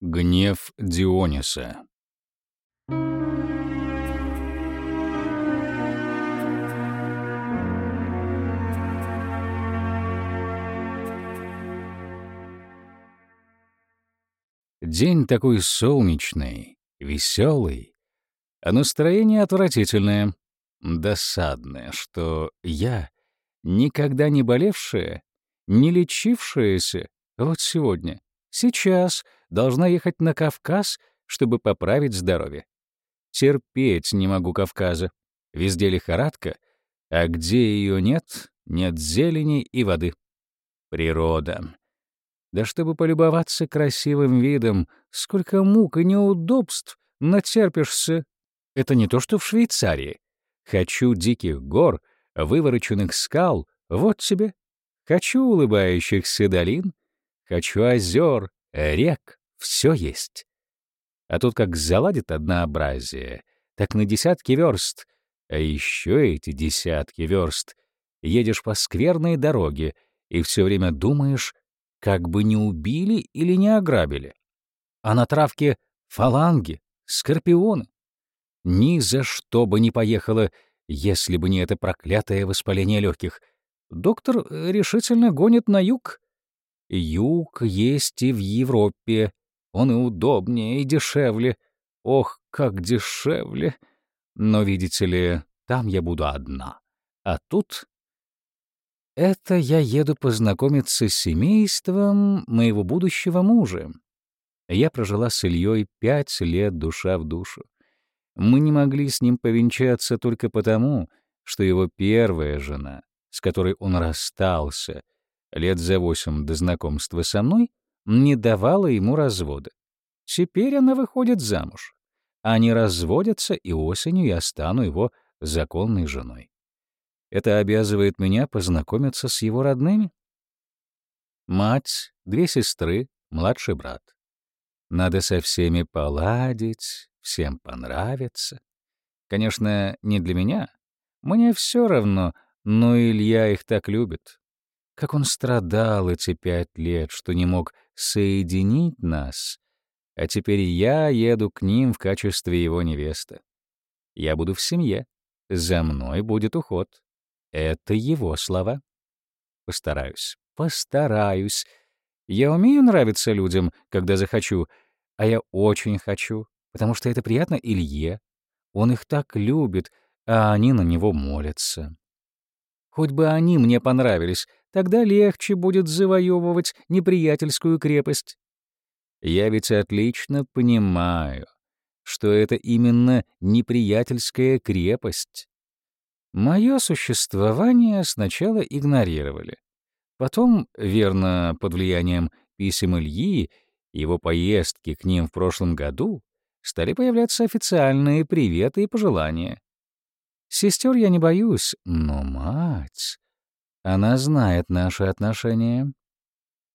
Гнев Диониса. День такой солнечный, веселый, а настроение отвратительное, досадное, что я, никогда не болевшая, не лечившаяся, вот сегодня, сейчас должна ехать на Кавказ, чтобы поправить здоровье. Терпеть не могу Кавказа. Везде лихорадка, а где ее нет, нет зелени и воды. Природа. Да чтобы полюбоваться красивым видом, сколько мук и неудобств натерпишься. Это не то, что в Швейцарии. Хочу диких гор, вывороченных скал, вот тебе. Хочу улыбающихся долин, хочу озер, рек, все есть. А тут как заладит однообразие, так на десятки верст, а еще эти десятки верст едешь по скверной дороге и все время думаешь, как бы не убили или не ограбили. А на травке фаланги, скорпионы. Ни за что бы не поехала, если бы не это проклятое воспаление легких. Доктор решительно гонит на юг. Юг есть и в Европе. Он и удобнее, и дешевле. Ох, как дешевле. Но, видите ли, там я буду одна. А тут это я еду познакомиться с семейством моего будущего мужа. Я прожила с Ильей пять лет душа в душу. Мы не могли с ним повенчаться только потому, что его первая жена, с которой он расстался лет за восемь до знакомства со мной, не давала ему развода. Теперь она выходит замуж. Они разводятся, и осенью я стану его законной женой. Это обязывает меня познакомиться с его родными? Мать, две сестры, младший брат. Надо со всеми поладить, всем понравиться. Конечно, не для меня. Мне все равно, но Илья их так любит. Как он страдал эти пять лет, что не мог соединить нас, а теперь я еду к ним в качестве его невесты. Я буду в семье, за мной будет уход. Это его слова. Постараюсь, постараюсь. Я умею нравиться людям, когда захочу, а я очень хочу, потому что это приятно Илье. Он их так любит, а они на него молятся. Хоть бы они мне понравились, тогда легче будет завоевывать неприятельскую крепость. Я ведь отлично понимаю, что это именно неприятельская крепость. Мое существование сначала игнорировали. Потом, верно, под влиянием писем Ильи, его поездки к ним в прошлом году, стали появляться официальные приветы и пожелания. Сестер я не боюсь, но мать... Она знает наши отношения.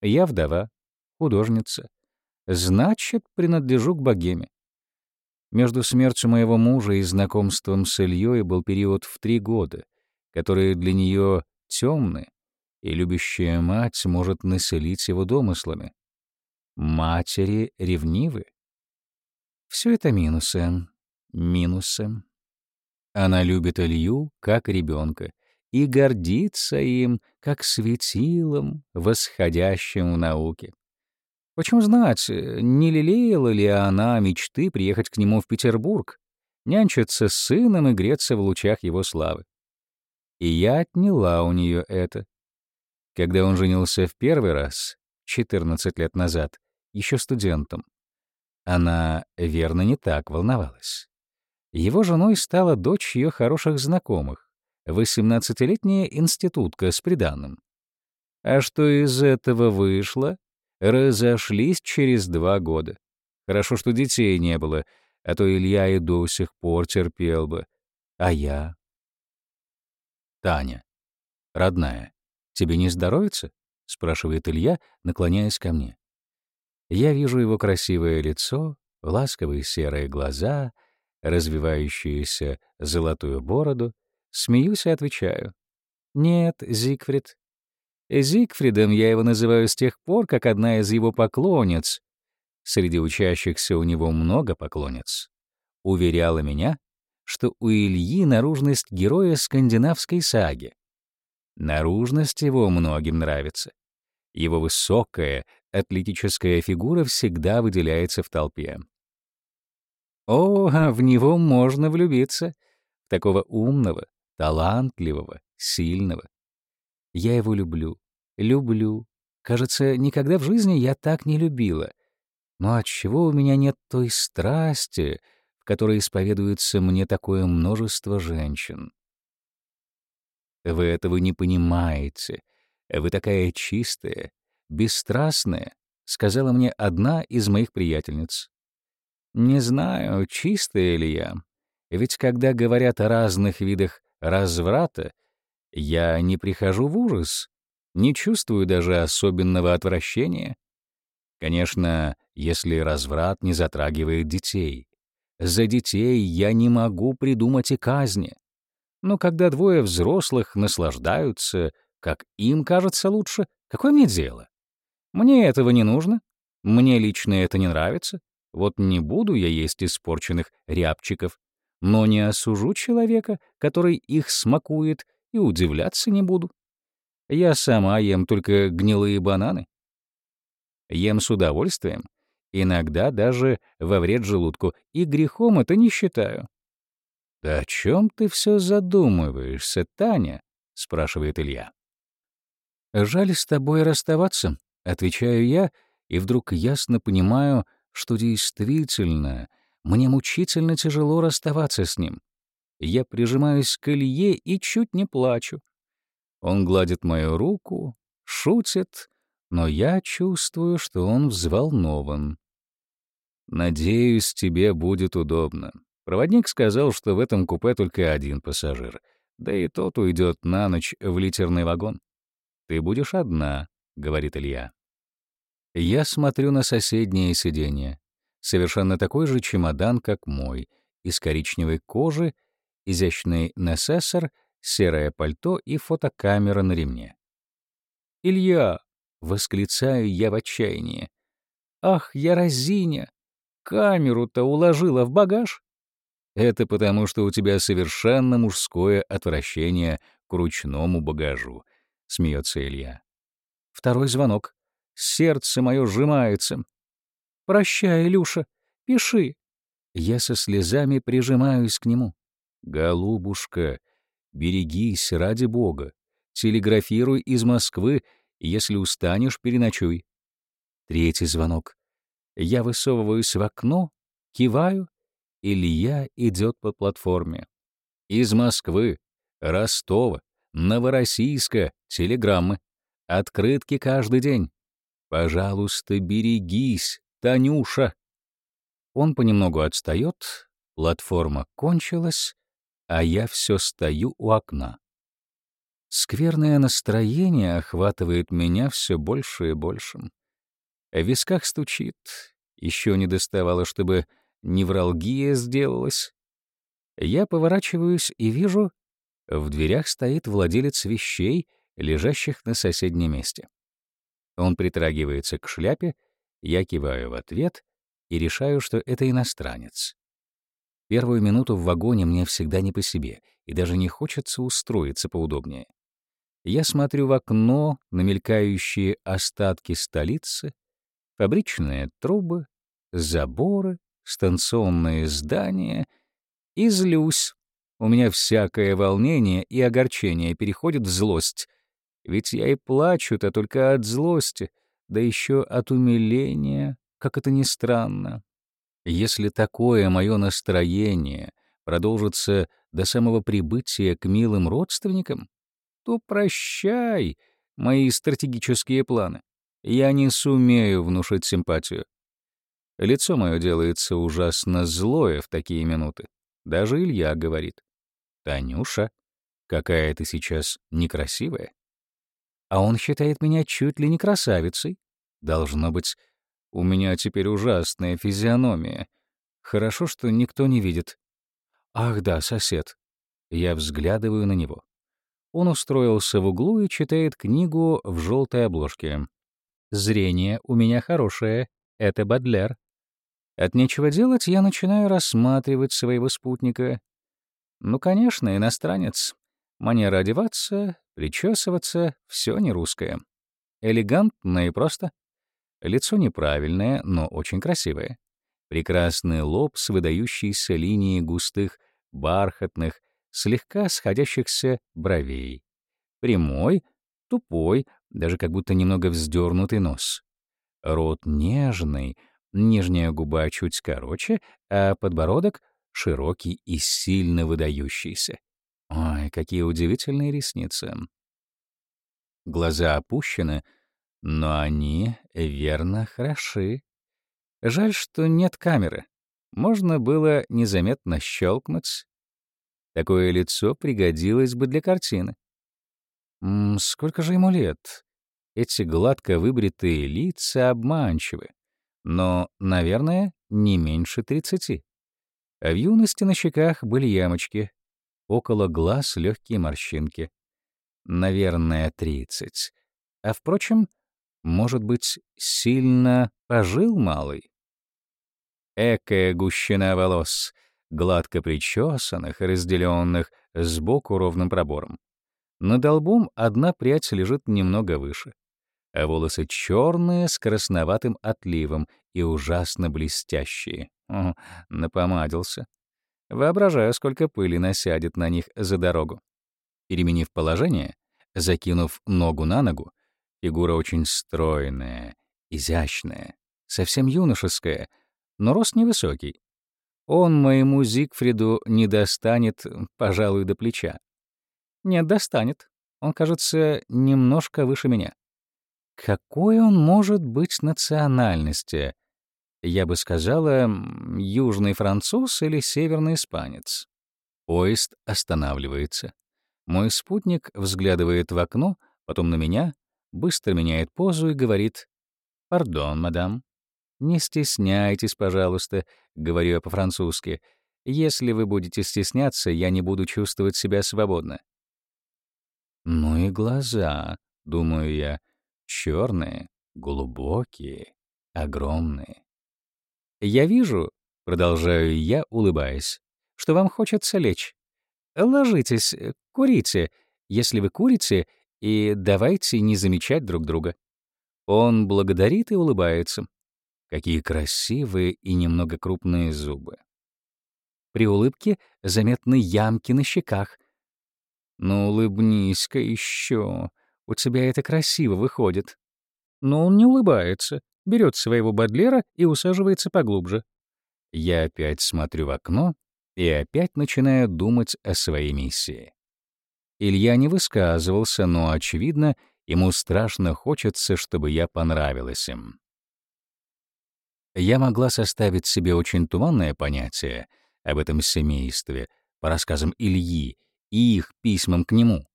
Я вдова, художница. Значит, принадлежу к богеме. Между смертью моего мужа и знакомством с Ильей был период в три года, которые для нее темны, и любящая мать может населить его домыслами. Матери ревнивы. Все это минусы, минусы. Она любит Илью как ребенка и гордится им, как светилом, восходящим в науке. Почему знать, не лелеяла ли она мечты приехать к нему в Петербург, нянчиться с сыном и греться в лучах его славы? И я отняла у нее это. Когда он женился в первый раз, 14 лет назад, еще студентом, она, верно, не так волновалась. Его женой стала дочь ее хороших знакомых, 18-летняя институтка с приданным. А что из этого вышло, разошлись через два года. Хорошо, что детей не было, а то Илья и до сих пор терпел бы. А я? Таня. Родная, тебе не здоровится? спрашивает Илья, наклоняясь ко мне. Я вижу его красивое лицо, ласковые серые глаза, развивающуюся золотую бороду, смеюсь и отвечаю. «Нет, Зигфрид, Зигфридом я его называю с тех пор, как одна из его поклонниц, среди учащихся у него много поклонниц, уверяла меня, что у Ильи наружность героя скандинавской саги. Наружность его многим нравится. Его высокая, атлетическая фигура всегда выделяется в толпе. О, а в него можно влюбиться, в такого умного, талантливого, сильного. Я его люблю, люблю. Кажется, никогда в жизни я так не любила. Но отчего у меня нет той страсти, в которой исповедуется мне такое множество женщин? Вы этого не понимаете. Вы такая чистая, бесстрастная, сказала мне одна из моих приятельниц. Не знаю, чистая ли я. Ведь когда говорят о разных видах разврата, я не прихожу в ужас, не чувствую даже особенного отвращения. Конечно, если разврат не затрагивает детей. За детей я не могу придумать и казни. Но когда двое взрослых наслаждаются, как им кажется лучше, какое мне дело? Мне этого не нужно, мне лично это не нравится, вот не буду я есть испорченных рябчиков, но не осужу человека, который их смакует, и удивляться не буду. Я сама ем только гнилые бананы. Ем с удовольствием, иногда даже во вред желудку, и грехом это не считаю. «Да о чем ты все задумываешься, Таня?» — спрашивает Илья. «Жаль с тобой расставаться», — отвечаю я, и вдруг ясно понимаю, что действительно мне мучительно тяжело расставаться с ним. Я прижимаюсь к Илье и чуть не плачу. Он гладит мою руку, шутит, но я чувствую, что он взволнован. «Надеюсь, тебе будет удобно». Проводник сказал, что в этом купе только один пассажир, да и тот уйдет на ночь в литерный вагон. «Ты будешь одна», — говорит Илья. Я смотрю на соседнее сиденье. Совершенно такой же чемодан, как мой, из коричневой кожи, изящный несессор, серое пальто и фотокамера на ремне. «Илья!» — восклицаю я в отчаянии. «Ах, я разиня! Камеру-то уложила в багаж!» «Это потому, что у тебя совершенно мужское отвращение к ручному багажу», — смеется Илья. Второй звонок. Сердце мое сжимается. «Прощай, Илюша, пиши». Я со слезами прижимаюсь к нему. «Голубушка, берегись, ради бога. Телеграфируй из Москвы, если устанешь, переночуй». Третий звонок. Я высовываюсь в окно, киваю, Илья идет по платформе. Из Москвы, Ростова, Новороссийска, телеграммы. Открытки каждый день. Пожалуйста, берегись, Танюша. Он понемногу отстает, платформа кончилась, а я все стою у окна. Скверное настроение охватывает меня все больше и больше. В висках стучит, еще не доставало, чтобы невралгия сделалась. Я поворачиваюсь и вижу, в дверях стоит владелец вещей, лежащих на соседнем месте. Он притрагивается к шляпе, я киваю в ответ и решаю, что это иностранец. Первую минуту в вагоне мне всегда не по себе, и даже не хочется устроиться поудобнее. Я смотрю в окно на мелькающие остатки столицы, фабричные трубы, заборы, станционные здания и злюсь. У меня всякое волнение и огорчение переходит в злость — ведь я и плачу-то только от злости, да еще от умиления, как это ни странно. Если такое мое настроение продолжится до самого прибытия к милым родственникам, то прощай мои стратегические планы. Я не сумею внушить симпатию. Лицо мое делается ужасно злое в такие минуты. Даже Илья говорит. «Танюша, какая ты сейчас некрасивая» а он считает меня чуть ли не красавицей. Должно быть, у меня теперь ужасная физиономия. Хорошо, что никто не видит. Ах да, сосед. Я взглядываю на него. Он устроился в углу и читает книгу в желтой обложке. Зрение у меня хорошее, Это Бадлер. От нечего делать я начинаю рассматривать своего спутника. Ну, конечно, иностранец. Манера одеваться, причесываться — все не русское. Элегантно и просто. Лицо неправильное, но очень красивое. Прекрасный лоб с выдающейся линией густых, бархатных, слегка сходящихся бровей. Прямой, тупой, даже как будто немного вздернутый нос. Рот нежный, нижняя губа чуть короче, а подбородок широкий и сильно выдающийся. Ой, какие удивительные ресницы. Глаза опущены, но они, верно, хороши. Жаль, что нет камеры. Можно было незаметно щелкнуть. Такое лицо пригодилось бы для картины. М -м, сколько же ему лет? Эти гладко выбритые лица обманчивы. Но, наверное, не меньше тридцати. А в юности на щеках были ямочки, около глаз легкие морщинки. Наверное, тридцать. А, впрочем, может быть, сильно пожил малый? Экая гущина волос, гладко причесанных разделенных сбоку ровным пробором. Над лбом одна прядь лежит немного выше, а волосы черные с красноватым отливом и ужасно блестящие. О, напомадился. Воображаю, сколько пыли насядет на них за дорогу. Переменив положение, закинув ногу на ногу, фигура очень стройная, изящная, совсем юношеская, но рост невысокий. Он моему Зигфриду не достанет, пожалуй, до плеча. Нет, достанет. Он, кажется, немножко выше меня. Какой он может быть национальности? Я бы сказала, южный француз или северный испанец. Поезд останавливается. Мой спутник взглядывает в окно, потом на меня, быстро меняет позу и говорит «Пардон, мадам». «Не стесняйтесь, пожалуйста», — говорю я по-французски. «Если вы будете стесняться, я не буду чувствовать себя свободно». Ну и глаза, думаю я, черные, глубокие, огромные. Я вижу, продолжаю я, улыбаясь, что вам хочется лечь. Ложитесь, курите, если вы курите, и давайте не замечать друг друга. Он благодарит и улыбается. Какие красивые и немного крупные зубы. При улыбке заметны ямки на щеках, ну, улыбнись-ка еще. У тебя это красиво выходит. Но он не улыбается, берет своего Бадлера и усаживается поглубже. Я опять смотрю в окно и опять начинаю думать о своей миссии. Илья не высказывался, но, очевидно, ему страшно хочется, чтобы я понравилась им. Я могла составить себе очень туманное понятие об этом семействе по рассказам Ильи и их письмам к нему.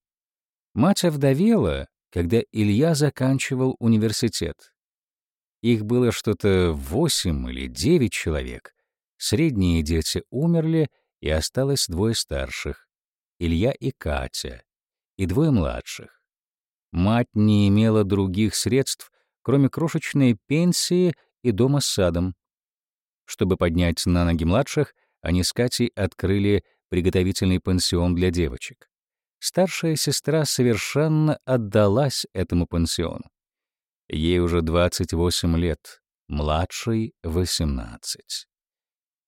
Мать овдовела, когда Илья заканчивал университет. Их было что-то восемь или девять человек. Средние дети умерли, и осталось двое старших — Илья и Катя, и двое младших. Мать не имела других средств, кроме крошечной пенсии и дома с садом. Чтобы поднять на ноги младших, они с Катей открыли приготовительный пансион для девочек. Старшая сестра совершенно отдалась этому пансиону. Ей уже 28 лет, младшей — 18.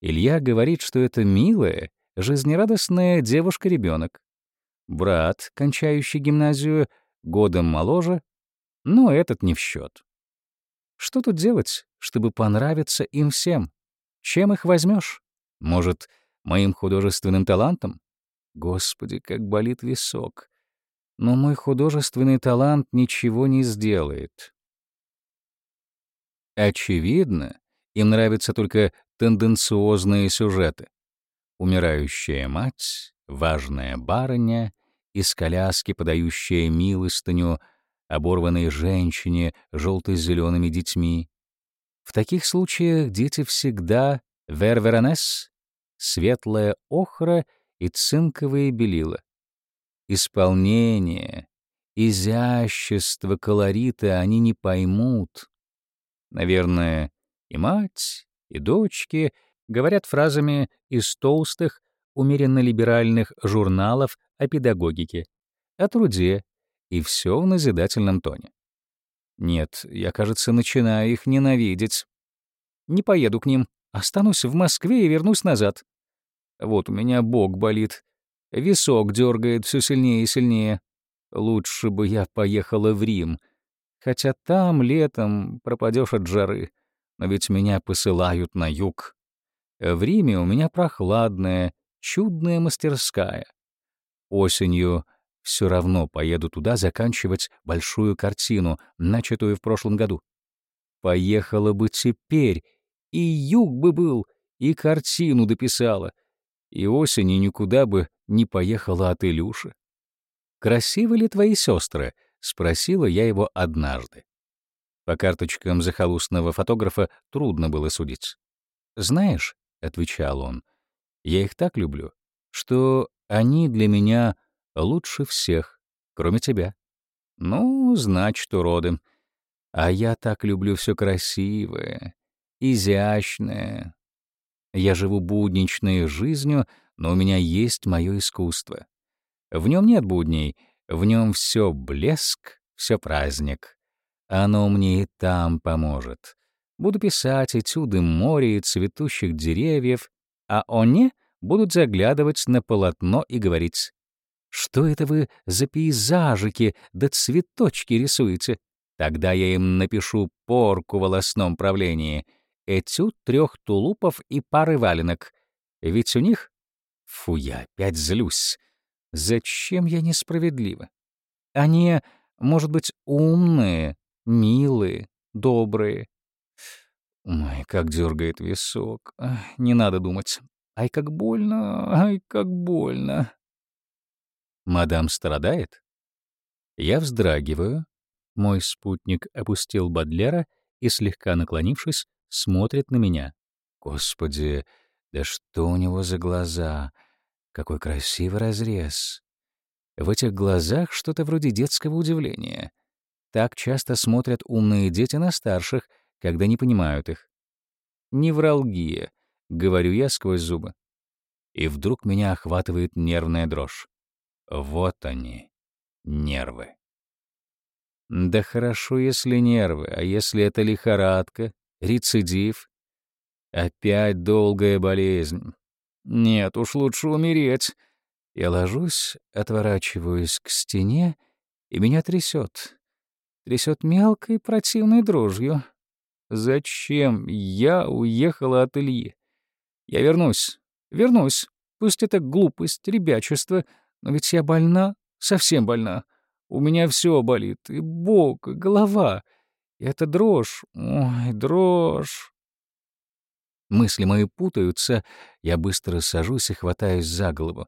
Илья говорит, что это милая, жизнерадостная девушка-ребенок. Брат, кончающий гимназию, годом моложе, но этот не в счет. Что тут делать, чтобы понравиться им всем? Чем их возьмешь? Может, Моим художественным талантом? Господи, как болит висок. Но мой художественный талант ничего не сделает. Очевидно, им нравятся только тенденциозные сюжеты. Умирающая мать, важная барыня, из коляски, подающая милостыню, оборванной женщине, желто-зелеными детьми. В таких случаях дети всегда верверанес, светлая охра и цинковые белила. Исполнение, изящество колорита они не поймут. Наверное, И мать, и дочки говорят фразами из толстых, умеренно-либеральных журналов о педагогике, о труде, и все в назидательном тоне. Нет, я, кажется, начинаю их ненавидеть. Не поеду к ним, останусь в Москве и вернусь назад. Вот у меня бок болит, висок дергает все сильнее и сильнее. Лучше бы я поехала в Рим, хотя там летом пропадешь от жары, но ведь меня посылают на юг. В Риме у меня прохладная, чудная мастерская. Осенью все равно поеду туда заканчивать большую картину, начатую в прошлом году. Поехала бы теперь, и юг бы был, и картину дописала, и осенью никуда бы не поехала от Илюши. «Красивы ли твои сестры?» — спросила я его однажды. По карточкам захолустного фотографа трудно было судить. «Знаешь», — отвечал он, — «я их так люблю, что они для меня лучше всех, кроме тебя. Ну, значит, уроды. А я так люблю все красивое, изящное. Я живу будничной жизнью, но у меня есть мое искусство. В нем нет будней, в нем все блеск, все праздник. Оно мне и там поможет. Буду писать этюды моря и цветущих деревьев, а они будут заглядывать на полотно и говорить, «Что это вы за пейзажики да цветочки рисуете?» Тогда я им напишу порку в волосном правлении, этюд трех тулупов и пары валенок. Ведь у них... Фу, я опять злюсь. Зачем я несправедлива? Они, может быть, умные, милые, добрые. Ой, как дергает висок. Не надо думать. Ай, как больно, ай, как больно. Мадам страдает? Я вздрагиваю. Мой спутник опустил Бадлера и, слегка наклонившись, смотрит на меня. Господи, да что у него за глаза? Какой красивый разрез. В этих глазах что-то вроде детского удивления. Так часто смотрят умные дети на старших, когда не понимают их. Невралгия, говорю я сквозь зубы. И вдруг меня охватывает нервная дрожь. Вот они, нервы. Да хорошо, если нервы, а если это лихорадка, рецидив? Опять долгая болезнь. Нет, уж лучше умереть. Я ложусь, отворачиваюсь к стене, и меня трясет. Трясет мелкой противной дрожью. Зачем я уехала от Ильи? Я вернусь, вернусь. Пусть это глупость, ребячество, но ведь я больна, совсем больна. У меня все болит, и бок, и голова. И это дрожь, ой, дрожь. Мысли мои путаются, я быстро сажусь и хватаюсь за голову.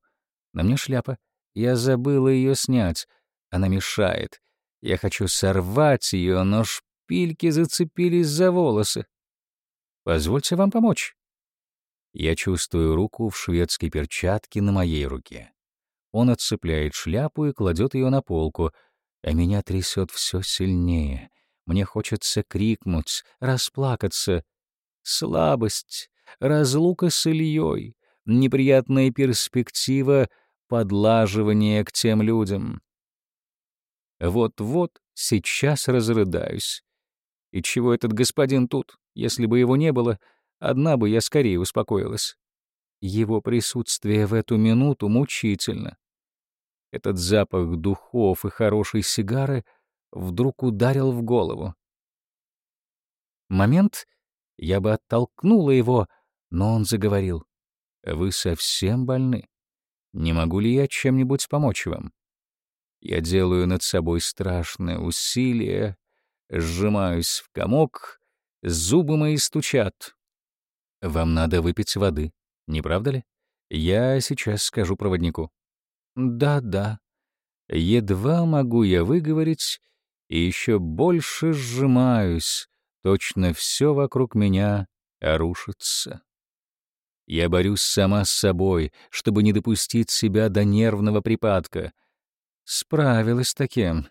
На мне шляпа. Я забыла ее снять. Она мешает. Я хочу сорвать ее, но шпильки зацепились за волосы. Позвольте вам помочь. Я чувствую руку в шведской перчатке на моей руке. Он отцепляет шляпу и кладет ее на полку, а меня трясет все сильнее. Мне хочется крикнуть, расплакаться. Слабость, разлука с Ильей, неприятная перспектива подлаживания к тем людям. Вот-вот сейчас разрыдаюсь. И чего этот господин тут? Если бы его не было, одна бы я скорее успокоилась. Его присутствие в эту минуту мучительно. Этот запах духов и хорошей сигары вдруг ударил в голову. Момент я бы оттолкнула его, но он заговорил. «Вы совсем больны. Не могу ли я чем-нибудь помочь вам?» Я делаю над собой страшное усилие, сжимаюсь в комок, зубы мои стучат. «Вам надо выпить воды, не правда ли? Я сейчас скажу проводнику». «Да-да». Едва могу я выговорить, и еще больше сжимаюсь, Точно все вокруг меня рушится. Я борюсь сама с собой, чтобы не допустить себя до нервного припадка. Справилась таким.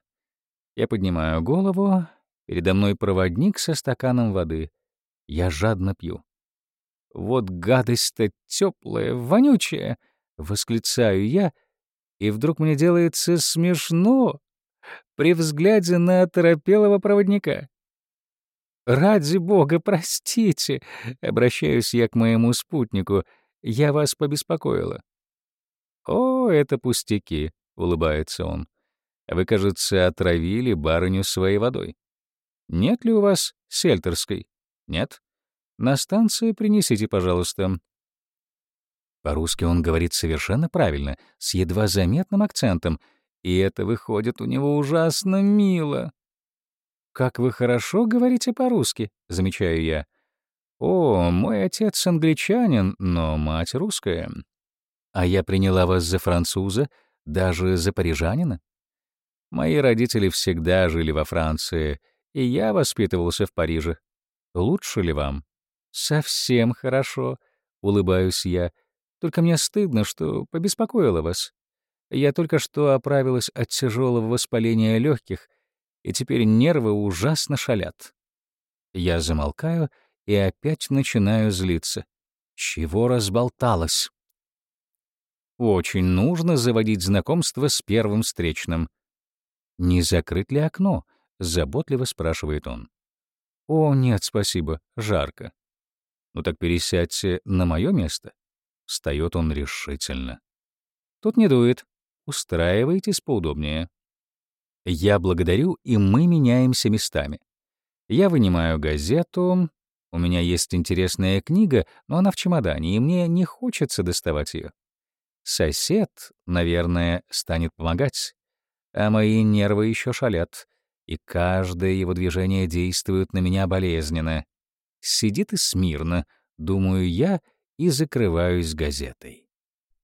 Я поднимаю голову, передо мной проводник со стаканом воды. Я жадно пью. «Вот гадость-то теплая, вонючая!» — восклицаю я, и вдруг мне делается смешно при взгляде на оторопелого проводника. «Ради бога, простите!» — обращаюсь я к моему спутнику. «Я вас побеспокоила». «О, это пустяки», — улыбается он. «Вы, кажется, отравили барыню своей водой. Нет ли у вас сельтерской? Нет? На станции принесите, пожалуйста». По-русски он говорит совершенно правильно, с едва заметным акцентом, и это выходит у него ужасно мило. «Как вы хорошо говорите по-русски», — замечаю я. «О, мой отец англичанин, но мать русская. А я приняла вас за француза, даже за парижанина. Мои родители всегда жили во Франции, и я воспитывался в Париже. Лучше ли вам?» «Совсем хорошо», — улыбаюсь я. «Только мне стыдно, что побеспокоила вас. Я только что оправилась от тяжелого воспаления легких — и теперь нервы ужасно шалят. Я замолкаю и опять начинаю злиться. Чего разболталась? Очень нужно заводить знакомство с первым встречным. «Не закрыть ли окно?» — заботливо спрашивает он. «О, нет, спасибо, жарко». «Ну так пересядьте на мое место». Встает он решительно. «Тут не дует. Устраивайтесь поудобнее». Я благодарю, и мы меняемся местами. Я вынимаю газету. У меня есть интересная книга, но она в чемодане, и мне не хочется доставать ее. Сосед, наверное, станет помогать, а мои нервы еще шалят, и каждое его движение действует на меня болезненно. Сидит и смирно, думаю я, и закрываюсь газетой.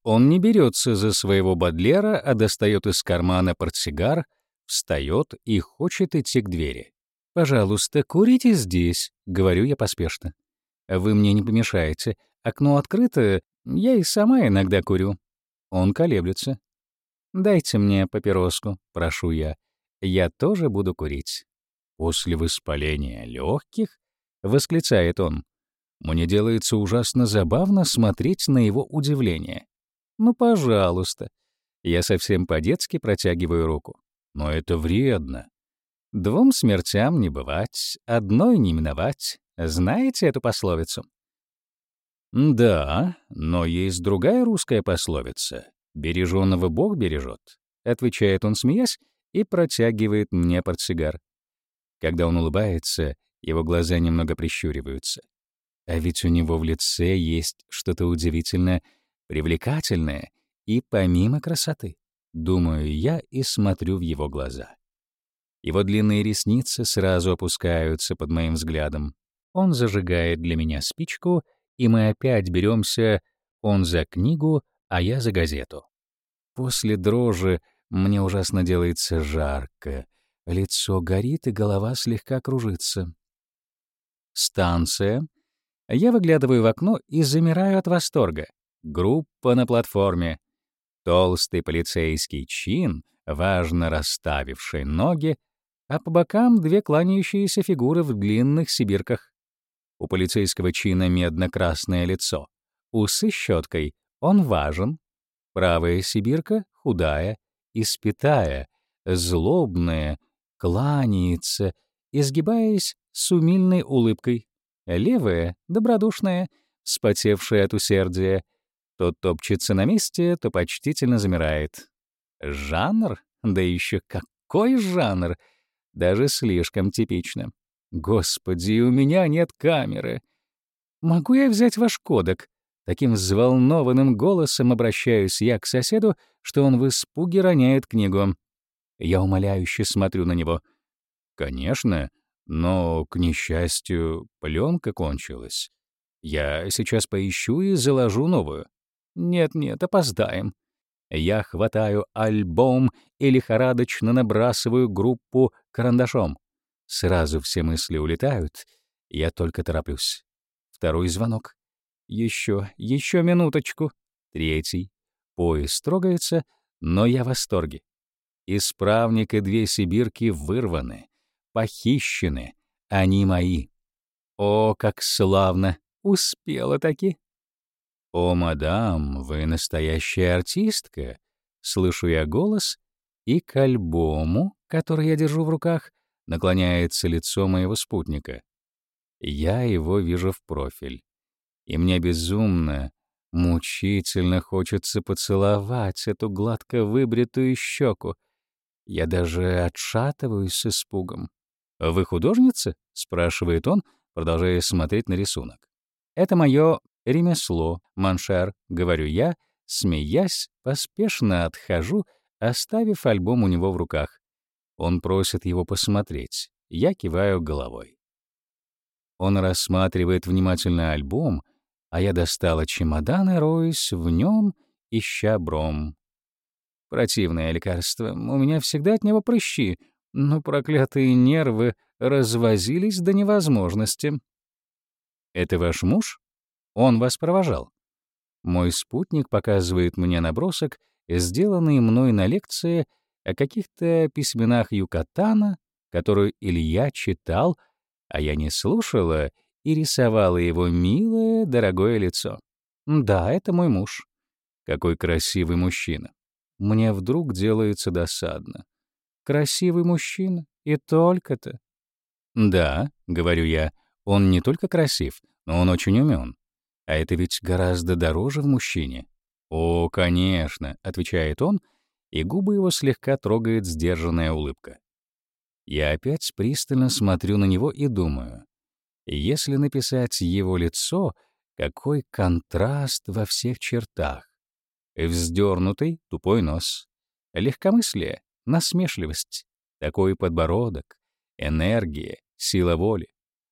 Он не берется за своего бодлера, а достает из кармана портсигар — встает и хочет идти к двери. «Пожалуйста, курите здесь», — говорю я поспешно. «Вы мне не помешаете. Окно открыто, я и сама иногда курю». Он колеблется. «Дайте мне папироску», — прошу я. «Я тоже буду курить». «После воспаления легких?» — восклицает он. Мне делается ужасно забавно смотреть на его удивление. «Ну, пожалуйста». Я совсем по-детски протягиваю руку. Но это вредно. Двум смертям не бывать, одной не миновать. Знаете эту пословицу? Да, но есть другая русская пословица. «Береженного Бог бережет», — отвечает он, смеясь, и протягивает мне портсигар. Когда он улыбается, его глаза немного прищуриваются. А ведь у него в лице есть что-то удивительно привлекательное и помимо красоты. Думаю я и смотрю в его глаза. Его длинные ресницы сразу опускаются под моим взглядом. Он зажигает для меня спичку, и мы опять беремся, он за книгу, а я за газету. После дрожи мне ужасно делается жарко. Лицо горит, и голова слегка кружится. Станция. Я выглядываю в окно и замираю от восторга. Группа на платформе. Толстый полицейский чин, важно расставивший ноги, а по бокам две кланяющиеся фигуры в длинных сибирках. У полицейского чина медно-красное лицо. Усы щеткой, он важен. Правая сибирка худая, испитая, злобная, кланяется, изгибаясь с умильной улыбкой. Левая — добродушная, спотевшая от усердия — то топчется на месте, то почтительно замирает. Жанр? Да еще какой жанр! Даже слишком типично. Господи, у меня нет камеры. Могу я взять ваш кодек? Таким взволнованным голосом обращаюсь я к соседу, что он в испуге роняет книгу. Я умоляюще смотрю на него. Конечно, но, к несчастью, пленка кончилась. Я сейчас поищу и заложу новую. Нет-нет, опоздаем. Я хватаю альбом и лихорадочно набрасываю группу карандашом. Сразу все мысли улетают, я только тороплюсь. Второй звонок. Еще, еще минуточку. Третий. Поезд трогается, но я в восторге. Исправник и две сибирки вырваны, похищены. Они мои. О, как славно! Успела таки. О, мадам, вы настоящая артистка. Слышу я голос, и к альбому, который я держу в руках, наклоняется лицо моего спутника. Я его вижу в профиль. И мне безумно, мучительно хочется поцеловать эту гладко выбритую щеку. Я даже отшатываюсь с испугом. «Вы художница?» — спрашивает он, продолжая смотреть на рисунок. «Это мое ремесло, маншер», — говорю я, смеясь, поспешно отхожу, оставив альбом у него в руках. Он просит его посмотреть. Я киваю головой. Он рассматривает внимательно альбом, а я достала чемодан и роюсь в нем, ища бром. Противное лекарство. У меня всегда от него прыщи, но проклятые нервы развозились до невозможности. «Это ваш муж? Он вас провожал?» Мой спутник показывает мне набросок, сделанный мной на лекции о каких-то письменах Юкатана, которую Илья читал, а я не слушала и рисовала его милое, дорогое лицо. Да, это мой муж. Какой красивый мужчина. Мне вдруг делается досадно. Красивый мужчина, и только-то. Да, говорю я, он не только красив, но он очень умен. А это ведь гораздо дороже в мужчине. О, конечно, отвечает он, и губы его слегка трогает сдержанная улыбка. Я опять пристально смотрю на него и думаю, если написать его лицо, какой контраст во всех чертах. Вздернутый, тупой нос, легкомыслие, насмешливость, такой подбородок, энергия, сила воли,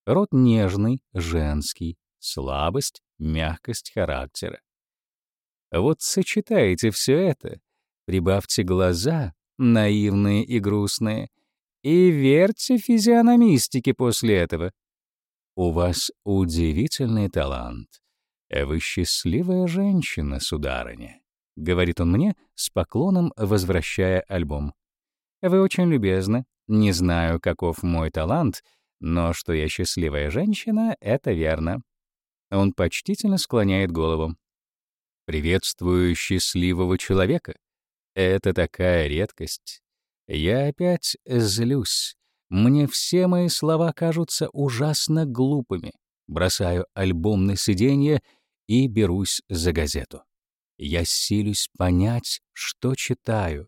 рот нежный, женский, слабость, мягкость характера. Вот сочетаете все это, прибавьте глаза, наивные и грустные, и верьте физиономистике после этого. У вас удивительный талант. Вы счастливая женщина, сударыня, — говорит он мне с поклоном, возвращая альбом. Вы очень любезны. Не знаю, каков мой талант, но что я счастливая женщина — это верно. Он почтительно склоняет голову. Приветствую счастливого человека. Это такая редкость. Я опять злюсь. Мне все мои слова кажутся ужасно глупыми. Бросаю альбом на сиденье и берусь за газету. Я силюсь понять, что читаю.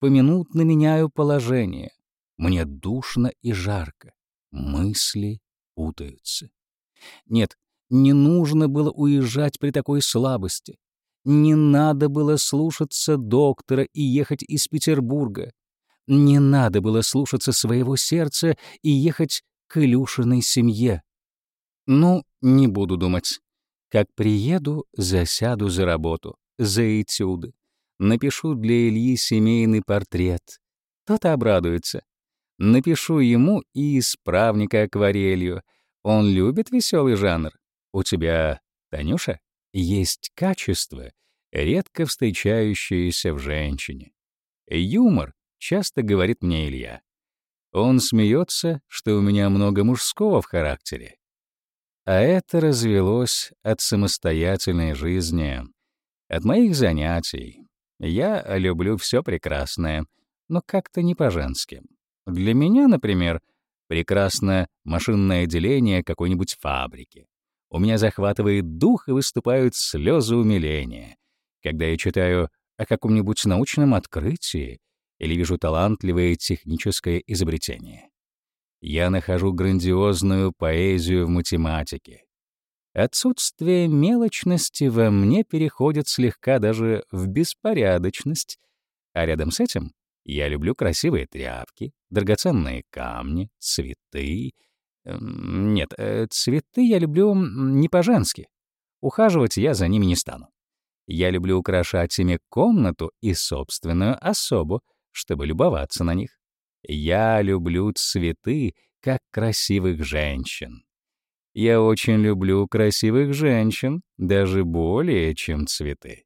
Поминутно меняю положение. Мне душно и жарко. Мысли путаются. Нет, не нужно было уезжать при такой слабости. Не надо было слушаться доктора и ехать из Петербурга. Не надо было слушаться своего сердца и ехать к Илюшиной семье. Ну, не буду думать. Как приеду, засяду за работу, за этюды. Напишу для Ильи семейный портрет. Тот обрадуется. Напишу ему и исправника акварелью. Он любит веселый жанр. У тебя, Танюша, есть качество, редко встречающееся в женщине. Юмор, часто говорит мне Илья. Он смеется, что у меня много мужского в характере. А это развелось от самостоятельной жизни, от моих занятий. Я люблю все прекрасное, но как-то не по-женски. Для меня, например, прекрасно машинное отделение какой-нибудь фабрики. У меня захватывает дух и выступают слезы умиления, когда я читаю о каком-нибудь научном открытии или вижу талантливое техническое изобретение. Я нахожу грандиозную поэзию в математике. Отсутствие мелочности во мне переходит слегка даже в беспорядочность, а рядом с этим я люблю красивые тряпки, драгоценные камни, цветы — Эм, нет, э, цветы я люблю не по-женски. Ухаживать я за ними не стану. Я люблю украшать ими комнату и собственную особу, чтобы любоваться на них. Я люблю цветы, как красивых женщин. Я очень люблю красивых женщин, даже более, чем цветы.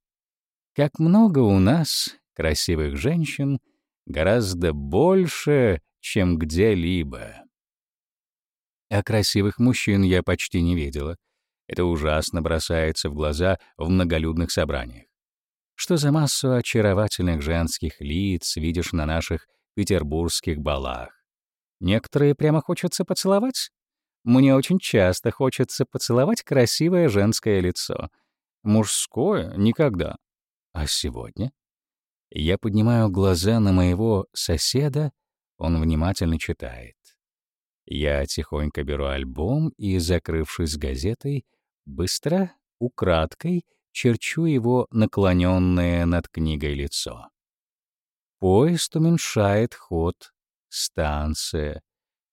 Как много у нас красивых женщин, гораздо больше, чем где-либо. А красивых мужчин я почти не видела. Это ужасно бросается в глаза в многолюдных собраниях. Что за массу очаровательных женских лиц видишь на наших петербургских балах? Некоторые прямо хочется поцеловать. Мне очень часто хочется поцеловать красивое женское лицо. Мужское — никогда. А сегодня? Я поднимаю глаза на моего соседа, он внимательно читает. Я тихонько беру альбом и, закрывшись газетой, быстро, украдкой, черчу его наклоненное над книгой лицо. Поезд уменьшает ход, станция.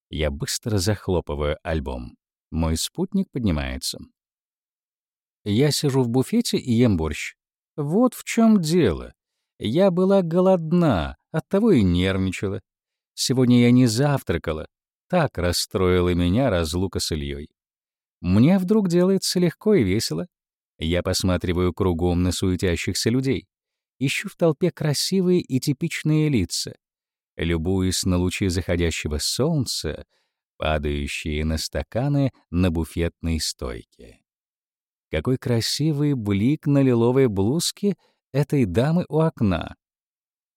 Я быстро захлопываю альбом. Мой спутник поднимается. Я сижу в буфете и ем борщ. Вот в чем дело. Я была голодна, оттого и нервничала. Сегодня я не завтракала. Так расстроила меня разлука с Ильей. Мне вдруг делается легко и весело. Я посматриваю кругом на суетящихся людей. Ищу в толпе красивые и типичные лица. Любуюсь на лучи заходящего солнца, падающие на стаканы на буфетной стойке. Какой красивый блик на лиловой блузке этой дамы у окна.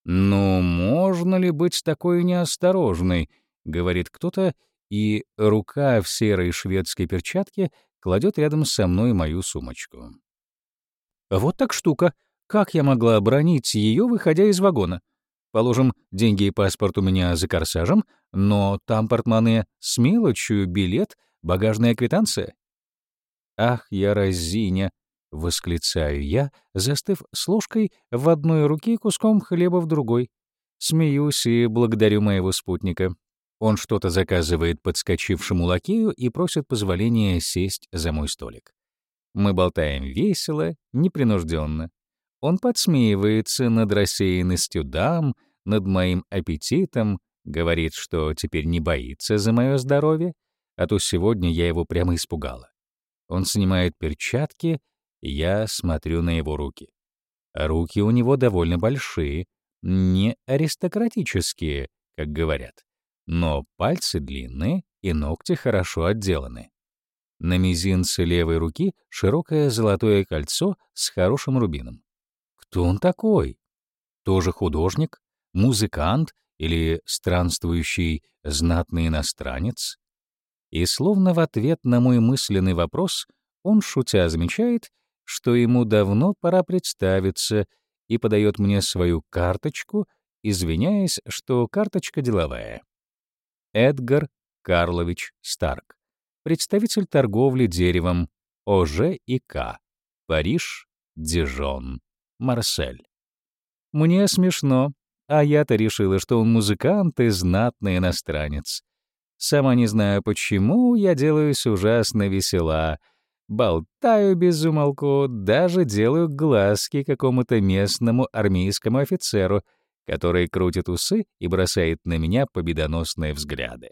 «Ну, можно ли быть такой неосторожной?» — говорит кто-то, и рука в серой шведской перчатке кладет рядом со мной мою сумочку. Вот так штука. Как я могла обронить ее, выходя из вагона? Положим, деньги и паспорт у меня за корсажем, но там портмоне с мелочью, билет, багажная квитанция. Ах, я разиня, — восклицаю я, застыв с ложкой в одной руке и куском хлеба в другой. Смеюсь и благодарю моего спутника. Он что-то заказывает подскочившему лакею и просит позволения сесть за мой столик. Мы болтаем весело, непринужденно. Он подсмеивается над рассеянностью дам, над моим аппетитом, говорит, что теперь не боится за мое здоровье, а то сегодня я его прямо испугала. Он снимает перчатки я смотрю на его руки. Руки у него довольно большие, не аристократические, как говорят, но пальцы длинные и ногти хорошо отделаны. На мизинце левой руки широкое золотое кольцо с хорошим рубином. Кто он такой? Тоже художник, музыкант или странствующий знатный иностранец? И словно в ответ на мой мысленный вопрос он, шутя, замечает, что ему давно пора представиться, и подает мне свою карточку, извиняясь, что карточка деловая. Эдгар Карлович Старк, представитель торговли деревом ОЖ и К, Париж, Дижон, Марсель. Мне смешно, а я-то решила, что он музыкант и знатный иностранец. Сама не знаю почему, я делаюсь ужасно весела — болтаю без умолку, даже делаю глазки какому-то местному армейскому офицеру, который крутит усы и бросает на меня победоносные взгляды.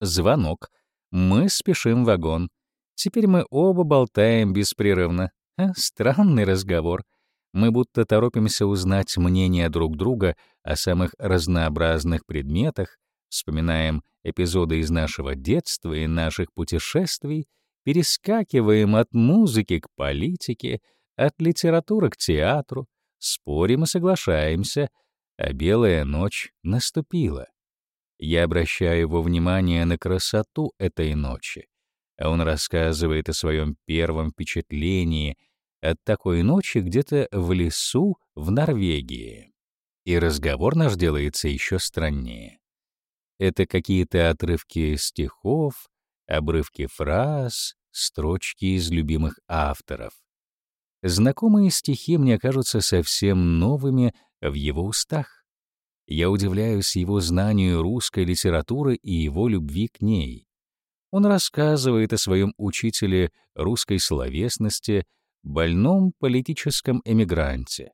Звонок. Мы спешим в вагон. Теперь мы оба болтаем беспрерывно. А, странный разговор. Мы будто торопимся узнать мнение друг друга о самых разнообразных предметах, вспоминаем эпизоды из нашего детства и наших путешествий — перескакиваем от музыки к политике, от литературы к театру, спорим и соглашаемся, а белая ночь наступила. Я обращаю его внимание на красоту этой ночи, а он рассказывает о своем первом впечатлении от такой ночи где-то в лесу в Норвегии. И разговор наш делается еще страннее. Это какие-то отрывки стихов, обрывки фраз, строчки из любимых авторов. Знакомые стихи мне кажутся совсем новыми в его устах. Я удивляюсь его знанию русской литературы и его любви к ней. Он рассказывает о своем учителе русской словесности, больном политическом эмигранте.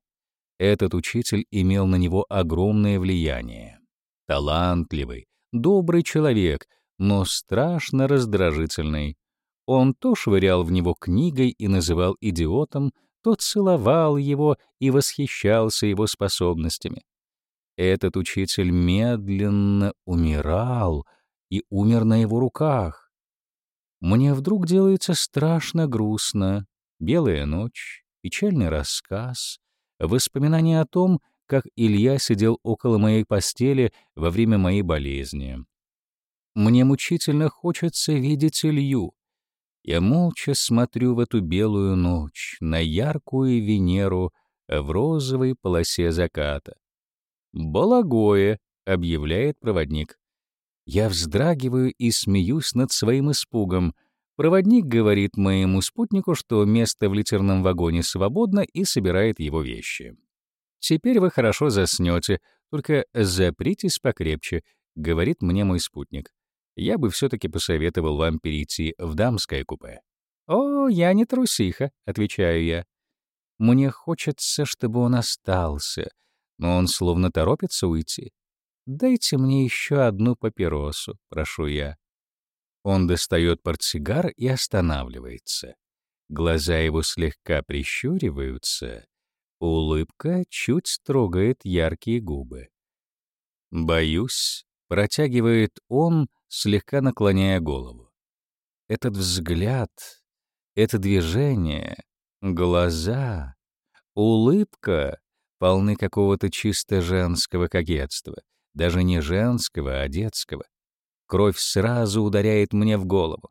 Этот учитель имел на него огромное влияние. Талантливый, добрый человек — но страшно раздражительный. Он то швырял в него книгой и называл идиотом, то целовал его и восхищался его способностями. Этот учитель медленно умирал и умер на его руках. Мне вдруг делается страшно грустно. Белая ночь, печальный рассказ, воспоминания о том, как Илья сидел около моей постели во время моей болезни. Мне мучительно хочется видеть Илью. Я молча смотрю в эту белую ночь, на яркую Венеру в розовой полосе заката. «Балагое», — объявляет проводник. Я вздрагиваю и смеюсь над своим испугом. Проводник говорит моему спутнику, что место в литерном вагоне свободно и собирает его вещи. «Теперь вы хорошо заснете, только запритесь покрепче», — говорит мне мой спутник. «Я бы все-таки посоветовал вам перейти в дамское купе». «О, я не трусиха», — отвечаю я. Мне хочется, чтобы он остался, но он словно торопится уйти. «Дайте мне еще одну папиросу», — прошу я. Он достает портсигар и останавливается. Глаза его слегка прищуриваются, улыбка чуть трогает яркие губы. «Боюсь», — протягивает он, слегка наклоняя голову. Этот взгляд, это движение, глаза, улыбка полны какого-то чисто женского кокетства даже не женского, а детского. Кровь сразу ударяет мне в голову.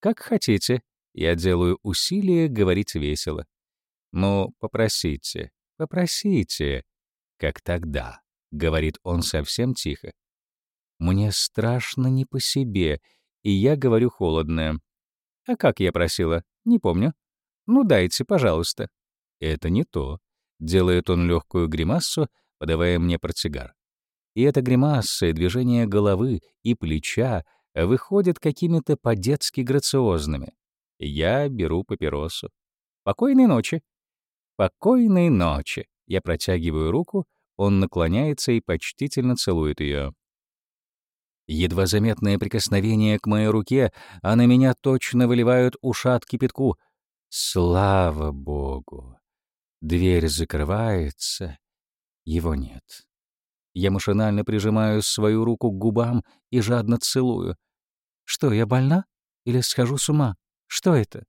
Как хотите, я делаю усилие говорить весело. Но попросите, попросите, как тогда, говорит он совсем тихо. Мне страшно не по себе, и я говорю холодно. А как я просила? Не помню. Ну дайте, пожалуйста. Это не то. Делает он легкую гримассу, подавая мне портсигар. И эта гримаса, и движение головы и плеча выходят какими-то по-детски грациозными. Я беру папиросу. «Покойной ночи!» «Покойной ночи!» Я протягиваю руку, он наклоняется и почтительно целует ее. Едва заметное прикосновение к моей руке, а на меня точно выливают ушат кипятку. Слава богу! Дверь закрывается, его нет. Я машинально прижимаю свою руку к губам и жадно целую. Что, я больна? Или схожу с ума? Что это?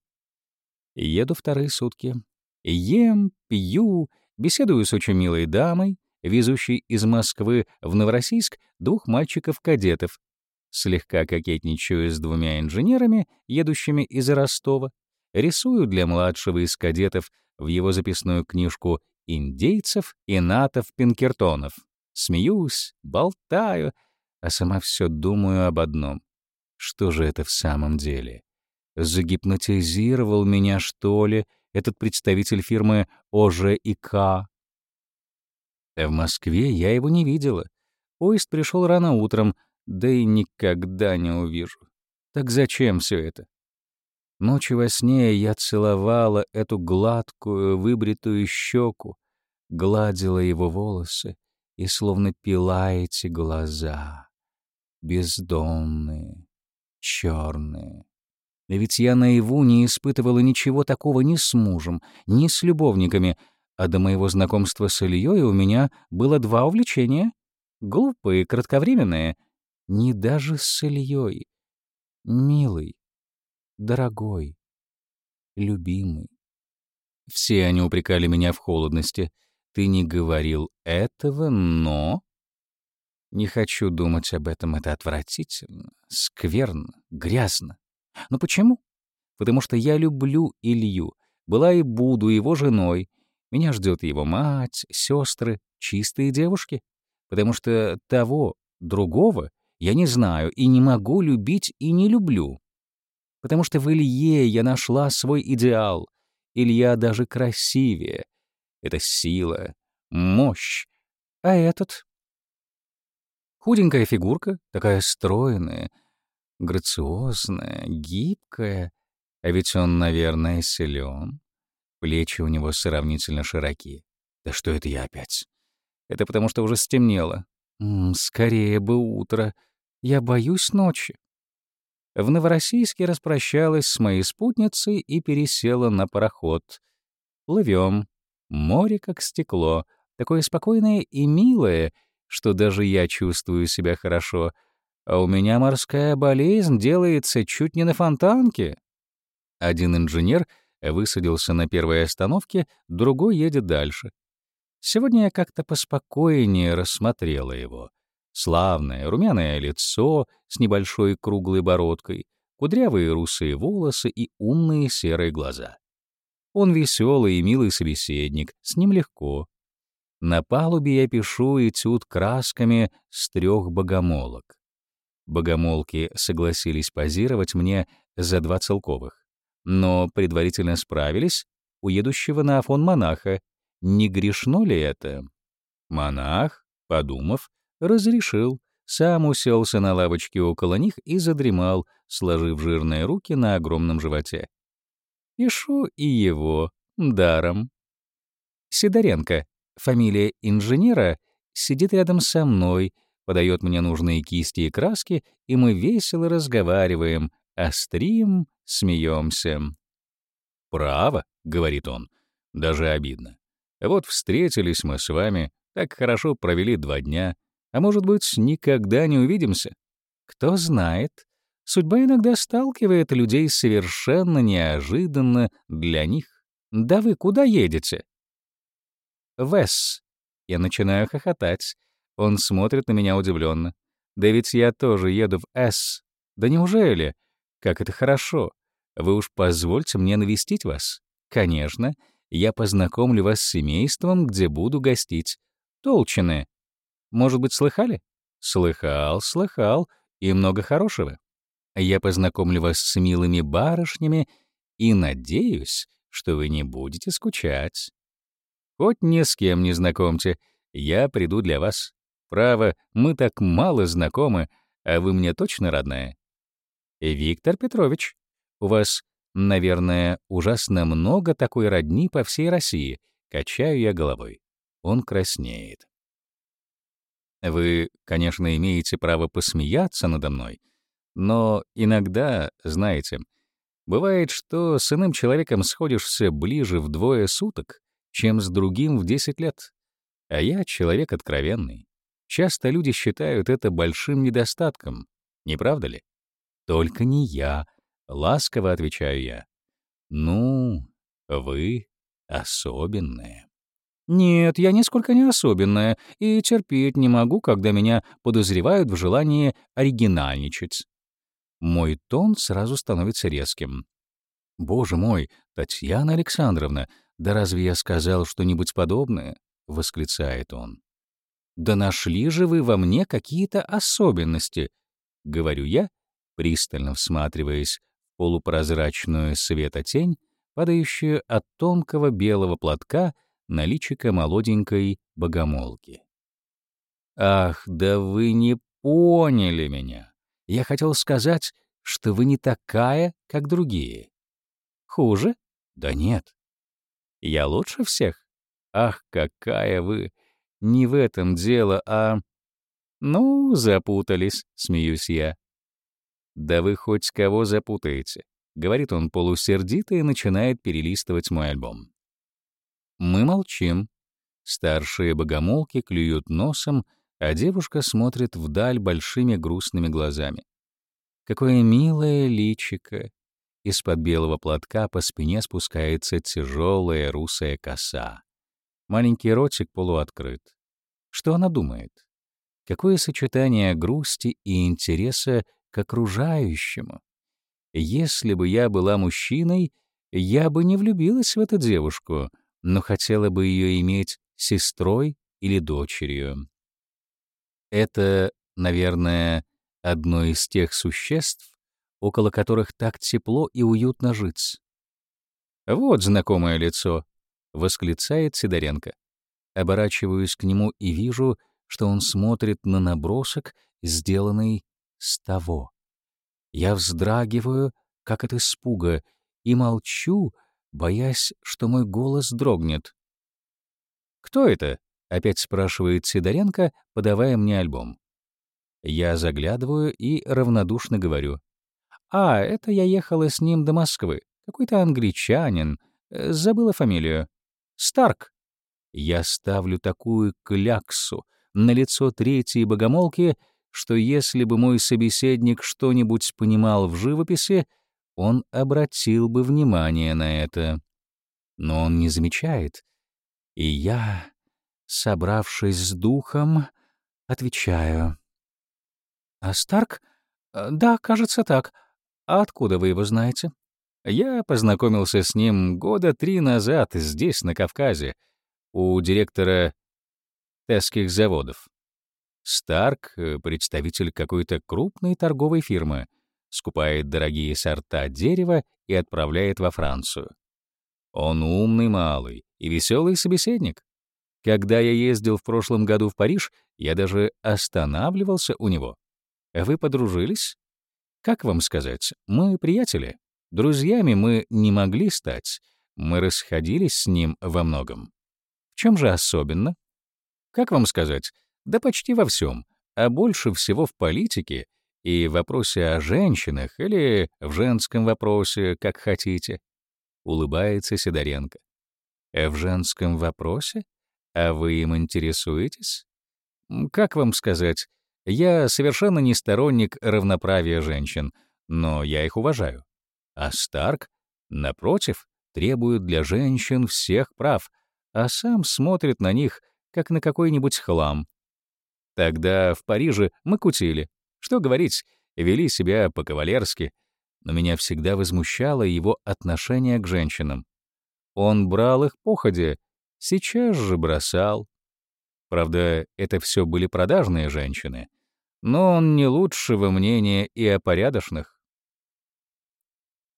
Еду вторые сутки. Ем, пью, беседую с очень милой дамой, везущей из Москвы в Новороссийск двух мальчиков-кадетов. Слегка кокетничаю с двумя инженерами, едущими из Ростова. Рисую для младшего из кадетов в его записную книжку индейцев и натов-пинкертонов. Смеюсь, болтаю, а сама все думаю об одном. Что же это в самом деле? Загипнотизировал меня, что ли, этот представитель фирмы ОЖИК? В Москве я его не видела. Поезд пришел рано утром, да и никогда не увижу. Так зачем все это? Ночью во сне я целовала эту гладкую, выбритую щеку, гладила его волосы, и словно пила эти глаза, бездомные, черные. Ведь я наяву не испытывала ничего такого ни с мужем, ни с любовниками, а до моего знакомства с Ильей у меня было два увлечения. Глупые, кратковременные. Не даже с Ильей. Милый, дорогой, любимый. Все они упрекали меня в холодности — ты не говорил этого, но... Не хочу думать об этом, это отвратительно, скверно, грязно. Но почему? Потому что я люблю Илью, была и буду его женой. Меня ждет его мать, сестры, чистые девушки. Потому что того, другого я не знаю и не могу любить и не люблю. Потому что в Илье я нашла свой идеал. Илья даже красивее, это сила, мощь. А этот? Худенькая фигурка, такая стройная, грациозная, гибкая. А ведь он, наверное, силен. Плечи у него сравнительно широки. Да что это я опять? Это потому что уже стемнело. М -м, скорее бы утро. Я боюсь ночи. В Новороссийске распрощалась с моей спутницей и пересела на пароход. Плывем. Море как стекло, такое спокойное и милое, что даже я чувствую себя хорошо. а у меня морская болезнь делается чуть не на фонтанке». Один инженер высадился на первой остановке, другой едет дальше. Сегодня я как-то поспокойнее рассмотрела его. Славное, румяное лицо с небольшой круглой бородкой, кудрявые русые волосы и умные серые глаза. Он веселый и милый собеседник, с ним легко. На палубе я пишу этюд красками с трех богомолок. Богомолки согласились позировать мне за два целковых, но предварительно справились у едущего на Афон монаха, не грешно ли это? Монах, подумав, разрешил, сам уселся на лавочке около них и задремал, сложив жирные руки на огромном животе. Пишу и его, даром. Сидоренко, фамилия инженера, сидит рядом со мной, подает мне нужные кисти и краски, и мы весело разговариваем, острим, смеемся. «Право», — говорит он, — «даже обидно. Вот встретились мы с вами, так хорошо провели два дня, а может быть, никогда не увидимся. Кто знает, судьба иногда сталкивает людей совершенно неожиданно для них. Да вы куда едете? Вес. Я начинаю хохотать. Он смотрит на меня удивленно. Да ведь я тоже еду в С. Да неужели? Как это хорошо. Вы уж позвольте мне навестить вас. Конечно, я познакомлю вас с семейством, где буду гостить. Толчины. Может быть, слыхали? Слыхал, слыхал, и много хорошего. Я познакомлю вас с милыми барышнями и надеюсь, что вы не будете скучать. Хоть ни с кем не знакомьте, я приду для вас. Право, мы так мало знакомы, а вы мне точно родная. Виктор Петрович, у вас Наверное, ужасно много такой родни по всей России. Качаю я головой. Он краснеет. Вы, конечно, имеете право посмеяться надо мной, но иногда, знаете, бывает, что с иным человеком сходишься ближе вдвое суток, чем с другим в 10 лет. А я человек откровенный. Часто люди считают это большим недостатком, не правда ли? Только не я, Ласково отвечаю я. Ну, вы особенные. Нет, я нисколько не особенная и терпеть не могу, когда меня подозревают в желании оригинальничать. Мой тон сразу становится резким. «Боже мой, Татьяна Александровна, да разве я сказал что-нибудь подобное?» — восклицает он. «Да нашли же вы во мне какие-то особенности», — говорю я, пристально всматриваясь полупрозрачную светотень, падающую от тонкого белого платка на личико молоденькой богомолки. «Ах, да вы не поняли меня! Я хотел сказать, что вы не такая, как другие». «Хуже? Да нет. Я лучше всех? Ах, какая вы! Не в этом дело, а...» «Ну, запутались», — смеюсь я. «Да вы хоть кого запутаете», — говорит он полусердито и начинает перелистывать мой альбом. Мы молчим. Старшие богомолки клюют носом, а девушка смотрит вдаль большими грустными глазами. Какое милое личико! Из-под белого платка по спине спускается тяжелая русая коса. Маленький ротик полуоткрыт. Что она думает? Какое сочетание грусти и интереса к окружающему. Если бы я была мужчиной, я бы не влюбилась в эту девушку, но хотела бы ее иметь сестрой или дочерью. Это, наверное, одно из тех существ, около которых так тепло и уютно жить. «Вот знакомое лицо», — восклицает Сидоренко. Оборачиваюсь к нему и вижу, что он смотрит на набросок, сделанный с того. Я вздрагиваю, как от испуга, и молчу, боясь, что мой голос дрогнет. «Кто это?» — опять спрашивает Сидоренко, подавая мне альбом. Я заглядываю и равнодушно говорю. «А, это я ехала с ним до Москвы. Какой-то англичанин. Э, забыла фамилию. Старк». Я ставлю такую кляксу на лицо третьей богомолки, что если бы мой собеседник что-нибудь понимал в живописи, он обратил бы внимание на это. Но он не замечает. И я, собравшись с духом, отвечаю. «А Старк? Да, кажется, так. А откуда вы его знаете?» Я познакомился с ним года три назад здесь, на Кавказе, у директора тесских заводов. Старк, э, представитель какой-то крупной торговой фирмы, скупает дорогие сорта дерева и отправляет во Францию. Он умный малый и веселый собеседник. Когда я ездил в прошлом году в Париж, я даже останавливался у него. Вы подружились? Как вам сказать, мы приятели. Друзьями мы не могли стать, мы расходились с ним во многом. В чем же особенно? Как вам сказать, да почти во всем, а больше всего в политике и в вопросе о женщинах или в женском вопросе, как хотите. Улыбается Сидоренко. «Э, в женском вопросе? А вы им интересуетесь? Как вам сказать, я совершенно не сторонник равноправия женщин, но я их уважаю. А Старк, напротив, требует для женщин всех прав, а сам смотрит на них, как на какой-нибудь хлам. Тогда в Париже мы кутили. Что говорить, вели себя по-кавалерски, но меня всегда возмущало его отношение к женщинам. Он брал их походе, сейчас же бросал. Правда, это все были продажные женщины, но он не лучшего мнения и о порядочных.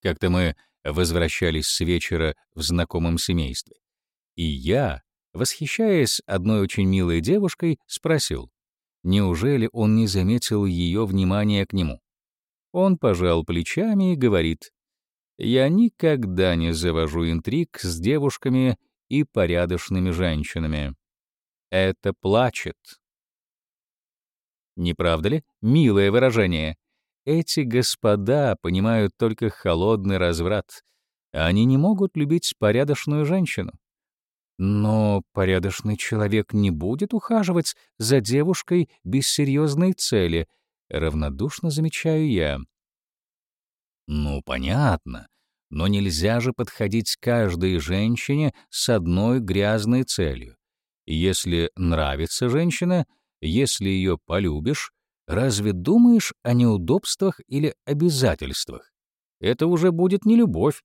Как-то мы возвращались с вечера в знакомом семействе, и я, восхищаясь одной очень милой девушкой, спросил, неужели он не заметил ее внимания к нему. Он пожал плечами и говорит, «Я никогда не завожу интриг с девушками и порядочными женщинами. Это плачет». Не правда ли? Милое выражение. Эти господа понимают только холодный разврат. Они не могут любить порядочную женщину. Но порядочный человек не будет ухаживать за девушкой без серьезной цели, равнодушно замечаю я. Ну, понятно, но нельзя же подходить к каждой женщине с одной грязной целью. Если нравится женщина, если ее полюбишь, разве думаешь о неудобствах или обязательствах? Это уже будет не любовь,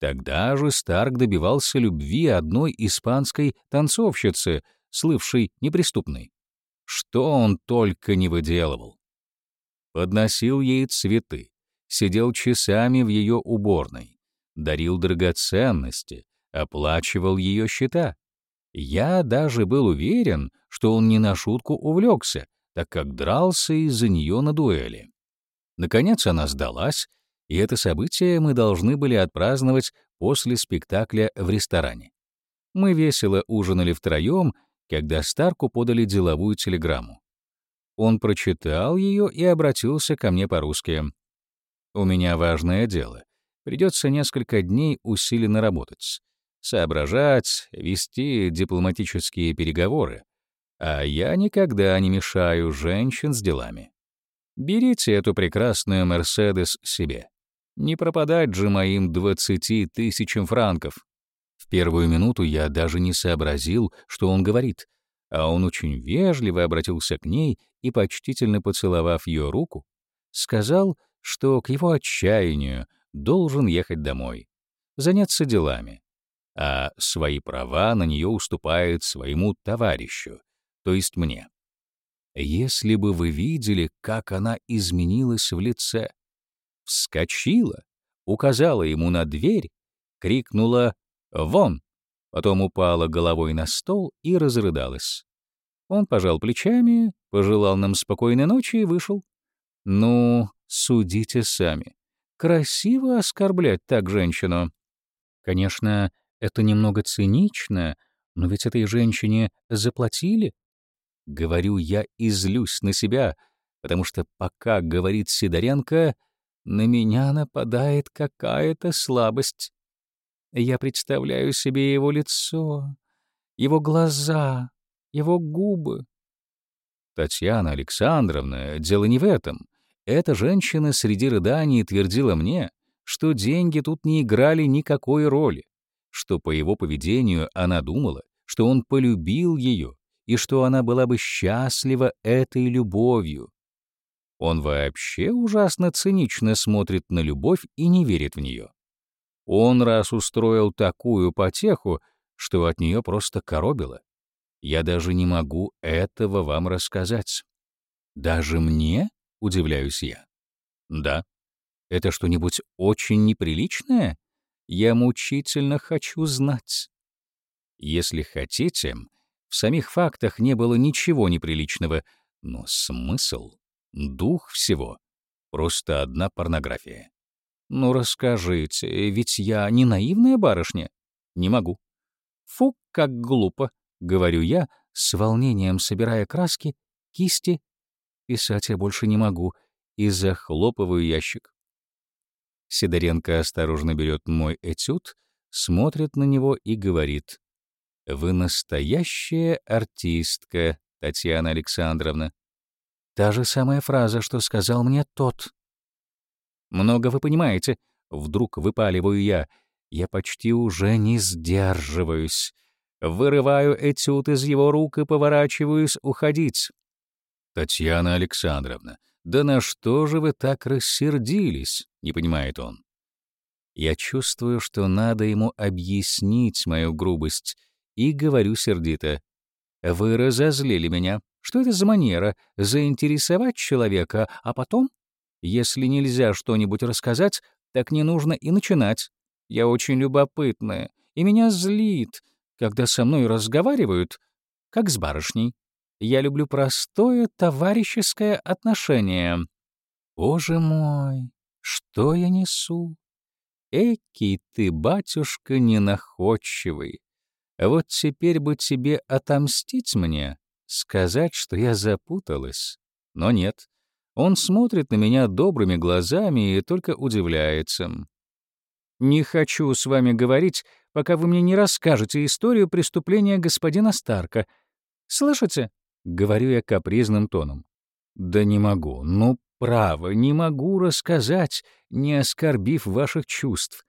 Тогда же Старк добивался любви одной испанской танцовщицы, слывшей неприступной. Что он только не выделывал. Подносил ей цветы, сидел часами в ее уборной, дарил драгоценности, оплачивал ее счета. Я даже был уверен, что он не на шутку увлекся, так как дрался из-за нее на дуэли. Наконец она сдалась и это событие мы должны были отпраздновать после спектакля в ресторане. Мы весело ужинали втроем, когда Старку подали деловую телеграмму. Он прочитал ее и обратился ко мне по-русски. «У меня важное дело. Придется несколько дней усиленно работать, соображать, вести дипломатические переговоры, а я никогда не мешаю женщин с делами. Берите эту прекрасную «Мерседес» себе. Не пропадать же моим двадцати тысячам франков. В первую минуту я даже не сообразил, что он говорит, а он очень вежливо обратился к ней и, почтительно поцеловав ее руку, сказал, что к его отчаянию должен ехать домой, заняться делами, а свои права на нее уступает своему товарищу, то есть мне. Если бы вы видели, как она изменилась в лице, вскочила, указала ему на дверь, крикнула «Вон!», потом упала головой на стол и разрыдалась. Он пожал плечами, пожелал нам спокойной ночи и вышел. Ну, судите сами. Красиво оскорблять так женщину. Конечно, это немного цинично, но ведь этой женщине заплатили. Говорю я и злюсь на себя, потому что пока говорит Сидоренко, на меня нападает какая-то слабость. Я представляю себе его лицо, его глаза, его губы. Татьяна Александровна, дело не в этом. Эта женщина среди рыданий твердила мне, что деньги тут не играли никакой роли, что по его поведению она думала, что он полюбил ее и что она была бы счастлива этой любовью. Он вообще ужасно цинично смотрит на любовь и не верит в нее. Он раз устроил такую потеху, что от нее просто коробило. Я даже не могу этого вам рассказать. Даже мне? Удивляюсь я. Да. Это что-нибудь очень неприличное? Я мучительно хочу знать. Если хотите, в самих фактах не было ничего неприличного, но смысл, дух всего — просто одна порнография. Ну расскажите, ведь я не наивная барышня. Не могу. Фу, как глупо, — говорю я, с волнением собирая краски, кисти. Писать я больше не могу, и захлопываю ящик. Сидоренко осторожно берет мой этюд, смотрит на него и говорит. «Вы настоящая артистка, Татьяна Александровна». Та же самая фраза, что сказал мне тот. «Много вы понимаете», — вдруг выпаливаю я. Я почти уже не сдерживаюсь. Вырываю этюд из его рук и поворачиваюсь уходить. «Татьяна Александровна, да на что же вы так рассердились?» — не понимает он. Я чувствую, что надо ему объяснить мою грубость, и говорю сердито. «Вы разозлили меня. Что это за манера — заинтересовать человека, а потом, если нельзя что-нибудь рассказать, так не нужно и начинать. Я очень любопытная, и меня злит, когда со мной разговаривают, как с барышней. Я люблю простое товарищеское отношение. Боже мой, что я несу? Экий ты, батюшка, ненаходчивый. Вот теперь бы тебе отомстить мне, сказать, что я запуталась. Но нет. Он смотрит на меня добрыми глазами и только удивляется. «Не хочу с вами говорить, пока вы мне не расскажете историю преступления господина Старка. Слышите?» — говорю я капризным тоном. «Да не могу, ну, право, не могу рассказать, не оскорбив ваших чувств.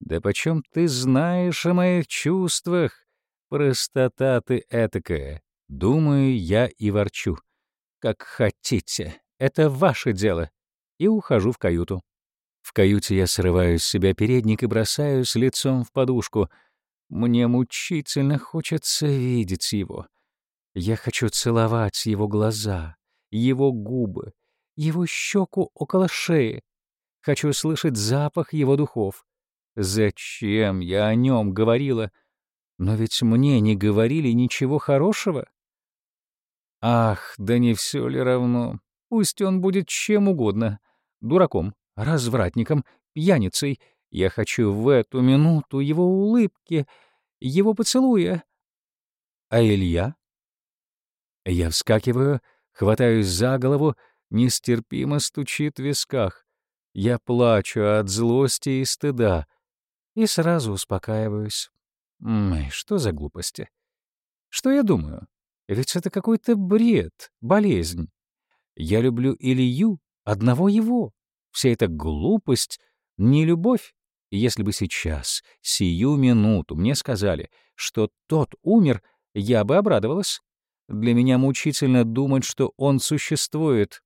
Да почем ты знаешь о моих чувствах? Простота ты этакая. Думаю, я и ворчу. Как хотите, это ваше дело. И ухожу в каюту. В каюте я срываю с себя передник и бросаюсь лицом в подушку. Мне мучительно хочется видеть его. Я хочу целовать его глаза, его губы, его щеку около шеи. Хочу слышать запах его духов. Зачем я о нем говорила? Но ведь мне не говорили ничего хорошего. Ах, да не все ли равно? Пусть он будет чем угодно. Дураком, развратником, пьяницей. Я хочу в эту минуту его улыбки, его поцелуя. А Илья? Я вскакиваю, хватаюсь за голову, нестерпимо стучит в висках. Я плачу от злости и стыда и сразу успокаиваюсь. Что за глупости? Что я думаю? Ведь это какой-то бред, болезнь. Я люблю Илью, одного его. Вся эта глупость — не любовь. Если бы сейчас, сию минуту, мне сказали, что тот умер, я бы обрадовалась. Для меня мучительно думать, что он существует.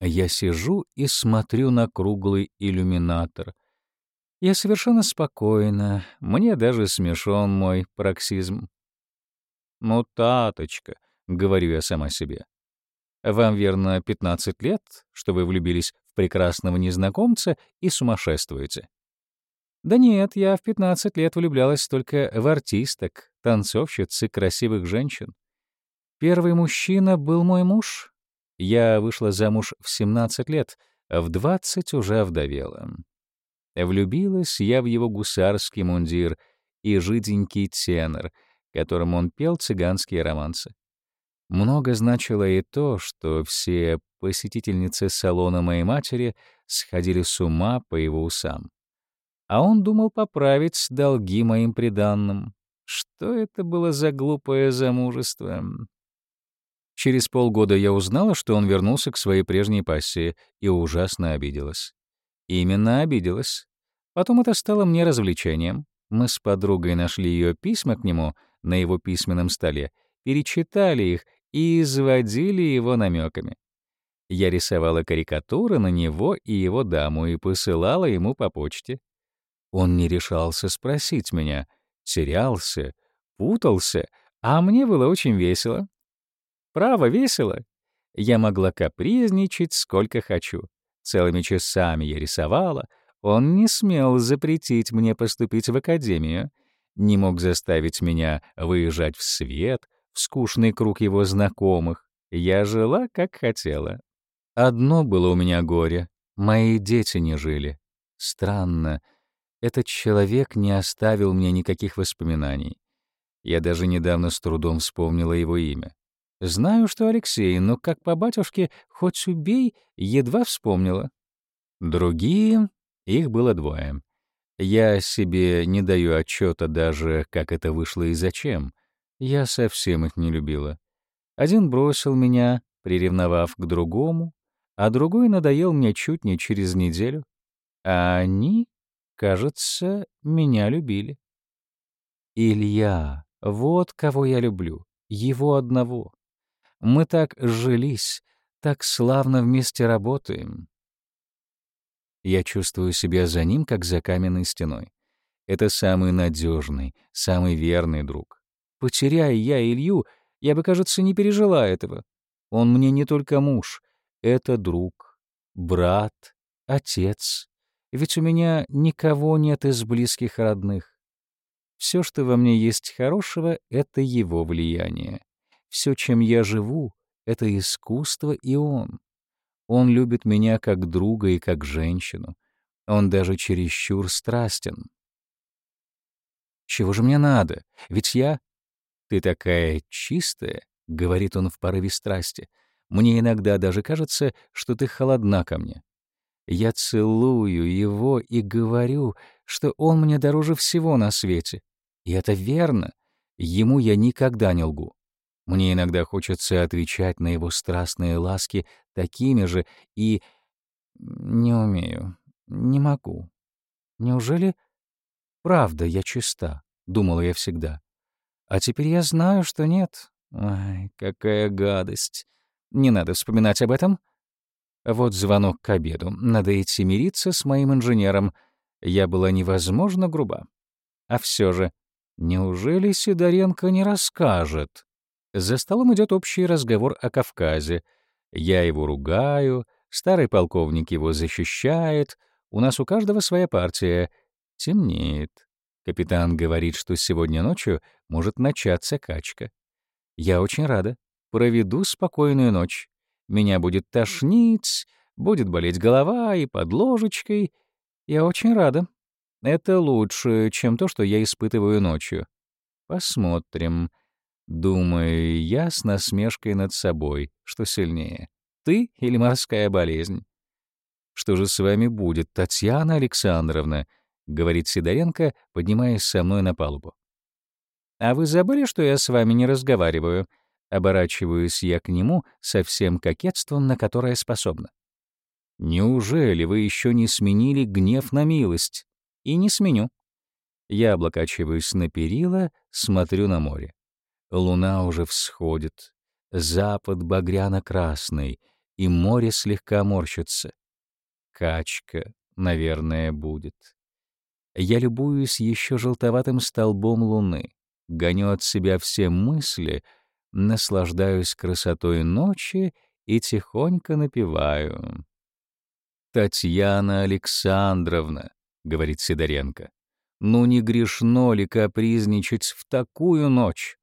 Я сижу и смотрю на круглый иллюминатор. Я совершенно спокойна, мне даже смешон мой пароксизм. «Ну, таточка», — говорю я сама себе, вам, верно, 15 лет, что вы влюбились в прекрасного незнакомца и сумасшествуете. Да нет, я в 15 лет влюблялась только в артисток, танцовщиц и красивых женщин. Первый мужчина был мой муж. Я вышла замуж в 17 лет, а в 20 уже овдовела. Влюбилась я в его гусарский мундир и жиденький тенор, которым он пел цыганские романсы. Много значило и то, что все посетительницы салона моей матери сходили с ума по его усам. А он думал поправить долги моим приданным. Что это было за глупое замужество? Через полгода я узнала, что он вернулся к своей прежней пассии, и ужасно обиделась. Именно обиделась. Потом это стало мне развлечением. Мы с подругой нашли ее письма к нему на его письменном столе, перечитали их и изводили его намеками. Я рисовала карикатуры на него и его даму и посылала ему по почте. Он не решался спросить меня, терялся, путался, а мне было очень весело. Право, весело. Я могла капризничать сколько хочу. Целыми часами я рисовала. Он не смел запретить мне поступить в академию, не мог заставить меня выезжать в свет, в скучный круг его знакомых. Я жила, как хотела. Одно было у меня горе — мои дети не жили. Странно, этот человек не оставил мне никаких воспоминаний. Я даже недавно с трудом вспомнила его имя. Знаю, что Алексей, но как по батюшке, хоть убей, едва вспомнила. Другие, их было двое. Я себе не даю отчета даже, как это вышло и зачем. Я совсем их не любила. Один бросил меня, приревновав к другому, а другой надоел мне чуть не через неделю. А они, кажется, меня любили. Илья, вот кого я люблю, его одного. Мы так жились, так славно вместе работаем. Я чувствую себя за ним, как за каменной стеной. Это самый надежный, самый верный друг. Потеряя я Илью, я бы, кажется, не пережила этого. Он мне не только муж, это друг, брат, отец. Ведь у меня никого нет из близких родных. Все, что во мне есть хорошего, — это его влияние. Все, чем я живу, — это искусство и он. Он любит меня как друга и как женщину. Он даже чересчур страстен. Чего же мне надо? Ведь я... Ты такая чистая, — говорит он в порыве страсти. Мне иногда даже кажется, что ты холодна ко мне. Я целую его и говорю, что он мне дороже всего на свете. И это верно. Ему я никогда не лгу. Мне иногда хочется отвечать на его страстные ласки такими же, и... Не умею, не могу. Неужели правда я чиста? Думала я всегда. А теперь я знаю, что нет. Ай, какая гадость. Не надо вспоминать об этом. Вот звонок к обеду. Надо идти мириться с моим инженером. Я была невозможно груба. А все же, неужели Сидоренко не расскажет? За столом идет общий разговор о Кавказе. Я его ругаю, старый полковник его защищает, у нас у каждого своя партия. Темнеет. Капитан говорит, что сегодня ночью может начаться качка. Я очень рада. Проведу спокойную ночь. Меня будет тошнить, будет болеть голова и под ложечкой. Я очень рада. Это лучше, чем то, что я испытываю ночью. Посмотрим. Думаю я с насмешкой над собой, что сильнее, ты или морская болезнь. «Что же с вами будет, Татьяна Александровна?» — говорит Сидоренко, поднимаясь со мной на палубу. «А вы забыли, что я с вами не разговариваю?» Оборачиваюсь я к нему со всем кокетством, на которое способна. «Неужели вы еще не сменили гнев на милость?» «И не сменю». Я облокачиваюсь на перила, смотрю на море. Луна уже всходит, запад багряно-красный, и море слегка морщится. Качка, наверное, будет. Я любуюсь еще желтоватым столбом луны, гоню от себя все мысли, наслаждаюсь красотой ночи и тихонько напеваю. «Татьяна Александровна», — говорит Сидоренко, — «ну не грешно ли капризничать в такую ночь?»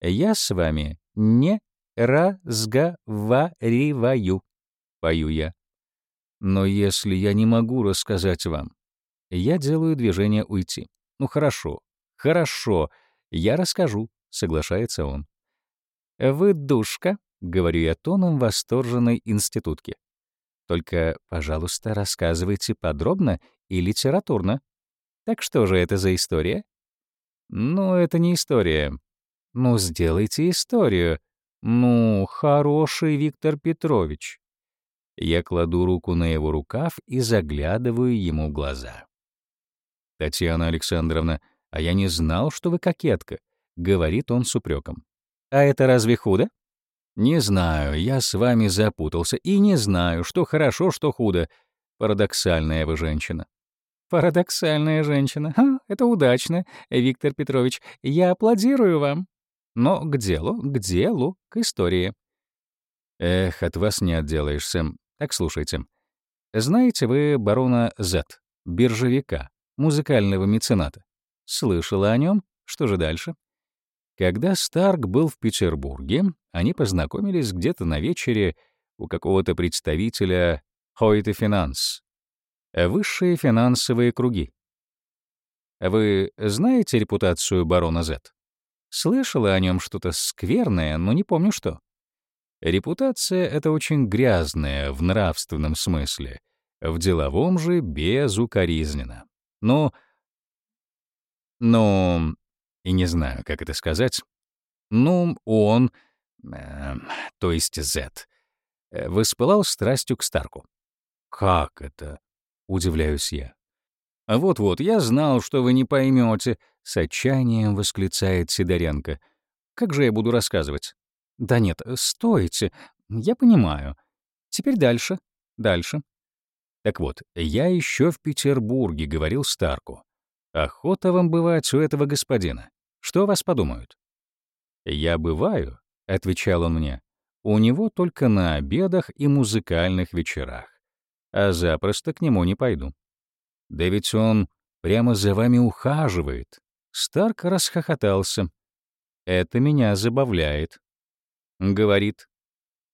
Я с вами не разговариваю, пою я. Но если я не могу рассказать вам, я делаю движение уйти. Ну хорошо, хорошо, я расскажу, соглашается он. Вы душка, говорю я тоном восторженной институтки. Только, пожалуйста, рассказывайте подробно и литературно. Так что же это за история? Ну, это не история. Ну, сделайте историю. «Ну, хороший Виктор Петрович». Я кладу руку на его рукав и заглядываю ему в глаза. «Татьяна Александровна, а я не знал, что вы кокетка», — говорит он с упреком. «А это разве худо?» «Не знаю, я с вами запутался, и не знаю, что хорошо, что худо. Парадоксальная вы женщина». «Парадоксальная женщина. Ха, это удачно, Виктор Петрович. Я аплодирую вам». Но к делу, к делу, к истории. Эх, от вас не отделаешься. Так слушайте. Знаете вы барона З, биржевика, музыкального мецената? Слышала о нем? Что же дальше? Когда Старк был в Петербурге, они познакомились где-то на вечере у какого-то представителя Хойте Финанс. Высшие финансовые круги. Вы знаете репутацию барона З? Слышала о нем что-то скверное, но не помню что. Репутация — это очень грязная в нравственном смысле, в деловом же безукоризненно. Но... Но... И не знаю, как это сказать. Ну, он... Э, то есть Зет, э, воспылал страстью к Старку. «Как это?» — удивляюсь я. «Вот-вот, я знал, что вы не поймете», — с отчаянием восклицает Сидоренко. «Как же я буду рассказывать?» «Да нет, стойте, я понимаю. Теперь дальше, дальше». Так вот, я еще в Петербурге говорил Старку. «Охота вам бывать у этого господина. Что вас подумают?» «Я бываю», — отвечал он мне, — «у него только на обедах и музыкальных вечерах, а запросто к нему не пойду». Да ведь он прямо за вами ухаживает. Старк расхохотался. Это меня забавляет. Говорит,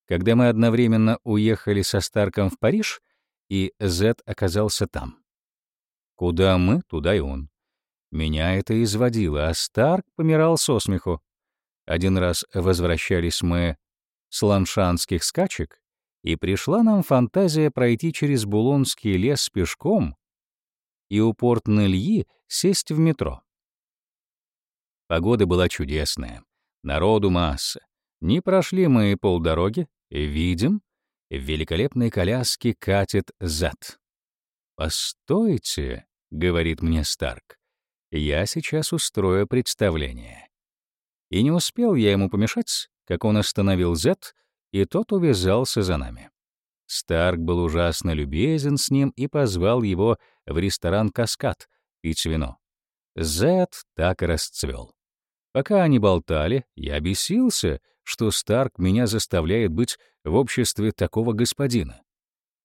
когда мы одновременно уехали со Старком в Париж, и Зет оказался там. Куда мы, туда и он. Меня это изводило, а Старк помирал со смеху. Один раз возвращались мы с ланшанских скачек, и пришла нам фантазия пройти через Булонский лес пешком и у порт Нельи сесть в метро. Погода была чудесная, народу масса. Не прошли мы полдороги, видим, в великолепной коляске катит зад. «Постойте», — говорит мне Старк, — «я сейчас устрою представление». И не успел я ему помешать, как он остановил Зет, и тот увязался за нами. Старк был ужасно любезен с ним и позвал его в ресторан «Каскад» пить вино. Зет так и расцвел. Пока они болтали, я бесился, что Старк меня заставляет быть в обществе такого господина.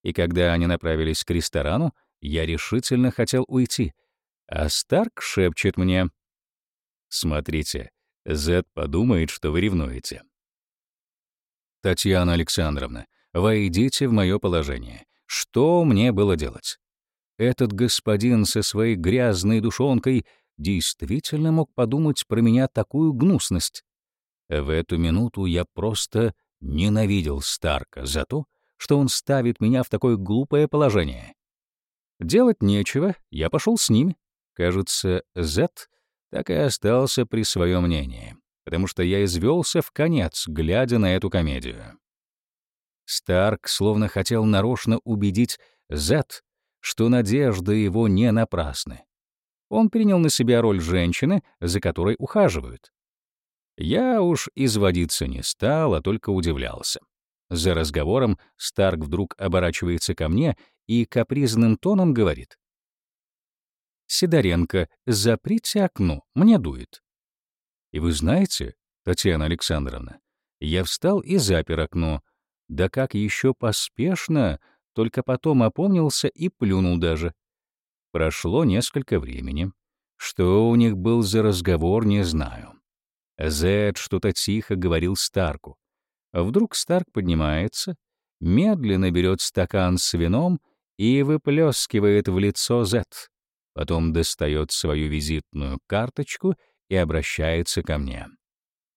И когда они направились к ресторану, я решительно хотел уйти, а Старк шепчет мне «Смотрите, Зет подумает, что вы ревнуете». «Татьяна Александровна, войдите в мое положение. Что мне было делать? Этот господин со своей грязной душонкой действительно мог подумать про меня такую гнусность. В эту минуту я просто ненавидел Старка за то, что он ставит меня в такое глупое положение. Делать нечего, я пошел с ними. Кажется, Зет так и остался при своем мнении, потому что я извелся в конец, глядя на эту комедию. Старк словно хотел нарочно убедить Зет, что надежды его не напрасны. Он принял на себя роль женщины, за которой ухаживают. Я уж изводиться не стал, а только удивлялся. За разговором Старк вдруг оборачивается ко мне и капризным тоном говорит. «Сидоренко, заприте окно, мне дует». И вы знаете, Татьяна Александровна, я встал и запер окно. Да как еще поспешно только потом опомнился и плюнул даже. Прошло несколько времени. Что у них был за разговор, не знаю. Зед что-то тихо говорил Старку. Вдруг Старк поднимается, медленно берет стакан с вином и выплескивает в лицо Зет. Потом достает свою визитную карточку и обращается ко мне.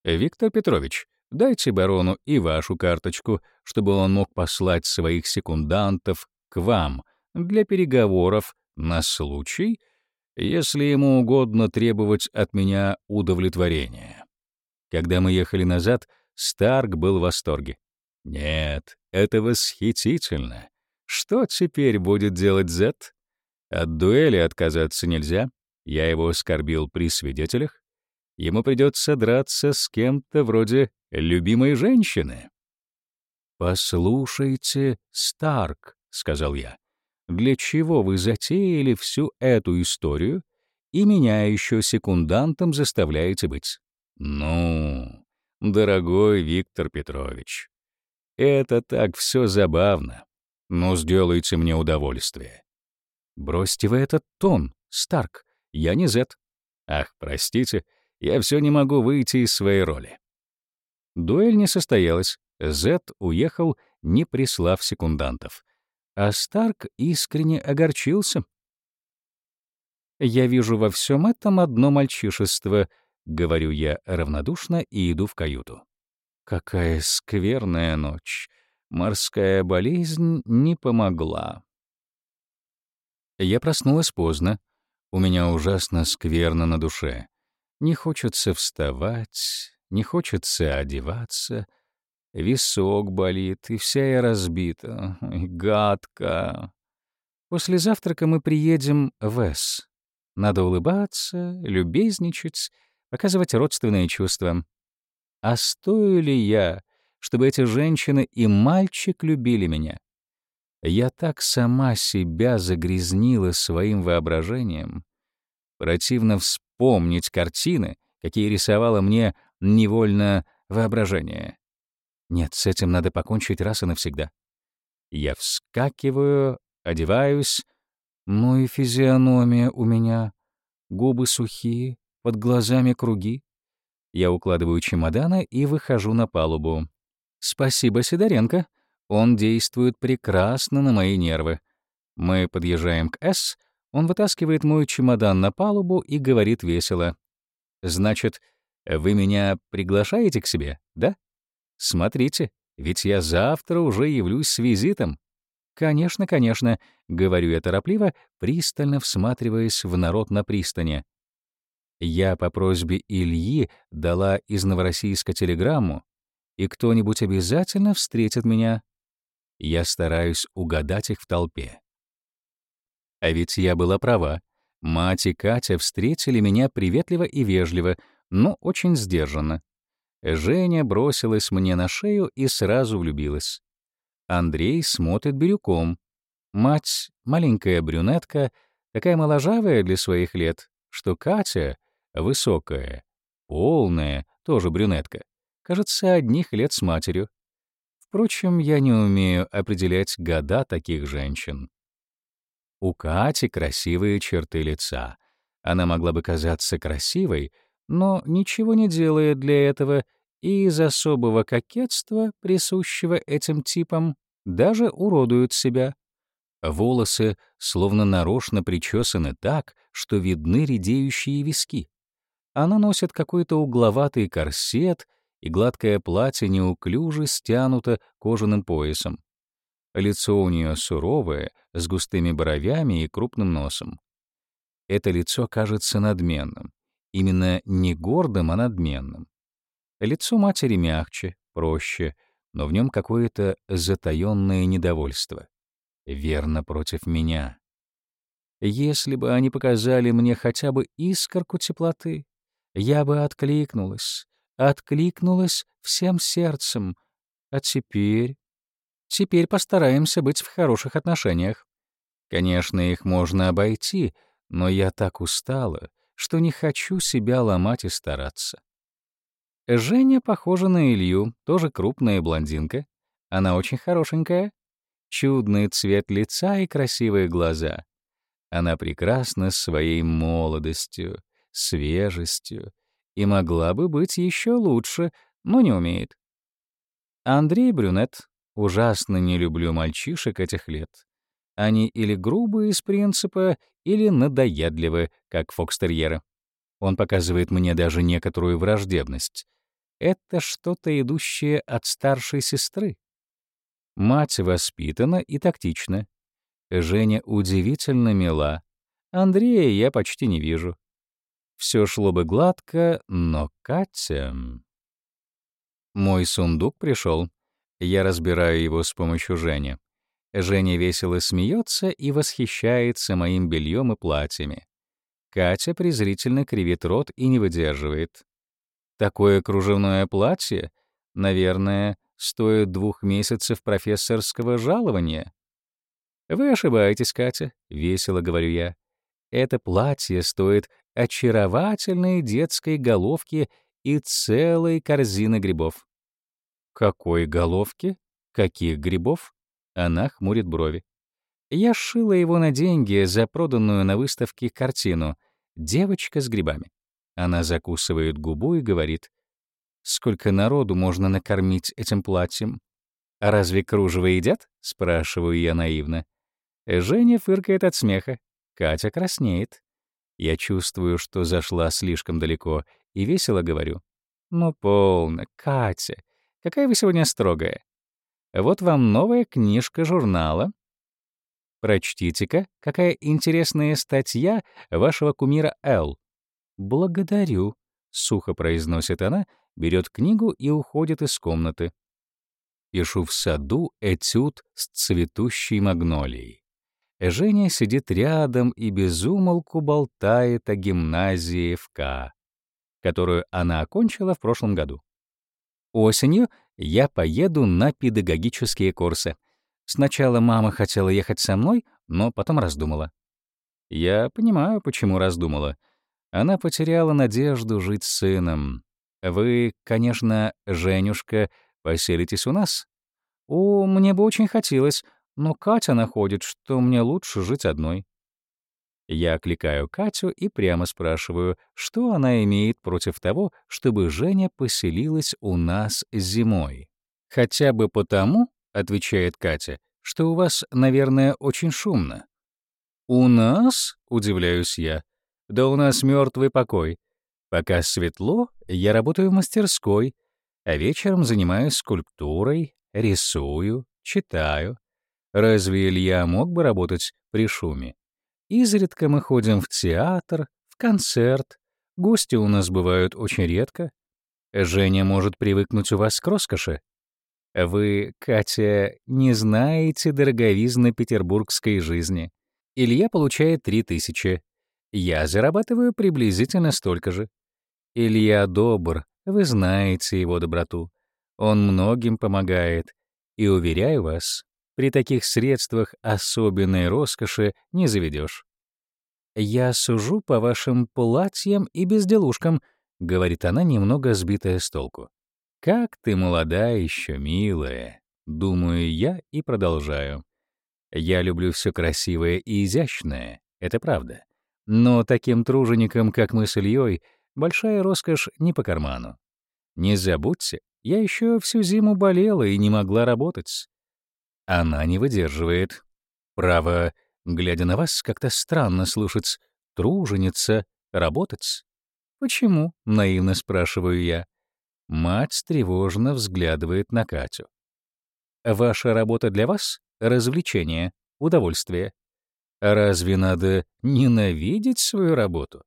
«Виктор Петрович, Дайте барону и вашу карточку, чтобы он мог послать своих секундантов к вам для переговоров на случай, если ему угодно требовать от меня удовлетворения. Когда мы ехали назад, Старк был в восторге. «Нет, это восхитительно. Что теперь будет делать Зет? От дуэли отказаться нельзя. Я его оскорбил при свидетелях. Ему придется драться с кем-то вроде любимой женщины». «Послушайте, Старк», — сказал я, — «для чего вы затеяли всю эту историю и меня еще секундантом заставляете быть?» «Ну, дорогой Виктор Петрович, это так все забавно. Но сделайте мне удовольствие». «Бросьте вы этот тон, Старк, я не Зет». «Ах, простите, я все не могу выйти из своей роли». Дуэль не состоялась, Зет уехал, не прислав секундантов. А Старк искренне огорчился. «Я вижу во всем этом одно мальчишество», — говорю я равнодушно и иду в каюту. Какая скверная ночь. Морская болезнь не помогла. Я проснулась поздно. У меня ужасно скверно на душе. Не хочется вставать, не хочется одеваться — Висок болит, и вся я разбита. Ой, гадко. После завтрака мы приедем в С. Надо улыбаться, любезничать, показывать родственные чувства. А стою ли я, чтобы эти женщины и мальчик любили меня? Я так сама себя загрязнила своим воображением. Противно вспомнить картины, какие рисовало мне невольно воображение. Нет, с этим надо покончить раз и навсегда. Я вскакиваю, одеваюсь. Ну и физиономия у меня. Губы сухие, под глазами круги. Я укладываю чемоданы и выхожу на палубу. Спасибо, Сидоренко. Он действует прекрасно на мои нервы. Мы подъезжаем к «С», он вытаскивает мой чемодан на палубу и говорит весело. «Значит, вы меня приглашаете к себе, да?» Смотрите, ведь я завтра уже явлюсь с визитом. Конечно, конечно, говорю я торопливо, пристально всматриваясь в народ на пристани. Я по просьбе Ильи дала из Новороссийска телеграмму, и кто-нибудь обязательно встретит меня. Я стараюсь угадать их в толпе. А ведь я была права. Мать и Катя встретили меня приветливо и вежливо, но очень сдержанно. Женя бросилась мне на шею и сразу влюбилась. Андрей смотрит бирюком. Мать — маленькая брюнетка, такая моложавая для своих лет, что Катя — высокая, полная, тоже брюнетка, кажется, одних лет с матерью. Впрочем, я не умею определять года таких женщин. У Кати красивые черты лица. Она могла бы казаться красивой, но ничего не делает для этого и из особого кокетства, присущего этим типам, даже уродуют себя. Волосы словно нарочно причесаны так, что видны редеющие виски. Она носит какой-то угловатый корсет, и гладкое платье неуклюже стянуто кожаным поясом. Лицо у нее суровое, с густыми бровями и крупным носом. Это лицо кажется надменным. Именно не гордым, а надменным. Лицо матери мягче, проще, но в нем какое-то затаённое недовольство. Верно против меня. Если бы они показали мне хотя бы искорку теплоты, я бы откликнулась, откликнулась всем сердцем. А теперь... Теперь постараемся быть в хороших отношениях. Конечно, их можно обойти, но я так устала, что не хочу себя ломать и стараться. Женя похожа на Илью, тоже крупная блондинка. Она очень хорошенькая. Чудный цвет лица и красивые глаза. Она прекрасна своей молодостью, свежестью и могла бы быть еще лучше, но не умеет. Андрей Брюнет. Ужасно не люблю мальчишек этих лет. Они или грубые из принципа, или надоедливы, как фокстерьеры. Он показывает мне даже некоторую враждебность. Это что-то идущее от старшей сестры. Мать воспитана и тактична. Женя удивительно мила. Андрея я почти не вижу. Все шло бы гладко, но Катя... Мой сундук пришел. Я разбираю его с помощью Жени. Женя весело смеется и восхищается моим бельем и платьями. Катя презрительно кривит рот и не выдерживает. Такое кружевное платье, наверное, стоит двух месяцев профессорского жалования. Вы ошибаетесь, Катя, весело говорю я. Это платье стоит очаровательной детской головки и целой корзины грибов. Какой головки? Каких грибов? Она хмурит брови. Я сшила его на деньги за проданную на выставке картину «Девочка с грибами». Она закусывает губу и говорит, «Сколько народу можно накормить этим платьем?» «А разве кружево едят?» — спрашиваю я наивно. Женя фыркает от смеха. Катя краснеет. Я чувствую, что зашла слишком далеко, и весело говорю. «Ну, полно, Катя, какая вы сегодня строгая. Вот вам новая книжка журнала. Прочтите-ка, какая интересная статья вашего кумира Л. Благодарю, сухо произносит она, берет книгу и уходит из комнаты. Пишу в саду этюд с цветущей магнолией. Женя сидит рядом и безумолку болтает о гимназии ФК, которую она окончила в прошлом году. Осенью я поеду на педагогические курсы. Сначала мама хотела ехать со мной, но потом раздумала. Я понимаю, почему раздумала. Она потеряла надежду жить с сыном. Вы, конечно, Женюшка, поселитесь у нас? О, мне бы очень хотелось, но Катя находит, что мне лучше жить одной. Я окликаю Катю и прямо спрашиваю, что она имеет против того, чтобы Женя поселилась у нас зимой. «Хотя бы потому, — отвечает Катя, — что у вас, наверное, очень шумно». «У нас?» — удивляюсь я. «Да у нас мертвый покой. Пока светло, я работаю в мастерской, а вечером занимаюсь скульптурой, рисую, читаю. Разве Илья мог бы работать при шуме? Изредка мы ходим в театр, в концерт. Гости у нас бывают очень редко. Женя может привыкнуть у вас к роскоши. Вы, Катя, не знаете дороговизны петербургской жизни. Илья получает три тысячи. Я зарабатываю приблизительно столько же. Илья добр, вы знаете его доброту. Он многим помогает. И, уверяю вас, при таких средствах особенной роскоши не заведешь. «Я сужу по вашим платьям и безделушкам», — говорит она, немного сбитая с толку. «Как ты молода еще, милая», — думаю я и продолжаю. «Я люблю все красивое и изящное, это правда. Но таким труженикам, как мы с Ильей, большая роскошь не по карману. Не забудьте, я еще всю зиму болела и не могла работать. Она не выдерживает. Право, глядя на вас, как-то странно слушать «труженица», «работать». «Почему?» — наивно спрашиваю я. Мать тревожно взглядывает на Катю. «Ваша работа для вас — развлечение, удовольствие. Разве надо ненавидеть свою работу?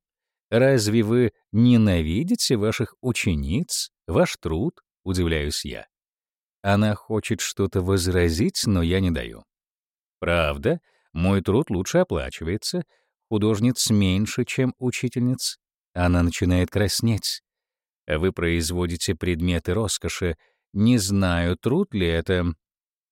Разве вы ненавидите ваших учениц, ваш труд?» — удивляюсь я. Она хочет что-то возразить, но я не даю. Правда, мой труд лучше оплачивается, художниц меньше, чем учительниц. Она начинает краснеть. Вы производите предметы роскоши. Не знаю, труд ли это.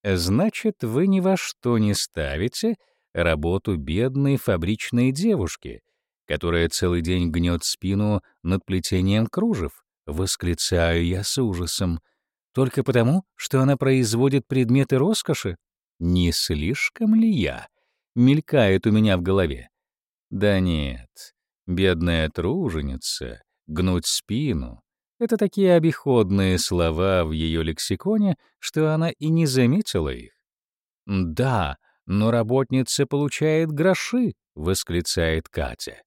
Значит, вы ни во что не ставите работу бедной фабричной девушки, которая целый день гнет спину над плетением кружев. Восклицаю я с ужасом — только потому, что она производит предметы роскоши? Не слишком ли я? Мелькает у меня в голове. Да нет, бедная труженица, гнуть спину — это такие обиходные слова в ее лексиконе, что она и не заметила их. «Да, но работница получает гроши», — восклицает Катя.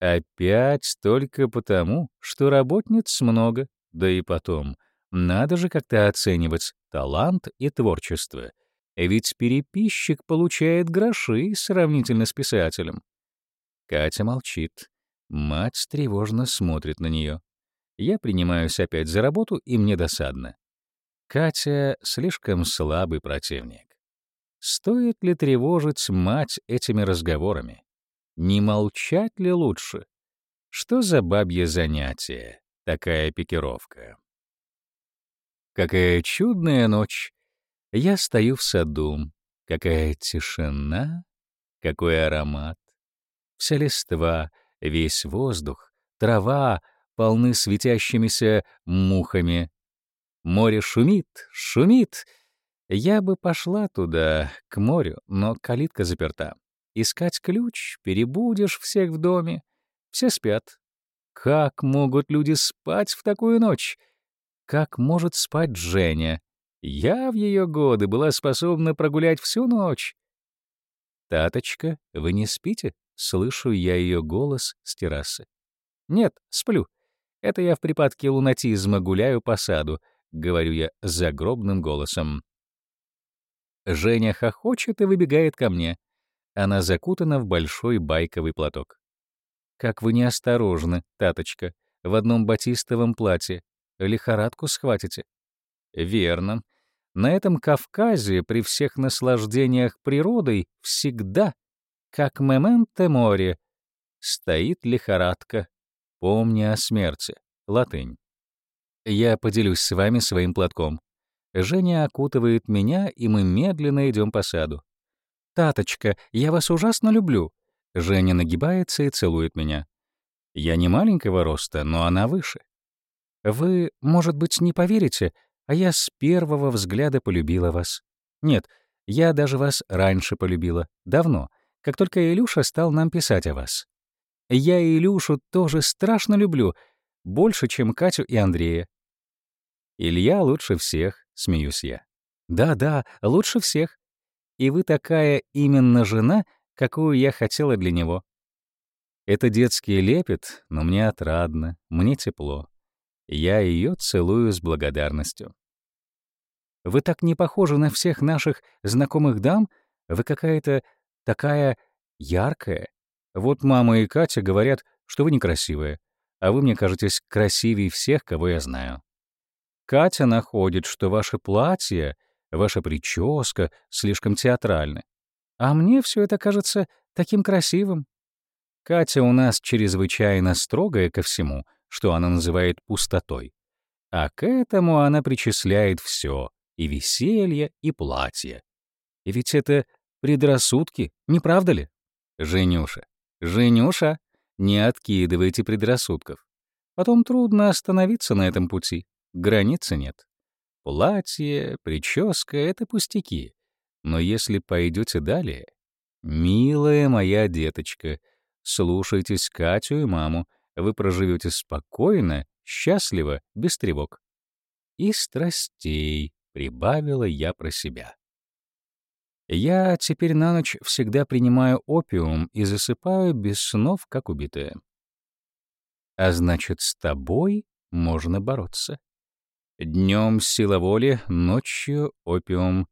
Опять только потому, что работниц много, да и потом — надо же как-то оценивать талант и творчество. Ведь переписчик получает гроши сравнительно с писателем. Катя молчит. Мать тревожно смотрит на нее. Я принимаюсь опять за работу, и мне досадно. Катя — слишком слабый противник. Стоит ли тревожить мать этими разговорами? Не молчать ли лучше? Что за бабье занятие, такая пикировка? Какая чудная ночь! Я стою в саду. Какая тишина, какой аромат. Вся листва, весь воздух, трава полны светящимися мухами. Море шумит, шумит. Я бы пошла туда, к морю, но калитка заперта. Искать ключ, перебудешь всех в доме. Все спят. Как могут люди спать в такую ночь? Как может спать Женя? Я в ее годы была способна прогулять всю ночь. «Таточка, вы не спите?» — слышу я ее голос с террасы. «Нет, сплю. Это я в припадке лунатизма гуляю по саду», — говорю я загробным голосом. Женя хохочет и выбегает ко мне. Она закутана в большой байковый платок. «Как вы неосторожны, таточка, в одном батистовом платье. Лихорадку схватите». «Верно. На этом Кавказе при всех наслаждениях природой всегда, как мементе море, стоит лихорадка. Помни о смерти. Латынь. Я поделюсь с вами своим платком. Женя окутывает меня, и мы медленно идем по саду. «Таточка, я вас ужасно люблю». Женя нагибается и целует меня. Я не маленького роста, но она выше. Вы, может быть, не поверите, а я с первого взгляда полюбила вас. Нет, я даже вас раньше полюбила, давно, как только Илюша стал нам писать о вас. Я Илюшу тоже страшно люблю, больше, чем Катю и Андрея. Илья лучше всех, смеюсь я. Да-да, лучше всех и вы такая именно жена, какую я хотела для него. Это детский лепет, но мне отрадно, мне тепло. Я ее целую с благодарностью. Вы так не похожи на всех наших знакомых дам, вы какая-то такая яркая. Вот мама и Катя говорят, что вы некрасивая, а вы мне кажетесь красивее всех, кого я знаю. Катя находит, что ваше платье — Ваша прическа слишком театральны. А мне все это кажется таким красивым. Катя у нас чрезвычайно строгая ко всему, что она называет пустотой. А к этому она причисляет все — и веселье, и платье. И ведь это предрассудки, не правда ли? Женюша, Женюша, не откидывайте предрассудков. Потом трудно остановиться на этом пути, границы нет. Платье, прическа — это пустяки. Но если пойдете далее... Милая моя деточка, слушайтесь Катю и маму, вы проживете спокойно, счастливо, без тревог. И страстей, прибавила я про себя. Я теперь на ночь всегда принимаю опиум и засыпаю без снов, как убитая. А значит, с тобой можно бороться. Днем сила воли, ночью опиум.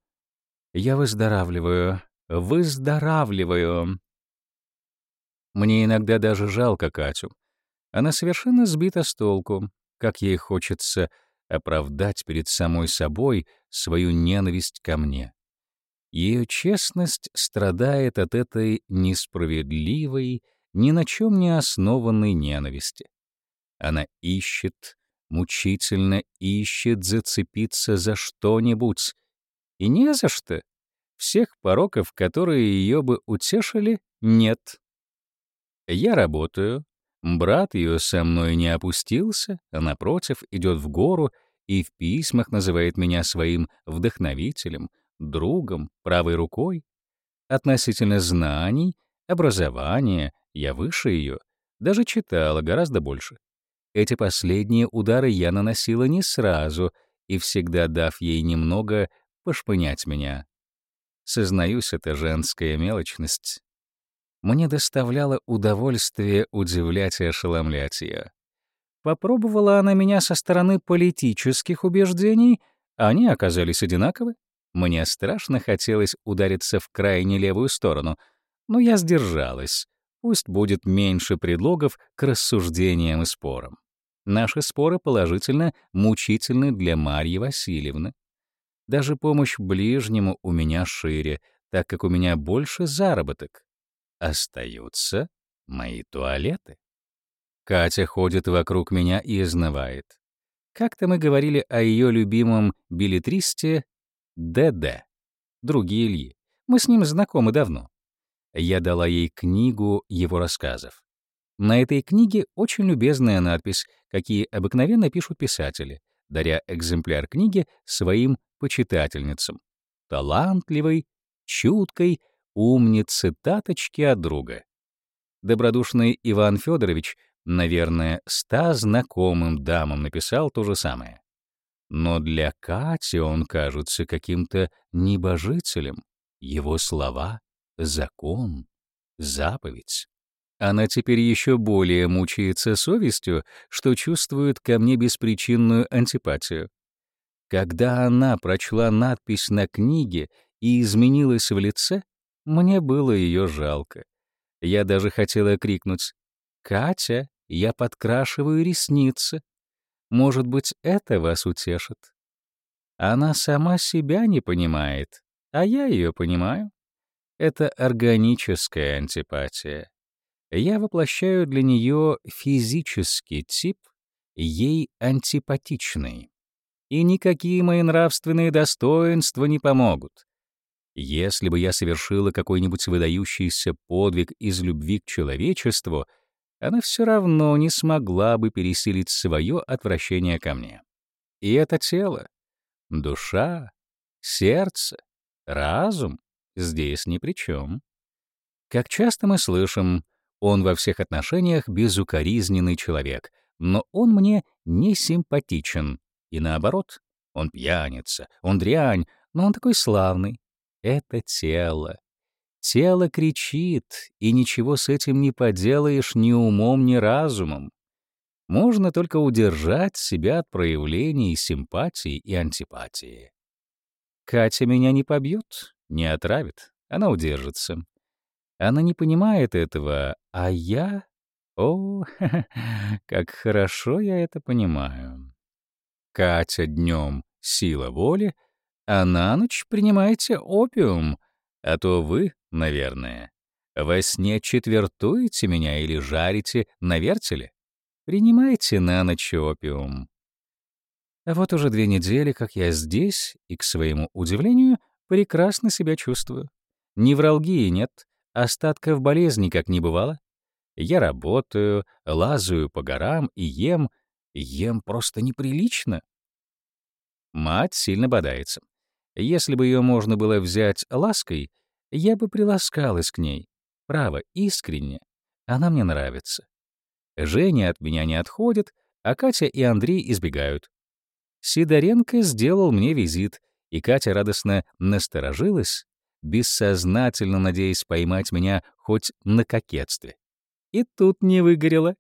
Я выздоравливаю, выздоравливаю. Мне иногда даже жалко Катю. Она совершенно сбита с толку, как ей хочется оправдать перед самой собой свою ненависть ко мне. Ее честность страдает от этой несправедливой, ни на чем не основанной ненависти. Она ищет, мучительно ищет зацепиться за что-нибудь. И не за что. Всех пороков, которые ее бы утешили, нет. Я работаю. Брат ее со мной не опустился, а, напротив, идет в гору и в письмах называет меня своим вдохновителем, другом, правой рукой. Относительно знаний, образования я выше ее, даже читала гораздо больше. Эти последние удары я наносила не сразу и всегда дав ей немного пошпынять меня. Сознаюсь, это женская мелочность. Мне доставляло удовольствие удивлять и ошеломлять ее. Попробовала она меня со стороны политических убеждений, а они оказались одинаковы. Мне страшно хотелось удариться в крайне левую сторону, но я сдержалась, Пусть будет меньше предлогов к рассуждениям и спорам. Наши споры положительно мучительны для Марьи Васильевны. Даже помощь ближнему у меня шире, так как у меня больше заработок. Остаются мои туалеты. Катя ходит вокруг меня и изнывает. Как-то мы говорили о ее любимом билетристе ДД, друге Ильи. Мы с ним знакомы давно. Я дала ей книгу его рассказов. На этой книге очень любезная надпись, какие обыкновенно пишут писатели, даря экземпляр книги своим почитательницам. Талантливой, чуткой, умницы таточки от друга. Добродушный Иван Федорович, наверное, ста знакомым дамам написал то же самое. Но для Кати он кажется каким-то небожителем. Его слова — закон, заповедь. Она теперь еще более мучается совестью, что чувствует ко мне беспричинную антипатию. Когда она прочла надпись на книге и изменилась в лице, мне было ее жалко. Я даже хотела крикнуть «Катя, я подкрашиваю ресницы. Может быть, это вас утешит?» Она сама себя не понимает, а я ее понимаю. Это органическая антипатия. Я воплощаю для нее физический тип, ей антипатичный. И никакие мои нравственные достоинства не помогут. Если бы я совершила какой-нибудь выдающийся подвиг из любви к человечеству, она все равно не смогла бы пересилить свое отвращение ко мне. И это тело, душа, сердце, разум здесь ни при чем. Как часто мы слышим, он во всех отношениях безукоризненный человек, но он мне не симпатичен. И наоборот, он пьяница, он дрянь, но он такой славный. Это тело. Тело кричит, и ничего с этим не поделаешь ни умом, ни разумом. Можно только удержать себя от проявлений симпатии и антипатии. Катя меня не побьет, не отравит, она удержится. Она не понимает этого, а я... О, как хорошо я это понимаю. Катя днем — сила воли, а на ночь принимайте опиум, а то вы, наверное, во сне четвертуете меня или жарите на вертеле. Принимайте на ночь опиум. А вот уже две недели, как я здесь, и, к своему удивлению, прекрасно себя чувствую. Невралгии нет, Остатков болезни как не бывало. Я работаю, лазаю по горам и ем. Ем просто неприлично. Мать сильно бодается. Если бы ее можно было взять лаской, я бы приласкалась к ней. Право, искренне. Она мне нравится. Женя от меня не отходит, а Катя и Андрей избегают. Сидоренко сделал мне визит, и Катя радостно насторожилась, бессознательно надеясь поймать меня хоть на кокетстве. И тут не выгорело.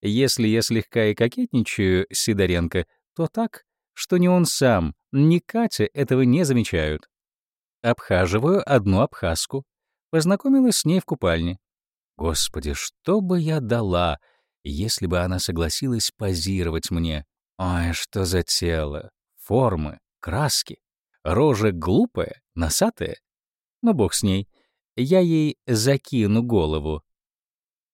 Если я слегка и кокетничаю, Сидоренко, то так, что ни он сам, ни Катя этого не замечают. Обхаживаю одну абхазку. Познакомилась с ней в купальне. Господи, что бы я дала, если бы она согласилась позировать мне? Ой, что за тело, формы, краски. Рожа глупая, носатая, но бог с ней. Я ей закину голову.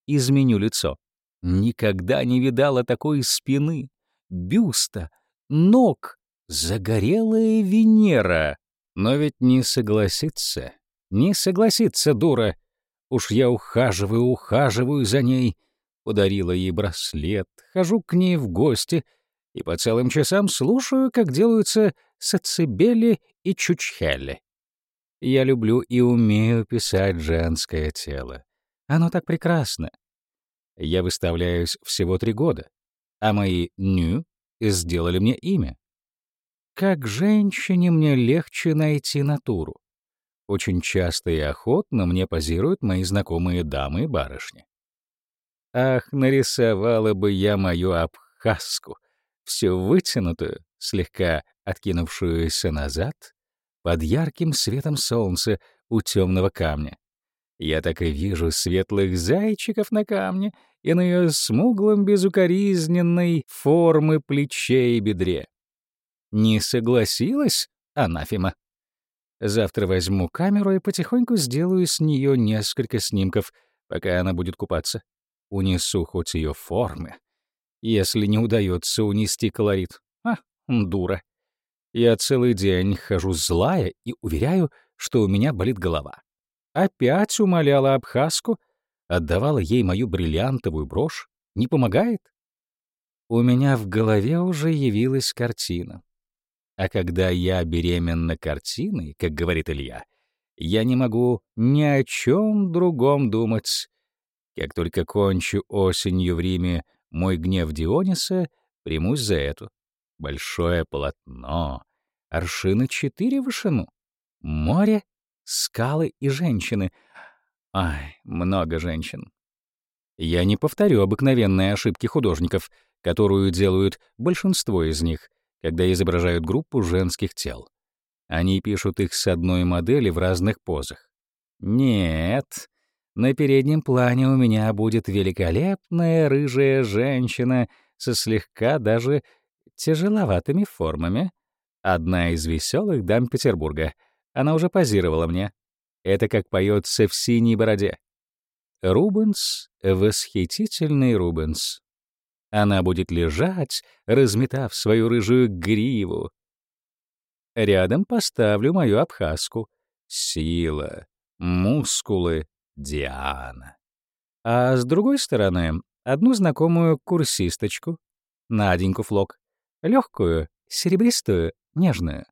Изменю лицо. Никогда не видала такой спины, бюста, ног, загорелая Венера. Но ведь не согласится, не согласится, дура. Уж я ухаживаю, ухаживаю за ней. Подарила ей браслет, хожу к ней в гости и по целым часам слушаю, как делаются сацебели и чучхели. Я люблю и умею писать женское тело. Оно так прекрасно. Я выставляюсь всего три года, а мои «ню» сделали мне имя. Как женщине мне легче найти натуру. Очень часто и охотно мне позируют мои знакомые дамы и барышни. Ах, нарисовала бы я мою абхазку, всю вытянутую, слегка откинувшуюся назад, под ярким светом солнца у темного камня. Я так и вижу светлых зайчиков на камне и на ее смуглом безукоризненной формы плече и бедре. Не согласилась, анафема? Завтра возьму камеру и потихоньку сделаю с нее несколько снимков, пока она будет купаться. Унесу хоть ее формы. Если не удается унести колорит. А, дура. Я целый день хожу злая и уверяю, что у меня болит голова. Опять умоляла Абхазку, отдавала ей мою бриллиантовую брошь. Не помогает? У меня в голове уже явилась картина. А когда я беременна картиной, как говорит Илья, я не могу ни о чем другом думать. Как только кончу осенью в Риме мой гнев Диониса, примусь за эту. Большое полотно, аршина четыре в вышину, море, скалы и женщины. Ай, много женщин. Я не повторю обыкновенные ошибки художников, которую делают большинство из них — когда изображают группу женских тел. Они пишут их с одной модели в разных позах. Нет, на переднем плане у меня будет великолепная рыжая женщина со слегка даже тяжеловатыми формами. Одна из веселых дам Петербурга. Она уже позировала мне. Это как поется в синей бороде. Рубенс — восхитительный Рубенс. Она будет лежать, разметав свою рыжую гриву. Рядом поставлю мою абхазку. Сила, мускулы, Диана. А с другой стороны, одну знакомую курсисточку, Наденьку Флок. Легкую, серебристую, нежную.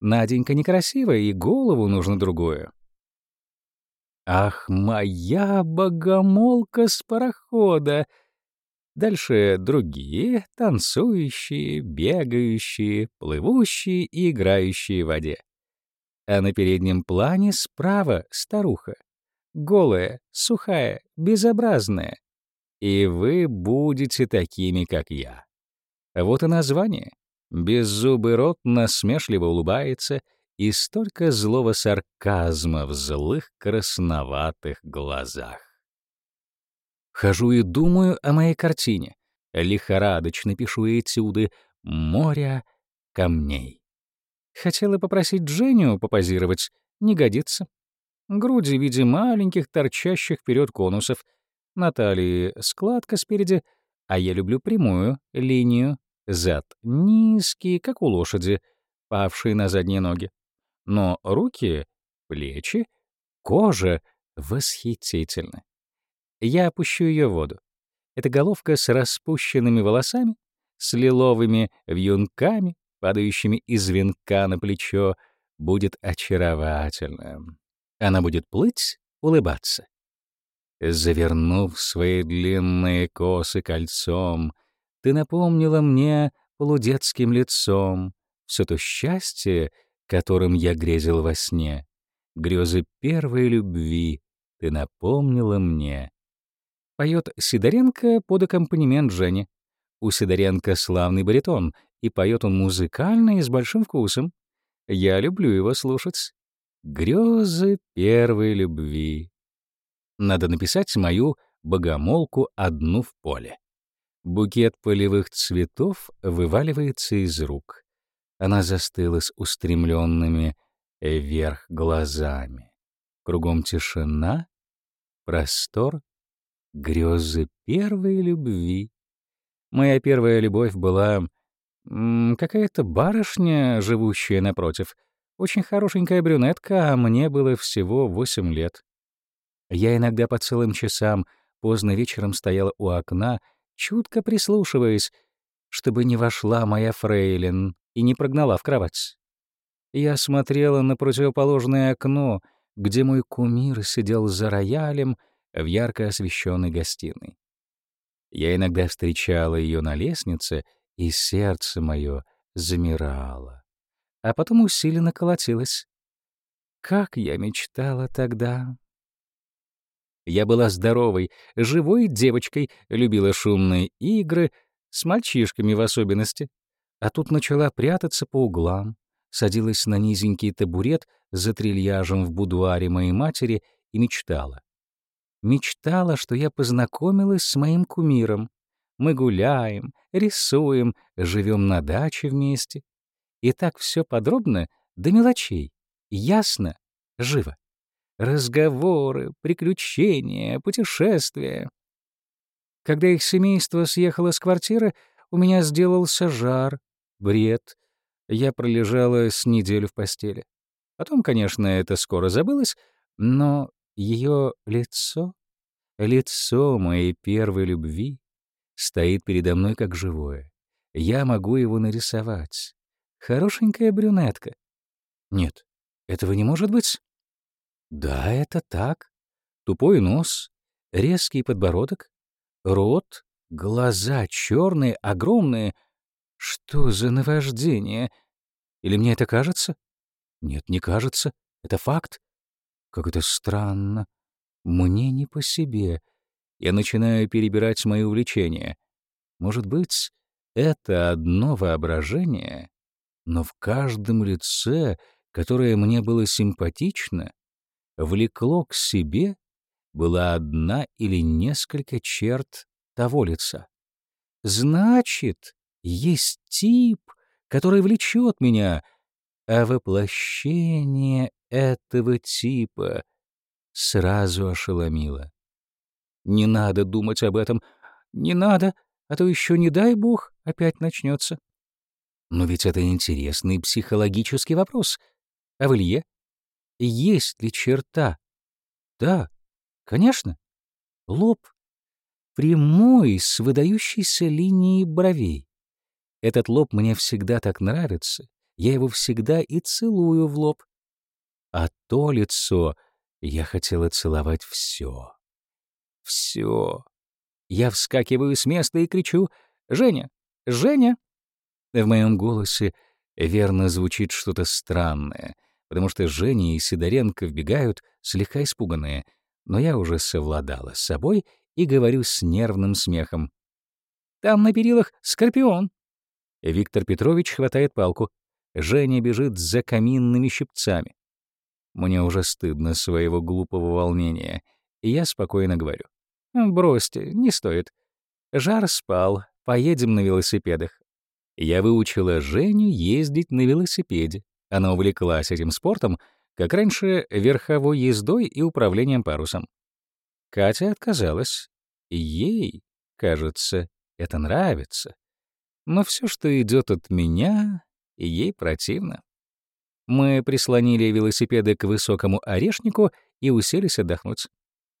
Наденька некрасивая, и голову нужно другую. Ах, моя богомолка с парохода! Дальше другие, танцующие, бегающие, плывущие и играющие в воде. А на переднем плане справа старуха. Голая, сухая, безобразная. И вы будете такими, как я. Вот и название. Беззубый рот насмешливо улыбается, и столько злого сарказма в злых красноватых глазах. Хожу и думаю о моей картине. Лихорадочно пишу этюды «Моря камней». Хотела попросить Дженю попозировать, не годится. Груди в виде маленьких торчащих вперед конусов, на талии складка спереди, а я люблю прямую линию, зад низкий, как у лошади, павшие на задние ноги. Но руки, плечи, кожа восхитительны я опущу ее в воду. Это головка с распущенными волосами, с лиловыми вьюнками, падающими из венка на плечо, будет очаровательна. Она будет плыть, улыбаться. Завернув свои длинные косы кольцом, ты напомнила мне полудетским лицом все то счастье, которым я грезил во сне, грезы первой любви ты напомнила мне. Поет Сидоренко под аккомпанемент Жени. У Сидоренко славный баритон, и поет он музыкально и с большим вкусом. Я люблю его слушать. Грезы первой любви. Надо написать мою богомолку одну в поле. Букет полевых цветов вываливается из рук. Она застыла с устремленными вверх глазами. Кругом тишина, простор Грезы первой любви. Моя первая любовь была какая-то барышня, живущая напротив. Очень хорошенькая брюнетка, а мне было всего восемь лет. Я иногда по целым часам поздно вечером стояла у окна, чутко прислушиваясь, чтобы не вошла моя фрейлин и не прогнала в кровать. Я смотрела на противоположное окно, где мой кумир сидел за роялем в ярко освещенной гостиной. Я иногда встречала ее на лестнице, и сердце мое замирало, а потом усиленно колотилось. Как я мечтала тогда! Я была здоровой, живой девочкой, любила шумные игры, с мальчишками в особенности, а тут начала прятаться по углам, садилась на низенький табурет за трильяжем в будуаре моей матери и мечтала. Мечтала, что я познакомилась с моим кумиром. Мы гуляем, рисуем, живем на даче вместе. И так все подробно, до мелочей. Ясно, живо. Разговоры, приключения, путешествия. Когда их семейство съехало с квартиры, у меня сделался жар, бред. Я пролежала с неделю в постели. Потом, конечно, это скоро забылось, но ее лицо, лицо моей первой любви, стоит передо мной как живое. Я могу его нарисовать. Хорошенькая брюнетка. Нет, этого не может быть. Да, это так. Тупой нос, резкий подбородок, рот, глаза черные, огромные. Что за наваждение? Или мне это кажется? Нет, не кажется. Это факт. Как это странно. Мне не по себе. Я начинаю перебирать мои увлечения. Может быть, это одно воображение, но в каждом лице, которое мне было симпатично, влекло к себе была одна или несколько черт того лица. Значит, есть тип, который влечет меня, а воплощение этого типа сразу ошеломило. Не надо думать об этом, не надо, а то еще, не дай бог, опять начнется. Но ведь это интересный психологический вопрос. А в Илье? Есть ли черта? Да, конечно. Лоб. Прямой, с выдающейся линией бровей. Этот лоб мне всегда так нравится. Я его всегда и целую в лоб. А то лицо я хотела целовать все. Все. Я вскакиваю с места и кричу «Женя! Женя!» В моем голосе верно звучит что-то странное, потому что Женя и Сидоренко вбегают, слегка испуганные, но я уже совладала с собой и говорю с нервным смехом. «Там на перилах скорпион!» Виктор Петрович хватает палку. Женя бежит за каминными щипцами. Мне уже стыдно своего глупого волнения, и я спокойно говорю. «Бросьте, не стоит. Жар спал, поедем на велосипедах». Я выучила Женю ездить на велосипеде. Она увлеклась этим спортом, как раньше верховой ездой и управлением парусом. Катя отказалась. Ей, кажется, это нравится. Но все, что идет от меня, ей противно. Мы прислонили велосипеды к высокому орешнику и уселись отдохнуть.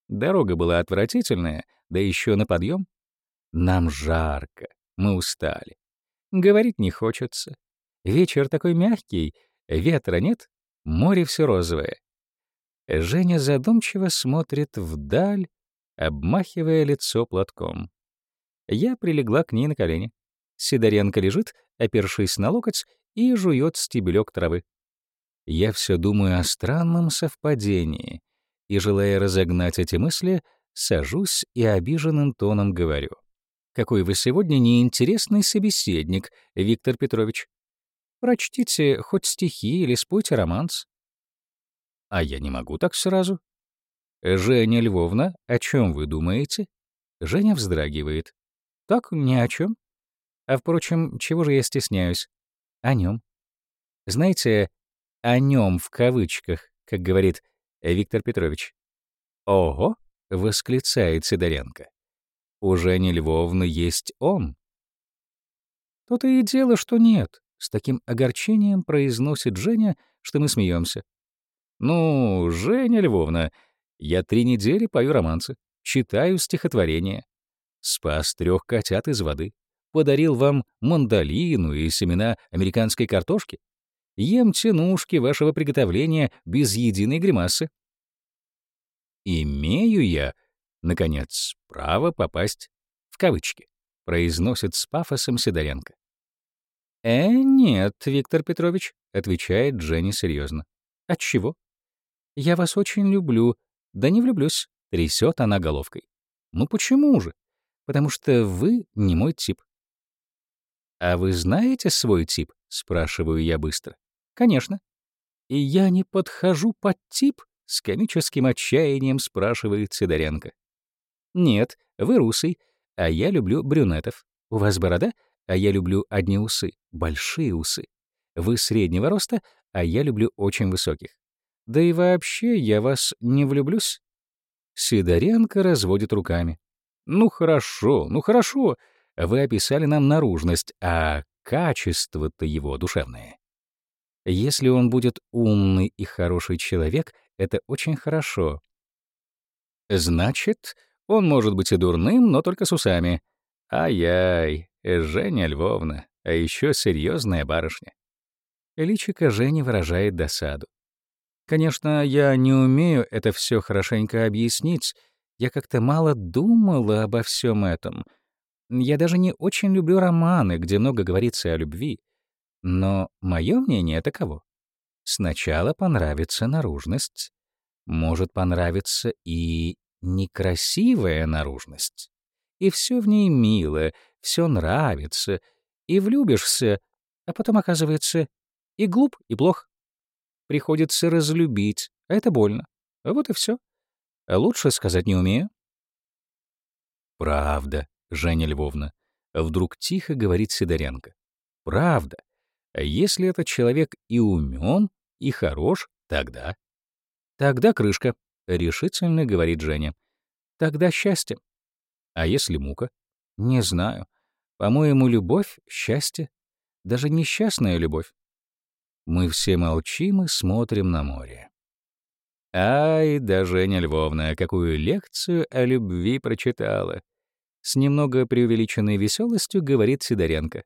Дорога была отвратительная, да еще на подъем. Нам жарко, мы устали. Говорить не хочется. Вечер такой мягкий, ветра нет, море все розовое. Женя задумчиво смотрит вдаль, обмахивая лицо платком. Я прилегла к ней на колени. Сидоренко лежит, опершись на локоть, и жует стебелек травы. Я все думаю о странном совпадении, и, желая разогнать эти мысли, сажусь и обиженным тоном говорю. «Какой вы сегодня неинтересный собеседник, Виктор Петрович. Прочтите хоть стихи или спойте романс». «А я не могу так сразу». «Женя Львовна, о чем вы думаете?» Женя вздрагивает. «Так, ни о чем. А, впрочем, чего же я стесняюсь? О нем. Знаете, о нем в кавычках, как говорит Виктор Петрович. «Ого!» — восклицает Сидоренко. «Уже не Львовна есть он?» То-то и дело, что нет. С таким огорчением произносит Женя, что мы смеемся. «Ну, Женя Львовна, я три недели пою романсы, читаю стихотворения. Спас трех котят из воды, подарил вам мандолину и семена американской картошки. Ем тянушки вашего приготовления без единой гримасы. «Имею я, наконец, право попасть в кавычки», произносит с пафосом Сидоренко. «Э, нет, Виктор Петрович», — отвечает Дженни серьезно. «Отчего?» «Я вас очень люблю». «Да не влюблюсь», — трясет она головкой. «Ну почему же? Потому что вы не мой тип». «А вы знаете свой тип?» — спрашиваю я быстро. Конечно. И я не подхожу под тип? С комическим отчаянием спрашивает Сидоренко. «Нет, вы русый, а я люблю брюнетов. У вас борода, а я люблю одни усы, большие усы. Вы среднего роста, а я люблю очень высоких. Да и вообще я вас не влюблюсь». Сидоренко разводит руками. «Ну хорошо, ну хорошо. Вы описали нам наружность, а качество-то его душевное. Если он будет умный и хороший человек, это очень хорошо. Значит, он может быть и дурным, но только с усами. Ай-яй, Женя Львовна, а еще серьезная барышня. Личико Жени выражает досаду. Конечно, я не умею это все хорошенько объяснить. Я как-то мало думала обо всем этом. Я даже не очень люблю романы, где много говорится о любви. Но мое мнение таково. Сначала понравится наружность. Может понравиться и некрасивая наружность. И все в ней мило, все нравится, и влюбишься, а потом оказывается и глуп, и плох. Приходится разлюбить, а это больно. Вот и все. Лучше сказать не умею. Правда, Женя Львовна. Вдруг тихо говорит Сидоренко. Правда. Если этот человек и умен, и хорош, тогда... Тогда крышка, — решительно говорит Женя. Тогда счастье. А если мука? Не знаю. По-моему, любовь — счастье. Даже несчастная любовь. Мы все молчим и смотрим на море. Ай, да Женя Львовна, какую лекцию о любви прочитала. С немного преувеличенной веселостью говорит Сидоренко.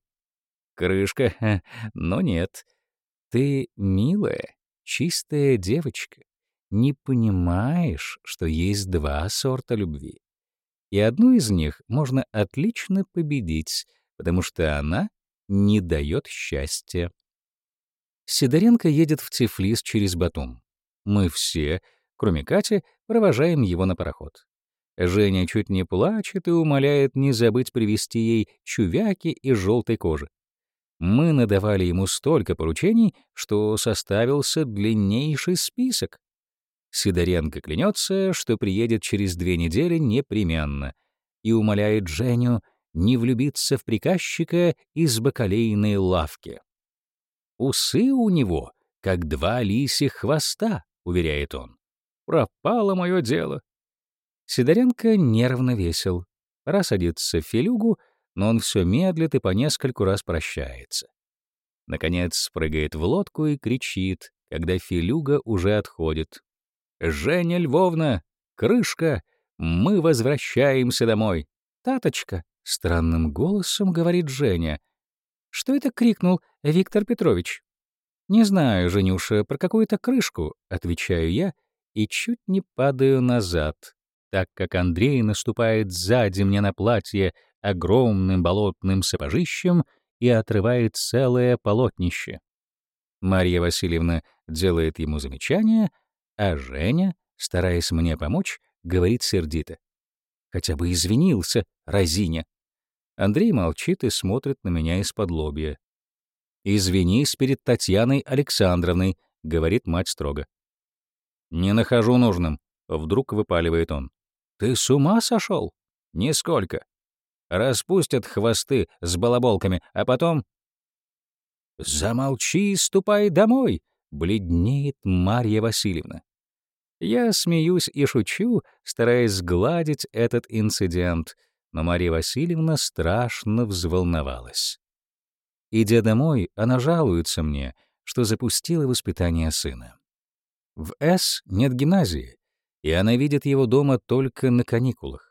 Крышка, но нет. Ты милая, чистая девочка. Не понимаешь, что есть два сорта любви. И одну из них можно отлично победить, потому что она не дает счастья. Сидоренко едет в Тифлис через Батум. Мы все, кроме Кати, провожаем его на пароход. Женя чуть не плачет и умоляет не забыть привезти ей чувяки из желтой кожи. Мы надавали ему столько поручений, что составился длиннейший список. Сидоренко клянется, что приедет через две недели непременно, и умоляет Женю не влюбиться в приказчика из бакалейной лавки. Усы у него, как два лисих хвоста, уверяет он. Пропало мое дело. Сидоренко нервно весел. Садиться в филюгу, но он все медлит и по нескольку раз прощается. Наконец прыгает в лодку и кричит, когда филюга уже отходит. «Женя Львовна! Крышка! Мы возвращаемся домой!» «Таточка!» — странным голосом говорит Женя. «Что это крикнул Виктор Петрович?» «Не знаю, Женюша, про какую-то крышку», — отвечаю я и чуть не падаю назад, так как Андрей наступает сзади мне на платье огромным болотным сапожищем и отрывает целое полотнище. Марья Васильевна делает ему замечание, а Женя, стараясь мне помочь, говорит сердито. «Хотя бы извинился, разиня». Андрей молчит и смотрит на меня из-под лобья. «Извинись перед Татьяной Александровной», — говорит мать строго. «Не нахожу нужным», — вдруг выпаливает он. «Ты с ума сошел? Нисколько. Распустят хвосты с балаболками, а потом...» «Замолчи и ступай домой», — бледнеет Марья Васильевна. Я смеюсь и шучу, стараясь сгладить этот инцидент, но Марья Васильевна страшно взволновалась. Идя домой, она жалуется мне, что запустила воспитание сына. В С нет гимназии, и она видит его дома только на каникулах.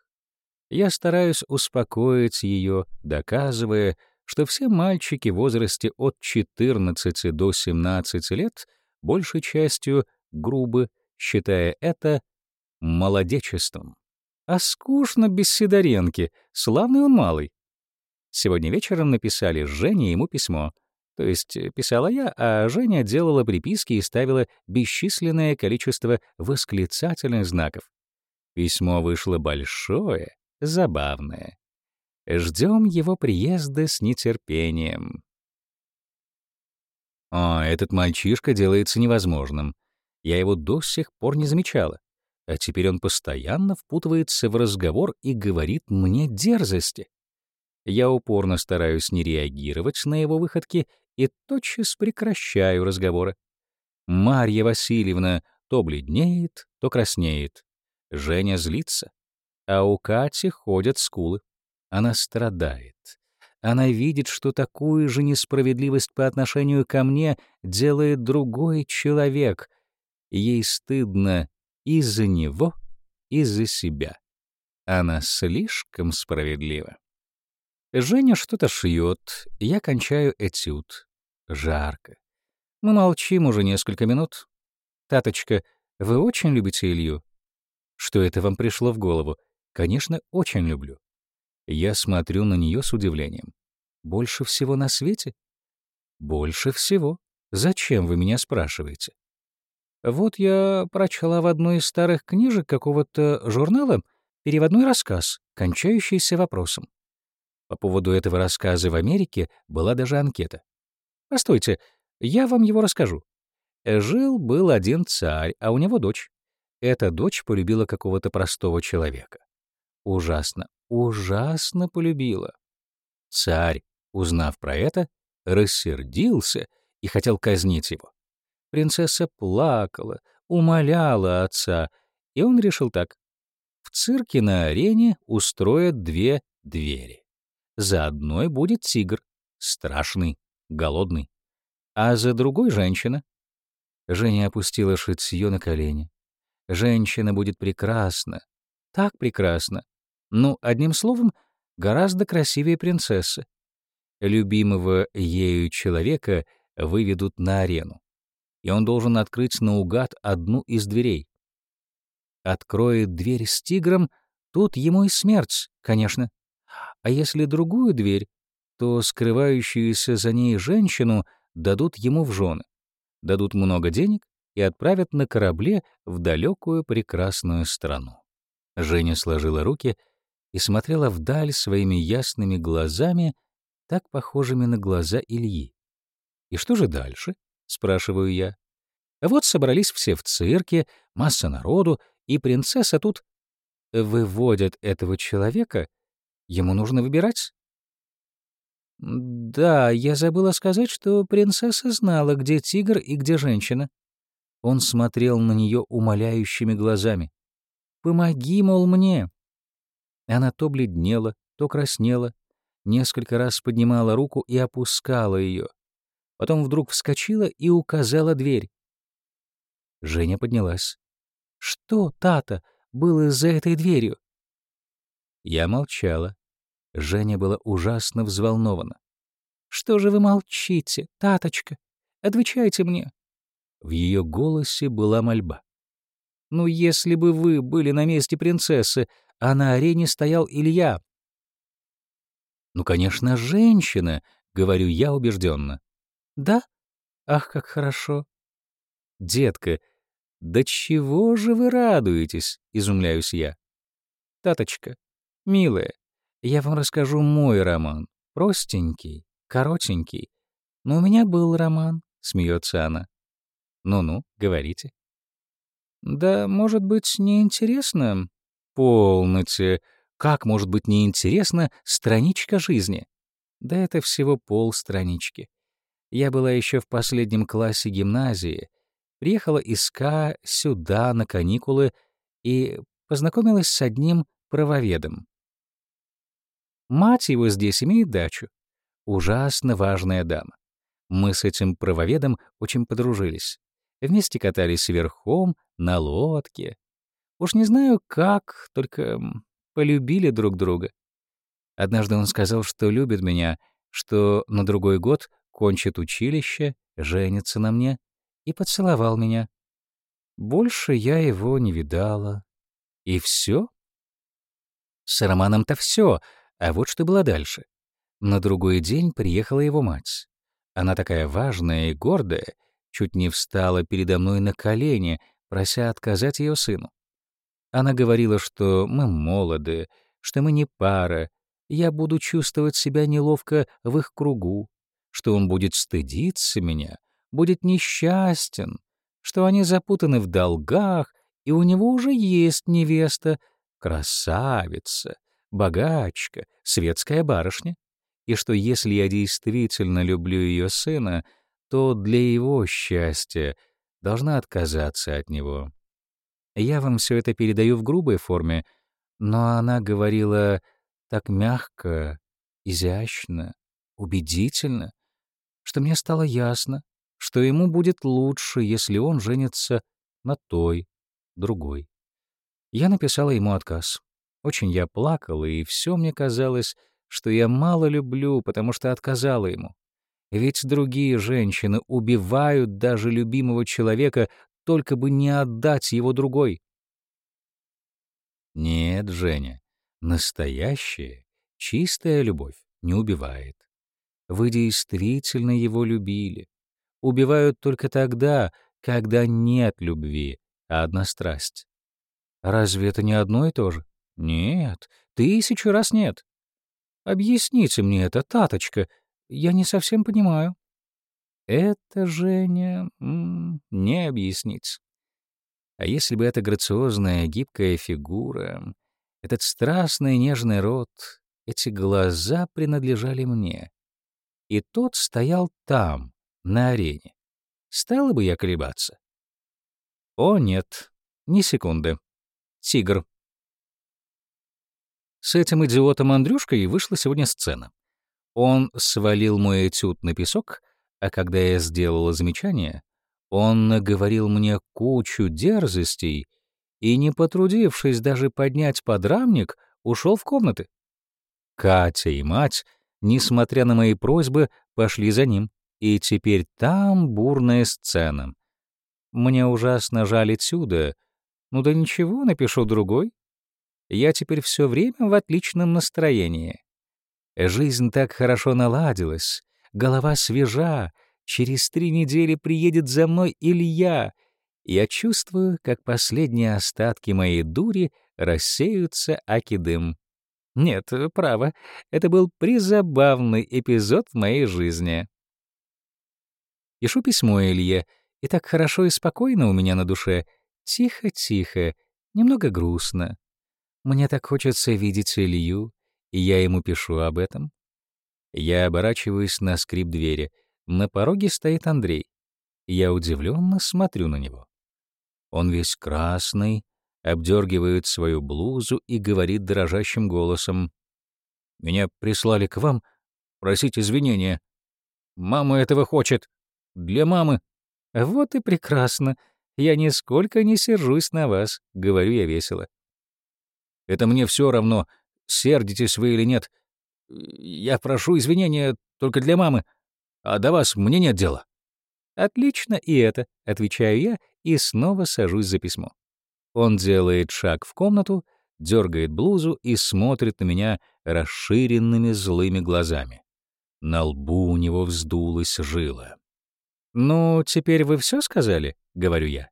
Я стараюсь успокоить ее, доказывая, что все мальчики в возрасте от 14 до 17 лет большей частью грубы, считая это молодечеством. А скучно без Сидоренки, славный он малый. Сегодня вечером написали Жене ему письмо. То есть э, писала я, а Женя делала приписки и ставила бесчисленное количество восклицательных знаков. Письмо вышло большое, забавное. Ждем его приезда с нетерпением. О, этот мальчишка делается невозможным. Я его до сих пор не замечала. А теперь он постоянно впутывается в разговор и говорит мне дерзости. Я упорно стараюсь не реагировать на его выходки и тотчас прекращаю разговоры. Марья Васильевна то бледнеет, то краснеет. Женя злится. А у Кати ходят скулы. Она страдает. Она видит, что такую же несправедливость по отношению ко мне делает другой человек. Ей стыдно и за него, и за себя. Она слишком справедлива. Женя что-то шьет, я кончаю этюд. Жарко. Мы молчим уже несколько минут. «Таточка, вы очень любите Илью?» «Что это вам пришло в голову?» «Конечно, очень люблю». Я смотрю на нее с удивлением. «Больше всего на свете?» «Больше всего. Зачем вы меня спрашиваете?» «Вот я прочла в одной из старых книжек какого-то журнала переводной рассказ, кончающийся вопросом. По поводу этого рассказа в Америке была даже анкета. Постойте, я вам его расскажу. Жил-был один царь, а у него дочь. Эта дочь полюбила какого-то простого человека. Ужасно, ужасно полюбила. Царь, узнав про это, рассердился и хотел казнить его. Принцесса плакала, умоляла отца, и он решил так. В цирке на арене устроят две двери. За одной будет тигр, страшный, голодный, а за другой — женщина. Женя опустила шитьё на колени. Женщина будет прекрасна, так прекрасна. Ну, одним словом, гораздо красивее принцессы. Любимого ею человека выведут на арену, и он должен открыть наугад одну из дверей. Откроет дверь с тигром, тут ему и смерть, конечно. А если другую дверь, то скрывающуюся за ней женщину дадут ему в жены, дадут много денег и отправят на корабле в далекую прекрасную страну. Женя сложила руки и смотрела вдаль своими ясными глазами, так похожими на глаза Ильи. «И что же дальше?» — спрашиваю я. Вот собрались все в цирке, масса народу, и принцесса тут выводят этого человека, ему нужно выбирать. «Да, я забыла сказать, что принцесса знала, где тигр и где женщина». Он смотрел на нее умоляющими глазами. «Помоги, мол, мне». Она то бледнела, то краснела, несколько раз поднимала руку и опускала ее. Потом вдруг вскочила и указала дверь. Женя поднялась. «Что, Тата, было за этой дверью?» Я молчала. Женя была ужасно взволнована. «Что же вы молчите, таточка? Отвечайте мне!» В ее голосе была мольба. «Ну, если бы вы были на месте принцессы, а на арене стоял Илья...» «Ну, конечно, женщина», — говорю я убежденно. «Да? Ах, как хорошо!» «Детка, да чего же вы радуетесь?» — изумляюсь я. «Таточка, милая, я вам расскажу мой роман. Простенький, коротенький. Но у меня был роман, смеется она. Ну-ну, говорите. Да, может быть, неинтересно? Полноте. Как может быть неинтересно страничка жизни? Да это всего полстранички. Я была еще в последнем классе гимназии, приехала из К сюда на каникулы и познакомилась с одним правоведом. Мать его здесь имеет дачу. Ужасно важная дама. Мы с этим правоведом очень подружились. Вместе катались верхом, на лодке. Уж не знаю как, только полюбили друг друга. Однажды он сказал, что любит меня, что на другой год кончит училище, женится на мне, и поцеловал меня. Больше я его не видала. И все? С Романом-то все, а вот что было дальше. На другой день приехала его мать. Она такая важная и гордая, чуть не встала передо мной на колени, прося отказать ее сыну. Она говорила, что мы молоды, что мы не пара, я буду чувствовать себя неловко в их кругу, что он будет стыдиться меня, будет несчастен, что они запутаны в долгах, и у него уже есть невеста, красавица, богачка, светская барышня, и что если я действительно люблю ее сына, то для его счастья должна отказаться от него. Я вам все это передаю в грубой форме, но она говорила так мягко, изящно, убедительно, что мне стало ясно, что ему будет лучше, если он женится на той, другой. Я написала ему отказ. Очень я плакала, и все мне казалось, что я мало люблю, потому что отказала ему. Ведь другие женщины убивают даже любимого человека, только бы не отдать его другой. Нет, Женя, настоящая, чистая любовь не убивает. Вы действительно его любили. Убивают только тогда, когда нет любви, а одна страсть. Разве это не одно и то же? Нет, тысячу раз нет. Объясните мне это, таточка, я не совсем понимаю. Это, Женя, не объяснить. А если бы эта грациозная, гибкая фигура, этот страстный нежный рот, эти глаза принадлежали мне, и тот стоял там, на арене, стала бы я колебаться? О, нет, ни секунды. Тигр. С этим идиотом Андрюшкой вышла сегодня сцена. Он свалил мой этюд на песок, а когда я сделала замечание, он наговорил мне кучу дерзостей и, не потрудившись даже поднять подрамник, ушел в комнаты. Катя и мать, несмотря на мои просьбы, пошли за ним, и теперь там бурная сцена. Мне ужасно жаль отсюда. Ну да ничего, напишу другой. Я теперь все время в отличном настроении. Жизнь так хорошо наладилась, голова свежа, через три недели приедет за мной Илья. Я чувствую, как последние остатки моей дури рассеются акидым. Нет, право, это был призабавный эпизод в моей жизни. Пишу письмо Илье, и так хорошо и спокойно у меня на душе. Тихо-тихо, немного грустно. Мне так хочется видеть Илью, и я ему пишу об этом. Я оборачиваюсь на скрип двери. На пороге стоит Андрей. Я удивленно смотрю на него. Он весь красный, обдергивает свою блузу и говорит дрожащим голосом. «Меня прислали к вам просить извинения. Мама этого хочет. Для мамы». «Вот и прекрасно. Я нисколько не сержусь на вас», — говорю я весело. «Это мне все равно, сердитесь вы или нет. Я прошу извинения только для мамы, а до вас мне нет дела». «Отлично и это», — отвечаю я и снова сажусь за письмо. Он делает шаг в комнату, дергает блузу и смотрит на меня расширенными злыми глазами. На лбу у него вздулась жила. «Ну, теперь вы все сказали?» — говорю я.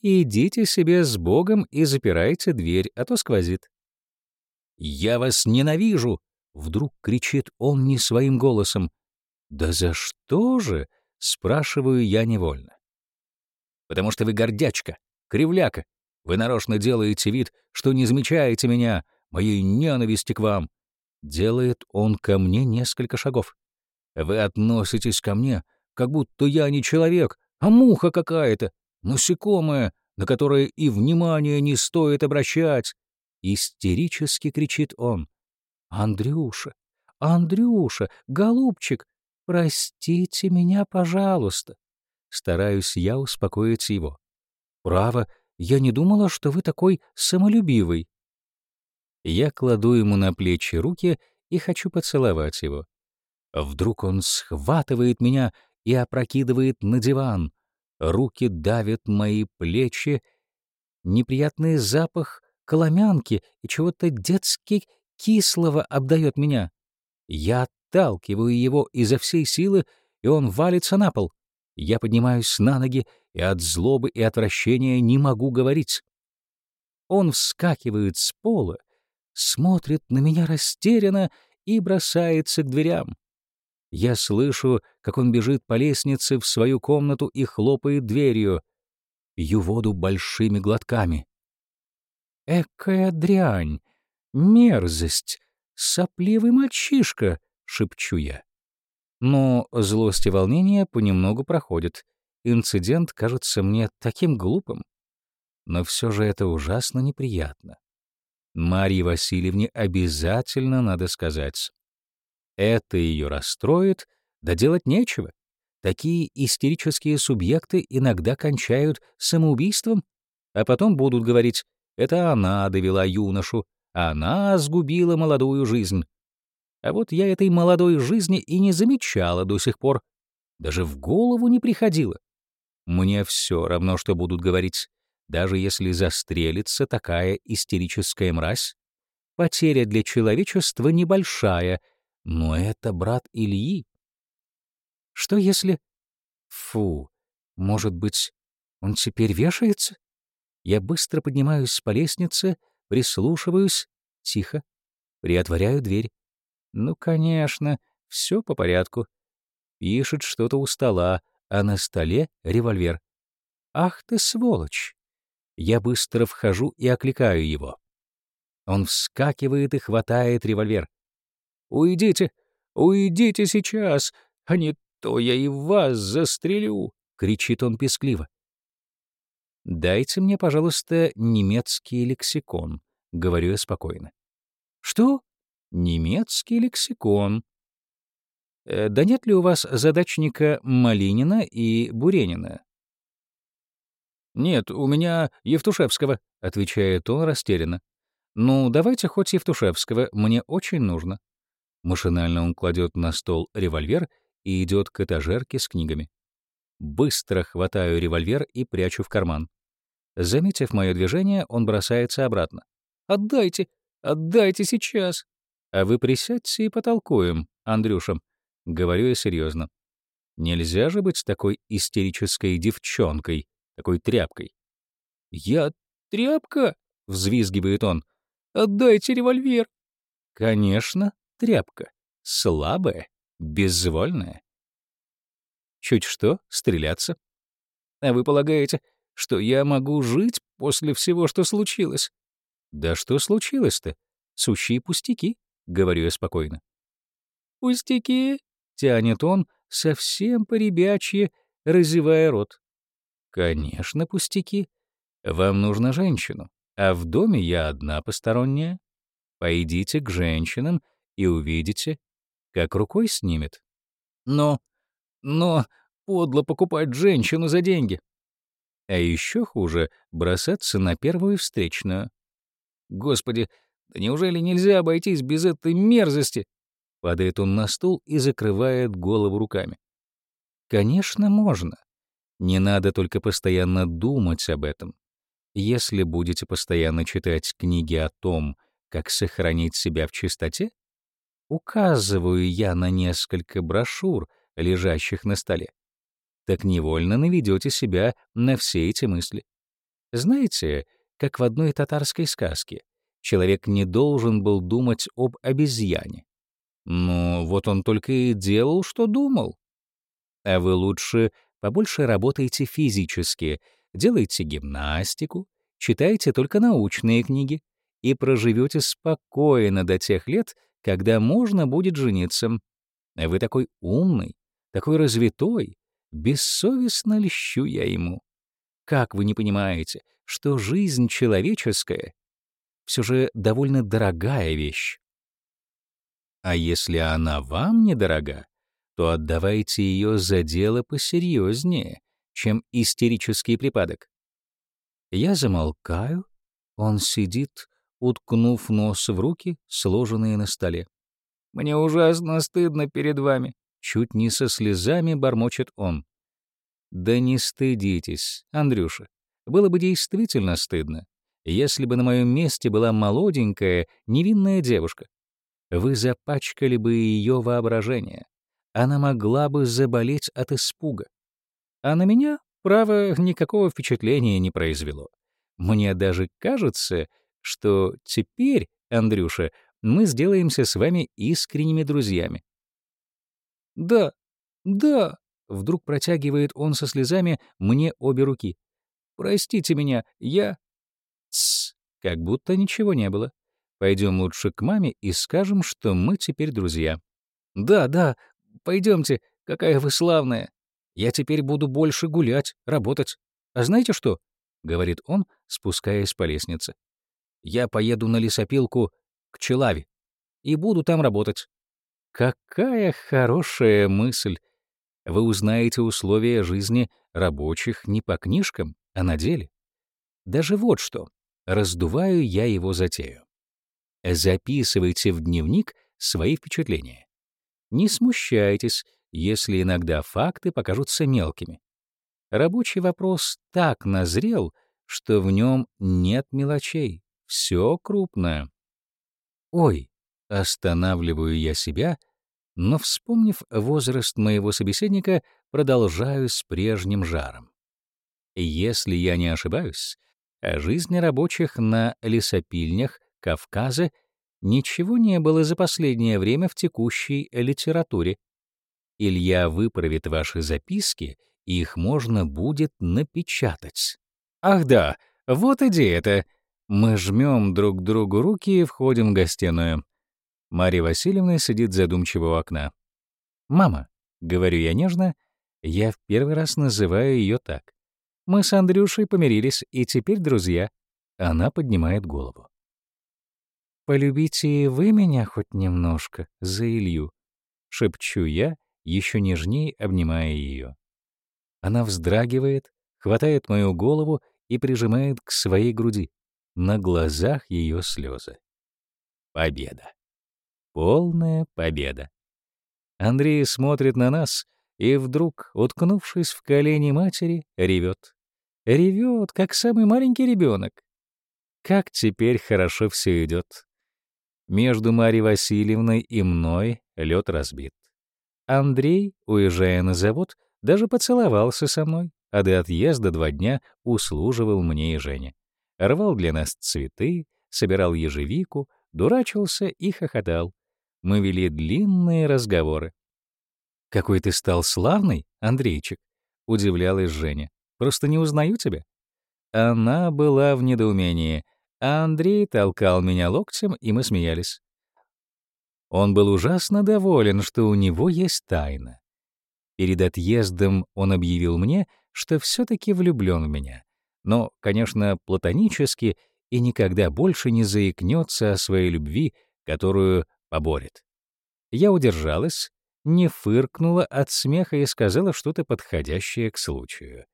«Идите себе с Богом и запирайте дверь, а то сквозит». «Я вас ненавижу!» — вдруг кричит он не своим голосом. «Да за что же?» — спрашиваю я невольно. «Потому что вы гордячка, кривляка. Вы нарочно делаете вид, что не замечаете меня, моей ненависти к вам». Делает он ко мне несколько шагов. «Вы относитесь ко мне, как будто я не человек, а муха какая-то, насекомое, на которое и внимания не стоит обращать. Истерически кричит он. «Андрюша! Андрюша! Голубчик! Простите меня, пожалуйста!» Стараюсь я успокоить его. «Право, я не думала, что вы такой самолюбивый». Я кладу ему на плечи руки и хочу поцеловать его. Вдруг он схватывает меня и опрокидывает на диван. Руки давят мои плечи. Неприятный запах коломянки и чего-то детски кислого обдает меня. Я отталкиваю его изо всей силы, и он валится на пол. Я поднимаюсь на ноги, и от злобы и отвращения не могу говорить. Он вскакивает с пола, смотрит на меня растерянно и бросается к дверям. Я слышу, как он бежит по лестнице в свою комнату и хлопает дверью. пью воду большими глотками. «Экая дрянь! Мерзость! Сопливый мальчишка!» — шепчу я. Но злость и волнение понемногу проходят. Инцидент кажется мне таким глупым. Но все же это ужасно неприятно. Марье Васильевне обязательно надо сказать. Это ее расстроит, да делать нечего. Такие истерические субъекты иногда кончают самоубийством, а потом будут говорить, это она довела юношу, она сгубила молодую жизнь. А вот я этой молодой жизни и не замечала до сих пор. Даже в голову не приходило. Мне все равно, что будут говорить. Даже если застрелится такая истерическая мразь, потеря для человечества небольшая, но это брат Ильи. Что если... Фу, может быть, он теперь вешается? Я быстро поднимаюсь по лестнице, прислушиваюсь, тихо, приотворяю дверь. Ну, конечно, все по порядку. Пишет что-то у стола, а на столе револьвер. Ах ты сволочь! Я быстро вхожу и окликаю его. Он вскакивает и хватает револьвер. «Уйдите! Уйдите сейчас! А не то я и вас застрелю!» — кричит он пескливо. «Дайте мне, пожалуйста, немецкий лексикон», — говорю я спокойно. «Что? Немецкий лексикон. Э, да нет ли у вас задачника Малинина и Буренина? «Нет, у меня Евтушевского», — отвечает он растерянно. «Ну, давайте хоть Евтушевского, мне очень нужно». Машинально он кладет на стол револьвер и идет к этажерке с книгами. Быстро хватаю револьвер и прячу в карман. Заметив мое движение, он бросается обратно. «Отдайте! Отдайте сейчас!» А вы присядьте и потолкуем, Андрюша. Говорю я серьезно. Нельзя же быть такой истерической девчонкой, такой тряпкой. «Я тряпка?» — взвизгивает он. «Отдайте револьвер!» «Конечно, тряпка. Слабая, безвольная. Чуть что, стреляться. А вы полагаете, что я могу жить после всего, что случилось? Да что случилось-то? Сущие пустяки говорю я спокойно. «Пустяки!» — тянет он, совсем поребячье, разевая рот. «Конечно, пустяки. Вам нужна женщина, а в доме я одна посторонняя. Пойдите к женщинам и увидите, как рукой снимет. Но, но подло покупать женщину за деньги. А еще хуже — бросаться на первую встречную. Господи, да неужели нельзя обойтись без этой мерзости? Падает он на стул и закрывает голову руками. Конечно, можно. Не надо только постоянно думать об этом. Если будете постоянно читать книги о том, как сохранить себя в чистоте, указываю я на несколько брошюр, лежащих на столе, так невольно наведете себя на все эти мысли. Знаете, как в одной татарской сказке, Человек не должен был думать об обезьяне. Ну, вот он только и делал, что думал. А вы лучше побольше работайте физически, делайте гимнастику, читайте только научные книги и проживете спокойно до тех лет, когда можно будет жениться. Вы такой умный, такой развитой, бессовестно льщу я ему. Как вы не понимаете, что жизнь человеческая все же довольно дорогая вещь. А если она вам недорога, то отдавайте ее за дело посерьезнее, чем истерический припадок. Я замолкаю, он сидит, уткнув нос в руки, сложенные на столе. «Мне ужасно стыдно перед вами», — чуть не со слезами бормочет он. «Да не стыдитесь, Андрюша. Было бы действительно стыдно если бы на моем месте была молоденькая, невинная девушка. Вы запачкали бы ее воображение. Она могла бы заболеть от испуга. А на меня, право, никакого впечатления не произвело. Мне даже кажется, что теперь, Андрюша, мы сделаемся с вами искренними друзьями. «Да, да», — вдруг протягивает он со слезами мне обе руки. простите меня, я...» «Тссс, как будто ничего не было. Пойдем лучше к маме и скажем, что мы теперь друзья». «Да, да, пойдемте, какая вы славная. Я теперь буду больше гулять, работать. А знаете что?» — говорит он, спускаясь по лестнице. «Я поеду на лесопилку к Челаве и буду там работать». Какая хорошая мысль! Вы узнаете условия жизни рабочих не по книжкам, а на деле. Даже вот что. Раздуваю я его затею. Записывайте в дневник свои впечатления. Не смущайтесь, если иногда факты покажутся мелкими. Рабочий вопрос так назрел, что в нем нет мелочей, все крупное. Ой, останавливаю я себя, но, вспомнив возраст моего собеседника, продолжаю с прежним жаром. Если я не ошибаюсь, о жизни рабочих на лесопильнях Кавказа ничего не было за последнее время в текущей литературе. Илья выправит ваши записки — их можно будет напечатать. Ах да, вот идея-то. Мы жмем друг другу руки и входим в гостиную. Марья Васильевна сидит задумчиво у окна. «Мама», — говорю я нежно, я в первый раз называю ее так. Мы с Андрюшей помирились, и теперь друзья. Она поднимает голову. «Полюбите вы меня хоть немножко за Илью», — шепчу я, еще нежней обнимая ее. Она вздрагивает, хватает мою голову и прижимает к своей груди. На глазах ее слезы. Победа. Полная победа. Андрей смотрит на нас и вдруг, уткнувшись в колени матери, ревет. Ревет, как самый маленький ребенок. Как теперь хорошо все идет. Между Марьей Васильевной и мной лед разбит. Андрей, уезжая на завод, даже поцеловался со мной, а до отъезда два дня услуживал мне и Жене. Рвал для нас цветы, собирал ежевику, дурачился и хохотал. Мы вели длинные разговоры. «Какой ты стал славный, Андрейчик!» — удивлялась Женя. «Просто не узнаю тебя». Она была в недоумении, а Андрей толкал меня локтем, и мы смеялись. Он был ужасно доволен, что у него есть тайна. Перед отъездом он объявил мне, что все-таки влюблен в меня. Но, конечно, платонически и никогда больше не заикнется о своей любви, которую поборет. Я удержалась, не фыркнула от смеха и сказала что-то подходящее к случаю.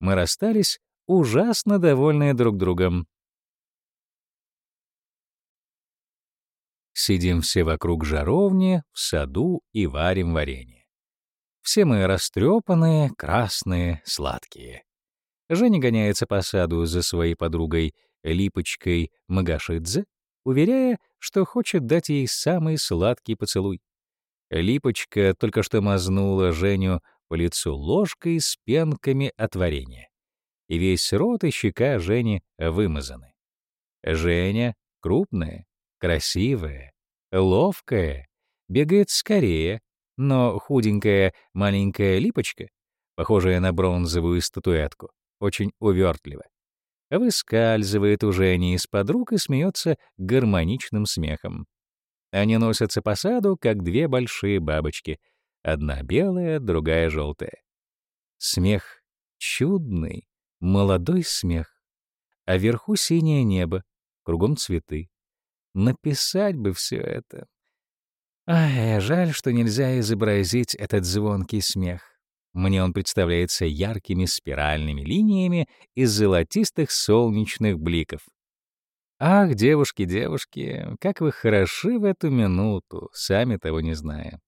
Мы расстались, ужасно довольные друг другом. Сидим все вокруг жаровни, в саду и варим варенье. Все мы растрепанные, красные, сладкие. Женя гоняется по саду за своей подругой Липочкой Магашидзе, уверяя, что хочет дать ей самый сладкий поцелуй. Липочка только что мазнула Женю по лицу ложкой с пенками от варенья. И весь рот и щека Жени вымазаны. Женя крупная, красивая, ловкая, бегает скорее, но худенькая маленькая липочка, похожая на бронзовую статуэтку, очень увертлива, выскальзывает уже не из-под рук и смеется гармоничным смехом. Они носятся по саду, как две большие бабочки, одна белая, другая желтая. Смех чудный, молодой смех, а вверху синее небо, кругом цветы. Написать бы все это. Ай, жаль, что нельзя изобразить этот звонкий смех. Мне он представляется яркими спиральными линиями из золотистых солнечных бликов. Ах, девушки, девушки, как вы хороши в эту минуту, сами того не зная.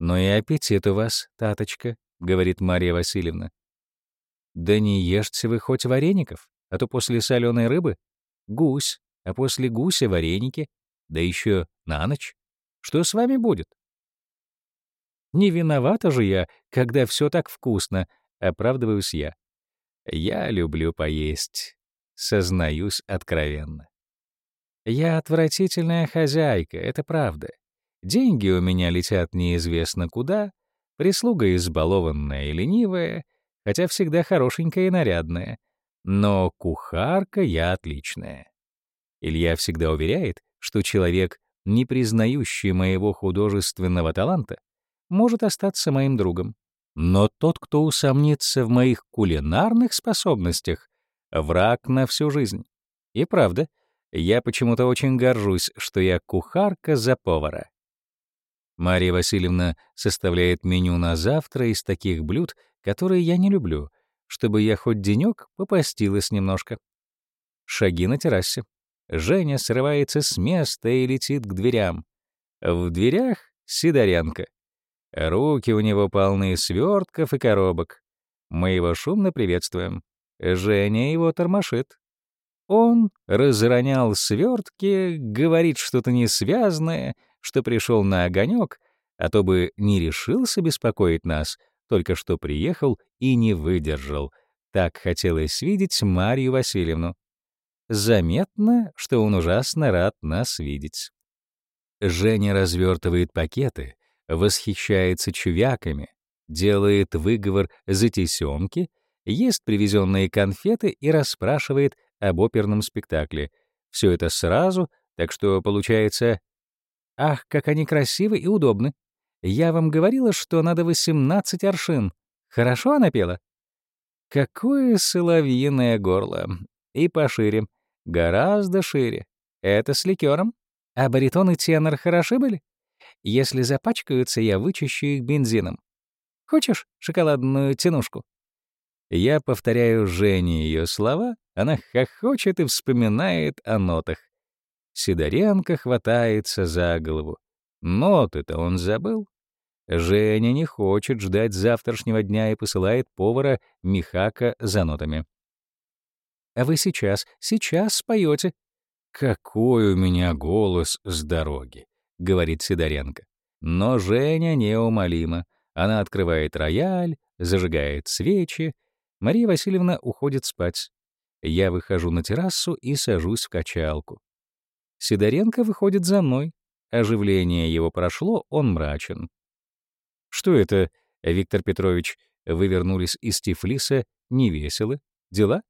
«Ну и аппетит у вас, таточка», — говорит Мария Васильевна. «Да не ешьте вы хоть вареников, а то после соленой рыбы — гусь, а после гуся — вареники, да еще на ночь. Что с вами будет? Не виновата же я, когда все так вкусно, оправдываюсь я. Я люблю поесть, сознаюсь откровенно. Я отвратительная хозяйка, это правда. Деньги у меня летят неизвестно куда, прислуга избалованная и ленивая, хотя всегда хорошенькая и нарядная. Но кухарка я отличная. Илья всегда уверяет, что человек, не признающий моего художественного таланта, может остаться моим другом. Но тот, кто усомнится в моих кулинарных способностях, враг на всю жизнь. И правда, я почему-то очень горжусь, что я кухарка за повара. Мария Васильевна составляет меню на завтра из таких блюд, которые я не люблю, чтобы я хоть денёк попастилась немножко. Шаги на террасе. Женя срывается с места и летит к дверям. В дверях Сидоренко. Руки у него полны свертков и коробок. Мы его шумно приветствуем. Женя его тормошит. Он разронял свертки, говорит что-то несвязное, что пришел на огонек, а то бы не решился беспокоить нас, только что приехал и не выдержал. Так хотелось видеть Марию Васильевну. Заметно, что он ужасно рад нас видеть. Женя развертывает пакеты, восхищается чувяками, делает выговор за тесемки, ест привезенные конфеты и расспрашивает об оперном спектакле. Все это сразу, так что получается «Ах, как они красивы и удобны! Я вам говорила, что надо 18 аршин. Хорошо она пела?» Какое соловьиное горло! И пошире, гораздо шире. Это с ликером. А баритон и тенор хороши были? Если запачкаются, я вычищу их бензином. Хочешь шоколадную тянушку? Я повторяю Жене ее слова, она хохочет и вспоминает о нотах. Сидоренко хватается за голову. Ноты-то он забыл. Женя не хочет ждать завтрашнего дня и посылает повара Михака за нотами. «А вы сейчас, сейчас споете. «Какой у меня голос с дороги», — говорит Сидоренко. Но Женя неумолима. Она открывает рояль, зажигает свечи. Мария Васильевна уходит спать. Я выхожу на террасу и сажусь в качалку. Сидоренко выходит за мной. Оживление его прошло, он мрачен. «Что это, Виктор Петрович, вы вернулись из Тифлиса невесело? Дела?»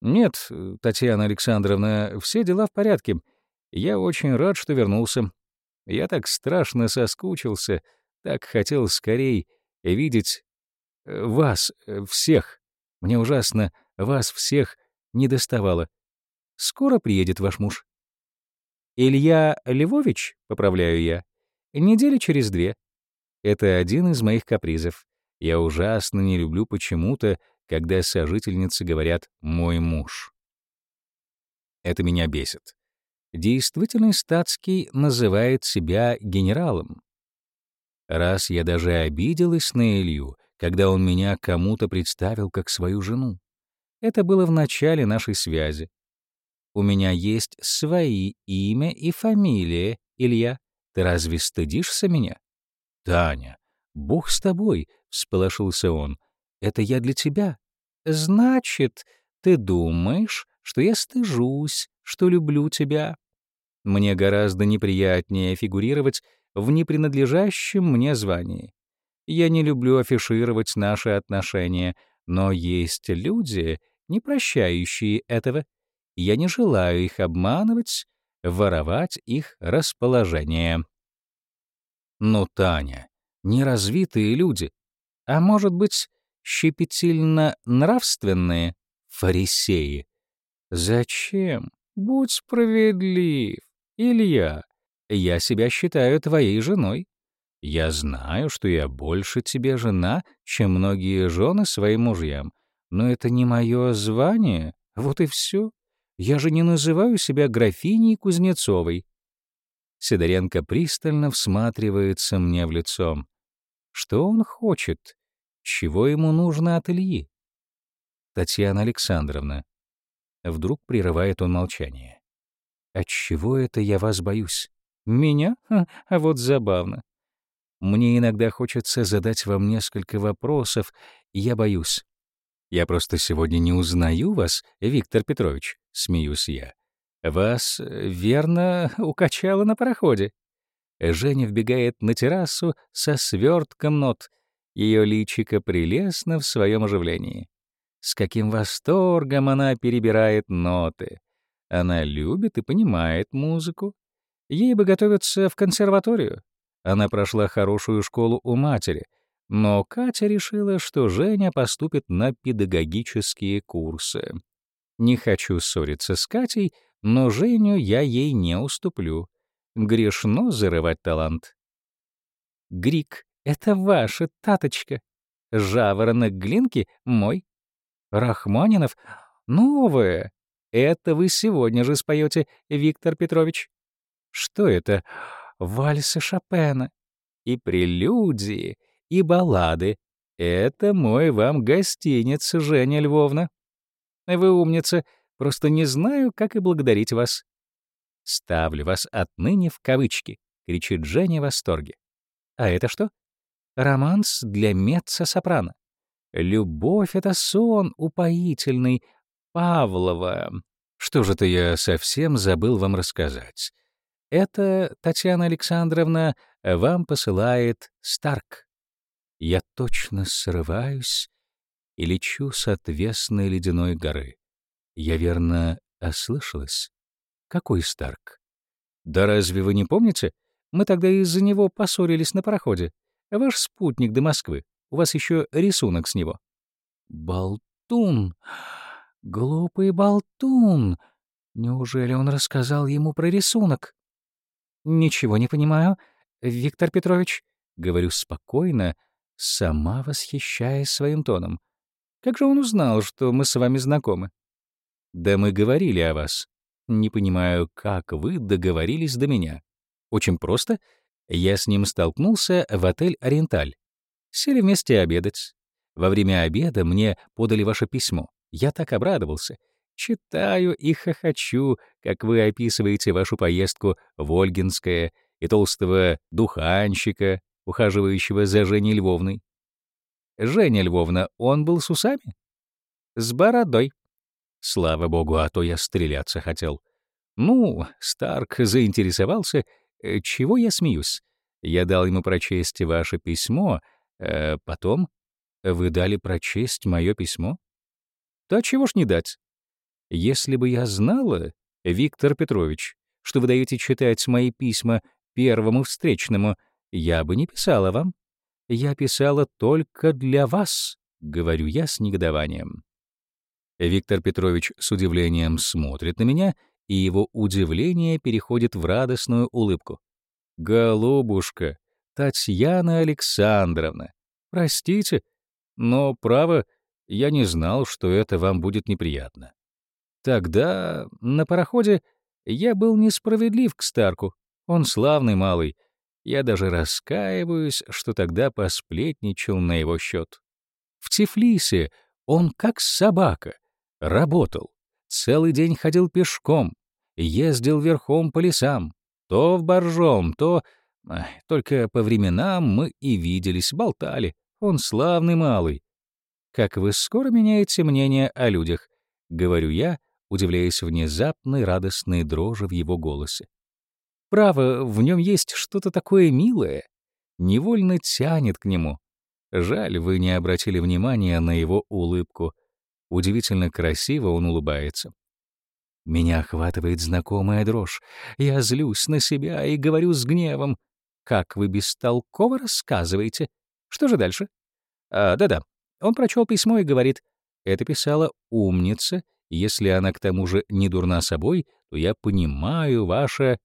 «Нет, Татьяна Александровна, все дела в порядке. Я очень рад, что вернулся. Я так страшно соскучился, так хотел скорей видеть э, вас, э, всех. Мне ужасно вас всех не доставало. Скоро приедет ваш муж?» «Илья Львович», — поправляю я, — «недели через две». Это один из моих капризов. Я ужасно не люблю почему-то, когда сожительницы говорят «мой муж». Это меня бесит. Действительный статский называет себя генералом. Раз я даже обиделась на Илью, когда он меня кому-то представил как свою жену. Это было в начале нашей связи. У меня есть свои имя и фамилия, Илья. Ты разве стыдишься меня? Таня, бог с тобой, всполошился он. Это я для тебя. Значит, ты думаешь, что я стыжусь, что люблю тебя? Мне гораздо неприятнее фигурировать в непринадлежащем мне звании. Я не люблю афишировать наши отношения, но есть люди, не прощающие этого, я не желаю их обманывать, воровать их расположение. Но, Таня, неразвитые люди, а может быть, щепетильно-нравственные фарисеи. Зачем? Будь справедлив, Илья. Я себя считаю твоей женой. Я знаю, что я больше тебе жена, чем многие жены своим мужьям. Но это не мое звание, вот и все. Я же не называю себя графиней Кузнецовой. Сидоренко пристально всматривается мне в лицо. Что он хочет? Чего ему нужно от Ильи? Татьяна Александровна. Вдруг прерывает он молчание. От чего это я вас боюсь? Меня? А вот забавно. Мне иногда хочется задать вам несколько вопросов, я боюсь. Я просто сегодня не узнаю вас, Виктор Петрович, смеюсь я. Вас, э, верно, укачало на пароходе. Женя вбегает на террасу со свертком нот. Ее личико прелестно в своем оживлении. С каким восторгом она перебирает ноты. Она любит и понимает музыку. Ей бы готовиться в консерваторию. Она прошла хорошую школу у матери, но Катя решила, что Женя поступит на педагогические курсы. Не хочу ссориться с Катей, но Женю я ей не уступлю. Грешно зарывать талант. Грик — это ваша таточка. Жаворонок Глинки — мой. Рахманинов — новое. Это вы сегодня же споете, Виктор Петрович. Что это? Вальсы Шопена. И прелюдии, и баллады. Это мой вам гостиниц, Женя Львовна. Вы умница, просто не знаю, как и благодарить вас. Ставлю вас отныне в кавычки, кричит Женя в восторге. А это что? Романс для меццо-сопрано. Любовь — это сон упоительный, Павлова. Что же-то я совсем забыл вам рассказать. Это, Татьяна Александровна, вам посылает Старк. Я точно срываюсь и лечу с отвесной ледяной горы. Я верно ослышалась? Какой Старк? Да разве вы не помните? Мы тогда из-за него поссорились на пароходе. Ваш спутник до Москвы. У вас еще рисунок с него. Болтун! Глупый болтун! Неужели он рассказал ему про рисунок? Ничего не понимаю, Виктор Петрович. Говорю спокойно, сама восхищаясь своим тоном. Как же он узнал, что мы с вами знакомы? Да мы говорили о вас. Не понимаю, как вы договорились до меня. Очень просто. Я с ним столкнулся в отель «Ориенталь». Сели вместе обедать. Во время обеда мне подали ваше письмо. Я так обрадовался. Читаю и хохочу, как вы описываете вашу поездку в Ольгинское и толстого духанщика, ухаживающего за Женей Львовной. Женя Львовна, он был с усами? С бородой. Слава богу, а то я стреляться хотел. Ну, Старк заинтересовался, э, чего я смеюсь. Я дал ему прочесть ваше письмо, э, потом... Вы дали прочесть мое письмо? Да чего ж не дать? Если бы я знала, Виктор Петрович, что вы даете читать мои письма первому встречному, я бы не писала вам. Я писала только для вас, говорю я с негодованием. Виктор Петрович с удивлением смотрит на меня, и его удивление переходит в радостную улыбку. «Голубушка, Татьяна Александровна, простите, но, право, я не знал, что это вам будет неприятно. Тогда, на пароходе, я был несправедлив к Старку. Он славный малый. Я даже раскаиваюсь, что тогда посплетничал на его счет. В Тифлисе он как собака, Работал. Целый день ходил пешком. Ездил верхом по лесам. То в боржом, то... Только по временам мы и виделись, болтали. Он славный малый. Как вы скоро меняете мнение о людях, говорю я, удивляясь внезапной радостной дрожи в его голосе. Право, в нем есть что-то такое милое, невольно тянет к нему. Жаль, вы не обратили внимания на его улыбку. Удивительно красиво он улыбается. Меня охватывает знакомая дрожь. Я злюсь на себя и говорю с гневом. «Как вы бестолково рассказываете. Что же дальше?» а, «Да-да». Он прочел письмо и говорит, «Это писала умница. Если она к тому же не дурна собой, то я понимаю ваше...»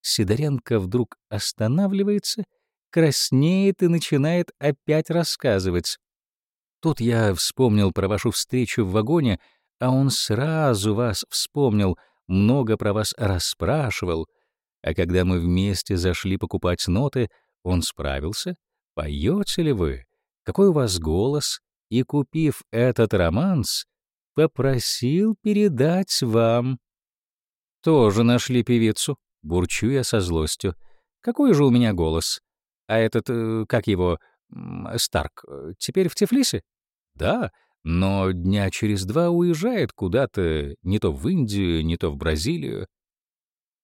Сидоренко вдруг останавливается, краснеет и начинает опять рассказывать. Тут я вспомнил про вашу встречу в вагоне, а он сразу вас вспомнил, много про вас расспрашивал. А когда мы вместе зашли покупать ноты, он справился. Поете ли вы? Какой у вас голос? И, купив этот романс, попросил передать вам. Тоже нашли певицу, бурчу я со злостью. Какой же у меня голос? А этот, э, как его, Старк, э, теперь в Тифлисе? Да, но дня через два уезжает куда-то, не то в Индию, не то в Бразилию.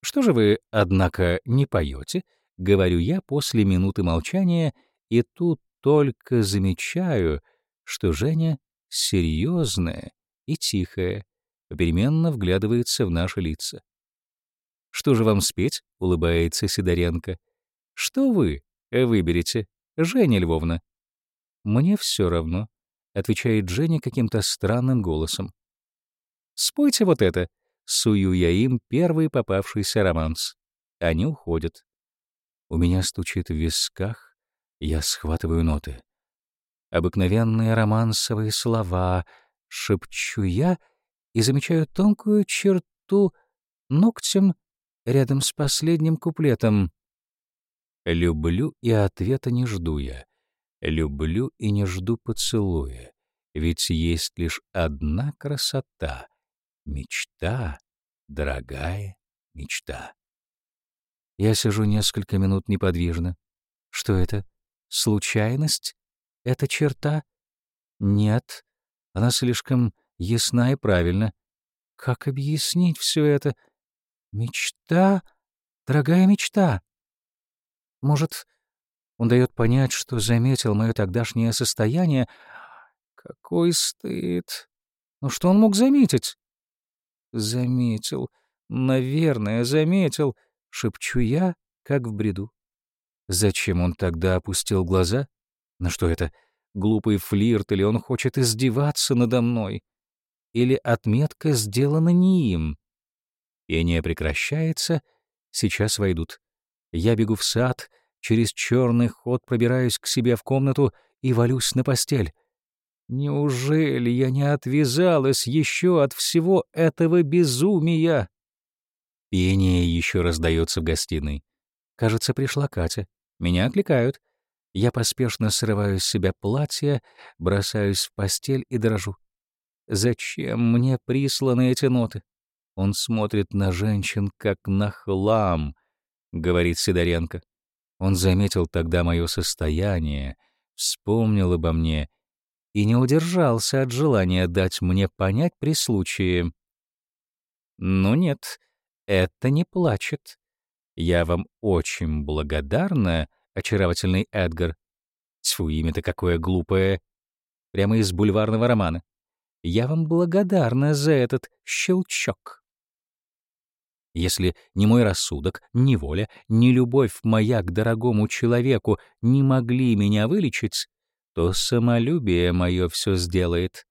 Что же вы, однако, не поете? Говорю я после минуты молчания, и тут только замечаю, что Женя серьезная и тихая, попеременно вглядывается в наши лица. «Что же вам спеть?» — улыбается Сидоренко. «Что вы выберете, Женя Львовна?» «Мне все равно», — отвечает Женя каким-то странным голосом. «Спойте вот это», — сую я им первый попавшийся романс. Они уходят. У меня стучит в висках, я схватываю ноты. Обыкновенные романсовые слова шепчу я и замечаю тонкую черту ногтем рядом с последним куплетом. «Люблю и ответа не жду я, люблю и не жду поцелуя, ведь есть лишь одна красота — мечта, дорогая мечта». Я сижу несколько минут неподвижно. Что это? Случайность? Это черта? Нет, она слишком ясна и правильна. Как объяснить все это? Мечта, дорогая мечта. Может, он дает понять, что заметил мое тогдашнее состояние. Какой стыд. Ну что он мог заметить? Заметил. Наверное, заметил. — шепчу я, как в бреду. Зачем он тогда опустил глаза? На что это? Глупый флирт или он хочет издеваться надо мной? Или отметка сделана не им? Пение прекращается, сейчас войдут. Я бегу в сад, через черный ход пробираюсь к себе в комнату и валюсь на постель. Неужели я не отвязалась еще от всего этого безумия? Пение еще раздается в гостиной. Кажется, пришла Катя. Меня окликают. Я поспешно срываю с себя платье, бросаюсь в постель и дрожу. Зачем мне присланы эти ноты? Он смотрит на женщин, как на хлам, — говорит Сидоренко. Он заметил тогда мое состояние, вспомнил обо мне и не удержался от желания дать мне понять при случае. Ну нет, это не плачет. Я вам очень благодарна, очаровательный Эдгар. Тьфу, имя-то какое глупое. Прямо из бульварного романа. Я вам благодарна за этот щелчок. Если ни мой рассудок, ни воля, ни любовь моя к дорогому человеку не могли меня вылечить, то самолюбие мое все сделает.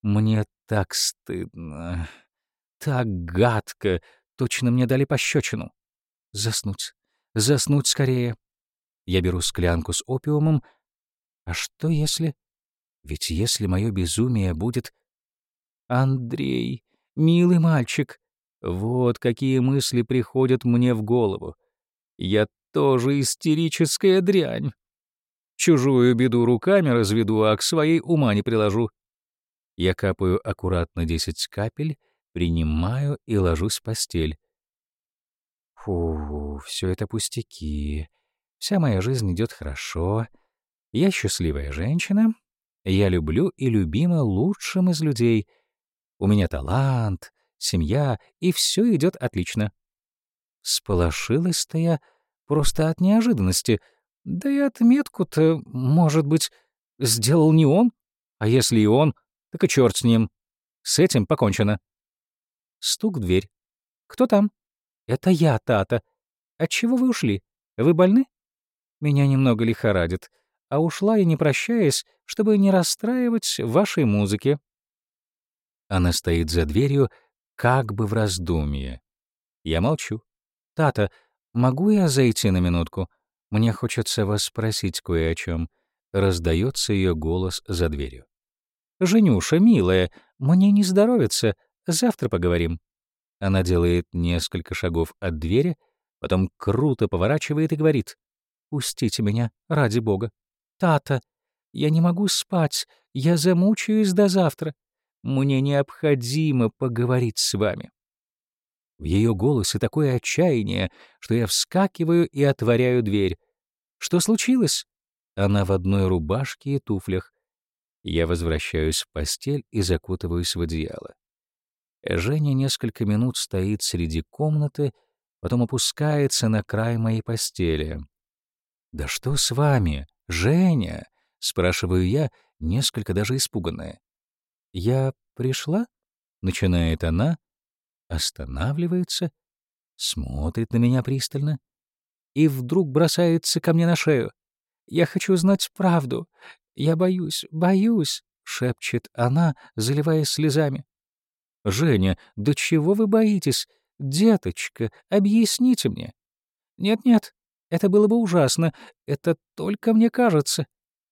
Мне так стыдно, так гадко, Точно мне дали пощечину. Заснуть. Заснуть скорее. Я беру склянку с опиумом. А что если... Ведь если мое безумие будет... Андрей, милый мальчик, вот какие мысли приходят мне в голову. Я тоже истерическая дрянь. Чужую беду руками разведу, а к своей ума не приложу. Я капаю аккуратно десять капель принимаю и ложусь в постель. Фу, все это пустяки. Вся моя жизнь идет хорошо. Я счастливая женщина. Я люблю и любима лучшим из людей. У меня талант, семья, и все идет отлично. Сполошилась-то я просто от неожиданности. Да и отметку-то, может быть, сделал не он. А если и он, так и черт с ним. С этим покончено. Стук в дверь. «Кто там?» «Это я, Тата. Отчего вы ушли? Вы больны?» «Меня немного лихорадит. А ушла я, не прощаясь, чтобы не расстраивать вашей музыки». Она стоит за дверью, как бы в раздумье. Я молчу. «Тата, могу я зайти на минутку? Мне хочется вас спросить кое о чем. Раздается ее голос за дверью. «Женюша, милая, мне не здоровится. Завтра поговорим». Она делает несколько шагов от двери, потом круто поворачивает и говорит. «Пустите меня, ради бога. Тата, я не могу спать, я замучаюсь до завтра. Мне необходимо поговорить с вами». В ее голосе такое отчаяние, что я вскакиваю и отворяю дверь. «Что случилось?» Она в одной рубашке и туфлях. Я возвращаюсь в постель и закутываюсь в одеяло. Женя несколько минут стоит среди комнаты, потом опускается на край моей постели. «Да что с вами, Женя?» — спрашиваю я, несколько даже испуганная. «Я пришла?» — начинает она, останавливается, смотрит на меня пристально и вдруг бросается ко мне на шею. «Я хочу знать правду. Я боюсь, боюсь», — шепчет она, заливаясь слезами. «Женя, до чего вы боитесь? Деточка, объясните мне». «Нет-нет, это было бы ужасно. Это только мне кажется».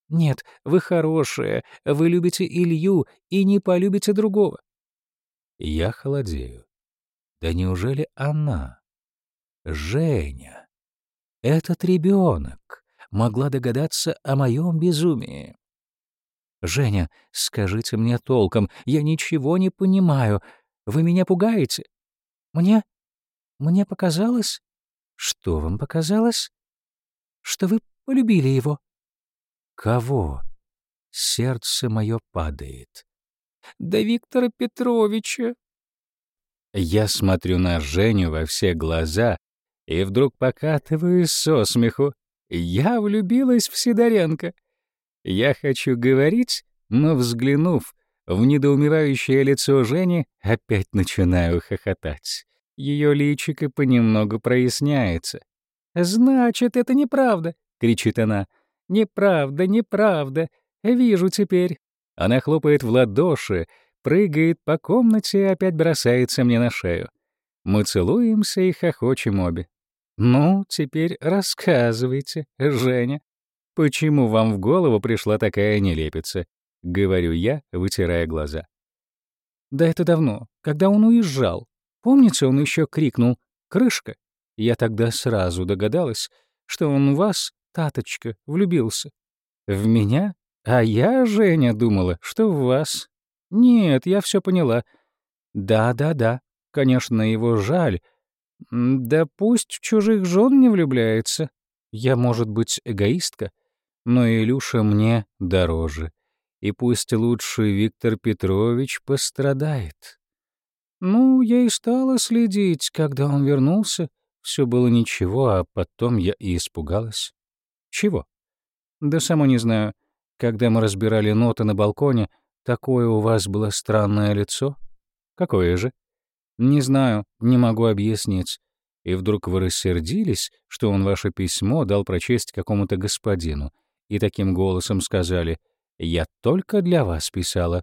«Нет, вы хорошая, вы любите Илью и не полюбите другого». Я холодею. Да неужели она, Женя, этот ребенок, могла догадаться о моем безумии? «Женя, скажите мне толком, я ничего не понимаю. Вы меня пугаете?» «Мне? Мне показалось?» «Что вам показалось?» «Что вы полюбили его». «Кого?» Сердце мое падает. «Да Виктора Петровича». Я смотрю на Женю во все глаза и вдруг покатываюсь со смеху. Я влюбилась в Сидоренко. Я хочу говорить, но, взглянув в недоумевающее лицо Жени, опять начинаю хохотать. Ее личико понемногу проясняется. «Значит, это неправда!» — кричит она. «Неправда, неправда! Вижу теперь!» Она хлопает в ладоши, прыгает по комнате и опять бросается мне на шею. Мы целуемся и хохочем обе. «Ну, теперь рассказывайте, Женя, почему вам в голову пришла такая нелепица?» — говорю я, вытирая глаза. «Да это давно, когда он уезжал. Помните, он еще крикнул «Крышка!» Я тогда сразу догадалась, что он в вас, таточка, влюбился. В меня? А я, Женя, думала, что в вас. Нет, я все поняла. Да-да-да, конечно, его жаль, да пусть в чужих жен не влюбляется. Я, может быть, эгоистка, но Илюша мне дороже. И пусть лучше Виктор Петрович пострадает. Ну, я и стала следить, когда он вернулся. Все было ничего, а потом я и испугалась. Чего? Да сама не знаю. Когда мы разбирали ноты на балконе, такое у вас было странное лицо. Какое же? Не знаю, не могу объяснить. И вдруг вы рассердились, что он ваше письмо дал прочесть какому-то господину, и таким голосом сказали «Я только для вас писала».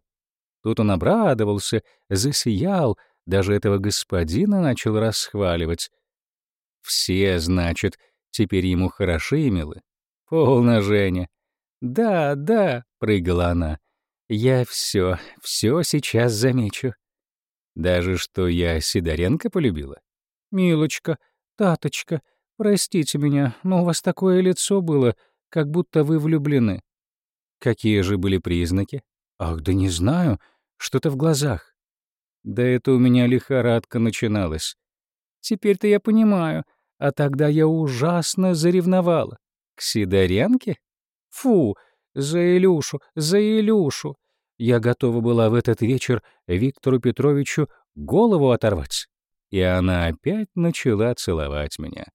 Тут он обрадовался, засиял, даже этого господина начал расхваливать. Все, значит, теперь ему хороши и милы. Полно, Женя. «Да, да», — прыгала она, — «я все, все сейчас замечу. Даже что я Сидоренко полюбила? Милочка, таточка, простите меня, но у вас такое лицо было, как будто вы влюблены. Какие же были признаки? Ах, да не знаю, что-то в глазах. Да это у меня лихорадка начиналась. Теперь-то я понимаю, а тогда я ужасно заревновала. К Сидоренке? Фу, за Илюшу, за Илюшу. Я готова была в этот вечер Виктору Петровичу голову оторвать. И она опять начала целовать меня.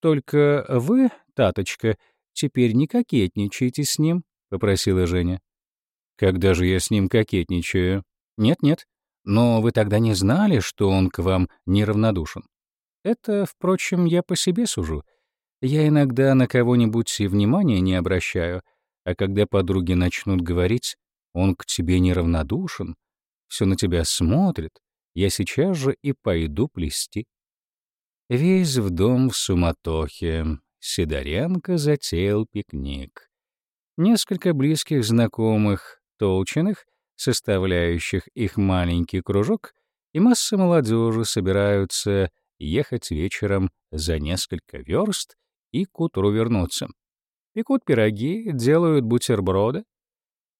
«Только вы, таточка, теперь не кокетничайте с ним», — попросила Женя. «Когда же я с ним кокетничаю?» «Нет-нет, но вы тогда не знали, что он к вам неравнодушен. Это, впрочем, я по себе сужу. Я иногда на кого-нибудь и внимания не обращаю, а когда подруги начнут говорить, он к тебе неравнодушен, все на тебя смотрит. Я сейчас же и пойду плести. Весь в дом в суматохе. Сидоренко затеял пикник. Несколько близких знакомых, толченых, составляющих их маленький кружок, и масса молодежи собираются ехать вечером за несколько верст и к утру вернуться. Пекут пироги, делают бутерброды,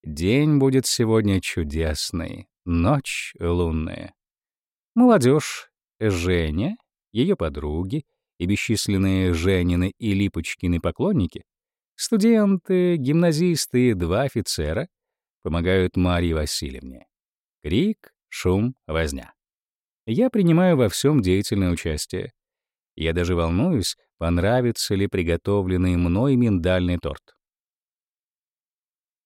День будет сегодня чудесный, ночь лунная. Молодежь, Женя, ее подруги и бесчисленные Женины и Липочкины поклонники, студенты, гимназисты и два офицера помогают Марье Васильевне. Крик, шум, возня. Я принимаю во всем деятельное участие. Я даже волнуюсь, понравится ли приготовленный мной миндальный торт.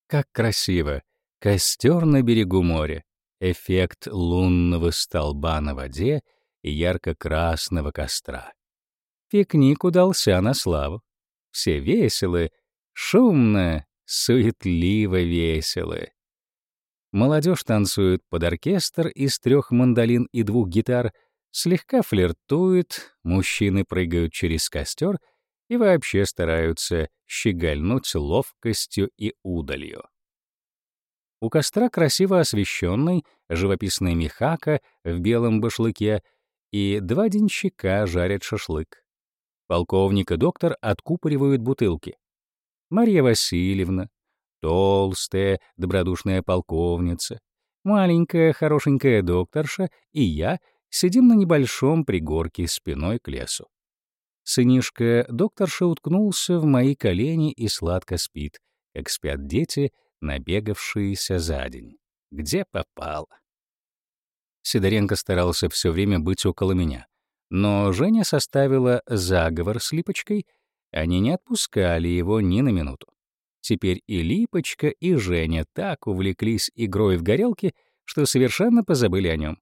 Как красиво! Костер на берегу моря, эффект лунного столба на воде и ярко-красного костра. Пикник удался на славу. Все веселы, шумно, суетливо веселы. Молодежь танцует под оркестр из трех мандолин и двух гитар, слегка флиртует, мужчины прыгают через костер и вообще стараются щегольнуть ловкостью и удалью. У костра красиво освещенный, живописный мехака в белом башлыке и два денщика жарят шашлык. Полковник и доктор откупоривают бутылки. Марья Васильевна, толстая, добродушная полковница, маленькая, хорошенькая докторша и я сидим на небольшом пригорке спиной к лесу. Сынишка докторша уткнулся в мои колени и сладко спит, как спят дети, набегавшиеся за день. Где попало. Сидоренко старался все время быть около меня. Но Женя составила заговор с Липочкой, они не отпускали его ни на минуту. Теперь и Липочка, и Женя так увлеклись игрой в горелки, что совершенно позабыли о нем.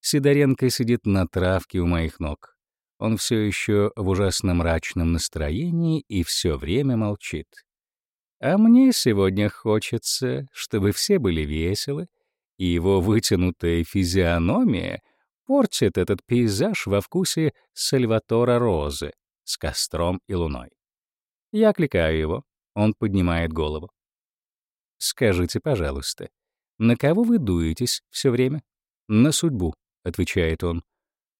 Сидоренко сидит на травке у моих ног. Он все еще в ужасно мрачном настроении и все время молчит. А мне сегодня хочется, чтобы все были веселы, и его вытянутая физиономия портит этот пейзаж во вкусе Сальватора Розы с костром и луной. Я кликаю его, он поднимает голову. «Скажите, пожалуйста, на кого вы дуетесь все время?» «На судьбу», — отвечает он.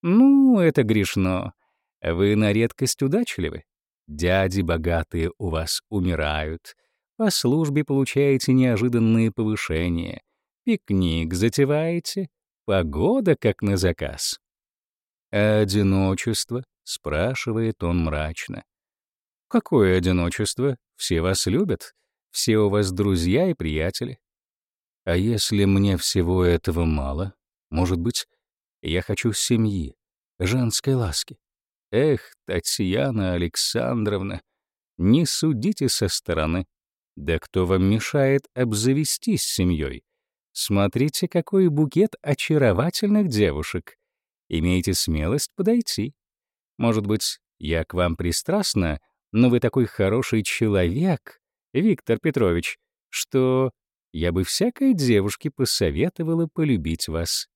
«Ну, это грешно. Вы на редкость удачливы. Дяди богатые у вас умирают, по службе получаете неожиданные повышения, пикник затеваете, погода как на заказ. «А одиночество?» — спрашивает он мрачно. «Какое одиночество? Все вас любят, все у вас друзья и приятели. А если мне всего этого мало, может быть, я хочу семьи, женской ласки? Эх, Татьяна Александровна, не судите со стороны. Да кто вам мешает обзавестись семьей? Смотрите, какой букет очаровательных девушек. Имейте смелость подойти. Может быть, я к вам пристрастна, но вы такой хороший человек, Виктор Петрович, что я бы всякой девушке посоветовала полюбить вас.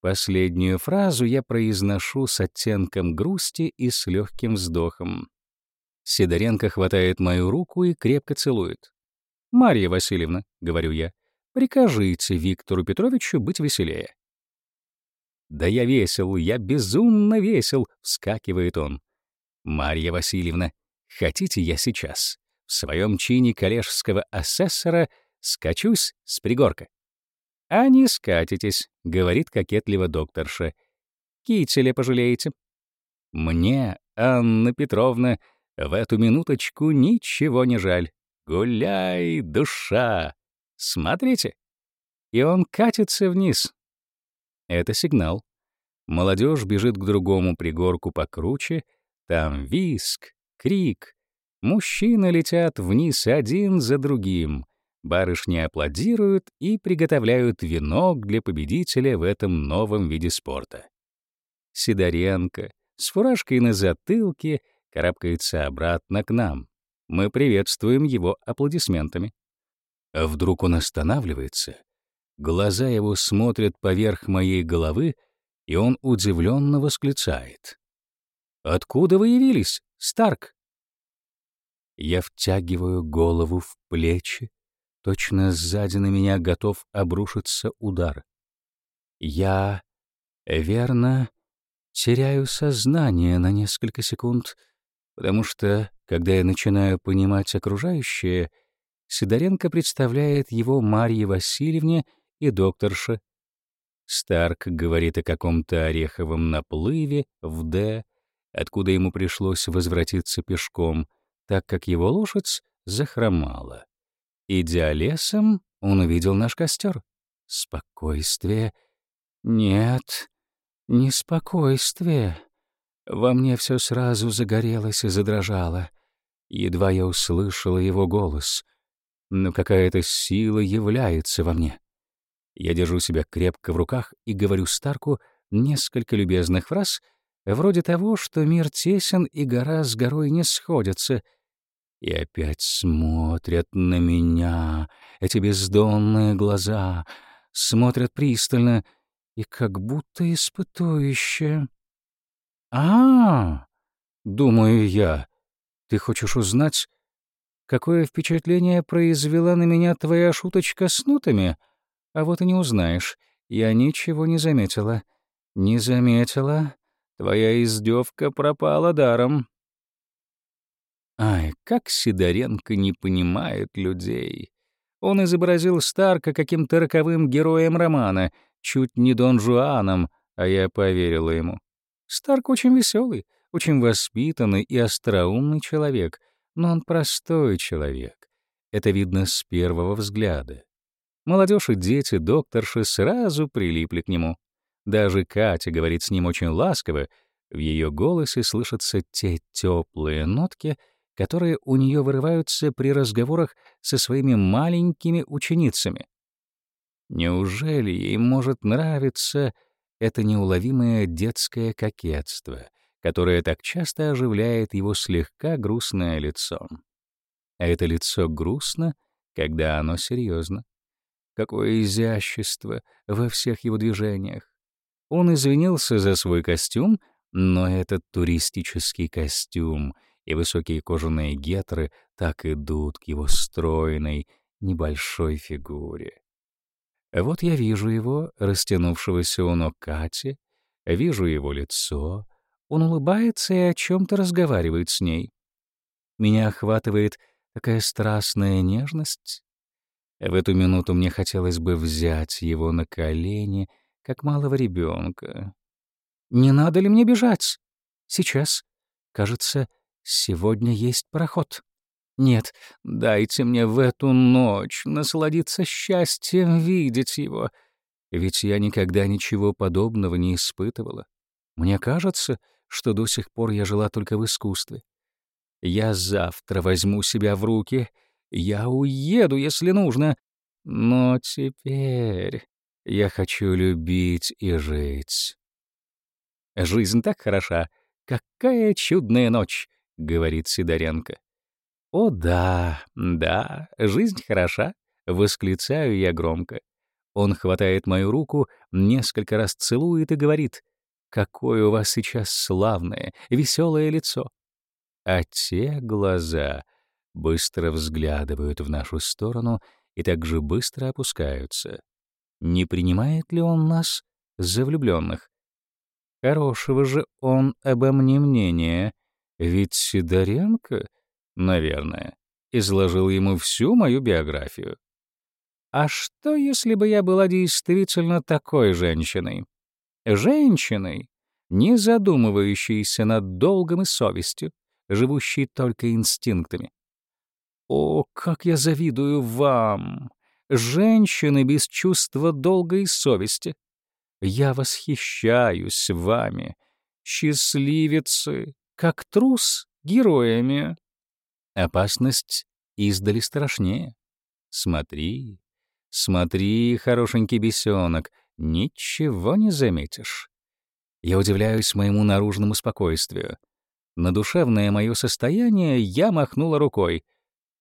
Последнюю фразу я произношу с оттенком грусти и с легким вздохом. Сидоренко хватает мою руку и крепко целует. «Марья Васильевна», — говорю я, — «прикажите Виктору Петровичу быть веселее». «Да я весел, я безумно весел», — вскакивает он. «Марья Васильевна, хотите я сейчас в своем чине коллежского асессора скачусь с пригорка?» «А не скатитесь», — говорит кокетливо докторша. «Кителя пожалеете». «Мне, Анна Петровна, в эту минуточку ничего не жаль. Гуляй, душа! Смотрите! И он катится вниз. Это сигнал. Молодежь бежит к другому пригорку покруче. Там виск, крик. Мужчины летят вниз один за другим. Барышни аплодируют и приготовляют венок для победителя в этом новом виде спорта. Сидоренко с фуражкой на затылке — карабкается обратно к нам. Мы приветствуем его аплодисментами. Вдруг он останавливается, глаза его смотрят поверх моей головы, и он удивленно восклицает. «Откуда вы явились, Старк?» Я втягиваю голову в плечи, точно сзади на меня готов обрушиться удар. Я, верно, теряю сознание на несколько секунд — потому что, когда я начинаю понимать окружающее, Сидоренко представляет его Марье Васильевне и докторше. Старк говорит о каком-то ореховом наплыве в Д, откуда ему пришлось возвратиться пешком, так как его лошадь захромала. Идя лесом, он увидел наш костер. Спокойствие. Нет, не спокойствие. Во мне все сразу загорелось и задрожало. Едва я услышала его голос. Но какая-то сила является во мне. Я держу себя крепко в руках и говорю Старку несколько любезных фраз, вроде того, что мир тесен и гора с горой не сходятся. И опять смотрят на меня эти бездонные глаза, смотрят пристально и как будто испытующе. «А, — думаю я, — ты хочешь узнать, какое впечатление произвела на меня твоя шуточка с нутами? А вот и не узнаешь. Я ничего не заметила. Не заметила. Твоя издевка пропала даром. Ай, как Сидоренко не понимает людей. Он изобразил Старка каким-то роковым героем романа, чуть не Дон Жуаном, а я поверила ему. Старк очень веселый, очень воспитанный и остроумный человек, но он простой человек. Это видно с первого взгляда. Молодежь и дети докторши сразу прилипли к нему. Даже Катя говорит с ним очень ласково, в ее голосе слышатся те теплые нотки, которые у нее вырываются при разговорах со своими маленькими ученицами. Неужели ей может нравиться это неуловимое детское кокетство, которое так часто оживляет его слегка грустное лицо? А это лицо грустно, когда оно серьезно. Какое изящество во всех его движениях. Он извинился за свой костюм, но этот туристический костюм и высокие кожаные гетры так идут к его стройной, небольшой фигуре. Вот я вижу его, растянувшегося у ног Кати, вижу его лицо, он улыбается и о чем-то разговаривает с ней. Меня охватывает такая страстная нежность. В эту минуту мне хотелось бы взять его на колени, как малого ребенка. Не надо ли мне бежать? Сейчас. Кажется, сегодня есть пароход. Нет, дайте мне в эту ночь насладиться счастьем видеть его. Ведь я никогда ничего подобного не испытывала. Мне кажется, что до сих пор я жила только в искусстве. Я завтра возьму себя в руки — я уеду, если нужно. Но теперь я хочу любить и жить. Жизнь так хороша. Какая чудная ночь, говорит Сидоренко. О да, да, жизнь хороша, восклицаю я громко. Он хватает мою руку, несколько раз целует и говорит: "Какое у вас сейчас славное, веселое лицо". А те глаза быстро взглядывают в нашу сторону и также быстро опускаются. Не принимает ли он нас за влюбленных? Хорошего же он обо мне мнения, ведь Сидоренко, наверное, изложил ему всю мою биографию. А что, если бы я была действительно такой женщиной? Женщиной, не задумывающейся над долгом и совестью, живущей только инстинктами. О, как я завидую вам, женщины без чувства долга и совести. Я восхищаюсь вами, счастливицы, как трус, героями. Опасность издали страшнее. Смотри, смотри, хорошенький бесенок, ничего не заметишь. Я удивляюсь моему наружному спокойствию. На душевное мое состояние я махнула рукой.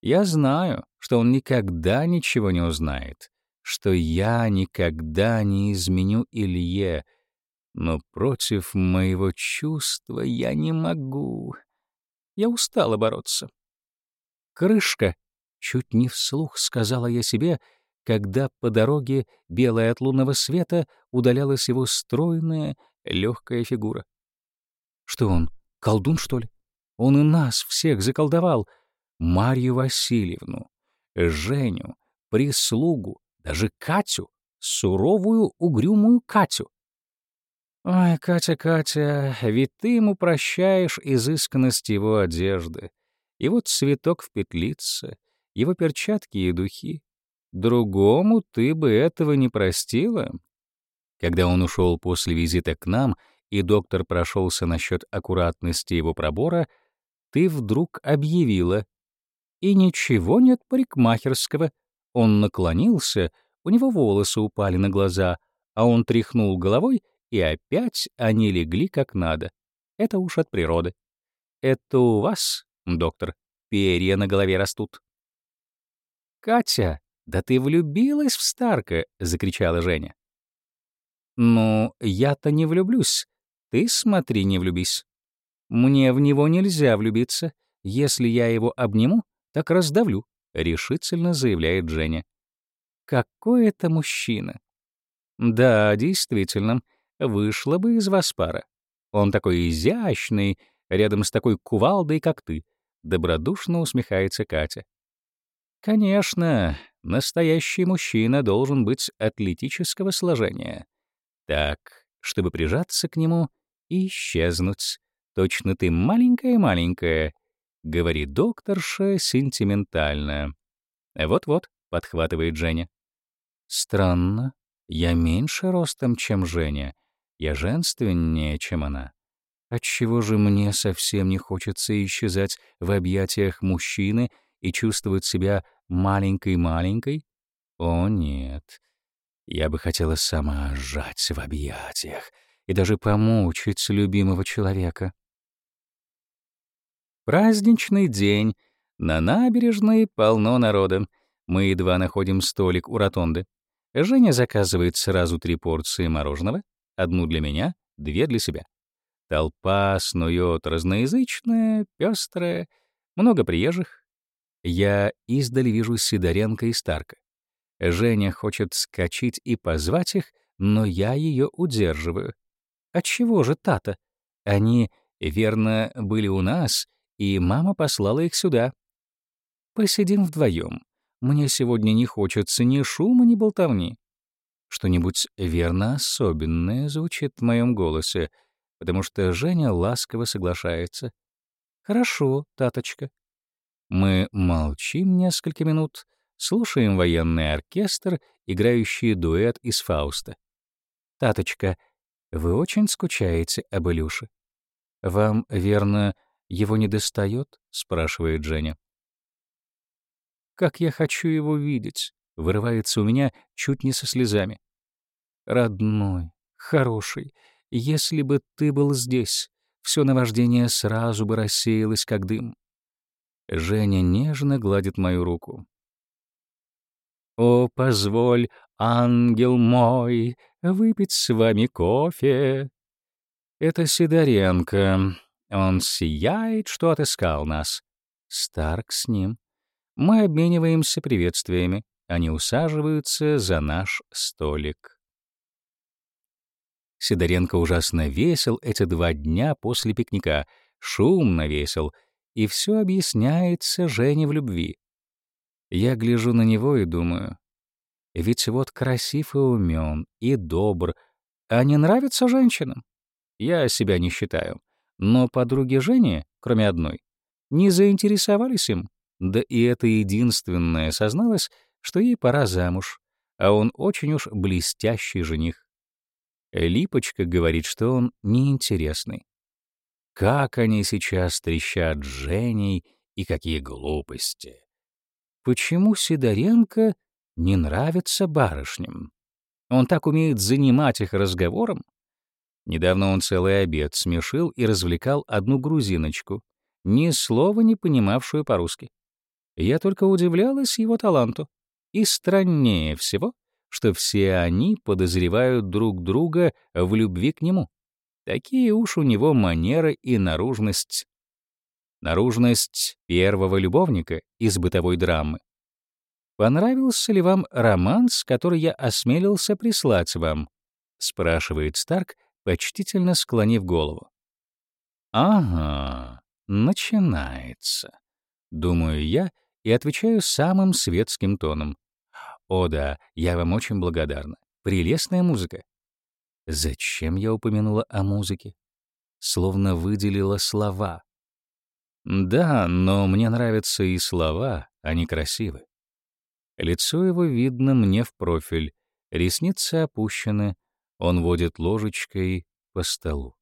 Я знаю, что он никогда ничего не узнает, что я никогда не изменю Илье, но против моего чувства я не могу. Я устала бороться. «Крышка!» — чуть не вслух сказала я себе, когда по дороге, белая от лунного света, удалялась его стройная, легкая фигура. Что он, колдун, что ли? Он и нас всех заколдовал — Марью Васильевну, Женю, прислугу, даже Катю, суровую, угрюмую Катю. Ой, Катя, Катя, ведь ты ему прощаешь изысканность его одежды, его цветок в петлице, его перчатки и духи. Другому ты бы этого не простила. Когда он ушел после визита к нам, и доктор прошелся насчет аккуратности его пробора, ты вдруг объявила, И ничего нет парикмахерского. Он наклонился, у него волосы упали на глаза, а он тряхнул головой, и опять они легли как надо. Это уж от природы. Это у вас, доктор, перья на голове растут. «Катя, да ты влюбилась в Старка!» — закричала Женя. «Ну, я-то не влюблюсь. Ты смотри, не влюбись. Мне в него нельзя влюбиться. Если я его обниму, так раздавлю», — решительно заявляет Женя. «Какой это мужчина!» «Да, действительно, вышла бы из вас пара. Он такой изящный, рядом с такой кувалдой, как ты», — добродушно усмехается Катя. «Конечно, настоящий мужчина должен быть атлетического сложения. Так, чтобы прижаться к нему и исчезнуть. Точно ты маленькая-маленькая, — говорит докторша сентиментально. «Вот-вот», — подхватывает Женя. «Странно. Я меньше ростом, чем Женя. Я женственнее, чем она. Отчего же мне совсем не хочется исчезать в объятиях мужчины и чувствовать себя маленькой-маленькой? О, нет. Я бы хотела сама сжать в объятиях и даже помучить любимого человека. Праздничный день. На набережной полно народа. Мы едва находим столик у ротонды. Женя заказывает сразу три порции мороженого, одну для меня, две для себя. Толпа снует разноязычная, пестрая, много приезжих. Я издали вижу Сидоренко и Старка. Женя хочет скачить и позвать их, но я ее удерживаю. Отчего же Тата? Они, верно, были у нас и мама послала их сюда. Посидим вдвоем. Мне сегодня не хочется ни шума, ни болтовни. Что-нибудь верно особенное звучит в моем голосе, потому что Женя ласково соглашается. «Хорошо, таточка». Мы молчим несколько минут, слушаем военный оркестр, играющий дуэт из Фауста. «Таточка, вы очень скучаете об Илюше. Вам, верно, его не достает? спрашивает Женя. Как я хочу его видеть, вырывается у меня чуть не со слезами. Родной, хороший, если бы ты был здесь, все наваждение сразу бы рассеялось, как дым. Женя нежно гладит мою руку. «О, позволь, ангел мой, выпить с вами кофе!» Это Сидоренко, он сияет, что отыскал нас. Старк с ним. Мы обмениваемся приветствиями. Они усаживаются за наш столик. Сидоренко ужасно весел эти два дня после пикника, шумно весел, и все объясняется Жене в любви. Я гляжу на него и думаю, ведь вот красив и умен, и добр, а не нравится женщинам? Я себя не считаю. Но подруги Жени, кроме одной, не заинтересовались им, да и это единственное созналось, что ей пора замуж, а он очень уж блестящий жених. Липочка говорит, что он неинтересный. Как они сейчас трещат Женей и какие глупости. Почему Сидоренко не нравится барышням? Он так умеет занимать их разговором, Недавно он целый обед смешил и развлекал одну грузиночку, ни слова не понимавшую по-русски. Я только удивлялась его таланту. И страннее всего, что все они подозревают друг друга в любви к нему. Такие уж у него манеры и наружность. Наружность первого любовника из бытовой драмы. Понравился ли вам романс, который я осмелился прислать вам? спрашивает Старк, почтительно склонив голову. «Ага, начинается», — думаю я и отвечаю самым светским тоном. «О да, я вам очень благодарна. Прелестная музыка». Зачем я упомянула о музыке? Словно выделила слова. Да, но мне нравятся и слова, они красивы. Лицо его видно мне в профиль, ресницы опущены, он водит ложечкой по столу.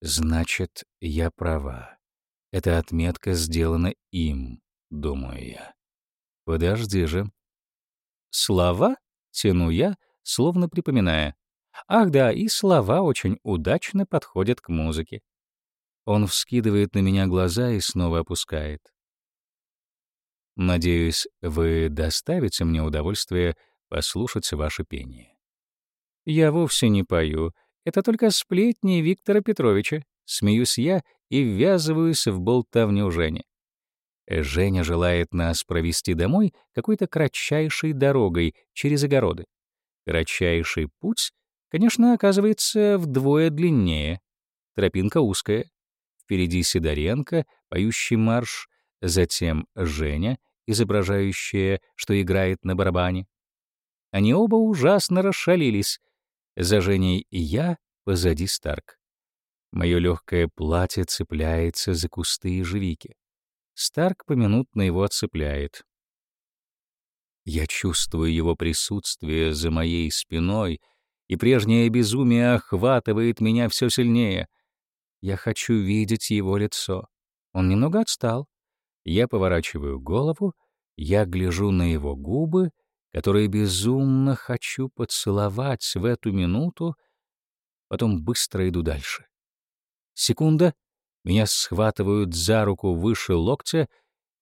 Значит, я права. Эта отметка сделана им, думаю я. Подожди же. Слова? Тяну я, словно припоминая. Ах да, и слова очень удачно подходят к музыке. Он вскидывает на меня глаза и снова опускает. Надеюсь, вы доставите мне удовольствие послушать ваше пение. Я вовсе не пою. Это только сплетни Виктора Петровича. Смеюсь я и ввязываюсь в болтовню Жени. Женя желает нас провести домой какой-то кратчайшей дорогой через огороды. Кратчайший путь, конечно, оказывается вдвое длиннее. Тропинка узкая. Впереди Сидоренко, поющий марш, затем Женя, изображающая, что играет на барабане. Они оба ужасно расшалились. За Женей и я, позади Старк. Мое легкое платье цепляется за кусты ежевики. Старк поминутно его отцепляет. Я чувствую его присутствие за моей спиной, и прежнее безумие охватывает меня все сильнее. Я хочу видеть его лицо. Он немного отстал. Я поворачиваю голову, я гляжу на его губы, которые безумно хочу поцеловать в эту минуту, потом быстро иду дальше. Секунда, меня схватывают за руку выше локтя,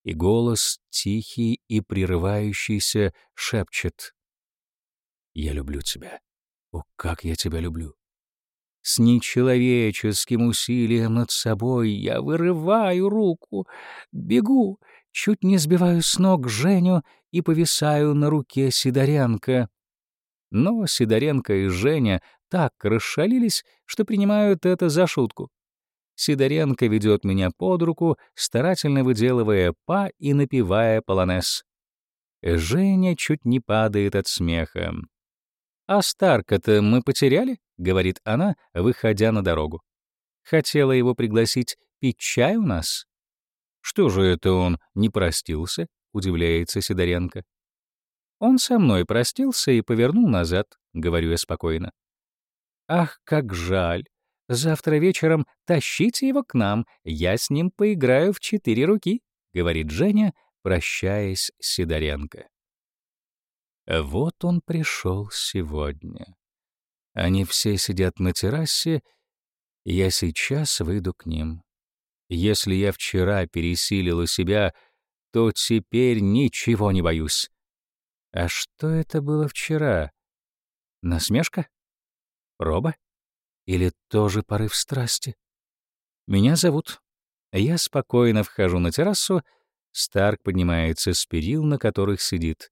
и голос, тихий и прерывающийся, шепчет. «Я люблю тебя. О, как я тебя люблю!» С нечеловеческим усилием над собой я вырываю руку, бегу, чуть не сбиваю с ног Женю и повисаю на руке Сидоренко. Но Сидоренко и Женя так расшалились, что принимают это за шутку. Сидоренко ведет меня под руку, старательно выделывая па и напевая полонез. Женя чуть не падает от смеха. «А Старка-то мы потеряли?» — говорит она, выходя на дорогу. «Хотела его пригласить пить чай у нас?» «Что же это он не простился?» — удивляется Сидоренко. «Он со мной простился и повернул назад», — говорю я спокойно. «Ах, как жаль! Завтра вечером тащите его к нам, я с ним поиграю в четыре руки», — говорит Женя, прощаясь с Сидоренко. Вот он пришел сегодня. Они все сидят на террасе, я сейчас выйду к ним. Если я вчера пересилила себя, то теперь ничего не боюсь. А что это было вчера? Насмешка? Проба? Или тоже порыв страсти? Меня зовут. Я спокойно вхожу на террасу, Старк поднимается с перил, на которых сидит.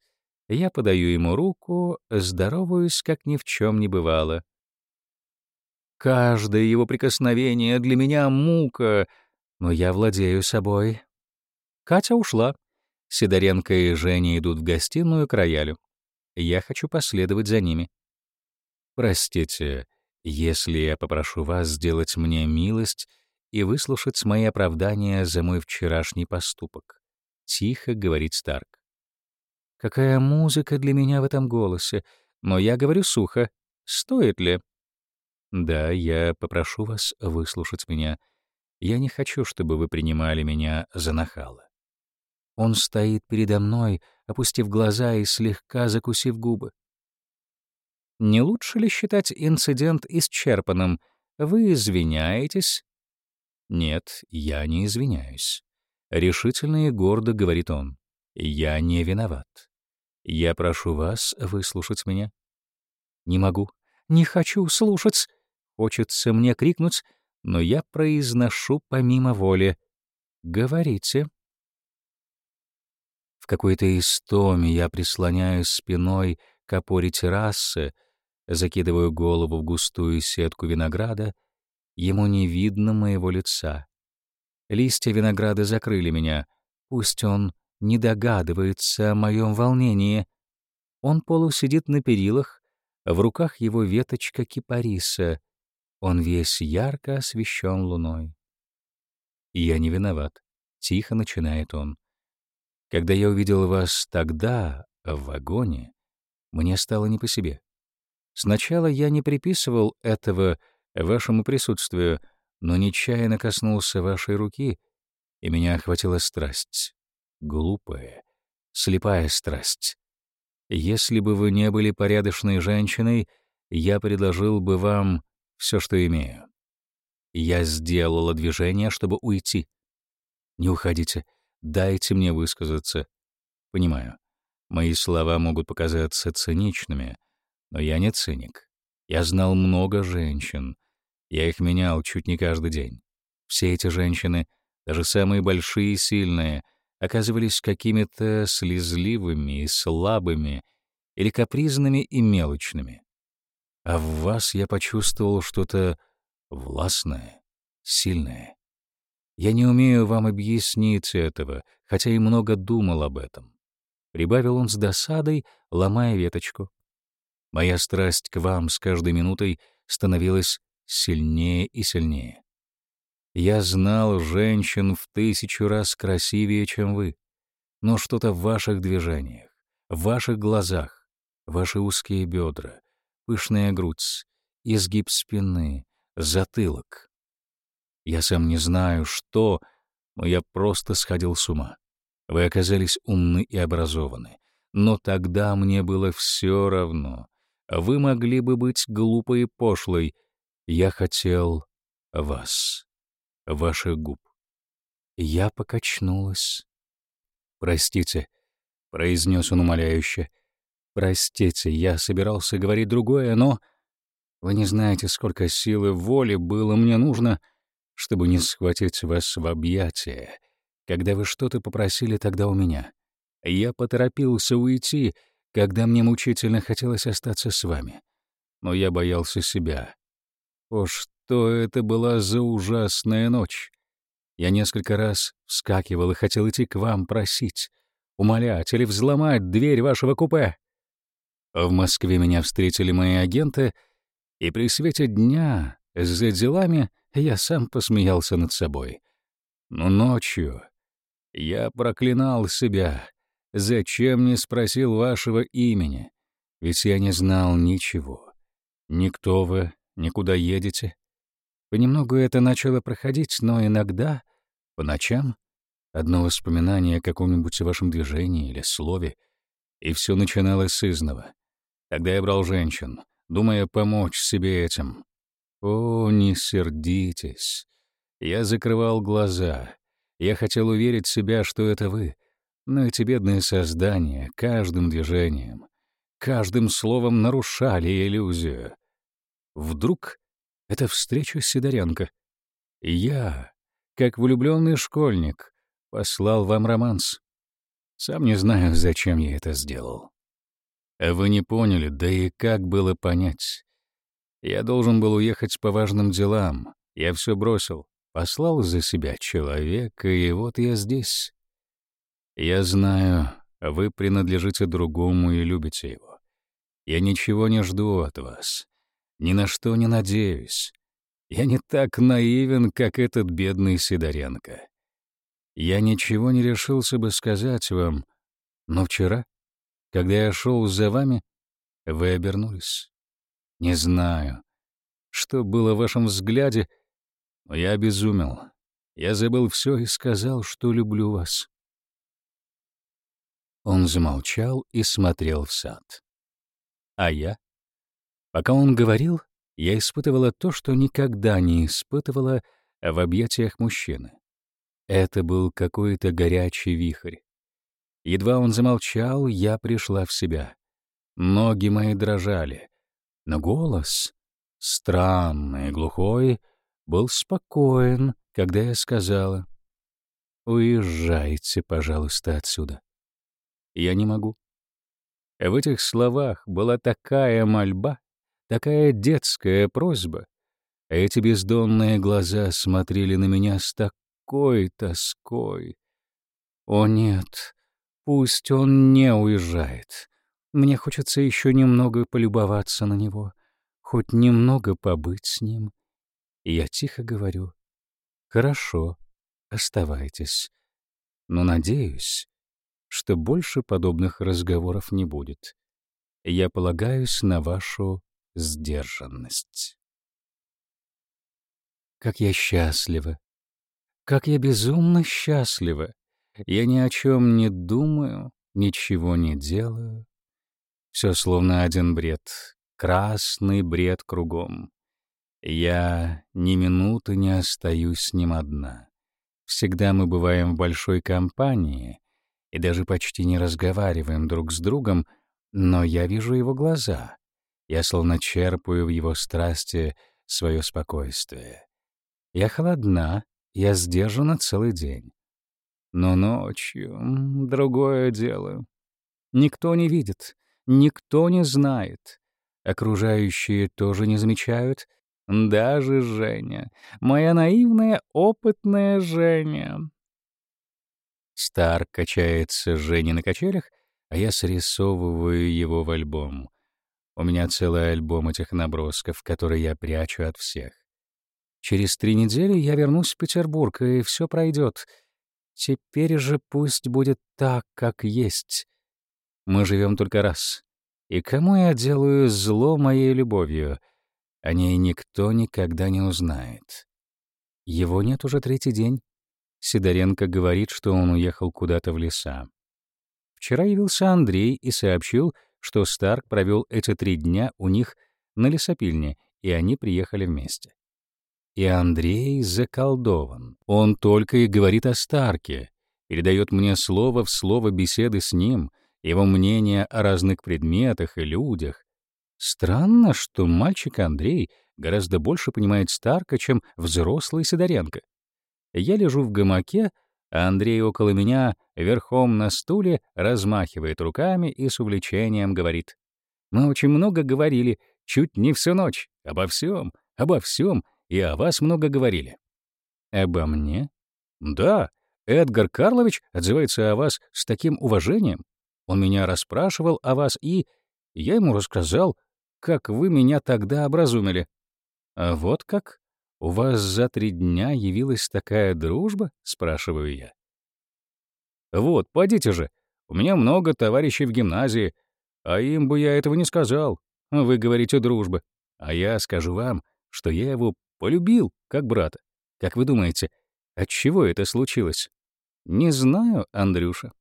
Я подаю ему руку, здороваюсь, как ни в чем не бывало. Каждое его прикосновение для меня мука, но я владею собой. Катя ушла. Сидоренко и Женя идут в гостиную к роялю. Я хочу последовать за ними. Простите, если я попрошу вас сделать мне милость и выслушать мои оправдания за мой вчерашний поступок, тихо говорит Старк. Какая музыка для меня в этом голосе, но я говорю сухо. Стоит ли? Да, я попрошу вас выслушать меня. Я не хочу, чтобы вы принимали меня за нахала. Он стоит передо мной, опустив глаза и слегка закусив губы. Не лучше ли считать инцидент исчерпанным? Вы извиняетесь? Нет, я не извиняюсь. Решительно и гордо говорит он. Я не виноват. Я прошу вас выслушать меня. Не могу, не хочу слушать. Хочется мне крикнуть, но я произношу помимо воли. Говорите. В какой-то истоме я прислоняюсь спиной к опоре террасы, Закидываю голову в густую сетку винограда, ему не видно моего лица. Листья винограда закрыли меня. Пусть он не догадывается о моем волнении. Он полусидит на перилах, в руках его веточка кипариса. Он весь ярко освещен луной. «Я не виноват», — тихо начинает он. «Когда я увидел вас тогда, в вагоне, мне стало не по себе. Сначала я не приписывал этого вашему присутствию, но нечаянно коснулся вашей руки, и меня охватила страсть. Глупая, слепая страсть. Если бы вы не были порядочной женщиной, я предложил бы вам все, что имею. Я сделала движение, чтобы уйти. Не уходите. Дайте мне высказаться. Понимаю. Мои слова могут показаться циничными, но я не циник. Я знал много женщин. Я их менял чуть не каждый день. Все эти женщины, даже самые большие и сильные, оказывались какими-то слезливыми и слабыми или капризными и мелочными. А в вас я почувствовал что-то властное, сильное. Я не умею вам объяснить этого, хотя и много думал об этом. Прибавил он с досадой, ломая веточку. Моя страсть к вам с каждой минутой становилась сильнее и сильнее. Я знал женщин в тысячу раз красивее, чем вы, но что-то в ваших движениях, в ваших глазах, ваши узкие бедра, пышная грудь, изгиб спины, затылок. Я сам не знаю, что, но я просто сходил с ума. Вы оказались умны и образованы, но тогда мне было все равно. Вы могли бы быть глупой и пошлой. Я хотел вас, ваших губ. Я покачнулась. «Простите», — произнес он умоляюще. «Простите, я собирался говорить другое, но...» Вы не знаете, сколько силы воли было мне нужно, чтобы не схватить вас в объятия, когда вы что-то попросили тогда у меня. Я поторопился уйти, когда мне мучительно хотелось остаться с вами. Но я боялся себя. О, что это была за ужасная ночь! Я несколько раз вскакивал и хотел идти к вам просить, умолять или взломать дверь вашего купе. В Москве меня встретили мои агенты — и при свете дня, за делами, я сам посмеялся над собой. Но ночью я проклинал себя. Зачем не спросил вашего имени? Ведь я не знал ничего. Никто вы, никуда едете. Понемногу это начало проходить, но иногда, по ночам, одно воспоминание о каком-нибудь вашем движении или слове, и все начиналось с изного. Тогда я брал женщин — думая помочь себе этим. О, не сердитесь. Я закрывал глаза. Я хотел уверить себя, что это вы. Но эти бедные создания каждым движением, каждым словом нарушали иллюзию. Вдруг это встреча с Сидоренко. Я, как влюбленный школьник, послал вам романс. Сам не знаю, зачем я это сделал. Вы не поняли, да и как было понять? Я должен был уехать по важным делам. Я все бросил, послал за себя человека, и вот я здесь. Я знаю, вы принадлежите другому и любите его. Я ничего не жду от вас, ни на что не надеюсь. Я не так наивен, как этот бедный Сидоренко. Я ничего не решился бы сказать вам, но вчера когда я шел за вами, вы обернулись. Не знаю, что было в вашем взгляде, но я обезумел. Я забыл все и сказал, что люблю вас. Он замолчал и смотрел в сад. А я? Пока он говорил, я испытывала то, что никогда не испытывала в объятиях мужчины. Это был какой-то горячий вихрь. Едва он замолчал, я пришла в себя. Ноги мои дрожали, но голос, странный, глухой, был спокоен, когда я сказала «Уезжайте, пожалуйста, отсюда». Я не могу. В этих словах была такая мольба, такая детская просьба. Эти бездонные глаза смотрели на меня с такой тоской. О нет, Пусть он не уезжает. Мне хочется еще немного полюбоваться на него, хоть немного побыть с ним. Я тихо говорю, «Хорошо, оставайтесь, но надеюсь, что больше подобных разговоров не будет. Я полагаюсь на вашу сдержанность». Как я счастлива! Как я безумно счастлива! Я ни о чем не думаю, ничего не делаю. Все словно один бред, красный бред кругом. Я ни минуты не остаюсь с ним одна. Всегда мы бываем в большой компании и даже почти не разговариваем друг с другом, но я вижу его глаза. Я словно черпаю в его страсти свое спокойствие. Я холодна, я сдержана целый день. Но ночью — другое дело. Никто не видит, никто не знает. Окружающие тоже не замечают. Даже Женя, моя наивная, опытная Женя. Стар качается Женя на качелях, а я срисовываю его в альбом. У меня целый альбом этих набросков, которые я прячу от всех. Через три недели я вернусь в Петербург, и все пройдет. Теперь же пусть будет так, как есть. Мы живем только раз. И кому я делаю зло моей любовью? О ней никто никогда не узнает. Его нет уже третий день. Сидоренко говорит, что он уехал куда-то в леса. Вчера явился Андрей и сообщил, что Старк провел эти три дня у них на лесопильне, и они приехали вместе. И Андрей заколдован. Он только и говорит о Старке, передает мне слово в слово беседы с ним, его мнение о разных предметах и людях. Странно, что мальчик Андрей гораздо больше понимает Старка, чем взрослый Сидоренко. Я лежу в гамаке, а Андрей около меня, верхом на стуле, размахивает руками и с увлечением говорит. «Мы очень много говорили, чуть не всю ночь, обо всем, обо всем, и о вас много говорили». «Обо мне?» «Да, Эдгар Карлович отзывается о вас с таким уважением. Он меня расспрашивал о вас, и я ему рассказал, как вы меня тогда образумили». «А вот как?» «У вас за три дня явилась такая дружба?» — спрашиваю я. «Вот, пойдите же. У меня много товарищей в гимназии, а им бы я этого не сказал. Вы говорите дружба. А я скажу вам, что я его полюбил, как брата. Как вы думаете, от чего это случилось?» «Не знаю, Андрюша».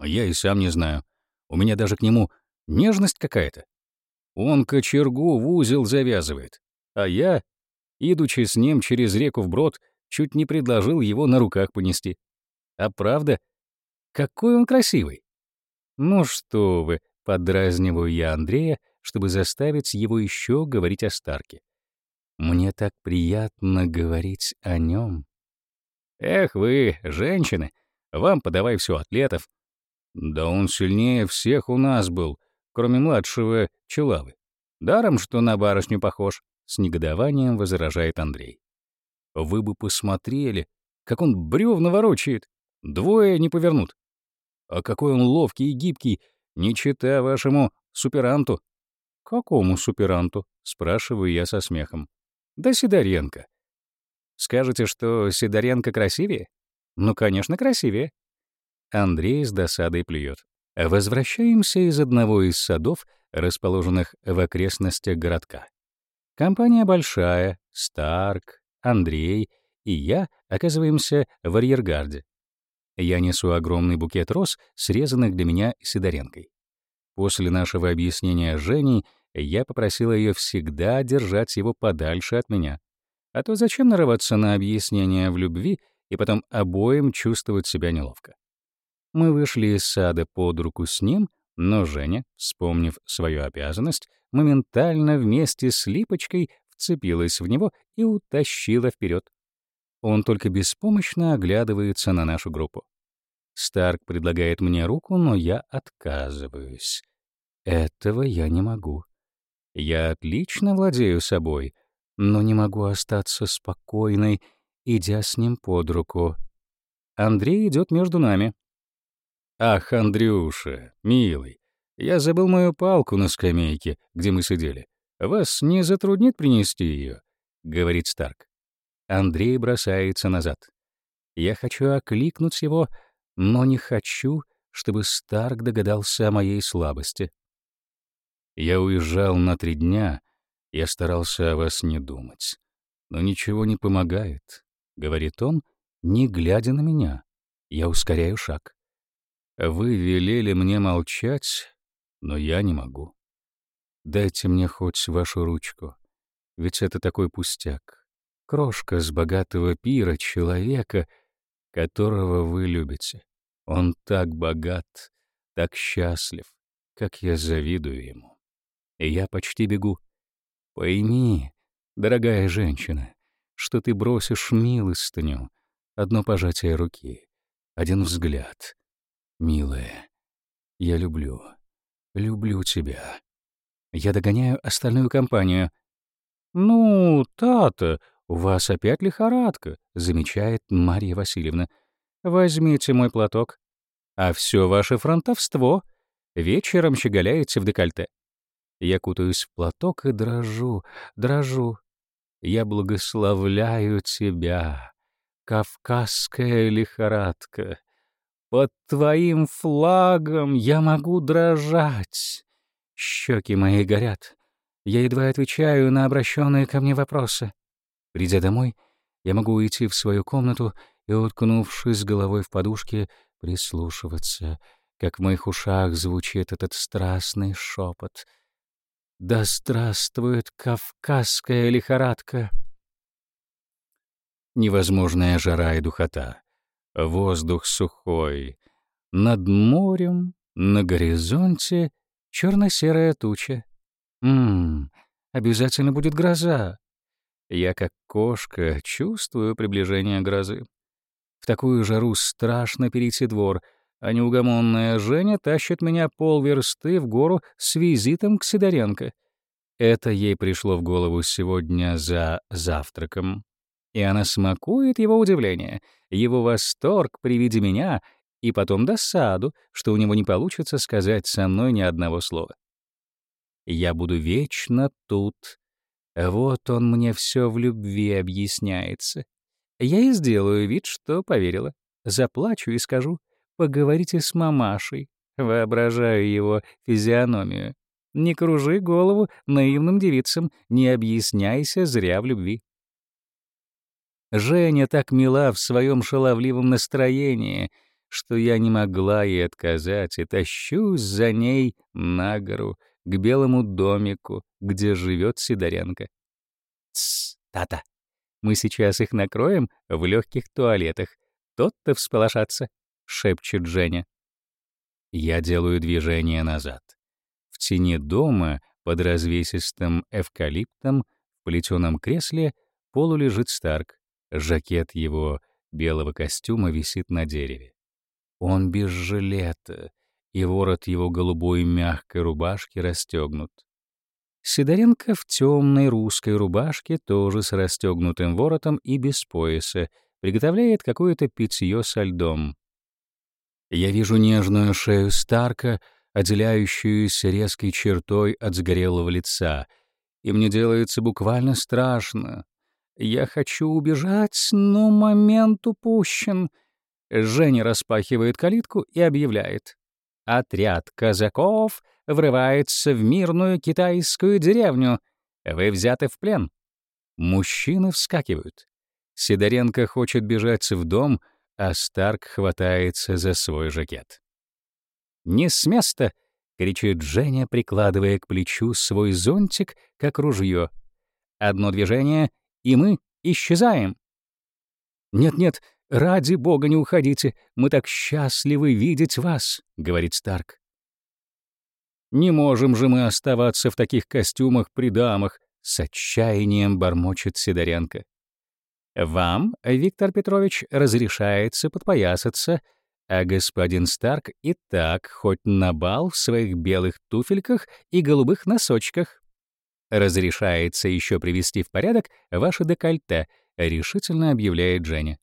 «Я и сам не знаю. У меня даже к нему нежность какая-то. Он кочергу в узел завязывает, а я идучи с ним через реку вброд, чуть не предложил его на руках понести. А правда, какой он красивый! Ну что вы, подразниваю я Андрея, чтобы заставить его еще говорить о Старке. Мне так приятно говорить о нем. Эх вы, женщины, вам подавай все атлетов. Да он сильнее всех у нас был, кроме младшего Челавы. Даром, что на барышню похож. С негодованием возражает Андрей. Вы бы посмотрели, как он бревна ворочает. Двое не повернут. А какой он ловкий и гибкий, не чита вашему суперанту. Какому суперанту? Спрашиваю я со смехом. Да Сидоренко. Скажете, что Сидоренко красивее? Ну, конечно, красивее. Андрей с досадой плюет. Возвращаемся из одного из садов, расположенных в окрестностях городка. Компания большая, Старк, Андрей и я оказываемся в арьергарде. Я несу огромный букет роз, срезанных для меня Сидоренкой. После нашего объяснения с Женей я попросила ее всегда держать его подальше от меня. А то зачем нарываться на объяснение в любви и потом обоим чувствовать себя неловко? Мы вышли из сада под руку с ним, но Женя, вспомнив свою обязанность, моментально вместе с Липочкой вцепилась в него и утащила вперед. Он только беспомощно оглядывается на нашу группу. Старк предлагает мне руку, но я отказываюсь. Этого я не могу. Я отлично владею собой, но не могу остаться спокойной, идя с ним под руку. Андрей идет между нами. «Ах, Андрюша, милый, я забыл мою палку на скамейке, где мы сидели. Вас не затруднит принести ее?» — говорит Старк. Андрей бросается назад. Я хочу окликнуть его, но не хочу, чтобы Старк догадался о моей слабости. Я уезжал на три дня, я старался о вас не думать. Но ничего не помогает, — говорит он, не глядя на меня. Я ускоряю шаг. Вы велели мне молчать, но я не могу. Дайте мне хоть вашу ручку, ведь это такой пустяк. Крошка с богатого пира человека, которого вы любите. Он так богат, так счастлив, как я завидую ему. И я почти бегу. Пойми, дорогая женщина, что ты бросишь милостыню, одно пожатие руки, один взгляд. Милая, я люблю, люблю тебя. Я догоняю остальную компанию. «Ну, Тата, у вас опять лихорадка», — замечает Марья Васильевна. «Возьмите мой платок. А все ваше фронтовство. Вечером щеголяете в декольте». Я кутаюсь в платок и дрожу, дрожу. Я благословляю тебя, кавказская лихорадка. Под твоим флагом я могу дрожать. Щеки мои горят. Я едва отвечаю на обращенные ко мне вопросы. Придя домой, я могу уйти в свою комнату и, уткнувшись головой в подушке, прислушиваться, как в моих ушах звучит этот страстный шепот. «Да здравствует кавказская лихорадка!» Невозможная жара и духота. Воздух сухой. Над морем, на горизонте черно-серая туча. Ммм, обязательно будет гроза. Я, как кошка, чувствую приближение грозы. В такую жару страшно перейти двор, а неугомонная Женя тащит меня полверсты в гору с визитом к Сидоренко. Это ей пришло в голову сегодня за завтраком. И она смакует его удивление, его восторг при виде меня и потом досаду, что у него не получится сказать со мной ни одного слова. Я буду вечно тут. Вот он мне все в любви объясняется. Я и сделаю вид, что поверила. Заплачу и скажу, поговорите с мамашей. Воображаю его физиономию. Не кружи голову наивным девицам, не объясняйся зря в любви. Женя так мила в своем шаловливом настроении, что я не могла ей отказать и тащусь за ней на гору, к белому домику, где живет Сидоренко. «Тсс, Тата, мы сейчас их накроем в легких туалетах. Тот-то всполошатся», — шепчет Женя. Я делаю движение назад. В тени дома, под развесистым эвкалиптом, в плетеном кресле, полу лежит Старк. Жакет его белого костюма висит на дереве. Он без жилета, и ворот его голубой мягкой рубашки расстегнут. Сидоренко в темной русской рубашке, тоже с расстегнутым воротом и без пояса, приготовляет какое-то питье со льдом. Я вижу нежную шею Старка, отделяющуюся резкой чертой от сгорелого лица, и мне делается буквально страшно. Я хочу убежать, но момент упущен. Женя распахивает калитку и объявляет. Отряд казаков врывается в мирную китайскую деревню. Вы взяты в плен. Мужчины вскакивают. Сидоренко хочет бежать в дом, а Старк хватается за свой жакет. «Не с места!» — кричит Женя, прикладывая к плечу свой зонтик, как ружье. «Одно движение, и мы исчезаем. «Нет-нет, ради бога не уходите, мы так счастливы видеть вас», — говорит Старк. «Не можем же мы оставаться в таких костюмах при дамах», — с отчаянием бормочет Сидоренко. «Вам, Виктор Петрович, разрешается подпоясаться, а господин Старк и так хоть на бал в своих белых туфельках и голубых носочках». «Разрешается еще привести в порядок ваше декольте», — решительно объявляет Женя.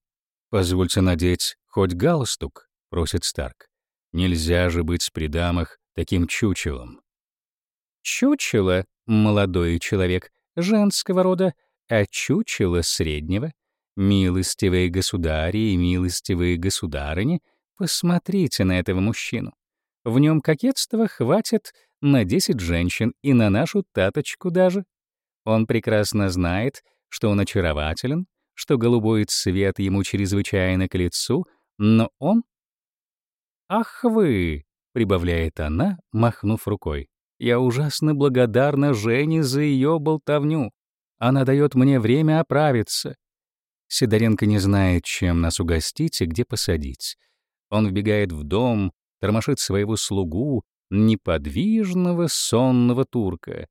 «Позвольте надеть хоть галстук», — просит Старк. «Нельзя же быть при дамах таким чучелом». «Чучело, молодой человек, женского рода, а чучело среднего, милостивые государи и милостивые государыни, посмотрите на этого мужчину. В нем кокетства хватит на 10 женщин и на нашу таточку даже. Он прекрасно знает, что он очарователен, что голубой цвет ему чрезвычайно к лицу, Но он... «Ах вы!» — прибавляет она, махнув рукой. «Я ужасно благодарна Жене за ее болтовню. Она дает мне время оправиться». Сидоренко не знает, чем нас угостить и где посадить. Он вбегает в дом, тормошит своего слугу, неподвижного сонного турка.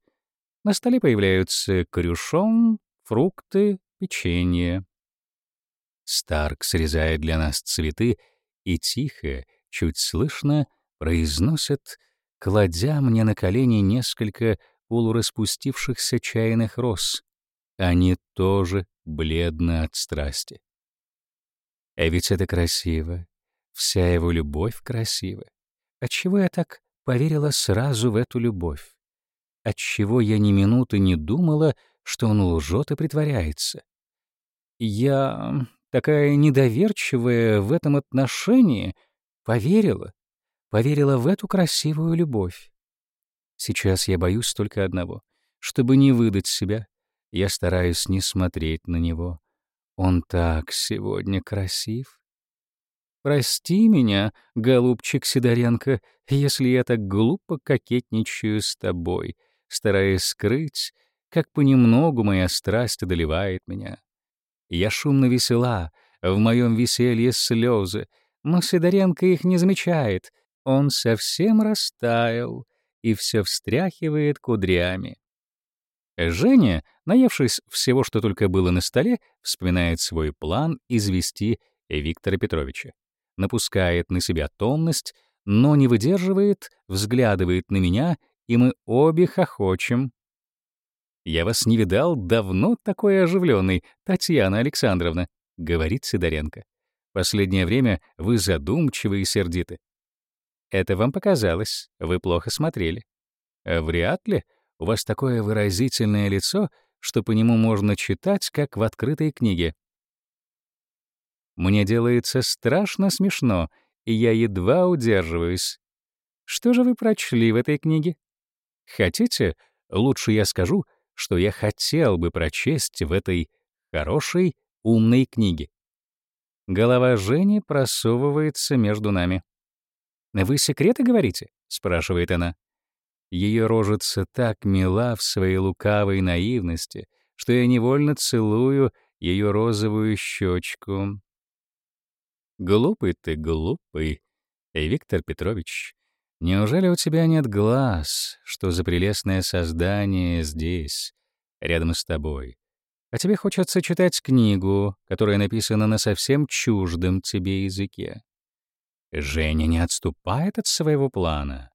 На столе появляются крюшон, фрукты, печенье. Старк срезает для нас цветы и тихо, чуть слышно, произносит, кладя мне на колени несколько полураспустившихся чайных роз. Они тоже бледны от страсти. А ведь это красиво. Вся его любовь красива. Отчего я так поверила сразу в эту любовь? Отчего я ни минуты не думала, что он лжет и притворяется? Я такая недоверчивая в этом отношении, поверила, поверила в эту красивую любовь. Сейчас я боюсь только одного, чтобы не выдать себя. Я стараюсь не смотреть на него. Он так сегодня красив. Прости меня, голубчик Сидоренко, если я так глупо кокетничаю с тобой, стараясь скрыть, как понемногу моя страсть одолевает меня. Я шумно весела, в моем веселье слезы, но Сидоренко их не замечает. Он совсем растаял и все встряхивает кудрями. Женя, наевшись всего, что только было на столе, вспоминает свой план извести Виктора Петровича. Напускает на себя томность, но не выдерживает, взглядывает на меня, и мы обе хохочем. «Я вас не видал давно такой оживленный, Татьяна Александровна», — говорит Сидоренко. «Последнее время вы задумчивы и сердиты». «Это вам показалось, вы плохо смотрели». «Вряд ли. У вас такое выразительное лицо, что по нему можно читать, как в открытой книге». Мне делается страшно смешно, и я едва удерживаюсь. Что же вы прочли в этой книге? Хотите, лучше я скажу, что я хотел бы прочесть в этой хорошей, умной книге. Голова Жени просовывается между нами. «Вы секреты говорите?» — спрашивает она. Ее рожица так мила в своей лукавой наивности, что я невольно целую ее розовую щечку. Глупый ты, глупый, Виктор Петрович. Неужели у тебя нет глаз, что за прелестное создание здесь, рядом с тобой? А тебе хочется читать книгу, которая написана на совсем чуждом тебе языке. Женя не отступает от своего плана.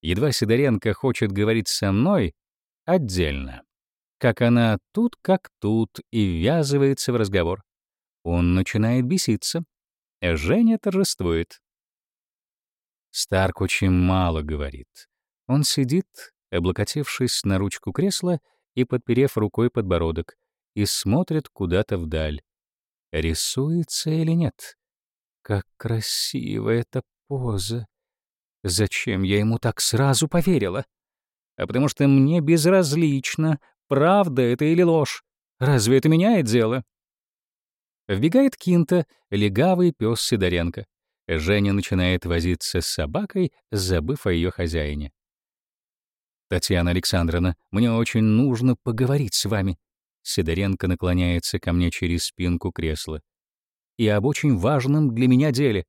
Едва Сидоренко хочет говорить со мной отдельно. Как она тут как тут и ввязывается в разговор. Он начинает беситься. Женя торжествует. Старк очень мало говорит. Он сидит, облокотившись на ручку кресла и подперев рукой подбородок, и смотрит куда-то вдаль. Рисуется или нет? Как красива эта поза! Зачем я ему так сразу поверила? А потому что мне безразлично, правда это или ложь. Разве это меняет дело? Вбегает Кинта, легавый пес Сидоренко. Женя начинает возиться с собакой, забыв о ее хозяине. «Татьяна Александровна, мне очень нужно поговорить с вами». Сидоренко наклоняется ко мне через спинку кресла. «И об очень важном для меня деле.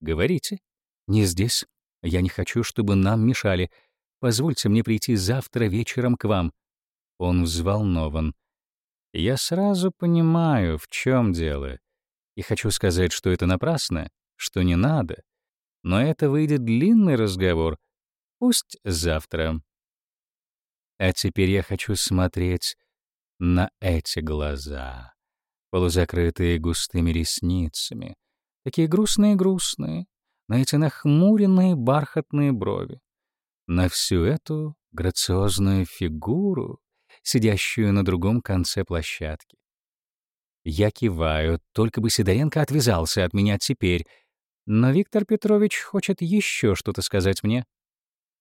Говорите?» «Не здесь. Я не хочу, чтобы нам мешали. Позвольте мне прийти завтра вечером к вам». Он взволнован. Я сразу понимаю, в чем дело. И хочу сказать, что это напрасно что не надо. Но это выйдет длинный разговор. Пусть завтра. А теперь я хочу смотреть на эти глаза, полузакрытые густыми ресницами, такие грустные-грустные, на эти нахмуренные бархатные брови, на всю эту грациозную фигуру, сидящую на другом конце площадки. Я киваю, только бы Сидоренко отвязался от меня теперь, но Виктор Петрович хочет еще что-то сказать мне.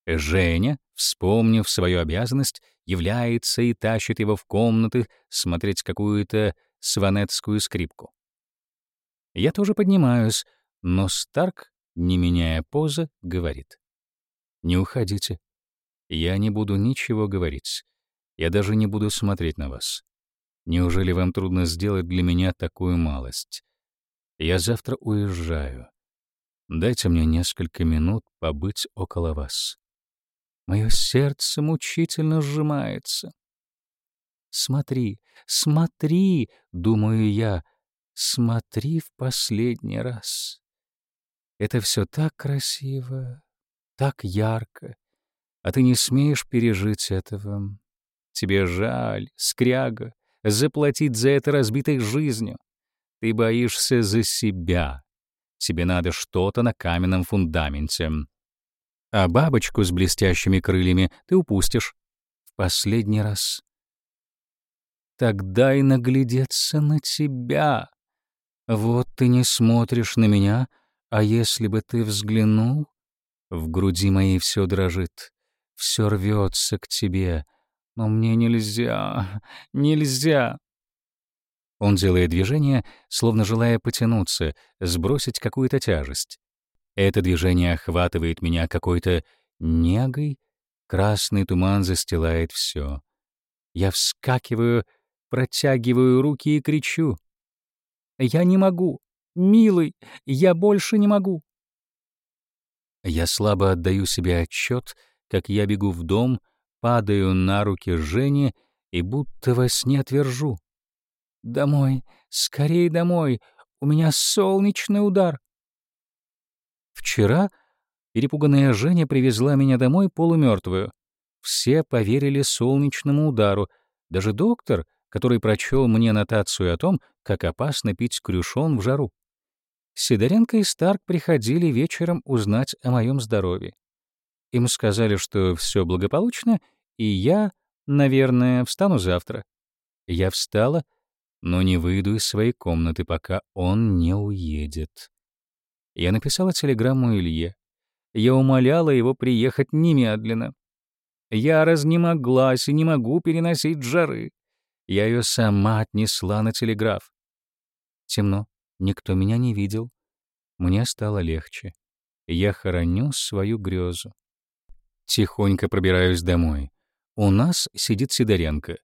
Женя, вспомнив свою обязанность, является и тащит его в комнаты смотреть какую-то сванетскую скрипку. Я тоже поднимаюсь, Но Старк, не меняя позы, говорит. «Не уходите. Я не буду ничего говорить. Я даже не буду смотреть на вас. Неужели вам трудно сделать для меня такую малость? Я завтра уезжаю. Дайте мне несколько минут побыть около вас. Мое сердце мучительно сжимается. Смотри, смотри, думаю я, смотри в последний раз. Это все так красиво, так ярко, а ты не смеешь пережить этого. Тебе жаль, скряга, заплатить за это разбитой жизнью. Ты боишься за себя. Тебе надо что-то на каменном фундаменте. А бабочку с блестящими крыльями ты упустишь. В последний раз. Тогда и наглядеться на тебя. Вот ты не смотришь на меня, а если бы ты взглянул, в груди моей все дрожит, все рвется к тебе, но мне нельзя, нельзя. Он делает движение, словно желая потянуться, сбросить какую-то тяжесть. Это движение охватывает меня какой-то негой, красный туман застилает все. Я вскакиваю, протягиваю руки и кричу. «Я не могу! Милый, я больше не могу!» Я слабо отдаю себе отчет, как я бегу в дом, падаю на руки Жени и будто во сне твержу. «Домой! Скорей домой! У меня солнечный удар!» Вчера перепуганная Женя привезла меня домой полумертвую. Все поверили солнечному удару. Даже доктор, который прочел мне нотацию о том, как опасно пить крюшон в жару. Сидоренко и Старк приходили вечером узнать о моем здоровье. Им сказали, что все благополучно, и я, наверное, встану завтра. Я встала, но не выйду из своей комнаты, пока он не уедет. Я написала телеграмму Илье. Я умоляла его приехать немедленно. Я разнемоглась и не могу переносить жары. Я ее сама отнесла на телеграф. Темно, никто меня не видел. Мне стало легче. Я хороню свою грезу. Тихонько пробираюсь домой. У нас сидит Сидоренко.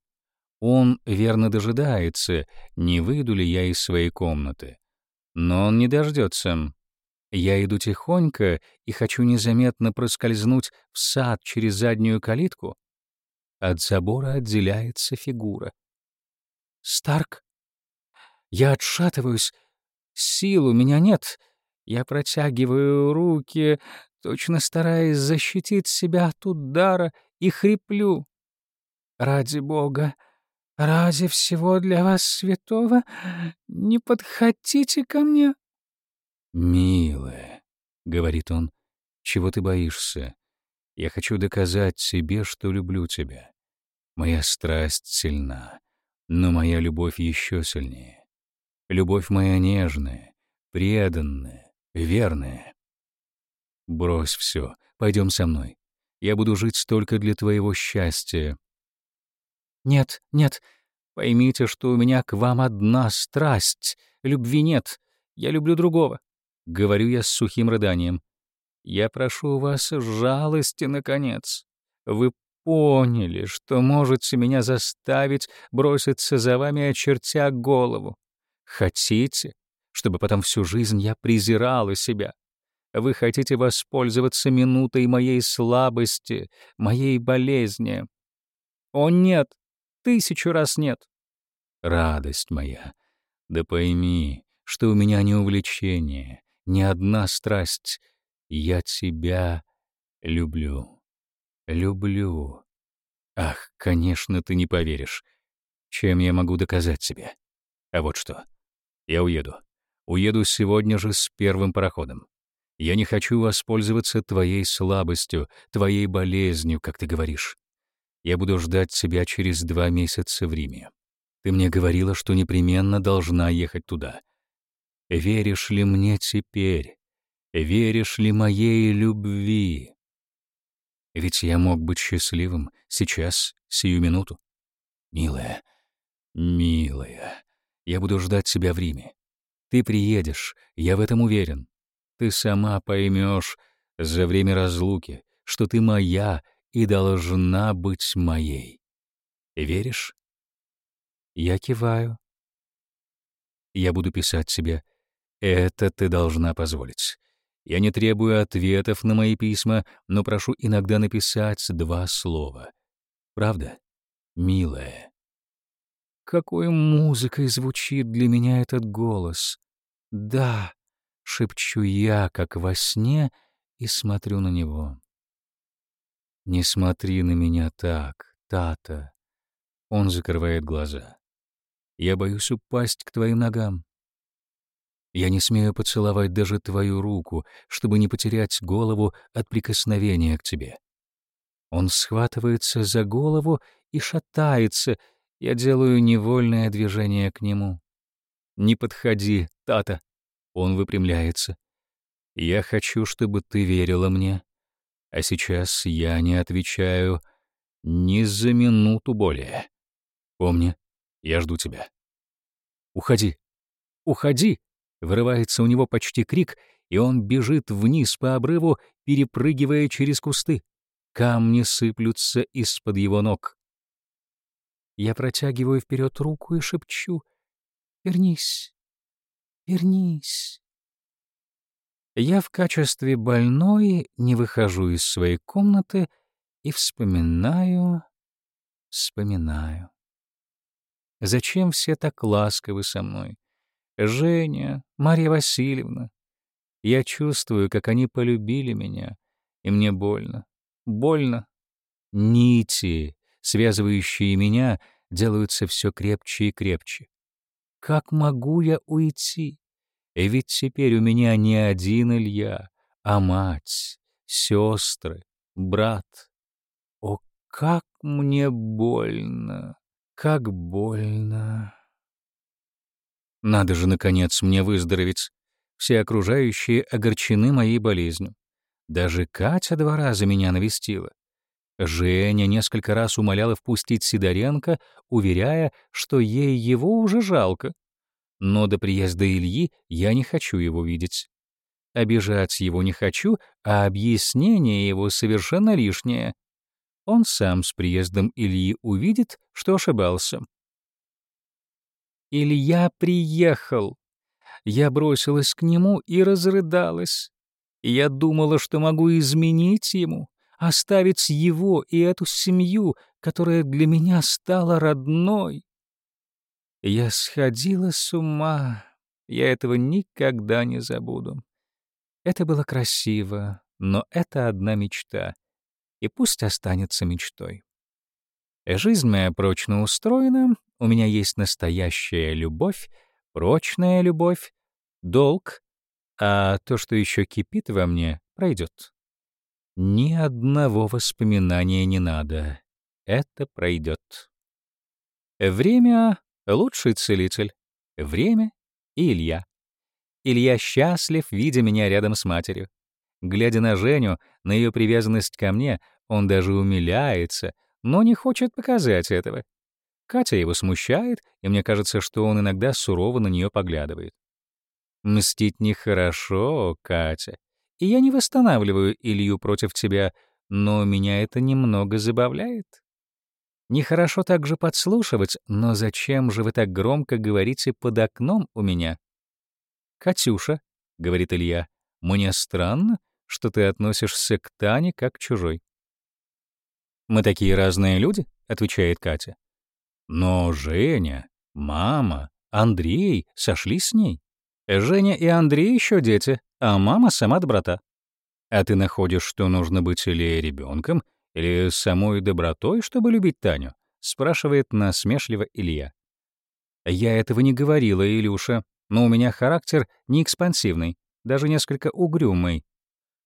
Он верно дожидается, не выйду ли я из своей комнаты. Но он не дождется. Я иду тихонько и хочу незаметно проскользнуть в сад через заднюю калитку. От забора отделяется фигура. «Старк!» Я отшатываюсь. Сил у меня нет. Я протягиваю руки, точно стараясь защитить себя от удара, и хриплю. «Ради Бога, ради всего для вас святого, не подходите ко мне!» «Милая», — говорит он, — «чего ты боишься? Я хочу доказать себе, что люблю тебя. Моя страсть сильна, но моя любовь еще сильнее. Любовь моя нежная, преданная, верная. Брось все, пойдем со мной. Я буду жить только для твоего счастья». «Нет, нет, поймите, что у меня к вам одна страсть. Любви нет. Я люблю другого. — говорю я с сухим рыданием. «Я прошу вас жалости, наконец. Вы поняли, что можете меня заставить броситься за вами, очертя голову. Хотите, чтобы потом всю жизнь я презирала себя? Вы хотите воспользоваться минутой моей слабости, моей болезни? О, нет! Тысячу раз нет!» «Радость моя, да пойми, что у меня не увлечение, не одна страсть. Я тебя люблю. Люблю. Ах, конечно, ты не поверишь. Чем я могу доказать себе? А вот что. Я уеду. Уеду сегодня же с первым пароходом. Я не хочу воспользоваться твоей слабостью, твоей болезнью, как ты говоришь. Я буду ждать тебя через два месяца в Риме. Ты мне говорила, что непременно должна ехать туда. Веришь ли мне теперь? Веришь ли моей любви? Ведь я мог быть счастливым сейчас, сию минуту. Милая, милая, я буду ждать тебя в Риме. Ты приедешь, я в этом уверен. Ты сама поймешь за время разлуки, что ты моя и должна быть моей. Веришь? Я киваю. Я буду писать тебе. Это ты должна позволить. Я не требую ответов на мои письма, но прошу иногда написать два слова. Правда, милая? Какой музыкой звучит для меня этот голос. Да, шепчу я, как во сне, и смотрю на него. Не смотри на меня так, Тата. Он закрывает глаза. Я боюсь упасть к твоим ногам. Я не смею поцеловать даже твою руку, чтобы не потерять голову от прикосновения к тебе. Он схватывается за голову и шатается. Я делаю невольное движение к нему. «Не подходи, Тата!» Он выпрямляется. «Я хочу, чтобы ты верила мне. А сейчас я не отвечаю ни за минуту более. Помни, я жду тебя. Уходи! Уходи!» Вырывается у него почти крик, и он бежит вниз по обрыву, перепрыгивая через кусты. Камни сыплются из-под его ног. Я протягиваю вперед руку и шепчу «Вернись, вернись». Я в качестве больной не выхожу из своей комнаты и вспоминаю, вспоминаю. Зачем все так ласковы со мной? Женя, Марья Васильевна. Я чувствую, как они полюбили меня, и мне больно. Больно. Нити, связывающие меня, делаются все крепче и крепче. Как могу я уйти? И ведь теперь у меня не один Илья, а мать, сестры, брат. О, как мне больно, как больно. Надо же, наконец, мне выздороветь. Все окружающие огорчены моей болезнью. Даже Катя два раза меня навестила. Женя несколько раз умоляла впустить Сидоренко, уверяя, что ей его уже жалко. Но до приезда Ильи я не хочу его видеть. Обижать его не хочу, а объяснение его совершенно лишнее. Он сам с приездом Ильи увидит, что ошибался. Илья приехал. Я бросилась к нему и разрыдалась. Я думала, что могу изменить ему, оставить его и эту семью, которая для меня стала родной. Я сходила с ума. Я этого никогда не забуду. Это было красиво, но это одна мечта. И пусть останется мечтой. Жизнь моя прочно устроена, у меня есть настоящая любовь, прочная любовь, долг, а то, что еще кипит во мне, пройдет. Ни одного воспоминания не надо. Это пройдет. Время — лучший целитель. Время и Илья. Илья счастлив, видя меня рядом с матерью. Глядя на Женю, на ее привязанность ко мне, он даже умиляется, но не хочет показать этого. Катя его смущает, и мне кажется, что он иногда сурово на нее поглядывает. Мстить нехорошо, Катя. И я не восстанавливаю Илью против тебя, но меня это немного забавляет. Нехорошо также подслушивать, но зачем же вы так громко говорите под окном у меня? «Катюша», — говорит Илья, — «мне странно, что ты относишься к Тане как к чужой». «Мы такие разные люди», — отвечает Катя. Но Женя, мама, Андрей сошли с ней. Женя и Андрей еще дети, а мама сама доброта. А ты находишь, что нужно быть или ребенком, или самой добротой, чтобы любить Таню? спрашивает насмешливо Илья. Я этого не говорила, Илюша, но у меня характер не экспансивный, даже несколько угрюмый.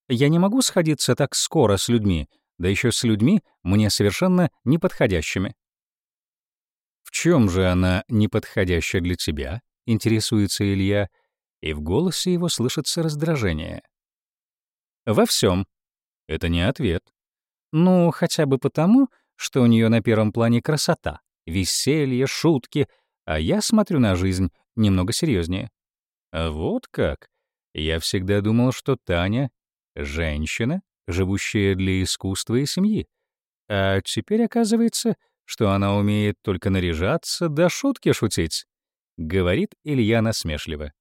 Я не могу сходиться так скоро с людьми, да еще с людьми мне совершенно неподходящими. «В чем же она неподходящая для тебя?» — интересуется Илья, и в голосе его слышится раздражение. «Во всем. Это не ответ. Ну, хотя бы потому, что у нее на первом плане красота, веселье, шутки, а я смотрю на жизнь немного серьезнее. А вот как? Я всегда думал, что Таня — женщина, живущая для искусства и семьи. А теперь оказывается, что она умеет только наряжаться да шутки шутить, — говорит Илья насмешливо.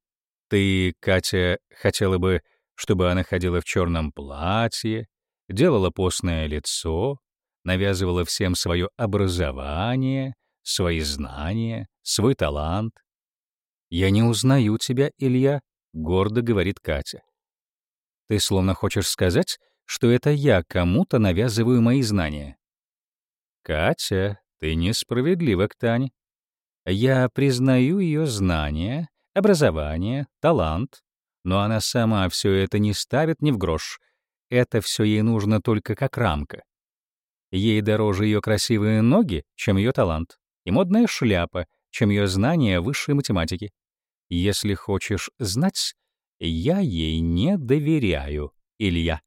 Ты, Катя, хотела бы, чтобы она ходила в черном платье, делала постное лицо, навязывала всем свое образование, свои знания, свой талант. «Я не узнаю тебя, Илья», — гордо говорит Катя. «Ты словно хочешь сказать, что это я кому-то навязываю мои знания». «Катя, ты несправедлива к Тане. Я признаю ее знания, образование, талант, но она сама все это не ставит ни в грош. Это все ей нужно только как рамка. Ей дороже ее красивые ноги, чем ее талант, и модная шляпа, чем ее знания высшей математики. Если хочешь знать, я ей не доверяю, Илья,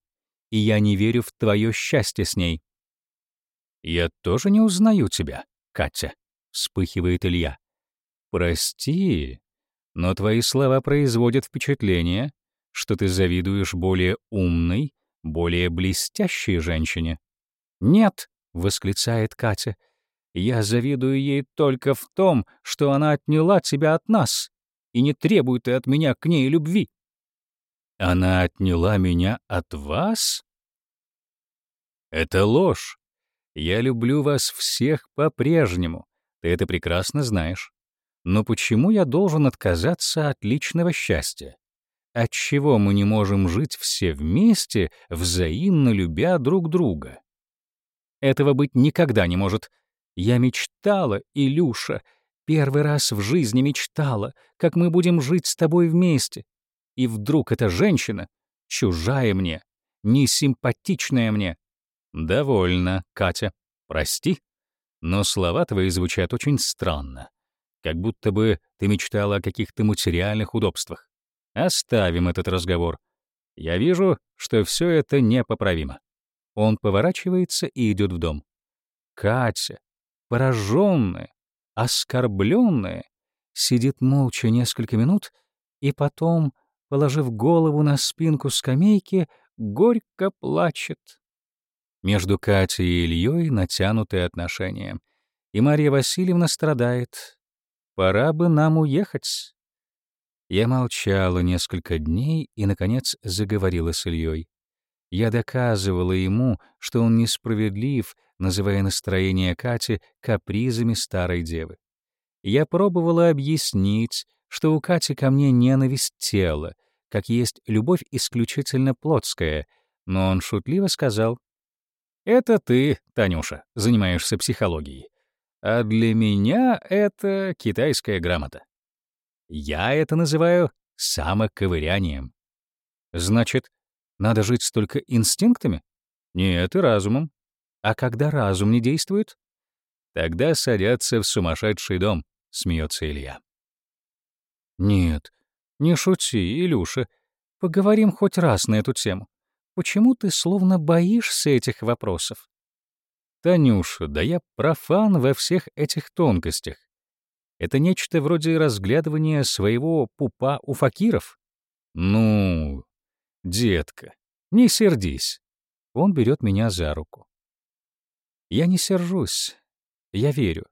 и я не верю в твое счастье с ней. Я тоже не узнаю тебя, Катя, вспыхивает Илья. Прости, но твои слова производят впечатление, что ты завидуешь более умной, более блестящей женщине. «Нет!» — восклицает Катя. «Я завидую ей только в том, что она отняла тебя от нас и не требует и от меня к ней любви». «Она отняла меня от вас?» «Это ложь. Я люблю вас всех по-прежнему. Ты это прекрасно знаешь. Но почему я должен отказаться от личного счастья? Отчего мы не можем жить все вместе, взаимно любя друг друга?» Этого быть никогда не может. Я мечтала, Илюша, первый раз в жизни мечтала, как мы будем жить с тобой вместе. И вдруг эта женщина, чужая мне, несимпатичная мне. Довольно, Катя, прости, но слова твои звучат очень странно, как будто бы ты мечтала о каких-то материальных удобствах. Оставим этот разговор. Я вижу, что все это непоправимо. Он поворачивается и идет в дом. Катя, пораженная, оскорбленная, сидит молча несколько минут и потом, положив голову на спинку скамейки, горько плачет. Между Катей и Ильей натянутые отношения, и Марья Васильевна страдает. «Пора бы нам уехать». Я молчала несколько дней и, наконец, заговорила с Ильей. Я доказывала ему, что он несправедлив, называя настроение Кати капризами старой девы. Я пробовала объяснить, что у Кати ко мне ненависть тела, как есть любовь исключительно плотская, но он шутливо сказал, «Это ты, Танюша, занимаешься психологией, а для меня это китайская грамота. Я это называю самоковырянием. Значит, надо жить только инстинктами? Нет, и разумом. А когда разум не действует? Тогда садятся в сумасшедший дом, смеется Илья. Нет, не шути, Илюша. Поговорим хоть раз на эту тему. Почему ты словно боишься этих вопросов? Танюша, да я профан во всех этих тонкостях. Это нечто вроде разглядывания своего пупа у факиров. Ну, «Детка, не сердись». Он берет меня за руку. Я не сержусь. Я верю.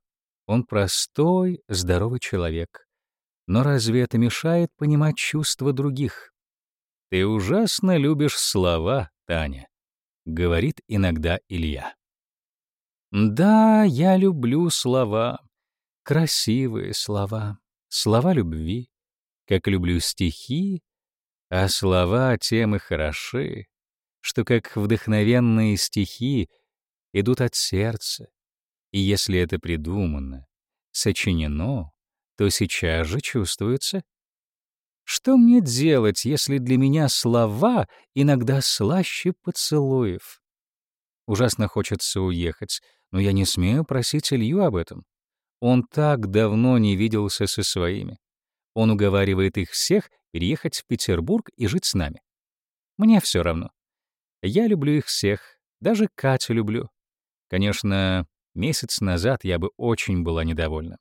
Он простой, здоровый человек. Но разве это мешает понимать чувства других? Ты ужасно любишь слова, Таня, говорит иногда Илья. Да, я люблю слова. Красивые слова. Слова любви. Как люблю стихи, а слова тем и хороши, что как вдохновенные стихи идут от сердца, и если это придумано, сочинено, то сейчас же чувствуется. Что мне делать, если для меня слова иногда слаще поцелуев? Ужасно хочется уехать, но я не смею просить Илью об этом. Он так давно не виделся со своими. Он уговаривает их всех переехать в Петербург и жить с нами. Мне все равно. Я люблю их всех, даже Катю люблю. Конечно, месяц назад я бы очень была недовольна.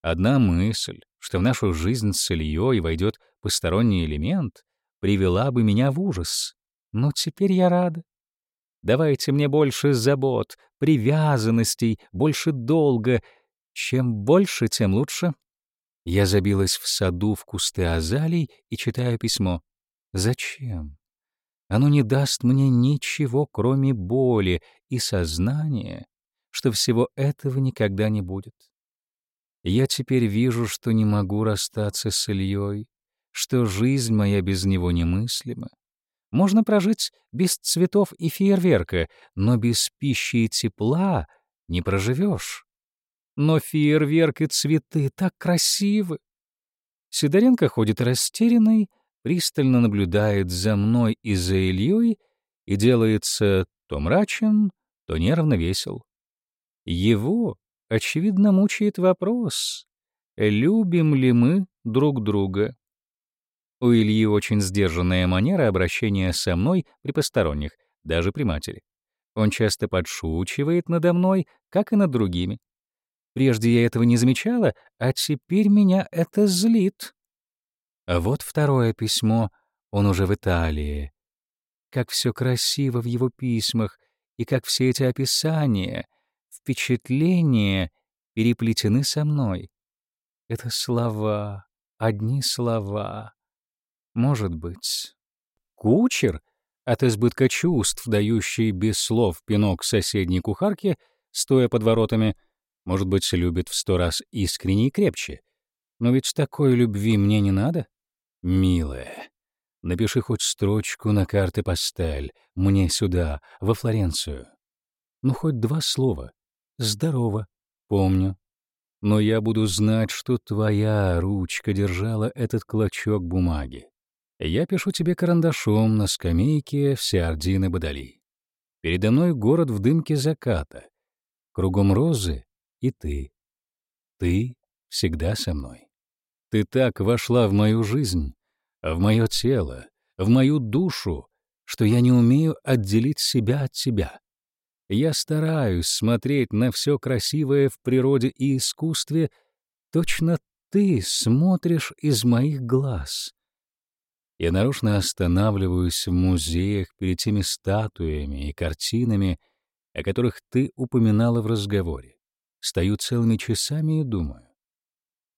Одна мысль, что в нашу жизнь с Ильей войдет посторонний элемент, привела бы меня в ужас. Но теперь я рада. Давайте мне больше забот, привязанностей, больше долга. Чем больше, тем лучше. Я забилась в саду в кусты азалий и читаю письмо. Зачем? Оно не даст мне ничего, кроме боли и сознания, что всего этого никогда не будет. Я теперь вижу, что не могу расстаться с Ильей, что жизнь моя без него немыслима. Можно прожить без цветов и фейерверка, но без пищи и тепла не проживешь. Но фейерверк и цветы так красивы. Сидоренко ходит растерянный, пристально наблюдает за мной и за Ильей и делается то мрачен, то нервно весел. Его, очевидно, мучает вопрос, любим ли мы друг друга. У Ильи очень сдержанная манера обращения со мной при посторонних, даже при матери. Он часто подшучивает надо мной, как и над другими. Прежде я этого не замечала, а теперь меня это злит. А вот второе письмо, он уже в Италии. Как все красиво в его письмах, и как все эти описания, впечатления переплетены со мной. Это слова, одни слова. Может быть. Кучер, от избытка чувств, дающий без слов пинок соседней кухарке, стоя под воротами, может быть, любит в сто раз искренне и крепче. Но ведь такой любви мне не надо. Милая, напиши хоть строчку на карты пастель, мне сюда, во Флоренцию. Ну, хоть два слова. Здорово, помню. Но я буду знать, что твоя ручка держала этот клочок бумаги. Я пишу тебе карандашом на скамейке в Сиардины Бадали. Передо мной город в дымке заката. Кругом розы и ты. Ты всегда со мной. Ты так вошла в мою жизнь, в мое тело, в мою душу, что я не умею отделить себя от тебя. Я стараюсь смотреть на все красивое в природе и искусстве, точно ты смотришь из моих глаз. Я нарочно останавливаюсь в музеях перед теми статуями и картинами, о которых ты упоминала в разговоре. Стою целыми часами и думаю.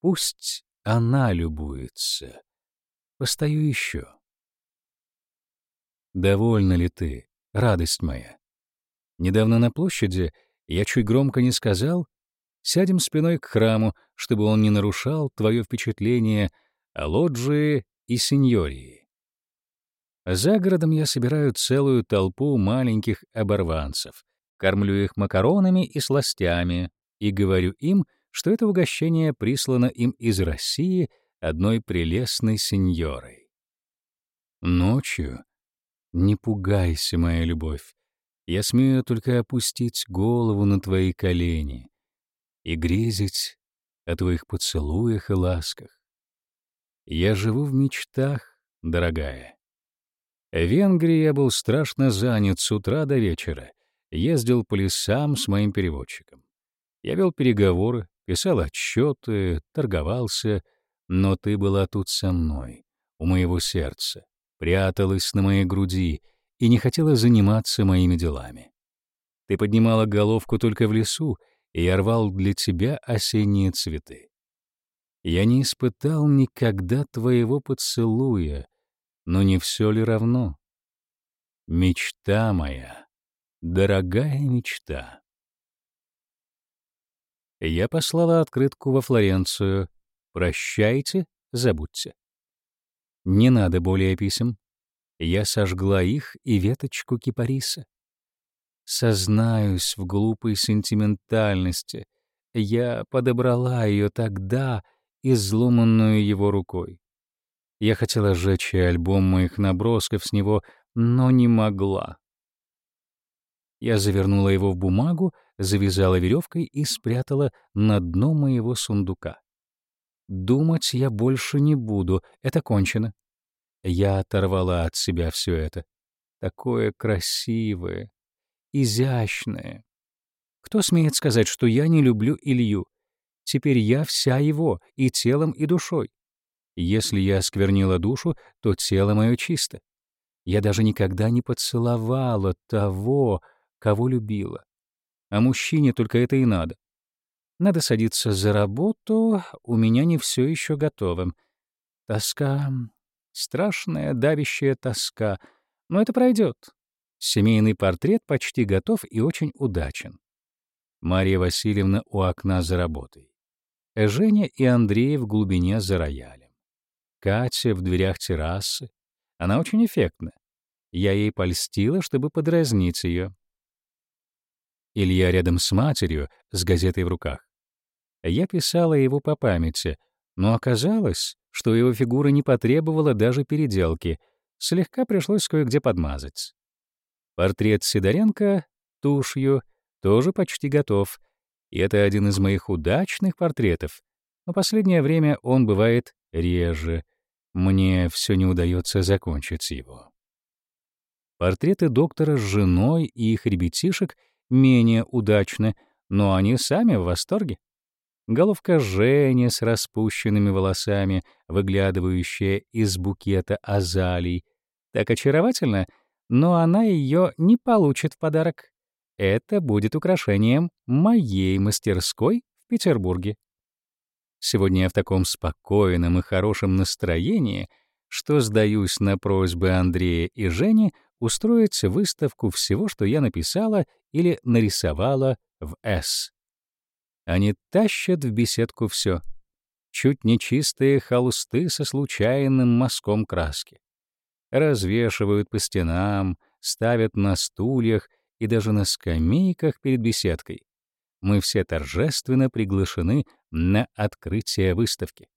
Пусть она любуется. Постою еще. Довольна ли ты, радость моя? Недавно на площади я чуть громко не сказал, сядем спиной к храму, чтобы он не нарушал твое впечатление о лоджии и сеньории. За городом я собираю целую толпу маленьких оборванцев, кормлю их макаронами и сластями и говорю им, что это угощение прислано им из России одной прелестной сеньорой. Ночью не пугайся, моя любовь, я смею только опустить голову на твои колени и грезить о твоих поцелуях и ласках. Я живу в мечтах, дорогая. В Венгрии я был страшно занят с утра до вечера, ездил по лесам с моим переводчиком. Я вел переговоры, писал отчеты, торговался, но ты была тут со мной, у моего сердца, пряталась на моей груди и не хотела заниматься моими делами. Ты поднимала головку только в лесу, и я рвал для тебя осенние цветы. Я не испытал никогда твоего поцелуя, но не все ли равно? Мечта моя, дорогая мечта. Я послала открытку во Флоренцию. Прощайте, забудьте. Не надо более писем. Я сожгла их и веточку кипариса. Сознаюсь в глупой сентиментальности. Я подобрала ее тогда, изломанную его рукой. Я хотела сжечь альбом моих набросков с него, но не могла. Я завернула его в бумагу, завязала веревкой и спрятала на дно моего сундука. Думать я больше не буду, это кончено. Я оторвала от себя все это. Такое красивое, изящное. Кто смеет сказать, что я не люблю Илью? Теперь я вся его, и телом, и душой. Если я осквернила душу, то тело мое чисто. Я даже никогда не поцеловала того, кого любила. А мужчине только это и надо. Надо садиться за работу, у меня не все еще готово. Тоска, страшная давящая тоска, но это пройдет. Семейный портрет почти готов и очень удачен. Мария Васильевна у окна за работой. Женя и Андрей в глубине за роялем. Катя в дверях террасы. Она очень эффектна. Я ей польстила, чтобы подразнить ее. Илья рядом с матерью, с газетой в руках. Я писала его по памяти, но оказалось, что его фигура не потребовала даже переделки, слегка пришлось кое-где подмазать. Портрет Сидоренко тушью тоже почти готов, и это один из моих удачных портретов, но последнее время он бывает реже. Мне все не удается закончить его. Портреты доктора с женой и их ребятишек менее удачны, но они сами в восторге. Головка Жени с распущенными волосами, выглядывающая из букета азалий, так очаровательно, но она ее не получит в подарок. Это будет украшением моей мастерской в Петербурге. Сегодня я в таком спокойном и хорошем настроении, что сдаюсь на просьбы Андрея и Жени устроить выставку всего, что я написала или нарисовала в «С». Они тащат в беседку все. Чуть нечистые холсты со случайным мазком краски. Развешивают по стенам, ставят на стульях и даже на скамейках перед беседкой. Мы все торжественно приглашены на открытие выставки.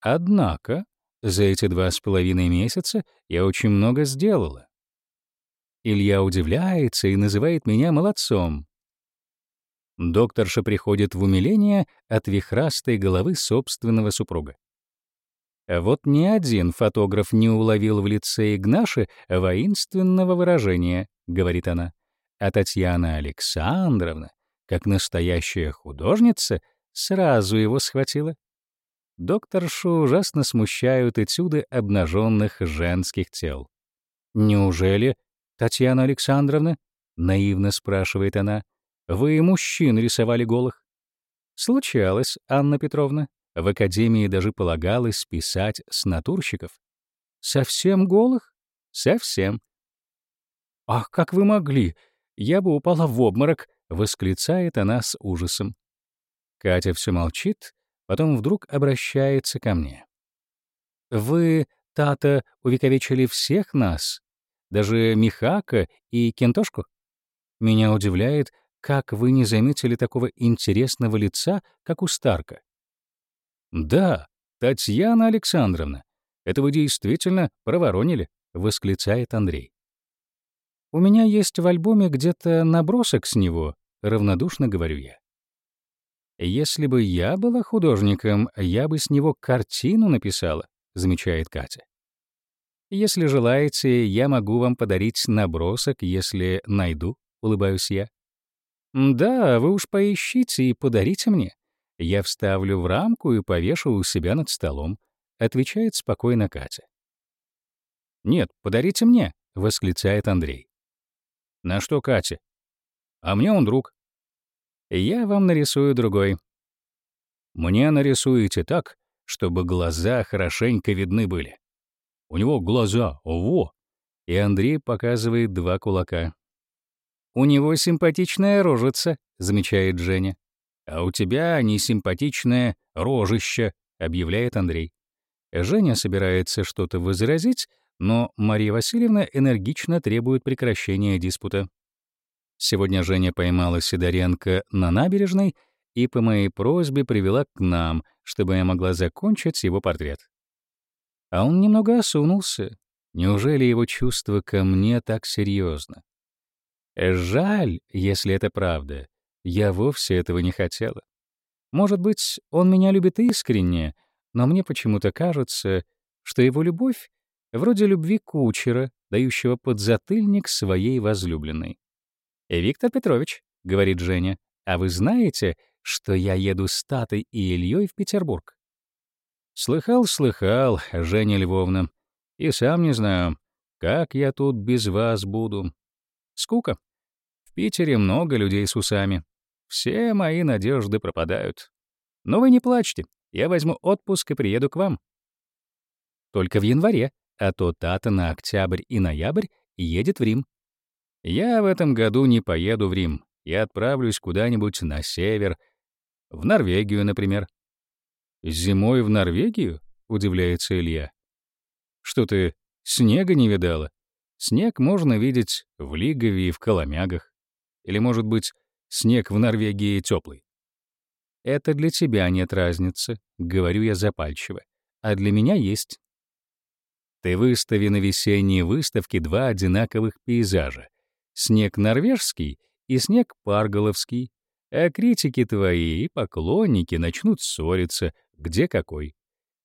Однако за эти два с половиной месяца я очень много сделала. Илья удивляется и называет меня молодцом. Докторша приходит в умиление от вихрастой головы собственного супруга. Вот ни один фотограф не уловил в лице Игнаши воинственного выражения, говорит она. А Татьяна Александровна, как настоящая художница, сразу его схватила. Докторшу ужасно смущают этюды обнаженных женских тел. «Неужели, Татьяна Александровна?» — наивно спрашивает она. Вы мужчин рисовали голых? Случалось, Анна Петровна. В академии даже полагалось писать с натурщиков. Совсем голых? Совсем. Ах, как вы могли! Я бы упала в обморок, восклицает она с ужасом. Катя все молчит, потом вдруг обращается ко мне. Вы, Тата, увековечили всех нас, даже Михака и Кентошку? Меня удивляет, как вы не заметили такого интересного лица, как у Старка? Да, Татьяна Александровна, это вы действительно проворонили, восклицает Андрей. У меня есть в альбоме где-то набросок с него, равнодушно говорю я. Если бы я была художником, я бы с него картину написала, замечает Катя. Если желаете, я могу вам подарить набросок, если найду, улыбаюсь я. «Да, вы уж поищите и подарите мне. Я вставлю в рамку и повешу у себя над столом», — отвечает спокойно Катя. «Нет, подарите мне», — восклицает Андрей. «На что Катя?» «А мне он друг». «Я вам нарисую другой». «Мне нарисуете так, чтобы глаза хорошенько видны были». «У него глаза, во!» И Андрей показывает два кулака. «У него симпатичная рожица», — замечает Женя. «А у тебя несимпатичное рожище», — объявляет Андрей. Женя собирается что-то возразить, но Мария Васильевна энергично требует прекращения диспута. Сегодня Женя поймала Сидоренко на набережной и по моей просьбе привела к нам, чтобы я могла закончить его портрет. А он немного осунулся. Неужели его чувство ко мне так серьезно? Жаль, если это правда. Я вовсе этого не хотела. Может быть, он меня любит искренне, но мне почему-то кажется, что его любовь вроде любви кучера, дающего подзатыльник своей возлюбленной. «Виктор Петрович», — говорит Женя, — «а вы знаете, что я еду с Татой и Ильей в Петербург?» Слыхал, слыхал, Женя Львовна. И сам не знаю, как я тут без вас буду. Скука. В Питере много людей с усами. Все мои надежды пропадают. Но вы не плачьте. Я возьму отпуск и приеду к вам. Только в январе, а то Тата на октябрь и ноябрь едет в Рим. Я в этом году не поеду в Рим. Я отправлюсь куда-нибудь на север, в Норвегию, например. Зимой в Норвегию? удивляется Илья. Что ты снега не видала? Снег можно видеть в Лигове и в Коломягах. Или, может быть, снег в Норвегии теплый. Это для тебя нет разницы, говорю я запальчиво, а для меня есть. Ты выстави на весенней выставке два одинаковых пейзажа: снег норвежский и снег парголовский, а критики твои и поклонники начнут ссориться, где какой.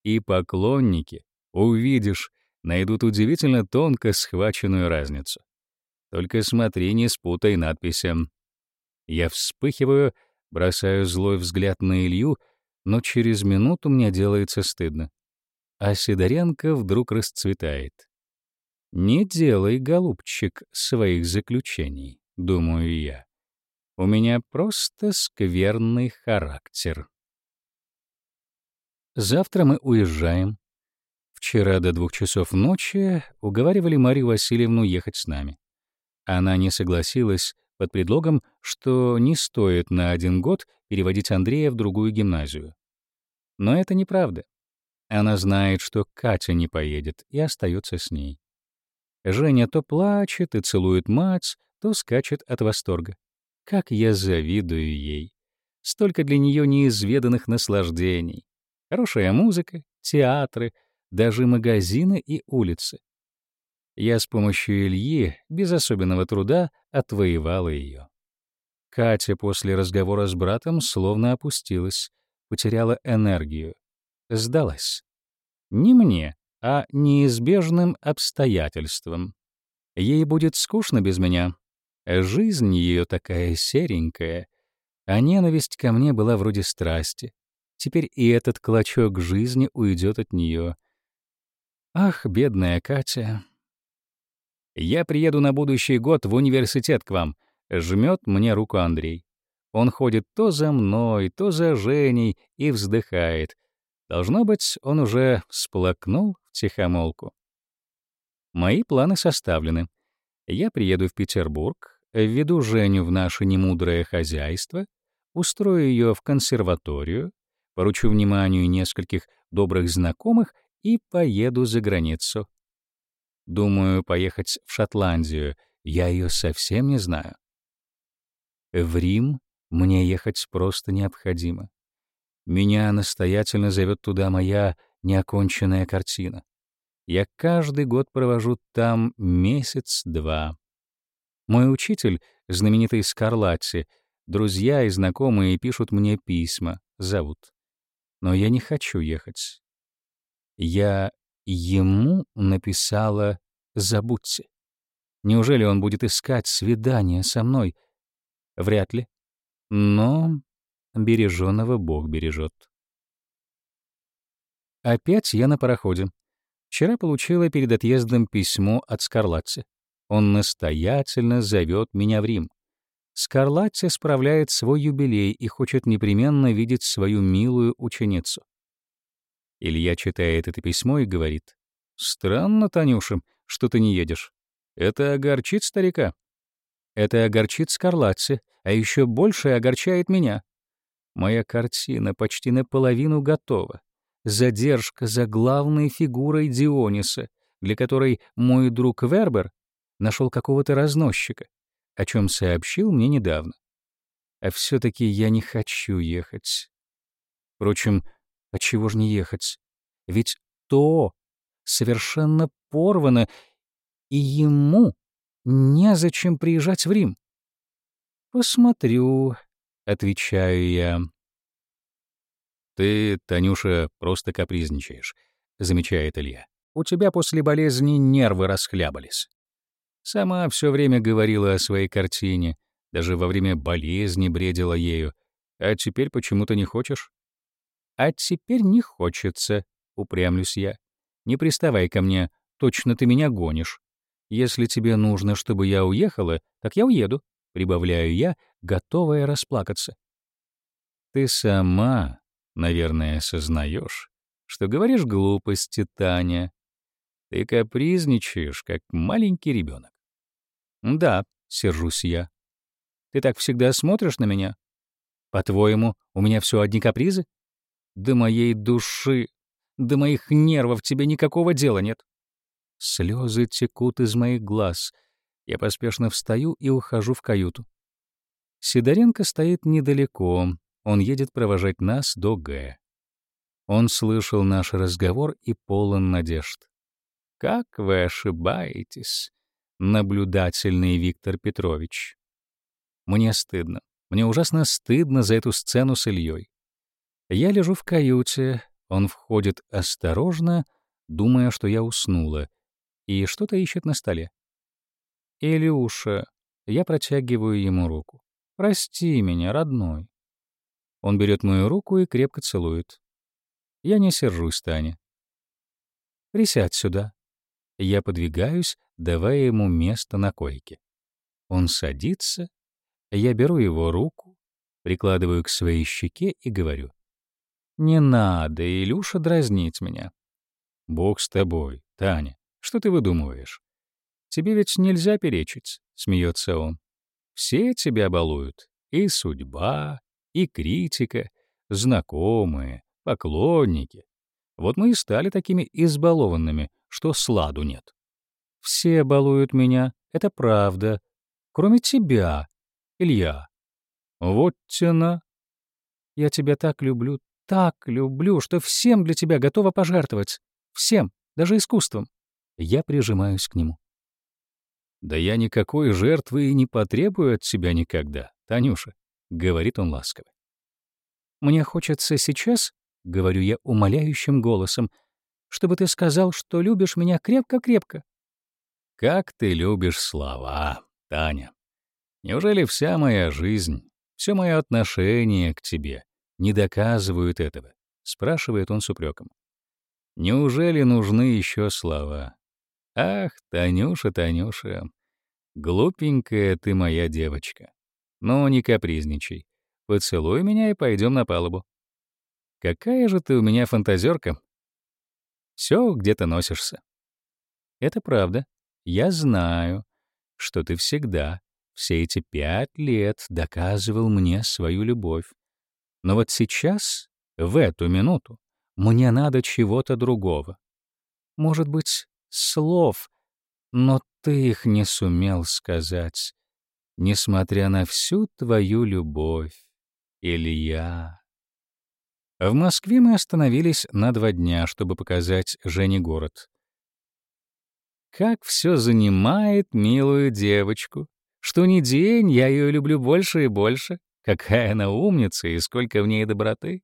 И поклонники, увидишь, найдут удивительно тонко схваченную разницу. Только смотри, не спутай надписям. Я вспыхиваю, бросаю злой взгляд на Илью, но через минуту мне делается стыдно. А Сидоренко вдруг расцветает. «Не делай, голубчик, своих заключений», — думаю я. «У меня просто скверный характер». Завтра мы уезжаем. Вчера до двух часов ночи уговаривали Марию Васильевну ехать с нами. Она не согласилась под предлогом, что не стоит на один год переводить Андрея в другую гимназию. Но это неправда. Она знает, что Катя не поедет, и остается с ней. Женя то плачет и целует мать, то скачет от восторга. Как я завидую ей. Столько для нее неизведанных наслаждений. Хорошая музыка, театры, даже магазины и улицы. Я с помощью Ильи, без особенного труда, отвоевала ее. Катя после разговора с братом словно опустилась, потеряла энергию, сдалась. Не мне, а неизбежным обстоятельствам. Ей будет скучно без меня. Жизнь ее такая серенькая, а ненависть ко мне была вроде страсти. Теперь и этот клочок жизни уйдет от нее. Ах, бедная Катя. Я приеду на будущий год в университет к вам. Жмет мне руку Андрей. Он ходит то за мной, то за Женей и вздыхает. Должно быть, он уже всплакнул в тихомолку. Мои планы составлены. Я приеду в Петербург, введу Женю в наше немудрое хозяйство, устрою ее в консерваторию, поручу вниманию нескольких добрых знакомых и поеду за границу. Думаю, поехать в Шотландию. Я ее совсем не знаю. В Рим мне ехать просто необходимо. Меня настоятельно зовет туда моя неоконченная картина. Я каждый год провожу там месяц-два. Мой учитель, знаменитый Скарлатти, друзья и знакомые пишут мне письма, зовут. Но я не хочу ехать. Я ему написала «забудьте». Неужели он будет искать свидание со мной? Вряд ли. Но береженного Бог бережет. Опять я на пароходе. Вчера получила перед отъездом письмо от Скарлатти. Он настоятельно зовет меня в Рим. Скарлатти справляет свой юбилей и хочет непременно видеть свою милую ученицу. Илья читает это письмо и говорит. «Странно, Танюша, что ты не едешь. Это огорчит старика. Это огорчит Скарлатти, а еще больше огорчает меня. Моя картина почти наполовину готова. Задержка за главной фигурой Диониса, для которой мой друг Вербер нашел какого-то разносчика, о чем сообщил мне недавно. А все-таки я не хочу ехать. Впрочем, а чего ж не ехать? Ведь то совершенно порвано, и ему незачем приезжать в Рим. «Посмотрю», — отвечаю я. «Ты, Танюша, просто капризничаешь», — замечает Илья. «У тебя после болезни нервы расхлябались. Сама все время говорила о своей картине, даже во время болезни бредила ею, а теперь почему-то не хочешь?» а теперь не хочется», — упрямлюсь я. «Не приставай ко мне, точно ты меня гонишь. Если тебе нужно, чтобы я уехала, так я уеду», — прибавляю я, готовая расплакаться. «Ты сама, наверное, осознаешь, что говоришь глупости, Таня. Ты капризничаешь, как маленький ребенок. «Да», — сержусь я. «Ты так всегда смотришь на меня? По-твоему, у меня все одни капризы? До моей души, до моих нервов тебе никакого дела нет». Слезы текут из моих глаз. Я поспешно встаю и ухожу в каюту. Сидоренко стоит недалеко. Он едет провожать нас до Г. Он слышал наш разговор и полон надежд. «Как вы ошибаетесь!» Наблюдательный Виктор Петрович. Мне стыдно. Мне ужасно стыдно за эту сцену с Ильей. Я лежу в каюте, он входит осторожно, думая, что я уснула, и что-то ищет на столе. «Илюша», я протягиваю ему руку. «Прости меня, родной». Он берет мою руку и крепко целует. Я не сержусь, Таня. «Присядь сюда». Я подвигаюсь, давая ему место на койке. Он садится, я беру его руку, прикладываю к своей щеке и говорю. «Не надо, Илюша, дразнить меня». «Бог с тобой, Таня, что ты выдумываешь?» «Тебе ведь нельзя перечить», — смеется он. «Все тебя балуют. И судьба, и критика, знакомые, поклонники. Вот мы и стали такими избалованными, что сладу нет. Все балуют меня, это правда. Кроме тебя, Илья. Вот тяна. Я тебя так люблю, так люблю, что всем для тебя готова пожертвовать. Всем, даже искусством. Я прижимаюсь к нему. «Да я никакой жертвы и не потребую от тебя никогда, Танюша», — говорит он ласково. «Мне хочется сейчас, — говорю я умоляющим голосом, — чтобы ты сказал, что любишь меня крепко-крепко. Как ты любишь слова, Таня. Неужели вся моя жизнь, все мое отношение к тебе не доказывают этого? Спрашивает он с упреком. Неужели нужны еще слова? Ах, Танюша, Танюша, глупенькая ты моя девочка. Ну, не капризничай. Поцелуй меня и пойдем на палубу. Какая же ты у меня фантазерка. Все где-то носишься. Это правда. Я знаю, что ты всегда, все эти пять лет, доказывал мне свою любовь. Но вот сейчас, в эту минуту, мне надо чего-то другого. Может быть, слов, но ты их не сумел сказать, несмотря на всю твою любовь, Илья. В Москве мы остановились на два дня, чтобы показать Жене город. Как все занимает милую девочку. Что ни день, я ее люблю больше и больше. Какая она умница и сколько в ней доброты.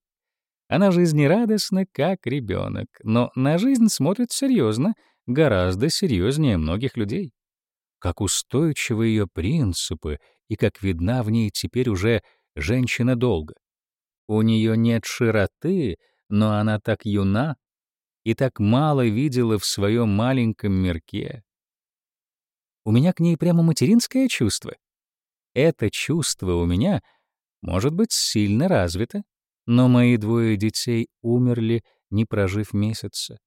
Она жизнерадостна, как ребенок, но на жизнь смотрит серьезно, гораздо серьезнее многих людей. Как устойчивы ее принципы и как видна в ней теперь уже женщина долго. У нее нет широты, но она так юна, и так мало видела в своем маленьком мирке. У меня к ней прямо материнское чувство. Это чувство у меня может быть сильно развито, но мои двое детей умерли, не прожив месяца.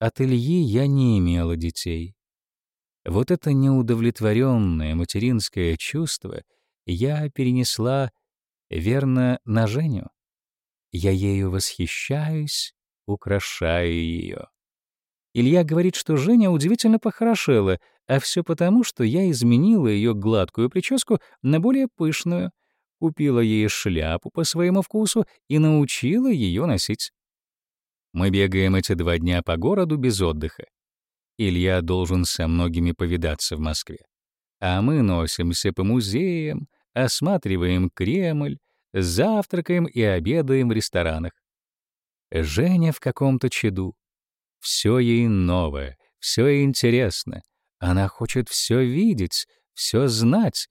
От Ильи я не имела детей. Вот это неудовлетворенное материнское чувство я перенесла, верно, на Женю. Я ею восхищаюсь, украшаю ее. Илья говорит, что Женя удивительно похорошела, а все потому, что я изменила ее гладкую прическу на более пышную, купила ей шляпу по своему вкусу и научила ее носить. Мы бегаем эти два дня по городу без отдыха. Илья должен со многими повидаться в Москве. А мы носимся по музеям, осматриваем Кремль, завтракаем и обедаем в ресторанах. Женя в каком-то чаду. Все ей новое, все интересно. Она хочет все видеть, все знать.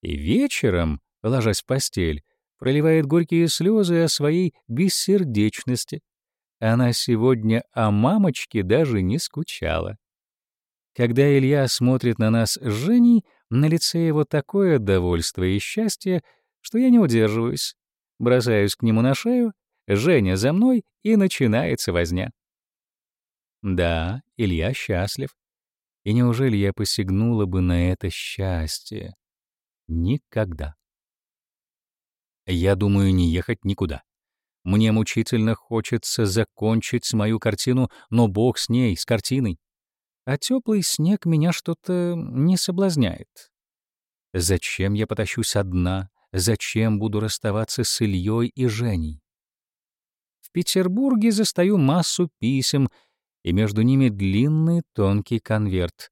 И вечером, ложась в постель, проливает горькие слезы о своей бессердечности. она сегодня о мамочке даже не скучала. Когда Илья смотрит на нас с Женей, на лице его такое довольство и счастье, что я не удерживаюсь. Бросаюсь к нему на шею, Женя за мной, и начинается возня. Да, Илья счастлив. И неужели я посягнула бы на это счастье? Никогда. Я думаю не ехать никуда. Мне мучительно хочется закончить мою картину, но бог с ней, с картиной. А теплый снег меня что-то не соблазняет. Зачем я потащусь одна? Зачем буду расставаться с Ильей и Женей? В Петербурге застаю массу писем, и между ними длинный тонкий конверт.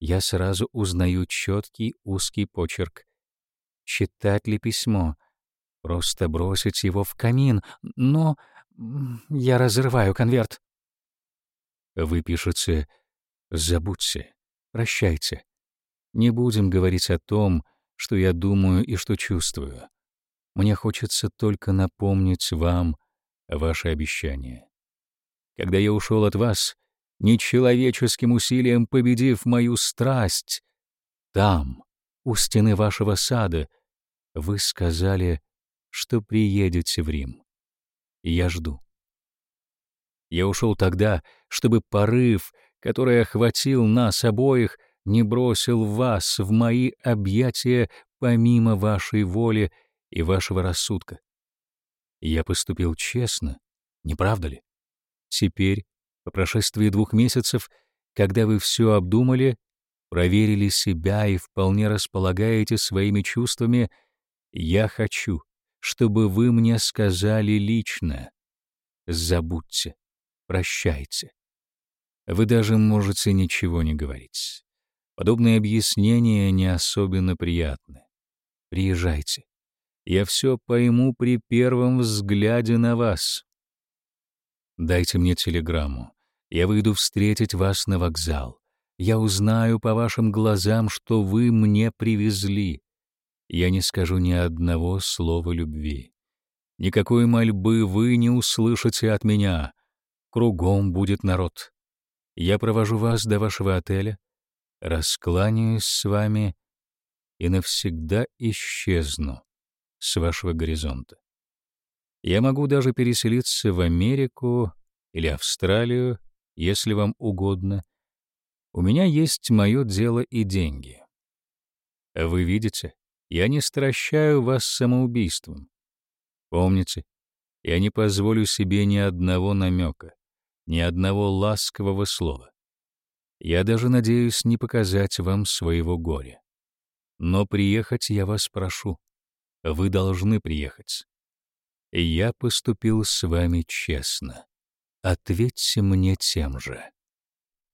Я сразу узнаю четкий узкий почерк. Читать ли письмо? Просто бросить его в камин, но я разрываю конверт. Вы пишете «Забудьте, прощайте». Не будем говорить о том, что я думаю и что чувствую. Мне хочется только напомнить вам ваше обещание. Когда я ушел от вас, нечеловеческим усилием победив мою страсть, там, у стены вашего сада, вы сказали что приедете в Рим. Я жду. Я ушел тогда, чтобы порыв, который охватил нас обоих, не бросил вас в мои объятия помимо вашей воли и вашего рассудка. Я поступил честно, не правда ли? Теперь, по прошествии двух месяцев, когда вы все обдумали, проверили себя и вполне располагаете своими чувствами, я хочу, чтобы вы мне сказали лично. Забудьте, прощайте. Вы даже можете ничего не говорить. Подобные объяснения не особенно приятны. Приезжайте. Я все пойму при первом взгляде на вас. Дайте мне телеграмму. Я выйду встретить вас на вокзал. Я узнаю по вашим глазам, что вы мне привезли я не скажу ни одного слова любви. Никакой мольбы вы не услышите от меня. Кругом будет народ. Я провожу вас до вашего отеля, раскланяюсь с вами и навсегда исчезну с вашего горизонта. Я могу даже переселиться в Америку или Австралию, если вам угодно. У меня есть мое дело и деньги. Вы видите, я не стращаю вас самоубийством. Помните, я не позволю себе ни одного намека, ни одного ласкового слова. Я даже надеюсь не показать вам своего горя. Но приехать я вас прошу. Вы должны приехать. Я поступил с вами честно. Ответьте мне тем же.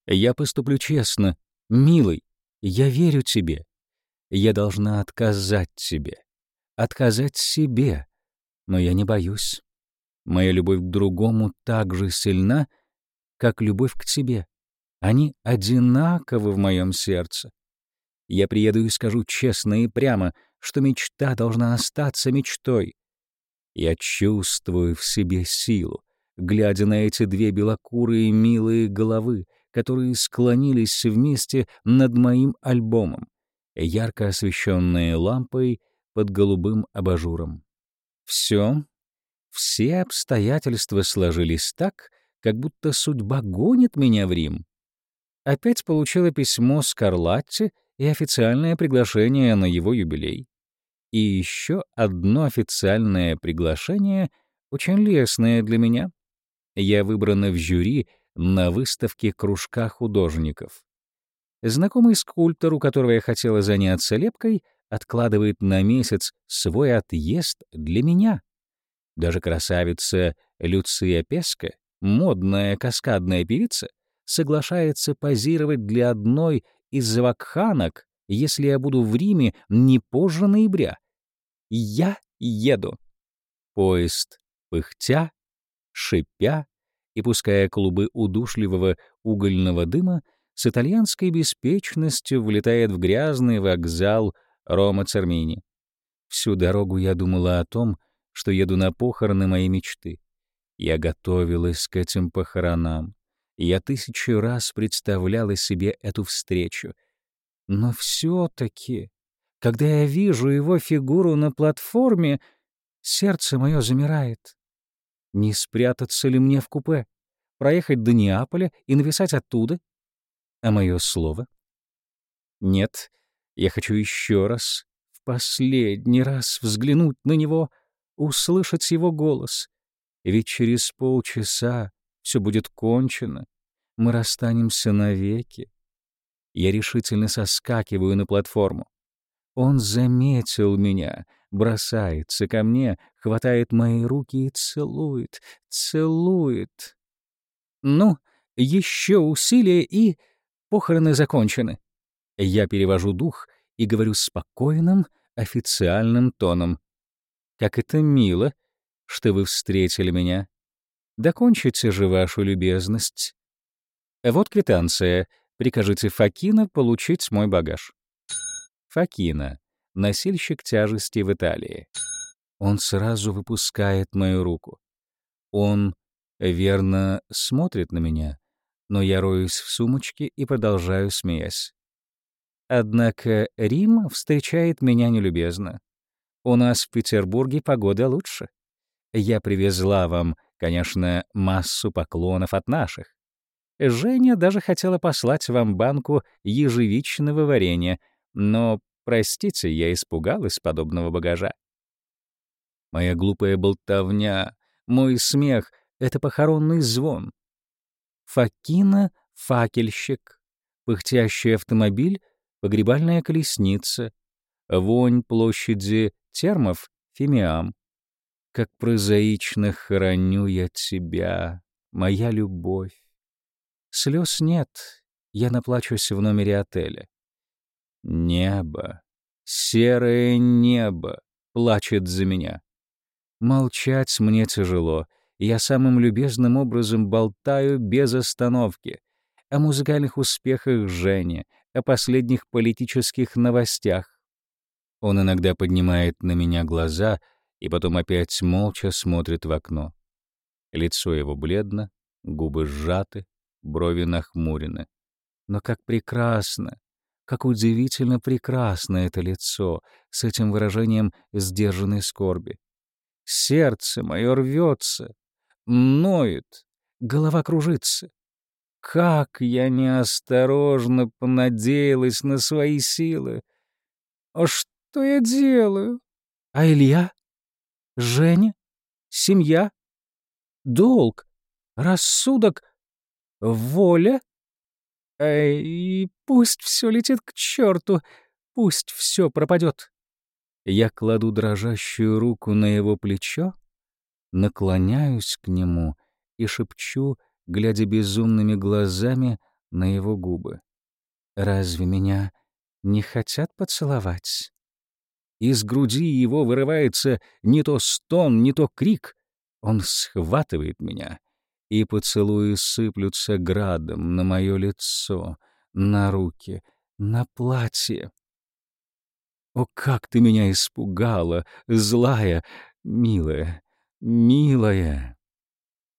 Я поступлю честно, милый. Я верю тебе. Я должна отказать себе, отказать себе, но я не боюсь. Моя любовь к другому так же сильна, как любовь к тебе. Они одинаковы в моем сердце. Я приеду и скажу честно и прямо, что мечта должна остаться мечтой. Я чувствую в себе силу, глядя на эти две белокурые милые головы, которые склонились вместе над моим альбомом ярко освещенные лампой под голубым абажуром. Все, все обстоятельства сложились так, как будто судьба гонит меня в Рим. Опять получила письмо с Карлатти и официальное приглашение на его юбилей. И еще одно официальное приглашение, очень лестное для меня. Я выбрана в жюри на выставке кружка художников. Знакомый скульптор, у которого я хотела заняться лепкой, откладывает на месяц свой отъезд для меня. Даже красавица Люция Песка, модная каскадная певица, соглашается позировать для одной из вакханок, если я буду в Риме не позже ноября. Я еду. Поезд, пыхтя, шипя и пуская клубы удушливого угольного дыма, с итальянской беспечностью влетает в грязный вокзал Рома Цермини. Всю дорогу я думала о том, что еду на похороны моей мечты. Я готовилась к этим похоронам. Я тысячу раз представляла себе эту встречу. Но все-таки, когда я вижу его фигуру на платформе, сердце мое замирает. Не спрятаться ли мне в купе? Проехать до Неаполя и написать оттуда? А мое слово? Нет, я хочу еще раз, в последний раз взглянуть на него, услышать его голос. Ведь через полчаса все будет кончено, мы расстанемся навеки. Я решительно соскакиваю на платформу. Он заметил меня, бросается ко мне, хватает мои руки и целует, целует. Ну, еще усилия и похороны закончены. Я перевожу дух и говорю спокойным, официальным тоном. Как это мило, что вы встретили меня. Докончите же вашу любезность. Вот квитанция. Прикажите Факина получить мой багаж. Факина — носильщик тяжести в Италии. Он сразу выпускает мою руку. Он, верно, смотрит на меня, но я роюсь в сумочке и продолжаю, смеясь. Однако Рим встречает меня нелюбезно. У нас в Петербурге погода лучше. Я привезла вам, конечно, массу поклонов от наших. Женя даже хотела послать вам банку ежевичного варенья, но, простите, я испугалась подобного багажа. Моя глупая болтовня, мой смех — это похоронный звон. Факина — факельщик, пыхтящий автомобиль — погребальная колесница, вонь площади термов — фимиам. Как прозаично хороню я тебя, моя любовь. Слез нет, я наплачусь в номере отеля. Небо, серое небо, плачет за меня. Молчать мне тяжело, я самым любезным образом болтаю без остановки о музыкальных успехах Жени, о последних политических новостях. Он иногда поднимает на меня глаза — и потом опять молча смотрит в окно. Лицо его бледно, губы сжаты, брови нахмурены. Но как прекрасно, как удивительно прекрасно это лицо с этим выражением сдержанной скорби. Сердце мое рвется, ноет, голова кружится. Как я неосторожно понадеялась на свои силы. А что я делаю? А Илья? Женя, семья, долг, рассудок, воля. И пусть все летит к черту, пусть все пропадет. Я кладу дрожащую руку на его плечо, наклоняюсь к нему и шепчу, глядя безумными глазами на его губы. «Разве меня не хотят поцеловать?» Из груди его вырывается не то стон, не то крик. Он схватывает меня, и поцелуи сыплются градом на мое лицо, на руки, на платье. О, как ты меня испугала, злая, милая, милая.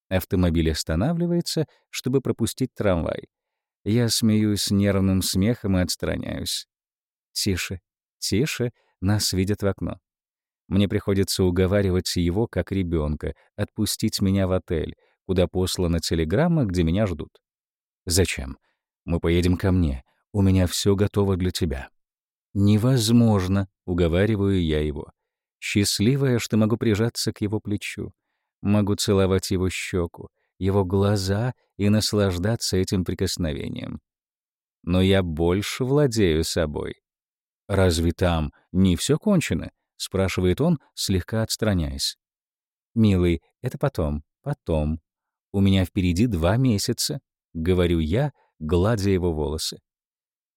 Автомобиль останавливается, чтобы пропустить трамвай. Я смеюсь нервным смехом и отстраняюсь. Тише, тише, нас видят в окно. Мне приходится уговаривать его, как ребенка, отпустить меня в отель, куда послана телеграмма, где меня ждут. Зачем? Мы поедем ко мне. У меня все готово для тебя. Невозможно, уговариваю я его. Счастливая, что могу прижаться к его плечу. Могу целовать его щеку, его глаза и наслаждаться этим прикосновением. Но я больше владею собой. «Разве там не все кончено?» — спрашивает он, слегка отстраняясь. «Милый, это потом, потом. У меня впереди два месяца», — говорю я, гладя его волосы.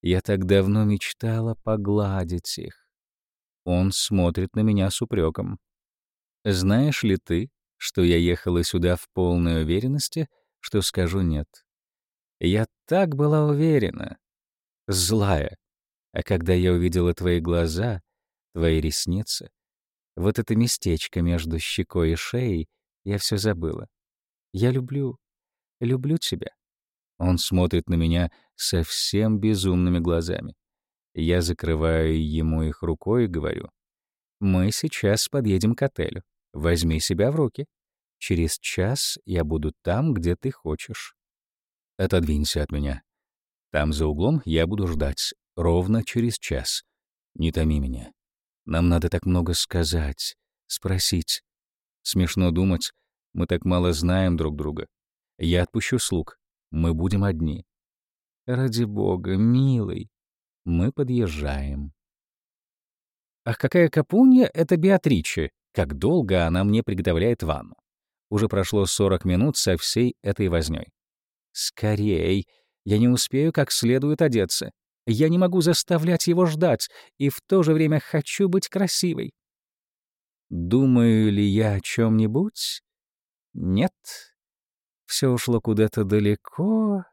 Я так давно мечтала погладить их. Он смотрит на меня с упреком. «Знаешь ли ты, что я ехала сюда в полной уверенности, что скажу «нет»?» Я так была уверена. Злая, а когда я увидела твои глаза, твои ресницы, вот это местечко между щекой и шеей, я все забыла. Я люблю, люблю тебя. Он смотрит на меня совсем безумными глазами. Я закрываю ему их рукой и говорю, «Мы сейчас подъедем к отелю. Возьми себя в руки. Через час я буду там, где ты хочешь. Отодвинься от меня. Там за углом я буду ждать. Ровно через час. Не томи меня. Нам надо так много сказать, спросить. Смешно думать, мы так мало знаем друг друга. Я отпущу слуг. Мы будем одни. Ради бога, милый. Мы подъезжаем. Ах, какая капунья — это Беатриче! Как долго она мне приготовляет ванну. Уже прошло 40 минут со всей этой вознёй. Скорей! Я не успею как следует одеться. Я не могу заставлять его ждать, и в то же время хочу быть красивой. Думаю ли я о чем нибудь Нет. Все ушло куда-то далеко.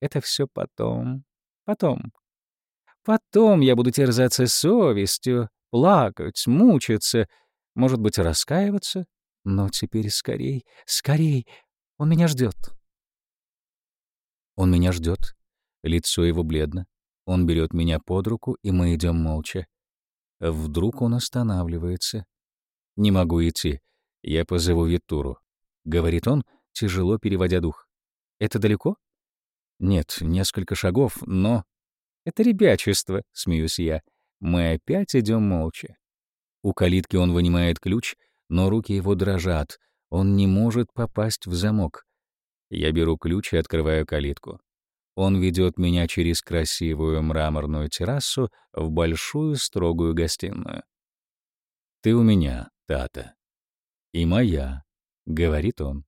Это все потом. Потом. Потом я буду терзаться совестью, плакать, мучиться, может быть, раскаиваться. Но теперь скорей, скорей, он меня ждет. Он меня ждет. Лицо его бледно. Он берет меня под руку, и мы идем молча. Вдруг он останавливается. «Не могу идти. Я позову Витуру», — говорит он, тяжело переводя дух. «Это далеко?» «Нет, несколько шагов, но...» «Это ребячество», — смеюсь я. Мы опять идем молча. У калитки он вынимает ключ, но руки его дрожат. Он не может попасть в замок. Я беру ключ и открываю калитку. Он ведет меня через красивую мраморную террасу в большую строгую гостиную. «Ты у меня, Тата». «И моя», — говорит он.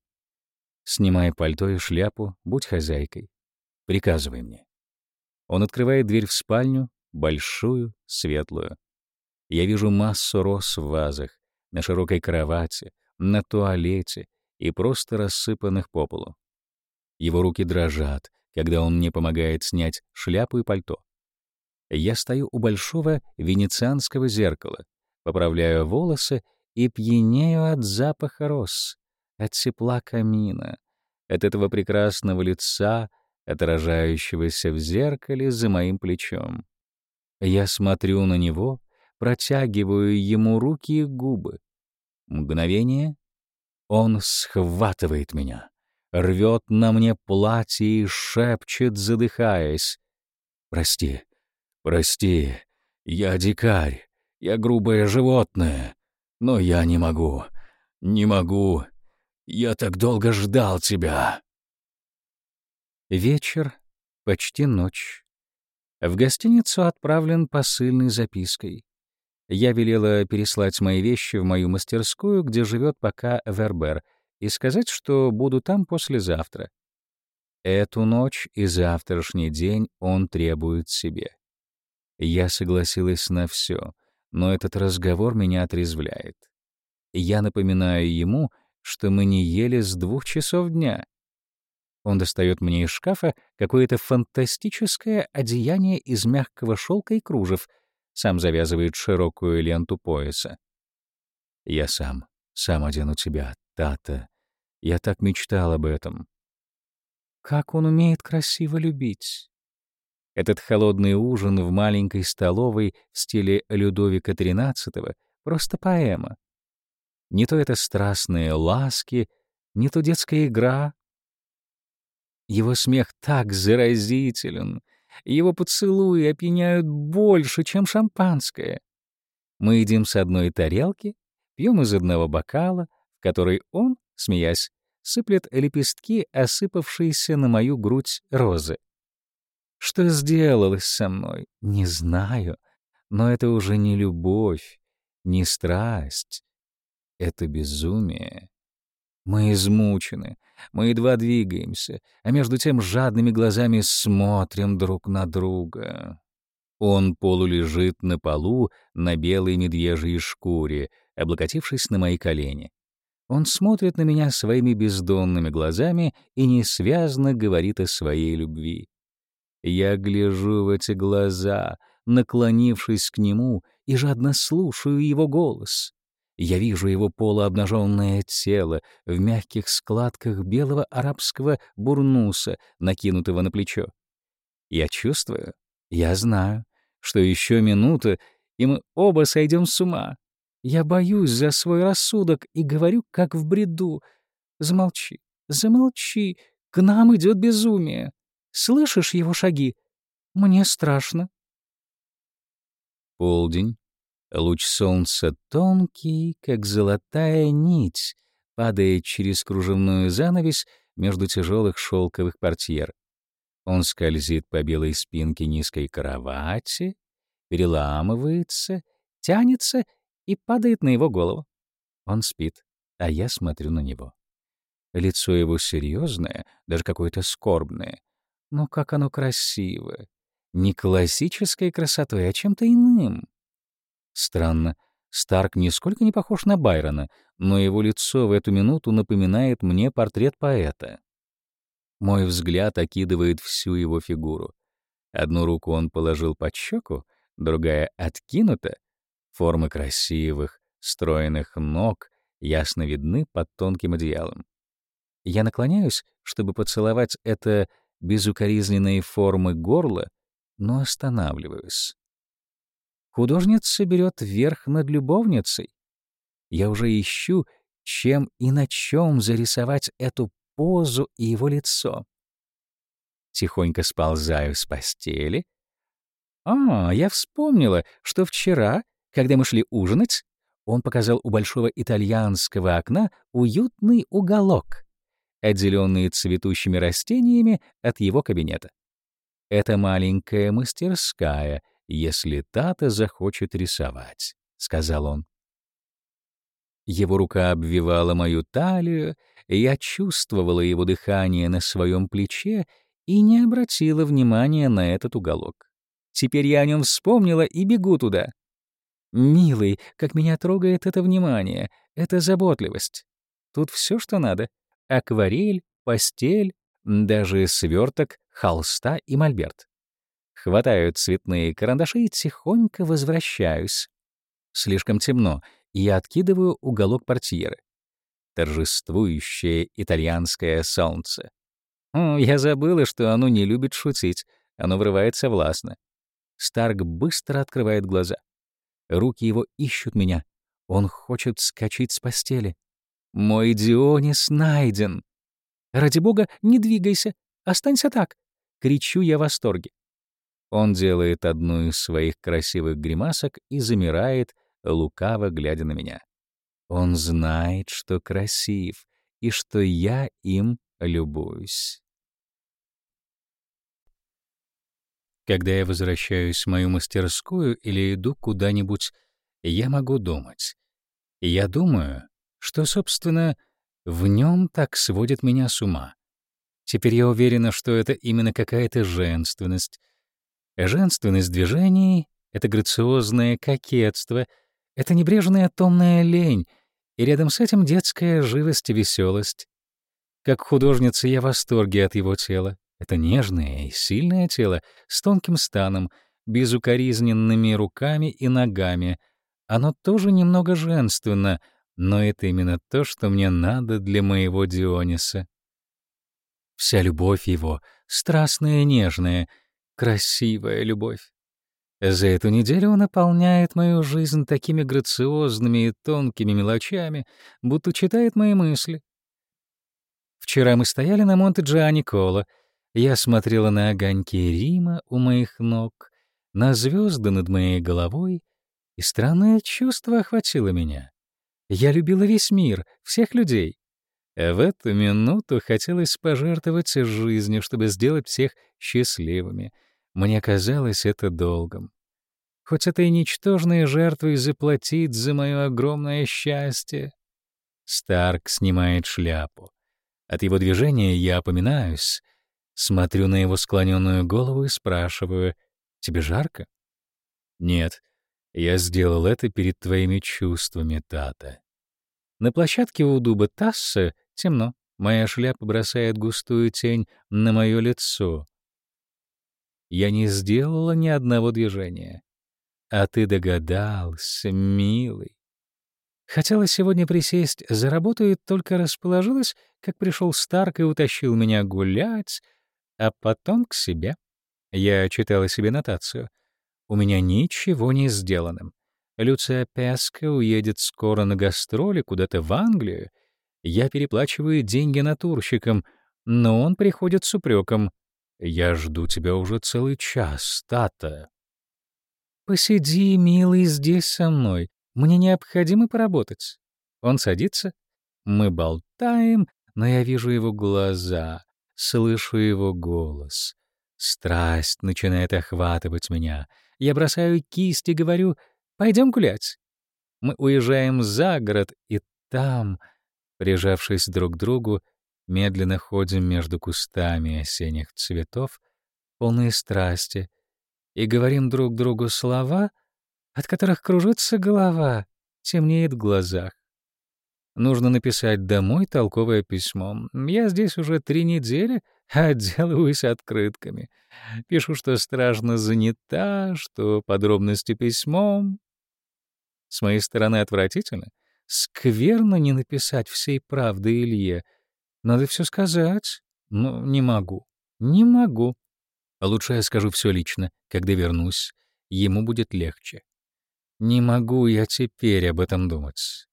«Снимай пальто и шляпу, будь хозяйкой. Приказывай мне». Он открывает дверь в спальню, большую, светлую. Я вижу массу роз в вазах, на широкой кровати, на туалете и просто рассыпанных по полу. Его руки дрожат, когда он мне помогает снять шляпу и пальто. Я стою у большого венецианского зеркала, поправляю волосы и пьянею от запаха роз, от тепла камина, от этого прекрасного лица, отражающегося в зеркале за моим плечом. Я смотрю на него, протягиваю ему руки и губы. Мгновение — он схватывает меня рвет на мне платье и шепчет, задыхаясь. «Прости, прости, я дикарь, я грубое животное, но я не могу, не могу, я так долго ждал тебя». Вечер, почти ночь. В гостиницу отправлен посыльный запиской. Я велела переслать мои вещи в мою мастерскую, где живет пока Вербер — и сказать, что буду там послезавтра. Эту ночь и завтрашний день он требует себе. Я согласилась на все, но этот разговор меня отрезвляет. Я напоминаю ему, что мы не ели с двух часов дня. Он достает мне из шкафа какое-то фантастическое одеяние из мягкого шелка и кружев, сам завязывает широкую ленту пояса. Я сам, сам одену тебя, Тата, я так мечтал об этом. Как он умеет красиво любить. Этот холодный ужин в маленькой столовой в стиле Людовика XIII — просто поэма. Не то это страстные ласки, не то детская игра. Его смех так заразителен, его поцелуи опьяняют больше, чем шампанское. Мы едим с одной тарелки, пьем из одного бокала, в который он смеясь, сыплет лепестки, осыпавшиеся на мою грудь розы. Что сделалось со мной, не знаю, но это уже не любовь, не страсть. Это безумие. Мы измучены, мы едва двигаемся, а между тем жадными глазами смотрим друг на друга. Он полулежит на полу на белой медвежьей шкуре, облокотившись на мои колени. Он смотрит на меня своими бездонными глазами и несвязно говорит о своей любви. Я гляжу в эти глаза, наклонившись к нему, и жадно слушаю его голос. Я вижу его полуобнаженное тело в мягких складках белого арабского бурнуса, накинутого на плечо. Я чувствую, я знаю, что еще минута, и мы оба сойдем с ума. Я боюсь за свой рассудок и говорю, как в бреду. Замолчи, замолчи, к нам идет безумие. Слышишь его шаги? Мне страшно. Полдень. Луч солнца тонкий, как золотая нить, падает через кружевную занавесь между тяжелых шелковых портьер. Он скользит по белой спинке низкой кровати, переламывается, тянется и падает на его голову. Он спит, а я смотрю на него. Лицо его серьезное, даже какое-то скорбное. Но как оно красиво! Не классической красотой, а чем-то иным. Странно, Старк нисколько не похож на Байрона, но его лицо в эту минуту напоминает мне портрет поэта. Мой взгляд окидывает всю его фигуру. Одну руку он положил под щеку, другая откинута. Формы красивых, стройных ног ясно видны под тонким одеялом. Я наклоняюсь, чтобы поцеловать это безукоризненные формы горла, но останавливаюсь. Художница берет верх над любовницей. Я уже ищу, чем и на чем зарисовать эту позу и его лицо. Тихонько сползаю с постели. А, я вспомнила, что вчера, когда мы шли ужинать, он показал у большого итальянского окна уютный уголок, отделенный цветущими растениями от его кабинета. Это маленькая мастерская, если Тата захочет рисовать, — сказал он. Его рука обвивала мою талию, я чувствовала его дыхание на своем плече и не обратила внимания на этот уголок. Теперь я о нем вспомнила и бегу туда. Милый, как меня трогает это внимание, эта заботливость. Тут все, что надо. Акварель, постель, даже сверток, холста и мольберт. Хватаю цветные карандаши и тихонько возвращаюсь. Слишком темно, и я откидываю уголок портьеры. Торжествующее итальянское солнце. О, я забыла, что оно не любит шутить, оно врывается властно. Старк быстро открывает глаза. Руки его ищут меня. Он хочет скачать с постели. Мой Дионис найден. Ради бога, не двигайся, останься так. Кричу я в восторге. Он делает одну из своих красивых гримасок и замирает, лукаво глядя на меня. Он знает, что красив, и что я им любуюсь. Когда я возвращаюсь в мою мастерскую или иду куда-нибудь, я могу думать. я думаю, что, собственно, в нем так сводит меня с ума. Теперь я уверена, что это именно какая-то женственность, Женственность движений — это грациозное кокетство, это небрежная томная лень, и рядом с этим детская живость и веселость. Как художница я в восторге от его тела. Это нежное и сильное тело с тонким станом, безукоризненными руками и ногами. Оно тоже немного женственно, но это именно то, что мне надо для моего Диониса. Вся любовь его, страстная и нежная — Красивая любовь. За эту неделю он наполняет мою жизнь такими грациозными и тонкими мелочами, будто читает мои мысли. Вчера мы стояли на Монте-Джианиколо. Я смотрела на огоньки Рима у моих ног, на звезды над моей головой, и странное чувство охватило меня. Я любила весь мир, всех людей. А в эту минуту хотелось пожертвовать жизнью, чтобы сделать всех счастливыми — мне казалось это долгом. Хоть этой ничтожной жертвой заплатить за мое огромное счастье. Старк снимает шляпу. От его движения я опоминаюсь, смотрю на его склоненную голову и спрашиваю, «Тебе жарко?» «Нет, я сделал это перед твоими чувствами, Тата». На площадке у дуба Тасса темно. Моя шляпа бросает густую тень на мое лицо я не сделала ни одного движения. А ты догадался, милый. Хотела сегодня присесть за работу и только расположилась, как пришел Старк и утащил меня гулять, а потом к себе. Я читала себе нотацию. У меня ничего не сделано. Люция Песка уедет скоро на гастроли куда-то в Англию. Я переплачиваю деньги натурщикам, но он приходит с упреком. «Я жду тебя уже целый час, Тата». «Посиди, милый, здесь со мной. Мне необходимо поработать». Он садится. Мы болтаем, но я вижу его глаза, слышу его голос. Страсть начинает охватывать меня. Я бросаю кисть и говорю «Пойдем гулять». Мы уезжаем за город, и там, прижавшись друг к другу, медленно ходим между кустами осенних цветов, полные страсти, и говорим друг другу слова, от которых кружится голова, темнеет в глазах. Нужно написать домой толковое письмо. Я здесь уже три недели, а отделываюсь открытками. Пишу, что страшно занята, что подробности письмом. С моей стороны отвратительно. Скверно не написать всей правды Илье. Надо все сказать. Но не могу. Не могу. Лучше я скажу все лично, когда вернусь. Ему будет легче. Не могу я теперь об этом думать.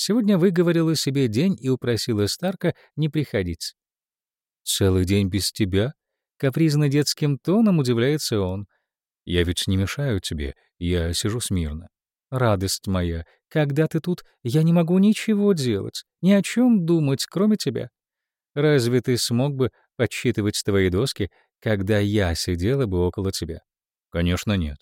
Сегодня выговорила себе день и упросила Старка не приходить. «Целый день без тебя?» — капризно детским тоном удивляется он. «Я ведь не мешаю тебе, я сижу смирно. Радость моя, когда ты тут, я не могу ничего делать, ни о чем думать, кроме тебя. Разве ты смог бы подсчитывать твои доски, когда я сидела бы около тебя? Конечно, нет.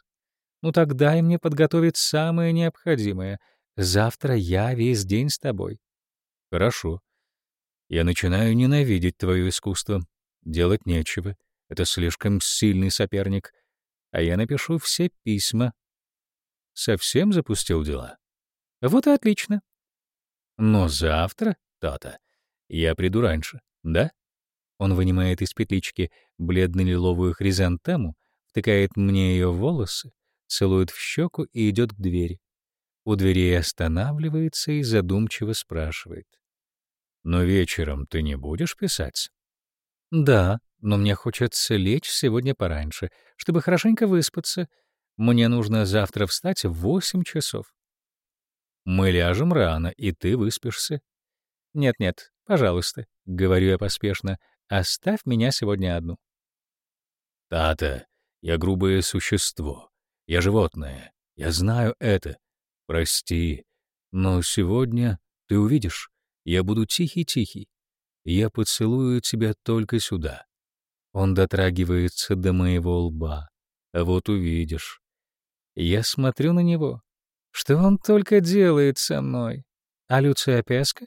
Ну тогда и мне подготовить самое необходимое. Завтра я весь день с тобой. Хорошо. Я начинаю ненавидеть твое искусство. Делать нечего. Это слишком сильный соперник. А я напишу все письма. Совсем запустил дела? Вот и отлично. Но завтра, Тата, я приду раньше, да? Он вынимает из петлички бледно-лиловую хризантему, втыкает мне ее волосы, целует в щеку и идет к двери. У дверей останавливается и задумчиво спрашивает. «Но вечером ты не будешь писать?» «Да, но мне хочется лечь сегодня пораньше, чтобы хорошенько выспаться. Мне нужно завтра встать в восемь часов». «Мы ляжем рано, и ты выспишься». «Нет-нет, пожалуйста», — говорю я поспешно, — «оставь меня сегодня одну». «Тата, я грубое существо, я животное, я знаю это. Прости, но сегодня ты увидишь, я буду тихий-тихий. Я поцелую тебя только сюда. Он дотрагивается до моего лба. А вот увидишь. Я смотрю на него. Что он только делает со мной? А Люция Песка?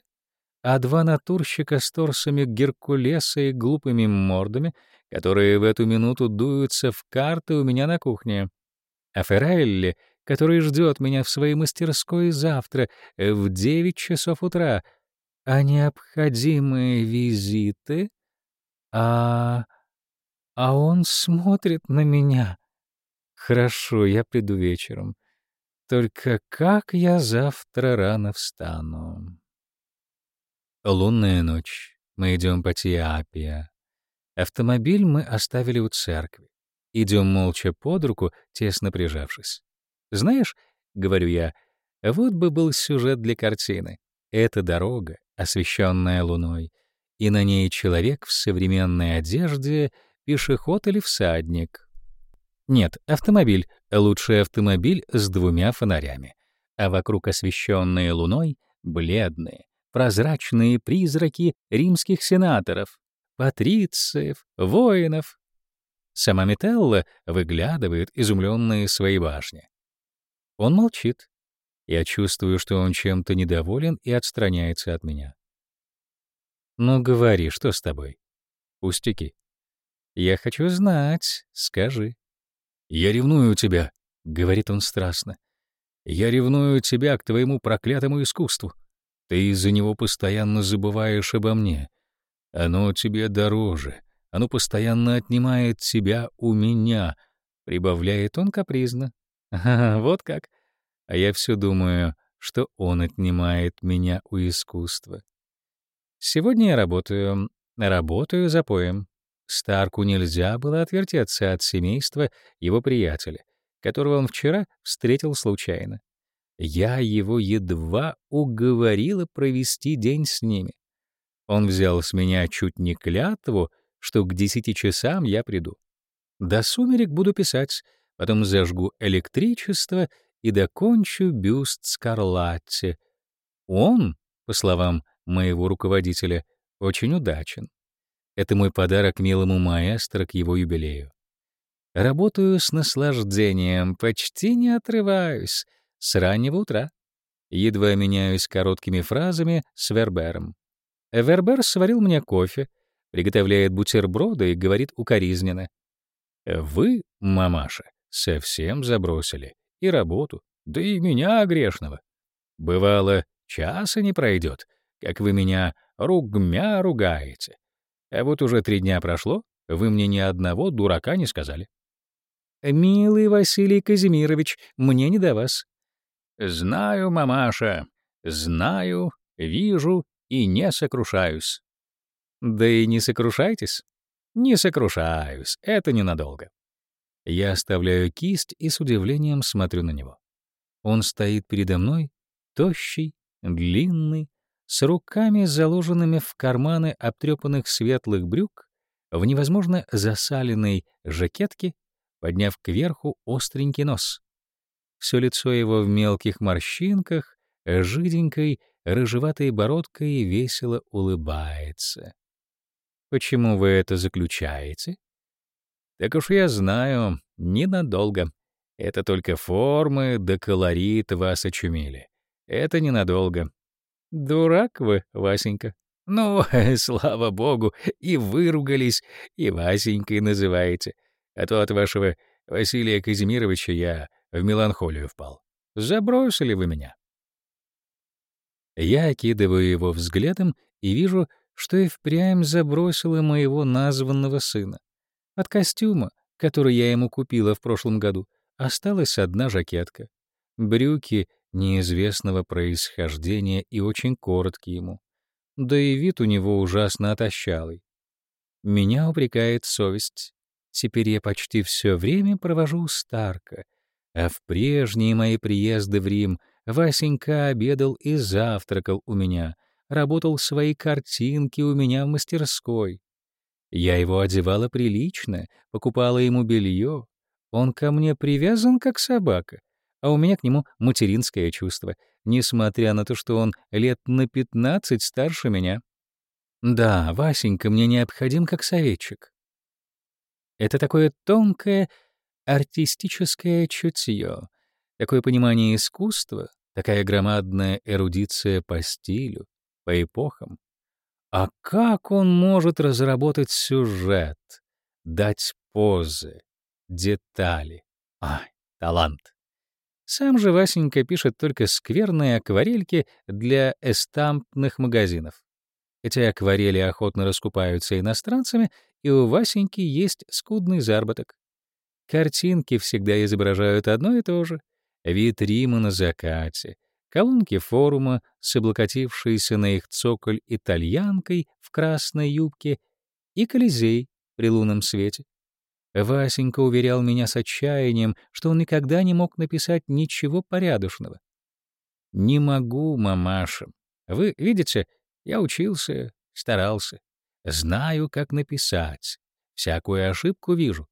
А два натурщика с торсами Геркулеса и глупыми мордами, которые в эту минуту дуются в карты у меня на кухне а Феррелли, который ждет меня в своей мастерской завтра в девять часов утра, а необходимые визиты, а... а он смотрит на меня. Хорошо, я приду вечером. Только как я завтра рано встану? Лунная ночь. Мы идем по Тиапия. Автомобиль мы оставили у церкви. Идем молча под руку, тесно прижавшись. «Знаешь, — говорю я, — вот бы был сюжет для картины. Это дорога, освещенная луной, и на ней человек в современной одежде, пешеход или всадник. Нет, автомобиль, лучший автомобиль с двумя фонарями, а вокруг освещенные луной бледные, прозрачные призраки римских сенаторов, патрициев, воинов, Сама Метелла выглядывает, изумленная своей башни. Он молчит. Я чувствую, что он чем-то недоволен и отстраняется от меня. «Ну, говори, что с тобой?» «Пустяки». «Я хочу знать. Скажи». «Я ревную тебя», — говорит он страстно. «Я ревную тебя к твоему проклятому искусству. Ты из-за него постоянно забываешь обо мне. Оно тебе дороже. Оно постоянно отнимает тебя у меня, прибавляет он капризно. вот как. А я все думаю, что он отнимает меня у искусства. Сегодня я работаю, работаю за поем. Старку нельзя было отвертеться от семейства его приятеля, которого он вчера встретил случайно. Я его едва уговорила провести день с ними. Он взял с меня чуть не клятву, что к десяти часам я приду. До сумерек буду писать, потом зажгу электричество и докончу бюст Скарлатти. Он, по словам моего руководителя, очень удачен. Это мой подарок милому маэстро к его юбилею. Работаю с наслаждением, почти не отрываюсь, с раннего утра. Едва меняюсь короткими фразами с Вербером. Вербер сварил мне кофе, приготовляет бутерброды и говорит укоризненно. «Вы, мамаша, совсем забросили и работу, да и меня грешного. Бывало, часа не пройдет, как вы меня ругмя ругаете. А вот уже три дня прошло, вы мне ни одного дурака не сказали. «Милый Василий Казимирович, мне не до вас». «Знаю, мамаша, знаю, вижу и не сокрушаюсь». «Да и не сокрушайтесь». «Не сокрушаюсь, это ненадолго». Я оставляю кисть и с удивлением смотрю на него. Он стоит передо мной, тощий, длинный, с руками, заложенными в карманы обтрепанных светлых брюк, в невозможно засаленной жакетке, подняв кверху остренький нос. Все лицо его в мелких морщинках, жиденькой, рыжеватой бородкой весело улыбается. Почему вы это заключаете? Так уж я знаю, ненадолго. Это только формы да колорит вас очумели. Это ненадолго. Дурак вы, Васенька. Ну, слава богу, и выругались, и Васенькой называете. А то от вашего Василия Казимировича я в меланхолию впал. Забросили вы меня. Я окидываю его взглядом и вижу, что и впрямь забросила моего названного сына. От костюма, который я ему купила в прошлом году, осталась одна жакетка. Брюки неизвестного происхождения и очень короткие ему. Да и вид у него ужасно отощалый. Меня упрекает совесть. Теперь я почти все время провожу у Старка, а в прежние мои приезды в Рим Васенька обедал и завтракал у меня, работал свои картинки у меня в мастерской. Я его одевала прилично, покупала ему белье. Он ко мне привязан, как собака, а у меня к нему материнское чувство, несмотря на то, что он лет на пятнадцать старше меня. Да, Васенька мне необходим как советчик. Это такое тонкое артистическое чутье, такое понимание искусства, такая громадная эрудиция по стилю, по эпохам. А как он может разработать сюжет, дать позы, детали? Ай, талант. Сам же Васенька пишет только скверные акварельки для эстампных магазинов. Эти акварели охотно раскупаются иностранцами, и у Васеньки есть скудный заработок. Картинки всегда изображают одно и то же. Вид Рима на закате, колонки форума с облокотившейся на их цоколь итальянкой в красной юбке и Колизей при лунном свете. Васенька уверял меня с отчаянием, что он никогда не мог написать ничего порядочного. «Не могу, мамаша. Вы видите, я учился, старался. Знаю, как написать. Всякую ошибку вижу.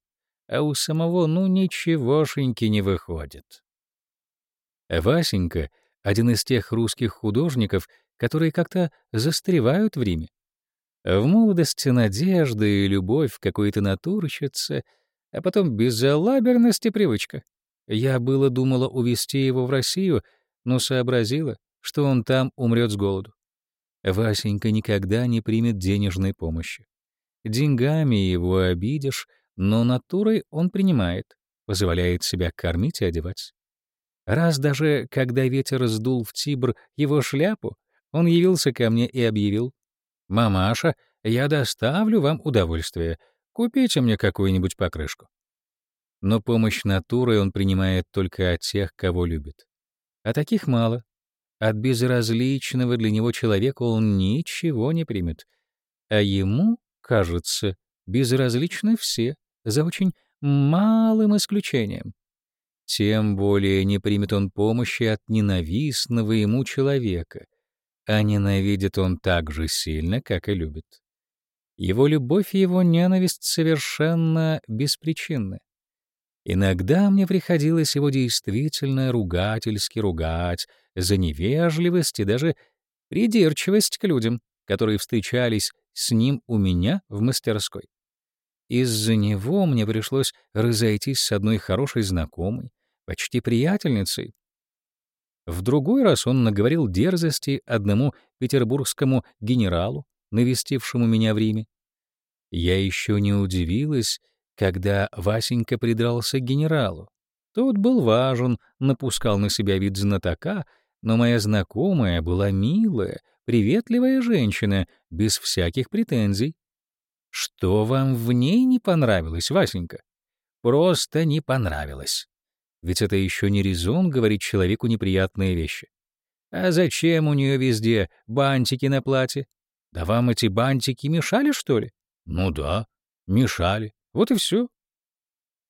А у самого, ну, ничегошеньки не выходит». Васенька — один из тех русских художников, которые как-то застревают в Риме. В молодости надежда и любовь какой-то натурщица, а потом безалаберность и привычка. Я было думала увезти его в Россию, но сообразила, что он там умрет с голоду. Васенька никогда не примет денежной помощи. Деньгами его обидишь, но натурой он принимает, позволяет себя кормить и одевать. Раз даже, когда ветер сдул в Тибр его шляпу, он явился ко мне и объявил, «Мамаша, я доставлю вам удовольствие. Купите мне какую-нибудь покрышку». Но помощь натурой он принимает только от тех, кого любит. А таких мало. От безразличного для него человека он ничего не примет. А ему, кажется, безразличны все, за очень малым исключением. Тем более не примет он помощи от ненавистного ему человека, а ненавидит он так же сильно, как и любит. Его любовь и его ненависть совершенно беспричинны. Иногда мне приходилось его действительно ругательски ругать за невежливость и даже придирчивость к людям, которые встречались с ним у меня в мастерской. Из-за него мне пришлось разойтись с одной хорошей знакомой, почти приятельницей. В другой раз он наговорил дерзости одному петербургскому генералу, навестившему меня в Риме. Я еще не удивилась, когда Васенька придрался к генералу. Тот был важен, напускал на себя вид знатока, но моя знакомая была милая, приветливая женщина, без всяких претензий. Что вам в ней не понравилось, Васенька? Просто не понравилось. Ведь это еще не резон говорить человеку неприятные вещи. А зачем у нее везде бантики на платье? Да вам эти бантики мешали, что ли? Ну да, мешали. Вот и все.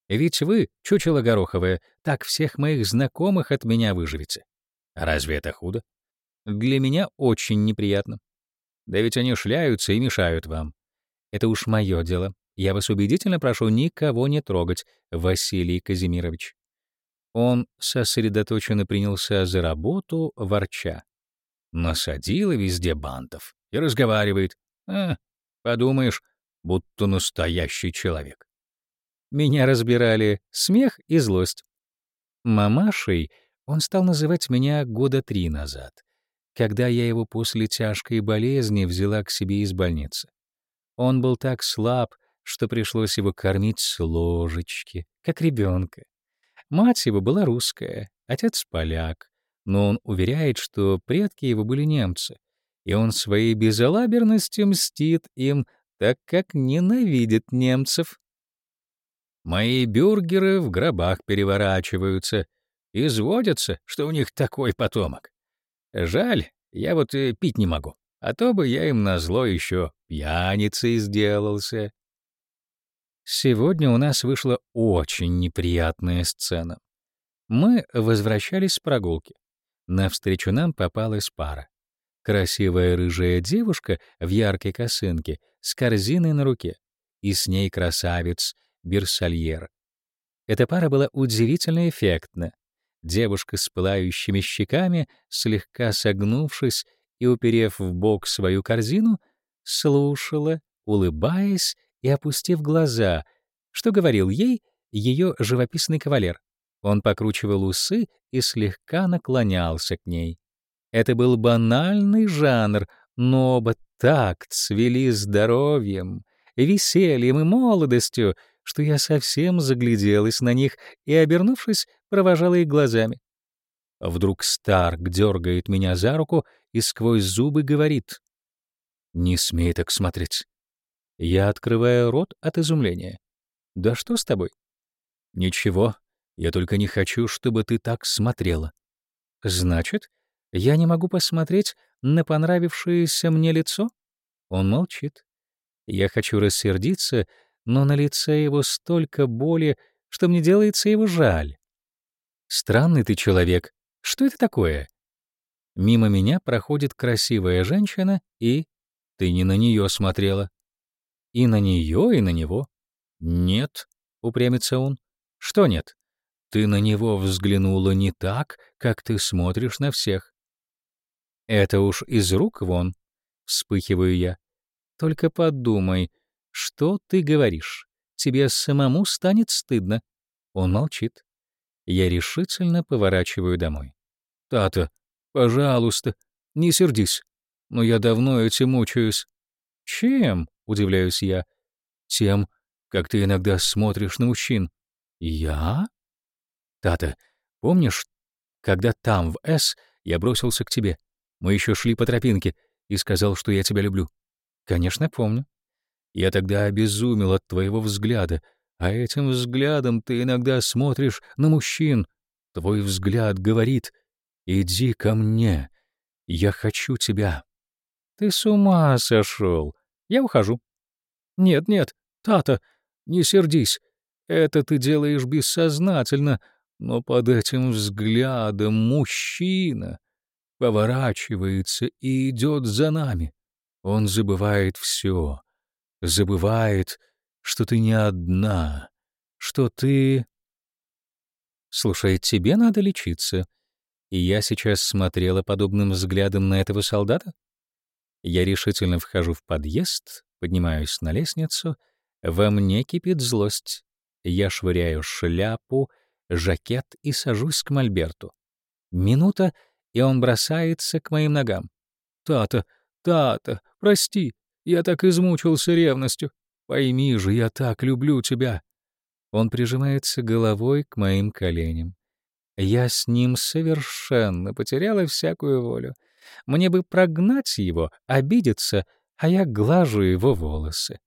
Ведь вы, чучело гороховое, так всех моих знакомых от меня выживете. Разве это худо? Для меня очень неприятно. Да ведь они шляются и мешают вам. Это уж мое дело. Я вас убедительно прошу никого не трогать, Василий Казимирович. Он сосредоточенно принялся за работу, ворча. Насадила везде бантов и разговаривает. А, подумаешь, будто настоящий человек. Меня разбирали смех и злость. Мамашей он стал называть меня года три назад, когда я его после тяжкой болезни взяла к себе из больницы. Он был так слаб, что пришлось его кормить с ложечки, как ребенка. Мать его была русская, отец — поляк, но он уверяет, что предки его были немцы, и он своей безалаберностью мстит им так как ненавидит немцев. Мои бюргеры в гробах переворачиваются, изводятся, что у них такой потомок. Жаль, я вот и пить не могу, а то бы я им назло еще пьяницей сделался. Сегодня у нас вышла очень неприятная сцена. Мы возвращались с прогулки. Навстречу нам попалась пара. Красивая рыжая девушка в яркой косынке с корзиной на руке, и с ней красавец Берсальер. Эта пара была удивительно эффектна. Девушка с пылающими щеками, слегка согнувшись и уперев в бок свою корзину, слушала, улыбаясь и опустив глаза, что говорил ей ее живописный кавалер. Он покручивал усы и слегка наклонялся к ней. Это был банальный жанр, но оба так цвели здоровьем, весельем и молодостью, что я совсем загляделась на них и, обернувшись, провожала их глазами. Вдруг Старк дергает меня за руку и сквозь зубы говорит. «Не смей так смотреть». Я открываю рот от изумления. «Да что с тобой?» «Ничего, я только не хочу, чтобы ты так смотрела». «Значит, я не могу посмотреть на понравившееся мне лицо? Он молчит. Я хочу рассердиться, но на лице его столько боли, что мне делается его жаль. Странный ты человек. Что это такое? Мимо меня проходит красивая женщина, и... Ты не на нее смотрела. И на нее, и на него. Нет, упрямится он. Что нет? Ты на него взглянула не так, как ты смотришь на всех. Это уж из рук вон, вспыхиваю я. Только подумай, что ты говоришь? Тебе самому станет стыдно. Он молчит. Я решительно поворачиваю домой. Тата, пожалуйста, не сердись. Но я давно этим мучаюсь. Чем? удивляюсь я. Тем, как ты иногда смотришь на мужчин. Я? Тата, помнишь, когда там, в С, я бросился к тебе? Мы еще шли по тропинке, и сказал, что я тебя люблю. Конечно, помню. Я тогда обезумел от твоего взгляда, а этим взглядом ты иногда смотришь на мужчин. Твой взгляд говорит «Иди ко мне, Я хочу тебя. Ты с ума сошел. Я ухожу. Нет, нет, Тата, не сердись. Это ты делаешь бессознательно, но под этим взглядом мужчина поворачивается и идет за нами. Он забывает все, забывает, что ты не одна, что ты... Слушай, тебе надо лечиться. И я сейчас смотрела подобным взглядом на этого солдата? Я решительно вхожу в подъезд, поднимаюсь на лестницу, во мне кипит злость. Я швыряю шляпу, жакет и сажусь к мольберту. Минута, и он бросается к моим ногам. «Тата, Тата, прости, я так измучился ревностью. Пойми же, я так люблю тебя». Он прижимается головой к моим коленям. Я с ним совершенно потеряла всякую волю. Мне бы прогнать его, обидеться, а я глажу его волосы.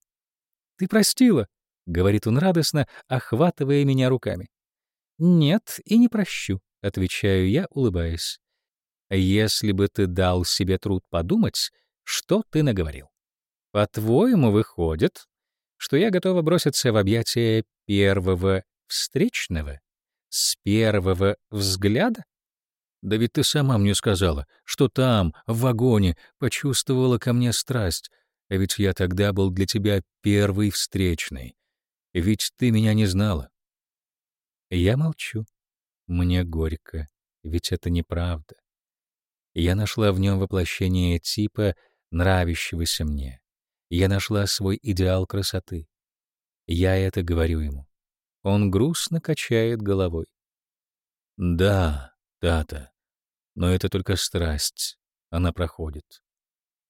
«Ты простила?» — говорит он радостно, охватывая меня руками. «Нет, и не прощу», — отвечаю я, улыбаясь. «Если бы ты дал себе труд подумать, что ты наговорил? По-твоему, выходит, что я готова броситься в объятия первого встречного с первого взгляда? Да ведь ты сама мне сказала, что там, в вагоне, почувствовала ко мне страсть, а ведь я тогда был для тебя первый встречный. Ведь ты меня не знала. Я молчу. Мне горько, ведь это неправда. Я нашла в нем воплощение типа, нравящегося мне. Я нашла свой идеал красоты. Я это говорю ему. Он грустно качает головой. Да, Тата, но это только страсть. Она проходит.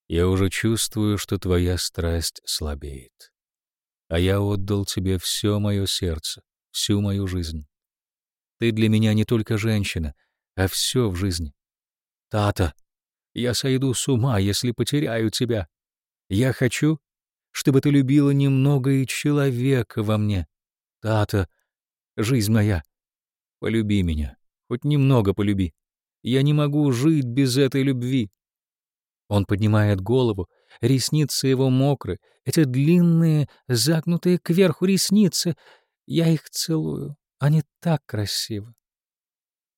Я уже чувствую, что твоя страсть слабеет. А я отдал тебе все мое сердце, всю мою жизнь. Ты для меня не только женщина, а все в жизни. Тата, я сойду с ума, если потеряю тебя. Я хочу, чтобы ты любила немного и человека во мне. Тата, жизнь моя, полюби меня, хоть немного полюби. Я не могу жить без этой любви. Он поднимает голову, ресницы его мокры, эти длинные, загнутые кверху ресницы. Я их целую. Они так красивы.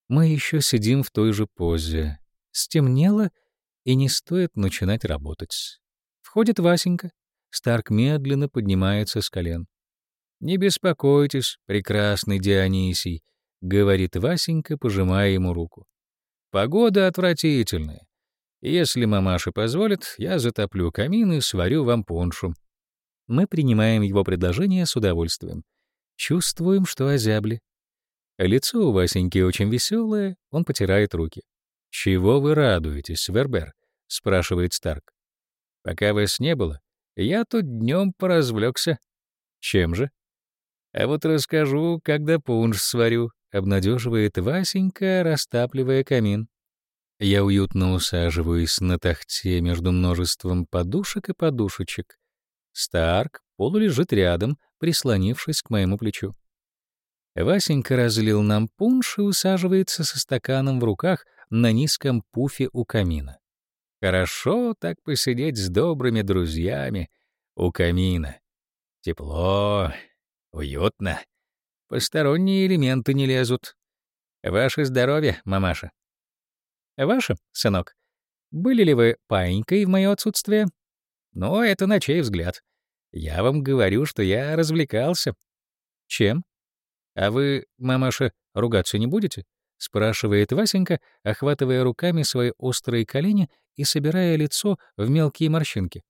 Мы еще сидим в той же позе. Стемнело, и не стоит начинать работать. Входит Васенька. Старк медленно поднимается с колен. «Не беспокойтесь, прекрасный Дионисий», — говорит Васенька, пожимая ему руку. «Погода отвратительная. Если мамаша позволит, я затоплю камин и сварю вам пуншу». Мы принимаем его предложение с удовольствием. Чувствуем, что озябли. Лицо у Васеньки очень веселое, он потирает руки. «Чего вы радуетесь, Вербер?» — спрашивает Старк. «Пока вас не было, я тут днем поразвлекся. Чем же?» «А вот расскажу, когда пунш сварю», — обнадеживает Васенька, растапливая камин. Я уютно усаживаюсь на тахте между множеством подушек и подушечек. Старк полулежит рядом, прислонившись к моему плечу. Васенька разлил нам пунш и усаживается со стаканом в руках на низком пуфе у камина. Хорошо так посидеть с добрыми друзьями у камина. Тепло, уютно. Посторонние элементы не лезут. Ваше здоровье, мамаша. Ваше, сынок. Были ли вы паинькой в мое отсутствие? Ну, это на чей взгляд. Я вам говорю, что я развлекался. Чем? А вы, мамаша, ругаться не будете? спрашивает Васенька, охватывая руками свои острые колени и собирая лицо в мелкие морщинки.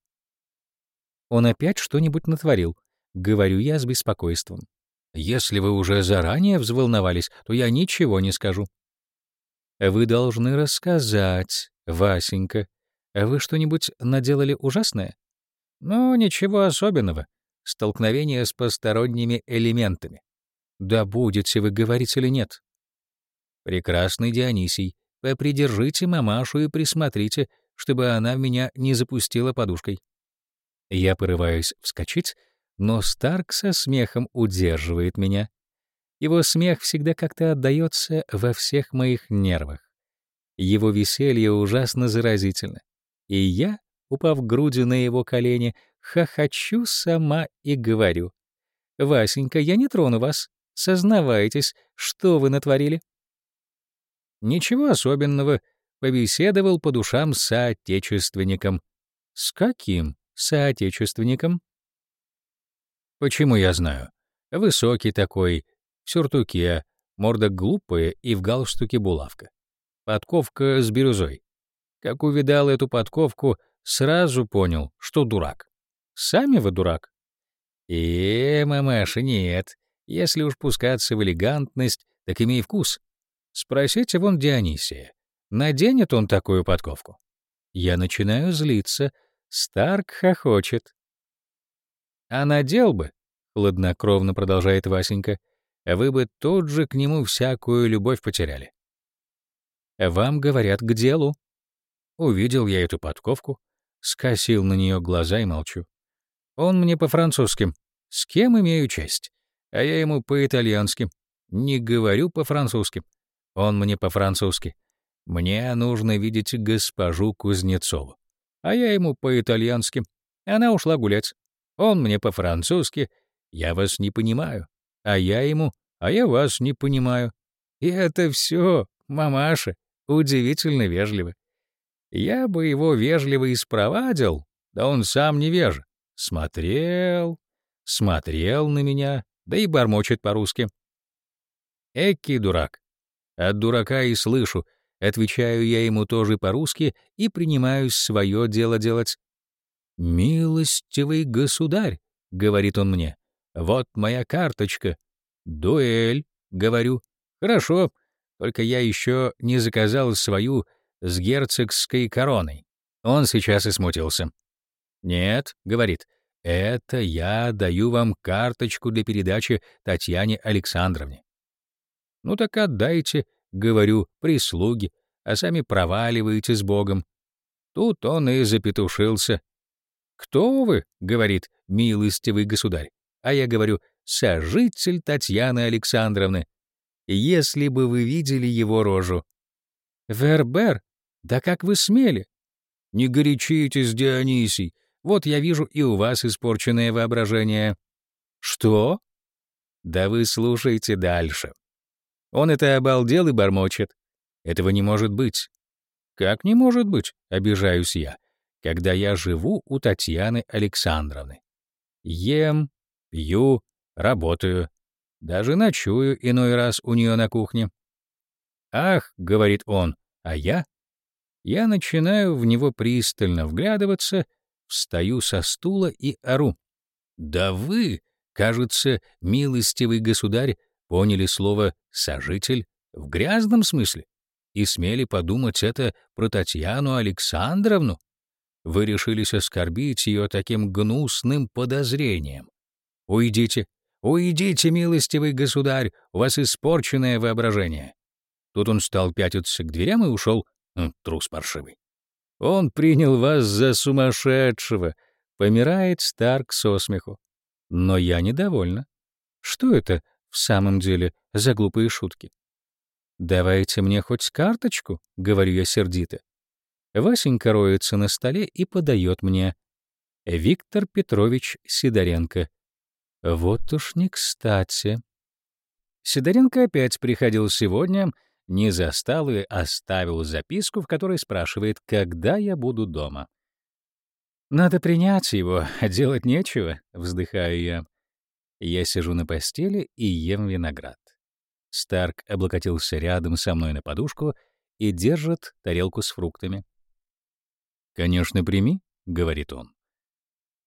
Он опять что-нибудь натворил, говорю я с беспокойством. Если вы уже заранее взволновались, то я ничего не скажу. Вы должны рассказать, Васенька. Вы что-нибудь наделали ужасное? Ну, ничего особенного. Столкновение с посторонними элементами. Да будете вы говорить или нет? Прекрасный Дионисий, попридержите мамашу и присмотрите, чтобы она меня не запустила подушкой. Я порываюсь вскочить, но Старк со смехом удерживает меня. Его смех всегда как-то отдаётся во всех моих нервах. Его веселье ужасно заразительно. И я, упав грудью на его колени, хохочу сама и говорю. «Васенька, я не трону вас. Сознавайтесь, что вы натворили?» Ничего особенного. Побеседовал по душам с соотечественником. С каким соотечественником? Почему я знаю? Высокий такой, в сюртуке, морда глупая и в галстуке булавка. Подковка с бирюзой. Как увидал эту подковку, сразу понял, что дурак. Сами вы дурак. Э, мамаша, нет. Если уж пускаться в элегантность, так имей вкус. Спросите вон Дионисия. Наденет он такую подковку? Я начинаю злиться. Старк хохочет. А надел бы, хладнокровно продолжает Васенька, вы бы тут же к нему всякую любовь потеряли. Вам говорят к делу. Увидел я эту подковку, скосил на нее глаза и молчу. Он мне по-французски. С кем имею честь? А я ему по-итальянски. Не говорю по-французски. Он мне по-французски. Мне нужно видеть госпожу Кузнецову. А я ему по-итальянски. Она ушла гулять. Он мне по-французски. Я вас не понимаю. А я ему, а я вас не понимаю. И это все, мамаша, удивительно вежливо. Я бы его вежливо испровадил, да он сам невеж. Смотрел, смотрел на меня, да и бормочет по-русски. Экий дурак. От дурака и слышу, отвечаю я ему тоже по-русски и принимаюсь свое дело делать. «Милостивый государь», — говорит он мне, — «вот моя карточка». «Дуэль», — говорю. «Хорошо, только я еще не заказал свою с герцогской короной». Он сейчас и смутился. «Нет», — говорит, — «это я даю вам карточку для передачи Татьяне Александровне». «Ну так отдайте», — говорю, — «прислуги, а сами проваливаете с Богом». Тут он и запетушился. «Кто вы?» — говорит, — «милостивый государь». А я говорю, «сожитель Татьяны Александровны». Если бы вы видели его рожу. «Вербер, да как вы смели?» «Не горячитесь, Дионисий, вот я вижу и у вас испорченное воображение». «Что?» «Да вы слушайте дальше». Он это обалдел и бормочет. Этого не может быть. Как не может быть, обижаюсь я, когда я живу у Татьяны Александровны. Ем, пью, работаю, даже ночую иной раз у нее на кухне. «Ах», — говорит он, — «а я?» Я начинаю в него пристально вглядываться, встаю со стула и ору. «Да вы, кажется, милостивый государь, поняли слово «сожитель» в грязном смысле и смели подумать это про Татьяну Александровну. Вы решились оскорбить ее таким гнусным подозрением. Уйдите, уйдите, милостивый государь, у вас испорченное воображение. Тут он стал пятиться к дверям и ушел, трус паршивый. Он принял вас за сумасшедшего, помирает Старк со смеху. Но я недовольна. Что это в самом деле за глупые шутки? «Давайте мне хоть карточку», — говорю я сердито. Васенька роется на столе и подает мне. Виктор Петрович Сидоренко. Вот уж не кстати. Сидоренко опять приходил сегодня, не застал и оставил записку, в которой спрашивает, когда я буду дома. «Надо принять его, а делать нечего», — вздыхаю я. Я сижу на постели и ем виноград. Старк облокотился рядом со мной на подушку и держит тарелку с фруктами. «Конечно, прими», — говорит он.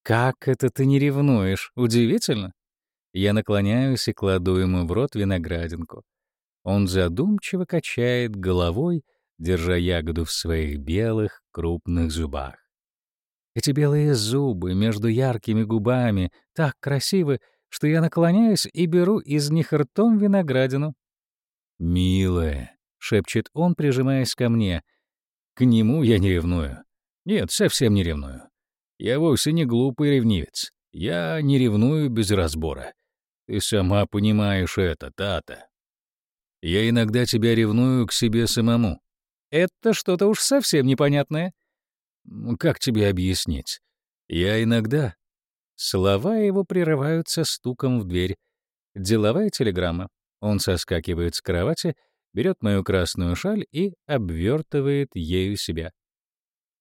«Как это ты не ревнуешь? Удивительно!» Я наклоняюсь и кладу ему в рот виноградинку. Он задумчиво качает головой, держа ягоду в своих белых крупных зубах. Эти белые зубы между яркими губами так красивы, что я наклоняюсь и беру из них ртом виноградину. «Милая», — шепчет он, прижимаясь ко мне. К нему я не ревную. Нет, совсем не ревную. Я вовсе не глупый ревнивец. Я не ревную без разбора. Ты сама понимаешь это, Тата. Я иногда тебя ревную к себе самому. Это что-то уж совсем непонятное. Как тебе объяснить? Я иногда... Слова его прерываются стуком в дверь. Деловая телеграмма. Он соскакивает с кровати, берет мою красную шаль и обвертывает ею себя.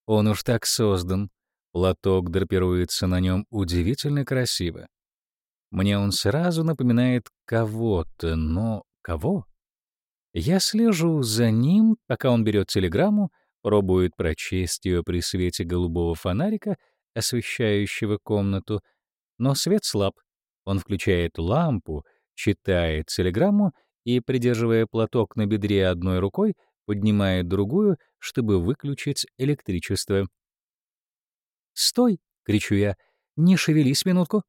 Он уж так создан. Платок драпируется на нем удивительно красиво. Мне он сразу напоминает кого-то, но кого? Я слежу за ним, пока он берет телеграмму, пробует прочесть ее при свете голубого фонарика, освещающего комнату, но свет слаб. Он включает лампу, читает телеграмму и, придерживая платок на бедре одной рукой, поднимает другую, чтобы выключить электричество. «Стой!» — кричу я. «Не шевелись минутку!»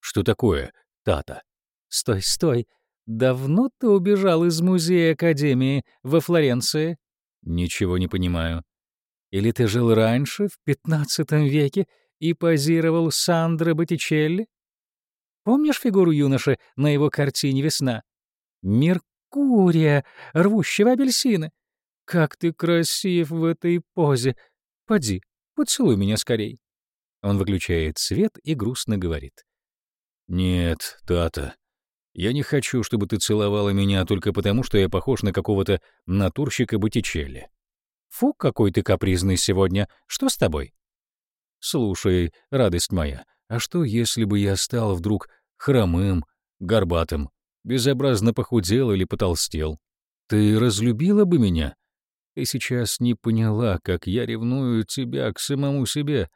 «Что такое, Тата?» «Стой, стой! Давно ты убежал из музея Академии во Флоренции? Ничего не понимаю. Или ты жил раньше, в XV веке, и позировал Сандро Боттичелли? Помнишь фигуру юноши на его картине «Весна»? Меркурия, рвущего апельсины. Как ты красив в этой позе. Поди, поцелуй меня скорей. Он выключает свет и грустно говорит. «Нет, Тата, я не хочу, чтобы ты целовала меня только потому, что я похож на какого-то натурщика Боттичелли. Фу, какой ты капризный сегодня. Что с тобой? Слушай, радость моя, а что, если бы я стал вдруг хромым, горбатым, безобразно похудел или потолстел? Ты разлюбила бы меня? Ты сейчас не поняла, как я ревную тебя к самому себе.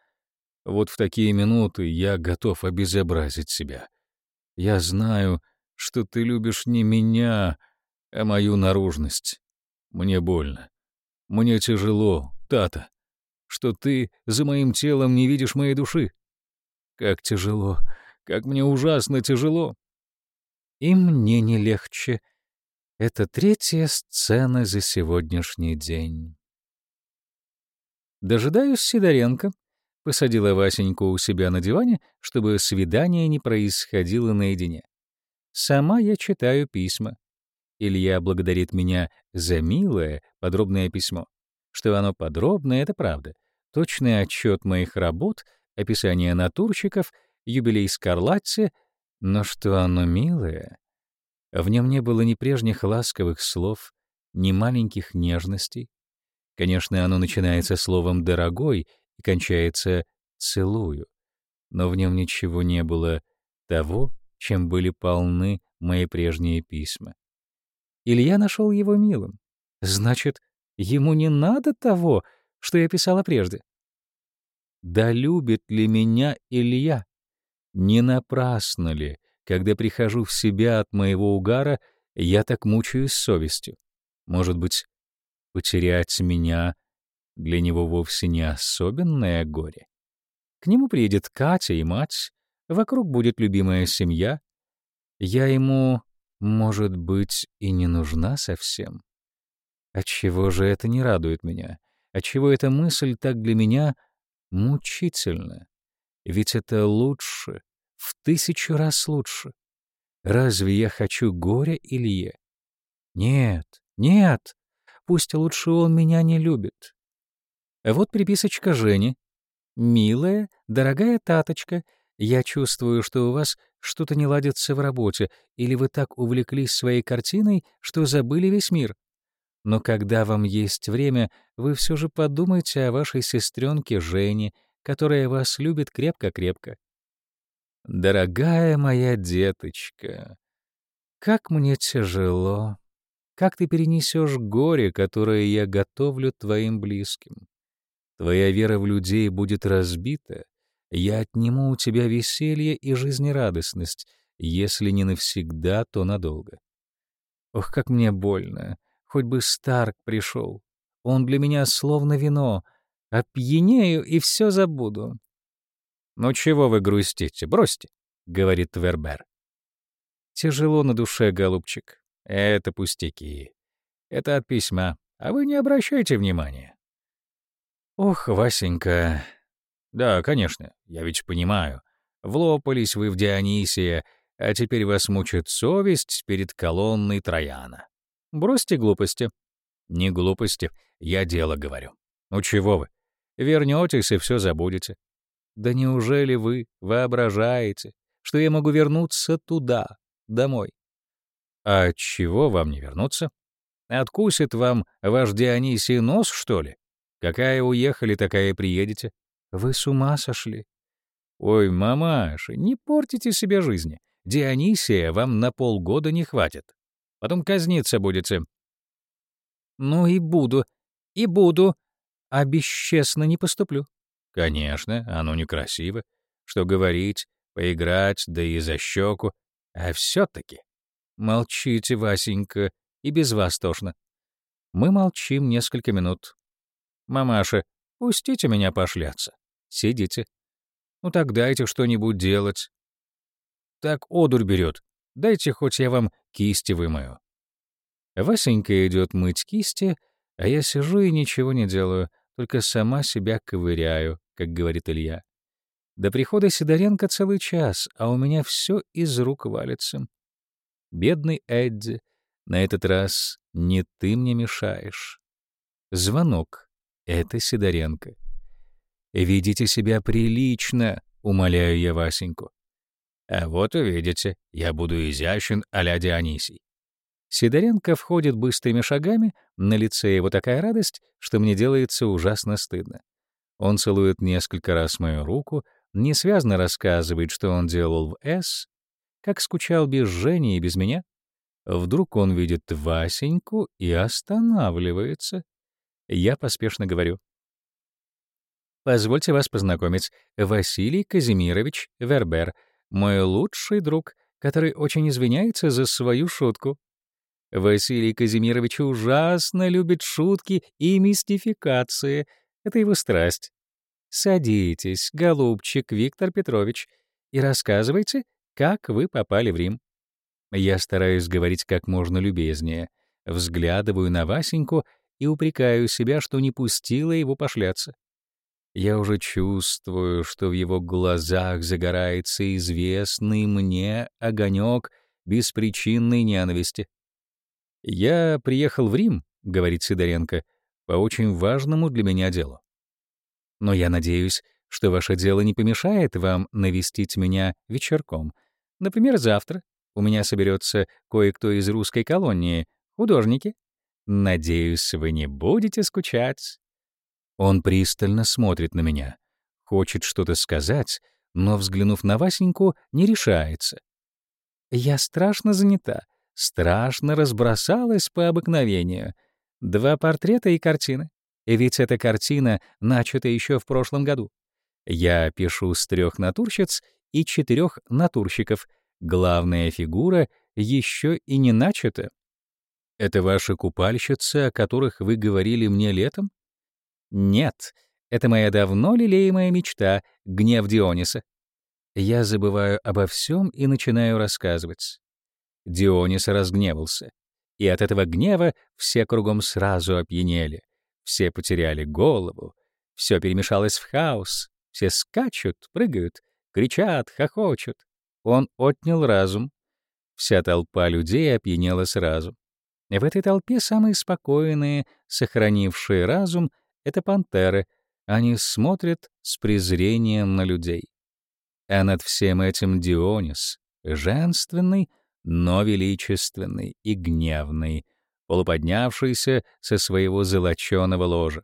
Вот в такие минуты я готов обезобразить себя. Я знаю, что ты любишь не меня, а мою наружность. Мне больно. Мне тяжело, Тата, что ты за моим телом не видишь моей души. Как тяжело, как мне ужасно тяжело. И мне не легче. Это третья сцена за сегодняшний день. Дожидаюсь Сидоренко. Посадила Васеньку у себя на диване, чтобы свидание не происходило наедине. Сама я читаю письма. Илья благодарит меня за милое, подробное письмо. Что оно подробное — это правда. Точный отчет моих работ, описание натурщиков, юбилей Скарлатти, но что оно милое? В нем не было ни прежних ласковых слов, ни маленьких нежностей. Конечно, оно начинается словом «дорогой» и кончается «целую», но в нем ничего не было того, чем были полны мои прежние письма. Илья нашел его милым. Значит, ему не надо того, что я писала прежде. Да любит ли меня Илья? Не напрасно ли, когда прихожу в себя от моего угара, я так мучаюсь совестью? Может быть, потерять меня для него вовсе не особенное горе? К нему приедет Катя и мать, Вокруг будет любимая семья. Я ему, может быть, и не нужна совсем. Отчего же это не радует меня? Отчего эта мысль так для меня мучительна? Ведь это лучше, в тысячу раз лучше. Разве я хочу горя Илье? Нет, нет, пусть лучше он меня не любит. Вот приписочка Жени. «Милая, дорогая Таточка, я чувствую, что у вас что-то не ладится в работе, или вы так увлеклись своей картиной, что забыли весь мир. Но когда вам есть время, вы все же подумайте о вашей сестренке Жене, которая вас любит крепко-крепко. Дорогая моя деточка, как мне тяжело. Как ты перенесешь горе, которое я готовлю твоим близким? Твоя вера в людей будет разбита, я отниму у тебя веселье и жизнерадостность, если не навсегда, то надолго. Ох, как мне больно. Хоть бы Старк пришел. Он для меня словно вино. Опьянею и все забуду. «Ну чего вы грустите? Бросьте», — говорит Твербер. «Тяжело на душе, голубчик. Это пустяки. Это от письма, а вы не обращайте внимания». «Ох, Васенька, да, конечно, я ведь понимаю. Влопались вы в Дионисия, а теперь вас мучит совесть перед колонной Трояна. Бросьте глупости. Не глупости, я дело говорю. Ну чего вы? Вернетесь и все забудете. Да неужели вы воображаете, что я могу вернуться туда, домой? А чего вам не вернуться? Откусит вам ваш Дионисий нос, что ли? Какая уехали, такая приедете. Вы с ума сошли? Ой, мамаша, не портите себе жизни. Дионисия вам на полгода не хватит. Потом казниться будете. Ну и буду, и буду, а бесчестно не поступлю. Конечно, оно некрасиво. Что говорить, поиграть, да и за щеку. А все-таки. Молчите, Васенька, и без вас тошно. Мы молчим несколько минут. Мамаша, пустите меня пошляться. Сидите. Ну так дайте что-нибудь делать. Так одурь берет. Дайте хоть я вам кисти вымою. Васенька идет мыть кисти, а я сижу и ничего не делаю, только сама себя ковыряю, как говорит Илья. До прихода Сидоренко целый час, а у меня все из рук валится. Бедный Эдди, на этот раз не ты мне мешаешь. Звонок. Это Сидоренко. «Ведите себя прилично», — умоляю я Васеньку. «А вот увидите, я буду изящен а-ля Дионисий». Сидоренко входит быстрыми шагами, на лице его такая радость, что мне делается ужасно стыдно. Он целует несколько раз мою руку, несвязно рассказывает, что он делал в «С», как скучал без Жени и без меня. Вдруг он видит Васеньку и останавливается. Я поспешно говорю. «Позвольте вас познакомить. Василий Казимирович Вербер, мой лучший друг, который очень извиняется за свою шутку». Василий Казимирович ужасно любит шутки и мистификации. Это его страсть. Садитесь, голубчик Виктор Петрович, и рассказывайте, как вы попали в Рим. Я стараюсь говорить как можно любезнее, взглядываю на Васеньку и упрекаю себя, что не пустила его пошляться. Я уже чувствую, что в его глазах загорается известный мне огонек беспричинной ненависти. «Я приехал в Рим», — говорит Сидоренко, — «по очень важному для меня делу. Но я надеюсь, что ваше дело не помешает вам навестить меня вечерком. Например, завтра у меня соберется кое-кто из русской колонии, художники. Надеюсь, вы не будете скучать». Он пристально смотрит на меня, хочет что-то сказать, но, взглянув на Васеньку, не решается. «Я страшно занята», страшно разбросалась по обыкновению. Два портрета и картина. Ведь эта картина начата еще в прошлом году. Я пишу с трех натурщиц и четырех натурщиков. Главная фигура еще и не начата. Это ваши купальщицы, о которых вы говорили мне летом? Нет, это моя давно лелеемая мечта — гнев Диониса. Я забываю обо всем и начинаю рассказывать. Дионис разгневался, и от этого гнева все кругом сразу опьянели, все потеряли голову, все перемешалось в хаос, все скачут, прыгают, кричат, хохочут. Он отнял разум. Вся толпа людей опьянела сразу. В этой толпе самые спокойные, сохранившие разум — это пантеры. Они смотрят с презрением на людей. А над всем этим Дионис, женственный, но величественный и гневный, полуподнявшийся со своего золоченого ложа.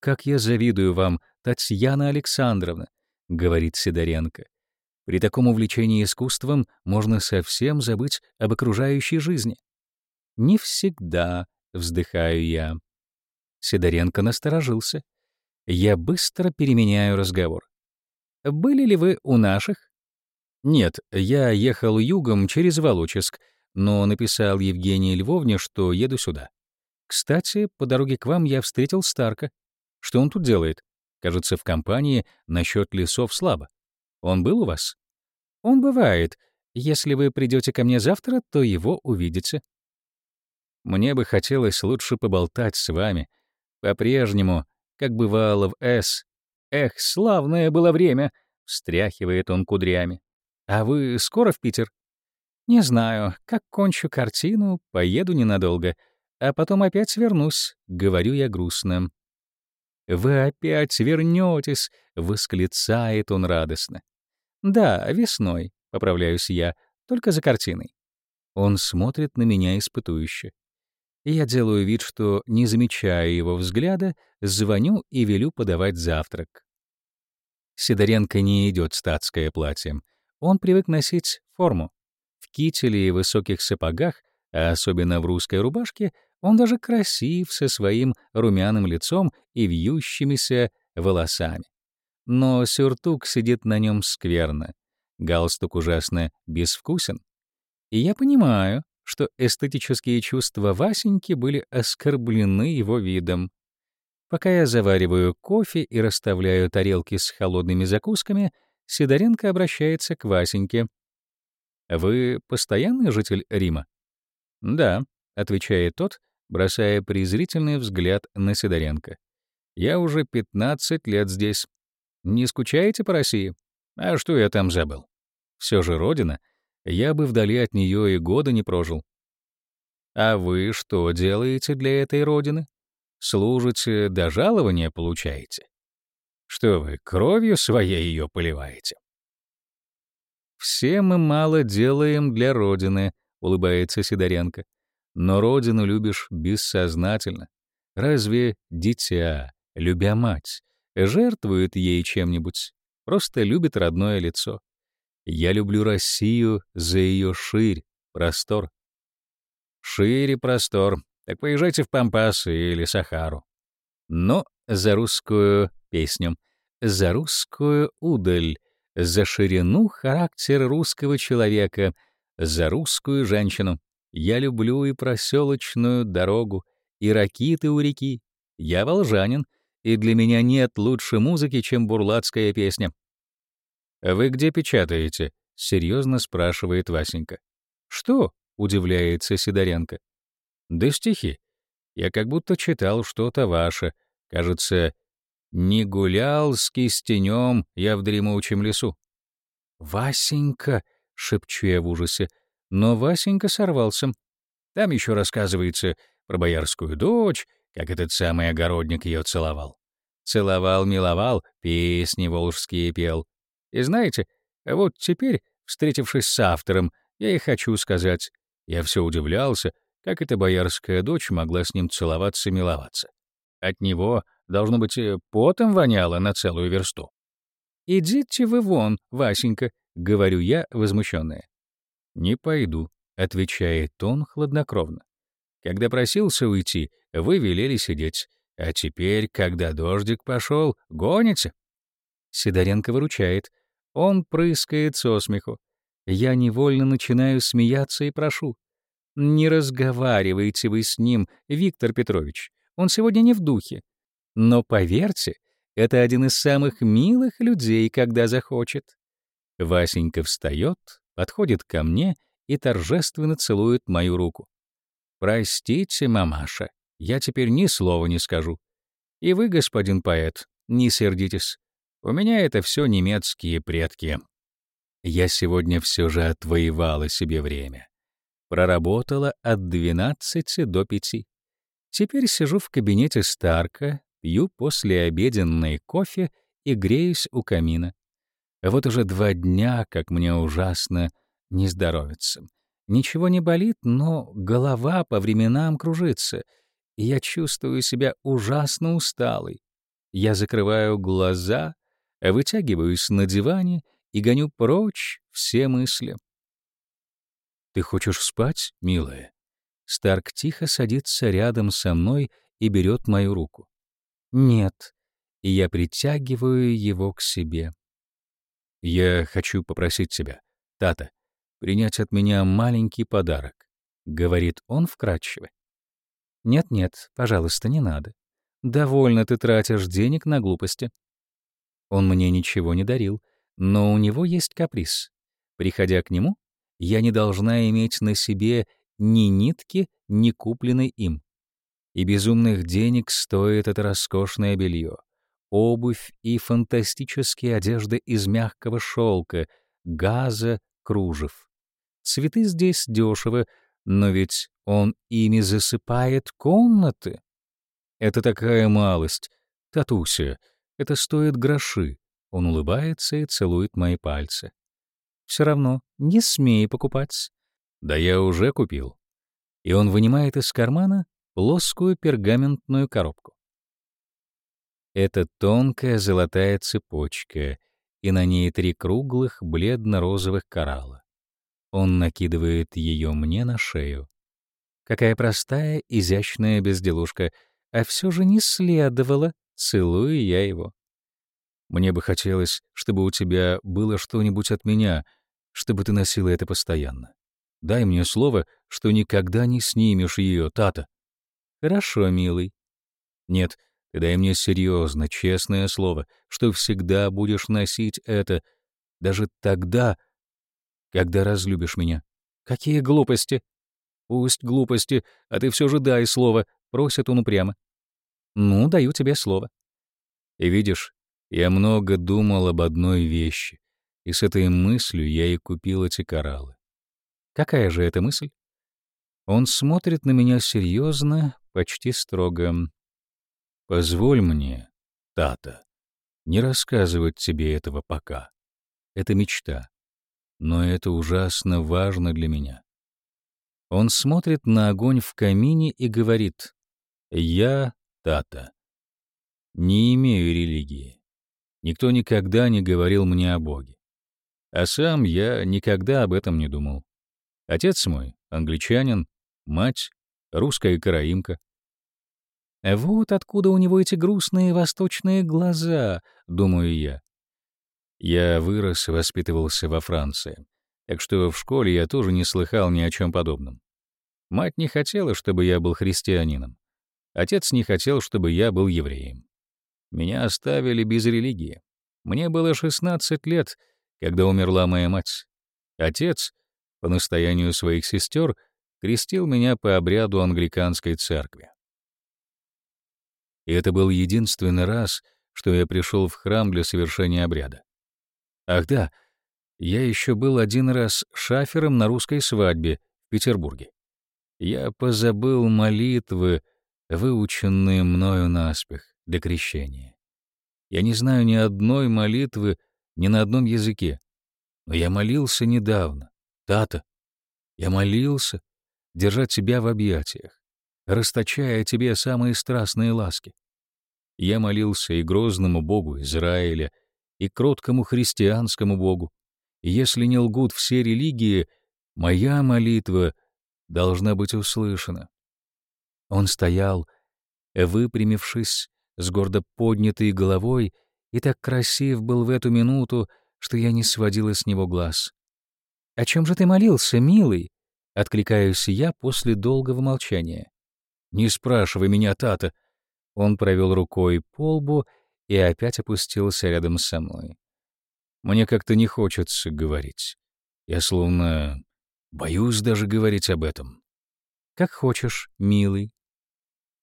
«Как я завидую вам, Татьяна Александровна», — говорит Сидоренко. «При таком увлечении искусством можно совсем забыть об окружающей жизни». «Не всегда», — вздыхаю я. Сидоренко насторожился. Я быстро переменяю разговор. «Были ли вы у наших?» Нет, я ехал югом через Волоческ, но написал Евгении Львовне, что еду сюда. Кстати, по дороге к вам я встретил Старка. Что он тут делает? Кажется, в компании насчет лесов слабо. Он был у вас? Он бывает. Если вы придете ко мне завтра, то его увидите. Мне бы хотелось лучше поболтать с вами. По-прежнему, как бывало в «С». Эх, славное было время! Встряхивает он кудрями. А вы скоро в Питер? Не знаю. Как кончу картину, поеду ненадолго. а потом опять вернусь», — говорю я грустно. «Вы опять вернетесь!» — восклицает он радостно. «Да, весной», — поправляюсь я, — «только за картиной». Он смотрит на меня испытующе. Я делаю вид, что не замечаю его взгляда, звоню и велю подавать завтрак. Сидоренко не идет статское платье. Он привык носить форму. В кителе и высоких сапогах, а особенно в русской рубашке, он даже красив со своим румяным лицом и вьющимися волосами. Но сюртук сидит на нем скверно, галстук ужасно безвкусен. И я понимаю, что эстетические чувства Васеньки были оскорблены его видом. Пока я завариваю кофе и расставляю тарелки с холодными закусками, Сидоренко обращается к Васеньке. «Вы постоянный житель Рима?» «Да», — отвечает тот, бросая презрительный взгляд на Сидоренко. «Я уже 15 лет здесь. Не скучаете по России? А что я там забыл? Все же родина. Я бы вдали от нее и года не прожил. А вы что делаете для этой родины? Служите, до жалования получаете? Что вы, кровью своей ее поливаете? «Все мы мало делаем для Родины», — улыбается Сидоренко. «Но Родину любишь бессознательно. Разве дитя, любя мать, жертвует ей чем-нибудь? Просто любит родное лицо. Я люблю Россию за ее ширь, простор. Шире простор. Так поезжайте в Пампасы или Сахару. Но за русскую песню, за русскую удаль, за ширину характера русского человека, за русскую женщину. Я люблю и проселочную дорогу, и ракиты у реки. Я волжанин, и для меня нет лучше музыки, чем бурлацкая песня. «Вы где печатаете?» — серьезно спрашивает Васенька. «Что?» — удивляется Сидоренко. «Да стихи. Я как будто читал что-то ваше. Кажется, «Не гулял с кистенем я в дремучем лесу». «Васенька!» — шепчу я в ужасе. Но Васенька сорвался. Там еще рассказывается про боярскую дочь, как этот самый огородник ее целовал. Целовал, миловал, песни волжские пел. И знаете, вот теперь, встретившись с автором, я и хочу сказать, я все удивлялся, как эта боярская дочь могла с ним целоваться миловаться. От него Должно быть, потом воняло на целую версту. «Идите вы вон, Васенька», — говорю я, возмущенная. «Не пойду», — отвечает он хладнокровно. «Когда просился уйти, вы велели сидеть, а теперь, когда дождик пошел, гоните». Сидоренко выручает. Он прыскает со смеху. Я невольно начинаю смеяться и прошу. «Не разговаривайте вы с ним, Виктор Петрович. Он сегодня не в духе. Но поверьте, это один из самых милых людей, когда захочет. Васенька встает, подходит ко мне и торжественно целует мою руку. «Простите, мамаша, я теперь ни слова не скажу. И вы, господин поэт, не сердитесь. У меня это все немецкие предки. Я сегодня все же отвоевала себе время. Проработала от 12 до 5. Теперь сижу в кабинете Старка, пью послеобеденный кофе и греюсь у камина. Вот уже два дня, как мне ужасно не здоровится. Ничего не болит, но голова по временам кружится, и я чувствую себя ужасно усталой. Я закрываю глаза, вытягиваюсь на диване и гоню прочь все мысли. «Ты хочешь спать, милая?» Старк тихо садится рядом со мной и берет мою руку. Нет. И я притягиваю его к себе. Я хочу попросить тебя, Тата, принять от меня маленький подарок, говорит он вкратчиво. Нет-нет, пожалуйста, не надо. Довольно ты тратишь денег на глупости. Он мне ничего не дарил, но у него есть каприз. Приходя к нему, я не должна иметь на себе ни нитки, ни купленной им и безумных денег стоит это роскошное белье, обувь и фантастические одежды из мягкого шелка, газа, кружев. Цветы здесь дешево, Но ведь он ими засыпает комнаты. Это такая малость. Татуся, это стоит гроши. Он улыбается и целует мои пальцы. Все равно не смей покупать. Да я уже купил. И он вынимает из кармана плоскую пергаментную коробку. Это тонкая золотая цепочка, и на ней три круглых бледно-розовых коралла. Он накидывает ее мне на шею. Какая простая, изящная безделушка, а все же не следовало, целую я его. Мне бы хотелось, чтобы у тебя было что-нибудь от меня, чтобы ты носила это постоянно. Дай мне слово, что никогда не снимешь ее, Тата. Хорошо, милый. Нет, ты дай мне серьезно, честное слово, что всегда будешь носить это, даже тогда, когда разлюбишь меня. Какие глупости! Пусть глупости, а ты все же дай слово, просит он упрямо. Ну, даю тебе слово. И видишь, я много думал об одной вещи, и с этой мыслью я и купил эти кораллы. Какая же это мысль? Он смотрит на меня серьезно, почти строго. Позволь мне, Тата, не рассказывать тебе этого пока. Это мечта, но это ужасно важно для меня. Он смотрит на огонь в камине и говорит, «Я, Тата, не имею религии. Никто никогда не говорил мне о Боге. А сам я никогда об этом не думал. Отец мой — англичанин, мать — русская караимка. Вот откуда у него эти грустные восточные глаза, думаю я. Я вырос и воспитывался во Франции, так что в школе я тоже не слыхал ни о чем подобном. Мать не хотела, чтобы я был христианином. Отец не хотел, чтобы я был евреем. Меня оставили без религии. Мне было 16 лет, когда умерла моя мать. Отец, по настоянию своих сестер, крестил меня по обряду англиканской церкви. И это был единственный раз, что я пришел в храм для совершения обряда. Ах да, я еще был один раз шафером на русской свадьбе в Петербурге. Я позабыл молитвы, выученные мною наспех для крещения. Я не знаю ни одной молитвы ни на одном языке. Но я молился недавно. Тата, я молился держать тебя в объятиях, расточая тебе самые страстные ласки. Я молился и грозному Богу Израиля, и кроткому христианскому Богу. Если не лгут все религии, моя молитва должна быть услышана. Он стоял, выпрямившись, с гордо поднятой головой, и так красив был в эту минуту, что я не сводила с него глаз. «О чем же ты молился, милый?» — откликаюсь я после долгого молчания. «Не спрашивай меня, Тата!» Он провел рукой по лбу и опять опустился рядом со мной. Мне как-то не хочется говорить. Я словно боюсь даже говорить об этом. Как хочешь, милый.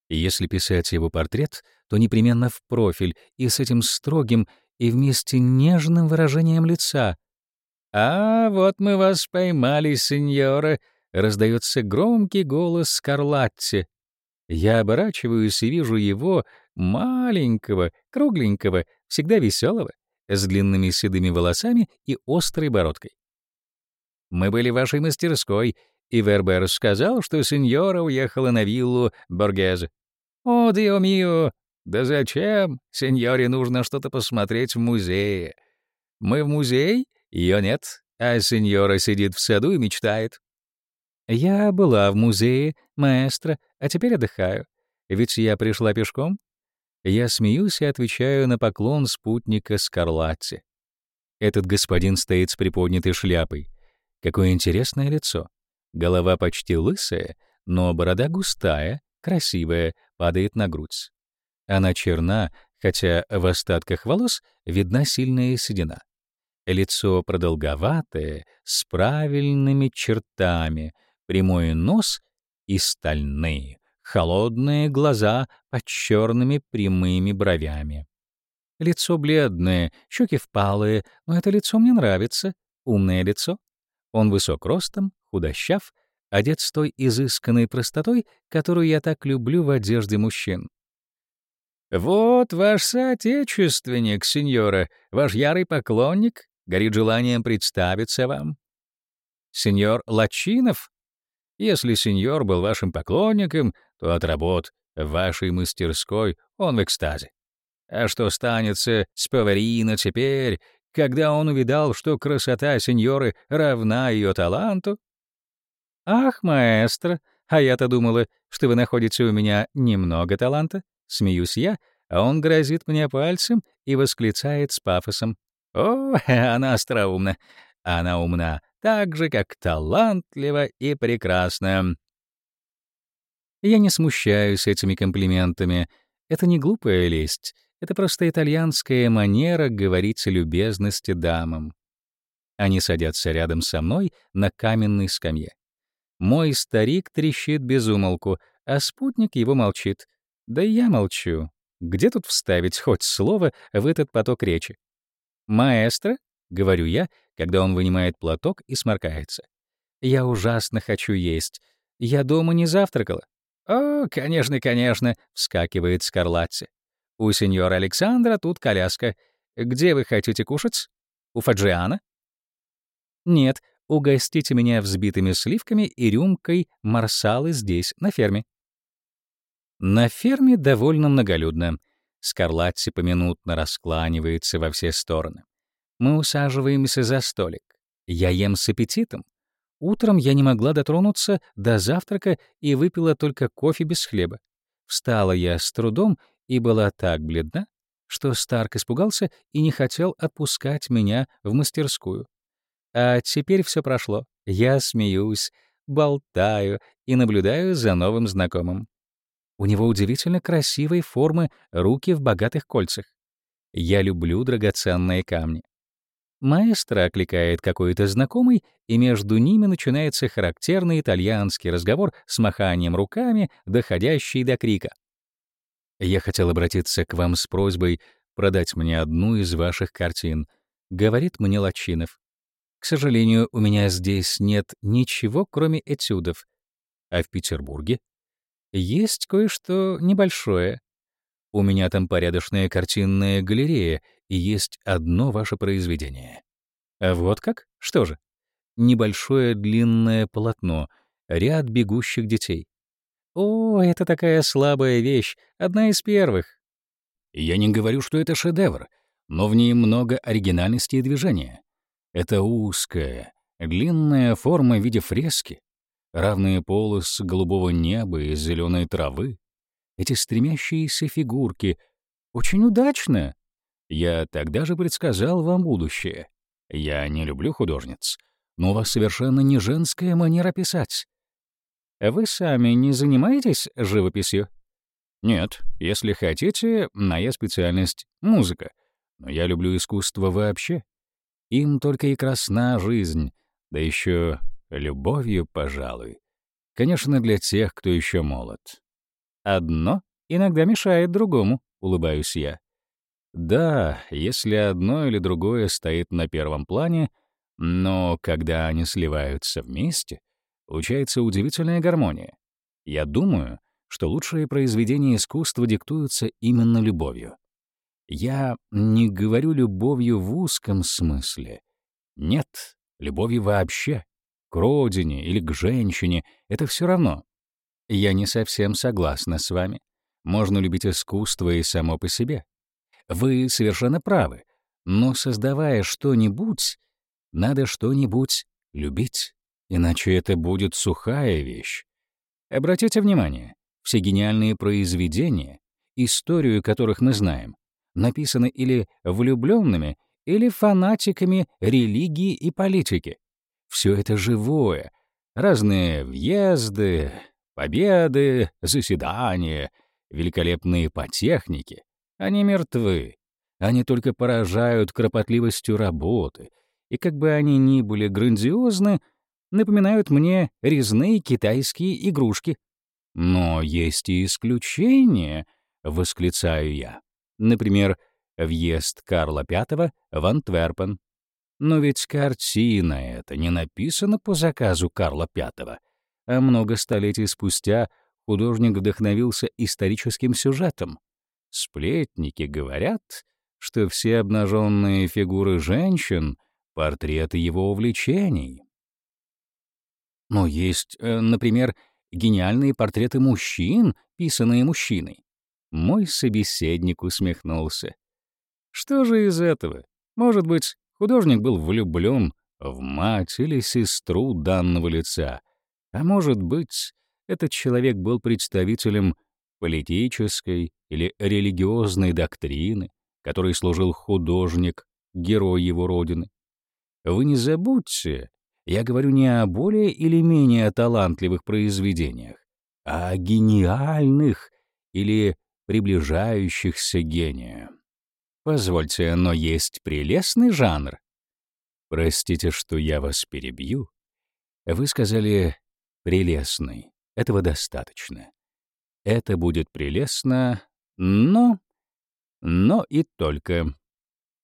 И если писать его портрет, то непременно в профиль и с этим строгим и вместе нежным выражением лица. «А вот мы вас поймали, сеньора!» — раздается громкий голос Скарлатти. Я оборачиваюсь и вижу его, маленького, кругленького, всегда веселого, с длинными седыми волосами и острой бородкой. «Мы были в вашей мастерской, и Вербер сказал, что сеньора уехала на виллу Боргезе. «О, дио мио! Да зачем? Сеньоре нужно что-то посмотреть в музее. Мы в музей? Ее нет, а сеньора сидит в саду и мечтает». «Я была в музее, маэстро, а теперь отдыхаю. Ведь я пришла пешком». Я смеюсь и отвечаю на поклон спутника Скарлатти. Этот господин стоит с приподнятой шляпой. Какое интересное лицо. Голова почти лысая, но борода густая, красивая, падает на грудь. Она черна, хотя в остатках волос видна сильная седина. Лицо продолговатое, с правильными чертами, прямой нос и стальные, холодные глаза под черными прямыми бровями. Лицо бледное, щеки впалые, но это лицо мне нравится. Умное лицо. Он высок ростом, худощав, одет с той изысканной простотой, которую я так люблю в одежде мужчин. «Вот ваш соотечественник, сеньора, ваш ярый поклонник, горит желанием представиться вам. Сеньор Лачинов? Если сеньор был вашим поклонником, то от работ в вашей мастерской он в экстазе. А что станется с Паверино теперь, когда он увидал, что красота сеньоры равна ее таланту? «Ах, маэстро, а я-то думала, что вы находите у меня немного таланта». Смеюсь я, а он грозит мне пальцем и восклицает с пафосом. «О, она остроумна. Она умна, так же, как талантлива и прекрасна». Я не смущаюсь этими комплиментами. Это не глупая лесть. Это просто итальянская манера говорить о любезности дамам. Они садятся рядом со мной на каменной скамье. Мой старик трещит без умолку, а спутник его молчит. Да и я молчу. Где тут вставить хоть слово в этот поток речи? «Маэстро», — говорю я, когда он вынимает платок и сморкается. «Я ужасно хочу есть. Я дома не завтракала». «О, конечно, конечно», — вскакивает Скарлатти. «У сеньора Александра тут коляска. Где вы хотите кушать? У Фаджиана?» «Нет, угостите меня взбитыми сливками и рюмкой марсалы здесь, на ферме». На ферме довольно многолюдно. Скарлатти поминутно раскланивается во все стороны. Мы усаживаемся за столик. Я ем с аппетитом. Утром я не могла дотронуться до завтрака и выпила только кофе без хлеба. Встала я с трудом и была так бледна, что Старк испугался и не хотел отпускать меня в мастерскую. А теперь все прошло. Я смеюсь, болтаю и наблюдаю за новым знакомым. У него удивительно красивой формы руки в богатых кольцах. Я люблю драгоценные камни. Маэстро окликает какой-то знакомый, и между ними начинается характерный итальянский разговор с маханием руками, доходящий до крика. «Я хотел обратиться к вам с просьбой продать мне одну из ваших картин», — говорит мне Лачинов. «К сожалению, у меня здесь нет ничего, кроме этюдов. А в Петербурге есть кое-что небольшое. У меня там порядочная картинная галерея, и есть одно ваше произведение. А вот как? Что же? Небольшое длинное полотно, ряд бегущих детей. О, это такая слабая вещь, одна из первых. Я не говорю, что это шедевр, но в ней много оригинальности и движения. Это узкая, длинная форма в виде фрески, равные полосы голубого неба и зеленой травы, эти стремящиеся фигурки. Очень удачно. Я тогда же предсказал вам будущее. Я не люблю художниц, но у вас совершенно не женская манера писать. Вы сами не занимаетесь живописью? Нет, если хотите, моя специальность — музыка. Но я люблю искусство вообще. Им только и красна жизнь, да еще любовью, пожалуй. Конечно, для тех, кто еще молод. Одно иногда мешает другому, улыбаюсь я. Да, если одно или другое стоит на первом плане, но когда они сливаются вместе, получается удивительная гармония. Я думаю, что лучшие произведения искусства диктуются именно любовью. Я не говорю любовью в узком смысле. Нет, любовью вообще к родине или к женщине — это все равно. Я не совсем согласна с вами. Можно любить искусство и само по себе. Вы совершенно правы, но создавая что-нибудь, надо что-нибудь любить, иначе это будет сухая вещь. Обратите внимание, все гениальные произведения, историю которых мы знаем, написаны или влюбленными, или фанатиками религии и политики. Все это живое. Разные въезды, победы, заседания, великолепные потехники. Они мертвы. Они только поражают кропотливостью работы. И как бы они ни были грандиозны, напоминают мне резные китайские игрушки. Но есть и исключения, — восклицаю я. Например, въезд Карла V в Антверпен. Но ведь картина эта не написана по заказу Карла V. а много столетий спустя художник вдохновился историческим сюжетом. Сплетники говорят, что все обнаженные фигуры женщин — портреты его увлечений. Но есть, э, например, гениальные портреты мужчин, писанные мужчиной. Мой собеседник усмехнулся. Что же из этого? Может быть, художник был влюблен в мать или сестру данного лица, а может быть, этот человек был представителем политической или религиозной доктрины, которой служил художник, герой его родины. Вы не забудьте, я говорю не о более или менее талантливых произведениях, а о гениальных или приближающихся гения. Позвольте, но есть прелестный жанр. Простите, что я вас перебью. Вы сказали «прелестный». Этого достаточно. Это будет прелестно, но... Но и только.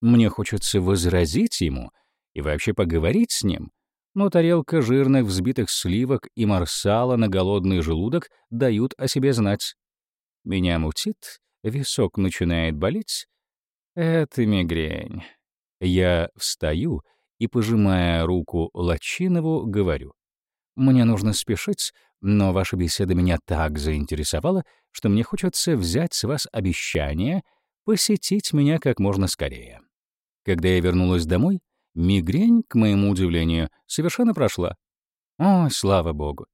Мне хочется возразить ему и вообще поговорить с ним, но тарелка жирных взбитых сливок и марсала на голодный желудок дают о себе знать. Меня мутит, висок начинает болеть. Это мигрень. Я встаю и, пожимая руку Лачинову, говорю. Мне нужно спешить, но ваша беседа меня так заинтересовала, что мне хочется взять с вас обещание посетить меня как можно скорее. Когда я вернулась домой, Мигрень, к моему удивлению, совершенно прошла. О, слава богу.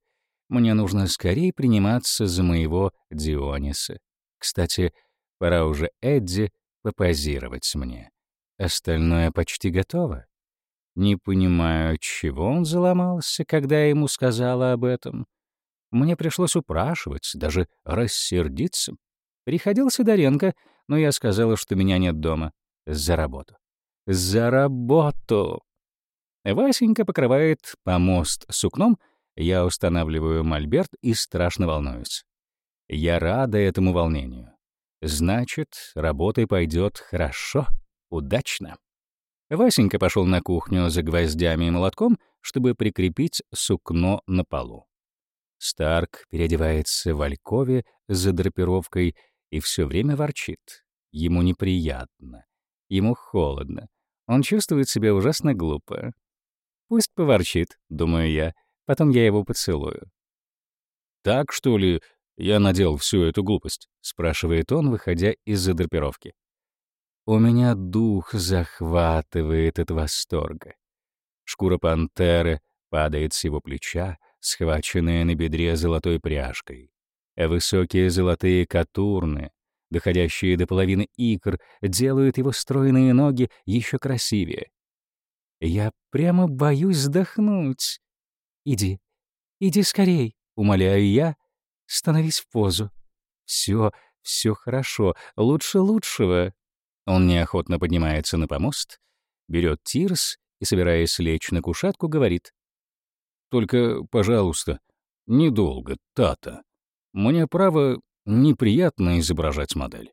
Мне нужно скорее приниматься за моего Диониса. Кстати, пора уже Эдди попозировать мне. Остальное почти готово. Не понимаю, чего он заломался, когда я ему сказала об этом. Мне пришлось упрашивать, даже рассердиться. Приходил Сидоренко, но я сказала, что меня нет дома. За работу. За работу! Васенька покрывает помост сукном, я устанавливаю мольберт и страшно волнуюсь. Я рада этому волнению. Значит, работа пойдет хорошо, удачно. Васенька пошел на кухню за гвоздями и молотком, чтобы прикрепить сукно на полу. Старк переодевается в алькове за драпировкой и все время ворчит. Ему неприятно, ему холодно, он чувствует себя ужасно глупо. Пусть поворчит, думаю я, потом я его поцелую. «Так, что ли, я надел всю эту глупость?» — спрашивает он, выходя из-за драпировки. У меня дух захватывает от восторга. Шкура пантеры падает с его плеча, схваченная на бедре золотой пряжкой. Высокие золотые катурны доходящие до половины икр, делают его стройные ноги еще красивее. Я прямо боюсь вздохнуть. Иди, иди скорей, умоляю я, становись в позу. Все, все хорошо, лучше лучшего. Он неохотно поднимается на помост, берет тирс и, собираясь лечь на кушетку, говорит. «Только, пожалуйста, недолго, Тата. Мне, право, Неприятно изображать модель.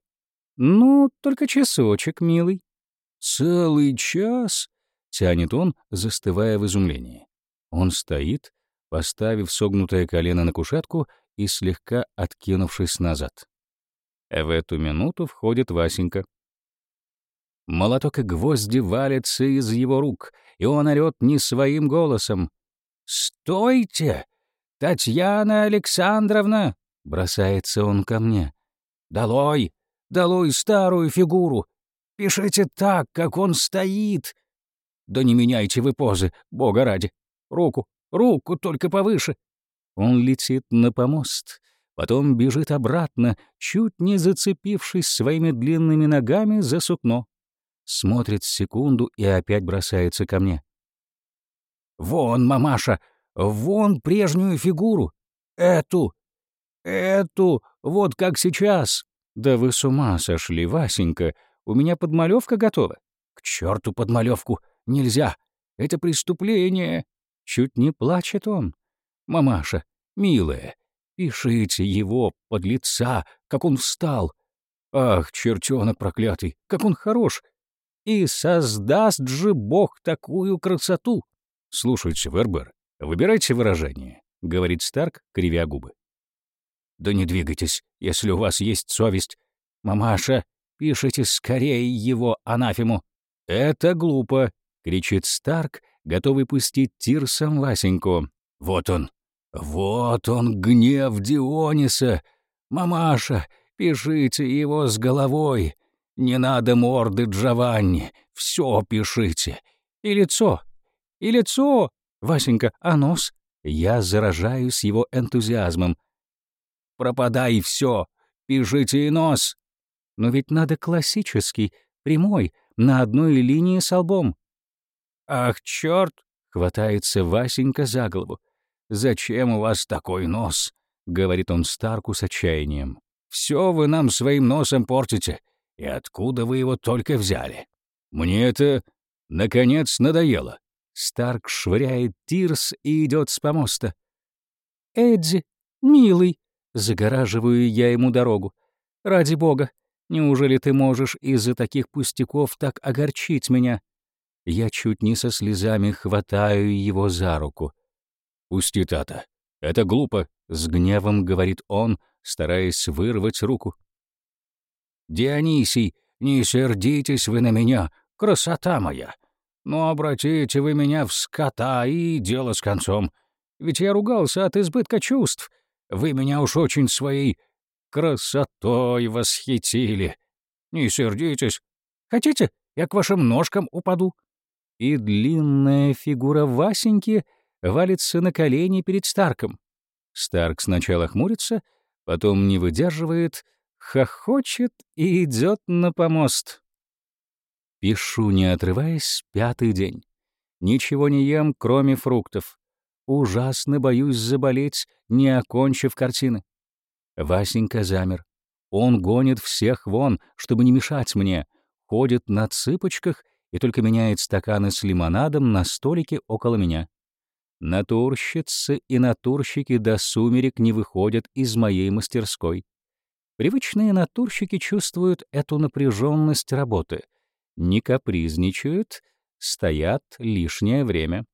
«Ну, только часочек, милый». «Целый час?» — тянет он, застывая в изумлении. Он стоит, поставив согнутое колено на кушетку и слегка откинувшись назад. В эту минуту входит Васенька. Молоток и гвозди валятся из его рук, и он орёт не своим голосом. «Стойте! Татьяна Александровна!» Бросается он ко мне. «Долой! Долой старую фигуру! Пишите так, как он стоит!» «Да не меняйте вы позы, бога ради! Руку, руку только повыше!» Он летит на помост, потом бежит обратно, чуть не зацепившись своими длинными ногами за сукно. Смотрит секунду и опять бросается ко мне. «Вон, мамаша, вон прежнюю фигуру! Эту! Эту, вот как сейчас. Да вы с ума сошли, Васенька. У меня подмалевка готова. К черту подмалевку. Нельзя. Это преступление. Чуть не плачет он. Мамаша, милая, пишите его под лица, как он встал. Ах, чертенок проклятый, как он хорош. И создаст же Бог такую красоту. Слушайте, Вербер, выбирайте выражение. говорит Старк, кривя губы. «Да не двигайтесь, если у вас есть совесть. Мамаша, пишите скорее его анафему». «Это глупо», — кричит Старк, готовый пустить тирсом Васеньку. «Вот он, вот он, гнев Диониса! Мамаша, пишите его с головой! Не надо морды Джованни, все пишите! И лицо, и лицо! Васенька, а нос?» Я заражаюсь его энтузиазмом. «Пропадай все! Пишите и нос!» «Но ведь надо классический, прямой, на одной линии с лбом». «Ах, черт!» — хватается Васенька за голову. «Зачем у вас такой нос?» — говорит он Старку с отчаянием. «Все вы нам своим носом портите. И откуда вы его только взяли? Мне это, наконец, надоело». Старк швыряет Тирс и идет с помоста. «Эдди, милый!» — загораживаю я ему дорогу. «Ради бога, неужели ты можешь из-за таких пустяков так огорчить меня?» Я чуть не со слезами хватаю его за руку. «Пусти, Тата. Это глупо», — с гневом говорит он, стараясь вырвать руку. «Дионисий, не сердитесь вы на меня, красота моя. Но обратите вы меня в скота, и дело с концом. Ведь я ругался от избытка чувств. Вы меня уж очень своей красотой восхитили. Не сердитесь. Хотите, я к вашим ножкам упаду?» И длинная фигура Васеньки валится на колени перед Старком. Старк сначала хмурится, потом не выдерживает, хохочет и идет на помост. Пишу, не отрываясь, пятый день. Ничего не ем, кроме фруктов. Ужасно боюсь заболеть, не окончив картины. Васенька замер. Он гонит всех вон, чтобы не мешать мне, ходит на цыпочках и только меняет стаканы с лимонадом на столике около меня. Натурщицы и натурщики до сумерек не выходят из моей мастерской. Привычные натурщики чувствуют эту напряженность работы, не капризничают, стоят лишнее время.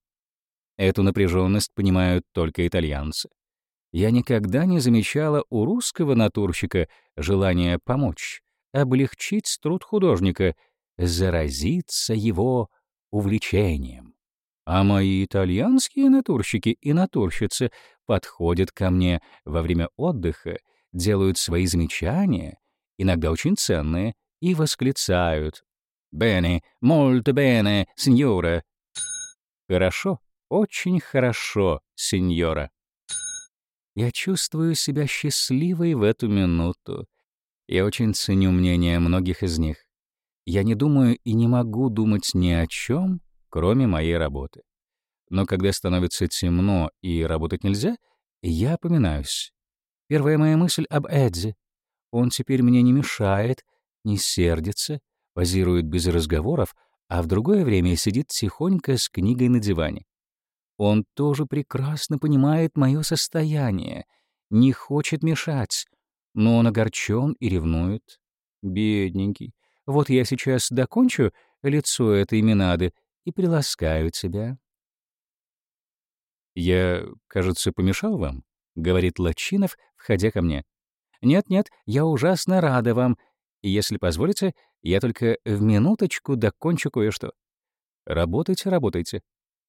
Эту напряженность понимают только итальянцы. Я никогда не замечала у русского натурщика желания помочь, облегчить труд художника, заразиться его увлечением. А мои итальянские натурщики и натурщицы подходят ко мне во время отдыха, делают свои замечания, иногда очень ценные, и восклицают «Бене, мольто бене, сеньора!» «Хорошо, очень хорошо, сеньора!» Я чувствую себя счастливой в эту минуту. Я очень ценю мнение многих из них. Я не думаю и не могу думать ни о чем, кроме моей работы. Но когда становится темно и работать нельзя, я опоминаюсь. Первая моя мысль об Эдзе. Он теперь мне не мешает, не сердится, позирует без разговоров, а в другое время сидит тихонько с книгой на диване. Он тоже прекрасно понимает мое состояние, не хочет мешать, но он огорчен и ревнует. Бедненький. Вот я сейчас докончу лицо этой Минады и приласкаю тебя. «Я, кажется, помешал вам?» — говорит Лачинов, входя ко мне. «Нет-нет, я ужасно рада вам. Если позволите, я только в минуточку докончу кое-что. Работайте, работайте».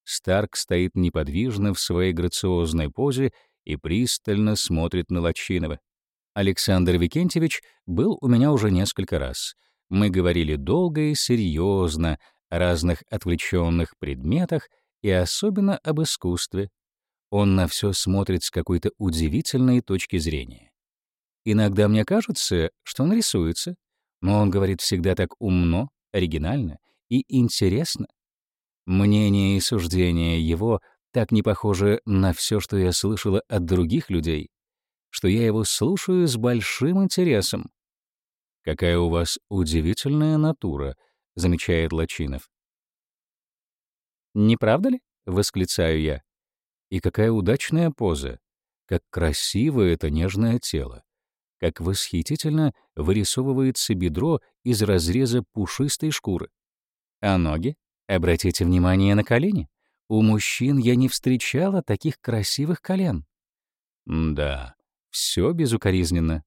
Старк стоит неподвижно в своей грациозной позе и пристально смотрит на Лачинова. Александр Викентьевич был у меня уже несколько раз. Мы говорили долго и серьезно о разных отвлеченных предметах и особенно об искусстве. Он на все смотрит с какой-то удивительной точки зрения. Иногда мне кажется, что он рисуется, но он говорит всегда так умно, оригинально и интересно. Мнение и суждение его так не похожи на все, что я слышала от других людей, что я его слушаю с большим интересом. «Какая у вас удивительная натура», — замечает Лачинов. «Не правда ли?» — восклицаю я. «И какая удачная поза! Как красиво это нежное тело! Как восхитительно вырисовывается бедро из разреза пушистой шкуры! А ноги? Обратите внимание на колени. У мужчин я не встречала таких красивых колен. Да, все безукоризненно.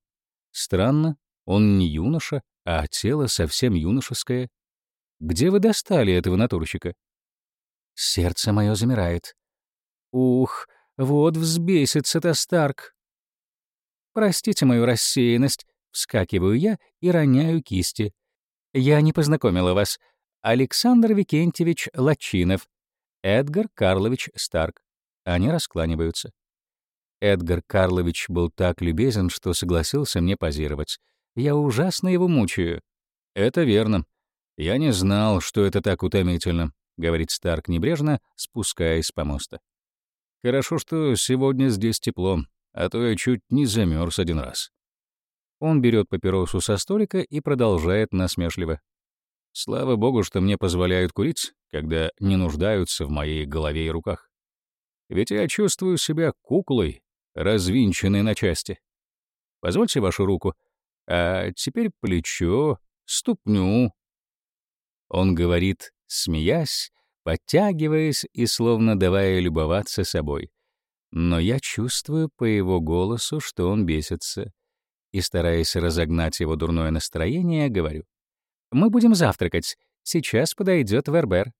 Странно, он не юноша, а тело совсем юношеское. Где вы достали этого натурщика? Сердце мое замирает. Ух, вот взбесится-то Старк. Простите мою рассеянность, вскакиваю я и роняю кисти. Я не познакомила вас. Александр Викентьевич Лачинов, Эдгар Карлович Старк. Они раскланиваются. Эдгар Карлович был так любезен, что согласился мне позировать. Я ужасно его мучаю. Это верно. Я не знал, что это так утомительно, говорит Старк небрежно, спускаясь с помоста. Хорошо, что сегодня здесь тепло, а то я чуть не замерз один раз. Он берет папиросу со столика и продолжает насмешливо. Слава богу, что мне позволяют курить, когда не нуждаются в моей голове и руках. Ведь я чувствую себя куклой, развинченной на части. Позвольте вашу руку. А теперь плечо, ступню. Он говорит, смеясь, подтягиваясь и словно давая любоваться собой. Но я чувствую по его голосу, что он бесится, и, стараясь разогнать его дурное настроение, говорю. «Мы будем завтракать. Сейчас подойдет Вербер».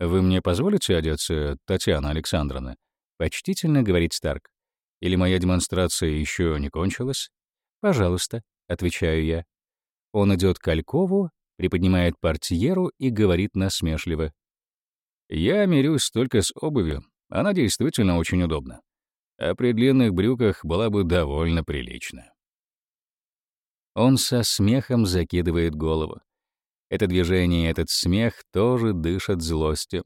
«Вы мне позволите одеться, Татьяна Александровна?» — почтительно говорит Старк. «Или моя демонстрация еще не кончилась?» «Пожалуйста», — отвечаю я. Он идет к Алькову, приподнимает портьеру и говорит насмешливо. «Я мирюсь только с обувью. Она действительно очень удобна. А при длинных брюках была бы довольно прилично». Он со смехом закидывает голову. Это движение и этот смех тоже дышат злостью.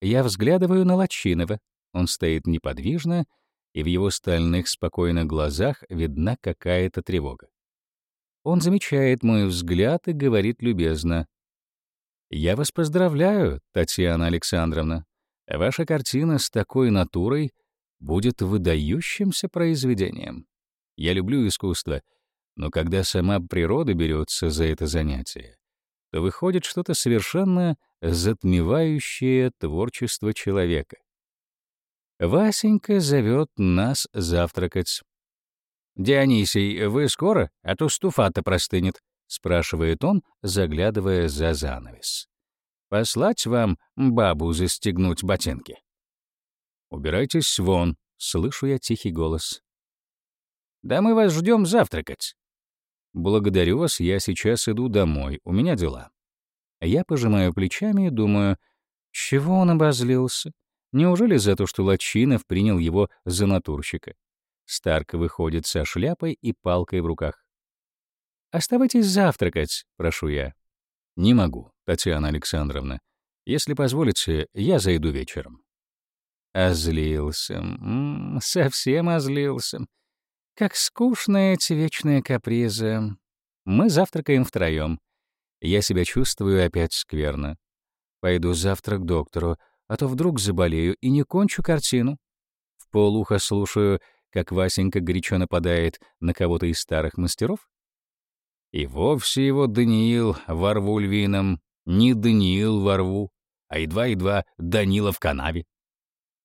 Я взглядываю на Лачинова. Он стоит неподвижно, и в его стальных спокойных глазах видна какая-то тревога. Он замечает мой взгляд и говорит любезно. «Я вас поздравляю, Татьяна Александровна. Ваша картина с такой натурой будет выдающимся произведением. Я люблю искусство, но когда сама природа берется за это занятие, то выходит что-то совершенно затмевающее творчество человека. Васенька зовет нас завтракать. «Дионисий, вы скоро? А то стуфа-то простынет», — спрашивает он, заглядывая за занавес. «Послать вам бабу застегнуть ботинки?» «Убирайтесь вон», — слышу я тихий голос. «Да мы вас ждем завтракать». «Благодарю вас, я сейчас иду домой, у меня дела». Я пожимаю плечами и думаю, чего он обозлился? Неужели за то, что Лачинов принял его за натурщика? Старк выходит со шляпой и палкой в руках. «Оставайтесь завтракать», — прошу я. «Не могу, Татьяна Александровна. Если позволите, я зайду вечером». Озлился. М -м, совсем озлился. Как скучны эти вечные капризы. Мы завтракаем втроем. Я себя чувствую опять скверно. Пойду завтра к доктору, а то вдруг заболею и не кончу картину. В полухо слушаю, как Васенька горячо нападает на кого-то из старых мастеров. И вовсе его Даниил во рву львином, не Даниил во рву, а едва-едва Данила в канаве.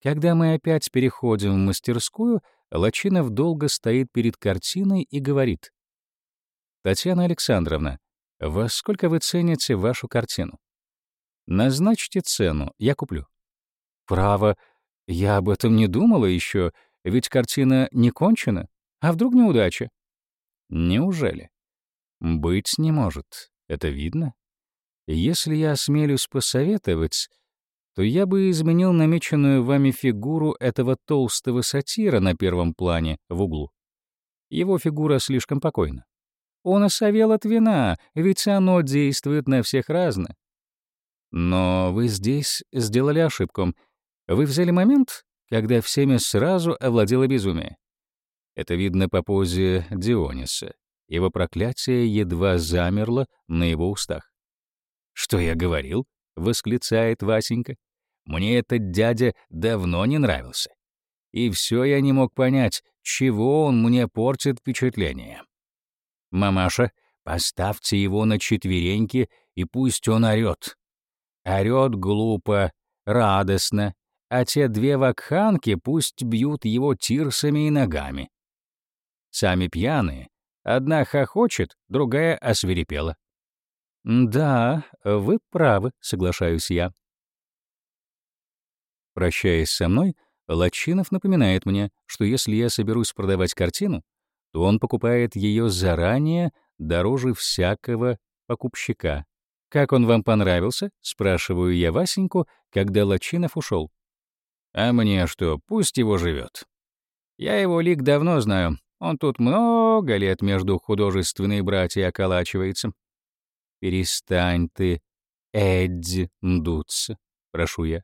Когда мы опять переходим в мастерскую, Лачинов долго стоит перед картиной и говорит. «Татьяна Александровна, во сколько вы цените вашу картину? Назначьте цену, я куплю». «Право, я об этом не думала еще, ведь картина не кончена. А вдруг неудача?» «Неужели?» «Быть не может, это видно. Если я осмелюсь посоветовать, то я бы изменил намеченную вами фигуру этого толстого сатира на первом плане в углу. Его фигура слишком покойна. Он осовел от вина, ведь оно действует на всех разно. Но вы здесь сделали ошибку. Вы взяли момент, когда всеми сразу овладело безумие. Это видно по позе Диониса. Его проклятие едва замерло на его устах. «Что я говорил?» — восклицает Васенька. «Мне этот дядя давно не нравился. И все я не мог понять, чего он мне портит впечатление. Мамаша, поставьте его на четвереньки, и пусть он орёт. Орёт глупо, радостно, а те две вакханки пусть бьют его тирсами и ногами. Сами пьяные. Одна хохочет, другая освирепела. «Да, вы правы», — соглашаюсь я. Прощаясь со мной, Лачинов напоминает мне, что если я соберусь продавать картину, то он покупает ее заранее дороже всякого покупщика. «Как он вам понравился?» — спрашиваю я Васеньку, когда Лачинов ушел. «А мне что, пусть его живет. Я его лик давно знаю, он тут много лет между художественной братьей околачивается. Перестань ты, Эдди, дуться, прошу я.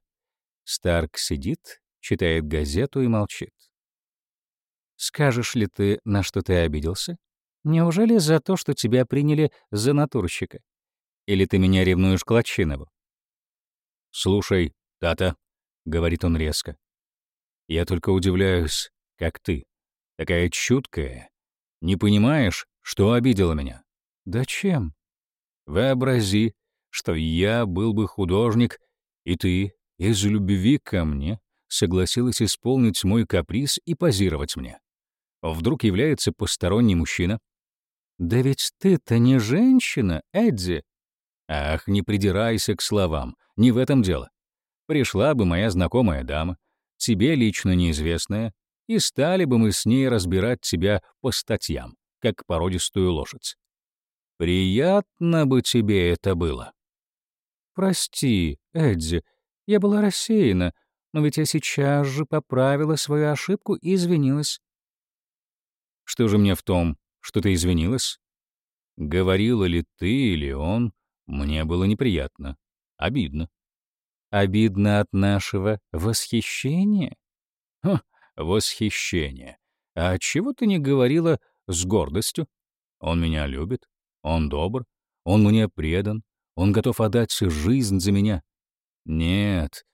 Старк сидит, читает газету и молчит. Скажешь ли ты, на что ты обиделся? Неужели за то, что тебя приняли за натурщика? Или ты меня ревнуешь к Лачинову? «Слушай, Тата», — говорит он резко, — «я только удивляюсь, как ты, такая чуткая, не понимаешь, что обидела меня?» «Да чем?» «Вообрази, что я был бы художник, и ты, из любви ко мне, согласилась исполнить мой каприз и позировать мне. Вдруг является посторонний мужчина. «Да ведь ты-то не женщина, Эдди!» «Ах, не придирайся к словам, не в этом дело. Пришла бы моя знакомая дама, тебе лично неизвестная, и стали бы мы с ней разбирать тебя по статьям, как породистую лошадь. Приятно бы тебе это было». «Прости, Эдди, я была рассеяна, но ведь я сейчас же поправила свою ошибку и извинилась. Что же мне в том, что ты извинилась? Говорила ли ты или он, мне было неприятно, обидно. Обидно от нашего восхищения? Ха, восхищение. А чего ты не говорила с гордостью? Он меня любит, он добр, он мне предан, он готов отдать всю жизнь за меня. Нет,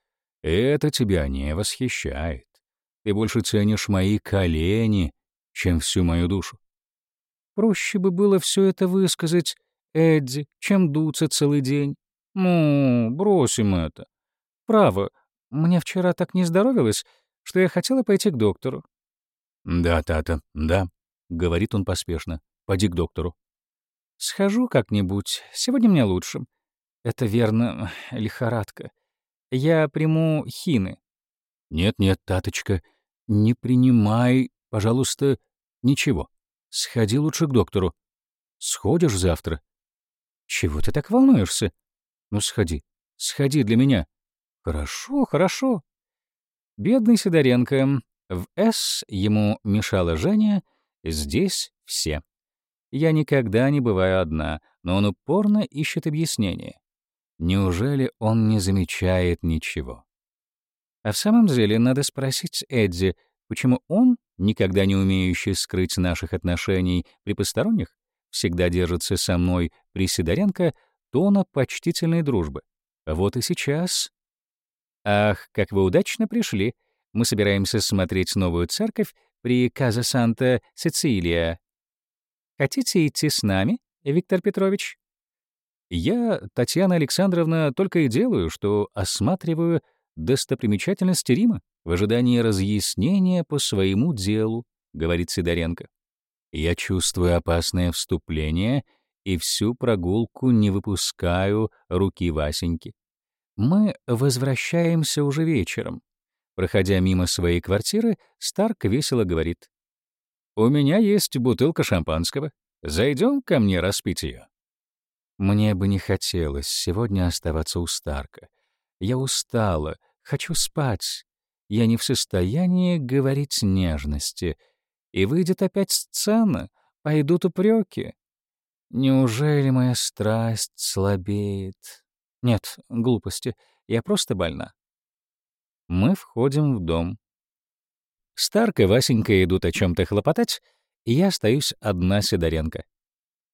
это тебя не восхищает. Ты больше ценишь мои колени, чем всю мою душу. Проще бы было все это высказать Эдди, чем дуться целый день. Ну, бросим это. Право, мне вчера так не здоровилось, что я хотела пойти к доктору. «Да, Тата, да», — говорит он поспешно. «Пойди к доктору». «Схожу как-нибудь. Сегодня мне лучше. Это верно, лихорадка. Я приму хины». «Нет-нет, Таточка, не принимай Пожалуйста, ничего. Сходи лучше к доктору. Сходишь завтра? Чего ты так волнуешься? Ну, сходи. Сходи для меня. Хорошо, хорошо. Бедный Сидоренко. В «С» ему мешала Женя, здесь все. Я никогда не бываю одна, но он упорно ищет объяснение. Неужели он не замечает ничего? А в самом деле надо спросить Эдди, почему он никогда не умеющий скрыть наших отношений при посторонних, всегда держится со мной при Сидоренко тона почтительной дружбы. Вот и сейчас. Ах, как вы удачно пришли. Мы собираемся смотреть новую церковь при Каза Санта Сицилия. Хотите идти с нами, Виктор Петрович? Я, Татьяна Александровна, только и делаю, что осматриваю достопримечательности Рима в ожидании разъяснения по своему делу, говорит Сидоренко. Я чувствую опасное вступление и всю прогулку не выпускаю руки Васеньки. Мы возвращаемся уже вечером. Проходя мимо своей квартиры, Старк весело говорит. «У меня есть бутылка шампанского. Зайдем ко мне распить ее». Мне бы не хотелось сегодня оставаться у Старка. Я устала, хочу спать. Я не в состоянии говорить нежности. И выйдет опять сцена, пойдут упреки. Неужели моя страсть слабеет? Нет, глупости, я просто больна. Мы входим в дом. Старк и Васенька идут о чем то хлопотать, и я остаюсь одна Сидоренко.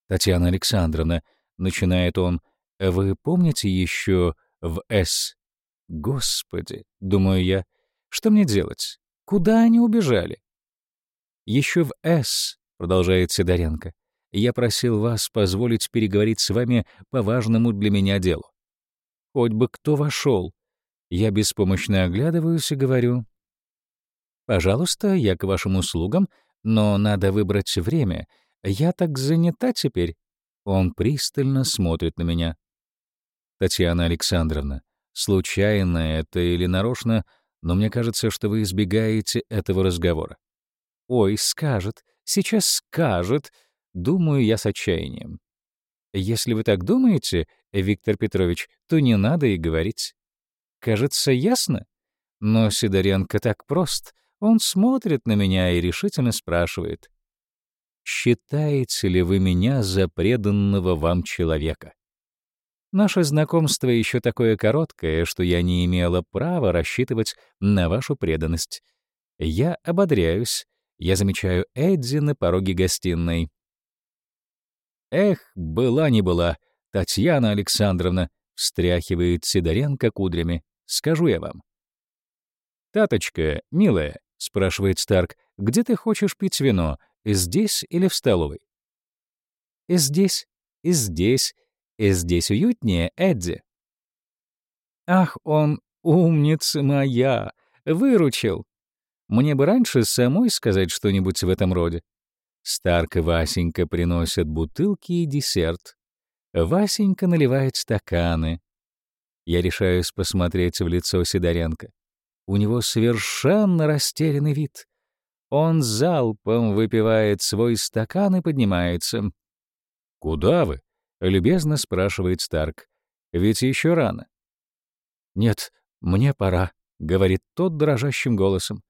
«Татьяна Александровна», — начинает он, — «вы помните еще в «С»?» Господи, думаю я, что мне делать? Куда они убежали? Еще в «С», продолжает Сидоренко, я просил вас позволить переговорить с вами по важному для меня делу. Хоть бы кто вошел. Я беспомощно оглядываюсь и говорю, «Пожалуйста, я к вашим услугам, но надо выбрать время. Я так занята теперь». Он пристально смотрит на меня. «Татьяна Александровна, случайно это или нарочно, но мне кажется, что вы избегаете этого разговора». «Ой, скажет, сейчас скажет», — думаю я с отчаянием. «Если вы так думаете, Виктор Петрович, то не надо и говорить. Кажется, ясно? Но Сидоренко так прост. Он смотрит на меня и решительно спрашивает. «Считаете ли вы меня за преданного вам человека?» Наше знакомство еще такое короткое, что я не имела права рассчитывать на вашу преданность. Я ободряюсь. Я замечаю Эдди на пороге гостиной. «Эх, была не была, Татьяна Александровна», — встряхивает Сидоренко кудрями. «Скажу я вам». «Таточка, милая», — спрашивает Старк, — «где ты хочешь пить вино, здесь или в столовой?» «И здесь, и здесь, и здесь уютнее, Эдди». «Ах, он умница моя! Выручил! Мне бы раньше самой сказать что-нибудь в этом роде». Старк и Васенька приносят бутылки и десерт. Васенька наливает стаканы. Я решаюсь посмотреть в лицо Сидоренко. У него совершенно растерянный вид. Он залпом выпивает свой стакан и поднимается. «Куда вы?» — любезно спрашивает Старк. «Ведь еще рано». «Нет, мне пора», — говорит тот дрожащим голосом.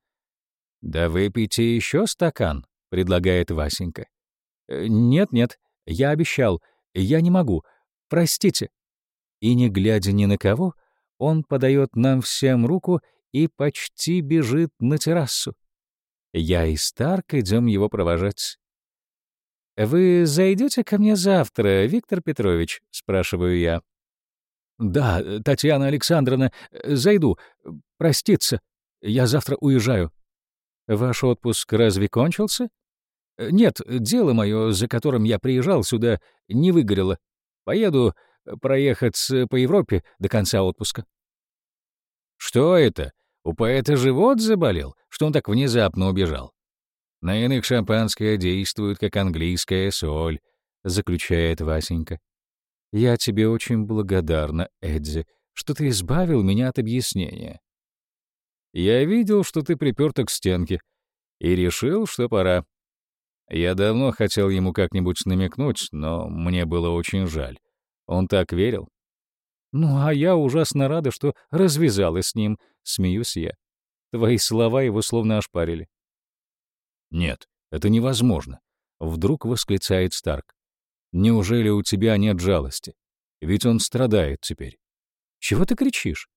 «Да выпейте еще стакан», — предлагает Васенька. «Нет-нет, я обещал, я не могу, простите». И не глядя ни на кого, он подает нам всем руку и почти бежит на террасу. Я и Старк идем его провожать. «Вы зайдете ко мне завтра, Виктор Петрович?» — спрашиваю я. «Да, Татьяна Александровна, зайду. Проститься. Я завтра уезжаю». «Ваш отпуск разве кончился?» «Нет, дело мое, за которым я приезжал сюда, не выгорело. Поеду проехать по Европе до конца отпуска». «Что это? У поэта живот заболел, что он так внезапно убежал?» «На иных шампанское действует, как английская соль», — заключает Васенька. «Я тебе очень благодарна, Эдзи, что ты избавил меня от объяснения. Я видел, что ты припёрта к стенке, и решил, что пора. Я давно хотел ему как-нибудь намекнуть, но мне было очень жаль. Он так верил. Ну, а я ужасно рада, что развязалась с ним, смеюсь я. Твои слова его словно ошпарили. Нет, это невозможно, вдруг восклицает Старк. Неужели у тебя нет жалости? Ведь он страдает теперь. Чего ты кричишь?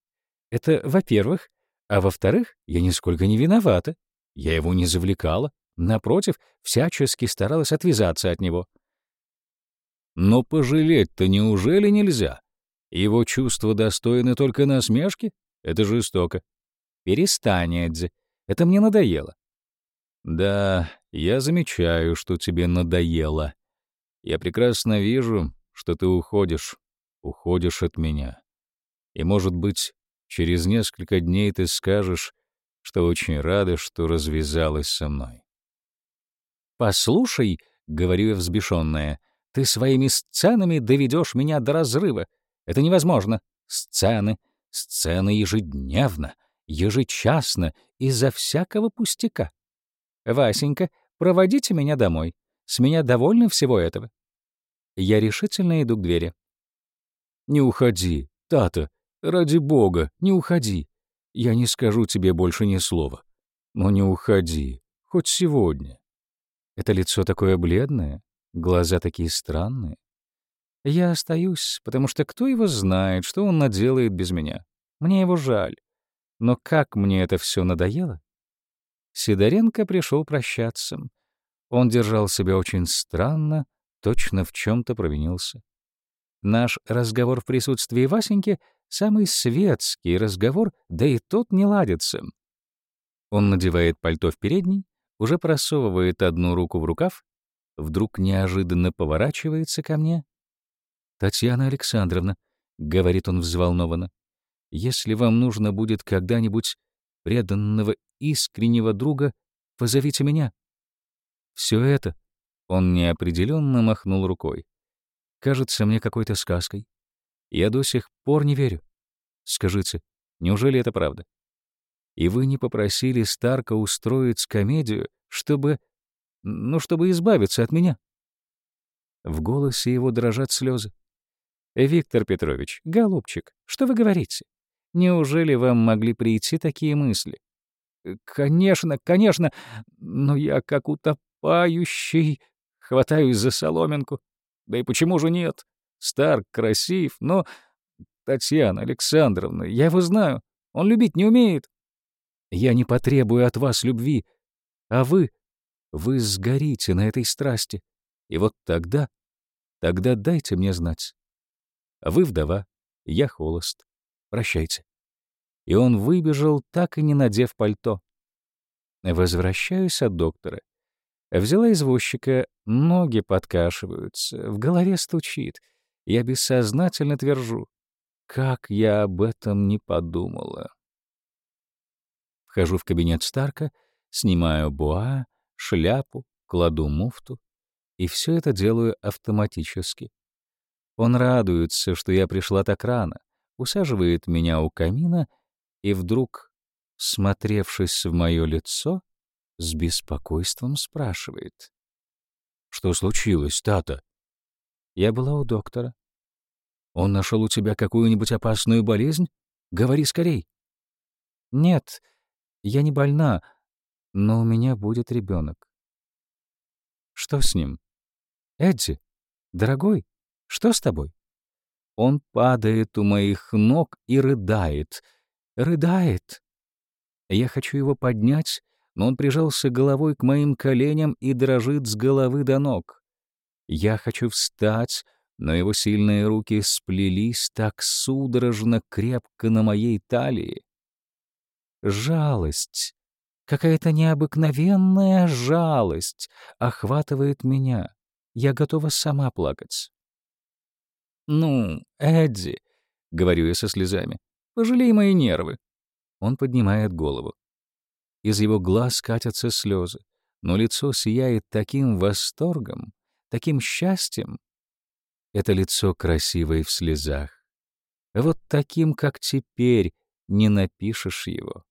Это, во-первых, а во-вторых, я нисколько не виновата. Я его не завлекала. Напротив, всячески старалась отвязаться от него. Но пожалеть-то неужели нельзя? Его чувства достойны только насмешки? Это жестоко. Перестань, Эдзи. Это мне надоело. Да, я замечаю, что тебе надоело. Я прекрасно вижу, что ты уходишь, уходишь от меня. И, может быть, через несколько дней ты скажешь, что очень рада, что развязалась со мной. «Послушай», — говорю я взбешенная, — «ты своими сценами доведешь меня до разрыва. Это невозможно. Сцены, сцены ежедневно, ежечасно, из-за всякого пустяка. Васенька, проводите меня домой. С меня довольны всего этого». Я решительно иду к двери. «Не уходи, Тата, ради бога, не уходи. Я не скажу тебе больше ни слова. Но не уходи, хоть сегодня. Это лицо такое бледное, глаза такие странные. Я остаюсь, потому что кто его знает, что он наделает без меня. Мне его жаль. Но как мне это все надоело? Сидоренко пришел прощаться. Он держал себя очень странно, точно в чем то провинился. Наш разговор в присутствии Васеньки — самый светский разговор, да и тот не ладится. Он надевает пальто в передней, уже просовывает одну руку в рукав, вдруг неожиданно поворачивается ко мне. «Татьяна Александровна», — говорит он взволнованно, — Если вам нужно будет когда-нибудь преданного искреннего друга, позовите меня. Все это он неопределенно махнул рукой. Кажется мне какой-то сказкой. Я до сих пор не верю. Скажите, неужели это правда? И вы не попросили Старка устроить комедию, чтобы... ну, чтобы избавиться от меня?» В голосе его дрожат слезы. «Виктор Петрович, голубчик, что вы говорите? Неужели вам могли прийти такие мысли?» «Конечно, конечно, но я как утопающий, хватаюсь за соломинку. Да и почему же нет? Старк красив, но... Татьяна Александровна, я его знаю, он любить не умеет. Я не потребую от вас любви, а вы, вы сгорите на этой страсти. И вот тогда, тогда дайте мне знать. Вы вдова, я холост. Прощайте. И он выбежал, так и не надев пальто. Возвращаюсь от доктора. Взяла извозчика, ноги подкашиваются, в голове стучит. Я бессознательно твержу. Как я об этом не подумала. Вхожу в кабинет Старка, снимаю буа, шляпу, кладу муфту, и все это делаю автоматически. Он радуется, что я пришла так рано, усаживает меня у камина и вдруг, смотревшись в мое лицо, с беспокойством спрашивает. «Что случилось, Тата?» «Я была у доктора». «Он нашел у тебя какую-нибудь опасную болезнь? Говори скорей». «Нет, я не больна, но у меня будет ребенок. Что с ним? Эдди, дорогой, что с тобой? Он падает у моих ног и рыдает. Рыдает. Я хочу его поднять, но он прижался головой к моим коленям и дрожит с головы до ног. Я хочу встать, но его сильные руки сплелись так судорожно крепко на моей талии, Жалость, какая-то необыкновенная жалость охватывает меня. Я готова сама плакать. «Ну, Эдди», — говорю я со слезами, — «пожалей мои нервы». Он поднимает голову. Из его глаз катятся слезы, но лицо сияет таким восторгом, таким счастьем. Это лицо красивое в слезах. Вот таким, как теперь, не напишешь его.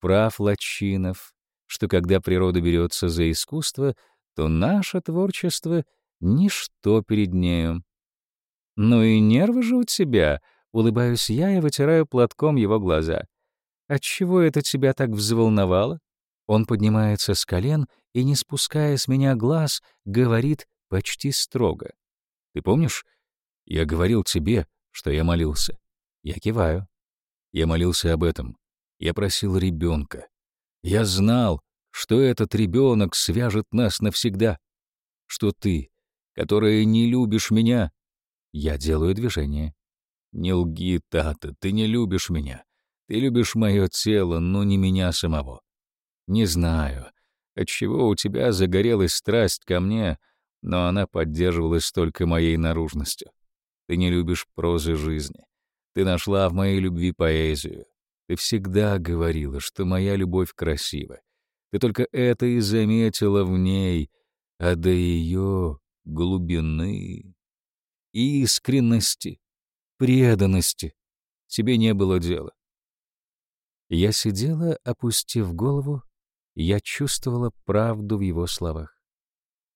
Прав Лачинов, что когда природа берется за искусство, то наше творчество — ничто перед нею. «Ну и нервы же у тебя», — улыбаюсь я и вытираю платком его глаза. «Отчего это тебя так взволновало?» Он поднимается с колен и, не спуская с меня глаз, говорит почти строго. «Ты помнишь, я говорил тебе, что я молился?» Я киваю. Я молился об этом. Я просил ребенка. Я знал, что этот ребенок свяжет нас навсегда. Что ты, которая не любишь меня, я делаю движение. Не лги, Тата, ты не любишь меня. Ты любишь мое тело, но не меня самого. Не знаю, отчего у тебя загорелась страсть ко мне, но она поддерживалась только моей наружностью. Ты не любишь прозы жизни. Ты нашла в моей любви поэзию. Ты всегда говорила, что моя любовь красива. Ты только это и заметила в ней, а до ее глубины, искренности, преданности тебе не было дела. Я сидела, опустив голову, я чувствовала правду в его словах.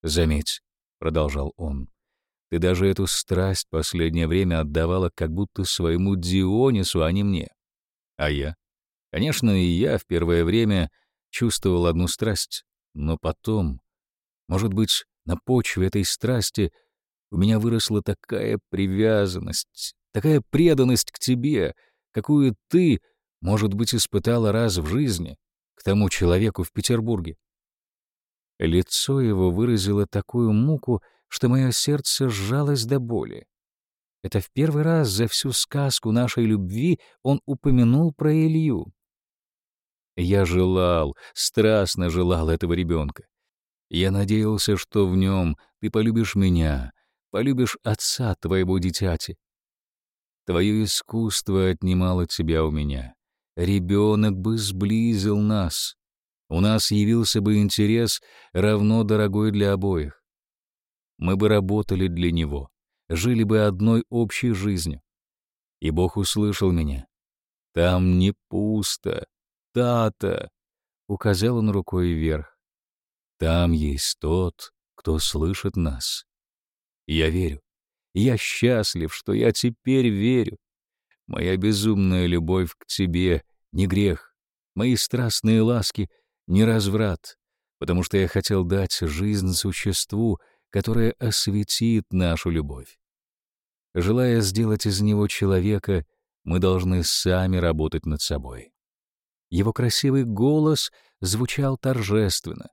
«Заметь», — продолжал он, — «ты даже эту страсть последнее время отдавала как будто своему Дионису, а не мне. А я? Конечно, и я в первое время чувствовал одну страсть, но потом, может быть, на почве этой страсти у меня выросла такая привязанность, такая преданность к тебе, какую ты, может быть, испытала раз в жизни, к тому человеку в Петербурге. Лицо его выразило такую муку, что мое сердце сжалось до боли. Это в первый раз за всю сказку нашей любви он упомянул про Илью. Я желал, страстно желал этого ребенка. Я надеялся, что в нем ты полюбишь меня, полюбишь отца твоего дитяти. Твое искусство отнимало тебя у меня. Ребенок бы сблизил нас. У нас явился бы интерес, равно дорогой для обоих. Мы бы работали для него, жили бы одной общей жизнью. И Бог услышал меня. Там не пусто. Та-та. Указал он рукой вверх. Там есть тот, кто слышит нас. Я верю. Я счастлив, что я теперь верю. Моя безумная любовь к тебе — не грех. Мои страстные ласки — не разврат, потому что я хотел дать жизнь существу, которое осветит нашу любовь. Желая сделать из него человека, мы должны сами работать над собой. Его красивый голос звучал торжественно.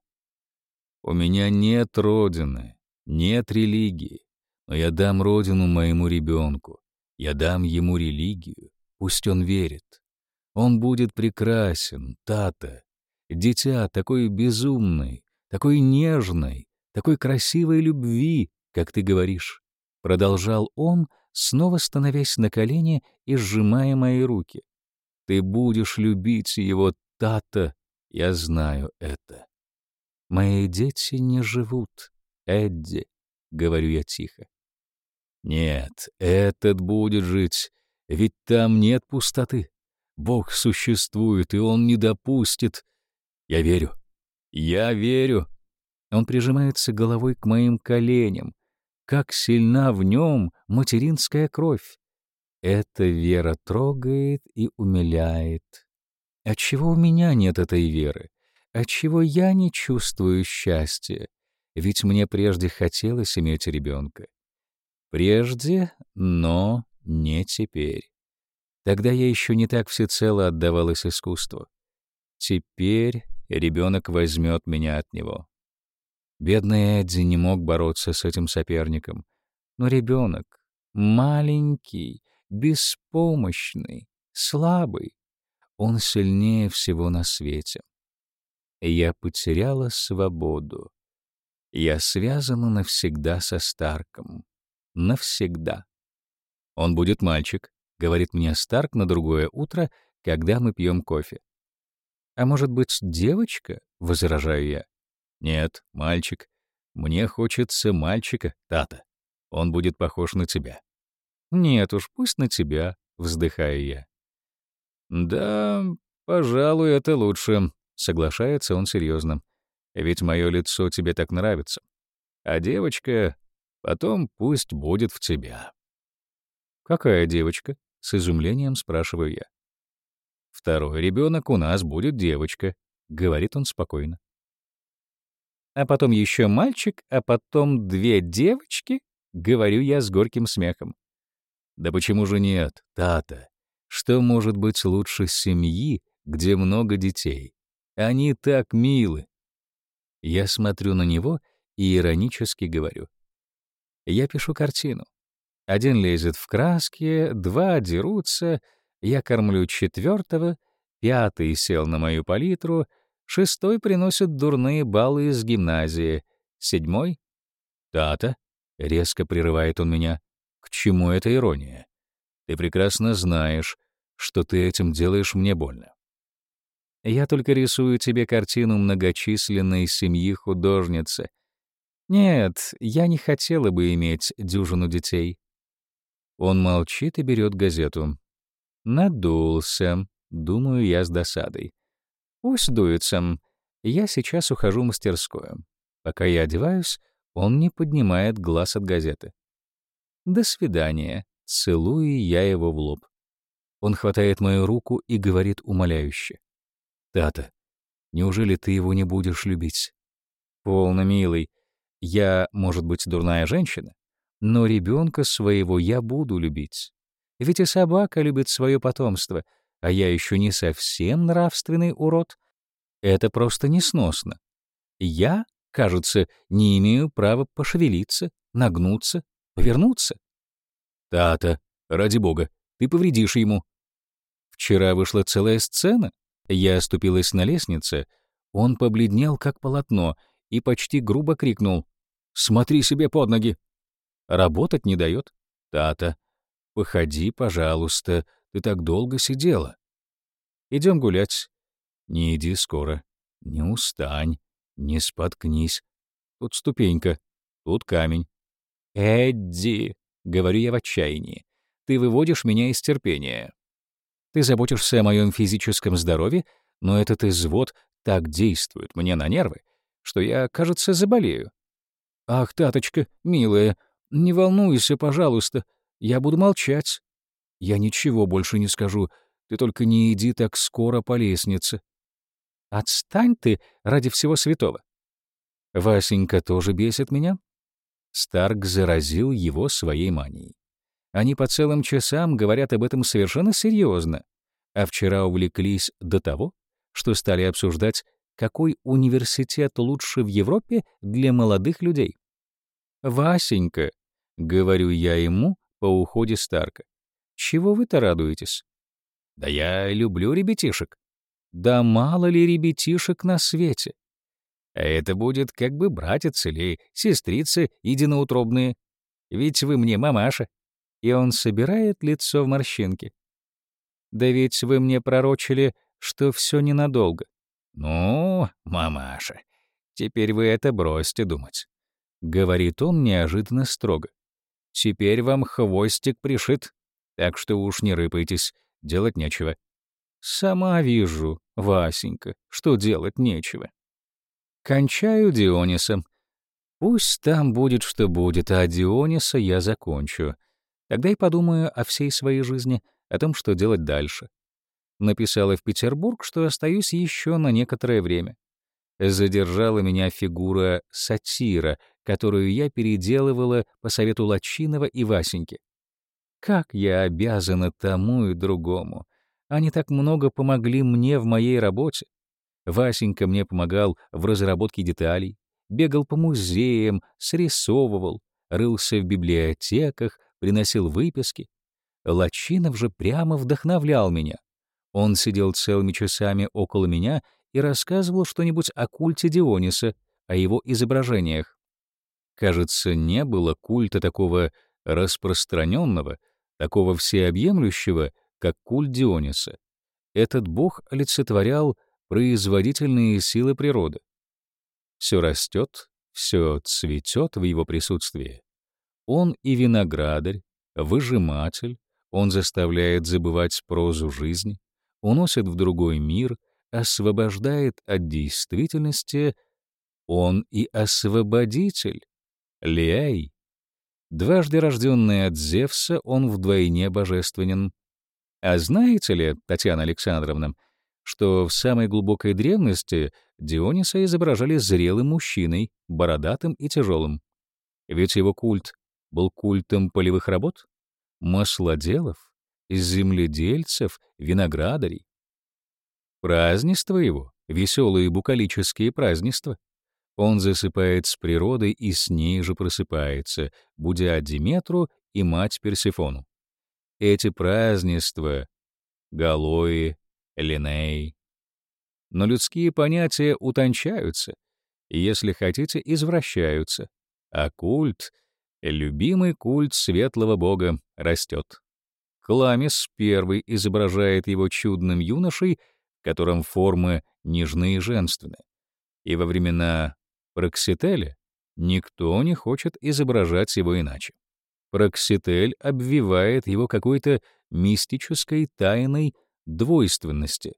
«У меня нет родины, нет религии, но я дам родину моему ребенку, я дам ему религию, пусть он верит. Он будет прекрасен, Тата, дитя такой безумной, такой нежной, такой красивой любви, как ты говоришь. Продолжал он, снова становясь на колени и сжимая мои руки. Ты будешь любить его, Тата, я знаю это. Мои дети не живут, Эдди, говорю я тихо. Нет, этот будет жить, ведь там нет пустоты. Бог существует, и Он не допустит. Я верю. Я верю. Он прижимается головой к моим коленям. Как сильна в нем материнская кровь. Эта вера трогает и умиляет. Отчего у меня нет этой веры? Отчего я не чувствую счастья? Ведь мне прежде хотелось иметь ребенка. Прежде, но не теперь. Тогда я еще не так всецело отдавалась искусству. Теперь ребенок возьмет меня от него. Бедный Эдди не мог бороться с этим соперником. Но ребенок, маленький, беспомощный, слабый, он сильнее всего на свете. Я потеряла свободу. Я связана навсегда со Старком навсегда. «Он будет мальчик», — говорит мне Старк на другое утро, когда мы пьем кофе. «А может быть, девочка?» — возражаю я. «Нет, мальчик. Мне хочется мальчика, Тата. Он будет похож на тебя». «Нет уж, пусть на тебя», — вздыхаю я. «Да, пожалуй, это лучше», — соглашается он серьезно. «Ведь мое лицо тебе так нравится. А девочка Потом пусть будет в тебя. «Какая девочка?» — с изумлением спрашиваю я. «Второй ребенок у нас будет девочка», — говорит он спокойно. «А потом еще мальчик, а потом две девочки?» — говорю я с горьким смехом. «Да почему же нет, Тата? Что может быть лучше семьи, где много детей? Они так милы!» Я смотрю на него и иронически говорю — я пишу картину. Один лезет в краски, два дерутся, я кормлю четвертого, пятый сел на мою палитру, шестой приносит дурные баллы из гимназии, седьмой — «Тата», — резко прерывает он меня, — «к чему эта ирония? Ты прекрасно знаешь, что ты этим делаешь мне больно. Я только рисую тебе картину многочисленной семьи художницы — нет, я не хотела бы иметь дюжину детей. Он молчит и берет газету. Надулся, думаю я с досадой. Пусть дуется. Я сейчас ухожу в мастерскую. Пока я одеваюсь, он не поднимает глаз от газеты. До свидания. Целую я его в лоб. Он хватает мою руку и говорит умоляюще. «Тата, неужели ты его не будешь любить?» «Полно, милый. Я, может быть, дурная женщина, но ребенка своего я буду любить. Ведь и собака любит свое потомство, а я еще не совсем нравственный урод. Это просто несносно. Я, кажется, не имею права пошевелиться, нагнуться, повернуться. Тата, ради бога, ты повредишь ему. Вчера вышла целая сцена. Я оступилась на лестнице, он побледнел, как полотно, и почти грубо крикнул. Смотри себе под ноги. Работать не дает. Тата. Походи, пожалуйста, ты так долго сидела. Идем гулять. Не иди скоро, не устань, не споткнись. Тут ступенька, тут камень. Эдди, говорю я в отчаянии, ты выводишь меня из терпения. Ты заботишься о моем физическом здоровье, но этот извод так действует мне на нервы, что я, кажется, заболею. Ах, таточка, милая, не волнуйся, пожалуйста, я буду молчать. Я ничего больше не скажу, ты только не иди так скоро по лестнице. Отстань ты ради всего святого. Васенька тоже бесит меня? Старк заразил его своей манией. Они по целым часам говорят об этом совершенно серьезно, а вчера увлеклись до того, что стали обсуждать, какой университет лучше в Европе для молодых людей. «Васенька», — говорю я ему по уходе Старка, — «чего вы-то радуетесь?» «Да я люблю ребятишек». «Да мало ли ребятишек на свете?» «А это будет как бы братец или сестрица единоутробные. Ведь вы мне мамаша». И он собирает лицо в морщинки. «Да ведь вы мне пророчили, что все ненадолго». «Ну, мамаша, теперь вы это бросьте думать», — говорит он неожиданно строго. «Теперь вам хвостик пришит, так что уж не рыпайтесь, делать нечего». «Сама вижу, Васенька, что делать нечего». Кончаю Дионисом. Пусть там будет, что будет, а Диониса я закончу. Тогда и подумаю о всей своей жизни, о том, что делать дальше. Написала в Петербург, что остаюсь еще на некоторое время. Задержала меня фигура сатира, которую я переделывала по совету Лачинова и Васеньки. Как я обязана тому и другому. Они так много помогли мне в моей работе. Васенька мне помогал в разработке деталей, бегал по музеям, срисовывал, рылся в библиотеках, приносил выписки. Лачинов же прямо вдохновлял меня. Он сидел целыми часами около меня и рассказывал что-нибудь о культе Диониса, о его изображениях. Кажется, не было культа такого распространенного, такого всеобъемлющего, как культ Диониса. Этот бог олицетворял производительные силы природы. Все растет, все цветет в его присутствии. Он и виноградарь, выжиматель, он заставляет забывать прозу жизни, уносит в другой мир, освобождает от действительности, он и освободитель, Лиай. Дважды рожденный от Зевса, он вдвойне божественен. А знаете ли, Татьяна Александровна, что в самой глубокой древности Диониса изображали зрелым мужчиной, бородатым и тяжелым. Ведь его культ был культом полевых работ, маслоделов, земледельцев, виноградарей. Празднества его, веселые букалические празднества. Он засыпает с природой и с ней же просыпается, будя Диметру и мать Персефону. Эти празднества — Галои, Линей. Но людские понятия утончаются, если хотите, извращаются, а культ Любимый культ светлого бога растет. Кламис первый изображает его чудным юношей, которым формы нежны и женственны. И во времена Проксителя никто не хочет изображать его иначе. Прокситель обвивает его какой-то мистической тайной двойственности.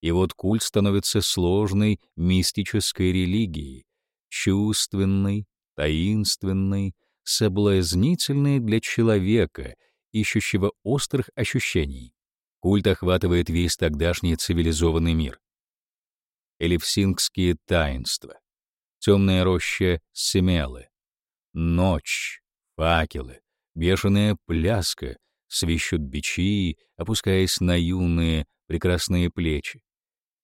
И вот культ становится сложной мистической религией, чувственной, таинственный, соблазнительный для человека, ищущего острых ощущений. Культ охватывает весь тогдашний цивилизованный мир. Элевсингские таинства, темная роща Семелы, ночь, факелы, бешеная пляска, свищут бичи, опускаясь на юные прекрасные плечи,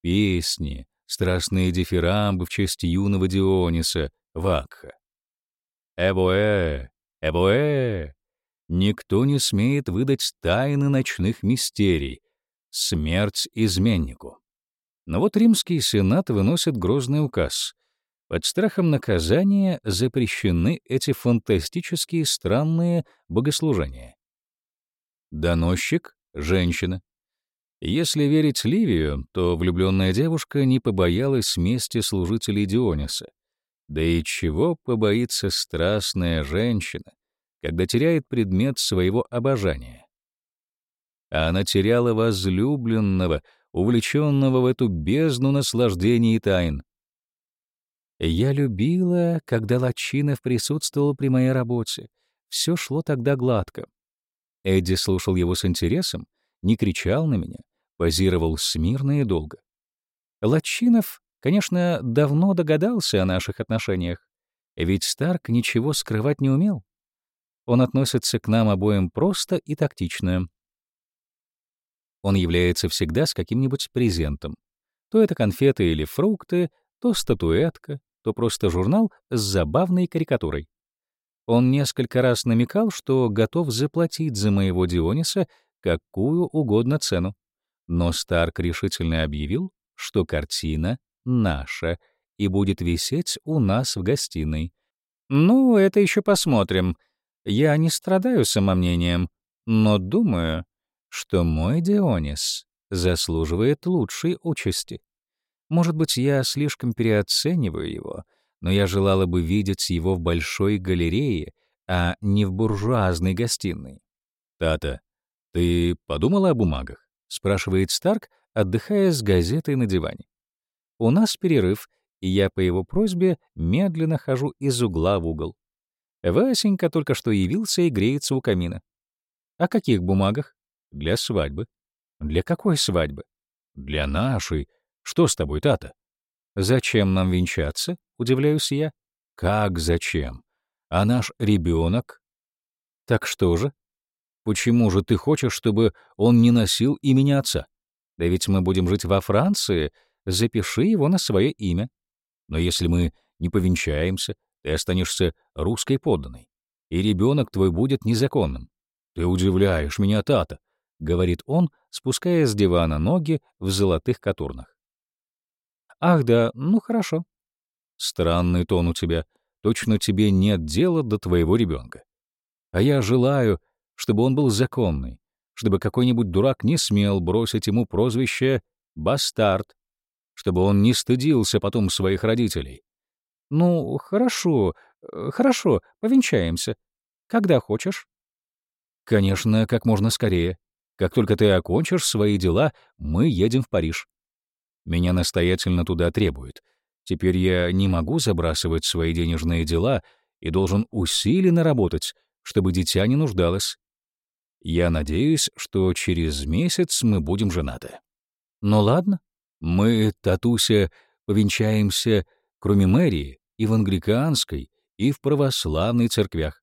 песни, страстные дифирамбы в честь юного Диониса, Вакха. Эвоэ, Эвоэ! Никто не смеет выдать тайны ночных мистерий. Смерть изменнику. Но вот римский сенат выносит грозный указ. Под страхом наказания запрещены эти фантастические странные богослужения. Доносчик — женщина. Если верить Ливию, то влюбленная девушка не побоялась мести служителей Диониса. Да и чего побоится страстная женщина, когда теряет предмет своего обожания? Она теряла возлюбленного, увлеченного в эту бездну наслаждений и тайн. Я любила, когда Лачинов присутствовал при моей работе. Все шло тогда гладко. Эдди слушал его с интересом, не кричал на меня, позировал смирно и долго. Лачинов, конечно, давно догадался о наших отношениях, ведь Старк ничего скрывать не умел. Он относится к нам обоим просто и тактично. Он является всегда с каким-нибудь презентом. То это конфеты или фрукты, то статуэтка, то просто журнал с забавной карикатурой. Он несколько раз намекал, что готов заплатить за моего Диониса какую угодно цену. Но Старк решительно объявил, что картина наша и будет висеть у нас в гостиной. Ну, это еще посмотрим. Я не страдаю самомнением, но думаю, что мой Дионис заслуживает лучшей участи. Может быть, я слишком переоцениваю его, но я желала бы видеть его в большой галерее, а не в буржуазной гостиной. «Тата, ты подумала о бумагах?» — спрашивает Старк, отдыхая с газетой на диване. У нас перерыв, и я по его просьбе медленно хожу из угла в угол. Васенька только что явился и греется у камина. О каких бумагах? Для свадьбы. Для какой свадьбы? Для нашей. Что с тобой, Тата? Зачем нам венчаться? Удивляюсь я. Как зачем? А наш ребенок? Так что же? Почему же ты хочешь, чтобы он не носил имени отца? Да ведь мы будем жить во Франции, запиши его на свое имя. Но если мы не повенчаемся, ты останешься русской подданной, и ребенок твой будет незаконным. Ты удивляешь меня, Тата. — говорит он, спуская с дивана ноги в золотых катурнах. «Ах да, ну хорошо». «Странный тон у тебя. Точно тебе нет дела до твоего ребенка. А я желаю, чтобы он был законный, чтобы какой-нибудь дурак не смел бросить ему прозвище «бастард», чтобы он не стыдился потом своих родителей. «Ну, хорошо, э, хорошо, повенчаемся. Когда хочешь?» «Конечно, как можно скорее. Как только ты окончишь свои дела, мы едем в Париж. Меня настоятельно туда требуют. Теперь я не могу забрасывать свои денежные дела и должен усиленно работать, чтобы дитя не нуждалось. Я надеюсь, что через месяц мы будем женаты. Ну ладно, мы, Татуся, повенчаемся, кроме мэрии, и в англиканской, и в православной церквях.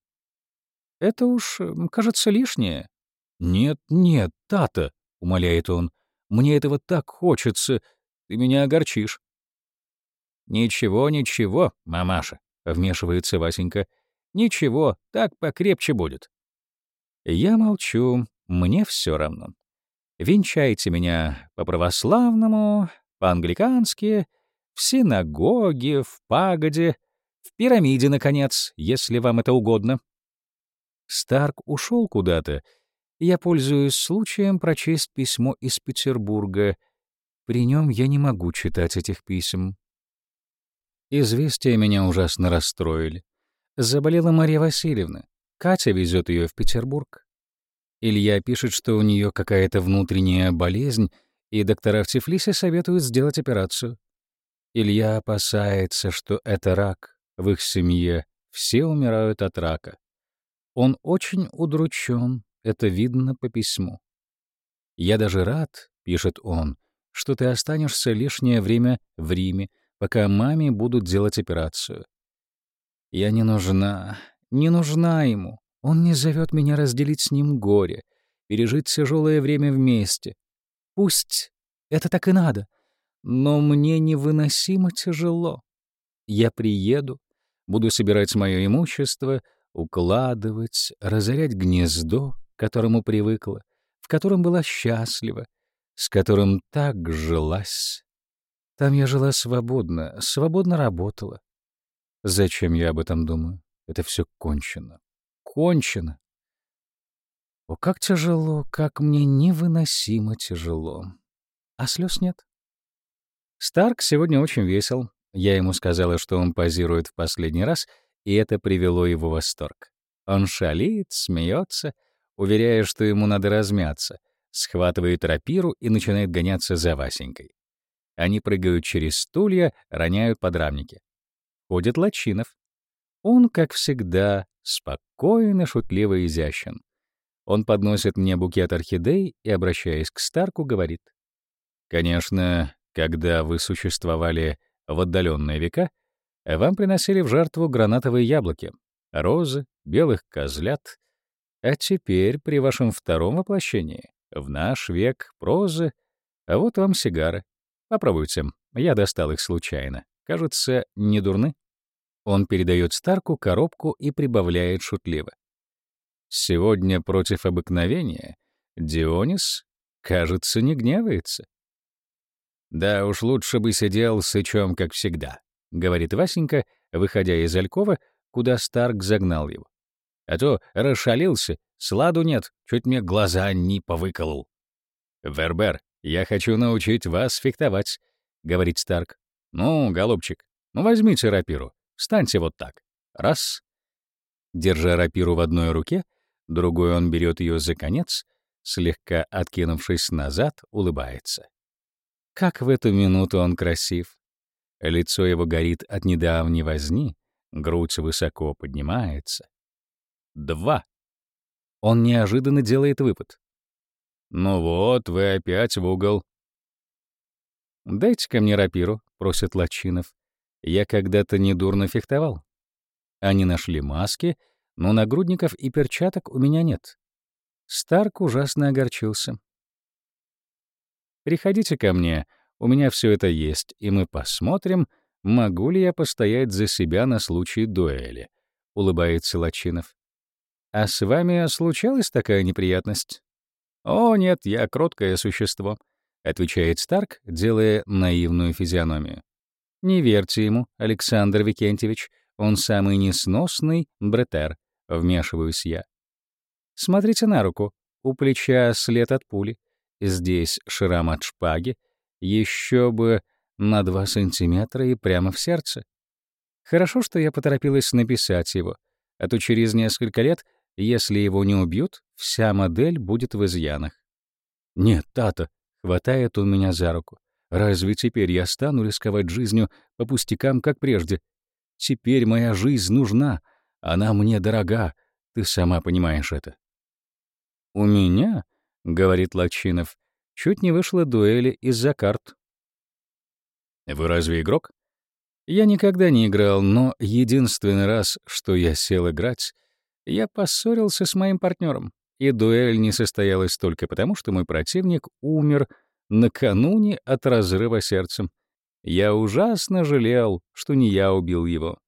Это уж, кажется, лишнее. «Нет, нет, Тата», — умоляет он, — «мне этого так хочется, ты меня огорчишь». «Ничего, ничего, мамаша», — вмешивается Васенька. «Ничего, так покрепче будет». Я молчу, мне все равно. Венчайте меня по-православному, по-англикански, в синагоге, в пагоде, в пирамиде, наконец, если вам это угодно. Старк ушел куда-то, я пользуюсь случаем прочесть письмо из Петербурга. При нем я не могу читать этих писем. Известия меня ужасно расстроили. Заболела Мария Васильевна. Катя везет ее в Петербург. Илья пишет, что у нее какая-то внутренняя болезнь, и доктора в Тифлисе советуют сделать операцию. Илья опасается, что это рак. В их семье все умирают от рака. Он очень удручен, это видно по письму. «Я даже рад», — пишет он, — «что ты останешься лишнее время в Риме, пока маме будут делать операцию. Я не нужна, не нужна ему. Он не зовет меня разделить с ним горе, пережить тяжелое время вместе. Пусть это так и надо, но мне невыносимо тяжело. Я приеду, буду собирать мое имущество, укладывать, разорять гнездо, к которому привыкла, в котором была счастлива, с которым так жилась. Там я жила свободно, свободно работала. Зачем я об этом думаю? Это все кончено. Кончено. О, как тяжело, как мне невыносимо тяжело. А слез нет. Старк сегодня очень весел. Я ему сказала, что он позирует в последний раз, и это привело его в восторг. Он шалит, смеется, уверяя, что ему надо размяться, схватывает рапиру и начинает гоняться за Васенькой. Они прыгают через стулья, роняют подрамники. Ходит Лачинов. Он, как всегда, спокойно, шутливо и изящен. Он подносит мне букет орхидей и, обращаясь к Старку, говорит. «Конечно, когда вы существовали в отдаленные века, вам приносили в жертву гранатовые яблоки, розы, белых козлят, а теперь при вашем втором воплощении, в наш век прозы, а вот вам сигары. Попробуйте, я достал их случайно. Кажется, не дурны. Он передает Старку коробку и прибавляет шутливо. Сегодня против обыкновения Дионис, кажется, не гневается. «Да уж лучше бы сидел сычом, как всегда», — говорит Васенька, выходя из Алькова, куда Старк загнал его. «А то расшалился, сладу нет, чуть мне глаза не повыколол». «Вербер, я хочу научить вас фехтовать», — говорит Старк. «Ну, голубчик, ну возьмите рапиру, встаньте вот так. Раз». Держа рапиру в одной руке, другой он берет ее за конец, слегка откинувшись назад, улыбается. Как в эту минуту он красив. Лицо его горит от недавней возни, грудь высоко поднимается. Два. Он неожиданно делает выпад. «Ну вот, вы опять в угол». «Дайте-ка мне рапиру», — просит Лачинов. «Я когда-то недурно фехтовал». Они нашли маски, но нагрудников и перчаток у меня нет. Старк ужасно огорчился. Приходите ко мне, у меня все это есть, и мы посмотрим, могу ли я постоять за себя на случай дуэли», — улыбается Лачинов. «А с вами случалась такая неприятность?» «О, нет, я кроткое существо», — отвечает Старк, делая наивную физиономию. «Не верьте ему, Александр Викентьевич, он самый несносный бретер», — вмешиваюсь я. «Смотрите на руку, у плеча след от пули. Здесь шрам от шпаги, еще бы на два сантиметра и прямо в сердце. Хорошо, что я поторопилась написать его, а то через несколько лет, если его не убьют, вся модель будет в изъянах. Нет, Тата, хватает он меня за руку. Разве теперь я стану рисковать жизнью по пустякам, как прежде? Теперь моя жизнь нужна, она мне дорога, ты сама понимаешь это. У меня — говорит Лачинов. «Чуть не вышла дуэли из-за карт». «Вы разве игрок?» «Я никогда не играл, но единственный раз, что я сел играть, я поссорился с моим партнером, и дуэль не состоялась только потому, что мой противник умер накануне от разрыва сердцем. Я ужасно жалел, что не я убил его».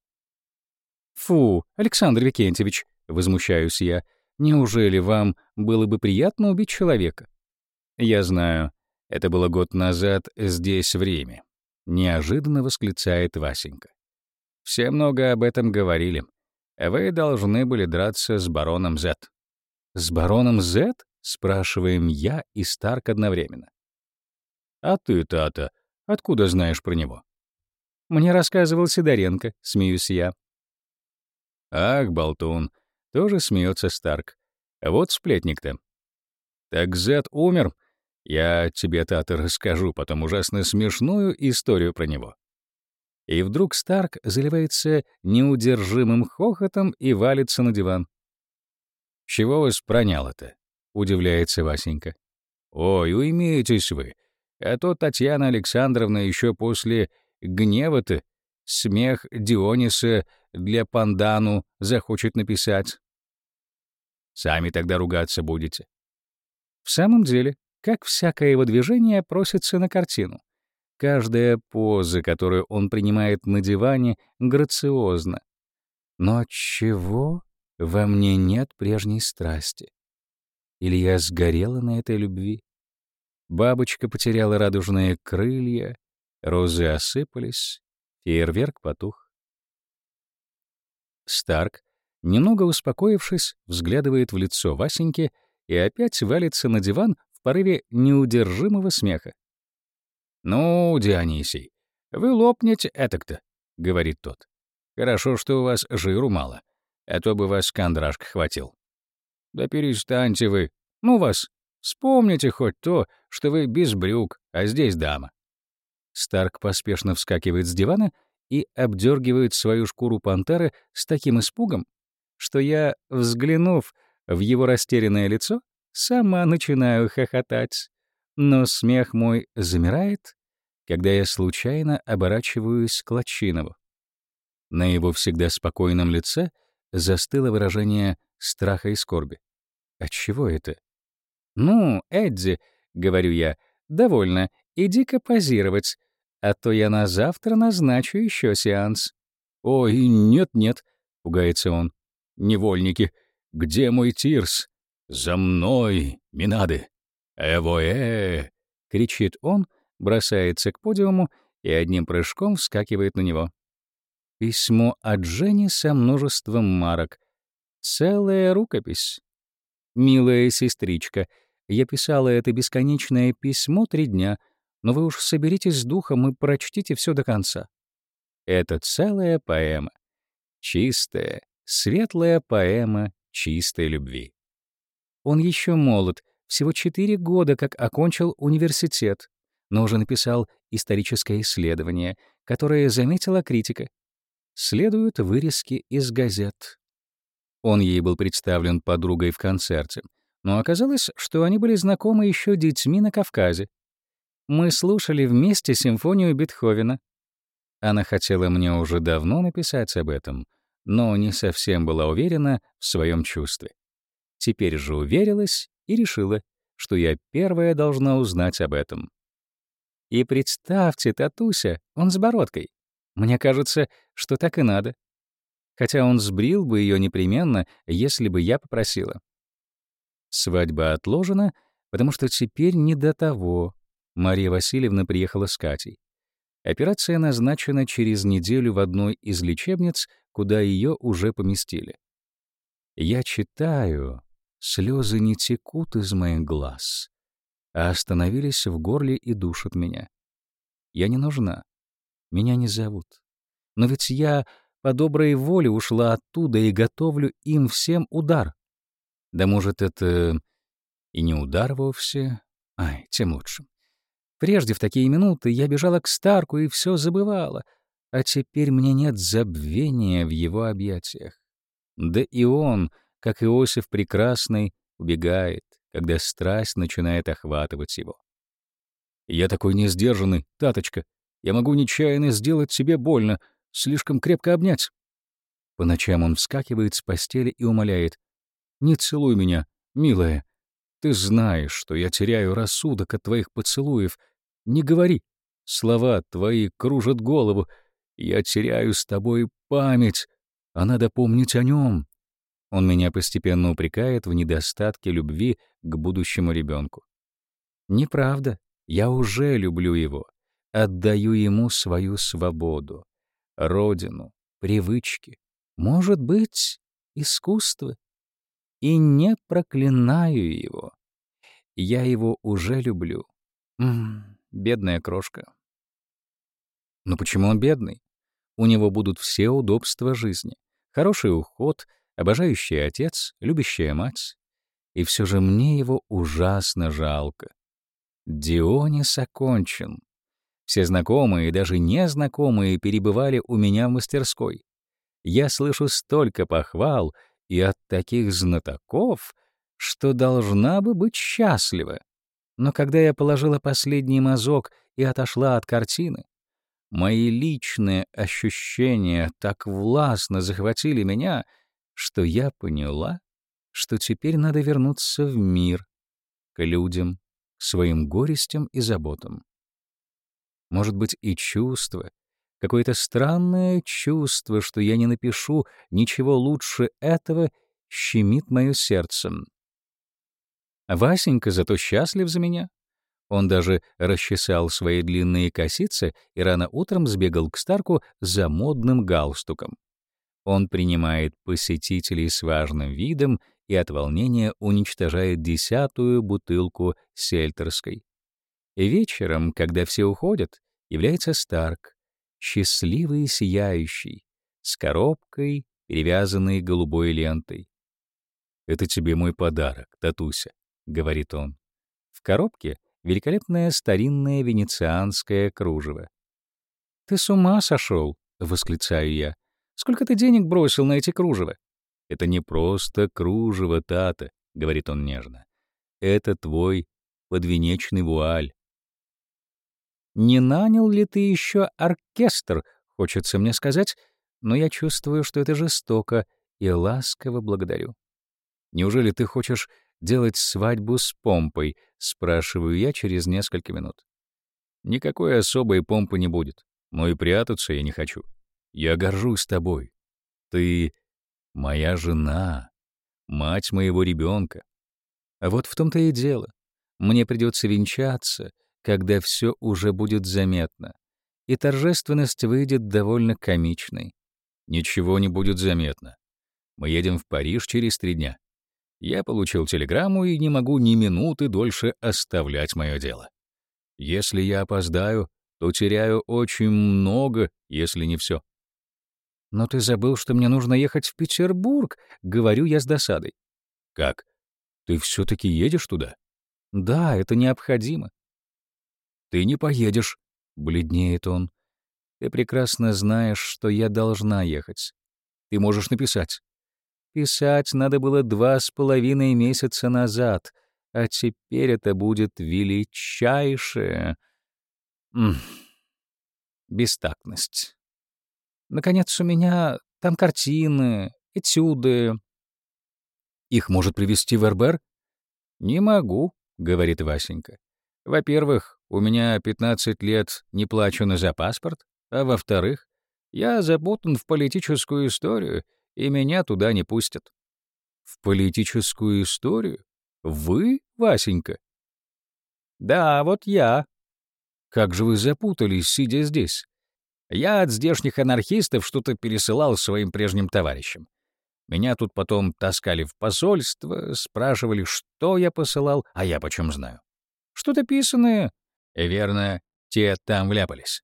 «Фу, Александр Викентьевич», — возмущаюсь я, — Неужели вам было бы приятно убить человека? Я знаю, это было год назад здесь время. Неожиданно восклицает Васенька. Все много об этом говорили. Вы должны были драться с бароном Зет. С бароном Зет? Спрашиваем я и Старк одновременно. А ты, Тата, откуда знаешь про него? Мне рассказывал Сидоренко, смеюсь я. Ах, болтун, тоже смеется Старк. Вот сплетник-то. Так Зет умер. Я тебе, Тата, расскажу потом ужасно смешную историю про него. И вдруг Старк заливается неудержимым хохотом и валится на диван. «Чего вас проняло-то?» — удивляется Васенька. «Ой, уймитесь вы, а то Татьяна Александровна еще после гнева-то смех Диониса для Пандану захочет написать. Сами тогда ругаться будете. В самом деле, как всякое его движение просится на картину. Каждая поза, которую он принимает на диване, грациозна. Но чего во мне нет прежней страсти? Или я сгорела на этой любви? Бабочка потеряла радужные крылья, розы осыпались, фейерверк потух. Старк Немного успокоившись, взглядывает в лицо Васеньки и опять валится на диван в порыве неудержимого смеха. «Ну, Дионисий, вы лопнете этак-то», — говорит тот. «Хорошо, что у вас жиру мало, а то бы вас кондрашка хватил». «Да перестаньте вы. Ну вас, вспомните хоть то, что вы без брюк, а здесь дама». Старк поспешно вскакивает с дивана и обдергивает свою шкуру пантеры с таким испугом, что я, взглянув в его растерянное лицо, сама начинаю хохотать. Но смех мой замирает, когда я случайно оборачиваюсь к Лачинову. На его всегда спокойном лице застыло выражение страха и скорби. Отчего это? «Ну, Эдди», — говорю я, — «довольно, иди-ка позировать, а то я на завтра назначу еще сеанс». «Ой, нет-нет», — пугается он. «Невольники, где мой Тирс? За мной, Минады! Эвоэ!» — кричит он, бросается к подиуму и одним прыжком вскакивает на него. Письмо от Жени со множеством марок. Целая рукопись. «Милая сестричка, я писала это бесконечное письмо три дня, но вы уж соберитесь с духом и прочтите все до конца. Это целая поэма. Чистая, светлая поэма чистой любви. Он еще молод, всего четыре года как окончил университет, но уже написал историческое исследование, которое заметила критика. Следуют вырезки из газет. Он ей был представлен подругой в концерте, но оказалось, что они были знакомы еще детьми на Кавказе. Мы слушали вместе симфонию Бетховена. Она хотела мне уже давно написать об этом, но не совсем была уверена в своем чувстве. Теперь же уверилась и решила, что я первая должна узнать об этом. И представьте, Татуся, он с бородкой. Мне кажется, что так и надо. Хотя он сбрил бы ее непременно, если бы я попросила. Свадьба отложена, потому что теперь не до того. Мария Васильевна приехала с Катей. Операция назначена через неделю в одной из лечебниц, куда ее уже поместили. Я читаю, слезы не текут из моих глаз, а остановились в горле и душат меня. Я не нужна, меня не зовут. Но ведь я по доброй воле ушла оттуда и готовлю им всем удар. Да может, это и не удар вовсе? Ай, тем лучше. Прежде в такие минуты я бежала к Старку и все забывала, а теперь мне нет забвения в его объятиях. Да и он, как Иосиф Прекрасный, убегает, когда страсть начинает охватывать его. «Я такой несдержанный, таточка. Я могу нечаянно сделать себе больно, слишком крепко обнять». По ночам он вскакивает с постели и умоляет. «Не целуй меня, милая. Ты знаешь, что я теряю рассудок от твоих поцелуев. Не говори. Слова твои кружат голову. Я теряю с тобой память, а надо помнить о нем. Он меня постепенно упрекает в недостатке любви к будущему ребенку. Неправда. Я уже люблю его. Отдаю ему свою свободу, родину, привычки, может быть, искусство и не проклинаю его. Я его уже люблю. М -м, бедная крошка. Но почему он бедный? У него будут все удобства жизни. Хороший уход, обожающий отец, любящая мать. И все же мне его ужасно жалко. Дионис окончен. Все знакомые и даже незнакомые перебывали у меня в мастерской. Я слышу столько похвал — и от таких знатоков, что должна бы быть счастлива. Но когда я положила последний мазок и отошла от картины, мои личные ощущения так властно захватили меня, что я поняла, что теперь надо вернуться в мир, к людям, к своим горестям и заботам. Может быть, и чувства, Какое-то странное чувство, что я не напишу ничего лучше этого, щемит мое сердце. Васенька зато счастлив за меня. Он даже расчесал свои длинные косицы и рано утром сбегал к Старку за модным галстуком. Он принимает посетителей с важным видом и от волнения уничтожает десятую бутылку сельтерской. Вечером, когда все уходят, является Старк, счастливый и сияющий, с коробкой, перевязанной голубой лентой. «Это тебе мой подарок, Татуся», — говорит он. В коробке великолепное старинное венецианское кружево. «Ты с ума сошел!» — восклицаю я. «Сколько ты денег бросил на эти кружева?» «Это не просто кружево, Тата», — говорит он нежно. «Это твой подвенечный вуаль. Не нанял ли ты еще оркестр, хочется мне сказать, но я чувствую, что это жестоко, и ласково благодарю. Неужели ты хочешь делать свадьбу с помпой? Спрашиваю я через несколько минут. Никакой особой помпы не будет, но и прятаться я не хочу. Я горжусь тобой. Ты моя жена, мать моего ребенка. А вот в том-то и дело. Мне придется венчаться — когда все уже будет заметно, и торжественность выйдет довольно комичной. Ничего не будет заметно. Мы едем в Париж через три дня. Я получил телеграмму и не могу ни минуты дольше оставлять мое дело. Если я опоздаю, то теряю очень много, если не все. «Но ты забыл, что мне нужно ехать в Петербург», — говорю я с досадой. «Как? Ты все-таки едешь туда?» «Да, это необходимо. Ты не поедешь, бледнеет он. Ты прекрасно знаешь, что я должна ехать. Ты можешь написать. Писать надо было два с половиной месяца назад, а теперь это будет величайшее... бестактность. Наконец, у меня там картины, этюды. Их может привезти в РБР? Не могу, — говорит Васенька. Во-первых, у меня 15 лет не плачу на за паспорт, а во-вторых, я запутан в политическую историю, и меня туда не пустят. В политическую историю? Вы, Васенька? Да, вот я. Как же вы запутались, сидя здесь? Я от здешних анархистов что-то пересылал своим прежним товарищам. Меня тут потом таскали в посольство, спрашивали, что я посылал, а я почем знаю. Что-то писанное. Верно, те там вляпались.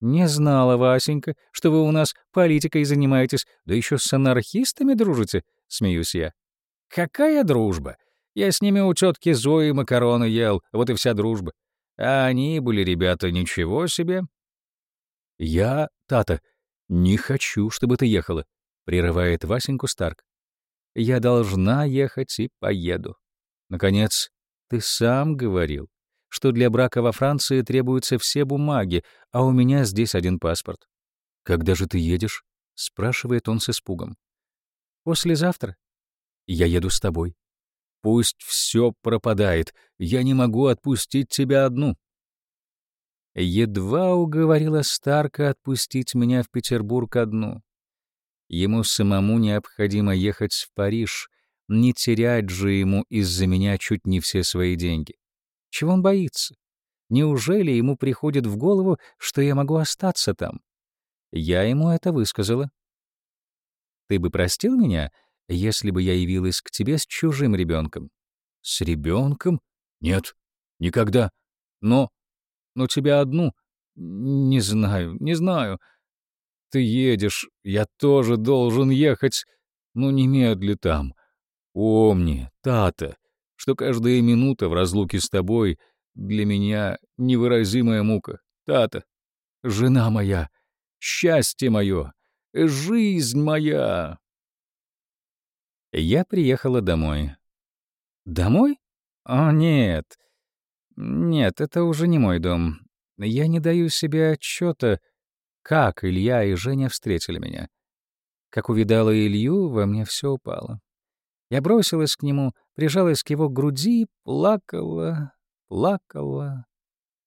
Не знала, Васенька, что вы у нас политикой занимаетесь, да еще с анархистами дружите, смеюсь я. Какая дружба? Я с ними у тетки Зои макароны ел, вот и вся дружба. А они были ребята ничего себе. Я, Тата, не хочу, чтобы ты ехала, прерывает Васеньку Старк. Я должна ехать и поеду. Наконец, ты сам говорил, что для брака во Франции требуются все бумаги, а у меня здесь один паспорт. Когда же ты едешь? спрашивает он с испугом. Послезавтра. Я еду с тобой. Пусть все пропадает, я не могу отпустить тебя одну. Едва уговорила Старка отпустить меня в Петербург одну. Ему самому необходимо ехать в Париж, не терять же ему из-за меня чуть не все свои деньги. Чего он боится? Неужели ему приходит в голову, что я могу остаться там? Я ему это высказала. Ты бы простил меня, если бы я явилась к тебе с чужим ребенком? С ребенком? Нет, никогда. Но... но тебя одну... Не знаю, не знаю. Ты едешь, я тоже должен ехать. Ну, немедли там. Помни, Тата, что каждая минута в разлуке с тобой для меня невыразимая мука. Тата, жена моя, счастье мое, жизнь моя. Я приехала домой. Домой? О, нет. Нет, это уже не мой дом. Я не даю себе отчета, как Илья и Женя встретили меня. Как увидала Илью, во мне все упало. Я бросилась к нему, прижалась к его груди, плакала, плакала.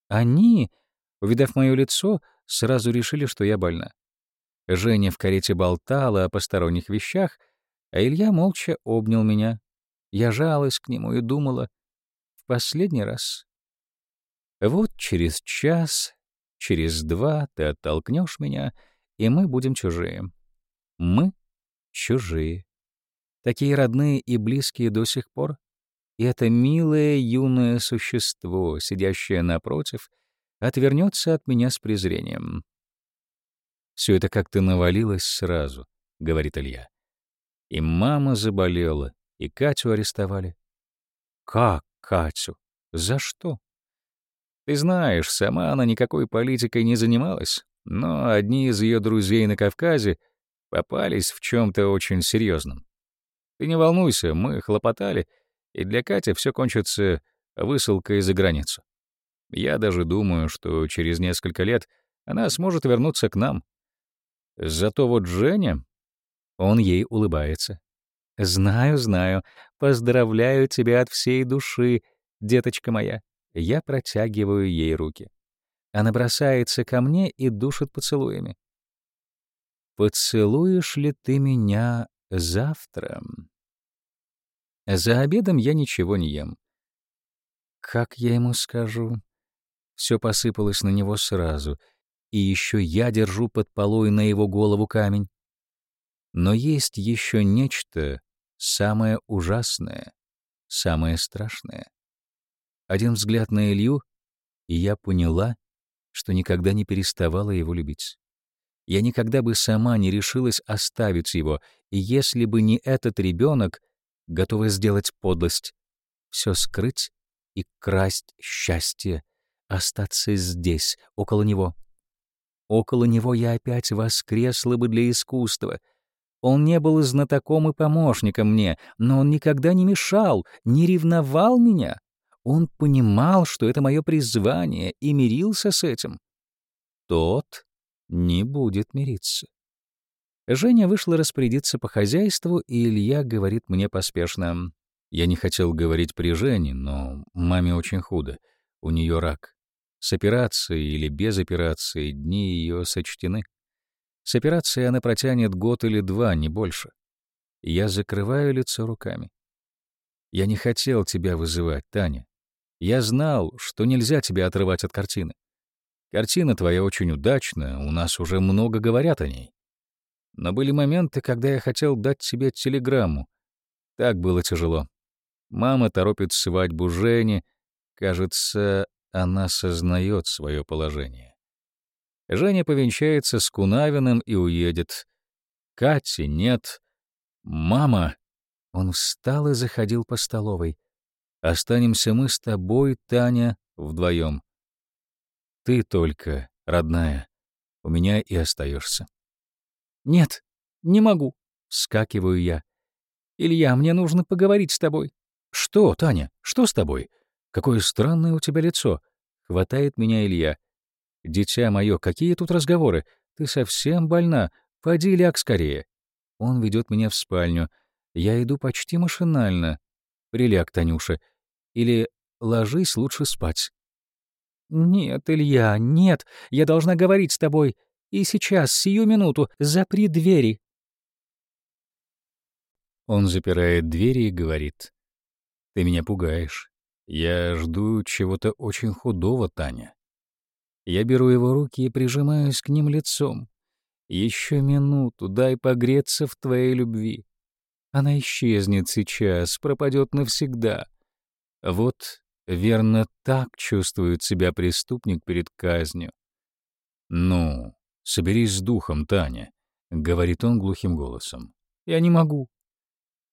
Они, увидав мое лицо, сразу решили, что я больна. Женя в карете болтала о посторонних вещах, а Илья молча обнял меня. Я жалась к нему и думала в последний раз. Вот через час, через два ты оттолкнешь меня, и мы будем чужие. Мы чужие. Такие родные и близкие до сих пор. И это милое юное существо, сидящее напротив, отвернется от меня с презрением. Все это как-то навалилось сразу, — говорит Илья. И мама заболела, и Катю арестовали. Как Катю? За что? Ты знаешь, сама она никакой политикой не занималась, но одни из ее друзей на Кавказе попались в чем-то очень серьезном. Ты не волнуйся, мы хлопотали, и для Кати все кончится высылкой за границу. Я даже думаю, что через несколько лет она сможет вернуться к нам. Зато вот Женя, он ей улыбается. «Знаю, знаю. Поздравляю тебя от всей души, деточка моя». Я протягиваю ей руки. Она бросается ко мне и душит поцелуями. «Поцелуешь ли ты меня завтра?» За обедом я ничего не ем. Как я ему скажу? Все посыпалось на него сразу, и еще я держу под полой на его голову камень. Но есть еще нечто самое ужасное, самое страшное. Один взгляд на Илью, и я поняла, что никогда не переставала его любить. Я никогда бы сама не решилась оставить его, и если бы не этот ребенок, готовый сделать подлость, все скрыть и красть счастье, остаться здесь, около него. Около него я опять воскресла бы для искусства. Он не был знатоком и помощником мне, но он никогда не мешал, не ревновал меня. Он понимал, что это мое призвание, и мирился с этим. Тот не будет мириться. Женя вышла распорядиться по хозяйству, и Илья говорит мне поспешно. Я не хотел говорить при Жене, но маме очень худо. У нее рак. С операцией или без операции дни ее сочтены. С операцией она протянет год или два, не больше. Я закрываю лицо руками. Я не хотел тебя вызывать, Таня. Я знал, что нельзя тебя отрывать от картины. Картина твоя очень удачная, у нас уже много говорят о ней. Но были моменты, когда я хотел дать тебе телеграмму. Так было тяжело. Мама торопит свадьбу Жени. Кажется, она сознает свое положение. Женя повенчается с Кунавиным и уедет. Кати нет. Мама... Он встал и заходил по столовой. Останемся мы с тобой, Таня, вдвоем. Ты только, родная, у меня и остаешься. Нет, не могу, скакиваю я. Илья, мне нужно поговорить с тобой. Что, Таня, что с тобой? Какое странное у тебя лицо. Хватает меня Илья. Дитя мое, какие тут разговоры? Ты совсем больна. Поди ляг скорее. Он ведет меня в спальню. Я иду почти машинально. Приляг, Танюша. Или ложись лучше спать. «Нет, Илья, нет, я должна говорить с тобой. И сейчас, сию минуту, запри двери». Он запирает двери и говорит. «Ты меня пугаешь. Я жду чего-то очень худого, Таня». Я беру его руки и прижимаюсь к ним лицом. Еще минуту, дай погреться в твоей любви. Она исчезнет сейчас, пропадет навсегда. Вот, верно, так чувствует себя преступник перед казнью. «Ну, соберись с духом, Таня», — говорит он глухим голосом. «Я не могу.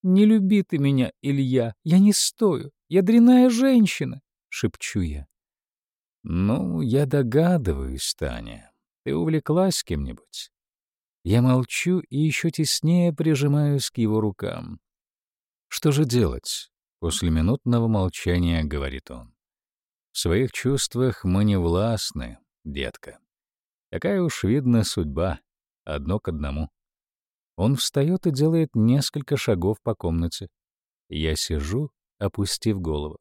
Не люби ты меня, Илья, я не стою. Я дряная женщина», — шепчу я. «Ну, я догадываюсь, Таня. Ты увлеклась кем-нибудь?» Я молчу и еще теснее прижимаюсь к его рукам. Что же делать? После минутного молчания говорит он. В своих чувствах мы не властны, детка. Такая уж видна судьба, одно к одному. Он встает и делает несколько шагов по комнате. Я сижу, опустив голову.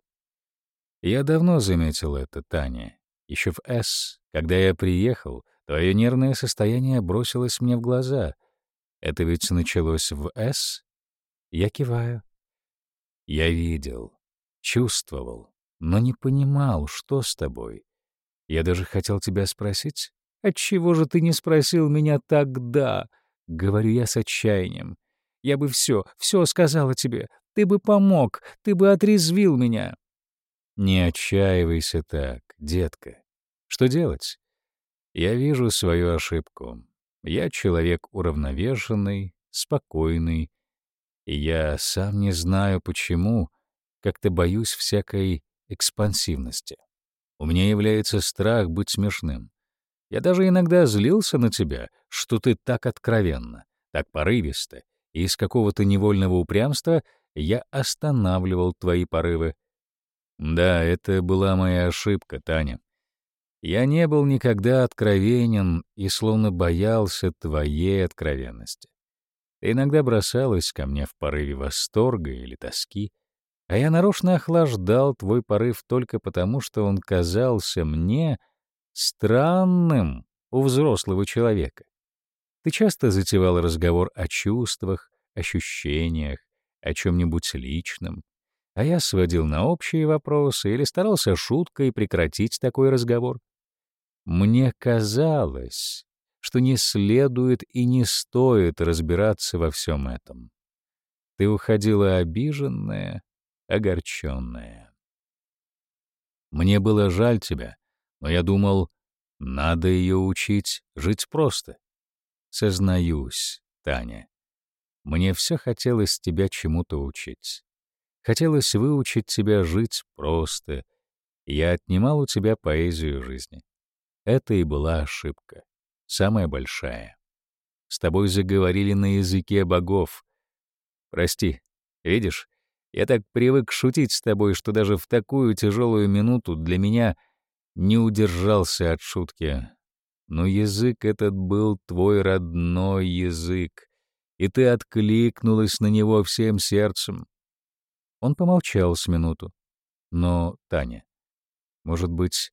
Я давно заметил это, Таня. Еще в «С», когда я приехал, твое нервное состояние бросилось мне в глаза. Это ведь началось в «С»? Я киваю. Я видел, чувствовал, но не понимал, что с тобой. Я даже хотел тебя спросить, отчего же ты не спросил меня тогда? Говорю я с отчаянием. Я бы все, все сказала тебе. Ты бы помог, ты бы отрезвил меня. Не отчаивайся так, детка. Что делать? Я вижу свою ошибку. Я человек уравновешенный, спокойный, и я сам не знаю почему, как-то боюсь всякой экспансивности. У меня является страх быть смешным. Я даже иногда злился на тебя, что ты так откровенно, так порывисто, и из какого-то невольного упрямства я останавливал твои порывы. Да, это была моя ошибка, Таня. Я не был никогда откровенен и словно боялся твоей откровенности. Иногда бросалась ко мне в порыве восторга или тоски, а я нарочно охлаждал твой порыв только потому, что он казался мне странным у взрослого человека. Ты часто затевал разговор о чувствах, ощущениях, о чем-нибудь личном, а я сводил на общие вопросы или старался шуткой прекратить такой разговор. Мне казалось, что не следует и не стоит разбираться во всем этом. Ты уходила обиженная, огорченная. Мне было жаль тебя, но я думал, надо ее учить жить просто. Сознаюсь, Таня, мне все хотелось тебя чему-то учить. Хотелось выучить тебя жить просто. Я отнимал у тебя поэзию жизни. Это и была ошибка, самая большая. С тобой заговорили на языке богов. Прости, видишь, я так привык шутить с тобой, что даже в такую тяжелую минуту для меня не удержался от шутки. Но язык этот был твой родной язык, и ты откликнулась на него всем сердцем. Он помолчал с минуту. Но, Таня, может быть,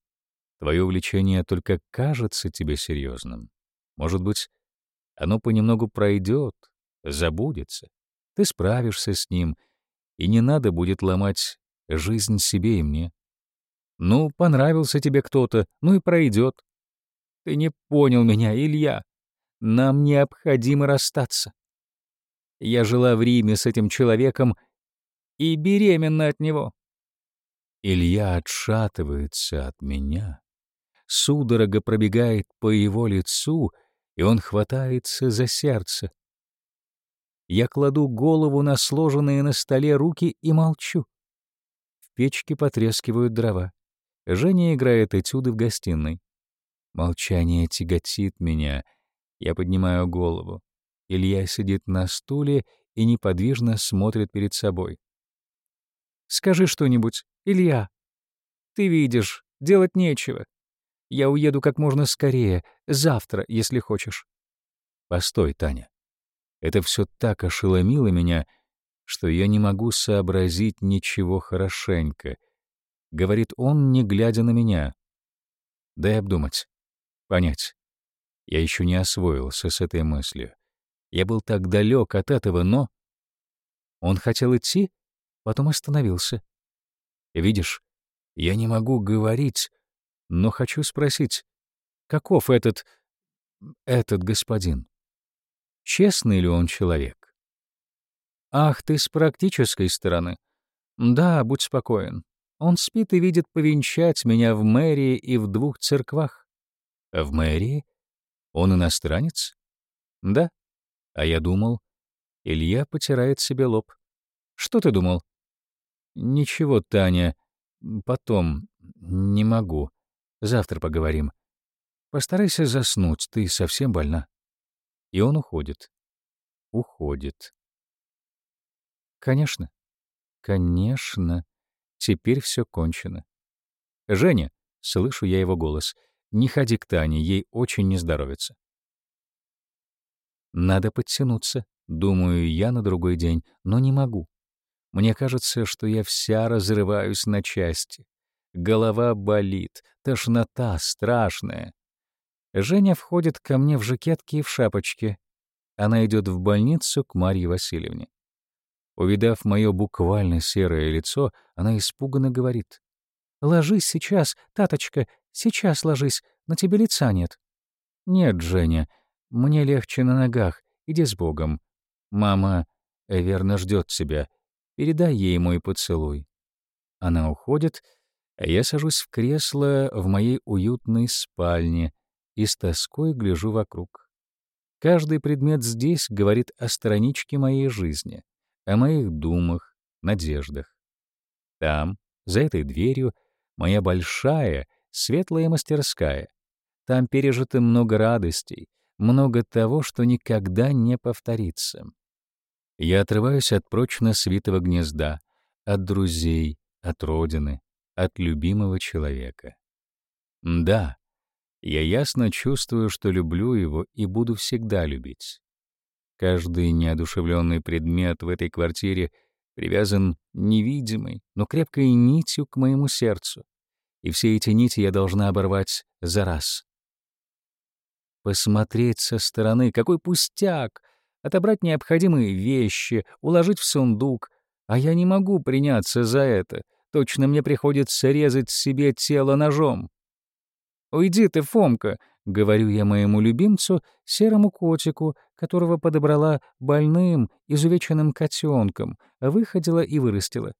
Твое увлечение только кажется тебе серьезным. Может быть, оно понемногу пройдет, забудется. Ты справишься с ним, и не надо будет ломать жизнь себе и мне. Ну, понравился тебе кто-то, ну и пройдет. Ты не понял меня, Илья. Нам необходимо расстаться. Я жила в Риме с этим человеком и беременна от него. Илья отшатывается от меня, судорога пробегает по его лицу, и он хватается за сердце. Я кладу голову на сложенные на столе руки и молчу. В печке потрескивают дрова. Женя играет этюды в гостиной. Молчание тяготит меня. Я поднимаю голову. Илья сидит на стуле и неподвижно смотрит перед собой. «Скажи что-нибудь, Илья. Ты видишь, делать нечего. Я уеду как можно скорее, завтра, если хочешь. Постой, Таня. Это все так ошеломило меня, что я не могу сообразить ничего хорошенько. Говорит он, не глядя на меня. Дай обдумать, понять. Я еще не освоился с этой мыслью. Я был так далек от этого, но... Он хотел идти, потом остановился. Видишь, я не могу говорить, но хочу спросить, каков этот... этот господин? Честный ли он человек? Ах, ты с практической стороны. Да, будь спокоен. Он спит и видит повенчать меня в мэрии и в двух церквах. В мэрии? Он иностранец? Да. А я думал... Илья потирает себе лоб. Что ты думал? Ничего, Таня. Потом. Не могу. Завтра поговорим. Постарайся заснуть, ты совсем больна. И он уходит. Уходит. Конечно. Конечно. Теперь все кончено. Женя, слышу я его голос, не ходи к Тане, ей очень не здоровится. Надо подтянуться, думаю я на другой день, но не могу. Мне кажется, что я вся разрываюсь на части. Голова болит, тошнота страшная. Женя входит ко мне в жакетке и в шапочке. Она идет в больницу к Марье Васильевне. Увидав мое буквально серое лицо, она испуганно говорит. «Ложись сейчас, таточка, сейчас ложись, на тебе лица нет». «Нет, Женя, мне легче на ногах, иди с Богом. Мама, верно ждет тебя. Передай ей мой поцелуй». Она уходит, я сажусь в кресло в моей уютной спальне и с тоской гляжу вокруг. Каждый предмет здесь говорит о страничке моей жизни, о моих думах, надеждах. Там, за этой дверью, моя большая, светлая мастерская. Там пережито много радостей, много того, что никогда не повторится. Я отрываюсь от прочно свитого гнезда, от друзей, от родины, от любимого человека. Да, я ясно чувствую, что люблю его и буду всегда любить. Каждый неодушевленный предмет в этой квартире привязан невидимой, но крепкой нитью к моему сердцу. И все эти нити я должна оборвать за раз. Посмотреть со стороны, какой пустяк! Отобрать необходимые вещи, уложить в сундук. А я не могу приняться за это. Точно мне приходится резать себе тело ножом. «Уйди ты, Фомка!» — говорю я моему любимцу, серому котику, которого подобрала больным, изувеченным котенком, выходила и вырастила.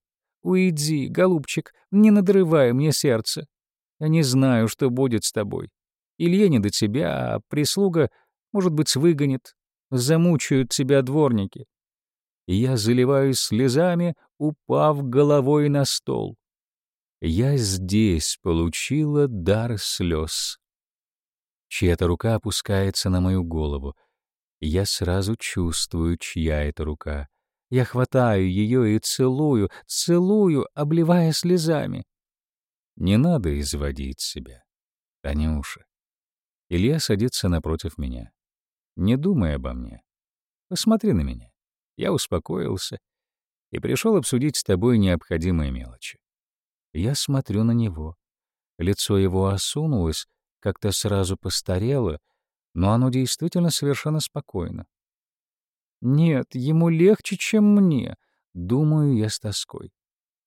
«Уйди, голубчик, не надрывай мне сердце. Я не знаю, что будет с тобой. Илье не до тебя, а прислуга, может быть, выгонит. Замучают тебя дворники». Я заливаюсь слезами, упав головой на стол. Я здесь получила дар слез. Чья-то рука опускается на мою голову. Я сразу чувствую, чья это рука. Я хватаю ее и целую, целую, обливая слезами. Не надо изводить себя, Танюша. Илья садится напротив меня. Не думай обо мне. Посмотри на меня. Я успокоился и пришел обсудить с тобой необходимые мелочи. Я смотрю на него. Лицо его осунулось, как-то сразу постарело, но оно действительно совершенно спокойно. Нет, ему легче, чем мне, думаю я с тоской.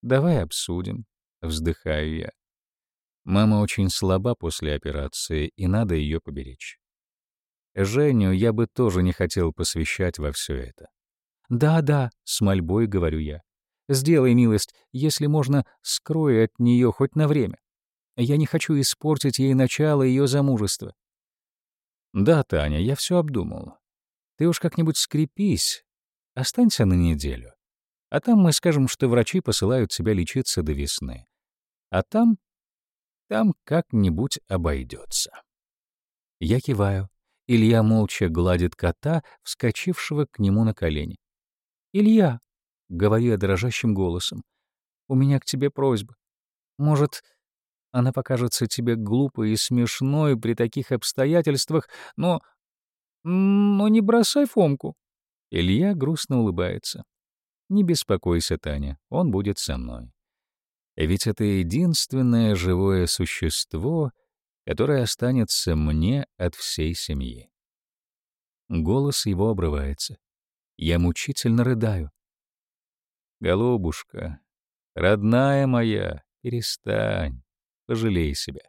Давай обсудим, вздыхаю я. Мама очень слаба после операции, и надо ее поберечь. Женю я бы тоже не хотел посвящать во все это. «Да-да», — с мольбой говорю я. Сделай милость, если можно, скрой от нее хоть на время. Я не хочу испортить ей начало ее замужества. Да, Таня, я все обдумал. Ты уж как-нибудь скрепись, останься на неделю. А там мы скажем, что врачи посылают тебя лечиться до весны. А там... там как-нибудь обойдется. Я киваю. Илья молча гладит кота, вскочившего к нему на колени. «Илья!» говорю я дрожащим голосом. «У меня к тебе просьба. Может, она покажется тебе глупой и смешной при таких обстоятельствах, но... но не бросай Фомку». Илья грустно улыбается. «Не беспокойся, Таня, он будет со мной. Ведь это единственное живое существо, которое останется мне от всей семьи». Голос его обрывается. Я мучительно рыдаю. Голубушка, родная моя, перестань, пожалей себя.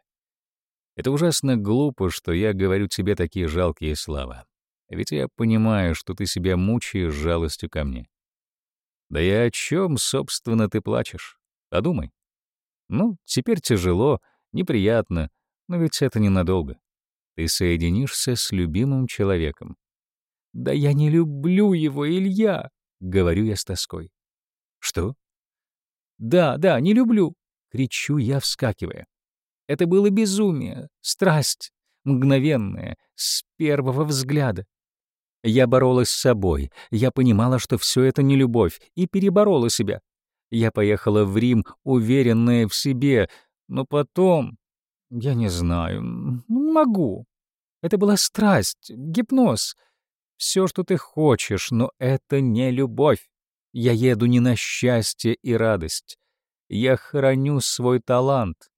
Это ужасно глупо, что я говорю тебе такие жалкие слова. Ведь я понимаю, что ты себя мучаешь жалостью ко мне. Да и о чем, собственно, ты плачешь? Подумай. Ну, теперь тяжело, неприятно, но ведь это ненадолго. Ты соединишься с любимым человеком. «Да я не люблю его, Илья!» — говорю я с тоской. «Что?» «Да, да, не люблю!» — кричу я, вскакивая. Это было безумие, страсть, мгновенная, с первого взгляда. Я боролась с собой, я понимала, что все это не любовь, и переборола себя. Я поехала в Рим, уверенная в себе, но потом... Я не знаю, не могу. Это была страсть, гипноз. Все, что ты хочешь, но это не любовь. Я еду не на счастье и радость. Я храню свой талант.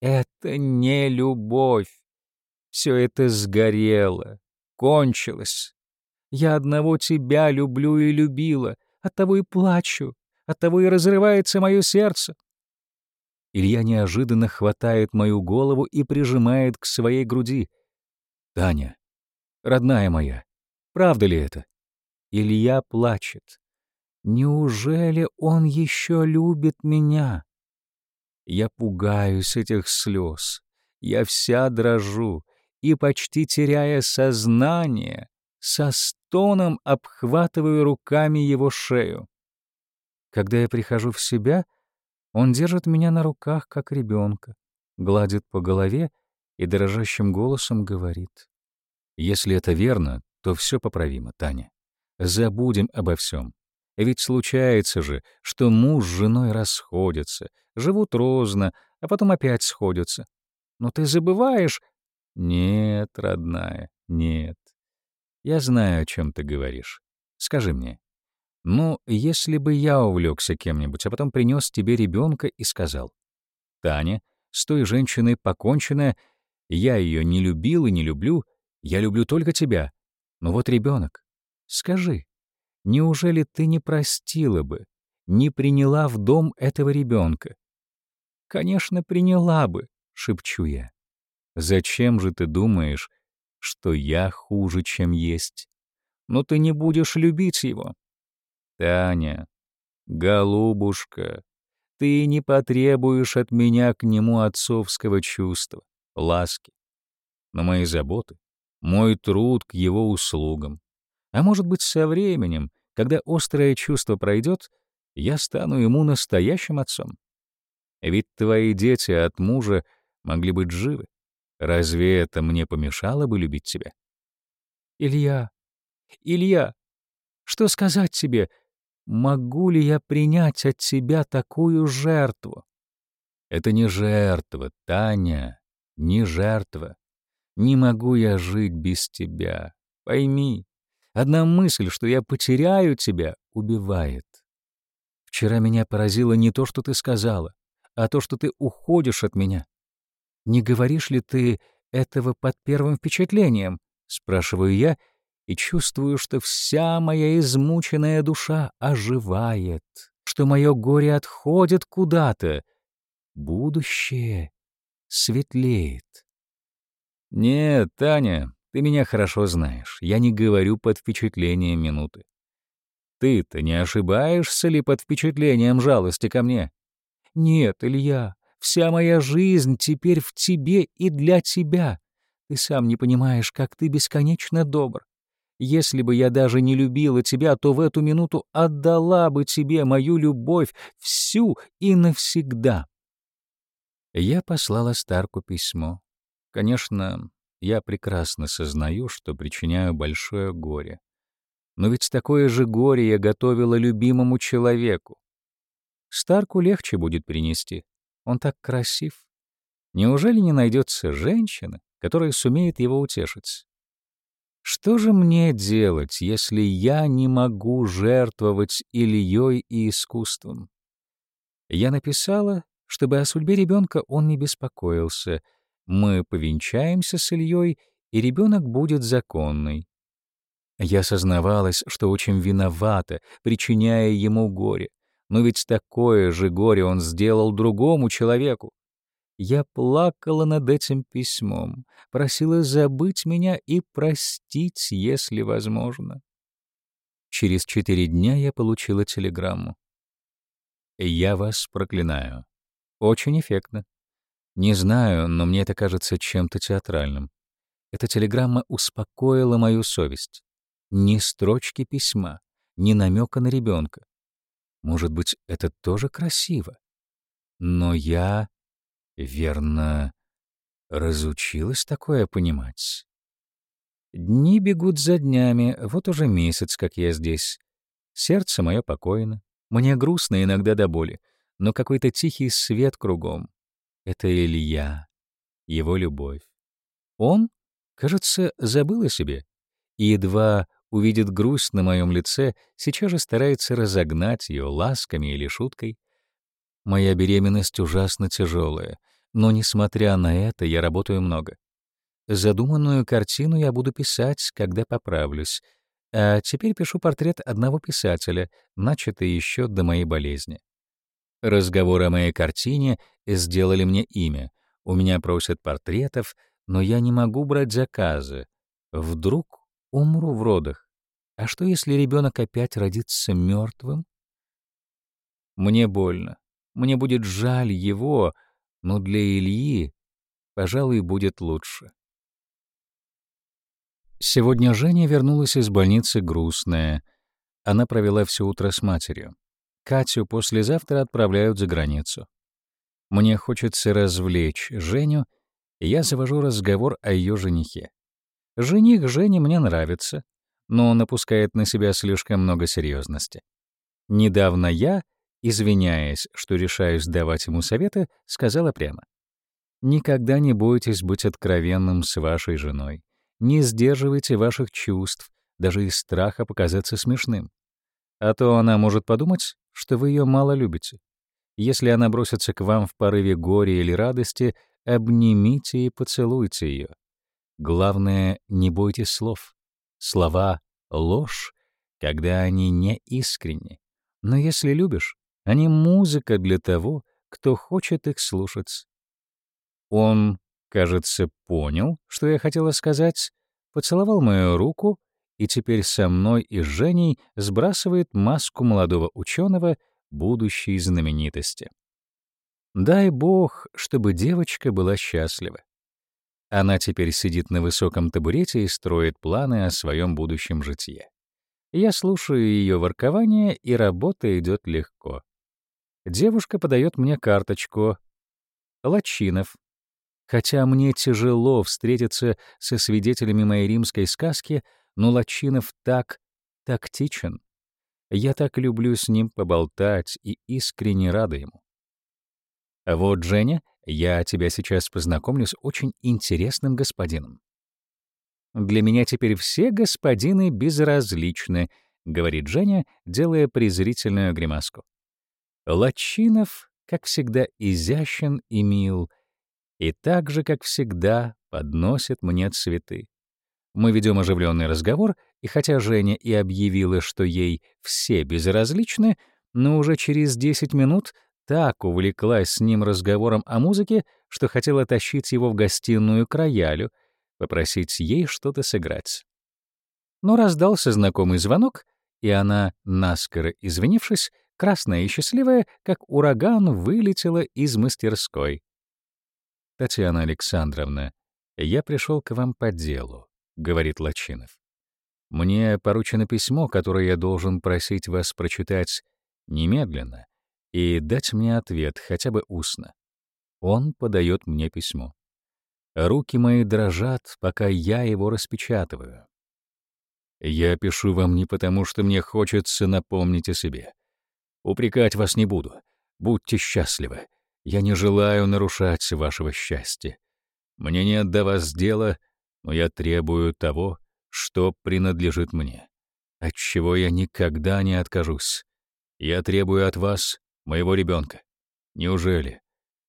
Это не любовь. Все это сгорело, кончилось. Я одного тебя люблю и любила, оттого и плачу, оттого и разрывается мое сердце. Илья неожиданно хватает мою голову и прижимает к своей груди. «Таня, родная моя, правда ли это?» Илья плачет. Неужели он еще любит меня? Я пугаюсь этих слез. Я вся дрожу и, почти теряя сознание, со стоном обхватываю руками его шею. Когда я прихожу в себя, он держит меня на руках, как ребенка, гладит по голове и дрожащим голосом говорит. «Если это верно, то все поправимо, Таня. Забудем обо всем. Ведь случается же, что муж с женой расходятся, живут розно, а потом опять сходятся. Но ты забываешь... Нет, родная, нет. Я знаю, о чем ты говоришь. Скажи мне, ну, если бы я увлекся кем-нибудь, а потом принес тебе ребенка и сказал, «Таня, с той женщиной покончено, я ее не любил и не люблю, я люблю только тебя. Но вот ребенок, скажи, неужели ты не простила бы, не приняла в дом этого ребенка? Конечно, приняла бы, шепчу я. Зачем же ты думаешь, что я хуже, чем есть? Но ты не будешь любить его. Таня, голубушка, ты не потребуешь от меня к нему отцовского чувства, ласки. Но мои заботы, мой труд к его услугам. А может быть, со временем, когда острое чувство пройдет, я стану ему настоящим отцом. Ведь твои дети от мужа могли быть живы. Разве это мне помешало бы любить тебя? Илья, Илья, что сказать тебе, Могу ли я принять от тебя такую жертву? Это не жертва, Таня, не жертва. Не могу я жить без тебя. Пойми, одна мысль, что я потеряю тебя, убивает. Вчера меня поразило не то, что ты сказала, а то, что ты уходишь от меня. Не говоришь ли ты этого под первым впечатлением? Спрашиваю я, и чувствую, что вся моя измученная душа оживает, что мое горе отходит куда-то. Будущее светлеет. Нет, Таня, ты меня хорошо знаешь. Я не говорю под впечатлением минуты. Ты-то не ошибаешься ли под впечатлением жалости ко мне? Нет, Илья, вся моя жизнь теперь в тебе и для тебя. Ты сам не понимаешь, как ты бесконечно добр. Если бы я даже не любила тебя, то в эту минуту отдала бы тебе мою любовь всю и навсегда. Я послала Старку письмо. Конечно, я прекрасно сознаю, что причиняю большое горе. Но ведь такое же горе я готовила любимому человеку. Старку легче будет принести. Он так красив. Неужели не найдется женщина, которая сумеет его утешить? Что же мне делать, если я не могу жертвовать Ильей и искусством? Я написала, чтобы о судьбе ребенка он не беспокоился. Мы повенчаемся с Ильей, и ребенок будет законный. Я сознавалась, что очень виновата, причиняя ему горе. Но ведь такое же горе он сделал другому человеку. Я плакала над этим письмом, просила забыть меня и простить, если возможно. Через четыре дня я получила телеграмму. «Я вас проклинаю. Очень эффектно. Не знаю, но мне это кажется чем-то театральным. Эта телеграмма успокоила мою совесть. Ни строчки письма, ни намека на ребенка. Может быть, это тоже красиво. Но я Верно, разучилась такое понимать. Дни бегут за днями, вот уже месяц, как я здесь. Сердце мое покойно. Мне грустно иногда до боли, но какой-то тихий свет кругом. Это Илья, его любовь. Он, кажется, забыл о себе и едва увидит грусть на моем лице, сейчас же старается разогнать ее ласками или шуткой. Моя беременность ужасно тяжелая, но, несмотря на это, я работаю много. Задуманную картину я буду писать, когда поправлюсь, а теперь пишу портрет одного писателя, начатый еще до моей болезни. Разговоры о моей картине сделали мне имя. У меня просят портретов, но я не могу брать заказы. Вдруг умру в родах. А что, если ребенок опять родится мертвым? Мне больно. Мне будет жаль его, но для Ильи, пожалуй, будет лучше. Сегодня Женя вернулась из больницы грустная. Она провела все утро с матерью. Катю послезавтра отправляют за границу. Мне хочется развлечь Женю, и я завожу разговор о ее женихе. Жених Жени мне нравится, но он опускает на себя слишком много серьезности. Недавно я, извиняясь, что решаюсь давать ему советы, сказала прямо. «Никогда не бойтесь быть откровенным с вашей женой. Не сдерживайте ваших чувств, даже из страха показаться смешным. А то она может подумать, что вы ее мало любите. Если она бросится к вам в порыве горя или радости, обнимите и поцелуйте ее. Главное, не бойтесь слов. Слова — ложь, когда они не искренни. Но если любишь, они музыка для того, кто хочет их слушать. Он, кажется, понял, что я хотела сказать, поцеловал мою руку и теперь со мной и Женей сбрасывает маску молодого ученого будущей знаменитости. Дай бог, чтобы девочка была счастлива. Она теперь сидит на высоком табурете и строит планы о своем будущем житье. Я слушаю ее воркование, и работа идет легко. Девушка подает мне карточку. Лачинов. Хотя мне тяжело встретиться со свидетелями моей римской сказки, но Лачинов так тактичен. Я так люблю с ним поболтать и искренне рада ему. А вот, Женя, я тебя сейчас познакомлю с очень интересным господином. Для меня теперь все господины безразличны, говорит Женя, делая презрительную гримаску. Лачинов, как всегда, изящен и мил, и так же, как всегда, подносит мне цветы. Мы ведем оживленный разговор, и хотя Женя и объявила, что ей все безразличны, но уже через 10 минут так увлеклась с ним разговором о музыке, что хотела тащить его в гостиную к роялю, попросить ей что-то сыграть. Но раздался знакомый звонок, и она, наскоро извинившись, красная и счастливая, как ураган, вылетела из мастерской. «Татьяна Александровна, я пришел к вам по делу», — говорит Лачинов. «Мне поручено письмо, которое я должен просить вас прочитать немедленно и дать мне ответ, хотя бы устно. Он подает мне письмо. Руки мои дрожат, пока я его распечатываю. Я пишу вам не потому, что мне хочется напомнить о себе. Упрекать вас не буду. Будьте счастливы. Я не желаю нарушать вашего счастья. Мне нет до вас дела, но я требую того, что принадлежит мне, от чего я никогда не откажусь. Я требую от вас моего ребенка. Неужели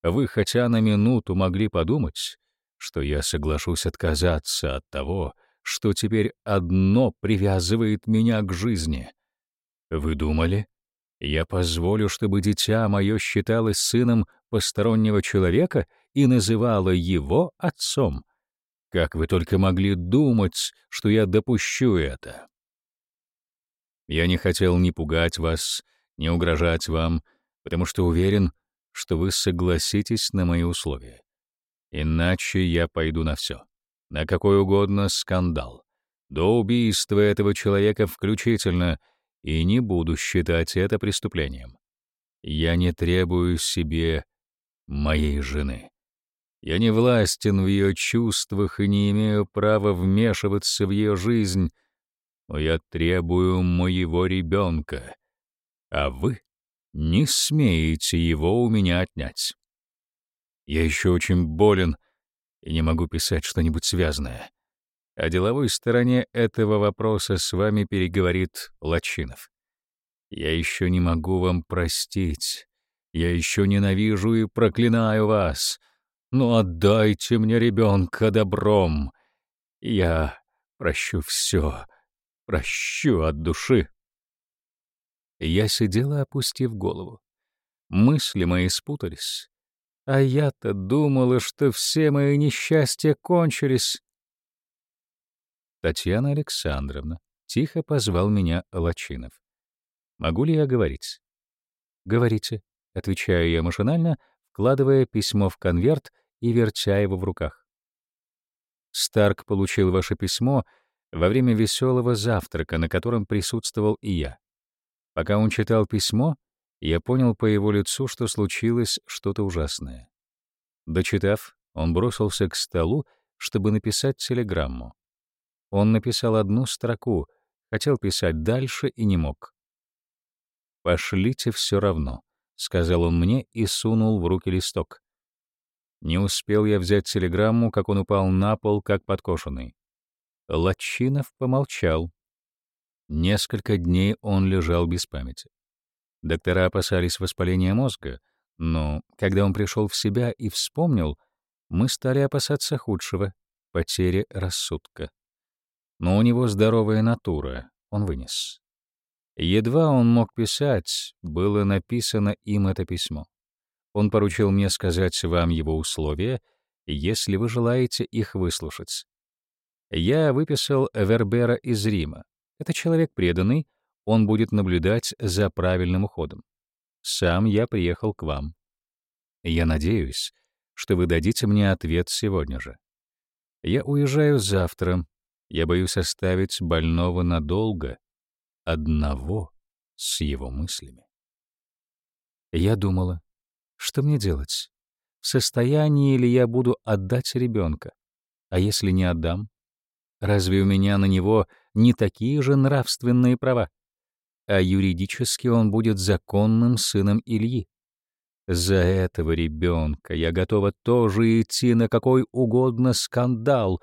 вы хотя на минуту могли подумать, что я соглашусь отказаться от того, что теперь одно привязывает меня к жизни? Вы думали, я позволю, чтобы дитя мое считалось сыном постороннего человека и называло его отцом? Как вы только могли думать, что я допущу это? Я не хотел ни пугать вас, ни угрожать вам, потому что уверен, что вы согласитесь на мои условия. Иначе я пойду на все, на какой угодно скандал, до убийства этого человека включительно, и не буду считать это преступлением. Я не требую себе моей жены. Я не властен в ее чувствах и не имею права вмешиваться в ее жизнь, но я требую моего ребенка, а вы не смеете его у меня отнять. Я еще очень болен и не могу писать что-нибудь связанное. О деловой стороне этого вопроса с вами переговорит Лачинов. Я еще не могу вам простить. Я еще ненавижу и проклинаю вас. Но отдайте мне ребенка добром. Я прощу все, прощу от души. Я сидела, опустив голову. Мысли мои спутались. А я-то думала, что все мои несчастья кончились. Татьяна Александровна тихо позвал меня Лачинов. Могу ли я говорить? «Говорите», — отвечаю я машинально, вкладывая письмо в конверт и вертя его в руках. Старк получил ваше письмо во время веселого завтрака, на котором присутствовал и я. Пока он читал письмо, я понял по его лицу, что случилось что-то ужасное. Дочитав, он бросился к столу, чтобы написать телеграмму. Он написал одну строку, хотел писать дальше и не мог. «Пошлите все равно», — сказал он мне и сунул в руки листок. Не успел я взять телеграмму, как он упал на пол, как подкошенный. Латчинов помолчал. Несколько дней он лежал без памяти. Доктора опасались воспаления мозга, но когда он пришел в себя и вспомнил, мы стали опасаться худшего — потери рассудка. Но у него здоровая натура, он вынес. Едва он мог писать, было написано им это письмо. Он поручил мне сказать вам его условия, если вы желаете их выслушать. Я выписал Вербера из Рима. Это человек преданный, он будет наблюдать за правильным уходом. Сам я приехал к вам. Я надеюсь, что вы дадите мне ответ сегодня же. Я уезжаю завтра. Я боюсь оставить больного надолго, одного с его мыслями. Я думала, что мне делать? В состоянии ли я буду отдать ребенка? А если не отдам? Разве у меня на него не такие же нравственные права? А юридически он будет законным сыном Ильи. За этого ребенка я готова тоже идти на какой угодно скандал.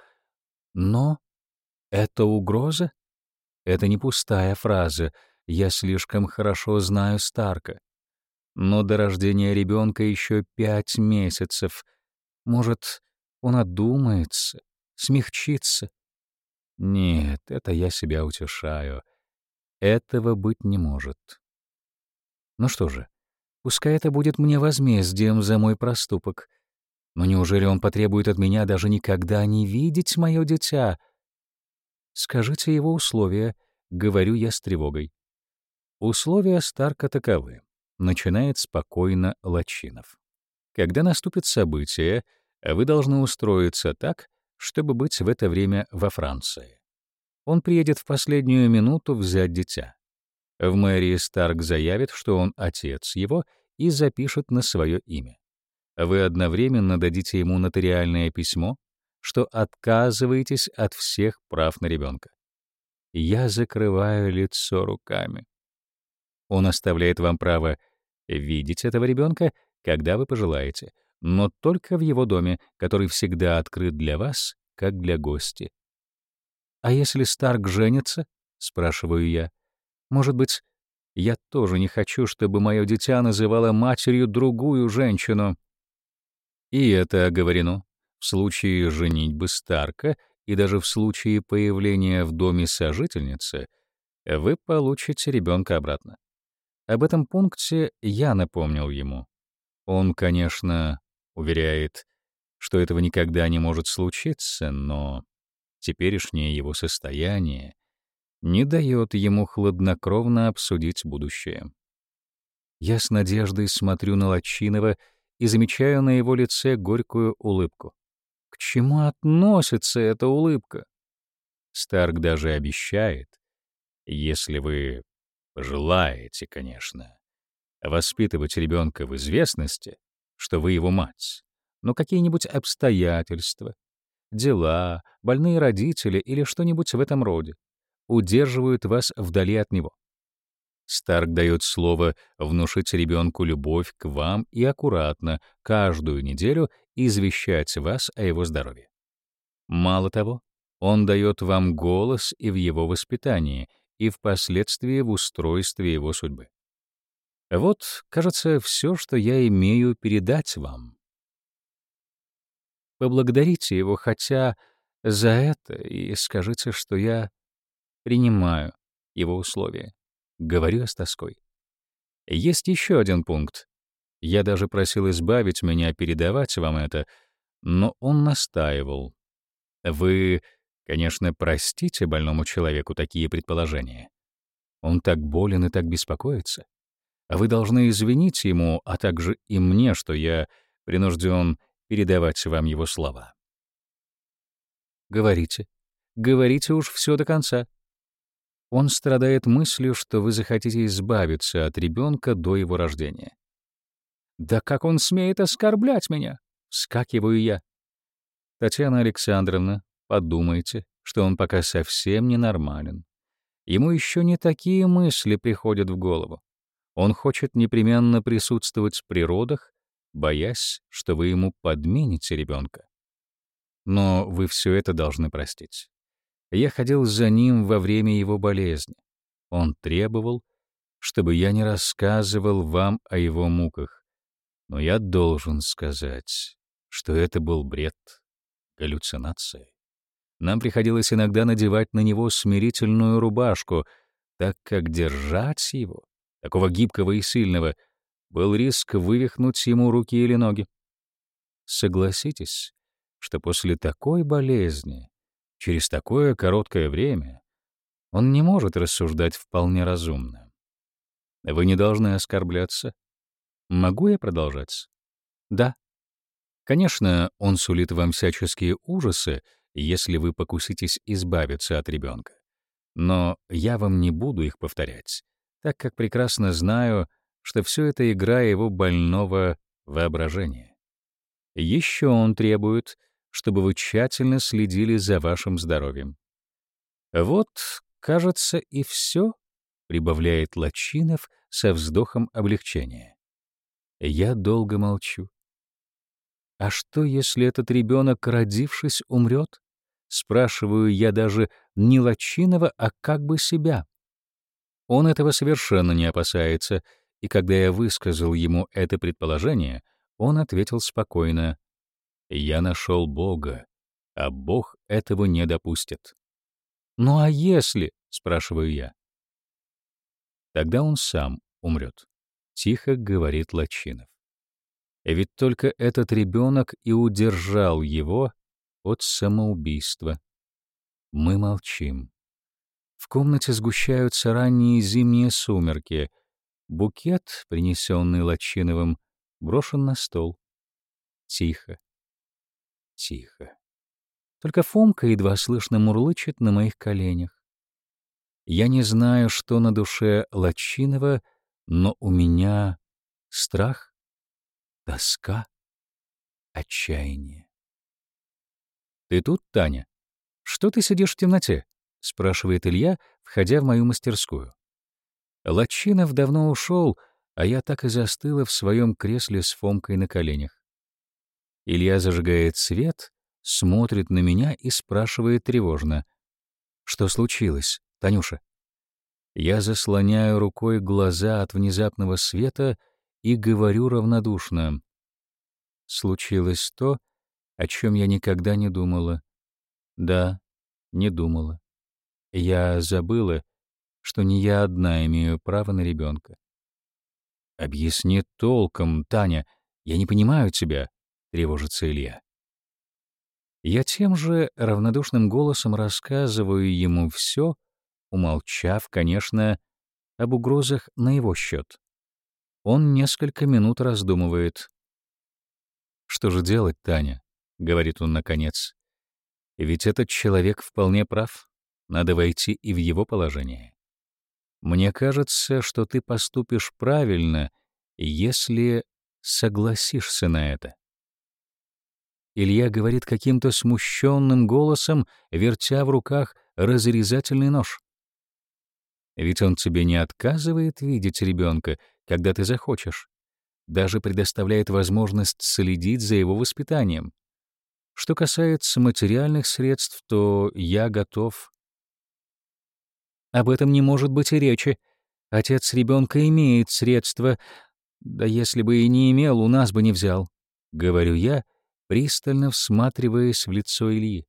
Но это угроза? Это не пустая фраза. Я слишком хорошо знаю Старка. Но до рождения ребенка еще пять месяцев. Может, он одумается, смягчится. Нет, это я себя утешаю. Этого быть не может. Ну что же, пускай это будет мне возмездием за мой проступок. Но неужели он потребует от меня даже никогда не видеть мое дитя? Скажите его условия, говорю я с тревогой. Условия Старка таковы начинает спокойно Лачинов. Когда наступит событие, вы должны устроиться так, чтобы быть в это время во Франции. Он приедет в последнюю минуту взять дитя. В мэрии Старк заявит, что он отец его, и запишет на свое имя. Вы одновременно дадите ему нотариальное письмо, что отказываетесь от всех прав на ребенка. Я закрываю лицо руками. Он оставляет вам право видеть этого ребенка, когда вы пожелаете, но только в его доме, который всегда открыт для вас, как для гостя. «А если Старк женится?» — спрашиваю я. «Может быть, я тоже не хочу, чтобы мое дитя называло матерью другую женщину». И это оговорено. В случае женитьбы Старка и даже в случае появления в доме сожительницы вы получите ребенка обратно. Об этом пункте я напомнил ему. Он, конечно, уверяет, что этого никогда не может случиться, но теперешнее его состояние не дает ему хладнокровно обсудить будущее. Я с надеждой смотрю на Лачинова и замечаю на его лице горькую улыбку. К чему относится эта улыбка? Старк даже обещает, если вы Желаете, конечно, воспитывать ребенка в известности, что вы его мать, но какие-нибудь обстоятельства, дела, больные родители или что-нибудь в этом роде удерживают вас вдали от него. Старк дает слово внушить ребенку любовь к вам и аккуратно, каждую неделю извещать вас о его здоровье. Мало того, он дает вам голос и в его воспитании — и впоследствии в устройстве его судьбы. Вот, кажется, все, что я имею передать вам. Поблагодарите его хотя за это и скажите, что я принимаю его условия. Говорю я с тоской. Есть еще один пункт. Я даже просил избавить меня передавать вам это, но он настаивал. Вы Конечно, простите больному человеку такие предположения. Он так болен и так беспокоится. А вы должны извинить ему, а также и мне, что я принужден передавать вам его слова. Говорите. Говорите уж все до конца. Он страдает мыслью, что вы захотите избавиться от ребенка до его рождения. «Да как он смеет оскорблять меня?» — вскакиваю я. «Татьяна Александровна, подумайте, что он пока совсем ненормален. Ему еще не такие мысли приходят в голову. Он хочет непременно присутствовать при родах, боясь, что вы ему подмените ребенка. Но вы все это должны простить. Я ходил за ним во время его болезни. Он требовал, чтобы я не рассказывал вам о его муках. Но я должен сказать, что это был бред, галлюцинация. Нам приходилось иногда надевать на него смирительную рубашку, так как держать его, такого гибкого и сильного, был риск вывихнуть ему руки или ноги. Согласитесь, что после такой болезни, через такое короткое время, он не может рассуждать вполне разумно. Вы не должны оскорбляться. Могу я продолжать? Да. Конечно, он сулит вам всяческие ужасы, если вы покуситесь избавиться от ребенка. Но я вам не буду их повторять, так как прекрасно знаю, что все это игра его больного воображения. Еще он требует, чтобы вы тщательно следили за вашим здоровьем. Вот, кажется, и все, прибавляет Лачинов со вздохом облегчения. Я долго молчу. А что, если этот ребенок, родившись, умрет? Спрашиваю я даже не Лачинова, а как бы себя. Он этого совершенно не опасается, и когда я высказал ему это предположение, он ответил спокойно, я нашел Бога, а Бог этого не допустит. «Ну а если?» — спрашиваю я. Тогда он сам умрет, — тихо говорит Лачинов. Ведь только этот ребенок и удержал его от самоубийства. Мы молчим. В комнате сгущаются ранние зимние сумерки. Букет, принесенный Лачиновым, брошен на стол. Тихо тихо. Только Фомка едва слышно мурлычет на моих коленях. Я не знаю, что на душе Лачинова, но у меня страх, тоска, отчаяние. «Ты тут, Таня? Что ты сидишь в темноте?» — спрашивает Илья, входя в мою мастерскую. Лачинов давно ушел, а я так и застыла в своем кресле с Фомкой на коленях. Илья зажигает свет, смотрит на меня и спрашивает тревожно. «Что случилось, Танюша?» Я заслоняю рукой глаза от внезапного света и говорю равнодушно. Случилось то, о чем я никогда не думала. Да, не думала. Я забыла, что не я одна имею право на ребенка. Объясни толком, Таня, я не понимаю тебя. — тревожится Илья. Я тем же равнодушным голосом рассказываю ему все, умолчав, конечно, об угрозах на его счет. Он несколько минут раздумывает. «Что же делать, Таня?» — говорит он наконец. «Ведь этот человек вполне прав. Надо войти и в его положение. Мне кажется, что ты поступишь правильно, если согласишься на это. Илья говорит каким-то смущенным голосом, вертя в руках разрезательный нож. Ведь он тебе не отказывает видеть ребенка, когда ты захочешь. Даже предоставляет возможность следить за его воспитанием. Что касается материальных средств, то я готов. Об этом не может быть и речи. Отец ребенка имеет средства. Да если бы и не имел, у нас бы не взял. Говорю я, пристально всматриваясь в лицо Ильи.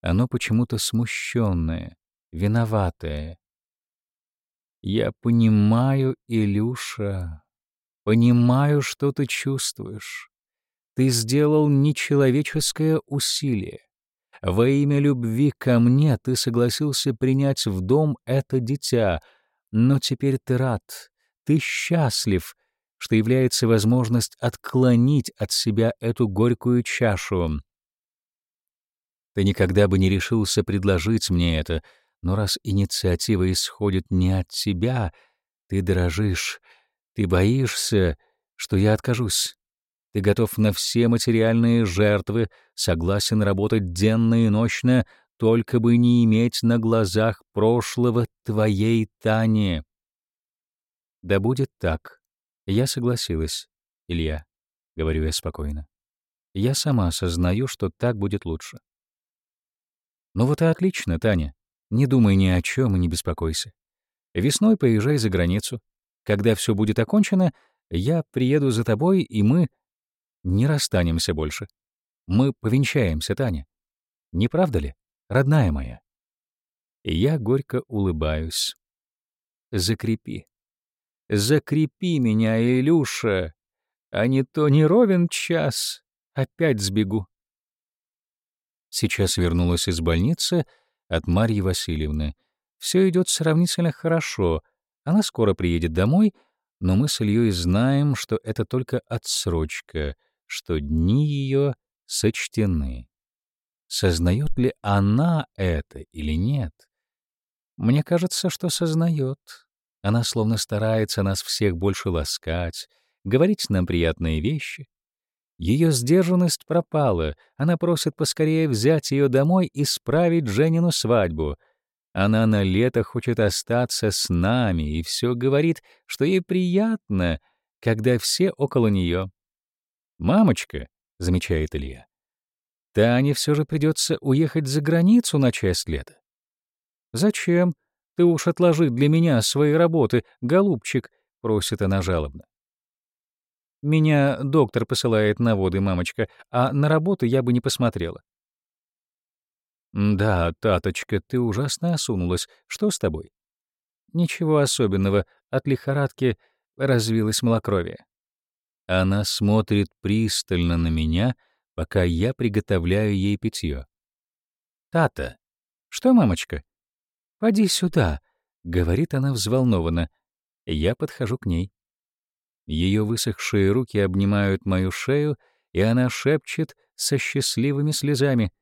Оно почему-то смущенное, виноватое. «Я понимаю, Илюша, понимаю, что ты чувствуешь. Ты сделал нечеловеческое усилие. Во имя любви ко мне ты согласился принять в дом это дитя, но теперь ты рад, ты счастлив, что является возможность отклонить от себя эту горькую чашу. Ты никогда бы не решился предложить мне это, но раз инициатива исходит не от тебя, ты дорожишь, ты боишься, что я откажусь. Ты готов на все материальные жертвы, согласен работать денно и ночно, только бы не иметь на глазах прошлого твоей Тани. Да будет так. Я согласилась, Илья, — говорю я спокойно. Я сама осознаю, что так будет лучше. Ну вот и отлично, Таня. Не думай ни о чем и не беспокойся. Весной поезжай за границу. Когда все будет окончено, я приеду за тобой, и мы не расстанемся больше. Мы повенчаемся, Таня. Не правда ли, родная моя? Я горько улыбаюсь. Закрепи. Закрепи меня, Илюша, а не то не ровен час. Опять сбегу. Сейчас вернулась из больницы от Марьи Васильевны. Все идет сравнительно хорошо. Она скоро приедет домой, но мы с Ильей знаем, что это только отсрочка — что дни ее сочтены. Сознает ли она это или нет? Мне кажется, что сознает. Она словно старается нас всех больше ласкать, говорить нам приятные вещи. Ее сдержанность пропала, она просит поскорее взять ее домой и справить Женину свадьбу. Она на лето хочет остаться с нами и все говорит, что ей приятно, когда все около нее. «Мамочка», — замечает Илья, — «Тане все же придется уехать за границу на часть лета». «Зачем? Ты уж отложи для меня свои работы, голубчик», — просит она жалобно. «Меня доктор посылает на воды, мамочка, а на работу я бы не посмотрела». «Да, таточка, ты ужасно осунулась. Что с тобой?» «Ничего особенного. От лихорадки развилось малокровие». Она смотрит пристально на меня, пока я приготовляю ей питье. «Тата!» «Что, мамочка?» «Поди сюда», — говорит она взволнованно. Я подхожу к ней. Ее высохшие руки обнимают мою шею, и она шепчет со счастливыми слезами.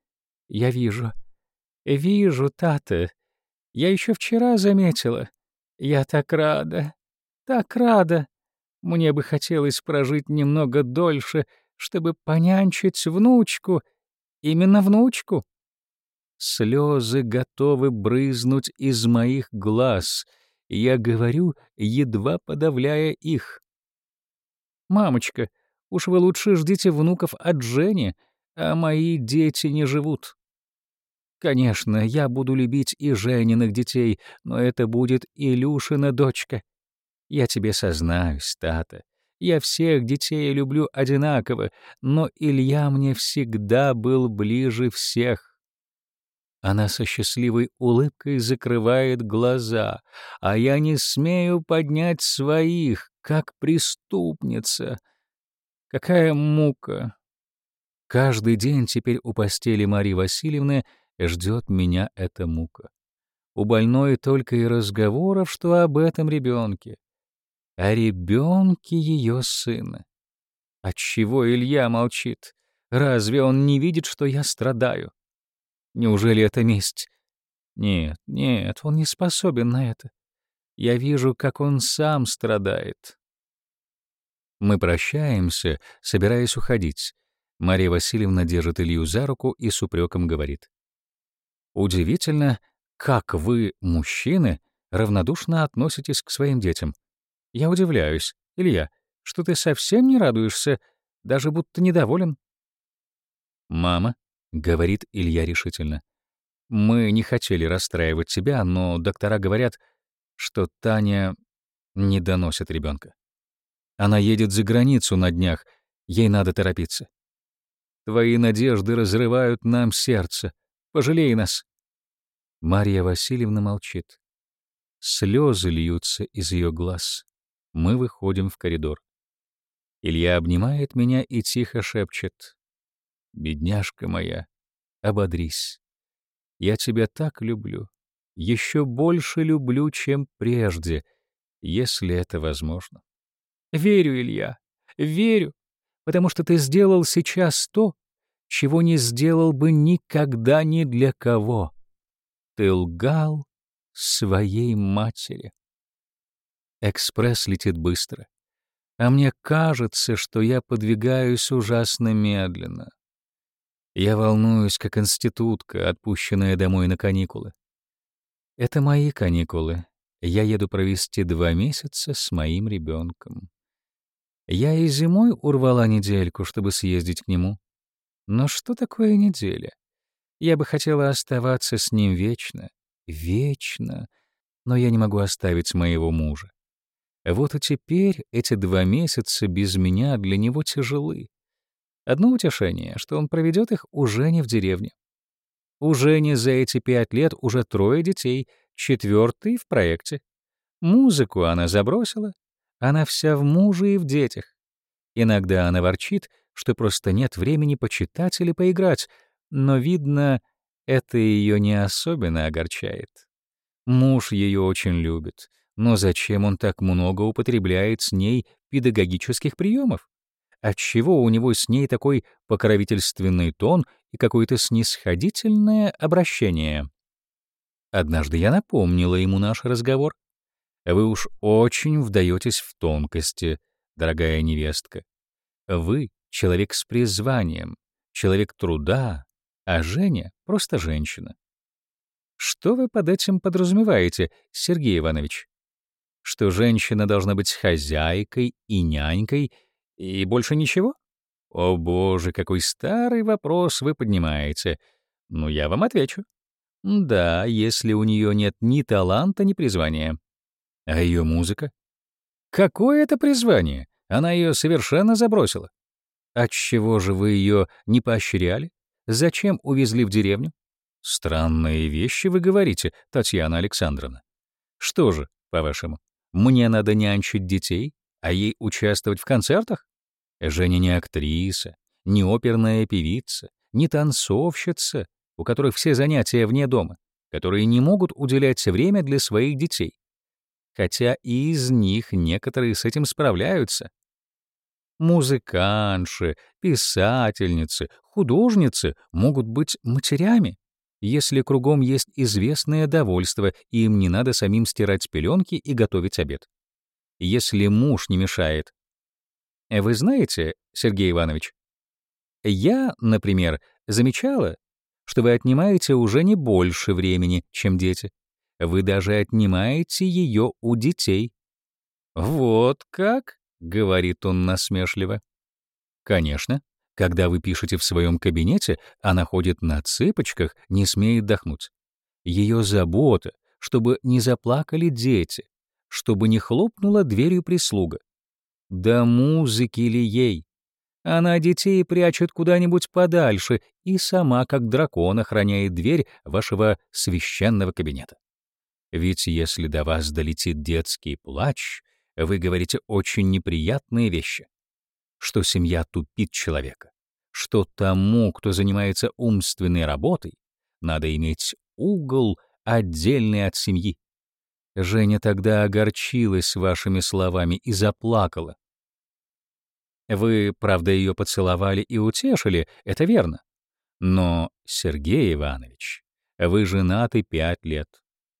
«Я вижу. Вижу, Тата. Я еще вчера заметила. Я так рада, так рада. Мне бы хотелось прожить немного дольше, чтобы понянчить внучку, именно внучку. Слезы готовы брызнуть из моих глаз. Я говорю, едва подавляя их. «Мамочка, уж вы лучше ждите внуков от Жени, а мои дети не живут». Конечно, я буду любить и Жениных детей, но это будет Илюшина дочка. Я тебе сознаюсь, Тата, я всех детей люблю одинаково, но Илья мне всегда был ближе всех. Она со счастливой улыбкой закрывает глаза, а я не смею поднять своих, как преступница. Какая мука! Каждый день теперь у постели Марии Васильевны ждет меня эта мука. У больной только и разговоров, что об этом ребенке о ребенке ее сына. Отчего Илья молчит? Разве он не видит, что я страдаю? Неужели это месть? Нет, нет, он не способен на это. Я вижу, как он сам страдает. Мы прощаемся, собираясь уходить. Мария Васильевна держит Илью за руку и с упреком говорит. «Удивительно, как вы, мужчины, равнодушно относитесь к своим детям. Я удивляюсь, Илья, что ты совсем не радуешься, даже будто недоволен. «Мама», — говорит Илья решительно, — «мы не хотели расстраивать тебя, но доктора говорят, что Таня не доносит ребенка. Она едет за границу на днях, ей надо торопиться. Твои надежды разрывают нам сердце. Пожалей нас». Марья Васильевна молчит. Слезы льются из ее глаз. Мы выходим в коридор. Илья обнимает меня и тихо шепчет. «Бедняжка моя, ободрись. Я тебя так люблю. Еще больше люблю, чем прежде. если это возможно. Верю, Илья, верю, потому что ты сделал сейчас то, чего не сделал бы никогда ни для кого. Ты лгал своей матери. Экспресс летит быстро, а мне кажется, что я подвигаюсь ужасно медленно. Я волнуюсь, как институтка, отпущенная домой на каникулы. Это мои каникулы. Я еду провести два месяца с моим ребенком. Я и зимой урвала недельку, чтобы съездить к нему. Но что такое неделя? Я бы хотела оставаться с ним вечно, вечно, но я не могу оставить моего мужа. Вот и теперь эти два месяца без меня для него тяжелы. Одно утешение, что он проведет их уже не в деревне. У Жени за эти пять лет уже трое детей, четвертый в проекте. Музыку она забросила, она вся в муже и в детях. Иногда она ворчит, что просто нет времени почитать или поиграть, но, видно, это ее не особенно огорчает. Муж ее очень любит, но зачем он так много употребляет с ней педагогических приемов? отчего у него с ней такой покровительственный тон и какое-то снисходительное обращение. Однажды я напомнила ему наш разговор. Вы уж очень вдаетесь в тонкости, дорогая невестка. Вы — человек с призванием, человек труда, а Женя — просто женщина. Что вы под этим подразумеваете, Сергей Иванович? Что женщина должна быть хозяйкой и нянькой — и больше ничего? О боже, какой старый вопрос вы поднимаете. Ну, я вам отвечу. Да, если у нее нет ни таланта, ни призвания. А ее музыка? Какое это призвание? Она ее совершенно забросила. Отчего же вы ее не поощряли? Зачем увезли в деревню? Странные вещи вы говорите, Татьяна Александровна. Что же, по-вашему, мне надо нянчить детей, а ей участвовать в концертах? Женя не актриса, не оперная певица, не танцовщица, у которых все занятия вне дома, которые не могут уделять время для своих детей. Хотя и из них некоторые с этим справляются. Музыканши, писательницы, художницы могут быть матерями, если кругом есть известное довольство, и им не надо самим стирать пеленки и готовить обед. Если муж не мешает, вы знаете, Сергей Иванович, я, например, замечала, что вы отнимаете уже не больше времени, чем дети. Вы даже отнимаете ее у детей. Вот как, говорит он насмешливо. Конечно, когда вы пишете в своем кабинете, она ходит на цыпочках, не смеет дохнуть. Ее забота, чтобы не заплакали дети, чтобы не хлопнула дверью прислуга. Да музыки ли ей? Она детей прячет куда-нибудь подальше и сама, как дракон, охраняет дверь вашего священного кабинета. Ведь если до вас долетит детский плач, вы говорите очень неприятные вещи. Что семья тупит человека, что тому, кто занимается умственной работой, надо иметь угол, отдельный от семьи. Женя тогда огорчилась вашими словами и заплакала. Вы, правда, ее поцеловали и утешили, это верно. Но, Сергей Иванович, вы женаты пять лет.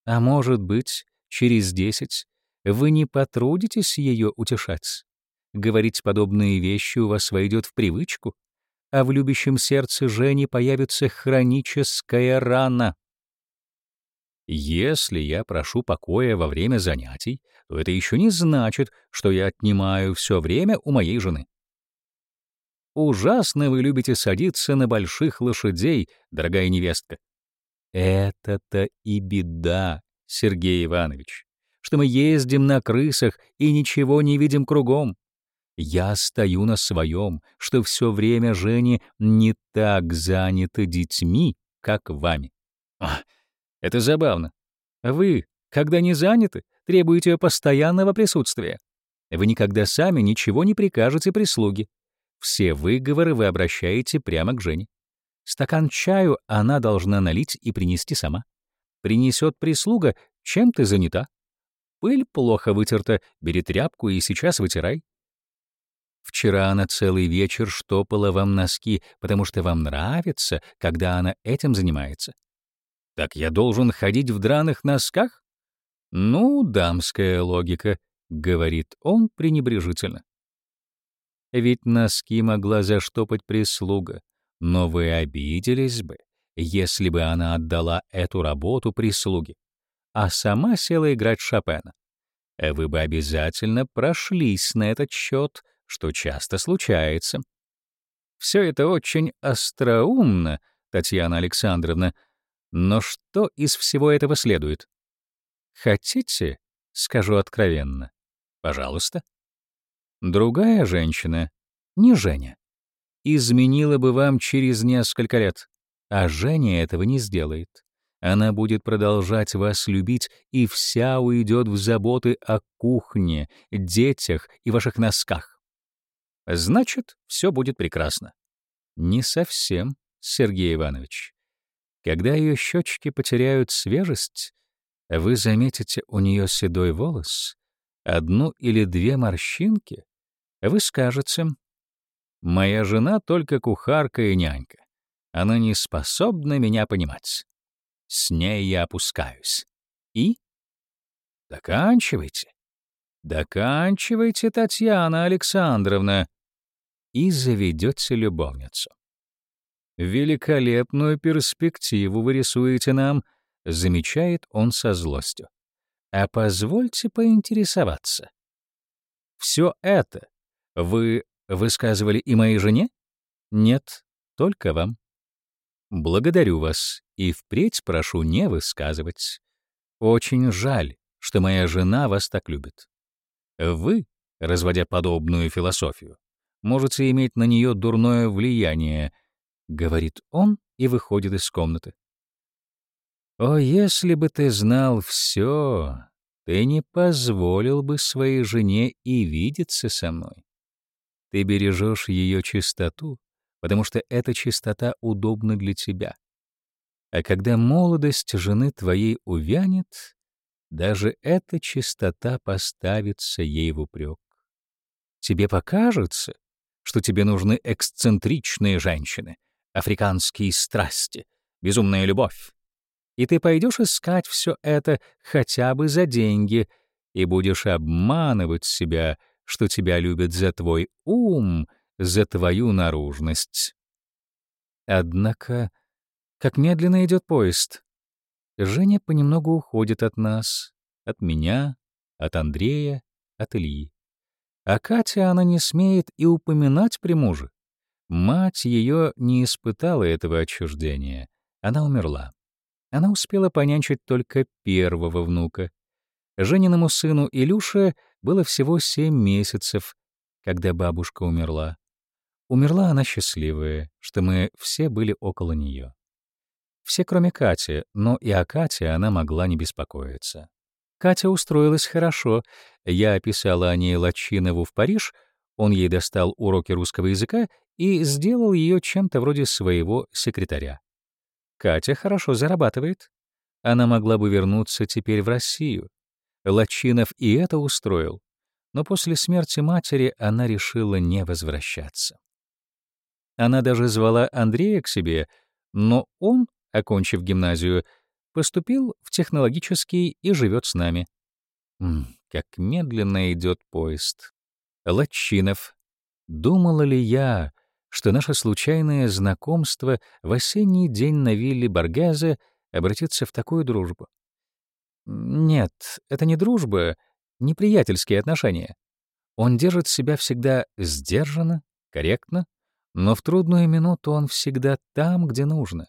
А может быть, через десять вы не потрудитесь ее утешать. Говорить подобные вещи у вас войдет в привычку, а в любящем сердце Жени появится хроническая рана. Если я прошу покоя во время занятий, то это еще не значит, что я отнимаю все время у моей жены. Ужасно вы любите садиться на больших лошадей, дорогая невестка. Это-то и беда, Сергей Иванович, что мы ездим на крысах и ничего не видим кругом. Я стою на своем, что все время Жени не так заняты детьми, как вами. А, это забавно. Вы, когда не заняты, требуете постоянного присутствия. Вы никогда сами ничего не прикажете прислуге. Все выговоры вы обращаете прямо к Жене. Стакан чаю она должна налить и принести сама. Принесет прислуга, чем ты занята? Пыль плохо вытерта, бери тряпку и сейчас вытирай. Вчера она целый вечер штопала вам носки, потому что вам нравится, когда она этим занимается. Так я должен ходить в драных носках? Ну, дамская логика, говорит он пренебрежительно. Ведь носки могла заштопать прислуга, но вы обиделись бы, если бы она отдала эту работу прислуге, а сама села играть Шопена. Вы бы обязательно прошлись на этот счет, что часто случается. Все это очень остроумно, Татьяна Александровна, но что из всего этого следует? Хотите, скажу откровенно. Пожалуйста. Другая женщина, не Женя, изменила бы вам через несколько лет, а Женя этого не сделает. Она будет продолжать вас любить и вся уйдет в заботы о кухне, детях и ваших носках. Значит, все будет прекрасно. Не совсем, Сергей Иванович. Когда ее щечки потеряют свежесть, вы заметите у нее седой волос, одну или две морщинки, вы скажете, «Моя жена только кухарка и нянька. Она не способна меня понимать. С ней я опускаюсь. И? Доканчивайте. Доканчивайте, Татьяна Александровна. И заведете любовницу. Великолепную перспективу вы рисуете нам, замечает он со злостью. А позвольте поинтересоваться. Все это вы высказывали и моей жене? Нет, только вам. Благодарю вас и впредь прошу не высказывать. Очень жаль, что моя жена вас так любит. Вы, разводя подобную философию, можете иметь на нее дурное влияние, говорит он и выходит из комнаты. О, если бы ты знал все, ты не позволил бы своей жене и видеться со мной. Ты бережешь ее чистоту, потому что эта чистота удобна для тебя. А когда молодость жены твоей увянет, даже эта чистота поставится ей в упрек. Тебе покажется, что тебе нужны эксцентричные женщины, африканские страсти, безумная любовь. И ты пойдешь искать все это хотя бы за деньги и будешь обманывать себя, что тебя любят за твой ум — за твою наружность. Однако, как медленно идет поезд. Женя понемногу уходит от нас, от меня, от Андрея, от Ильи. А Катя она не смеет и упоминать при муже. Мать ее не испытала этого отчуждения. Она умерла. Она успела понянчить только первого внука. Жениному сыну Илюше было всего семь месяцев, когда бабушка умерла. Умерла она счастливая, что мы все были около нее. Все, кроме Кати, но и о Кате она могла не беспокоиться. Катя устроилась хорошо. Я описала о ней Лачинову в Париж, он ей достал уроки русского языка и сделал ее чем-то вроде своего секретаря. Катя хорошо зарабатывает. Она могла бы вернуться теперь в Россию. Лачинов и это устроил. Но после смерти матери она решила не возвращаться. Она даже звала Андрея к себе, но он, окончив гимназию, поступил в технологический и живет с нами. М как медленно идет поезд. Латчинов. Думала ли я, что наше случайное знакомство в осенний день на вилле Баргазе обратится в такую дружбу? Нет, это не дружба, не приятельские отношения. Он держит себя всегда сдержанно, корректно, но в трудную минуту он всегда там, где нужно.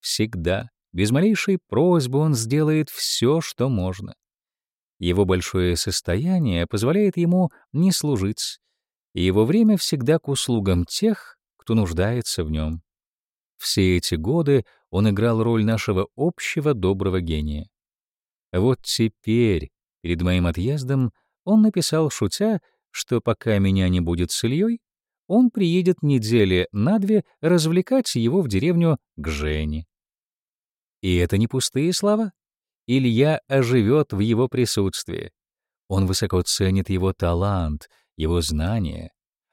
Всегда, без малейшей просьбы он сделает все, что можно. Его большое состояние позволяет ему не служить, и его время всегда к услугам тех, кто нуждается в нем. Все эти годы он играл роль нашего общего доброго гения. Вот теперь, перед моим отъездом, он написал, шутя, что пока меня не будет с Ильей, он приедет недели на две развлекать его в деревню к Жене. И это не пустые слова. Илья оживет в его присутствии. Он высоко ценит его талант, его знания,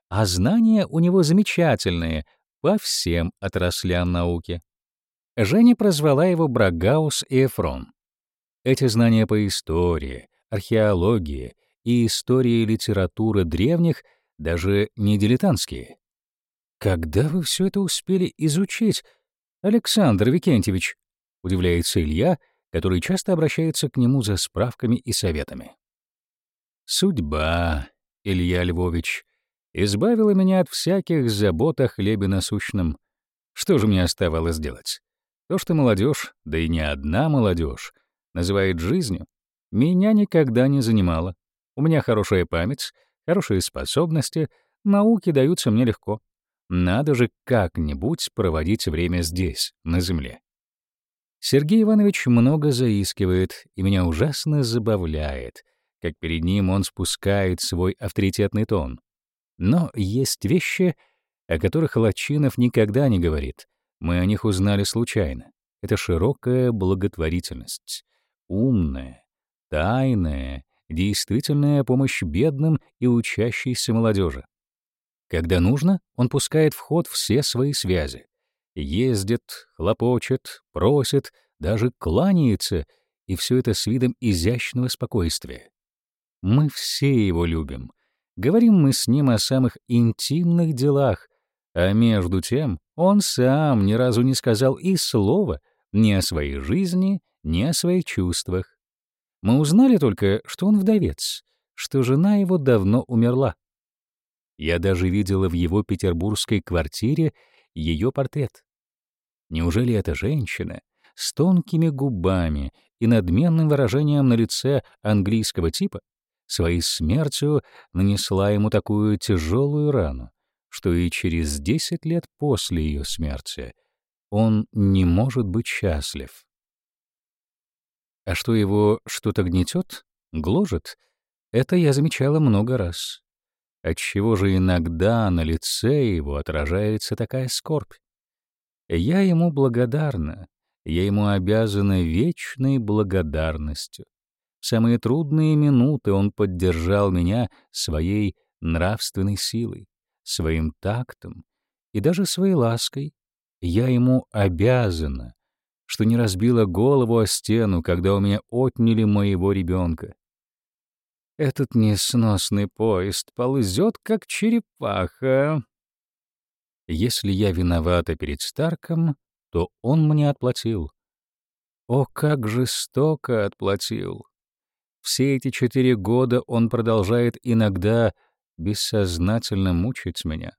а знания у него замечательные по всем отраслям науки. Женя прозвала его Брагаус и Эфрон. Эти знания по истории, археологии и истории литературы древних даже не дилетантские. Когда вы все это успели изучить, Александр Викентьевич? Удивляется Илья, который часто обращается к нему за справками и советами. Судьба, Илья Львович, избавила меня от всяких забот о хлебе насущном. Что же мне оставалось делать? То, что молодежь, да и не одна молодежь, называет жизнью, меня никогда не занимало. У меня хорошая память, хорошие способности, науки даются мне легко. Надо же как-нибудь проводить время здесь, на земле. Сергей Иванович много заискивает, и меня ужасно забавляет, как перед ним он спускает свой авторитетный тон. Но есть вещи, о которых Лачинов никогда не говорит. Мы о них узнали случайно. Это широкая благотворительность, умная, тайная, действительная помощь бедным и учащейся молодежи. Когда нужно, он пускает в ход все свои связи. Ездит, хлопочет, просит, даже кланяется, и все это с видом изящного спокойствия. Мы все его любим. Говорим мы с ним о самых интимных делах, а между тем он сам ни разу не сказал и слова ни о своей жизни, ни о своих чувствах. Мы узнали только, что он вдовец, что жена его давно умерла. Я даже видела в его петербургской квартире ее портрет. Неужели эта женщина с тонкими губами и надменным выражением на лице английского типа своей смертью нанесла ему такую тяжелую рану, что и через десять лет после ее смерти он не может быть счастлив. А что его что-то гнетет, гложет, это я замечала много раз. Отчего же иногда на лице его отражается такая скорбь? Я ему благодарна, я ему обязана вечной благодарностью. В самые трудные минуты он поддержал меня своей нравственной силой, своим тактом и даже своей лаской. Я ему обязана, что не разбила голову о стену, когда у меня отняли моего ребенка. Этот несносный поезд ползет, как черепаха, если я виновата перед Старком, то он мне отплатил. О, как жестоко отплатил! Все эти четыре года он продолжает иногда бессознательно мучить меня.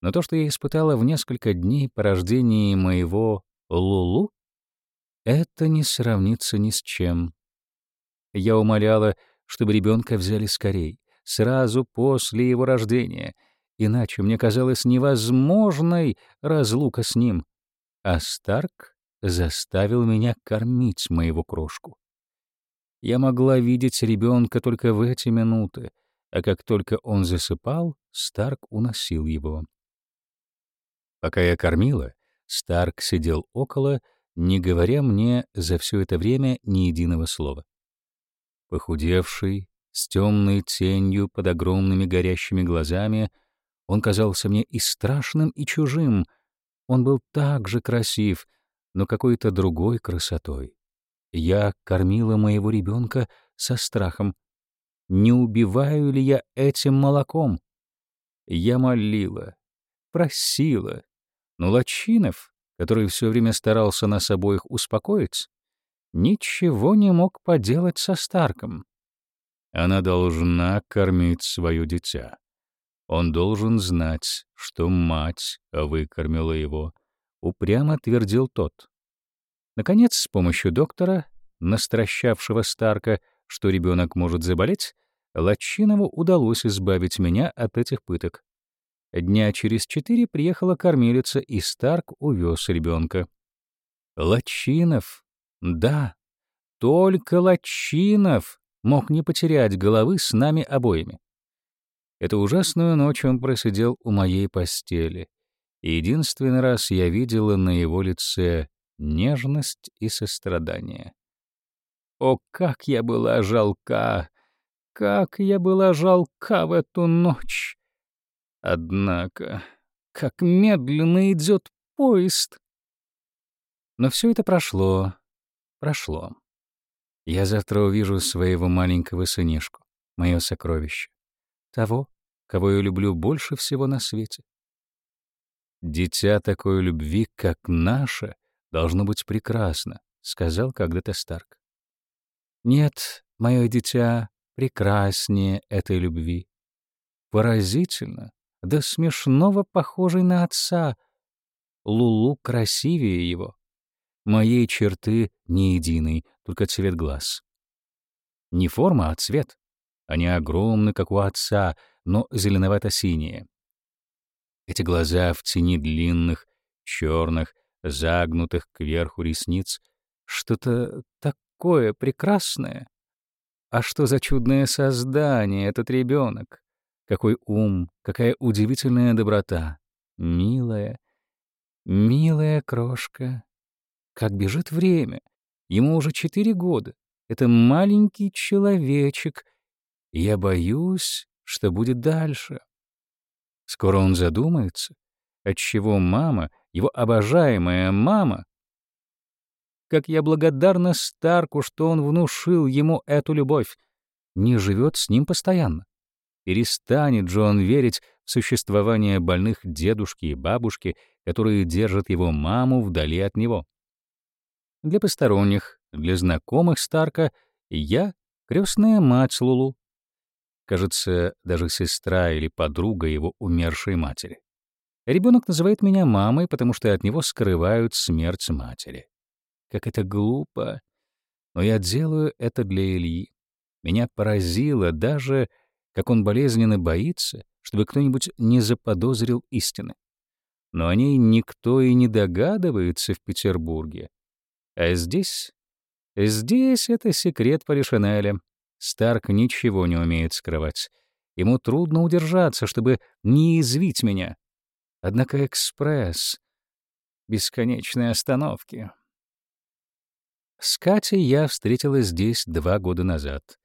Но то, что я испытала в несколько дней по рождении моего Лулу, это не сравнится ни с чем. Я умоляла, чтобы ребенка взяли скорей, сразу после его рождения — Иначе мне казалось невозможной разлука с ним. А Старк заставил меня кормить моего крошку. Я могла видеть ребенка только в эти минуты, а как только он засыпал, Старк уносил его. Пока я кормила, Старк сидел около, не говоря мне за все это время ни единого слова. Похудевший, с темной тенью под огромными горящими глазами — он казался мне и страшным, и чужим. Он был так же красив, но какой-то другой красотой. Я кормила моего ребенка со страхом. Не убиваю ли я этим молоком? Я молила, просила. Но Лачинов, который все время старался нас обоих успокоить, ничего не мог поделать со Старком. Она должна кормить свое дитя. Он должен знать, что мать выкормила его, упрямо твердил тот. Наконец, с помощью доктора, настращавшего Старка, что ребенок может заболеть, Лачинову удалось избавить меня от этих пыток. Дня через четыре приехала кормилица, и Старк увез ребенка. Лачинов, да, только Лачинов мог не потерять головы с нами обоими. Эту ужасную ночь он просидел у моей постели. И единственный раз я видела на его лице нежность и сострадание. О, как я была жалка! Как я была жалка в эту ночь! Однако, как медленно идет поезд! Но все это прошло, прошло. Я завтра увижу своего маленького сынишку, мое сокровище, того, кого я люблю больше всего на свете. «Дитя такой любви, как наше, должно быть прекрасно», — сказал когда-то Старк. «Нет, мое дитя прекраснее этой любви. Поразительно, да смешного похожий на отца. Лулу красивее его. Моей черты не единый, только цвет глаз. Не форма, а цвет. Они огромны, как у отца, но зеленовато-синие. Эти глаза в тени длинных, черных, загнутых кверху ресниц, что-то такое прекрасное. А что за чудное создание этот ребенок? Какой ум, какая удивительная доброта. Милая, милая крошка. Как бежит время. Ему уже четыре года. Это маленький человечек. Я боюсь, что будет дальше. Скоро он задумается, отчего мама, его обожаемая мама, как я благодарна Старку, что он внушил ему эту любовь, не живет с ним постоянно. Перестанет же он верить в существование больных дедушки и бабушки, которые держат его маму вдали от него. Для посторонних, для знакомых Старка я — крестная мать Лулу, кажется, даже сестра или подруга его умершей матери. Ребенок называет меня мамой, потому что от него скрывают смерть матери. Как это глупо. Но я делаю это для Ильи. Меня поразило даже, как он болезненно боится, чтобы кто-нибудь не заподозрил истины. Но о ней никто и не догадывается в Петербурге. А здесь... Здесь это секрет Паришинеля. Старк ничего не умеет скрывать. Ему трудно удержаться, чтобы не извить меня. Однако экспресс... Бесконечные остановки. С Катей я встретилась здесь два года назад.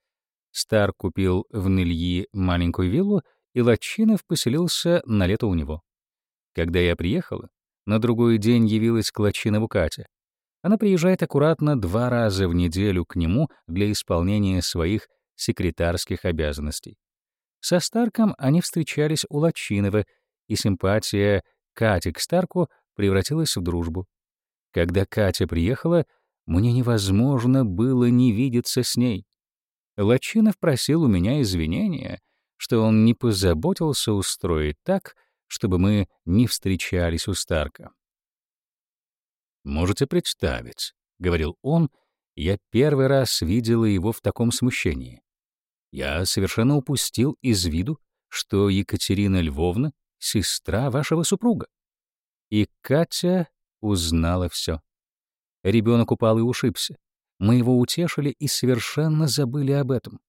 Старк купил в Нильи маленькую виллу, и Лачинов поселился на лето у него. Когда я приехала, на другой день явилась к Лачинову Катя. Она приезжает аккуратно два раза в неделю к нему для исполнения своих секретарских обязанностей. Со Старком они встречались у Лачинова, и симпатия Кати к Старку превратилась в дружбу. Когда Катя приехала, мне невозможно было не видеться с ней. Лачинов просил у меня извинения, что он не позаботился устроить так, чтобы мы не встречались у Старка. «Можете представить», — говорил он, — «я первый раз видела его в таком смущении. Я совершенно упустил из виду, что Екатерина Львовна — сестра вашего супруга». И Катя узнала все. Ребенок упал и ушибся. Мы его утешили и совершенно забыли об этом.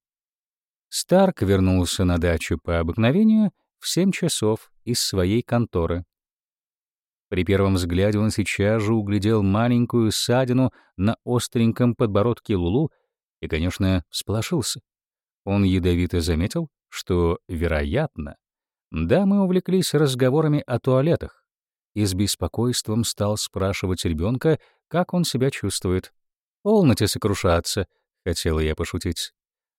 Старк вернулся на дачу по обыкновению в семь часов из своей конторы. При первом взгляде он сейчас же углядел маленькую ссадину на остреньком подбородке Лулу и, конечно, всполошился. Он ядовито заметил, что, вероятно, дамы увлеклись разговорами о туалетах и с беспокойством стал спрашивать ребенка, как он себя чувствует. «Полноте сокрушаться», — хотела я пошутить.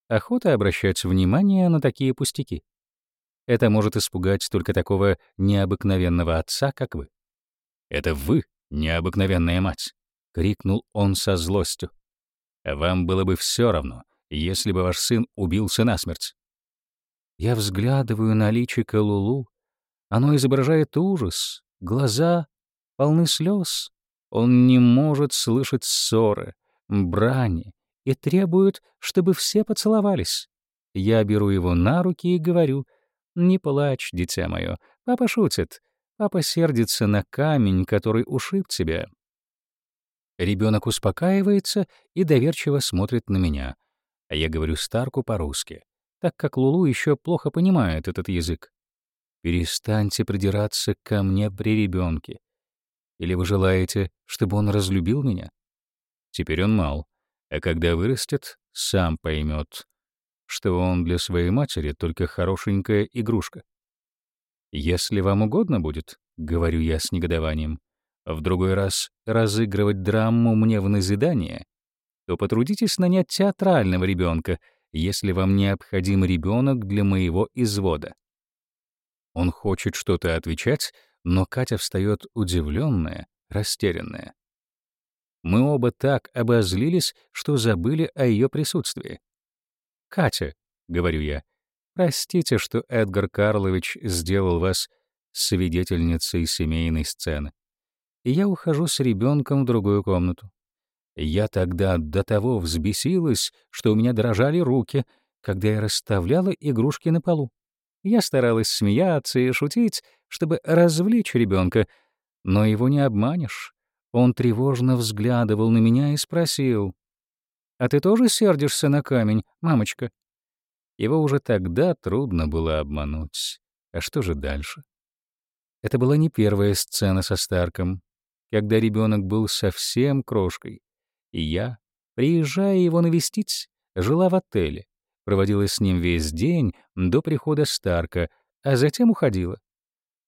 Охота обращать внимание на такие пустяки. Это может испугать только такого необыкновенного отца, как вы. «Это вы, необыкновенная мать!» — крикнул он со злостью. «Вам было бы все равно, если бы ваш сын убился насмерть». Я взглядываю на личико Лулу. Оно изображает ужас, глаза полны слез. Он не может слышать ссоры, брани и требует, чтобы все поцеловались. Я беру его на руки и говорю, «Не плачь, дитя мое, папа шутит, Папа сердится на камень, который ушиб тебя. Ребенок успокаивается и доверчиво смотрит на меня, а я говорю Старку по-русски, так как Лулу еще плохо понимает этот язык. Перестаньте придираться ко мне при ребенке. Или вы желаете, чтобы он разлюбил меня? Теперь он мал, А когда вырастет, сам поймет, что он для своей матери только хорошенькая игрушка. «Если вам угодно будет», — говорю я с негодованием, «в другой раз разыгрывать драму мне в назидание, то потрудитесь нанять театрального ребенка, если вам необходим ребенок для моего извода». Он хочет что-то отвечать, но Катя встает удивленная, растерянная. Мы оба так обозлились, что забыли о ее присутствии. «Катя», — говорю я, — «простите, что Эдгар Карлович сделал вас свидетельницей семейной сцены. Я ухожу с ребенком в другую комнату. Я тогда до того взбесилась, что у меня дрожали руки, когда я расставляла игрушки на полу. Я старалась смеяться и шутить, чтобы развлечь ребенка, но его не обманешь. Он тревожно взглядывал на меня и спросил, «А ты тоже сердишься на камень, мамочка?» Его уже тогда трудно было обмануть. А что же дальше? Это была не первая сцена со Старком, когда ребенок был совсем крошкой, и я, приезжая его навестить, жила в отеле, проводила с ним весь день до прихода Старка, а затем уходила.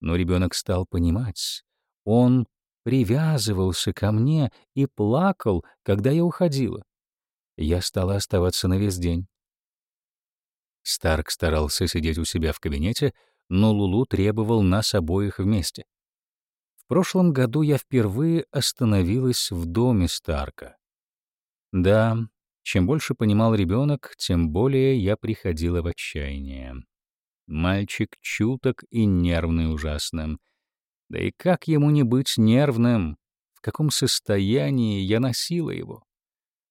Но ребенок стал понимать. Он привязывался ко мне и плакал, когда я уходила. Я стала оставаться на весь день. Старк старался сидеть у себя в кабинете, но Лулу требовал нас обоих вместе. В прошлом году я впервые остановилась в доме Старка. Да, чем больше понимал ребенок, тем более я приходила в отчаяние. Мальчик чуток и нервный ужасно. Да и как ему не быть нервным? В каком состоянии я носила его?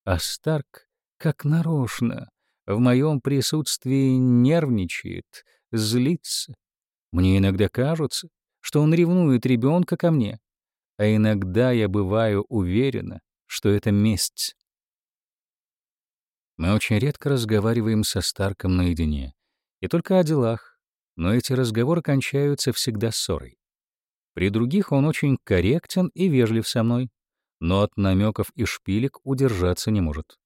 А Старк, как нарочно, в моем присутствии нервничает, злится. Мне иногда кажется, что он ревнует ребенка ко мне, а иногда я бываю уверена, что это месть. Мы очень редко разговариваем со Старком наедине, и только о делах, но эти разговоры кончаются всегда ссорой. При других он очень корректен и вежлив со мной, но от намеков и шпилек удержаться не может.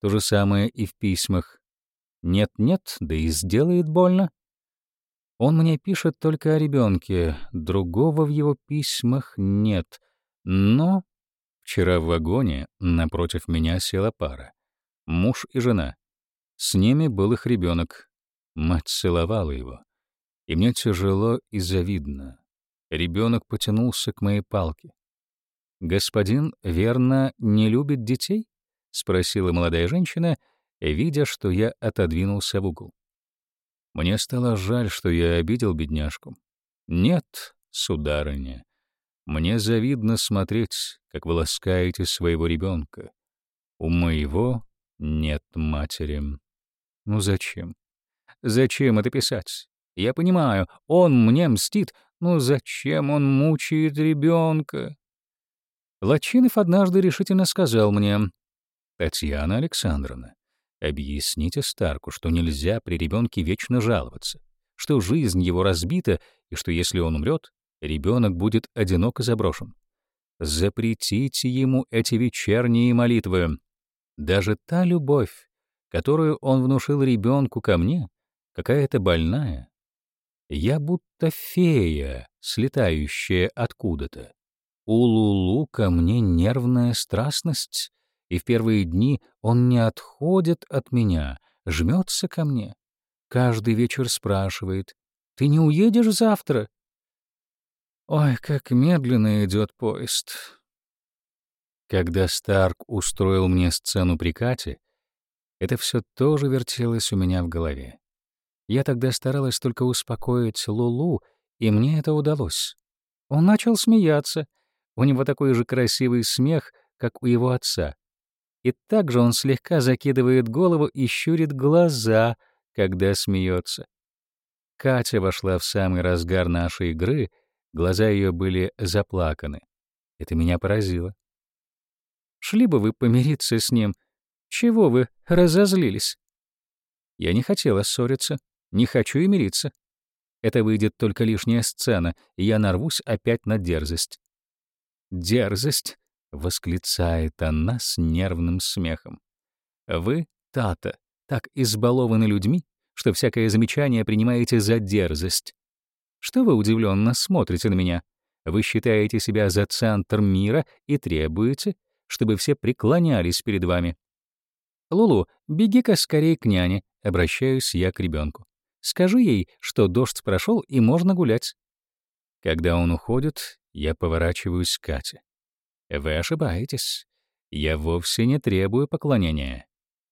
То же самое и в письмах. Нет-нет, да и сделает больно. Он мне пишет только о ребенке, другого в его письмах нет. Но вчера в вагоне напротив меня села пара. Муж и жена. С ними был их ребенок. Мать целовала его. И мне тяжело и завидно. Ребенок потянулся к моей палке. «Господин, верно, не любит детей?» — спросила молодая женщина, видя, что я отодвинулся в угол. Мне стало жаль, что я обидел бедняжку. «Нет, сударыня, мне завидно смотреть, как вы ласкаете своего ребенка. У моего нет матери. Ну зачем? Зачем это писать? Я понимаю, он мне мстит, но зачем он мучает ребенка? Лачинов однажды решительно сказал мне, «Татьяна Александровна, объясните Старку, что нельзя при ребенке вечно жаловаться, что жизнь его разбита и что если он умрет, ребенок будет одинок и заброшен. Запретите ему эти вечерние молитвы. Даже та любовь, которую он внушил ребенку ко мне, какая-то больная, я будто фея, слетающая откуда-то. У Лулу ко мне нервная страстность, и в первые дни он не отходит от меня, жмется ко мне. Каждый вечер спрашивает, «Ты не уедешь завтра?» Ой, как медленно идет поезд. Когда Старк устроил мне сцену при Кате, это все тоже вертелось у меня в голове. Я тогда старалась только успокоить Лулу, и мне это удалось. Он начал смеяться. У него такой же красивый смех, как у его отца. И также он слегка закидывает голову и щурит глаза, когда смеется. Катя вошла в самый разгар нашей игры, глаза ее были заплаканы. Это меня поразило. «Шли бы вы помириться с ним. Чего вы разозлились?» Я не хотела ссориться. Не хочу и мириться. Это выйдет только лишняя сцена, и я нарвусь опять на дерзость. «Дерзость!» — восклицает она с нервным смехом. Вы, Тата, так избалованы людьми, что всякое замечание принимаете за дерзость. Что вы удивленно смотрите на меня? Вы считаете себя за центр мира и требуете, чтобы все преклонялись перед вами. Лулу, беги-ка скорее к няне, обращаюсь я к ребенку. Скажи ей, что дождь прошел и можно гулять. Когда он уходит, я поворачиваюсь к Кате. Вы ошибаетесь. Я вовсе не требую поклонения.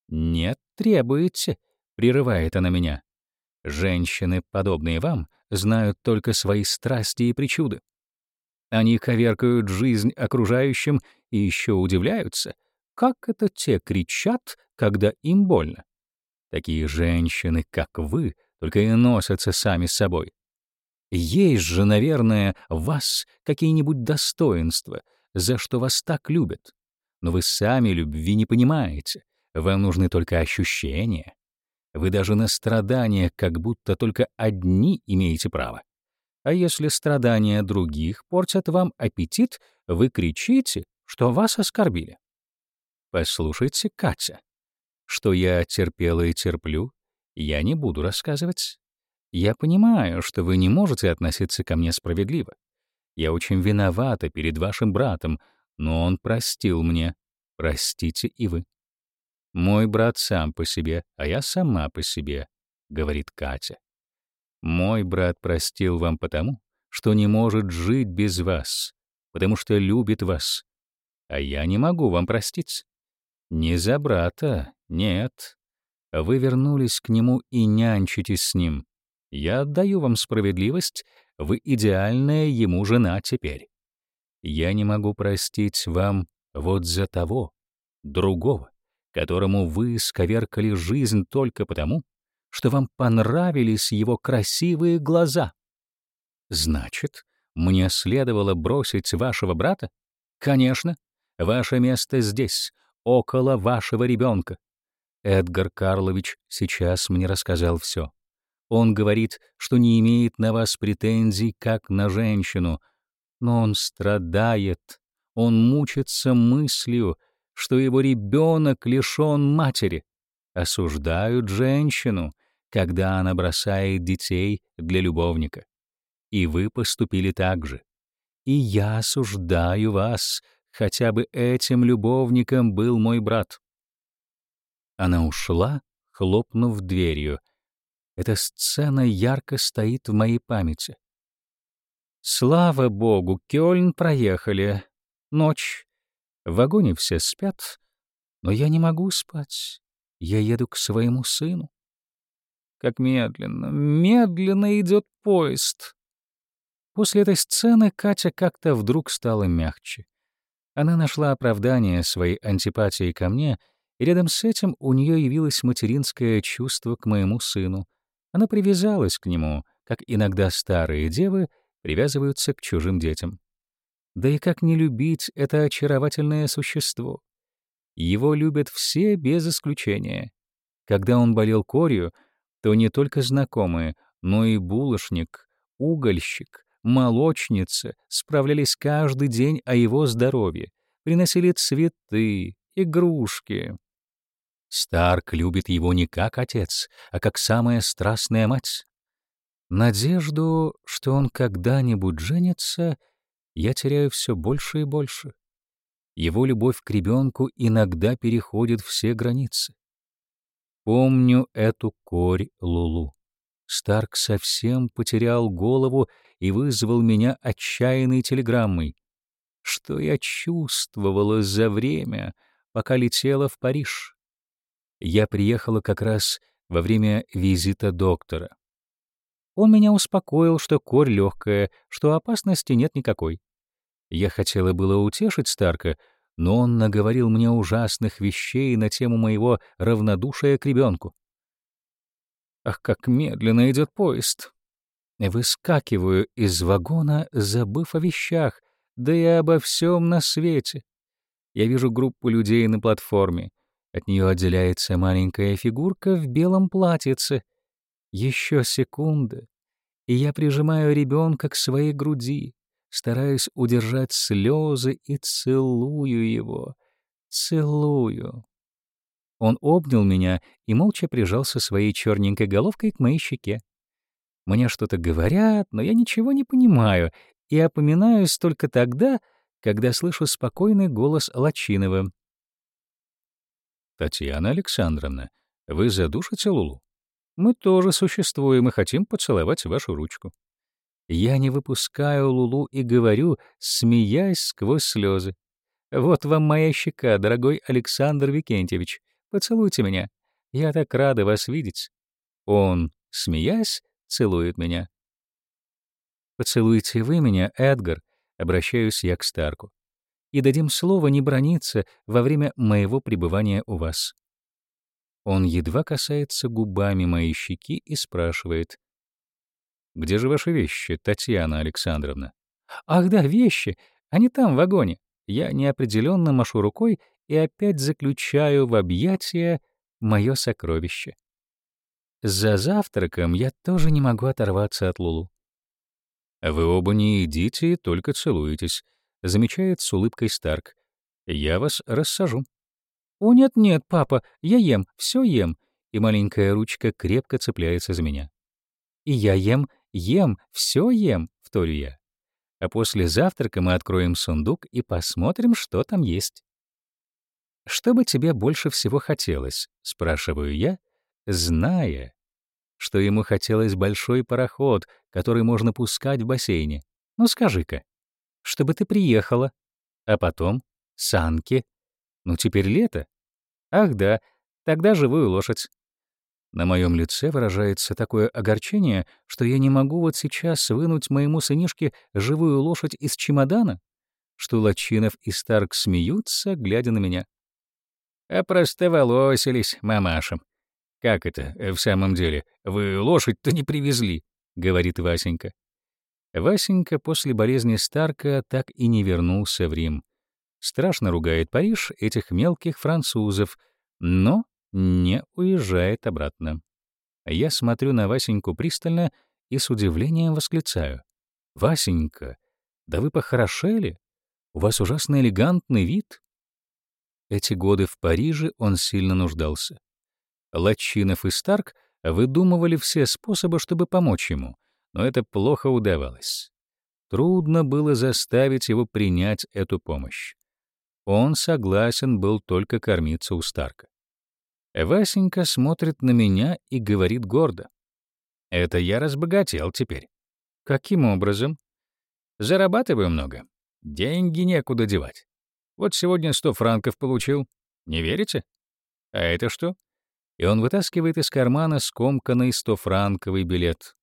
Нет, требуете, прерывает она меня. Женщины, подобные вам, знают только свои страсти и причуды. Они коверкают жизнь окружающим и еще удивляются, как это те кричат, когда им больно. Такие женщины, как вы, только и носятся сами с собой. Есть же, наверное, в вас какие-нибудь достоинства, за что вас так любят. Но вы сами любви не понимаете. Вам нужны только ощущения. Вы даже на страдания как будто только одни имеете право. А если страдания других портят вам аппетит, вы кричите, что вас оскорбили. Послушайте, Катя, что я терпела и терплю, я не буду рассказывать. Я понимаю, что вы не можете относиться ко мне справедливо. Я очень виновата перед вашим братом, но он простил мне. Простите и вы. Мой брат сам по себе, а я сама по себе, говорит Катя. Мой брат простил вам потому, что не может жить без вас, потому что любит вас. А я не могу вам простить. Не за брата, нет. Вы вернулись к нему и нянчитесь с ним. Я отдаю вам справедливость, вы идеальная ему жена теперь. Я не могу простить вам вот за того, другого, которому вы сковеркали жизнь только потому, что вам понравились его красивые глаза. Значит, мне следовало бросить вашего брата? Конечно, ваше место здесь, около вашего ребенка. Эдгар Карлович сейчас мне рассказал все. Он говорит, что не имеет на вас претензий, как на женщину, но он страдает, он мучится мыслью, что его ребенок лишен матери. Осуждают женщину, когда она бросает детей для любовника. И вы поступили так же. И я осуждаю вас, хотя бы этим любовником был мой брат. Она ушла, хлопнув дверью. Эта сцена ярко стоит в моей памяти. Слава богу, Кёльн проехали. Ночь. В вагоне все спят, но я не могу спать. Я еду к своему сыну. Как медленно, медленно идет поезд. После этой сцены Катя как-то вдруг стала мягче. Она нашла оправдание своей антипатии ко мне, и рядом с этим у нее явилось материнское чувство к моему сыну. Она привязалась к нему, как иногда старые девы привязываются к чужим детям. Да и как не любить это очаровательное существо? Его любят все без исключения. Когда он болел корью, то не только знакомые, но и булочник, угольщик, молочница справлялись каждый день о его здоровье, приносили цветы, игрушки. Старк любит его не как отец, а как самая страстная мать. Надежду, что он когда-нибудь женится, я теряю все больше и больше. Его любовь к ребенку иногда переходит все границы. Помню эту корь Лулу. Старк совсем потерял голову и вызвал меня отчаянной телеграммой. Что я чувствовала за время, пока летела в Париж? Я приехала как раз во время визита доктора. Он меня успокоил, что корь легкая, что опасности нет никакой. Я хотела было утешить Старка, но он наговорил мне ужасных вещей на тему моего равнодушия к ребенку. Ах, как медленно идет поезд! Выскакиваю из вагона, забыв о вещах, да и обо всем на свете. Я вижу группу людей на платформе. От нее отделяется маленькая фигурка в белом платьице. Еще секунда, и я прижимаю ребенка к своей груди стараюсь удержать слезы и целую его, целую. Он обнял меня и молча прижался своей черненькой головкой к моей щеке. Мне что-то говорят, но я ничего не понимаю и опоминаюсь только тогда, когда слышу спокойный голос Лачинова. «Татьяна Александровна, вы задушите Лулу? Мы тоже существуем и хотим поцеловать вашу ручку». Я не выпускаю Лулу и говорю, смеясь сквозь слезы. «Вот вам моя щека, дорогой Александр Викентьевич. Поцелуйте меня. Я так рада вас видеть». Он, смеясь, целует меня. «Поцелуйте вы меня, Эдгар», — обращаюсь я к Старку. «И дадим слово не брониться во время моего пребывания у вас». Он едва касается губами моей щеки и спрашивает. «Где же ваши вещи, Татьяна Александровна?» «Ах да, вещи! Они там, в вагоне!» Я неопределенно машу рукой и опять заключаю в объятия мое сокровище. За завтраком я тоже не могу оторваться от Лулу. «Вы оба не едите и только целуетесь», — замечает с улыбкой Старк. «Я вас рассажу». «О, нет-нет, папа, я ем, все ем», и маленькая ручка крепко цепляется за меня. «И я ем, ем, все ем», — вторю я. А после завтрака мы откроем сундук и посмотрим, что там есть. «Что бы тебе больше всего хотелось?» — спрашиваю я, зная, что ему хотелось большой пароход, который можно пускать в бассейне. Ну скажи-ка, чтобы ты приехала, а потом санки. Ну теперь лето. Ах да, тогда живую лошадь. На моем лице выражается такое огорчение, что я не могу вот сейчас вынуть моему сынишке живую лошадь из чемодана, что Лачинов и Старк смеются, глядя на меня. А простоволосились, мамашем. «Как это, э, в самом деле? Вы лошадь-то не привезли», — говорит Васенька. Васенька после болезни Старка так и не вернулся в Рим. Страшно ругает Париж этих мелких французов, но не уезжает обратно. Я смотрю на Васеньку пристально и с удивлением восклицаю. «Васенька, да вы похорошели? У вас ужасно элегантный вид». Эти годы в Париже он сильно нуждался. Лачинов и Старк выдумывали все способы, чтобы помочь ему, но это плохо удавалось. Трудно было заставить его принять эту помощь. Он согласен был только кормиться у Старка. Васенька смотрит на меня и говорит гордо. «Это я разбогател теперь». «Каким образом?» «Зарабатываю много. Деньги некуда девать. Вот сегодня сто франков получил. Не верите? А это что?» И он вытаскивает из кармана скомканный стофранковый билет.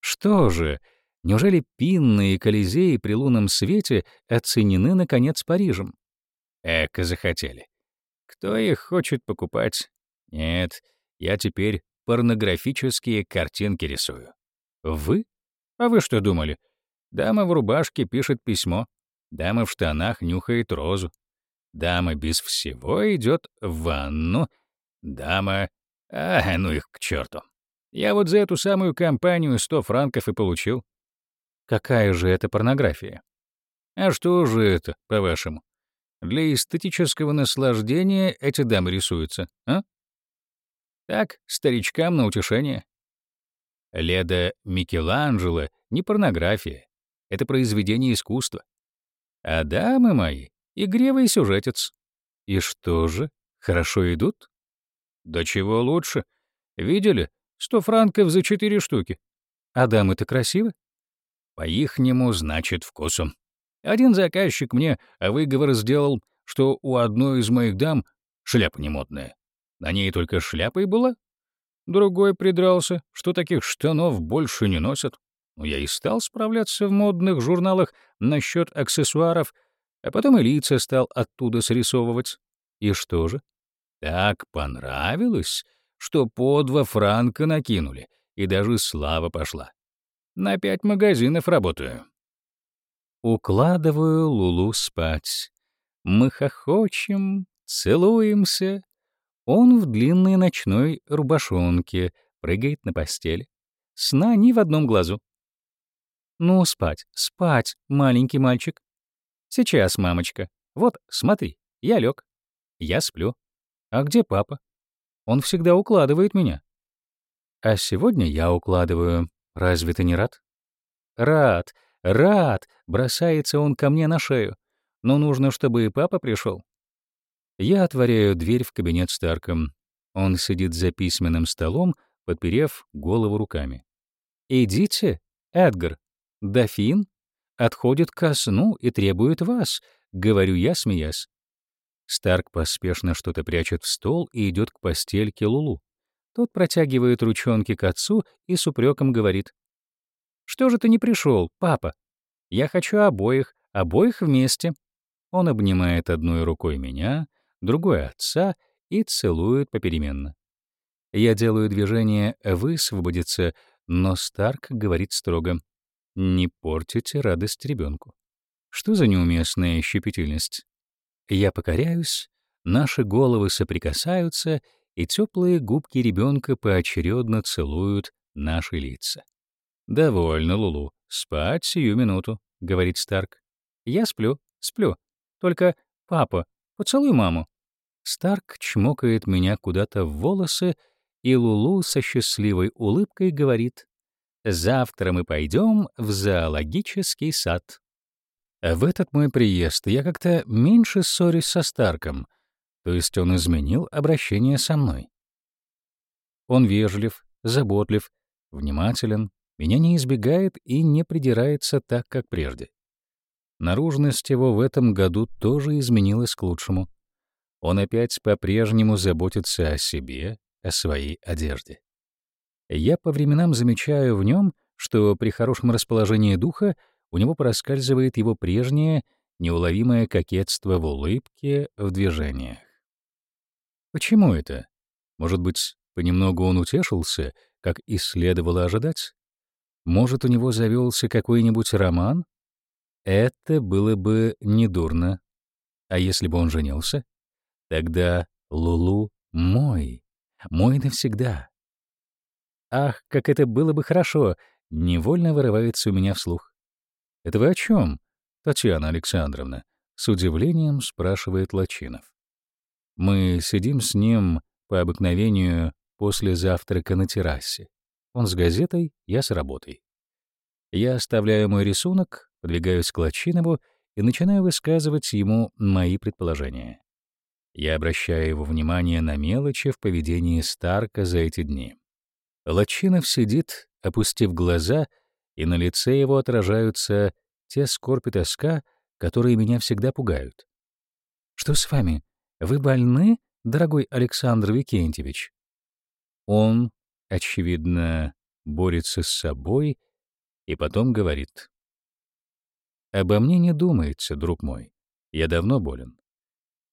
Что же, неужели Пинны и Колизеи при лунном свете оценены, наконец, Парижем? Эко захотели. Кто их хочет покупать? Нет, я теперь порнографические картинки рисую. Вы? А вы что думали? Дама в рубашке пишет письмо. Дама в штанах нюхает розу. Дама без всего идет в ванну. Дама... А, ну их к черту. Я вот за эту самую компанию сто франков и получил. Какая же это порнография? А что же это, по-вашему? Для эстетического наслаждения эти дамы рисуются, а? Так, старичкам на утешение. Леда Микеланджело — не порнография, это произведение искусства. А дамы мои — игривый сюжетец. И что же, хорошо идут? Да чего лучше. Видели? Сто франков за четыре штуки. А дамы-то красивы? По-ихнему, значит, вкусом. Один заказчик мне выговор сделал, что у одной из моих дам шляпа немодная. На ней только шляпа и была. Другой придрался, что таких штанов больше не носят. Но я и стал справляться в модных журналах насчет аксессуаров, а потом и лица стал оттуда срисовывать. И что же? Так понравилось, что по два франка накинули, и даже слава пошла. На пять магазинов работаю. Укладываю Лулу спать. Мы хохочем, целуемся, он в длинной ночной рубашонке прыгает на постели. Сна ни в одном глазу. «Ну, спать, спать, маленький мальчик». «Сейчас, мамочка. Вот, смотри, я лег. Я сплю. А где папа? Он всегда укладывает меня. А сегодня я укладываю. Разве ты не рад? Рад, рад, бросается он ко мне на шею. Но нужно, чтобы и папа пришел. Я отворяю дверь в кабинет Старка. Он сидит за письменным столом, подперев голову руками. «Идите, Эдгар. Дофин отходит ко сну и требует вас», — говорю я, смеясь. Старк поспешно что-то прячет в стол и идет к постельке Лулу. Тот протягивает ручонки к отцу и с упреком говорит. «Что же ты не пришел, папа? Я хочу обоих, обоих вместе». Он обнимает одной рукой меня, другой — отца и целует попеременно. Я делаю движение «высвободиться», но Старк говорит строго. «Не портите радость ребенку. Что за неуместная щепетильность? Я покоряюсь, наши головы соприкасаются, и теплые губки ребенка поочередно целуют наши лица. «Довольно, Лулу. Спать сию минуту», — говорит Старк. «Я сплю, сплю. Только, папа, поцелуй маму». Старк чмокает меня куда-то в волосы, и Лулу со счастливой улыбкой говорит, «Завтра мы пойдем в зоологический сад». В этот мой приезд я как-то меньше ссорюсь со Старком, то есть он изменил обращение со мной. Он вежлив, заботлив, внимателен, меня не избегает и не придирается так, как прежде. Наружность его в этом году тоже изменилась к лучшему. Он опять по-прежнему заботится о себе, о своей одежде. Я по временам замечаю в нем, что при хорошем расположении духа у него проскальзывает его прежнее неуловимое кокетство в улыбке, в движениях. Почему это? Может быть, понемногу он утешился, как и следовало ожидать? Может, у него завелся какой-нибудь роман? Это было бы недурно. А если бы он женился? Тогда Лулу мой, мой навсегда. Ах, как это было бы хорошо, невольно вырывается у меня вслух. «Это вы о чем, Татьяна Александровна?» — с удивлением спрашивает Лачинов. Мы сидим с ним по обыкновению после завтрака на террасе. Он с газетой, я с работой. Я оставляю мой рисунок, подвигаюсь к Лачинову и начинаю высказывать ему мои предположения. Я обращаю его внимание на мелочи в поведении Старка за эти дни. Лачинов сидит, опустив глаза — и на лице его отражаются те скорбь и тоска, которые меня всегда пугают. «Что с вами? Вы больны, дорогой Александр Викентьевич?» Он, очевидно, борется с собой и потом говорит. «Обо мне не думается, друг мой. Я давно болен.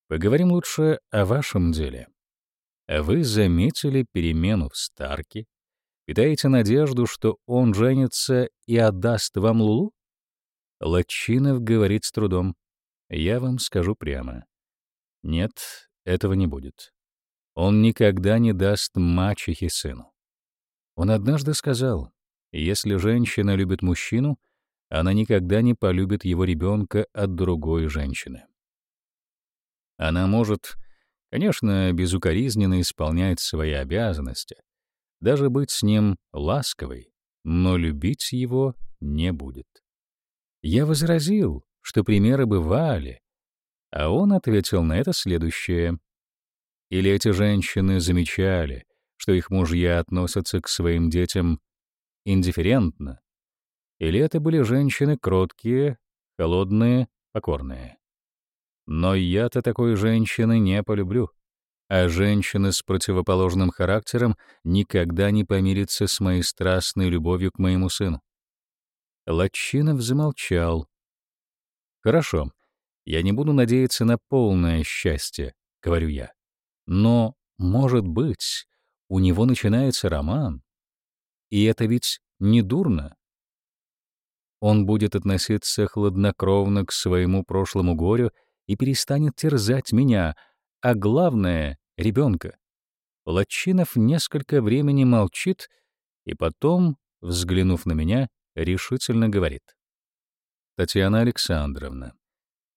Поговорим лучше о вашем деле. Вы заметили перемену в Старке, Питаете надежду, что он женится и отдаст вам Лулу? Лачинов говорит с трудом. Я вам скажу прямо. Нет, этого не будет. Он никогда не даст мачехе сыну. Он однажды сказал, если женщина любит мужчину, она никогда не полюбит его ребенка от другой женщины. Она может, конечно, безукоризненно исполнять свои обязанности, даже быть с ним ласковой, но любить его не будет. Я возразил, что примеры бывали, а он ответил на это следующее. Или эти женщины замечали, что их мужья относятся к своим детям индифферентно, или это были женщины кроткие, холодные, покорные. Но я-то такой женщины не полюблю а женщина с противоположным характером никогда не помирится с моей страстной любовью к моему сыну. Латчинов замолчал. «Хорошо, я не буду надеяться на полное счастье», — говорю я. «Но, может быть, у него начинается роман. И это ведь не дурно. Он будет относиться хладнокровно к своему прошлому горю и перестанет терзать меня, а главное — ребенка. Лачинов несколько времени молчит и потом, взглянув на меня, решительно говорит. «Татьяна Александровна,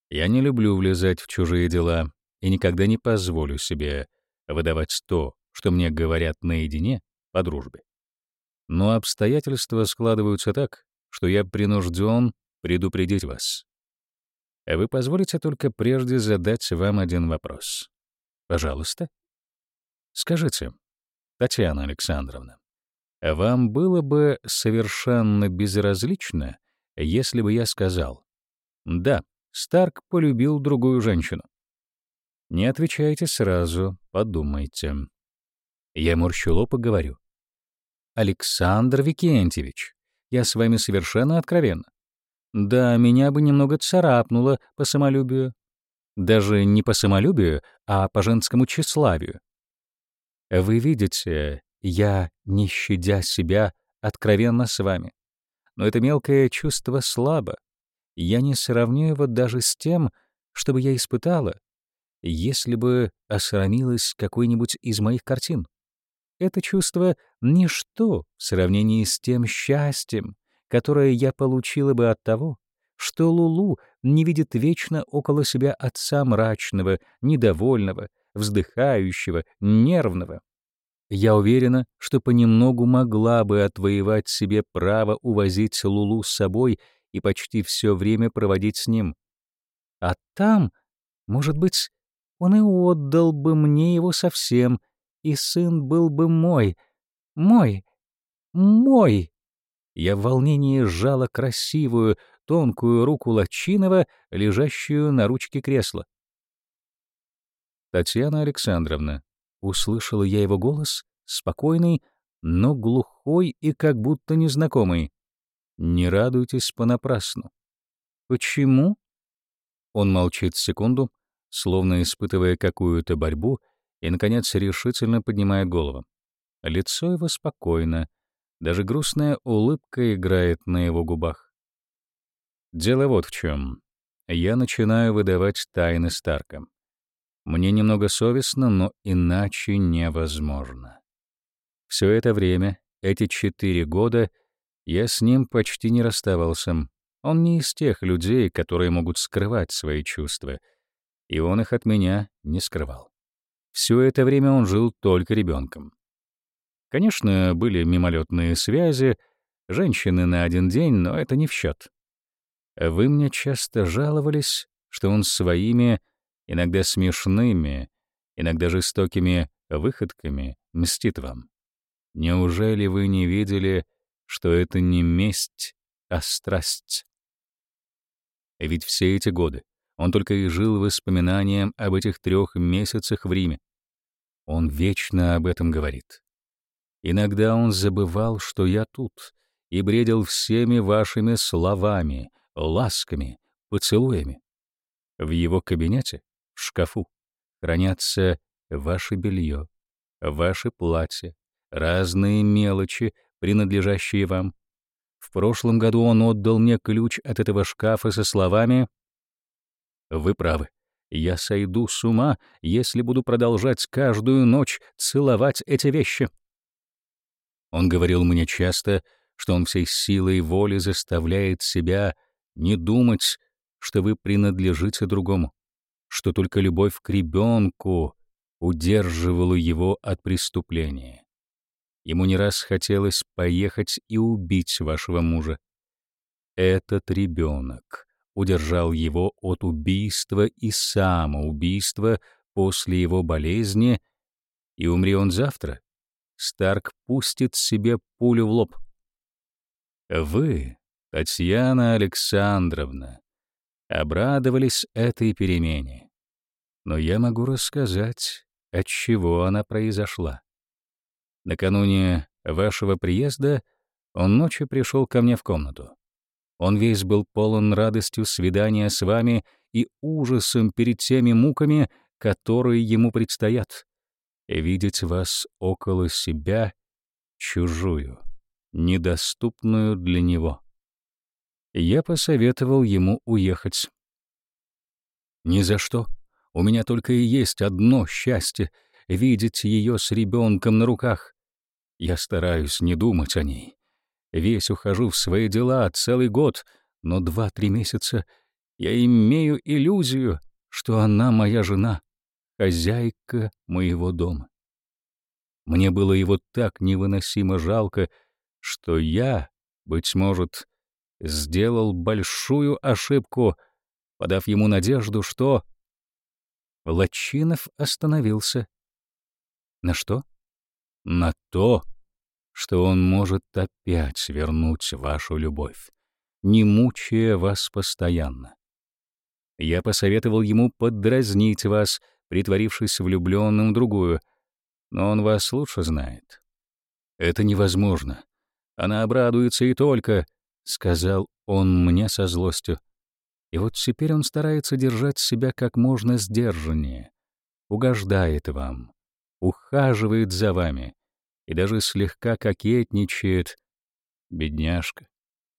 я не люблю влезать в чужие дела и никогда не позволю себе выдавать то, что мне говорят наедине по дружбе. Но обстоятельства складываются так, что я принужден предупредить вас. Вы позволите только прежде задать вам один вопрос. Пожалуйста. Скажите, Татьяна Александровна, вам было бы совершенно безразлично, если бы я сказал, да, Старк полюбил другую женщину. Не отвечайте сразу, подумайте. Я морщу лоб и говорю. Александр Викентьевич, я с вами совершенно откровенна. Да, меня бы немного царапнуло по самолюбию. Даже не по самолюбию, а по женскому тщеславию. Вы видите, я, не щадя себя, откровенно с вами. Но это мелкое чувство слабо. Я не сравню его даже с тем, что бы я испытала, если бы осрамилась какой-нибудь из моих картин. Это чувство — ничто в сравнении с тем счастьем, которое я получила бы от того, что Лулу не видит вечно около себя отца мрачного, недовольного, вздыхающего, нервного. Я уверена, что понемногу могла бы отвоевать себе право увозить Лулу с собой и почти все время проводить с ним. А там, может быть, он и отдал бы мне его совсем, и сын был бы мой, мой, мой. Я в волнении сжала красивую, тонкую руку Лачинова, лежащую на ручке кресла. Татьяна Александровна, услышала я его голос, спокойный, но глухой и как будто незнакомый. Не радуйтесь понапрасну. Почему? Он молчит секунду, словно испытывая какую-то борьбу, и, наконец, решительно поднимает голову. Лицо его спокойно, даже грустная улыбка играет на его губах. Дело вот в чем. Я начинаю выдавать тайны Старка. Мне немного совестно, но иначе невозможно. Все это время, эти четыре года, я с ним почти не расставался. Он не из тех людей, которые могут скрывать свои чувства — и он их от меня не скрывал. Все это время он жил только ребенком. Конечно, были мимолетные связи, женщины на один день, но это не в счет. Вы мне часто жаловались, что он своими, иногда смешными, иногда жестокими выходками мстит вам. Неужели вы не видели, что это не месть, а страсть? Ведь все эти годы он только и жил воспоминанием об этих трех месяцах в Риме. Он вечно об этом говорит. Иногда он забывал, что я тут, и бредил всеми вашими словами, ласками, поцелуями. В его кабинете, в шкафу, хранятся ваше белье, ваши платья, разные мелочи, принадлежащие вам. В прошлом году он отдал мне ключ от этого шкафа со словами вы правы. Я сойду с ума, если буду продолжать каждую ночь целовать эти вещи. Он говорил мне часто, что он всей силой воли заставляет себя не думать, что вы принадлежите другому, что только любовь к ребенку удерживала его от преступления. Ему не раз хотелось поехать и убить вашего мужа. Этот ребенок удержал его от убийства и самоубийства после его болезни, и умри он завтра, Старк пустит себе пулю в лоб. Вы, Татьяна Александровна, обрадовались этой перемене, но я могу рассказать, от чего она произошла. Накануне вашего приезда он ночью пришел ко мне в комнату. Он весь был полон радостью свидания с вами и ужасом перед теми муками, которые ему предстоят. Видеть вас около себя чужую, недоступную для него. Я посоветовал ему уехать. Ни за что. У меня только и есть одно счастье — видеть ее с ребенком на руках. Я стараюсь не думать о ней. Весь ухожу в свои дела целый год, но два-три месяца я имею иллюзию, что она моя жена, хозяйка моего дома. Мне было его так невыносимо жалко, что я, быть может, сделал большую ошибку, подав ему надежду, что... Лачинов остановился. На что? На то, что он может опять вернуть вашу любовь, не мучая вас постоянно. Я посоветовал ему поддразнить вас, притворившись влюбленным в другую, но он вас лучше знает. Это невозможно. Она обрадуется и только, — сказал он мне со злостью. И вот теперь он старается держать себя как можно сдержаннее, угождает вам, ухаживает за вами и даже слегка кокетничает. Бедняжка.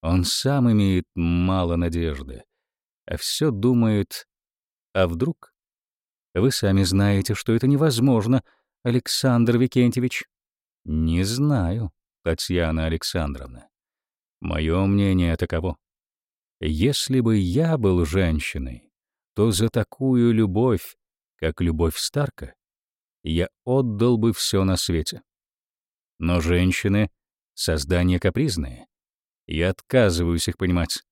Он сам имеет мало надежды, а все думает, а вдруг? Вы сами знаете, что это невозможно, Александр Викентьевич. Не знаю, Татьяна Александровна. Мое мнение таково. Если бы я был женщиной, то за такую любовь, как любовь Старка, я отдал бы все на свете. Но женщины — создания капризные. Я отказываюсь их понимать.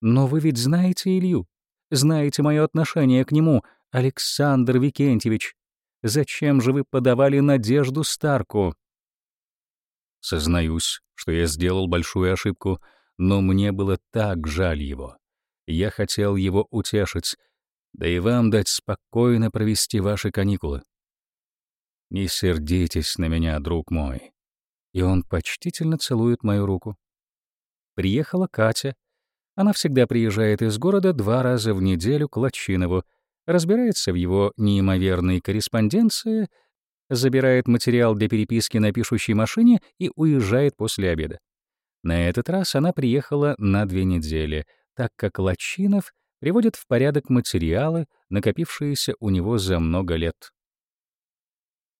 Но вы ведь знаете Илью, знаете мое отношение к нему, Александр Викентьевич. Зачем же вы подавали надежду Старку? Сознаюсь, что я сделал большую ошибку, но мне было так жаль его. Я хотел его утешить, да и вам дать спокойно провести ваши каникулы. Не сердитесь на меня, друг мой. И он почтительно целует мою руку. Приехала Катя. Она всегда приезжает из города два раза в неделю к Лачинову, разбирается в его неимоверной корреспонденции забирает материал для переписки на пишущей машине и уезжает после обеда. На этот раз она приехала на две недели, так как Лачинов приводит в порядок материалы, накопившиеся у него за много лет.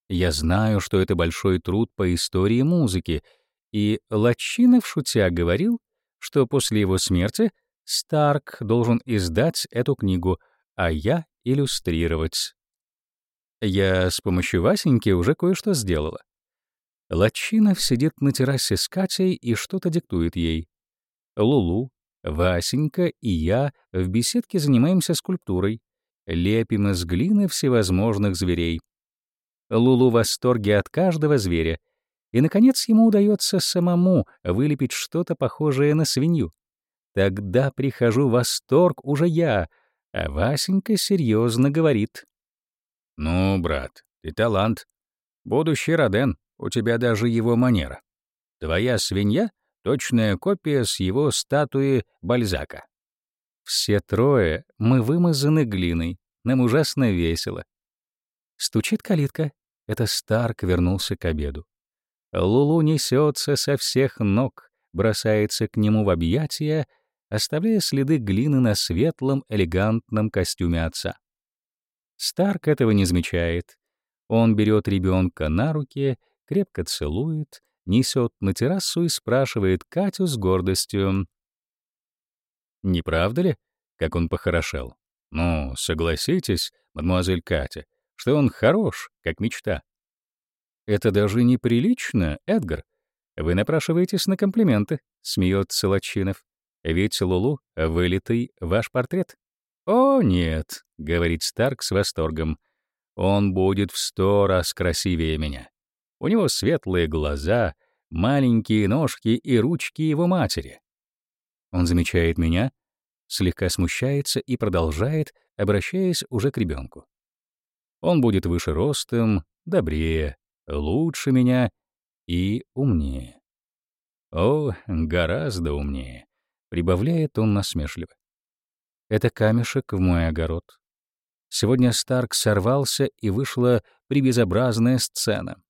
Я знаю, что это большой труд по истории музыки, и Лачинов, шутя, говорил, что после его смерти Старк должен издать эту книгу, а я — иллюстрировать. Я с помощью Васеньки уже кое-что сделала. Лачинов сидит на террасе с Катей и что-то диктует ей. Лулу, Васенька и я в беседке занимаемся скульптурой. Лепим из глины всевозможных зверей. Лулу в восторге от каждого зверя. И, наконец, ему удается самому вылепить что-то похожее на свинью. Тогда прихожу в восторг уже я, а Васенька серьезно говорит. «Ну, брат, ты талант. Будущий Роден, у тебя даже его манера. Твоя свинья — точная копия с его статуи Бальзака. Все трое мы вымазаны глиной, нам ужасно весело. Стучит калитка. Это Старк вернулся к обеду. Лулу несется со всех ног, бросается к нему в объятия, оставляя следы глины на светлом, элегантном костюме отца. Старк этого не замечает. Он берет ребенка на руки, крепко целует, несет на террасу и спрашивает Катю с гордостью. «Не правда ли, как он похорошел? Ну, согласитесь, мадемуазель Катя, что он хорош, как мечта». «Это даже неприлично, Эдгар. Вы напрашиваетесь на комплименты», — смеется Лачинов. «Ведь Лулу — вылитый ваш портрет». «О, нет», — говорит Старк с восторгом, — «он будет в сто раз красивее меня. У него светлые глаза, маленькие ножки и ручки его матери». Он замечает меня, слегка смущается и продолжает, обращаясь уже к ребенку. Он будет выше ростом, добрее, лучше меня и умнее. О, гораздо умнее, прибавляет он насмешливо. Это камешек в мой огород. Сегодня Старк сорвался, и вышла прибезобразная сцена.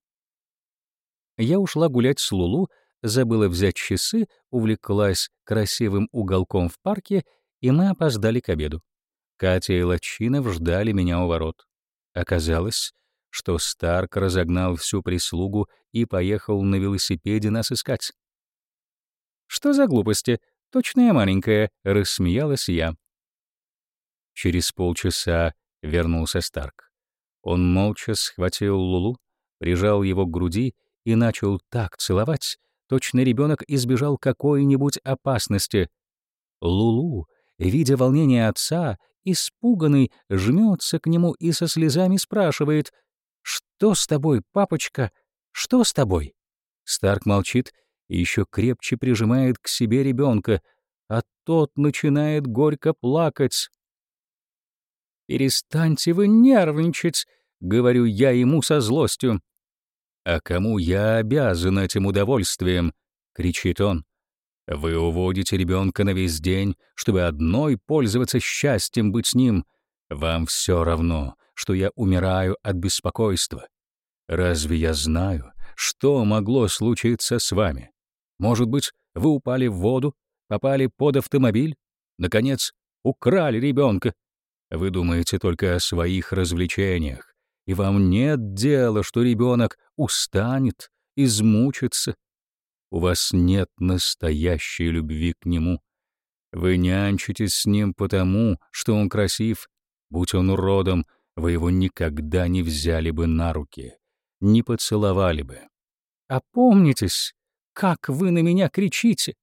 Я ушла гулять с Лулу, забыла взять часы, увлеклась красивым уголком в парке, и мы опоздали к обеду. Катя и Лачинов ждали меня у ворот. Оказалось, что Старк разогнал всю прислугу и поехал на велосипеде нас искать. «Что за глупости? Точно я маленькая», — рассмеялась я. Через полчаса вернулся Старк. Он молча схватил Лулу, прижал его к груди и начал так целовать, точно ребенок избежал какой-нибудь опасности. Лулу, видя волнение отца, испуганный, жмется к нему и со слезами спрашивает «Что с тобой, папочка? Что с тобой?» Старк молчит и еще крепче прижимает к себе ребенка, а тот начинает горько плакать. «Перестаньте вы нервничать», — говорю я ему со злостью. «А кому я обязан этим удовольствием?» — кричит он. «Вы уводите ребенка на весь день, чтобы одной пользоваться счастьем быть с ним. Вам все равно, что я умираю от беспокойства. Разве я знаю, что могло случиться с вами? Может быть, вы упали в воду, попали под автомобиль, наконец, украли ребенка. Вы думаете только о своих развлечениях, и вам нет дела, что ребенок устанет, измучится. У вас нет настоящей любви к нему. Вы нянчитесь с ним потому, что он красив. Будь он уродом, вы его никогда не взяли бы на руки, не поцеловали бы. Опомнитесь, как вы на меня кричите!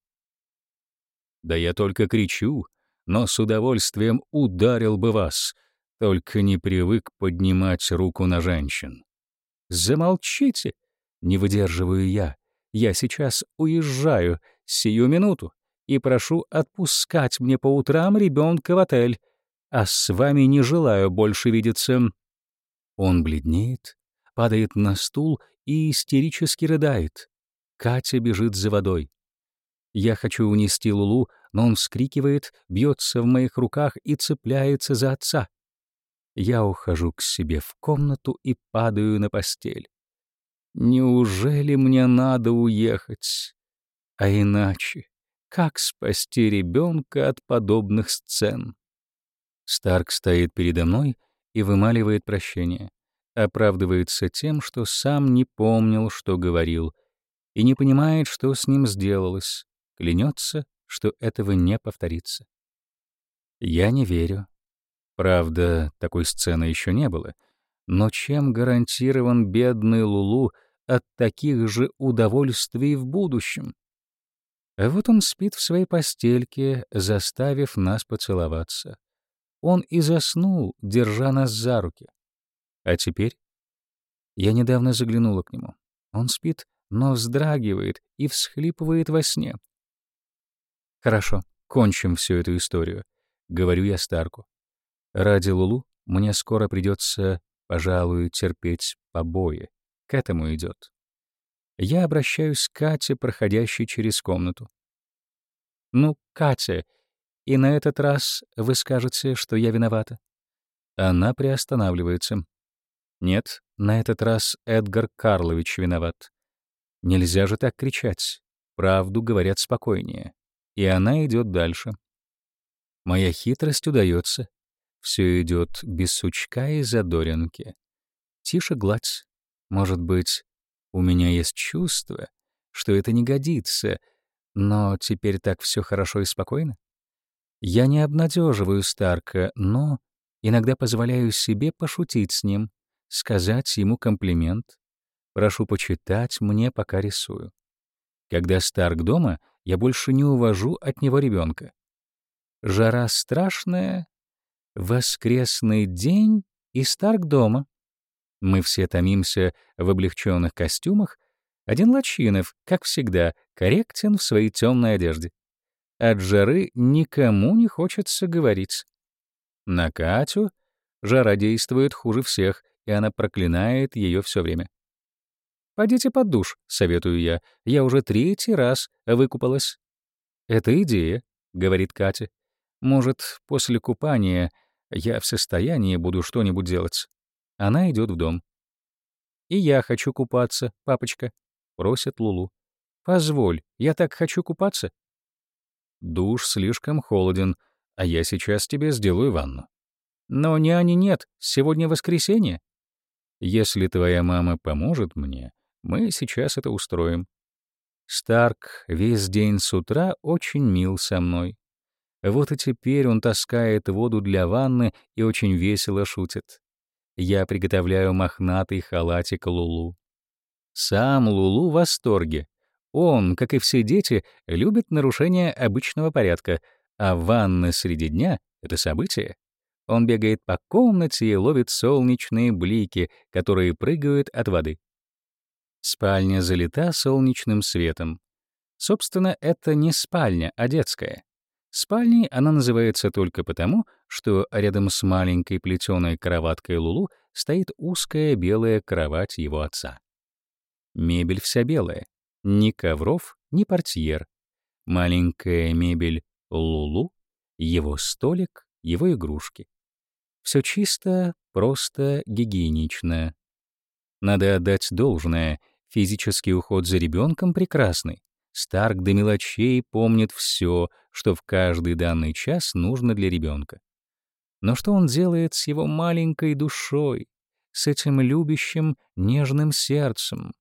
Да я только кричу, но с удовольствием ударил бы вас, только не привык поднимать руку на женщин. Замолчите, не выдерживаю я. Я сейчас уезжаю, сию минуту, и прошу отпускать мне по утрам ребенка в отель, а с вами не желаю больше видеться. Он бледнеет, падает на стул и истерически рыдает. Катя бежит за водой. Я хочу унести Лулу, но он вскрикивает, бьется в моих руках и цепляется за отца. Я ухожу к себе в комнату и падаю на постель. Неужели мне надо уехать? А иначе, как спасти ребенка от подобных сцен? Старк стоит передо мной и вымаливает прощение. Оправдывается тем, что сам не помнил, что говорил, и не понимает, что с ним сделалось клянется, что этого не повторится. Я не верю. Правда, такой сцены еще не было. Но чем гарантирован бедный Лулу от таких же удовольствий в будущем? А вот он спит в своей постельке, заставив нас поцеловаться. Он и заснул, держа нас за руки. А теперь? Я недавно заглянула к нему. Он спит, но вздрагивает и всхлипывает во сне. Хорошо, кончим всю эту историю, говорю я Старку. Ради Лулу мне скоро придется, пожалуй, терпеть побои. К этому идет. Я обращаюсь к Кате, проходящей через комнату. Ну, Катя, и на этот раз вы скажете, что я виновата. Она приостанавливается. Нет, на этот раз Эдгар Карлович виноват. Нельзя же так кричать. Правду говорят спокойнее и она идет дальше. Моя хитрость удается. Все идет без сучка и задоринки. Тише гладь. Может быть, у меня есть чувство, что это не годится, но теперь так все хорошо и спокойно? Я не обнадеживаю Старка, но иногда позволяю себе пошутить с ним, сказать ему комплимент. Прошу почитать мне, пока рисую. Когда Старк дома, я больше не увожу от него ребенка. Жара страшная, воскресный день и Старк дома. Мы все томимся в облегченных костюмах, один Лачинов, как всегда, корректен в своей темной одежде. От жары никому не хочется говорить. На Катю жара действует хуже всех, и она проклинает ее все время. «Пойдите под душ», — советую я. «Я уже третий раз выкупалась». «Это идея», — говорит Катя. «Может, после купания я в состоянии буду что-нибудь делать». Она идет в дом. «И я хочу купаться, папочка», — просит Лулу. «Позволь, я так хочу купаться». «Душ слишком холоден, а я сейчас тебе сделаю ванну». «Но няни нет, сегодня воскресенье». «Если твоя мама поможет мне, мы сейчас это устроим. Старк весь день с утра очень мил со мной. Вот и теперь он таскает воду для ванны и очень весело шутит. Я приготовляю мохнатый халатик Лулу. Сам Лулу в восторге. Он, как и все дети, любит нарушение обычного порядка, а ванна среди дня — это событие. Он бегает по комнате и ловит солнечные блики, которые прыгают от воды. Спальня залита солнечным светом. Собственно, это не спальня, а детская. Спальней она называется только потому, что рядом с маленькой плетеной кроваткой Лулу стоит узкая белая кровать его отца. Мебель вся белая. Ни ковров, ни портьер. Маленькая мебель Лулу, его столик, его игрушки. Все чисто, просто, гигиенично. Надо отдать должное, физический уход за ребенком прекрасный. Старк до мелочей помнит все, что в каждый данный час нужно для ребенка. Но что он делает с его маленькой душой, с этим любящим, нежным сердцем?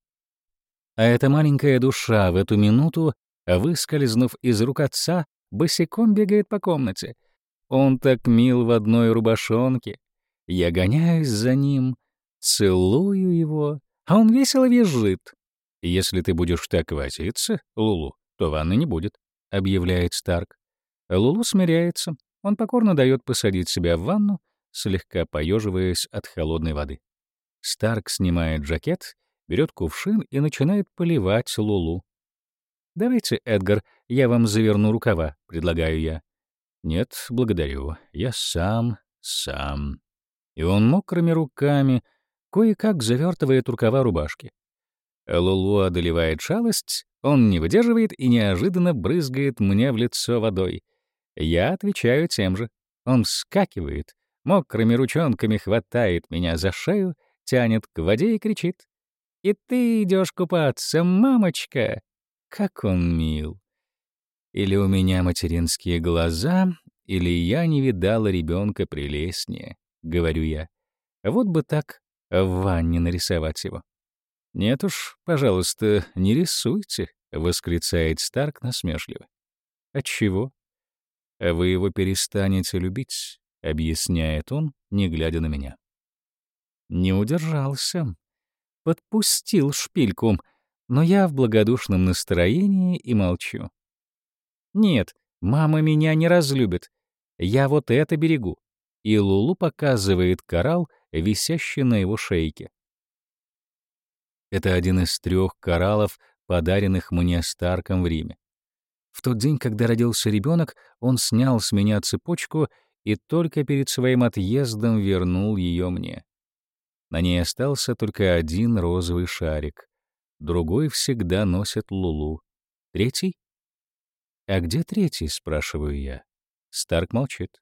А эта маленькая душа в эту минуту, выскользнув из рук отца, босиком бегает по комнате — он так мил в одной рубашонке. Я гоняюсь за ним, целую его, а он весело визжит. «Если ты будешь так возиться, Лулу, то ванны не будет», — объявляет Старк. Лулу смиряется. Он покорно дает посадить себя в ванну, слегка поеживаясь от холодной воды. Старк снимает жакет, берет кувшин и начинает поливать Лулу. «Давайте, Эдгар, я вам заверну рукава», — предлагаю я. «Нет, благодарю. Я сам, сам». И он мокрыми руками кое-как завертывает рукава рубашки. Лулу одолевает шалость, он не выдерживает и неожиданно брызгает мне в лицо водой. Я отвечаю тем же. Он вскакивает, мокрыми ручонками хватает меня за шею, тянет к воде и кричит. «И ты идешь купаться, мамочка!» Как он мил! Или у меня материнские глаза, или я не видала ребенка прелестнее, говорю я. Вот бы так в ванне нарисовать его. Нет уж, пожалуйста, не рисуйте, восклицает Старк насмешливо. Отчего? Вы его перестанете любить, объясняет он, не глядя на меня. Не удержался. Подпустил шпильку, но я в благодушном настроении и молчу. Нет, мама меня не разлюбит. Я вот это берегу. И Лулу показывает коралл, висящий на его шейке. Это один из трех кораллов, подаренных мне Старком в Риме. В тот день, когда родился ребенок, он снял с меня цепочку и только перед своим отъездом вернул ее мне. На ней остался только один розовый шарик. Другой всегда носит Лулу. Третий «А где третий?» — спрашиваю я. Старк молчит.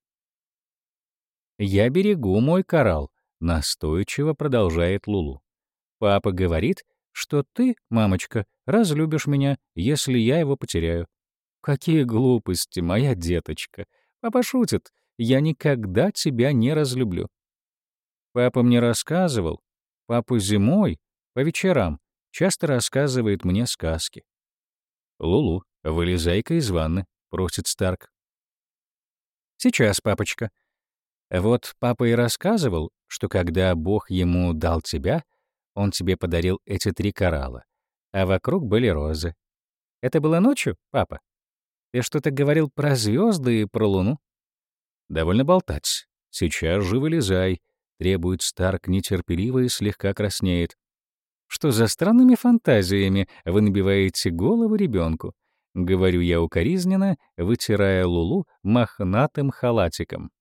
«Я берегу мой коралл», — настойчиво продолжает Лулу. «Папа говорит, что ты, мамочка, разлюбишь меня, если я его потеряю». «Какие глупости, моя деточка! Папа шутит, я никогда тебя не разлюблю». Папа мне рассказывал, папа зимой, по вечерам, часто рассказывает мне сказки. Лулу, «Вылезай-ка из ванны», — просит Старк. «Сейчас, папочка». Вот папа и рассказывал, что когда Бог ему дал тебя, он тебе подарил эти три коралла, а вокруг были розы. Это было ночью, папа? Ты что-то говорил про звезды и про луну? Довольно болтать. Сейчас же вылезай, требует Старк нетерпеливо и слегка краснеет. Что за странными фантазиями вы набиваете голову ребенку? — говорю я укоризненно, вытирая Лулу мохнатым халатиком.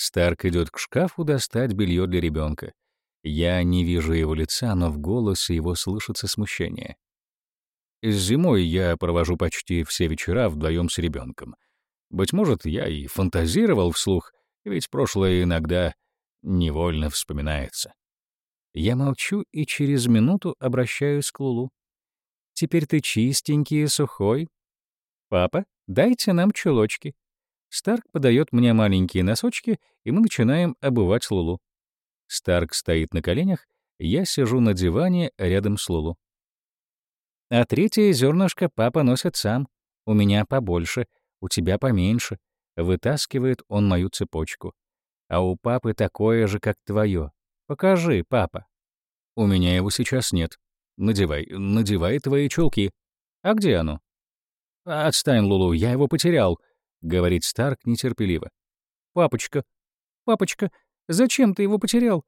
Старк идет к шкафу достать белье для ребенка. Я не вижу его лица, но в голосе его слышится смущение. Зимой я провожу почти все вечера вдвоем с ребенком. Быть может, я и фантазировал вслух, ведь прошлое иногда невольно вспоминается. Я молчу и через минуту обращаюсь к Лулу. «Теперь ты чистенький и сухой, «Папа, дайте нам чулочки». Старк подает мне маленькие носочки, и мы начинаем обувать Лулу. Старк стоит на коленях, я сижу на диване рядом с Лулу. А третье зернышко папа носит сам. У меня побольше, у тебя поменьше. Вытаскивает он мою цепочку. А у папы такое же, как твое. Покажи, папа. У меня его сейчас нет. Надевай, надевай твои чулки. А где оно? Отстань, Лулу, я его потерял, говорит Старк нетерпеливо. Папочка, папочка, зачем ты его потерял?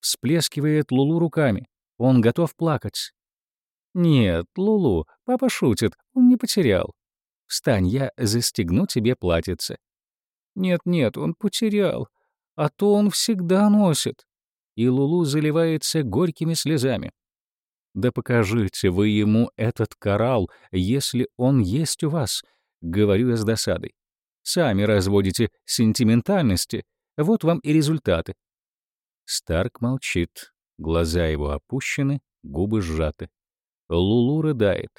Всплескивает Лулу руками. Он готов плакать. Нет, Лулу, папа шутит, он не потерял. Встань, я застегну тебе платьице. Нет-нет, он потерял, а то он всегда носит. И Лулу заливается горькими слезами. Да покажите вы ему этот коралл, если он есть у вас, говорю я с досадой. Сами разводите сентиментальности, вот вам и результаты. Старк молчит, глаза его опущены, губы сжаты. Лулу рыдает.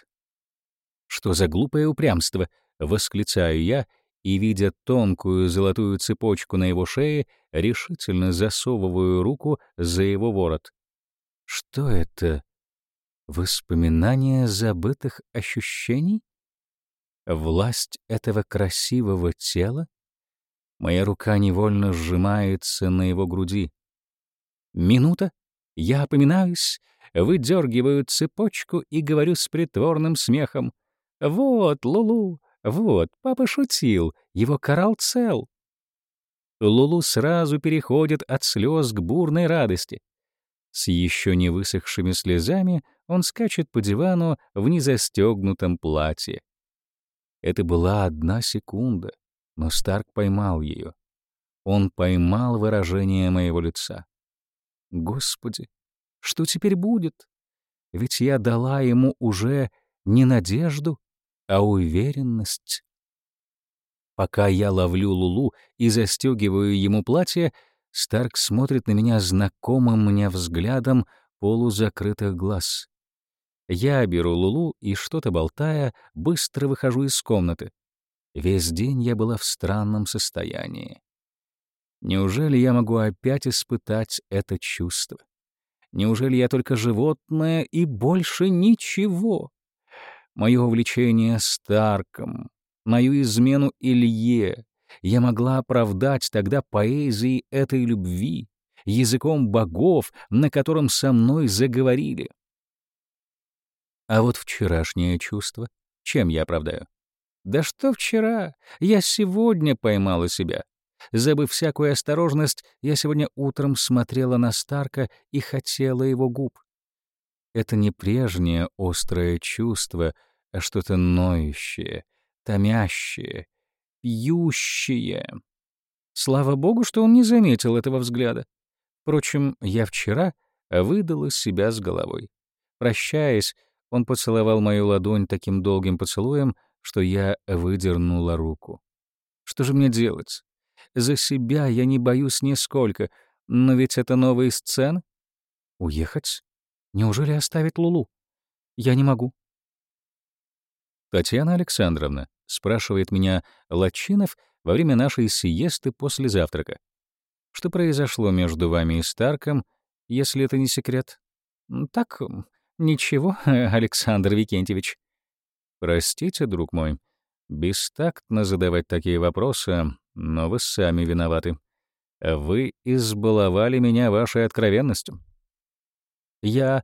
«Что за глупое упрямство?» — восклицаю я, и, видя тонкую золотую цепочку на его шее, решительно засовываю руку за его ворот. «Что это? Воспоминания забытых ощущений? Власть этого красивого тела? Моя рука невольно сжимается на его груди. Минута, я опоминаюсь, выдергиваю цепочку и говорю с притворным смехом. «Вот, Лулу, вот, папа шутил, его коралл цел». Лулу сразу переходит от слез к бурной радости. С еще не высохшими слезами он скачет по дивану в незастегнутом платье. Это была одна секунда, но Старк поймал ее. Он поймал выражение моего лица. Господи, что теперь будет? Ведь я дала ему уже не надежду, а уверенность. Пока я ловлю Лулу и застегиваю ему платье, Старк смотрит на меня знакомым мне взглядом полузакрытых глаз. Я беру Лулу и, что-то болтая, быстро выхожу из комнаты. Весь день я была в странном состоянии. Неужели я могу опять испытать это чувство? Неужели я только животное и больше ничего? Мое увлечение Старком, мою измену Илье я могла оправдать тогда поэзией этой любви, языком богов, на котором со мной заговорили. А вот вчерашнее чувство, чем я оправдаю? Да что вчера? Я сегодня поймала себя. Забыв всякую осторожность, я сегодня утром смотрела на Старка и хотела его губ. Это не прежнее острое чувство, а что-то ноющее, томящее, пьющее. Слава богу, что он не заметил этого взгляда. Впрочем, я вчера выдала себя с головой. Прощаясь, он поцеловал мою ладонь таким долгим поцелуем, что я выдернула руку. Что же мне делать? За себя я не боюсь нисколько, но ведь это новые сцены. Уехать? Неужели оставить Лулу? Я не могу. Татьяна Александровна, спрашивает меня Лачинов во время нашей сиесты после завтрака. Что произошло между вами и Старком, если это не секрет? Так, ничего, Александр Викентьевич. Простите, друг мой, бестактно задавать такие вопросы, но вы сами виноваты. Вы избаловали меня вашей откровенностью. Я,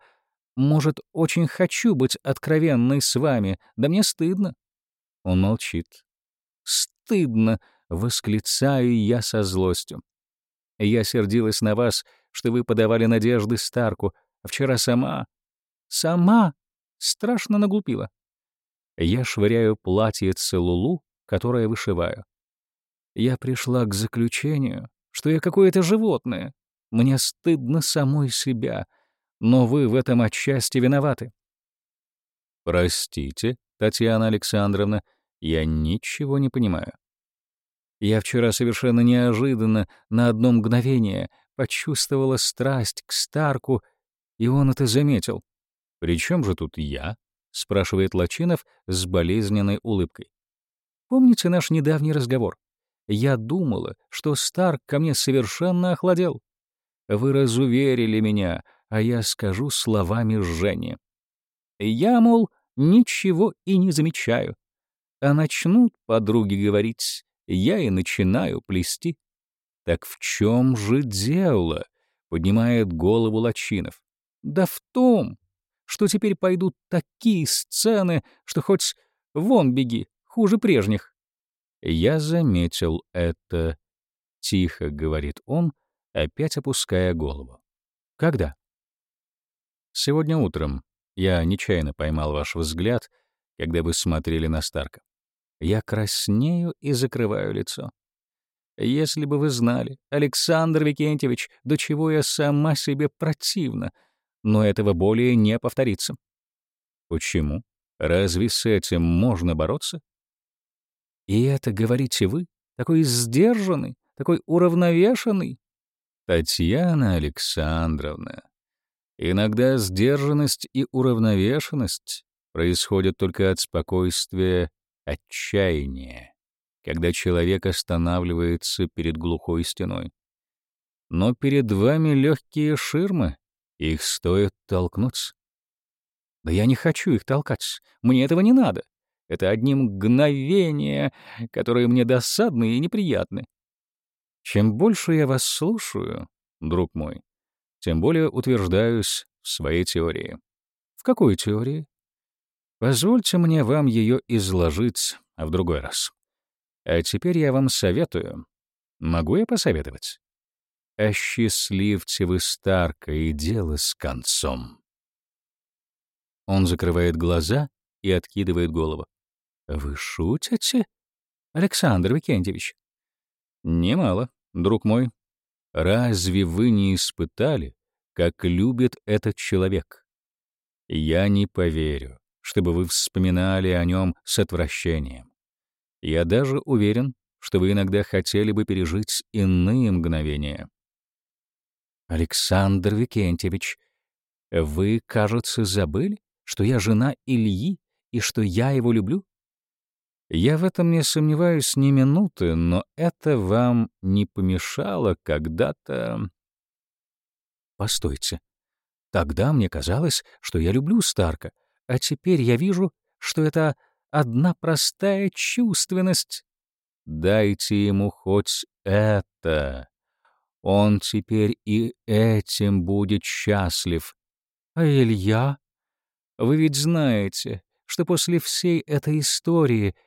может, очень хочу быть откровенной с вами, да мне стыдно. Он молчит. Стыдно, восклицаю я со злостью. Я сердилась на вас, что вы подавали надежды Старку, а вчера сама, сама страшно наглупила. Я швыряю платьице Лулу, которое вышиваю. Я пришла к заключению, что я какое-то животное. Мне стыдно самой себя, но вы в этом отчасти виноваты. Простите, Татьяна Александровна, я ничего не понимаю. Я вчера совершенно неожиданно, на одно мгновение, почувствовала страсть к Старку, и он это заметил. «При чем же тут я?» — спрашивает Лачинов с болезненной улыбкой. «Помните наш недавний разговор? Я думала, что Старк ко мне совершенно охладел. Вы разуверили меня, а я скажу словами Жени. Я, мол, ничего и не замечаю. А начнут подруги говорить, я и начинаю плести. Так в чем же дело? Поднимает голову Лачинов. Да в том, что теперь пойдут такие сцены, что хоть вон беги, хуже прежних. Я заметил это. Тихо, говорит он, опять опуская голову. Когда? Сегодня утром. Я нечаянно поймал ваш взгляд, когда вы смотрели на Старка. Я краснею и закрываю лицо. Если бы вы знали, Александр Викентьевич, до чего я сама себе противна, но этого более не повторится. Почему? Разве с этим можно бороться? И это говорите вы, такой сдержанный, такой уравновешенный. Татьяна Александровна, иногда сдержанность и уравновешенность происходят только от спокойствия, отчаяния, когда человек останавливается перед глухой стеной. Но перед вами легкие ширмы, их стоит толкнуть. Да я не хочу их толкать, мне этого не надо. Это одни мгновения, которые мне досадны и неприятны. Чем больше я вас слушаю, друг мой, тем более утверждаюсь в своей теории. В какой теории? Позвольте мне вам ее изложить в другой раз. А теперь я вам советую. Могу я посоветовать? Осчастливьте вы Старка и дело с концом. Он закрывает глаза и откидывает голову. Вы шутите, Александр Викентьевич? Немало, друг мой. Разве вы не испытали, как любит этот человек? Я не поверю, чтобы вы вспоминали о нем с отвращением. Я даже уверен, что вы иногда хотели бы пережить иные мгновения. Александр Викентьевич, вы, кажется, забыли, что я жена Ильи и что я его люблю? Я в этом не сомневаюсь ни минуты, но это вам не помешало когда-то... Постойте. Тогда мне казалось, что я люблю Старка, а теперь я вижу, что это одна простая чувственность. Дайте ему хоть это. Он теперь и этим будет счастлив. А Илья? Вы ведь знаете, что после всей этой истории —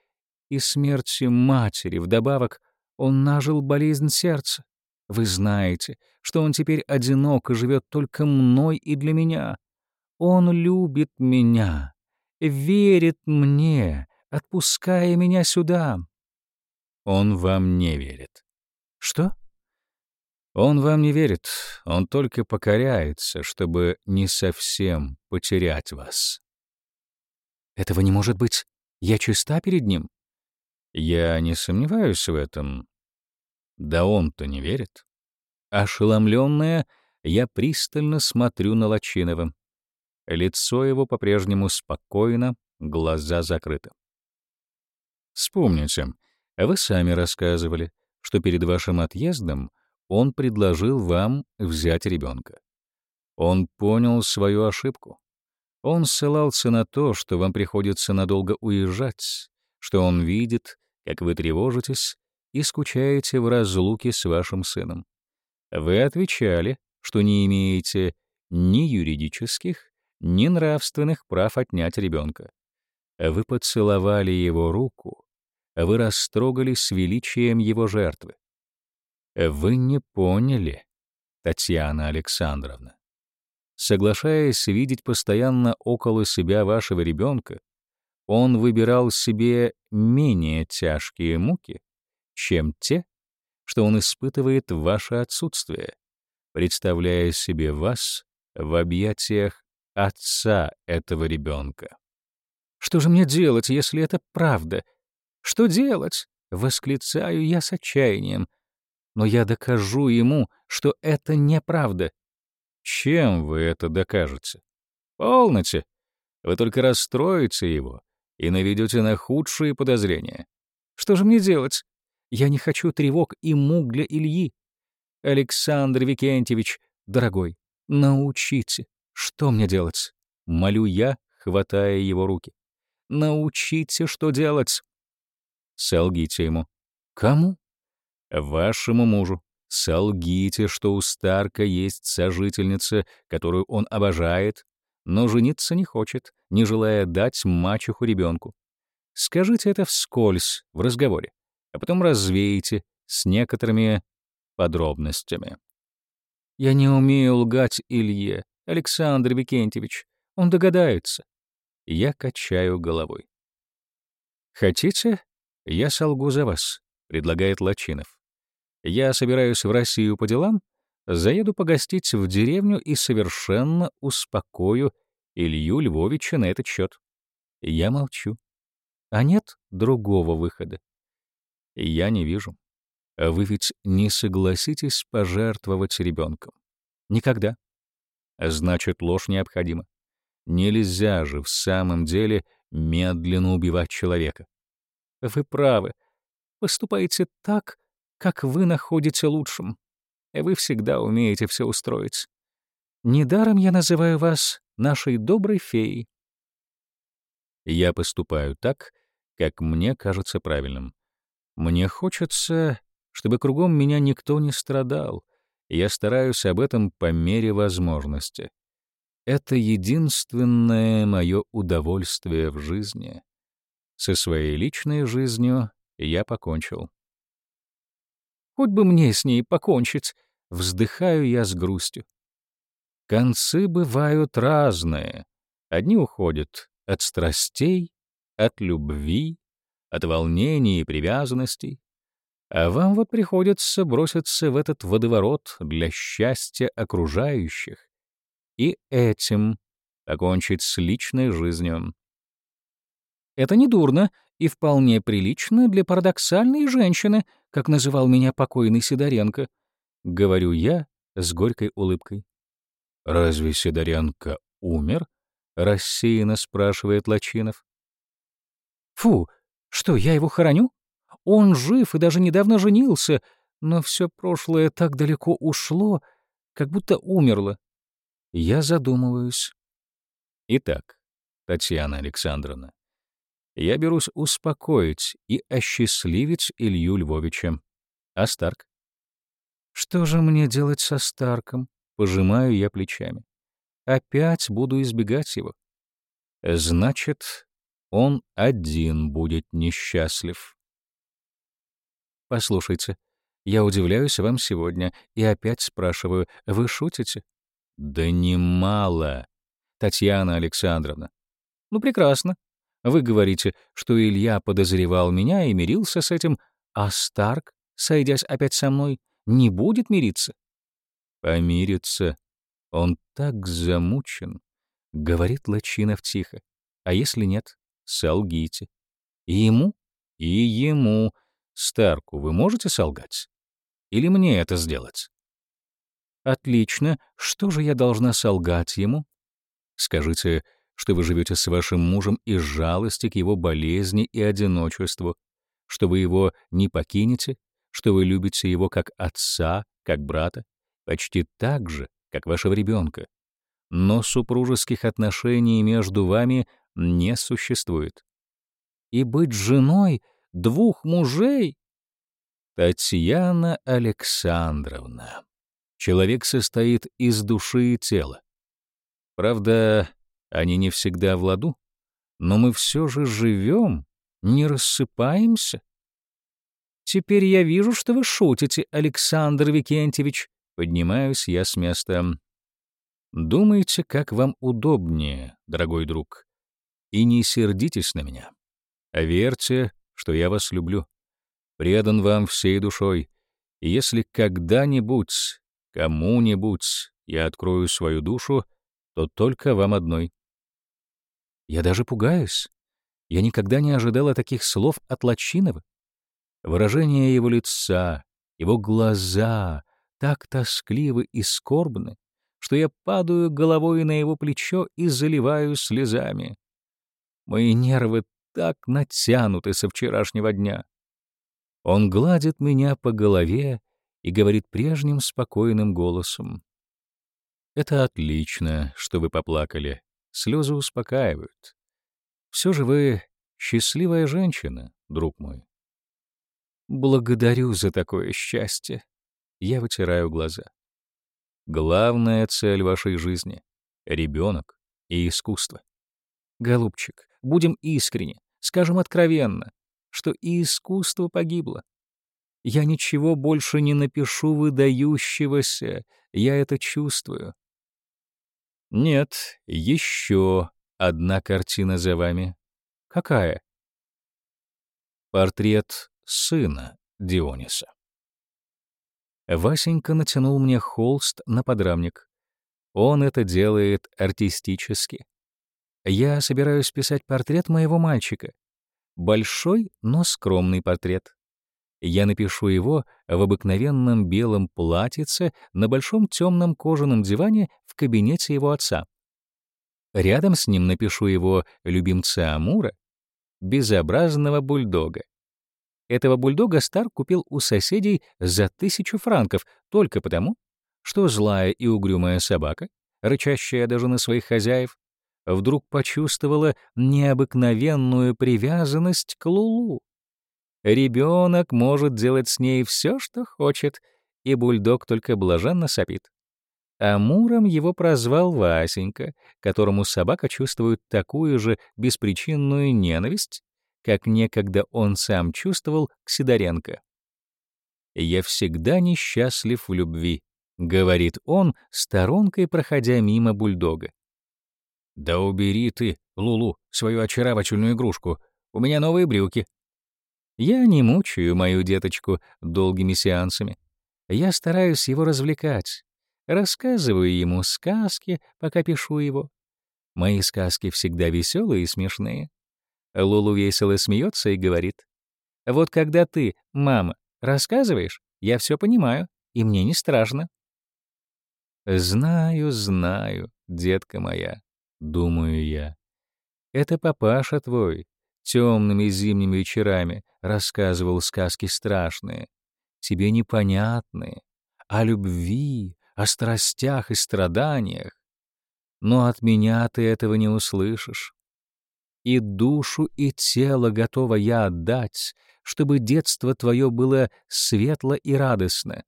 и смерти матери. Вдобавок, он нажил болезнь сердца. Вы знаете, что он теперь одинок и живет только мной и для меня. Он любит меня, верит мне, отпуская меня сюда. Он вам не верит. Что? Он вам не верит, он только покоряется, чтобы не совсем потерять вас. Этого не может быть. Я чиста перед ним. Я не сомневаюсь в этом. Да он-то не верит. Ошеломленная, я пристально смотрю на Лачинова. Лицо его по-прежнему спокойно, глаза закрыты. Вспомните, вы сами рассказывали, что перед вашим отъездом он предложил вам взять ребенка. Он понял свою ошибку. Он ссылался на то, что вам приходится надолго уезжать, что он видит, как вы тревожитесь и скучаете в разлуке с вашим сыном. Вы отвечали, что не имеете ни юридических, ни нравственных прав отнять ребенка. Вы поцеловали его руку, вы растрогались величием его жертвы. Вы не поняли, Татьяна Александровна. Соглашаясь видеть постоянно около себя вашего ребенка, он выбирал себе менее тяжкие муки, чем те, что он испытывает в ваше отсутствие, представляя себе вас в объятиях отца этого ребенка. «Что же мне делать, если это правда? Что делать?» — восклицаю я с отчаянием. «Но я докажу ему, что это неправда». «Чем вы это докажете?» «Полноте. Вы только расстроите его, и наведете на худшие подозрения. Что же мне делать? Я не хочу тревог и мук для Ильи. Александр Викентьевич, дорогой, научите, что мне делать? Молю я, хватая его руки. Научите, что делать. Солгите ему. Кому? Вашему мужу. Солгите, что у Старка есть сожительница, которую он обожает, но жениться не хочет, не желая дать мачеху ребенку. Скажите это вскользь, в разговоре, а потом развеете с некоторыми подробностями. Я не умею лгать Илье, Александр Викентьевич. Он догадается. Я качаю головой. «Хотите, я солгу за вас», — предлагает Лачинов. «Я собираюсь в Россию по делам, заеду погостить в деревню и совершенно успокою Илью Львовича на этот счет. Я молчу. А нет другого выхода. Я не вижу. Вы ведь не согласитесь пожертвовать ребенком? Никогда. Значит, ложь необходима. Нельзя же в самом деле медленно убивать человека. Вы правы. Поступайте так, как вы находите лучшим. Вы всегда умеете все устроить. Недаром я называю вас нашей доброй феей. Я поступаю так, как мне кажется правильным. Мне хочется, чтобы кругом меня никто не страдал. Я стараюсь об этом по мере возможности. Это единственное мое удовольствие в жизни. Со своей личной жизнью я покончил. Хоть бы мне с ней покончить, вздыхаю я с грустью. Концы бывают разные. Одни уходят от страстей, от любви, от волнений и привязанностей, а вам вот приходится броситься в этот водоворот для счастья окружающих и этим покончить с личной жизнью. Это не дурно и вполне прилично для парадоксальной женщины, как называл меня покойный Сидоренко, говорю я с горькой улыбкой. Разве Сидоренко умер? рассеянно спрашивает Лачинов. Фу, что я его хороню? Он жив и даже недавно женился, но все прошлое так далеко ушло, как будто умерло. Я задумываюсь. Итак, Татьяна Александровна, я берусь успокоить и осчастливить Илью Львовича. А Старк? Что же мне делать со Старком? Пожимаю я плечами. Опять буду избегать его. Значит, он один будет несчастлив. Послушайте, я удивляюсь вам сегодня и опять спрашиваю, вы шутите? Да немало, Татьяна Александровна. Ну, прекрасно. Вы говорите, что Илья подозревал меня и мирился с этим, а Старк, сойдясь опять со мной, не будет мириться. Помириться. Он так замучен, — говорит Лачинов тихо. А если нет, солгите. И ему, и ему. Старку вы можете солгать? Или мне это сделать? Отлично. Что же я должна солгать ему? Скажите, что вы живете с вашим мужем из жалости к его болезни и одиночеству, что вы его не покинете, что вы любите его как отца, как брата, почти так же, как вашего ребенка. Но супружеских отношений между вами не существует. И быть женой двух мужей? Татьяна Александровна. Человек состоит из души и тела. Правда, они не всегда в ладу, но мы все же живем, не рассыпаемся. Теперь я вижу, что вы шутите, Александр Викентьевич. Поднимаюсь я с места. Думайте, как вам удобнее, дорогой друг. И не сердитесь на меня. А верьте, что я вас люблю. Предан вам всей душой. И если когда-нибудь, кому-нибудь я открою свою душу, то только вам одной. Я даже пугаюсь. Я никогда не ожидала таких слов от Лачинова. Выражение его лица, его глаза так тоскливы и скорбны, что я падаю головой на его плечо и заливаю слезами. Мои нервы так натянуты со вчерашнего дня. Он гладит меня по голове и говорит прежним спокойным голосом. «Это отлично, что вы поплакали. Слезы успокаивают. Все же вы счастливая женщина, друг мой. Благодарю за такое счастье. Я вытираю глаза. Главная цель вашей жизни — ребенок. и искусство. Голубчик, будем искренни, скажем откровенно, что и искусство погибло. Я ничего больше не напишу выдающегося, я это чувствую. Нет, еще одна картина за вами. Какая? Портрет сына Диониса. Васенька натянул мне холст на подрамник. Он это делает артистически. Я собираюсь писать портрет моего мальчика. Большой, но скромный портрет. Я напишу его в обыкновенном белом платьице на большом темном кожаном диване в кабинете его отца. Рядом с ним напишу его любимца Амура, безобразного бульдога. Этого бульдога Стар купил у соседей за тысячу франков только потому, что злая и угрюмая собака, рычащая даже на своих хозяев, вдруг почувствовала необыкновенную привязанность к Лулу. Ребенок может делать с ней все, что хочет, и бульдог только блаженно сопит. Амуром его прозвал Васенька, которому собака чувствует такую же беспричинную ненависть, как некогда он сам чувствовал к Сидоренко. «Я всегда несчастлив в любви», — говорит он, сторонкой проходя мимо бульдога. «Да убери ты, Лулу, свою очаровательную игрушку. У меня новые брюки». Я не мучаю мою деточку долгими сеансами. Я стараюсь его развлекать. Рассказываю ему сказки, пока пишу его. Мои сказки всегда веселые и смешные. Лулу весело смеется и говорит. «Вот когда ты, мама, рассказываешь, я все понимаю, и мне не страшно». «Знаю, знаю, детка моя», — думаю я. «Это папаша твой, темными зимними вечерами рассказывал сказки страшные, тебе непонятные, о любви, о страстях и страданиях. Но от меня ты этого не услышишь. И душу, и тело готова я отдать, чтобы детство твое было светло и радостно.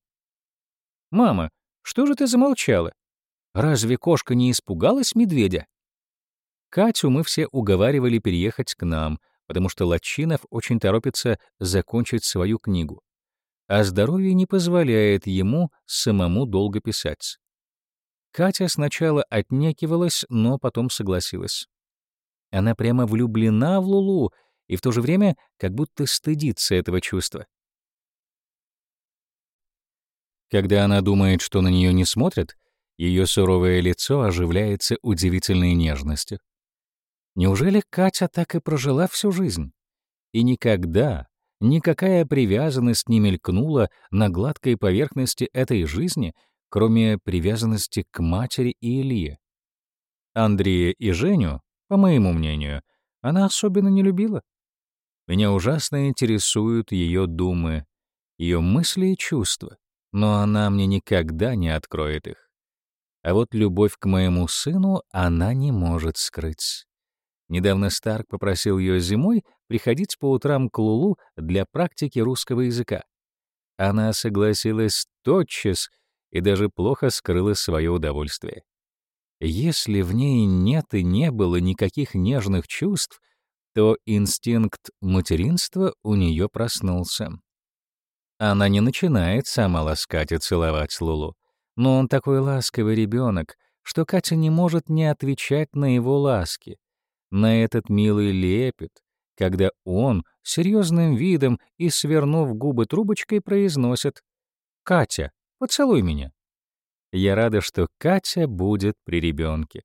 «Мама, что же ты замолчала? Разве кошка не испугалась медведя?» Катю мы все уговаривали переехать к нам, потому что Латчинов очень торопится закончить свою книгу, а здоровье не позволяет ему самому долго писать. Катя сначала отнекивалась, но потом согласилась. Она прямо влюблена в Лулу и в то же время как будто стыдится этого чувства. Когда она думает, что на нее не смотрят, ее суровое лицо оживляется удивительной нежностью. Неужели Катя так и прожила всю жизнь? И никогда никакая привязанность не мелькнула на гладкой поверхности этой жизни, кроме привязанности к матери и Илье. Андрея и Женю, по моему мнению, она особенно не любила. Меня ужасно интересуют ее думы, ее мысли и чувства, но она мне никогда не откроет их. А вот любовь к моему сыну она не может скрыть. Недавно Старк попросил ее зимой приходить по утрам к Лулу для практики русского языка. Она согласилась тотчас и даже плохо скрыла свое удовольствие. Если в ней нет и не было никаких нежных чувств, то инстинкт материнства у нее проснулся. Она не начинает сама ласкать и целовать Лулу, но он такой ласковый ребенок, что Катя не может не отвечать на его ласки, на этот милый лепет, когда он серьезным видом и, свернув губы трубочкой, произносит «Катя, поцелуй меня». Я рада, что Катя будет при ребенке.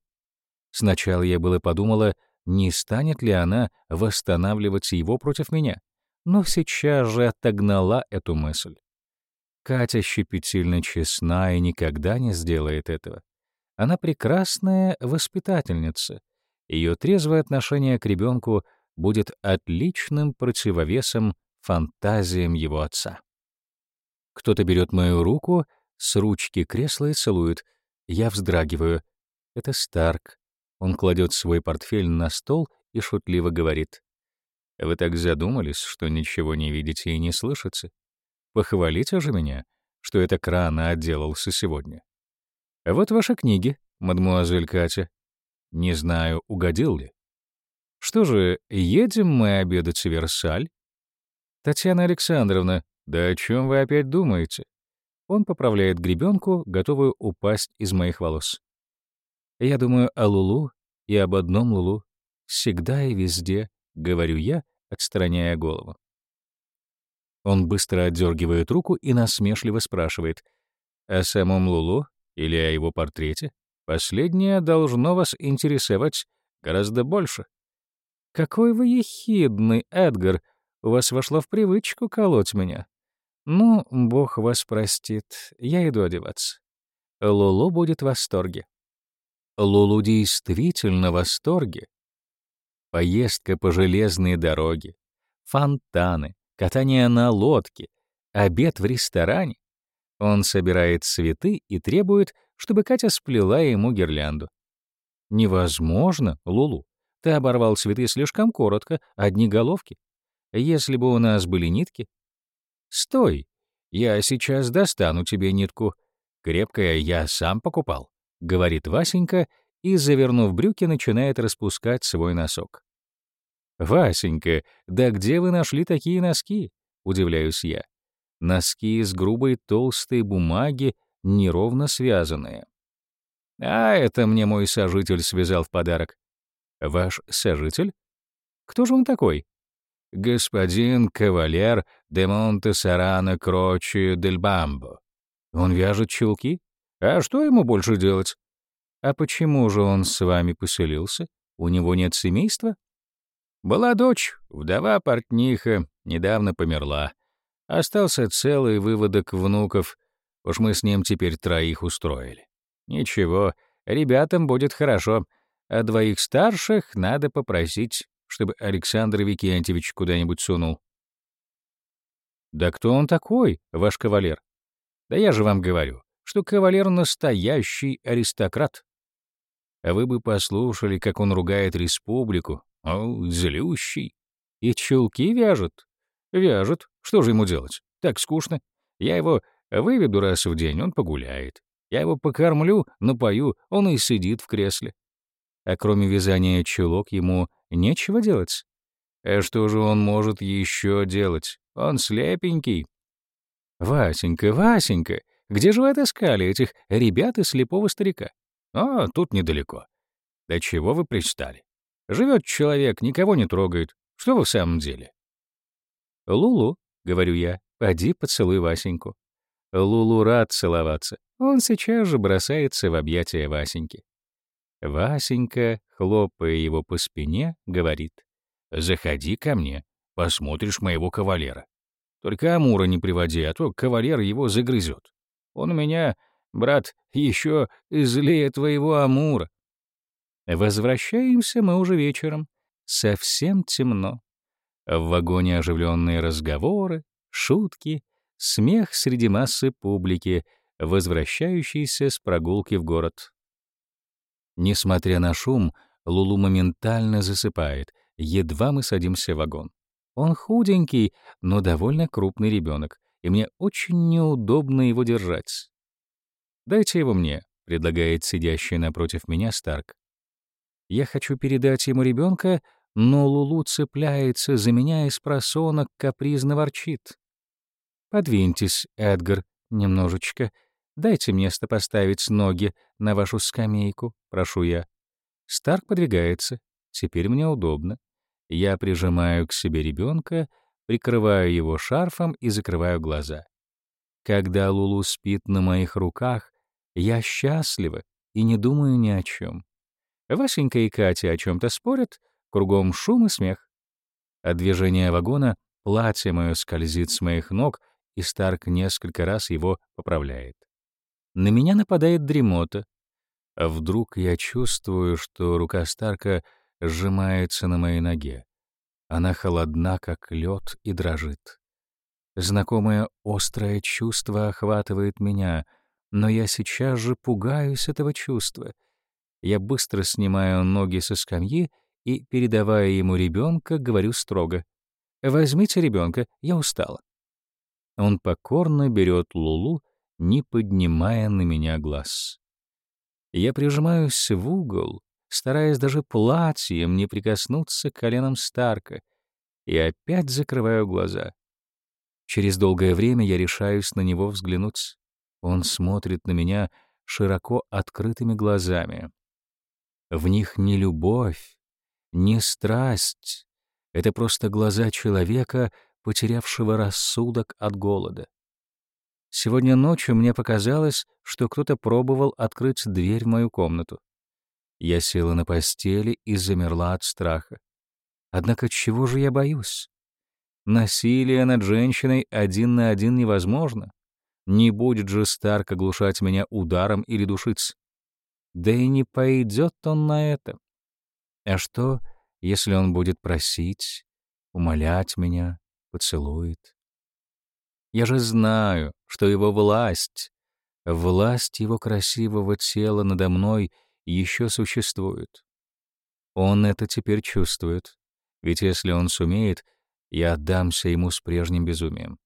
Сначала я было подумала, не станет ли она восстанавливать его против меня, но сейчас же отогнала эту мысль. Катя щепетильно честна и никогда не сделает этого. Она прекрасная воспитательница, ее трезвое отношение к ребенку будет отличным противовесом фантазиям его отца. Кто-то берет мою руку с ручки кресла и целует. Я вздрагиваю. Это Старк. Он кладет свой портфель на стол и шутливо говорит. «Вы так задумались, что ничего не видите и не слышите? Похвалите же меня, что это крана отделался сегодня. Вот ваши книги, мадмуазель Катя. Не знаю, угодил ли. Что же, едем мы обедать в Версаль? Татьяна Александровна, да о чем вы опять думаете? Он поправляет гребенку, готовую упасть из моих волос. Я думаю о Лулу и об одном Лулу. Всегда и везде, говорю я, отстраняя голову. Он быстро отдергивает руку и насмешливо спрашивает, о самом Лулу или о его портрете? Последнее должно вас интересовать гораздо больше. Какой вы ехидный, Эдгар, у вас вошло в привычку колоть меня. Ну, бог вас простит, я иду одеваться. Лулу будет в восторге. Лулу действительно в восторге. Поездка по железной дороге, фонтаны, катание на лодке, обед в ресторане. Он собирает цветы и требует, чтобы Катя сплела ему гирлянду. «Невозможно, Лулу. Ты оборвал цветы слишком коротко, одни головки. Если бы у нас были нитки...» «Стой! Я сейчас достану тебе нитку. Крепкая я сам покупал», — говорит Васенька и, завернув брюки, начинает распускать свой носок. «Васенька, да где вы нашли такие носки?» — удивляюсь я. Носки из грубой толстой бумаги, неровно связанные. «А это мне мой сожитель связал в подарок». «Ваш сожитель? Кто же он такой?» «Господин кавалер де Монте Сарана Крочи дель Бамбо». «Он вяжет чулки? А что ему больше делать?» «А почему же он с вами поселился? У него нет семейства?» «Была дочь, вдова-портниха, недавно померла. Остался целый выводок внуков. Уж мы с ним теперь троих устроили. Ничего, ребятам будет хорошо, а двоих старших надо попросить, чтобы Александр Викентьевич куда-нибудь сунул». «Да кто он такой, ваш кавалер?» «Да я же вам говорю, что кавалер — настоящий аристократ. А вы бы послушали, как он ругает республику. О, злющий. И чулки вяжет. Вяжет. Что же ему делать? Так скучно. Я его выведу раз в день, он погуляет. Я его покормлю, напою, он и сидит в кресле. А кроме вязания чулок ему нечего делать. А что же он может еще делать? Он слепенький. Васенька, Васенька, где же вы отыскали этих ребят и слепого старика? А, тут недалеко. Да чего вы пристали? Живет человек, никого не трогает. Что вы в самом деле? Лулу, — говорю я, — поди поцелуй Васеньку. Лулу рад целоваться. Он сейчас же бросается в объятия Васеньки. Васенька, хлопая его по спине, говорит, «Заходи ко мне, посмотришь моего кавалера. Только Амура не приводи, а то кавалер его загрызет. Он у меня, брат, еще злее твоего Амура». Возвращаемся мы уже вечером. Совсем темно. В вагоне оживленные разговоры, шутки, смех среди массы публики, возвращающейся с прогулки в город. Несмотря на шум, Лулу моментально засыпает, едва мы садимся в вагон. Он худенький, но довольно крупный ребенок, и мне очень неудобно его держать. «Дайте его мне», — предлагает сидящий напротив меня Старк. Я хочу передать ему ребенка, но Лулу цепляется за меня из просонок, капризно ворчит. «Подвиньтесь, Эдгар, немножечко. Дайте место поставить ноги на вашу скамейку, прошу я». Старк подвигается. Теперь мне удобно. Я прижимаю к себе ребенка, прикрываю его шарфом и закрываю глаза. Когда Лулу спит на моих руках, я счастлива и не думаю ни о чем. Васенька и Катя о чем-то спорят, кругом шум и смех. От движения вагона платье мое скользит с моих ног, и Старк несколько раз его поправляет. На меня нападает дремота. А вдруг я чувствую, что рука Старка сжимается на моей ноге. Она холодна, как лед, и дрожит. Знакомое острое чувство охватывает меня, но я сейчас же пугаюсь этого чувства — я быстро снимаю ноги со скамьи и, передавая ему ребенка, говорю строго. «Возьмите ребенка, я устала». Он покорно берет Лулу, не поднимая на меня глаз. Я прижимаюсь в угол, стараясь даже платьем не прикоснуться к коленам Старка, и опять закрываю глаза. Через долгое время я решаюсь на него взглянуть. Он смотрит на меня широко открытыми глазами. В них не любовь, не страсть. Это просто глаза человека, потерявшего рассудок от голода. Сегодня ночью мне показалось, что кто-то пробовал открыть дверь в мою комнату. Я села на постели и замерла от страха. Однако чего же я боюсь? Насилие над женщиной один на один невозможно. Не будет же Старк оглушать меня ударом или душить. Да и не пойдет он на это. А что, если он будет просить, умолять меня, поцелует? Я же знаю, что его власть, власть его красивого тела надо мной еще существует. Он это теперь чувствует, ведь если он сумеет, я отдамся ему с прежним безумием.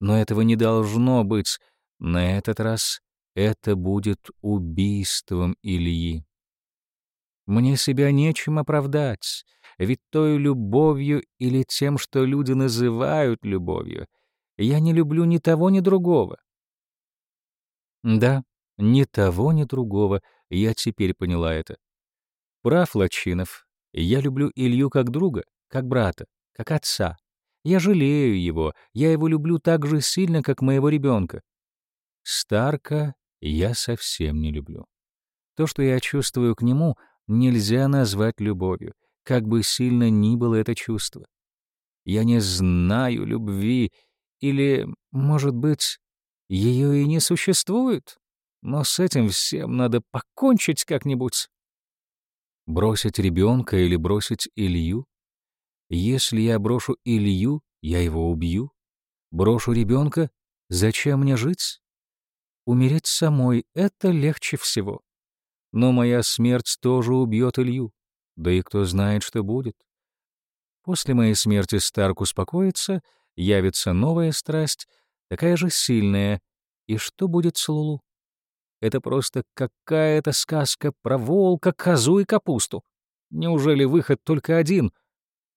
Но этого не должно быть. На этот раз это будет убийством Ильи. Мне себя нечем оправдать, ведь той любовью или тем, что люди называют любовью, я не люблю ни того, ни другого. Да, ни того, ни другого, я теперь поняла это. Прав Лачинов, я люблю Илью как друга, как брата, как отца. Я жалею его, я его люблю так же сильно, как моего ребенка. Старка я совсем не люблю. То, что я чувствую к нему, нельзя назвать любовью, как бы сильно ни было это чувство. Я не знаю любви или, может быть, ее и не существует? Но с этим всем надо покончить как-нибудь. Бросить ребенка или бросить Илью? Если я брошу Илью, я его убью. Брошу ребенка, зачем мне жить? Умереть самой — это легче всего. Но моя смерть тоже убьет Илью. Да и кто знает, что будет. После моей смерти Старк успокоится — явится новая страсть, такая же сильная. И что будет с Лулу? Это просто какая-то сказка про волка, козу и капусту. Неужели выход только один?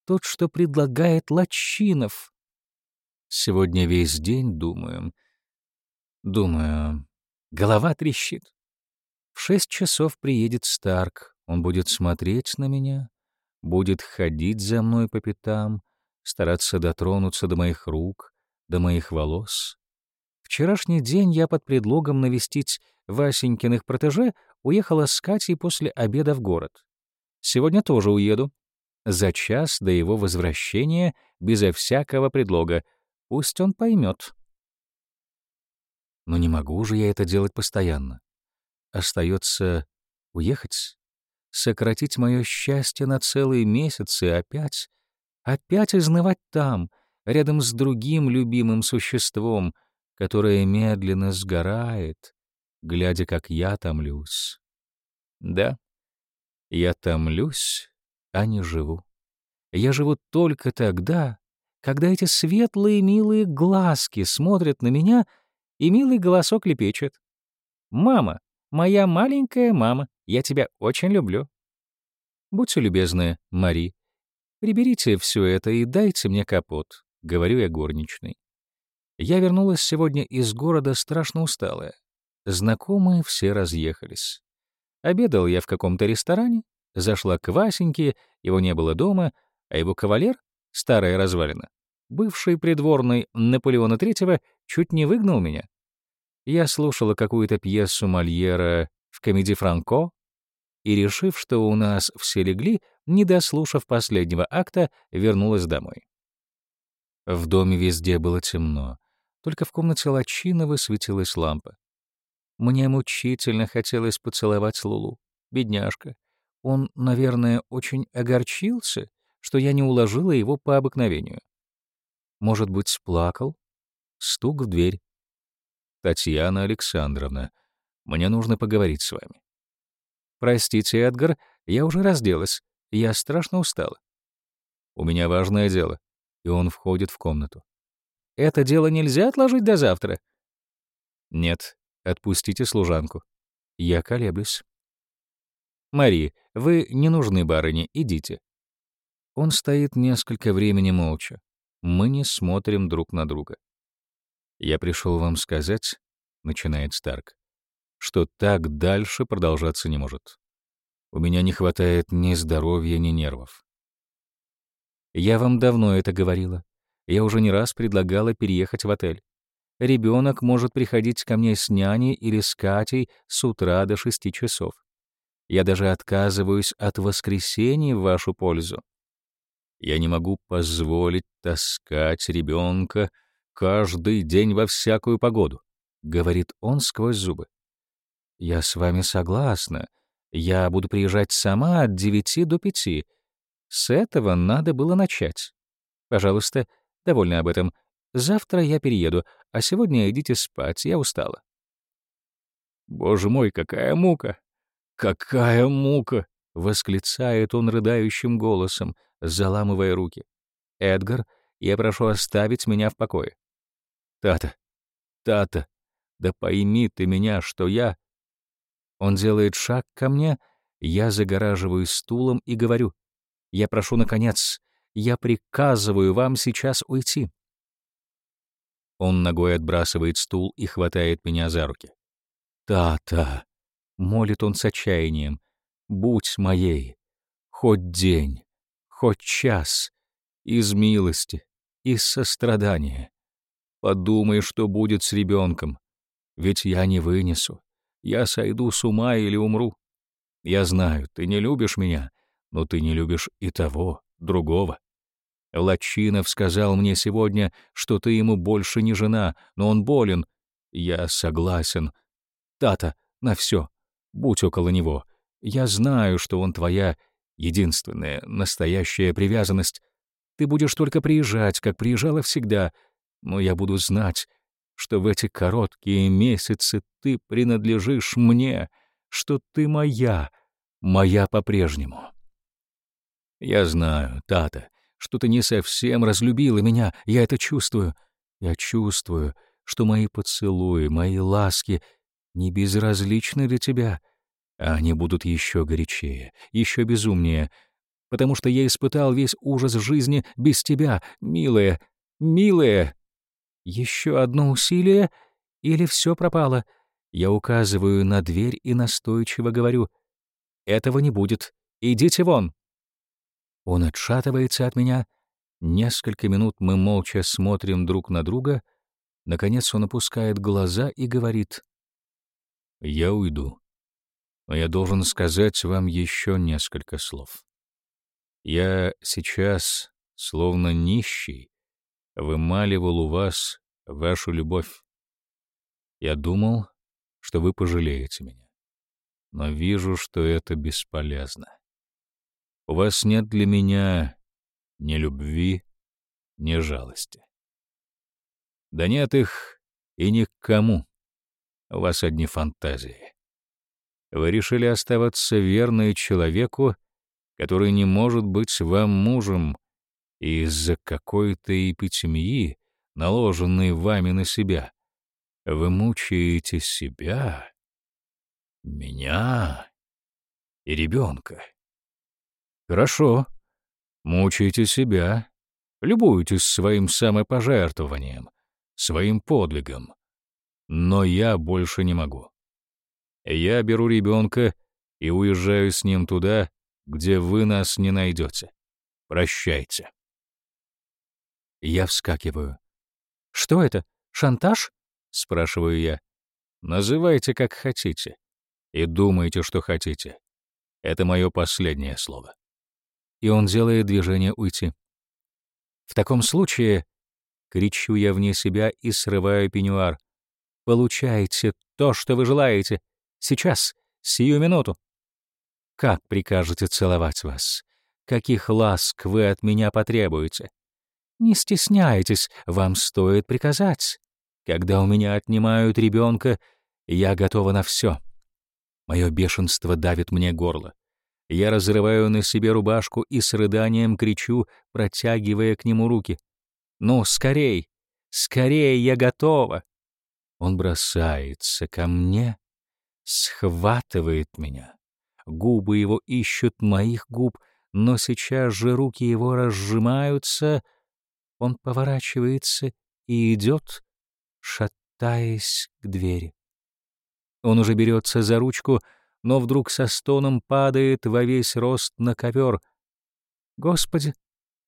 Тот, что предлагает Лачинов. Сегодня весь день думаю. Думаю. Голова трещит. В шесть часов приедет Старк. Он будет смотреть на меня, будет ходить за мной по пятам, стараться дотронуться до моих рук, до моих волос. Вчерашний день я под предлогом навестить Васенькиных протеже уехала с Катей после обеда в город. Сегодня тоже уеду. За час до его возвращения, безо всякого предлога. Пусть он поймет. Но не могу же я это делать постоянно. Остается уехать, сократить мое счастье на целые месяцы опять Опять изнывать там, рядом с другим любимым существом, которое медленно сгорает, глядя, как я томлюсь. Да, я томлюсь, а не живу. Я живу только тогда, когда эти светлые милые глазки смотрят на меня, и милый голосок лепечет. «Мама, моя маленькая мама, я тебя очень люблю». Будьте любезны, Мари, «Приберите все это и дайте мне капот», — говорю я горничной. Я вернулась сегодня из города страшно усталая. Знакомые все разъехались. Обедал я в каком-то ресторане, зашла к Васеньке, его не было дома, а его кавалер, старая развалина, бывший придворный Наполеона III, чуть не выгнал меня. Я слушала какую-то пьесу Мольера в комедии «Франко», и, решив, что у нас все легли, не дослушав последнего акта, вернулась домой. В доме везде было темно, только в комнате Лачинова светилась лампа. Мне мучительно хотелось поцеловать Лулу. Бедняжка. Он, наверное, очень огорчился, что я не уложила его по обыкновению. Может быть, плакал? Стук в дверь. «Татьяна Александровна, мне нужно поговорить с вами». «Простите, Эдгар, я уже разделась. Я страшно устала». «У меня важное дело». И он входит в комнату. «Это дело нельзя отложить до завтра?» «Нет, отпустите служанку». Я колеблюсь. Мари, вы не нужны барыне, идите. Он стоит несколько времени молча. Мы не смотрим друг на друга. «Я пришел вам сказать», — начинает Старк, «что так дальше продолжаться не может. У меня не хватает ни здоровья, ни нервов. Я вам давно это говорила. Я уже не раз предлагала переехать в отель. Ребенок может приходить ко мне с няней или с Катей с утра до шести часов. Я даже отказываюсь от воскресений в вашу пользу. Я не могу позволить таскать ребенка каждый день во всякую погоду, говорит он сквозь зубы. Я с вами согласна. Я буду приезжать сама от девяти до пяти. С этого надо было начать. Пожалуйста, довольно об этом. Завтра я перееду, а сегодня идите спать, я устала. Боже мой, какая мука! Какая мука! восклицает он рыдающим голосом, заламывая руки. Эдгар, я прошу оставить меня в покое. Тата, Тата, да пойми ты меня, что я... Он делает шаг ко мне, я загораживаю стулом и говорю, я прошу, наконец, я приказываю вам сейчас уйти. Он ногой отбрасывает стул и хватает меня за руки. «Та-та!» — молит он с отчаянием. «Будь моей! Хоть день, хоть час, из милости, из сострадания. Подумай, что будет с ребенком. Ведь я не вынесу. Я сойду с ума или умру. Я знаю, ты не любишь меня, но ты не любишь и того, другого. Лачинов сказал мне сегодня, что ты ему больше не жена, но он болен. Я согласен. Тата, на все. Будь около него. Я знаю, что он твоя единственная, настоящая привязанность. Ты будешь только приезжать, как приезжала всегда, но я буду знать, что в эти короткие месяцы ты принадлежишь мне, что ты моя, моя по-прежнему. Я знаю, Тата, что ты не совсем разлюбила меня, я это чувствую. Я чувствую, что мои поцелуи, мои ласки не безразличны для тебя, а они будут еще горячее, еще безумнее, потому что я испытал весь ужас жизни без тебя, милая, милая. Еще одно усилие, или все пропало? Я указываю на дверь и настойчиво говорю, «Этого не будет. Идите вон!» Он отшатывается от меня. Несколько минут мы молча смотрим друг на друга. Наконец он опускает глаза и говорит. «Я уйду. Но я должен сказать вам еще несколько слов. Я сейчас, словно нищий, вымаливал у вас вашу любовь. Я думал, что вы пожалеете меня. Но вижу, что это бесполезно. У вас нет для меня ни любви, ни жалости. Да нет их и ни к кому. У вас одни фантазии. Вы решили оставаться верной человеку, который не может быть вам мужем из-за какой-то эпитемии, наложенной вами на себя. Вы мучаете себя, меня и ребенка. Хорошо. Мучайте себя. Любуйтесь своим самопожертвованием, своим подвигом. Но я больше не могу. Я беру ребенка и уезжаю с ним туда, где вы нас не найдете. Прощайте. Я вскакиваю. «Что это? Шантаж?» — спрашиваю я. «Называйте, как хотите. И думайте, что хотите. Это мое последнее слово» и он делает движение уйти. В таком случае, кричу я вне себя и срываю пеньюар. Получайте то, что вы желаете. Сейчас, сию минуту. Как прикажете целовать вас? Каких ласк вы от меня потребуете? Не стесняйтесь, вам стоит приказать. Когда у меня отнимают ребенка, я готова на все. Мое бешенство давит мне горло. Я разрываю на себе рубашку и с рыданием кричу, протягивая к нему руки. «Ну, скорей! Скорей, я готова!» Он бросается ко мне, схватывает меня, губы его ищут моих губ, но сейчас же руки его разжимаются, он поворачивается и идет, шатаясь к двери. Он уже берется за ручку, но вдруг со стоном падает во весь рост на ковер. Господи,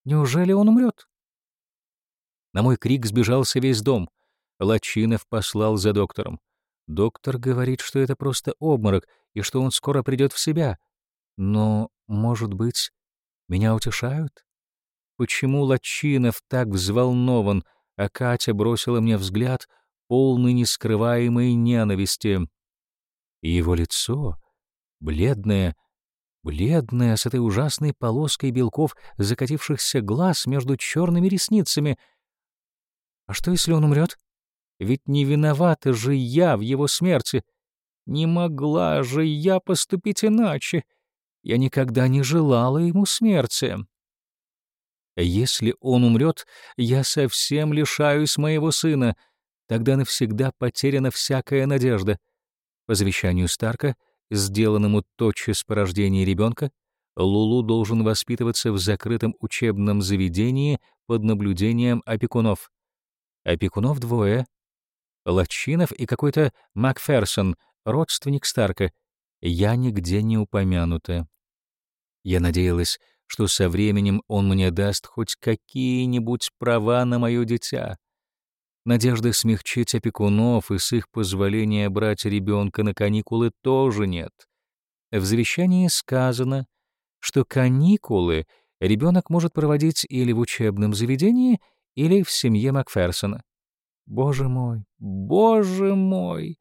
неужели он умрет? На мой крик сбежался весь дом. Лачинов послал за доктором. Доктор говорит, что это просто обморок и что он скоро придет в себя. Но, может быть, меня утешают? Почему Лачинов так взволнован, а Катя бросила мне взгляд, полный нескрываемой ненависти? И его лицо, бледное, бледное, с этой ужасной полоской белков, закатившихся глаз между черными ресницами. А что, если он умрет? Ведь не виновата же я в его смерти. Не могла же я поступить иначе. Я никогда не желала ему смерти. Если он умрет, я совсем лишаюсь моего сына. Тогда навсегда потеряна всякая надежда. По завещанию Старка, сделанному тотчас по рождении ребенка, Лулу должен воспитываться в закрытом учебном заведении под наблюдением опекунов. Опекунов двое — Лачинов и какой-то Макферсон, родственник Старка. Я нигде не упомянута. Я надеялась, что со временем он мне даст хоть какие-нибудь права на мое дитя. Надежды смягчить опекунов и с их позволения брать ребенка на каникулы тоже нет. В завещании сказано, что каникулы ребенок может проводить или в учебном заведении, или в семье Макферсона. Боже мой, боже мой,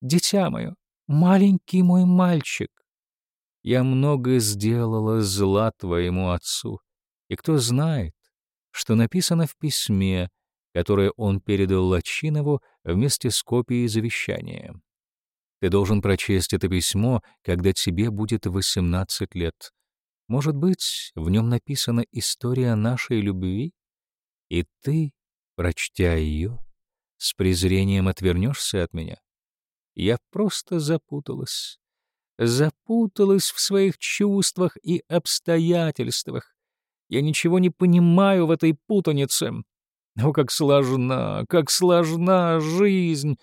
дитя мое, маленький мой мальчик. Я много сделала зла твоему отцу, и кто знает, что написано в письме, которое он передал Лачинову вместе с копией завещания. Ты должен прочесть это письмо, когда тебе будет 18 лет. Может быть, в нем написана история нашей любви, и ты, прочтя ее, с презрением отвернешься от меня. Я просто запуталась. Запуталась в своих чувствах и обстоятельствах. Я ничего не понимаю в этой путанице. О, как сложна, как сложна жизнь!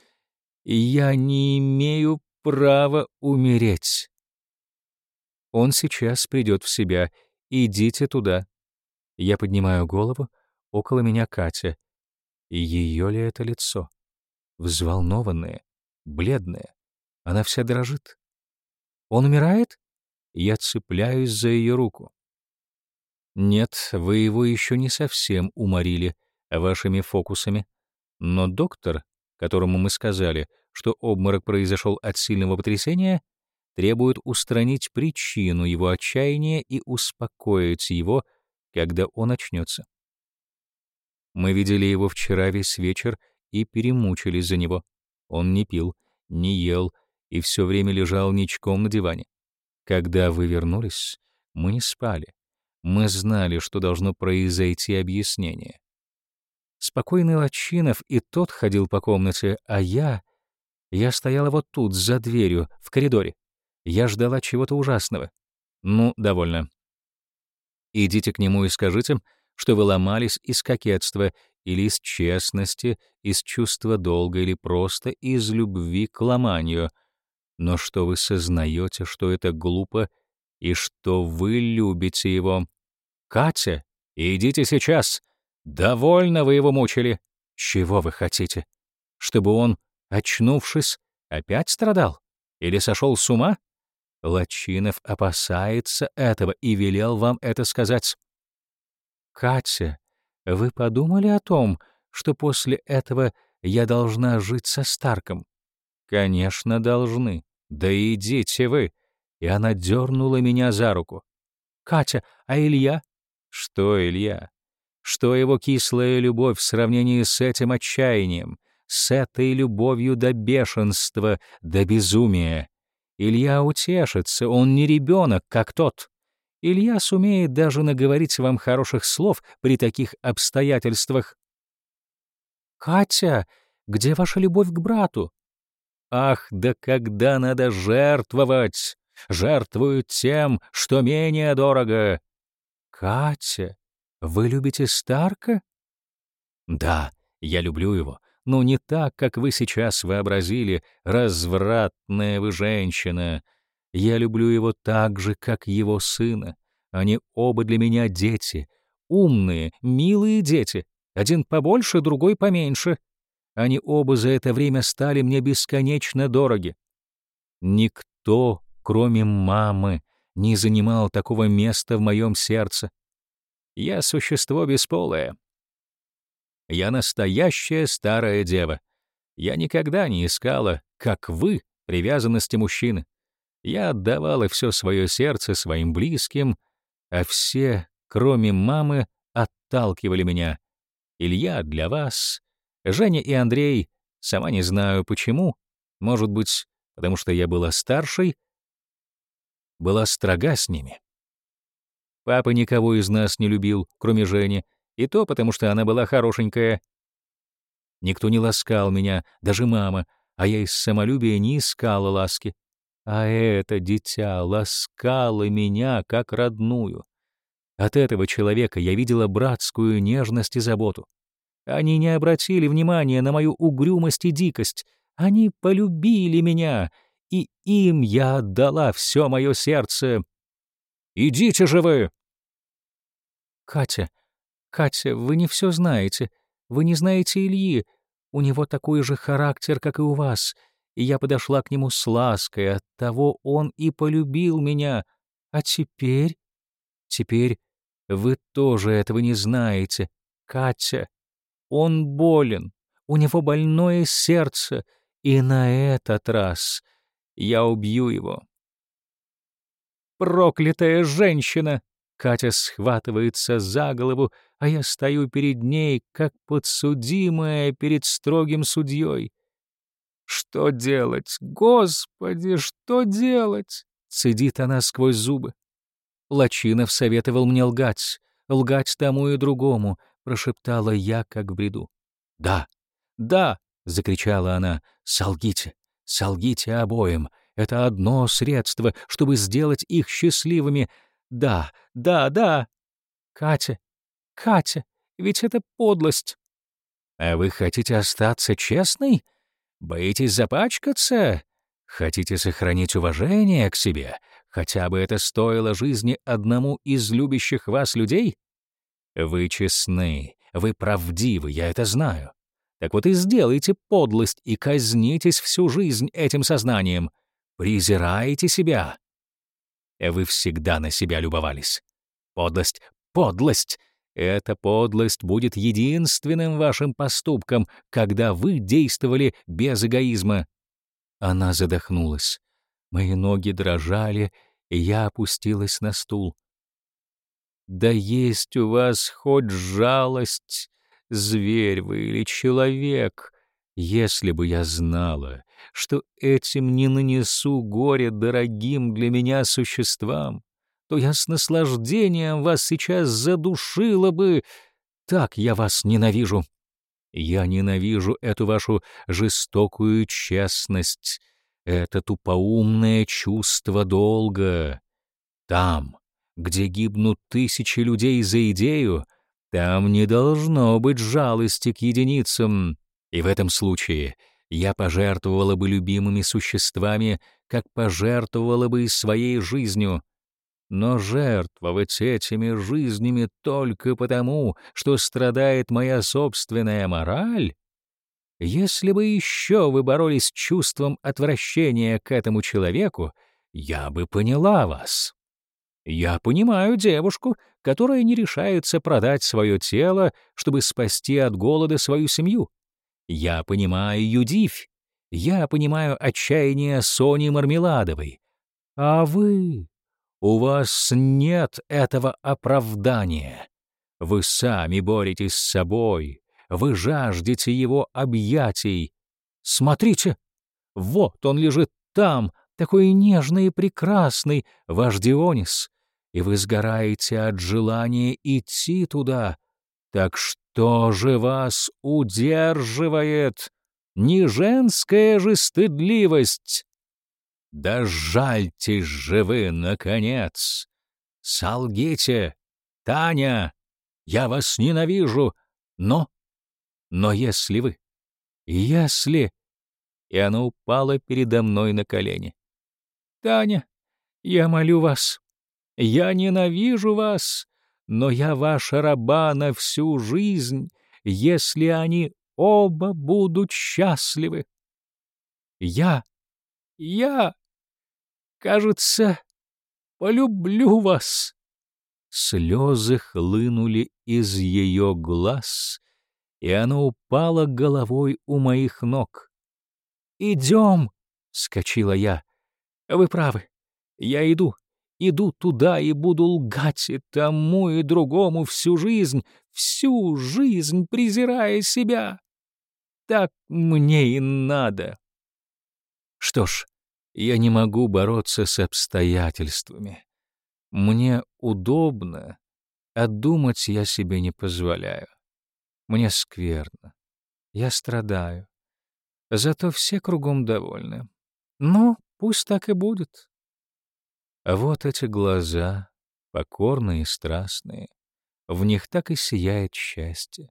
И я не имею права умереть. Он сейчас придет в себя. Идите туда. Я поднимаю голову. Около меня Катя. Ее ли это лицо? Взволнованное, бледное. Она вся дрожит. Он умирает? Я цепляюсь за ее руку. Нет, вы его еще не совсем уморили вашими фокусами. Но доктор, которому мы сказали, что обморок произошел от сильного потрясения, требует устранить причину его отчаяния и успокоить его, когда он очнется. Мы видели его вчера весь вечер и перемучились за него. Он не пил, не ел и все время лежал ничком на диване. Когда вы вернулись, мы не спали. Мы знали, что должно произойти объяснение. Спокойный Лачинов и тот ходил по комнате, а я... Я стояла вот тут, за дверью, в коридоре. Я ждала чего-то ужасного. Ну, довольно. Идите к нему и скажите, что вы ломались из кокетства или из честности, из чувства долга или просто из любви к ломанию, но что вы сознаете, что это глупо и что вы любите его. Катя, идите сейчас! Довольно вы его мучили. Чего вы хотите? Чтобы он, очнувшись, опять страдал? Или сошел с ума? Лачинов опасается этого и велел вам это сказать. Катя, вы подумали о том, что после этого я должна жить со Старком? Конечно, должны. Да идите вы. И она дернула меня за руку. Катя, а Илья? Что Илья? Что его кислая любовь в сравнении с этим отчаянием, с этой любовью до бешенства, до безумия? Илья утешится, он не ребенок, как тот. Илья сумеет даже наговорить вам хороших слов при таких обстоятельствах. «Катя, где ваша любовь к брату?» «Ах, да когда надо жертвовать! жертвуют тем, что менее дорого. Катя, вы любите Старка? Да, я люблю его, но не так, как вы сейчас вообразили, развратная вы женщина. Я люблю его так же, как его сына. Они оба для меня дети, умные, милые дети. Один побольше, другой поменьше. Они оба за это время стали мне бесконечно дороги. Никто, кроме мамы, не занимал такого места в моем сердце. Я существо бесполое. Я настоящая старая дева. Я никогда не искала, как вы, привязанности мужчины. Я отдавала все свое сердце своим близким, а все, кроме мамы, отталкивали меня. Илья для вас, Женя и Андрей, сама не знаю почему, может быть, потому что я была старшей, была строга с ними. Папа никого из нас не любил, кроме Жени, и то потому, что она была хорошенькая. Никто не ласкал меня, даже мама, а я из самолюбия не искала ласки. А это дитя ласкало меня, как родную. От этого человека я видела братскую нежность и заботу. Они не обратили внимания на мою угрюмость и дикость. Они полюбили меня, и им я отдала все мое сердце. Идите же вы!» «Катя, Катя, вы не все знаете. Вы не знаете Ильи. У него такой же характер, как и у вас. И я подошла к нему с лаской, оттого он и полюбил меня. А теперь... Теперь вы тоже этого не знаете. Катя, он болен, у него больное сердце, и на этот раз я убью его. Проклятая женщина! Катя схватывается за голову, а я стою перед ней, как подсудимая перед строгим судьей. «Что делать? Господи, что делать?» — цедит она сквозь зубы. Лачинов советовал мне лгать, лгать тому и другому, — прошептала я, как в бреду. «Да, да!» — закричала она. «Солгите, солгите обоим. Это одно средство, чтобы сделать их счастливыми. Да, да, да!» «Катя, Катя, ведь это подлость!» «А вы хотите остаться честной? Боитесь запачкаться? Хотите сохранить уважение к себе? Хотя бы это стоило жизни одному из любящих вас людей?» Вы честны, вы правдивы, я это знаю. Так вот и сделайте подлость и казнитесь всю жизнь этим сознанием. Презирайте себя. Вы всегда на себя любовались. Подлость, подлость! Эта подлость будет единственным вашим поступком, когда вы действовали без эгоизма. Она задохнулась. Мои ноги дрожали, и я опустилась на стул. Да есть у вас хоть жалость, зверь вы или человек, если бы я знала, что этим не нанесу горе дорогим для меня существам, то я с наслаждением вас сейчас задушила бы. Так я вас ненавижу. Я ненавижу эту вашу жестокую честность, это тупоумное чувство долга. Там, где гибнут тысячи людей за идею, там не должно быть жалости к единицам. И в этом случае я пожертвовала бы любимыми существами, как пожертвовала бы и своей жизнью. Но жертвовать этими жизнями только потому, что страдает моя собственная мораль? Если бы еще вы боролись с чувством отвращения к этому человеку, я бы поняла вас. Я понимаю девушку, которая не решается продать свое тело, чтобы спасти от голода свою семью. Я понимаю Юдивь. Я понимаю отчаяние Сони Мармеладовой. А вы? У вас нет этого оправдания. Вы сами боретесь с собой. Вы жаждете его объятий. Смотрите, вот он лежит там, такой нежный и прекрасный, ваш Дионис, и вы сгораете от желания идти туда. Так что же вас удерживает? Не женская же стыдливость, Да жальтесь же вы, наконец! Солгите! Таня! Я вас ненавижу! Но... Но если вы... Если... И она упала передо мной на колени. «Таня, я молю вас, я ненавижу вас, но я ваша раба на всю жизнь, если они оба будут счастливы. Я, я, кажется, полюблю вас. Слезы хлынули из ее глаз, и она упала головой у моих ног. «Идем!» — скочила я. «Вы правы. Я иду. Иду туда и буду лгать и тому, и другому всю жизнь, всю жизнь презирая себя. Так мне и надо. Что ж, я не могу бороться с обстоятельствами. Мне удобно, а думать я себе не позволяю. Мне скверно. Я страдаю. Зато все кругом довольны. Ну, пусть так и будет. А вот эти глаза, покорные и страстные, в них так и сияет счастье.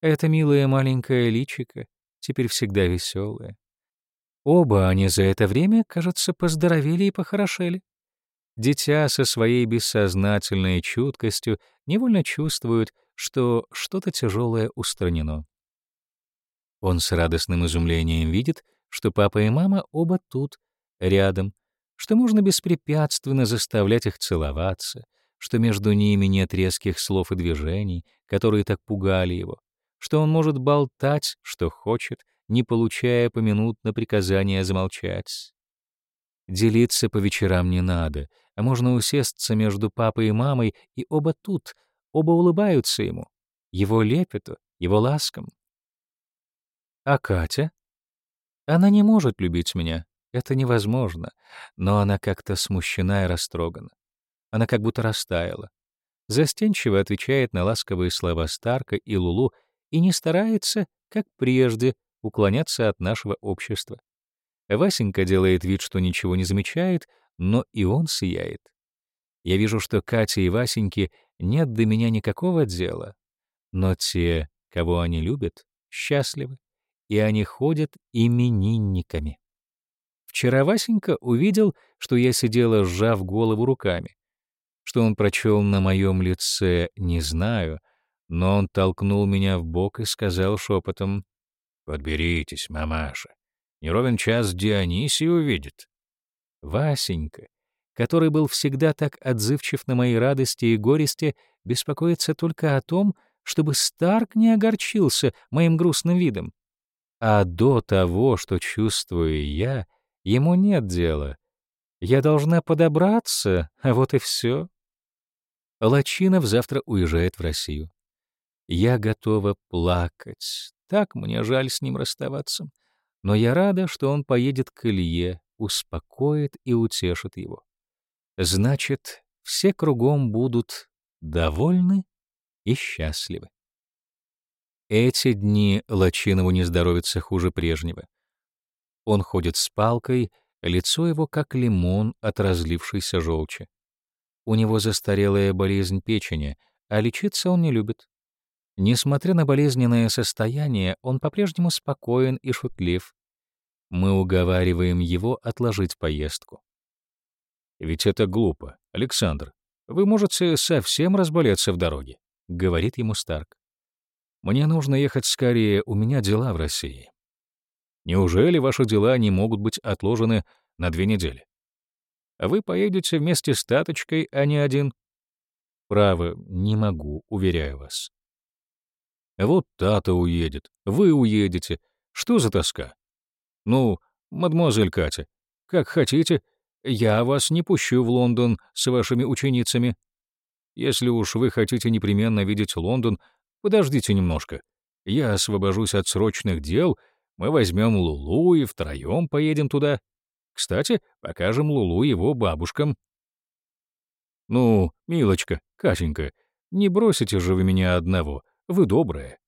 Это милое маленькое личико, теперь всегда веселое. Оба они за это время, кажется, поздоровели и похорошели. Дитя со своей бессознательной чуткостью невольно чувствует, что что-то тяжелое устранено. Он с радостным изумлением видит, что папа и мама оба тут, рядом, что можно беспрепятственно заставлять их целоваться, что между ними нет резких слов и движений, которые так пугали его, что он может болтать, что хочет, не получая поминутно приказания замолчать. Делиться по вечерам не надо, а можно усесться между папой и мамой, и оба тут, оба улыбаются ему, его лепету, его ласкам. А Катя? Она не может любить меня, это невозможно, но она как-то смущена и растрогана. Она как будто растаяла. Застенчиво отвечает на ласковые слова Старка и Лулу и не старается, как прежде, уклоняться от нашего общества. Васенька делает вид, что ничего не замечает, но и он сияет. Я вижу, что Катя и Васеньке нет до меня никакого дела, но те, кого они любят, счастливы, и они ходят именинниками. Вчера Васенька увидел, что я сидела, сжав голову руками. Что он прочел на моем лице, не знаю, но он толкнул меня в бок и сказал шепотом, «Подберитесь, мамаша, не ровен час Дионисий увидит». Васенька, который был всегда так отзывчив на мои радости и горести, беспокоится только о том, чтобы Старк не огорчился моим грустным видом. А до того, что чувствую я, Ему нет дела. Я должна подобраться, а вот и все. Лачинов завтра уезжает в Россию. Я готова плакать. Так мне жаль с ним расставаться. Но я рада, что он поедет к Илье, успокоит и утешит его. Значит, все кругом будут довольны и счастливы. Эти дни Лачинову не здоровится хуже прежнего. Он ходит с палкой, лицо его как лимон от разлившейся желчи. У него застарелая болезнь печени, а лечиться он не любит. Несмотря на болезненное состояние, он по-прежнему спокоен и шутлив. Мы уговариваем его отложить поездку. «Ведь это глупо, Александр. Вы можете совсем разболеться в дороге», — говорит ему Старк. «Мне нужно ехать скорее, у меня дела в России». Неужели ваши дела не могут быть отложены на две недели? А вы поедете вместе с Таточкой, а не один? Право, не могу, уверяю вас. Вот Тата уедет, вы уедете. Что за тоска? Ну, мадемуазель Катя, как хотите, я вас не пущу в Лондон с вашими ученицами. Если уж вы хотите непременно видеть Лондон, подождите немножко. Я освобожусь от срочных дел — мы возьмем Лулу и втроем поедем туда. Кстати, покажем Лулу его бабушкам. Ну, милочка, Катенька, не бросите же вы меня одного, вы добрая.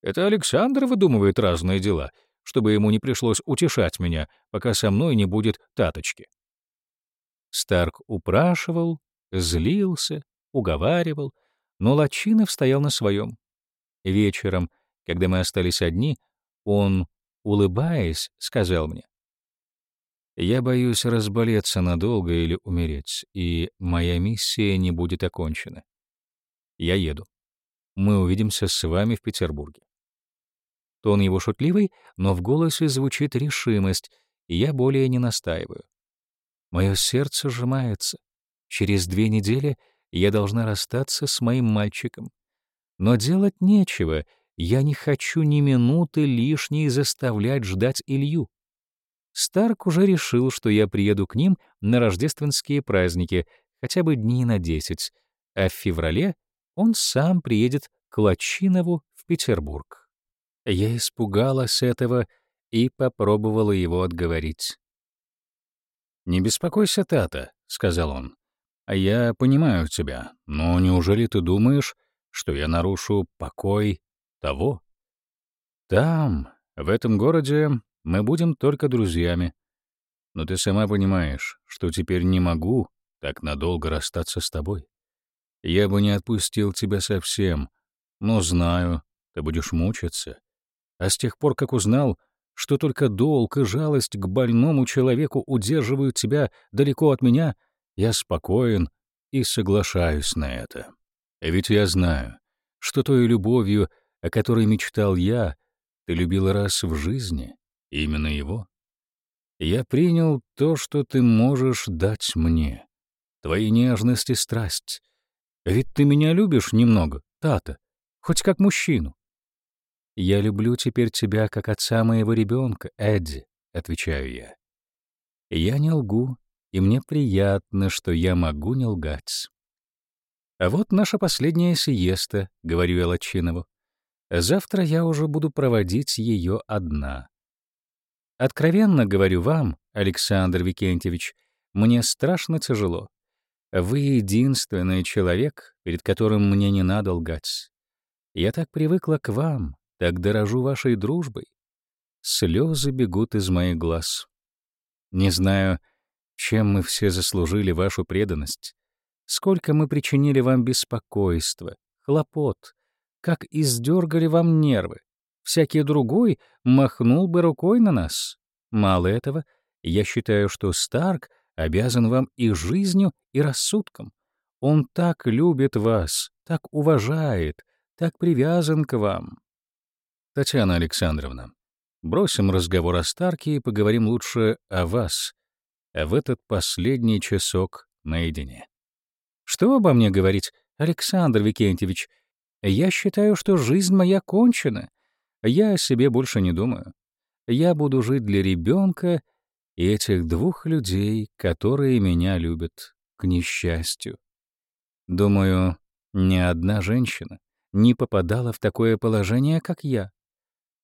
Это Александр выдумывает разные дела. чтобы ему не пришлось утешать меня, пока со мной не будет таточки. Старк упрашивал, злился, уговаривал, но Лачинов стоял на своем. Вечером, когда мы остались одни, он, улыбаясь, сказал мне, «Я боюсь разболеться надолго или умереть, и моя миссия не будет окончена. Я еду. Мы увидимся с вами в Петербурге». Тон его шутливый, но в голосе звучит решимость, и я более не настаиваю. Мое сердце сжимается. Через две недели я должна расстаться с моим мальчиком. Но делать нечего, я не хочу ни минуты лишней заставлять ждать Илью. Старк уже решил, что я приеду к ним на рождественские праздники, хотя бы дней на десять, а в феврале он сам приедет к Лачинову в Петербург. Я испугалась этого и попробовала его отговорить. «Не беспокойся, Тата», — сказал он. «А я понимаю тебя, но неужели ты думаешь, что я нарушу покой того? Там, в этом городе, мы будем только друзьями. Но ты сама понимаешь, что теперь не могу так надолго расстаться с тобой. Я бы не отпустил тебя совсем, но знаю, ты будешь мучиться. А с тех пор, как узнал, что только долг и жалость к больному человеку удерживают тебя далеко от меня, я спокоен и соглашаюсь на это. Ведь я знаю, что той любовью, о которой мечтал я, ты любила раз в жизни, именно его. Я принял то, что ты можешь дать мне, твои нежность и страсть. Ведь ты меня любишь немного, Тата, хоть как мужчину. «Я люблю теперь тебя, как отца моего ребенка, Эдди», — отвечаю я. Я не лгу, и мне приятно, что я могу не лгать. А вот наша последняя сиеста, — говорю я Лачинову. Завтра я уже буду проводить ее одна. Откровенно говорю вам, Александр Викентьевич, мне страшно тяжело. Вы единственный человек, перед которым мне не надо лгать. Я так привыкла к вам, так дорожу вашей дружбой. Слезы бегут из моих глаз. Не знаю, чем мы все заслужили вашу преданность, сколько мы причинили вам беспокойства, хлопот, как издергали вам нервы. Всякий другой махнул бы рукой на нас. Мало этого, я считаю, что Старк обязан вам и жизнью, и рассудком. Он так любит вас, так уважает, так привязан к вам. Татьяна Александровна, бросим разговор о Старке и поговорим лучше о вас, в этот последний часок наедине. Что обо мне говорить, Александр Викентьевич? Я считаю, что жизнь моя кончена. Я о себе больше не думаю. Я буду жить для ребенка и этих двух людей, которые меня любят, к несчастью. Думаю, ни одна женщина не попадала в такое положение, как я.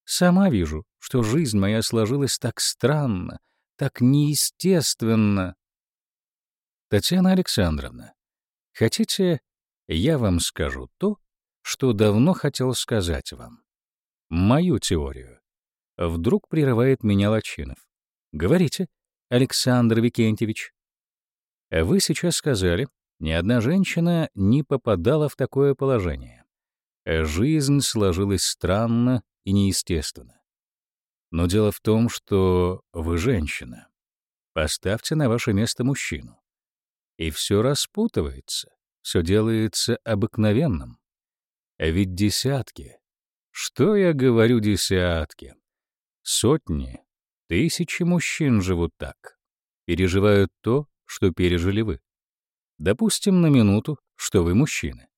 Сама вижу, что жизнь моя сложилась так странно, так неестественно. Татьяна Александровна, хотите, я вам скажу то, что давно хотел сказать вам? Мою теорию. Вдруг прерывает меня Лачинов. Говорите, Александр Викентьевич. Вы сейчас сказали, ни одна женщина не попадала в такое положение. Жизнь сложилась странно и неестественно. Но дело в том, что вы женщина. Поставьте на ваше место мужчину. И все распутывается, все делается обыкновенным. А ведь десятки, что я говорю десятки, сотни, тысячи мужчин живут так, переживают то, что пережили вы. Допустим на минуту, что вы мужчины,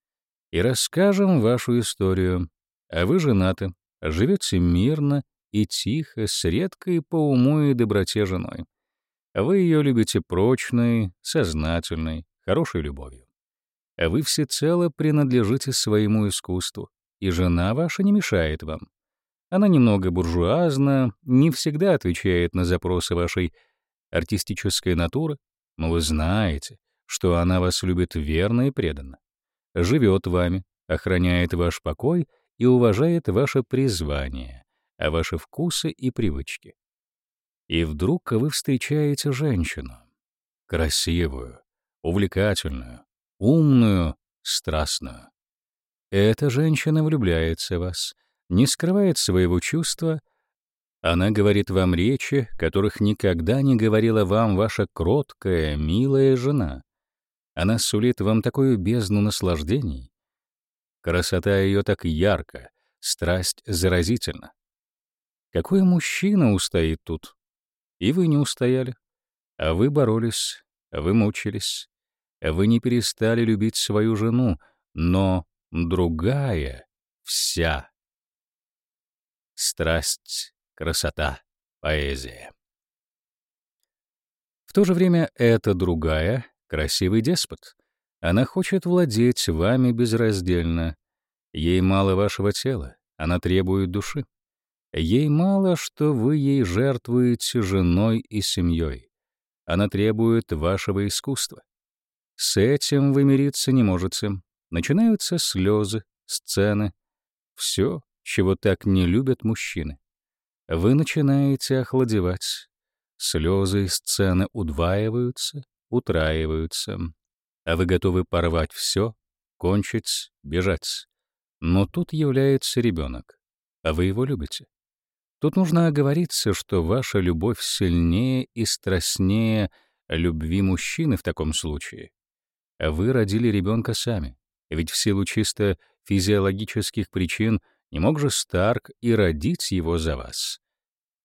и расскажем вашу историю, а вы женаты, живете мирно и тихо с редкой по уму и доброте женой. Вы ее любите прочной, сознательной, хорошей любовью. А вы всецело принадлежите своему искусству, и жена ваша не мешает вам. Она немного буржуазна, не всегда отвечает на запросы вашей артистической натуры, но вы знаете, что она вас любит верно и преданно, живет вами, охраняет ваш покой и уважает ваше призвание, а ваши вкусы и привычки. И вдруг вы встречаете женщину. Красивую, увлекательную, умную, страстную. Эта женщина влюбляется в вас, не скрывает своего чувства. Она говорит вам речи, которых никогда не говорила вам ваша кроткая, милая жена. Она сулит вам такую бездну наслаждений. Красота ее так ярка, страсть заразительна. Какой мужчина устоит тут? И вы не устояли. А вы боролись, вы мучились. Вы не перестали любить свою жену, но другая вся. Страсть, красота, поэзия. В то же время эта другая — красивый деспот. Она хочет владеть вами безраздельно. Ей мало вашего тела, она требует души. Ей мало, что вы ей жертвуете женой и семьей. Она требует вашего искусства. С этим вы мириться не можете. Начинаются слезы, сцены. Все, чего так не любят мужчины. Вы начинаете охладевать. Слезы и сцены удваиваются, утраиваются. А вы готовы порвать все, кончить, бежать. Но тут является ребенок, а вы его любите. Тут нужно оговориться, что ваша любовь сильнее и страстнее любви мужчины в таком случае. Вы родили ребенка сами, ведь в силу чисто физиологических причин не мог же Старк и родить его за вас.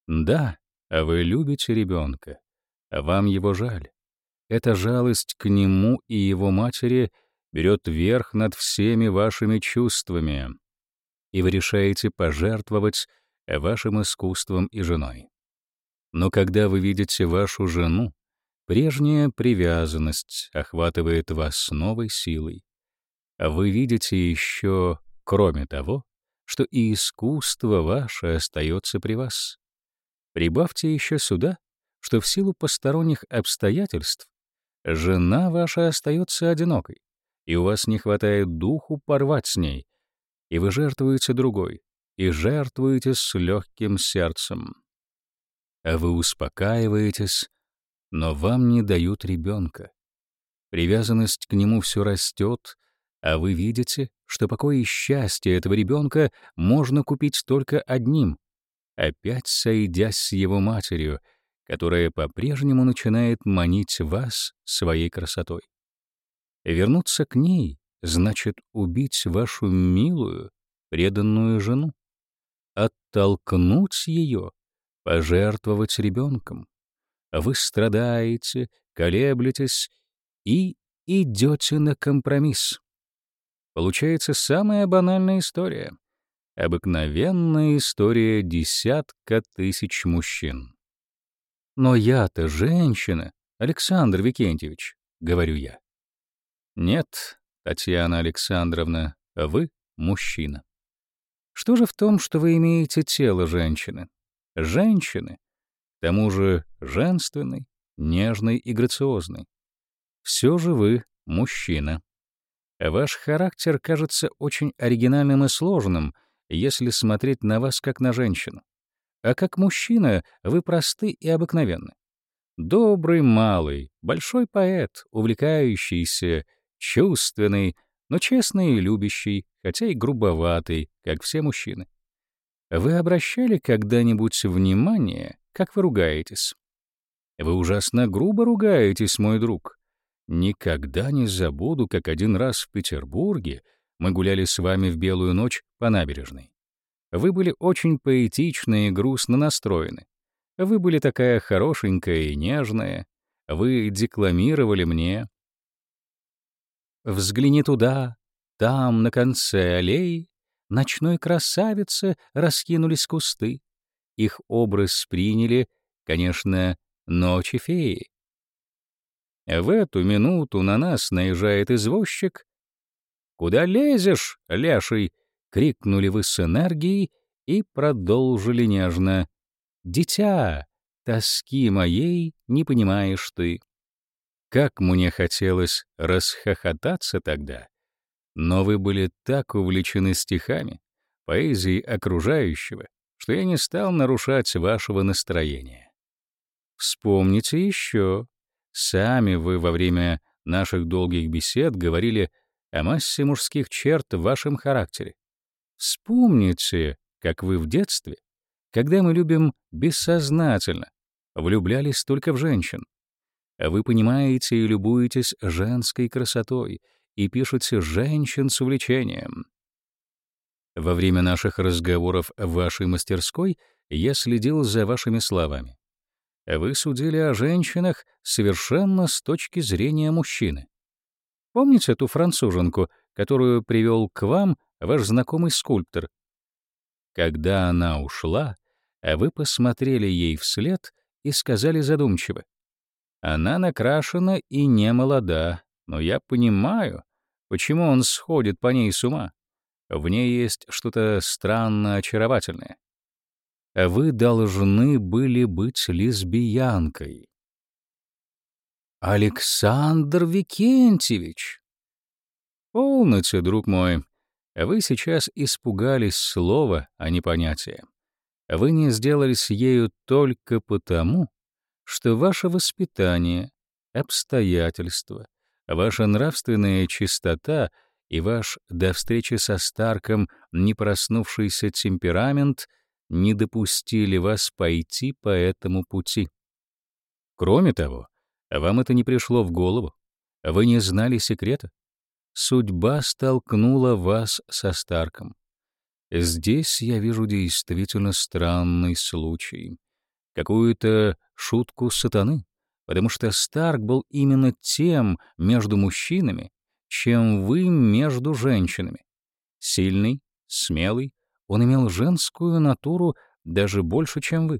Да, вы любите ребенка, вам его жаль. Эта жалость к нему и его матери берет верх над всеми вашими чувствами, и вы решаете пожертвовать вашим искусством и женой. Но когда вы видите вашу жену, прежняя привязанность охватывает вас с новой силой. Вы видите еще, кроме того, что и искусство ваше остается при вас. Прибавьте еще сюда, что в силу посторонних обстоятельств жена ваша остается одинокой, и у вас не хватает духу порвать с ней, и вы жертвуете другой, и жертвуете с легким сердцем. А вы успокаиваетесь, но вам не дают ребенка. Привязанность к нему все растет, а вы видите, что покой и счастье этого ребенка можно купить только одним, опять сойдясь с его матерью, которая по-прежнему начинает манить вас своей красотой. Вернуться к ней значит убить вашу милую, преданную жену оттолкнуть ее, пожертвовать ребенком. Вы страдаете, колеблетесь и идете на компромисс. Получается самая банальная история. Обыкновенная история десятка тысяч мужчин. «Но я-то женщина, Александр Викентьевич», — говорю я. «Нет, Татьяна Александровна, вы мужчина». Что же в том, что вы имеете тело женщины? Женщины, тому же женственной, нежной и грациозной. Все же вы мужчина. Ваш характер кажется очень оригинальным и сложным, если смотреть на вас как на женщину. А как мужчина вы просты и обыкновенны. Добрый малый, большой поэт, увлекающийся, чувственный, но честный и любящий, хотя и грубоватый, как все мужчины. Вы обращали когда-нибудь внимание, как вы ругаетесь? Вы ужасно грубо ругаетесь, мой друг. Никогда не забуду, как один раз в Петербурге мы гуляли с вами в белую ночь по набережной. Вы были очень поэтичны и грустно настроены. Вы были такая хорошенькая и нежная. Вы декламировали мне, Взгляни туда, там, на конце аллеи, ночной красавицы раскинулись кусты. Их образ приняли, конечно, ночи феи. В эту минуту на нас наезжает извозчик. «Куда лезешь, леший?» — крикнули вы с энергией и продолжили нежно. «Дитя, тоски моей не понимаешь ты». Как мне хотелось расхохотаться тогда. Но вы были так увлечены стихами, поэзией окружающего, что я не стал нарушать вашего настроения. Вспомните еще. Сами вы во время наших долгих бесед говорили о массе мужских черт в вашем характере. Вспомните, как вы в детстве, когда мы любим бессознательно, влюблялись только в женщин. Вы понимаете и любуетесь женской красотой и пишете женщин с увлечением. Во время наших разговоров в вашей мастерской я следил за вашими словами. Вы судили о женщинах совершенно с точки зрения мужчины. Помните эту француженку, которую привел к вам ваш знакомый скульптор? Когда она ушла, вы посмотрели ей вслед и сказали задумчиво. Она накрашена и не молода, но я понимаю, почему он сходит по ней с ума. В ней есть что-то странно очаровательное. Вы должны были быть лесбиянкой. Александр Викентьевич! Полноте, друг мой. Вы сейчас испугались слова, а не понятия. Вы не сделались ею только потому, что ваше воспитание, обстоятельства, ваша нравственная чистота — и ваш до встречи со Старком не проснувшийся темперамент не допустили вас пойти по этому пути. Кроме того, вам это не пришло в голову, вы не знали секрета. Судьба столкнула вас со Старком. Здесь я вижу действительно странный случай, какую-то шутку сатаны, потому что Старк был именно тем между мужчинами, чем вы между женщинами. Сильный, смелый, он имел женскую натуру даже больше, чем вы.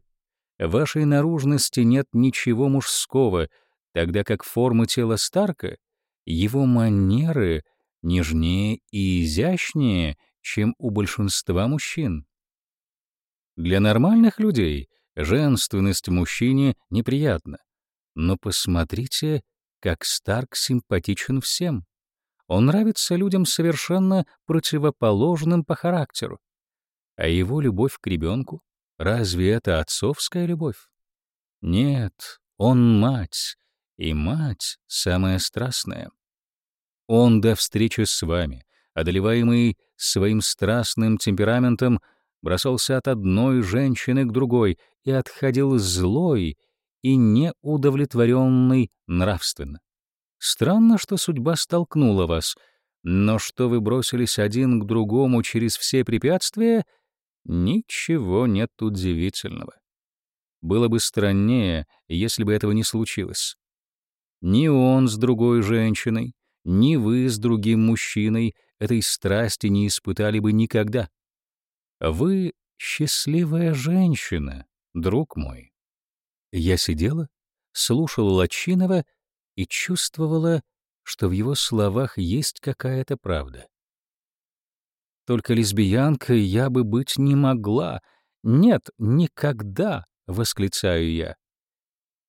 В вашей наружности нет ничего мужского, тогда как форма тела Старка, его манеры нежнее и изящнее, чем у большинства мужчин. Для нормальных людей женственность мужчине неприятна, но посмотрите, как Старк симпатичен всем. Он нравится людям совершенно противоположным по характеру. А его любовь к ребенку — разве это отцовская любовь? Нет, он мать, и мать самая страстная. Он до встречи с вами, одолеваемый своим страстным темпераментом, бросался от одной женщины к другой и отходил злой и неудовлетворенный нравственно. Странно, что судьба столкнула вас, но что вы бросились один к другому через все препятствия, ничего нет удивительного. Было бы страннее, если бы этого не случилось. Ни он с другой женщиной, ни вы с другим мужчиной этой страсти не испытали бы никогда. Вы счастливая женщина, друг мой. Я сидела, слушала Лачинова и чувствовала, что в его словах есть какая-то правда. Только лесбиянкой я бы быть не могла. Нет, никогда, — восклицаю я.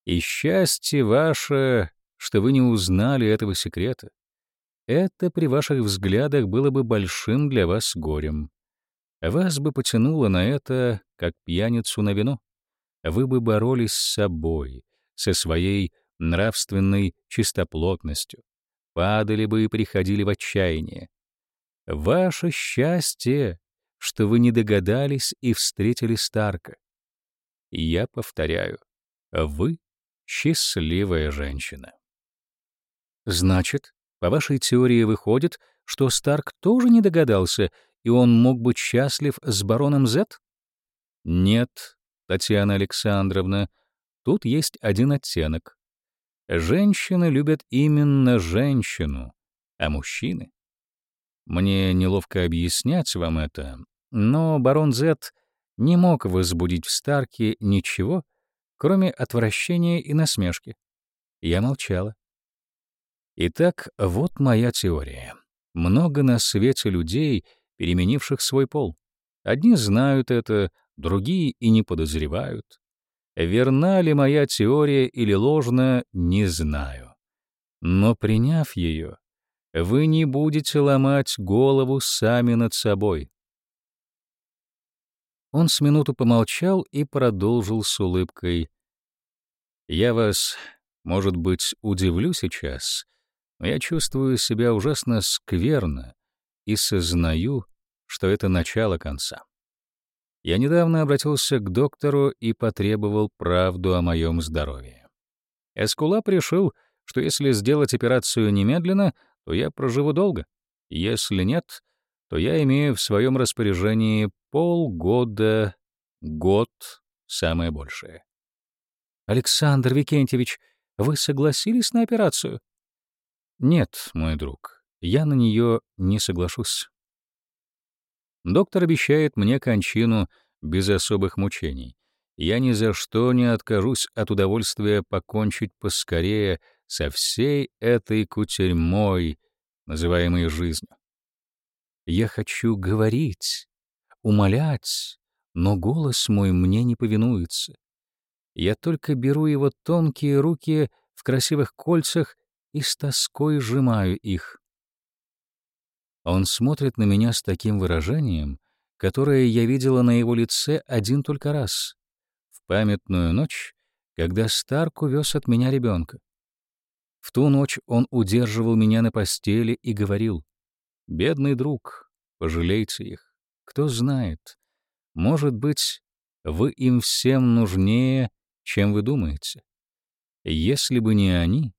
И счастье ваше, что вы не узнали этого секрета. Это при ваших взглядах было бы большим для вас горем. Вас бы потянуло на это, как пьяницу на вино. Вы бы боролись с собой, со своей нравственной чистоплотностью, падали бы и приходили в отчаяние. Ваше счастье, что вы не догадались и встретили Старка. Я повторяю, вы счастливая женщина. Значит, по вашей теории выходит, что Старк тоже не догадался, и он мог быть счастлив с бароном Зет? Нет, Татьяна Александровна, тут есть один оттенок. Женщины любят именно женщину, а мужчины... Мне неловко объяснять вам это, но барон Зет не мог возбудить в Старке ничего, кроме отвращения и насмешки. Я молчала. Итак, вот моя теория. Много на свете людей, переменивших свой пол. Одни знают это, другие и не подозревают. Верна ли моя теория или ложна, не знаю. Но приняв ее, вы не будете ломать голову сами над собой. Он с минуту помолчал и продолжил с улыбкой. «Я вас, может быть, удивлю сейчас, но я чувствую себя ужасно скверно и сознаю, что это начало конца. Я недавно обратился к доктору и потребовал правду о моем здоровье. Эскулап решил, что если сделать операцию немедленно, то я проживу долго. Если нет, то я имею в своем распоряжении полгода, год, самое большее. Александр Викентьевич, вы согласились на операцию? Нет, мой друг, я на нее не соглашусь. Доктор обещает мне кончину без особых мучений. Я ни за что не откажусь от удовольствия покончить поскорее со всей этой кутерьмой, называемой жизнью. Я хочу говорить, умолять, но голос мой мне не повинуется. Я только беру его тонкие руки в красивых кольцах и с тоской сжимаю их. Он смотрит на меня с таким выражением, которое я видела на его лице один только раз, в памятную ночь, когда Старк увез от меня ребенка. В ту ночь он удерживал меня на постели и говорил, «Бедный друг, пожалейте их. Кто знает, может быть, вы им всем нужнее, чем вы думаете. Если бы не они,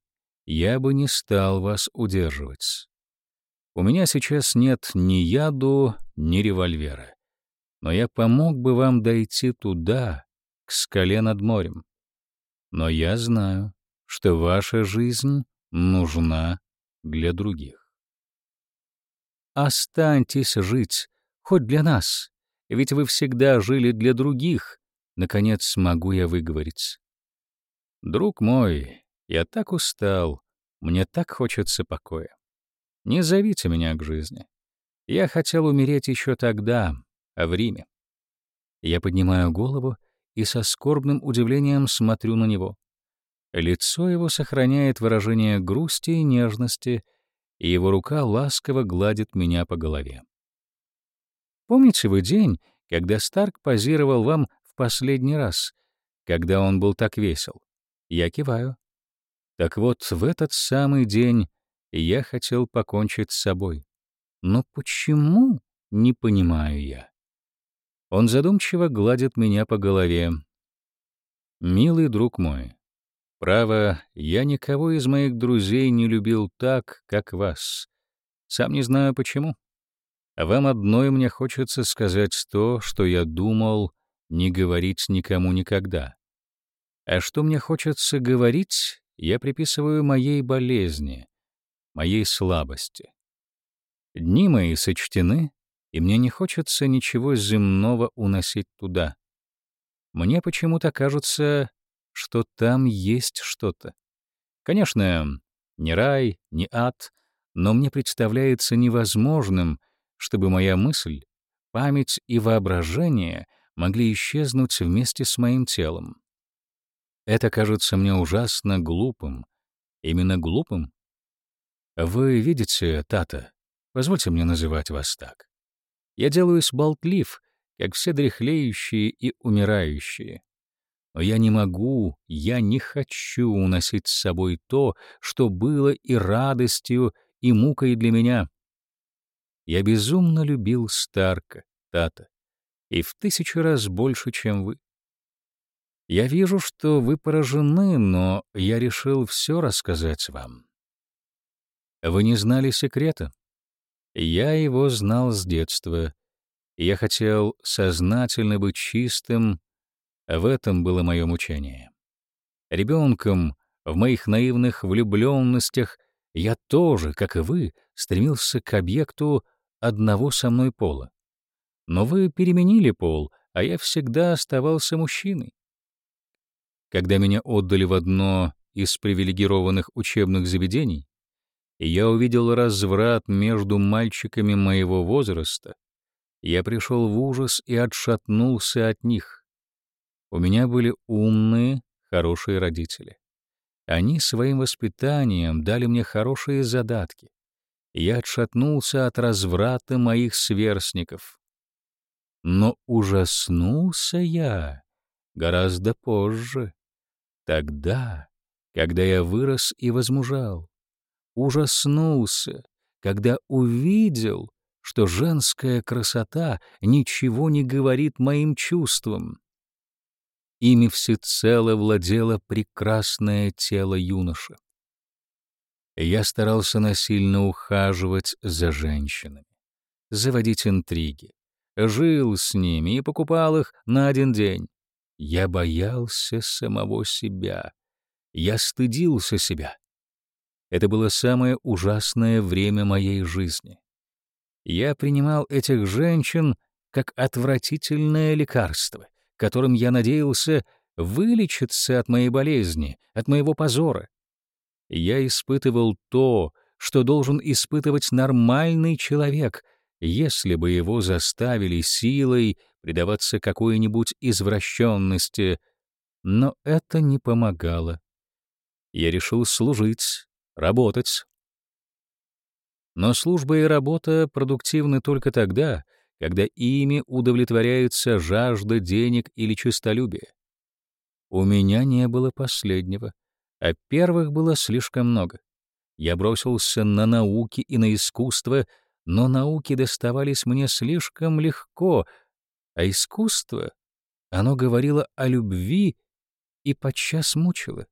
я бы не стал вас удерживать. У меня сейчас нет ни яду, ни револьвера. Но я помог бы вам дойти туда, к скале над морем. Но я знаю, что ваша жизнь нужна для других. Останьтесь жить, хоть для нас, ведь вы всегда жили для других, наконец смогу я выговорить. Друг мой, я так устал, мне так хочется покоя. Не зовите меня к жизни. Я хотел умереть еще тогда, в Риме. Я поднимаю голову и со скорбным удивлением смотрю на него. Лицо его сохраняет выражение грусти и нежности, и его рука ласково гладит меня по голове. Помните вы день, когда Старк позировал вам в последний раз, когда он был так весел? Я киваю. Так вот, в этот самый день я хотел покончить с собой. Но почему, не понимаю я. Он задумчиво гладит меня по голове. «Милый друг мой, право, я никого из моих друзей не любил так, как вас. Сам не знаю почему. Вам одной мне хочется сказать то, что я думал не говорить никому никогда. А что мне хочется говорить, я приписываю моей болезни, моей слабости. Дни мои сочтены, и мне не хочется ничего земного уносить туда. Мне почему-то кажется, что там есть что-то. Конечно, не рай, не ад, но мне представляется невозможным, чтобы моя мысль, память и воображение могли исчезнуть вместе с моим телом. Это кажется мне ужасно глупым, именно глупым, вы видите, Тата, позвольте мне называть вас так. Я делаюсь болтлив, как все дряхлеющие и умирающие. Но я не могу, я не хочу уносить с собой то, что было и радостью, и мукой для меня. Я безумно любил Старка, Тата, и в тысячу раз больше, чем вы. Я вижу, что вы поражены, но я решил все рассказать вам. Вы не знали секрета? Я его знал с детства. Я хотел сознательно быть чистым, в этом было мое мучение. Ребенком, в моих наивных влюбленностях, я тоже, как и вы, стремился к объекту одного со мной пола. Но вы переменили пол, а я всегда оставался мужчиной. Когда меня отдали в одно из привилегированных учебных заведений, я увидел разврат между мальчиками моего возраста, я пришел в ужас и отшатнулся от них. У меня были умные, хорошие родители. Они своим воспитанием дали мне хорошие задатки. Я отшатнулся от разврата моих сверстников. Но ужаснулся я гораздо позже, тогда, когда я вырос и возмужал. Ужаснулся, когда увидел, что женская красота ничего не говорит моим чувствам. Ими всецело владело прекрасное тело юноши. Я старался насильно ухаживать за женщинами, заводить интриги, жил с ними и покупал их на один день. Я боялся самого себя. Я стыдился себя. Это было самое ужасное время моей жизни. Я принимал этих женщин как отвратительное лекарство, которым я надеялся вылечиться от моей болезни, от моего позора. Я испытывал то, что должен испытывать нормальный человек, если бы его заставили силой предаваться какой-нибудь извращенности, но это не помогало. Я решил служить, работать. Но служба и работа продуктивны только тогда, когда ими удовлетворяется жажда денег или честолюбие. У меня не было последнего, а первых было слишком много. Я бросился на науки и на искусство, но науки доставались мне слишком легко, а искусство, оно говорило о любви и подчас мучило.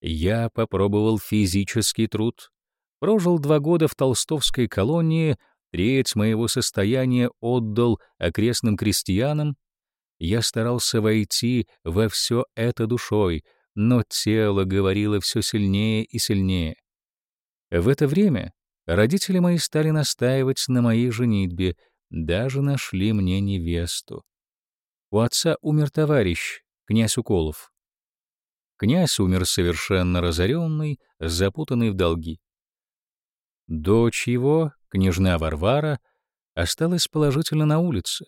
Я попробовал физический труд, прожил два года в толстовской колонии, треть моего состояния отдал окрестным крестьянам. Я старался войти во все это душой, но тело говорило все сильнее и сильнее. В это время родители мои стали настаивать на моей женитьбе, даже нашли мне невесту. У отца умер товарищ, князь Уколов. Князь умер совершенно разоренный, запутанный в долги. Дочь его, княжна Варвара, осталась положительно на улице,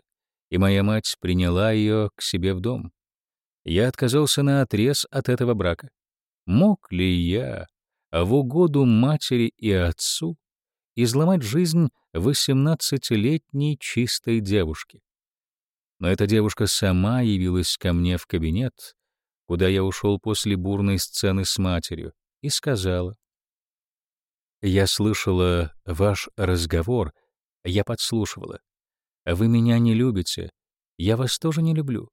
и моя мать приняла ее к себе в дом. Я отказался на отрез от этого брака. Мог ли я, в угоду матери и отцу, изломать жизнь восемнадцатилетней чистой девушки? Но эта девушка сама явилась ко мне в кабинет, куда я ушел после бурной сцены с матерью, и сказала. «Я слышала ваш разговор, я подслушивала. Вы меня не любите, я вас тоже не люблю.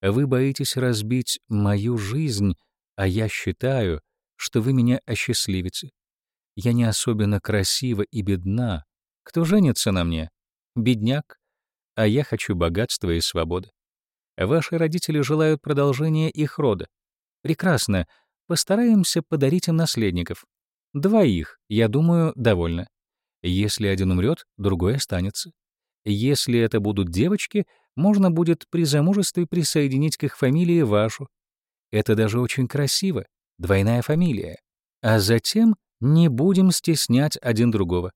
Вы боитесь разбить мою жизнь, а я считаю, что вы меня осчастливите. Я не особенно красива и бедна. Кто женится на мне? Бедняк. А я хочу богатства и свободы. Ваши родители желают продолжения их рода. Прекрасно. Постараемся подарить им наследников. Двоих, я думаю, довольно. Если один умрет, другой останется. Если это будут девочки, можно будет при замужестве присоединить к их фамилии вашу. Это даже очень красиво, двойная фамилия. А затем не будем стеснять один другого.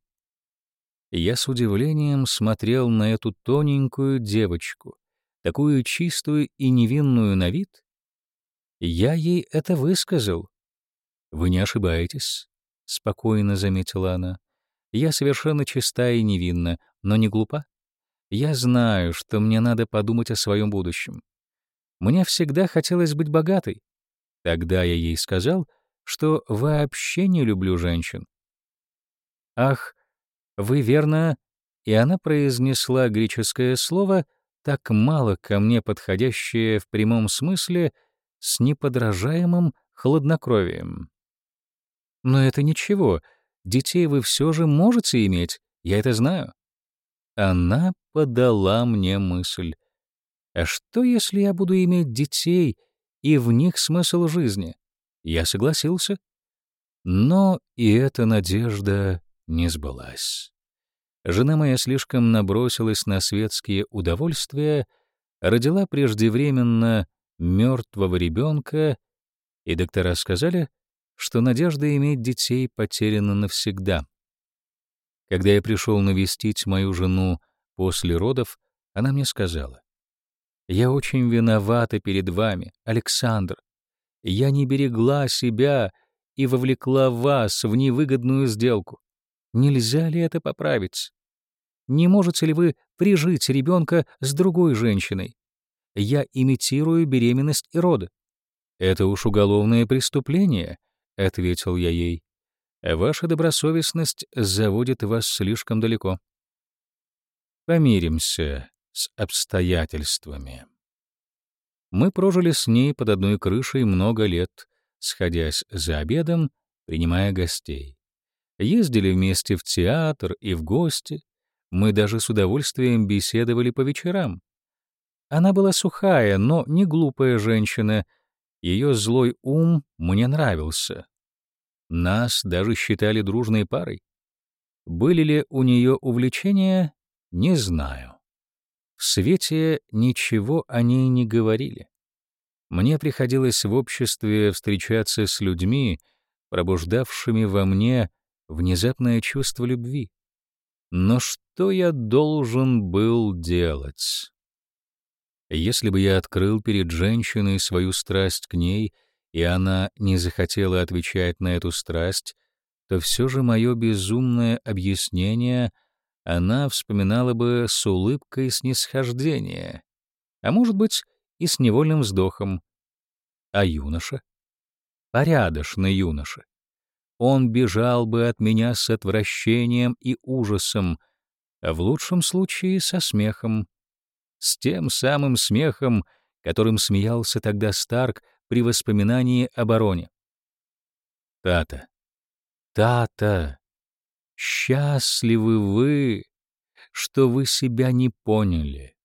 Я с удивлением смотрел на эту тоненькую девочку, такую чистую и невинную на вид? Я ей это высказал. Вы не ошибаетесь, спокойно заметила она. Я совершенно чиста и невинна, но не глупа. Я знаю, что мне надо подумать о своем будущем. Мне всегда хотелось быть богатой. Тогда я ей сказал, что вообще не люблю женщин. Ах, вы верно, и она произнесла греческое слово, так мало ко мне подходящее в прямом смысле с неподражаемым хладнокровием. Но это ничего, детей вы все же можете иметь, я это знаю. Она подала мне мысль. А что, если я буду иметь детей, и в них смысл жизни? Я согласился. Но и эта надежда не сбылась. Жена моя слишком набросилась на светские удовольствия, родила преждевременно мертвого ребенка, и доктора сказали, что надежда иметь детей потеряна навсегда. Когда я пришел навестить мою жену после родов, она мне сказала, «Я очень виновата перед вами, Александр. Я не берегла себя и вовлекла вас в невыгодную сделку. Нельзя ли это поправить? не можете ли вы прижить ребенка с другой женщиной? Я имитирую беременность и роды. Это уж уголовное преступление, ответил я ей. Ваша добросовестность заводит вас слишком далеко. Помиримся с обстоятельствами. Мы прожили с ней под одной крышей много лет, сходясь за обедом, принимая гостей. Ездили вместе в театр и в гости. Мы даже с удовольствием беседовали по вечерам. Она была сухая, но не глупая женщина. Ее злой ум мне нравился. Нас даже считали дружной парой. Были ли у нее увлечения, не знаю. В свете ничего о ней не говорили. Мне приходилось в обществе встречаться с людьми, пробуждавшими во мне внезапное чувство любви. Но что я должен был делать? Если бы я открыл перед женщиной свою страсть к ней, и она не захотела отвечать на эту страсть, то все же мое безумное объяснение она вспоминала бы с улыбкой снисхождения, а может быть и с невольным вздохом. А юноша? Порядочный юноша. Он бежал бы от меня с отвращением и ужасом, а в лучшем случае со смехом. С тем самым смехом, которым смеялся тогда Старк при воспоминании о бароне. Тата, Тата, счастливы вы, что вы себя не поняли,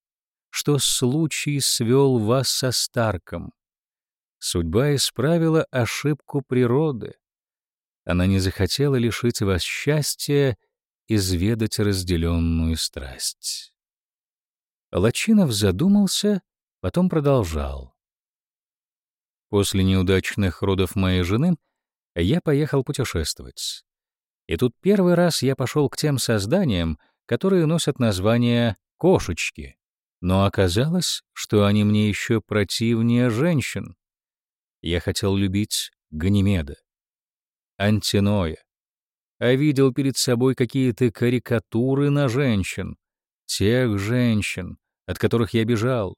что случай свел вас со Старком. Судьба исправила ошибку природы. Она не захотела лишить вас счастья изведать разделенную страсть. Лачинов задумался, потом продолжал. После неудачных родов моей жены я поехал путешествовать. И тут первый раз я пошел к тем созданиям, которые носят название «кошечки», но оказалось, что они мне еще противнее женщин. Я хотел любить Ганимеда, Антиноя, а видел перед собой какие-то карикатуры на женщин, тех женщин, от которых я бежал.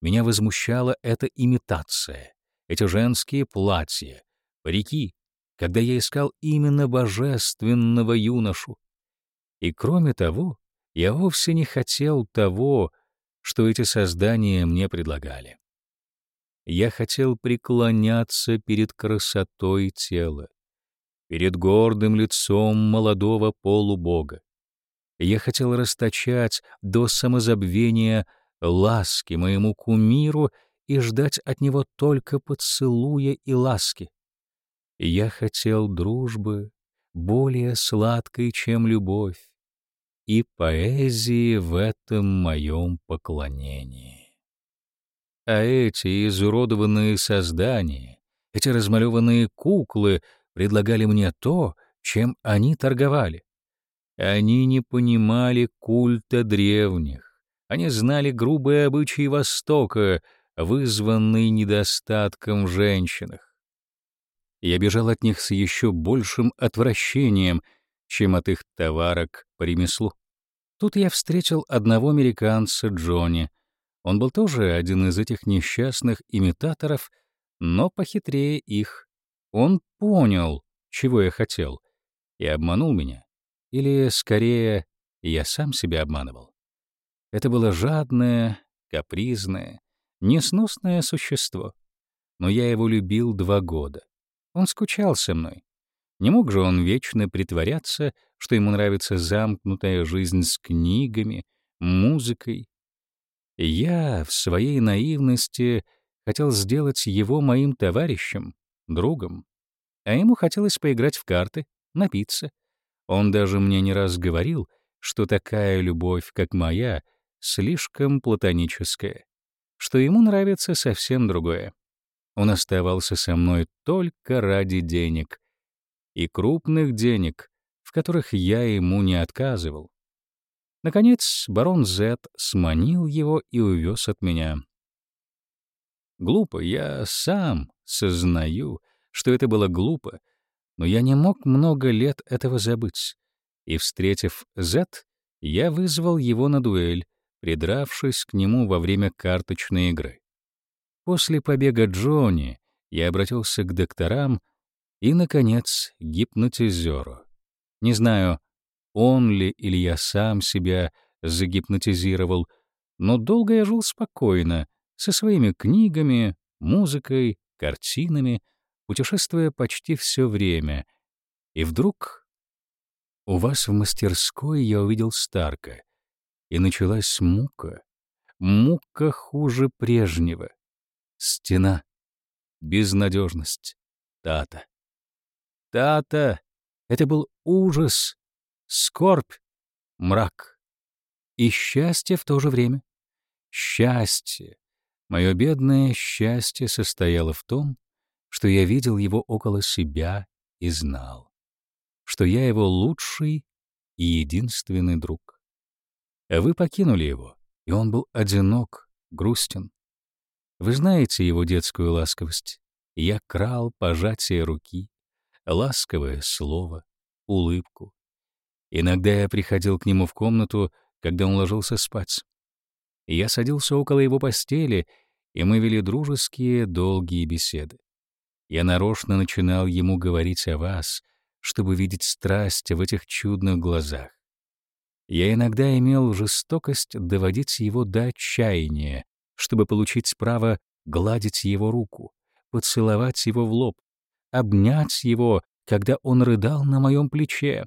Меня возмущала эта имитация, эти женские платья, парики, когда я искал именно божественного юношу. И кроме того, я вовсе не хотел того, что эти создания мне предлагали. Я хотел преклоняться перед красотой тела, перед гордым лицом молодого полубога. Я хотел расточать до самозабвения ласки моему кумиру и ждать от него только поцелуя и ласки. Я хотел дружбы, более сладкой, чем любовь, и поэзии в этом моем поклонении. А эти изуродованные создания, эти размалеванные куклы предлагали мне то, чем они торговали. Они не понимали культа древних, они знали грубые обычаи Востока, вызванные недостатком в женщинах. Я бежал от них с еще большим отвращением, чем от их товарок по ремеслу. Тут я встретил одного американца, Джонни. Он был тоже один из этих несчастных имитаторов, но похитрее их. Он понял, чего я хотел, и обманул меня. Или, скорее, я сам себя обманывал. Это было жадное, капризное, несносное существо. Но я его любил два года. Он скучал со мной. Не мог же он вечно притворяться, что ему нравится замкнутая жизнь с книгами, музыкой. Я в своей наивности хотел сделать его моим товарищем, другом. А ему хотелось поиграть в карты, напиться. Он даже мне не раз говорил, что такая любовь, как моя, слишком платоническая, что ему нравится совсем другое. Он оставался со мной только ради денег. И крупных денег, в которых я ему не отказывал. Наконец, барон Зет сманил его и увез от меня. Глупо, я сам сознаю, что это было глупо, но я не мог много лет этого забыть. И, встретив Зет, я вызвал его на дуэль, придравшись к нему во время карточной игры. После побега Джонни я обратился к докторам и, наконец, гипнотизеру. Не знаю, он ли или я сам себя загипнотизировал, но долго я жил спокойно, со своими книгами, музыкой, картинами, путешествуя почти все время. И вдруг у вас в мастерской я увидел Старка, и началась мука, мука хуже прежнего. Стена, безнадежность, тата. Тата — это был ужас, скорбь, мрак и счастье в то же время. Счастье, мое бедное счастье состояло в том, что я видел его около себя и знал что я его лучший и единственный друг. А вы покинули его, и он был одинок, грустен. Вы знаете его детскую ласковость. Я крал пожатие руки, ласковое слово, улыбку. Иногда я приходил к нему в комнату, когда он ложился спать. Я садился около его постели, и мы вели дружеские, долгие беседы. Я нарочно начинал ему говорить о вас — чтобы видеть страсть в этих чудных глазах. Я иногда имел жестокость доводить его до отчаяния, чтобы получить право гладить его руку, поцеловать его в лоб, обнять его, когда он рыдал на моем плече.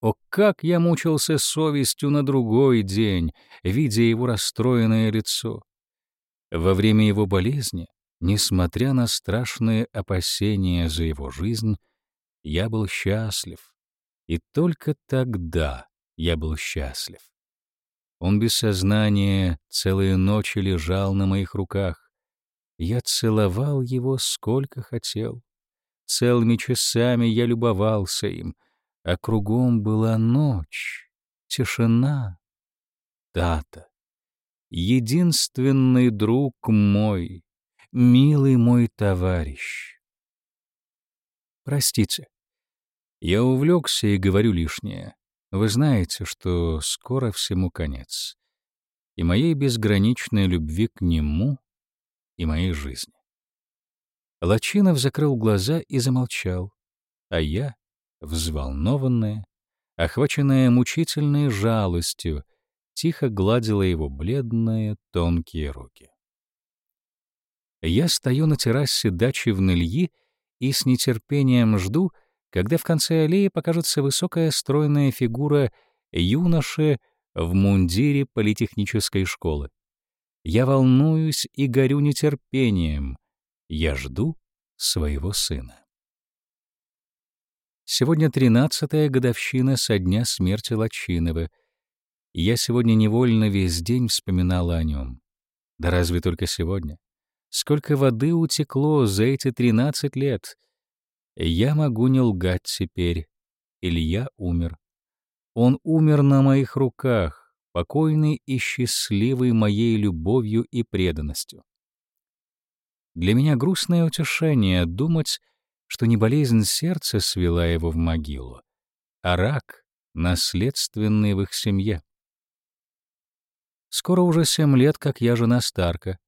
О, как я мучился совестью на другой день, видя его расстроенное лицо. Во время его болезни, несмотря на страшные опасения за его жизнь, я был счастлив. И только тогда я был счастлив. Он без сознания целые ночи лежал на моих руках. Я целовал его сколько хотел. Целыми часами я любовался им, а кругом была ночь, тишина. Тата, единственный друг мой, милый мой товарищ. Простите, я увлекся и говорю лишнее. Вы знаете, что скоро всему конец. И моей безграничной любви к нему, и моей жизни. Лачинов закрыл глаза и замолчал, а я, взволнованная, охваченная мучительной жалостью, тихо гладила его бледные тонкие руки. Я стою на террасе дачи в Ныльи и с нетерпением жду, когда в конце аллеи покажется высокая стройная фигура юноши в мундире политехнической школы. Я волнуюсь и горю нетерпением. Я жду своего сына. Сегодня тринадцатая годовщина со дня смерти Лачинова. Я сегодня невольно весь день вспоминала о нем. Да разве только сегодня? Сколько воды утекло за эти тринадцать лет, я могу не лгать теперь. Илья умер. Он умер на моих руках, покойный и счастливый моей любовью и преданностью. Для меня грустное утешение думать, что не болезнь сердца свела его в могилу, а рак, наследственный в их семье. Скоро уже семь лет, как я жена Старка.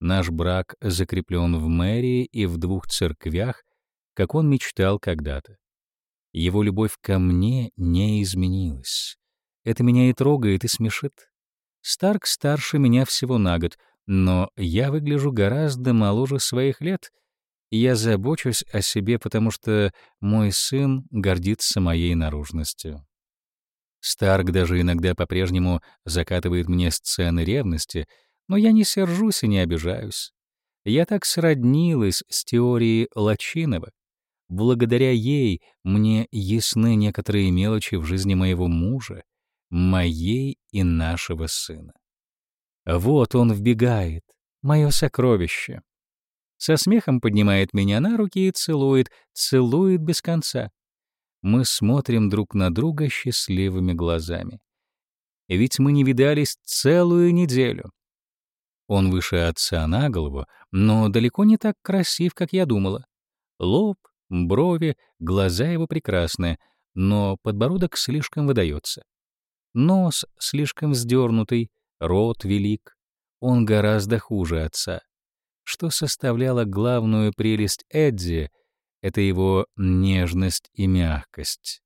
Наш брак закреплен в мэрии и в двух церквях, как он мечтал когда-то. Его любовь ко мне не изменилась. Это меня и трогает, и смешит. Старк старше меня всего на год, но я выгляжу гораздо моложе своих лет, я забочусь о себе, потому что мой сын гордится моей наружностью. Старк даже иногда по-прежнему закатывает мне сцены ревности, но я не сержусь и не обижаюсь. Я так сроднилась с теорией Лачинова. Благодаря ей мне ясны некоторые мелочи в жизни моего мужа, моей и нашего сына. Вот он вбегает, мое сокровище. Со смехом поднимает меня на руки и целует, целует без конца. Мы смотрим друг на друга счастливыми глазами. Ведь мы не видались целую неделю. Он выше отца на голову, но далеко не так красив, как я думала. Лоб, брови, глаза его прекрасны, но подбородок слишком выдается. Нос слишком вздернутый, рот велик. Он гораздо хуже отца. Что составляло главную прелесть Эдди — это его нежность и мягкость.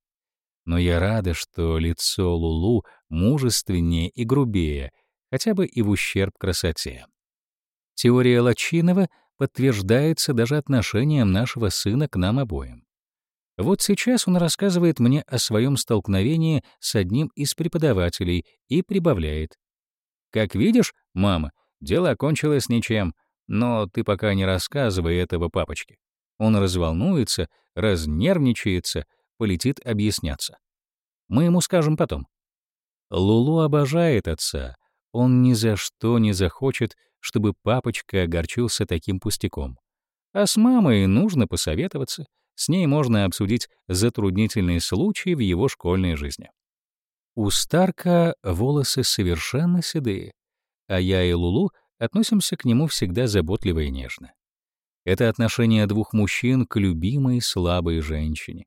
Но я рада, что лицо Лулу мужественнее и грубее, хотя бы и в ущерб красоте. Теория Лачинова подтверждается даже отношением нашего сына к нам обоим. Вот сейчас он рассказывает мне о своем столкновении с одним из преподавателей и прибавляет. «Как видишь, мама, дело окончилось ничем, но ты пока не рассказывай этого папочке. Он разволнуется, разнервничается, полетит объясняться. Мы ему скажем потом. Лулу обожает отца. Он ни за что не захочет, чтобы папочка огорчился таким пустяком. А с мамой нужно посоветоваться, с ней можно обсудить затруднительные случаи в его школьной жизни. У Старка волосы совершенно седые, а я и Лулу относимся к нему всегда заботливо и нежно. Это отношение двух мужчин к любимой слабой женщине.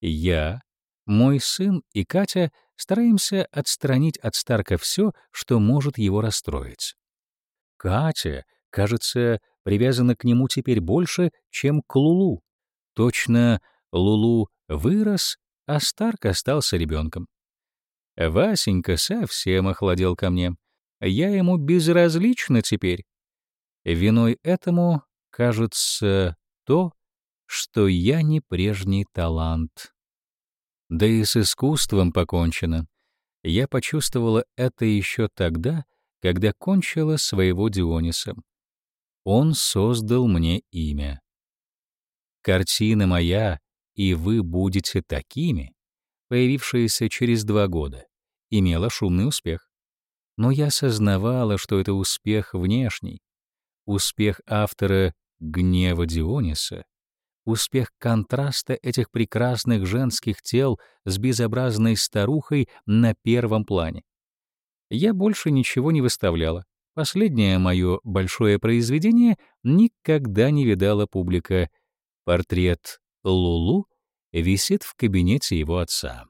Я, мой сын и Катя стараемся отстранить от Старка все, что может его расстроить. Катя, кажется, привязана к нему теперь больше, чем к Лулу. Точно, Лулу вырос, а Старк остался ребенком. Васенька совсем охладел ко мне. Я ему безразлична теперь. Виной этому, кажется, то, что я не прежний талант. Да и с искусством покончено. Я почувствовала это еще тогда, когда кончила своего Диониса. Он создал мне имя. Картина моя «И вы будете такими», появившаяся через два года, имела шумный успех. Но я сознавала, что это успех внешний, успех автора «Гнева Диониса», успех контраста этих прекрасных женских тел с безобразной старухой на первом плане. Я больше ничего не выставляла. Последнее мое большое произведение никогда не видала публика, Портрет Лулу висит в кабинете его отца.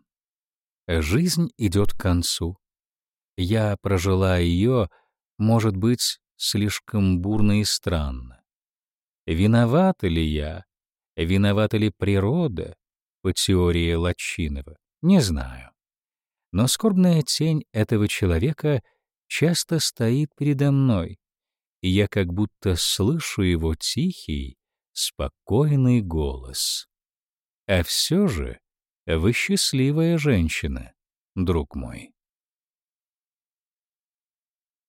Жизнь идет к концу. Я прожила ее, может быть, слишком бурно и странно. Виновата ли я? Виновата ли природа по теории Лачинова? Не знаю. Но скорбная тень этого человека часто стоит передо мной, и я как будто слышу его тихий, спокойный голос. А все же вы счастливая женщина, друг мой.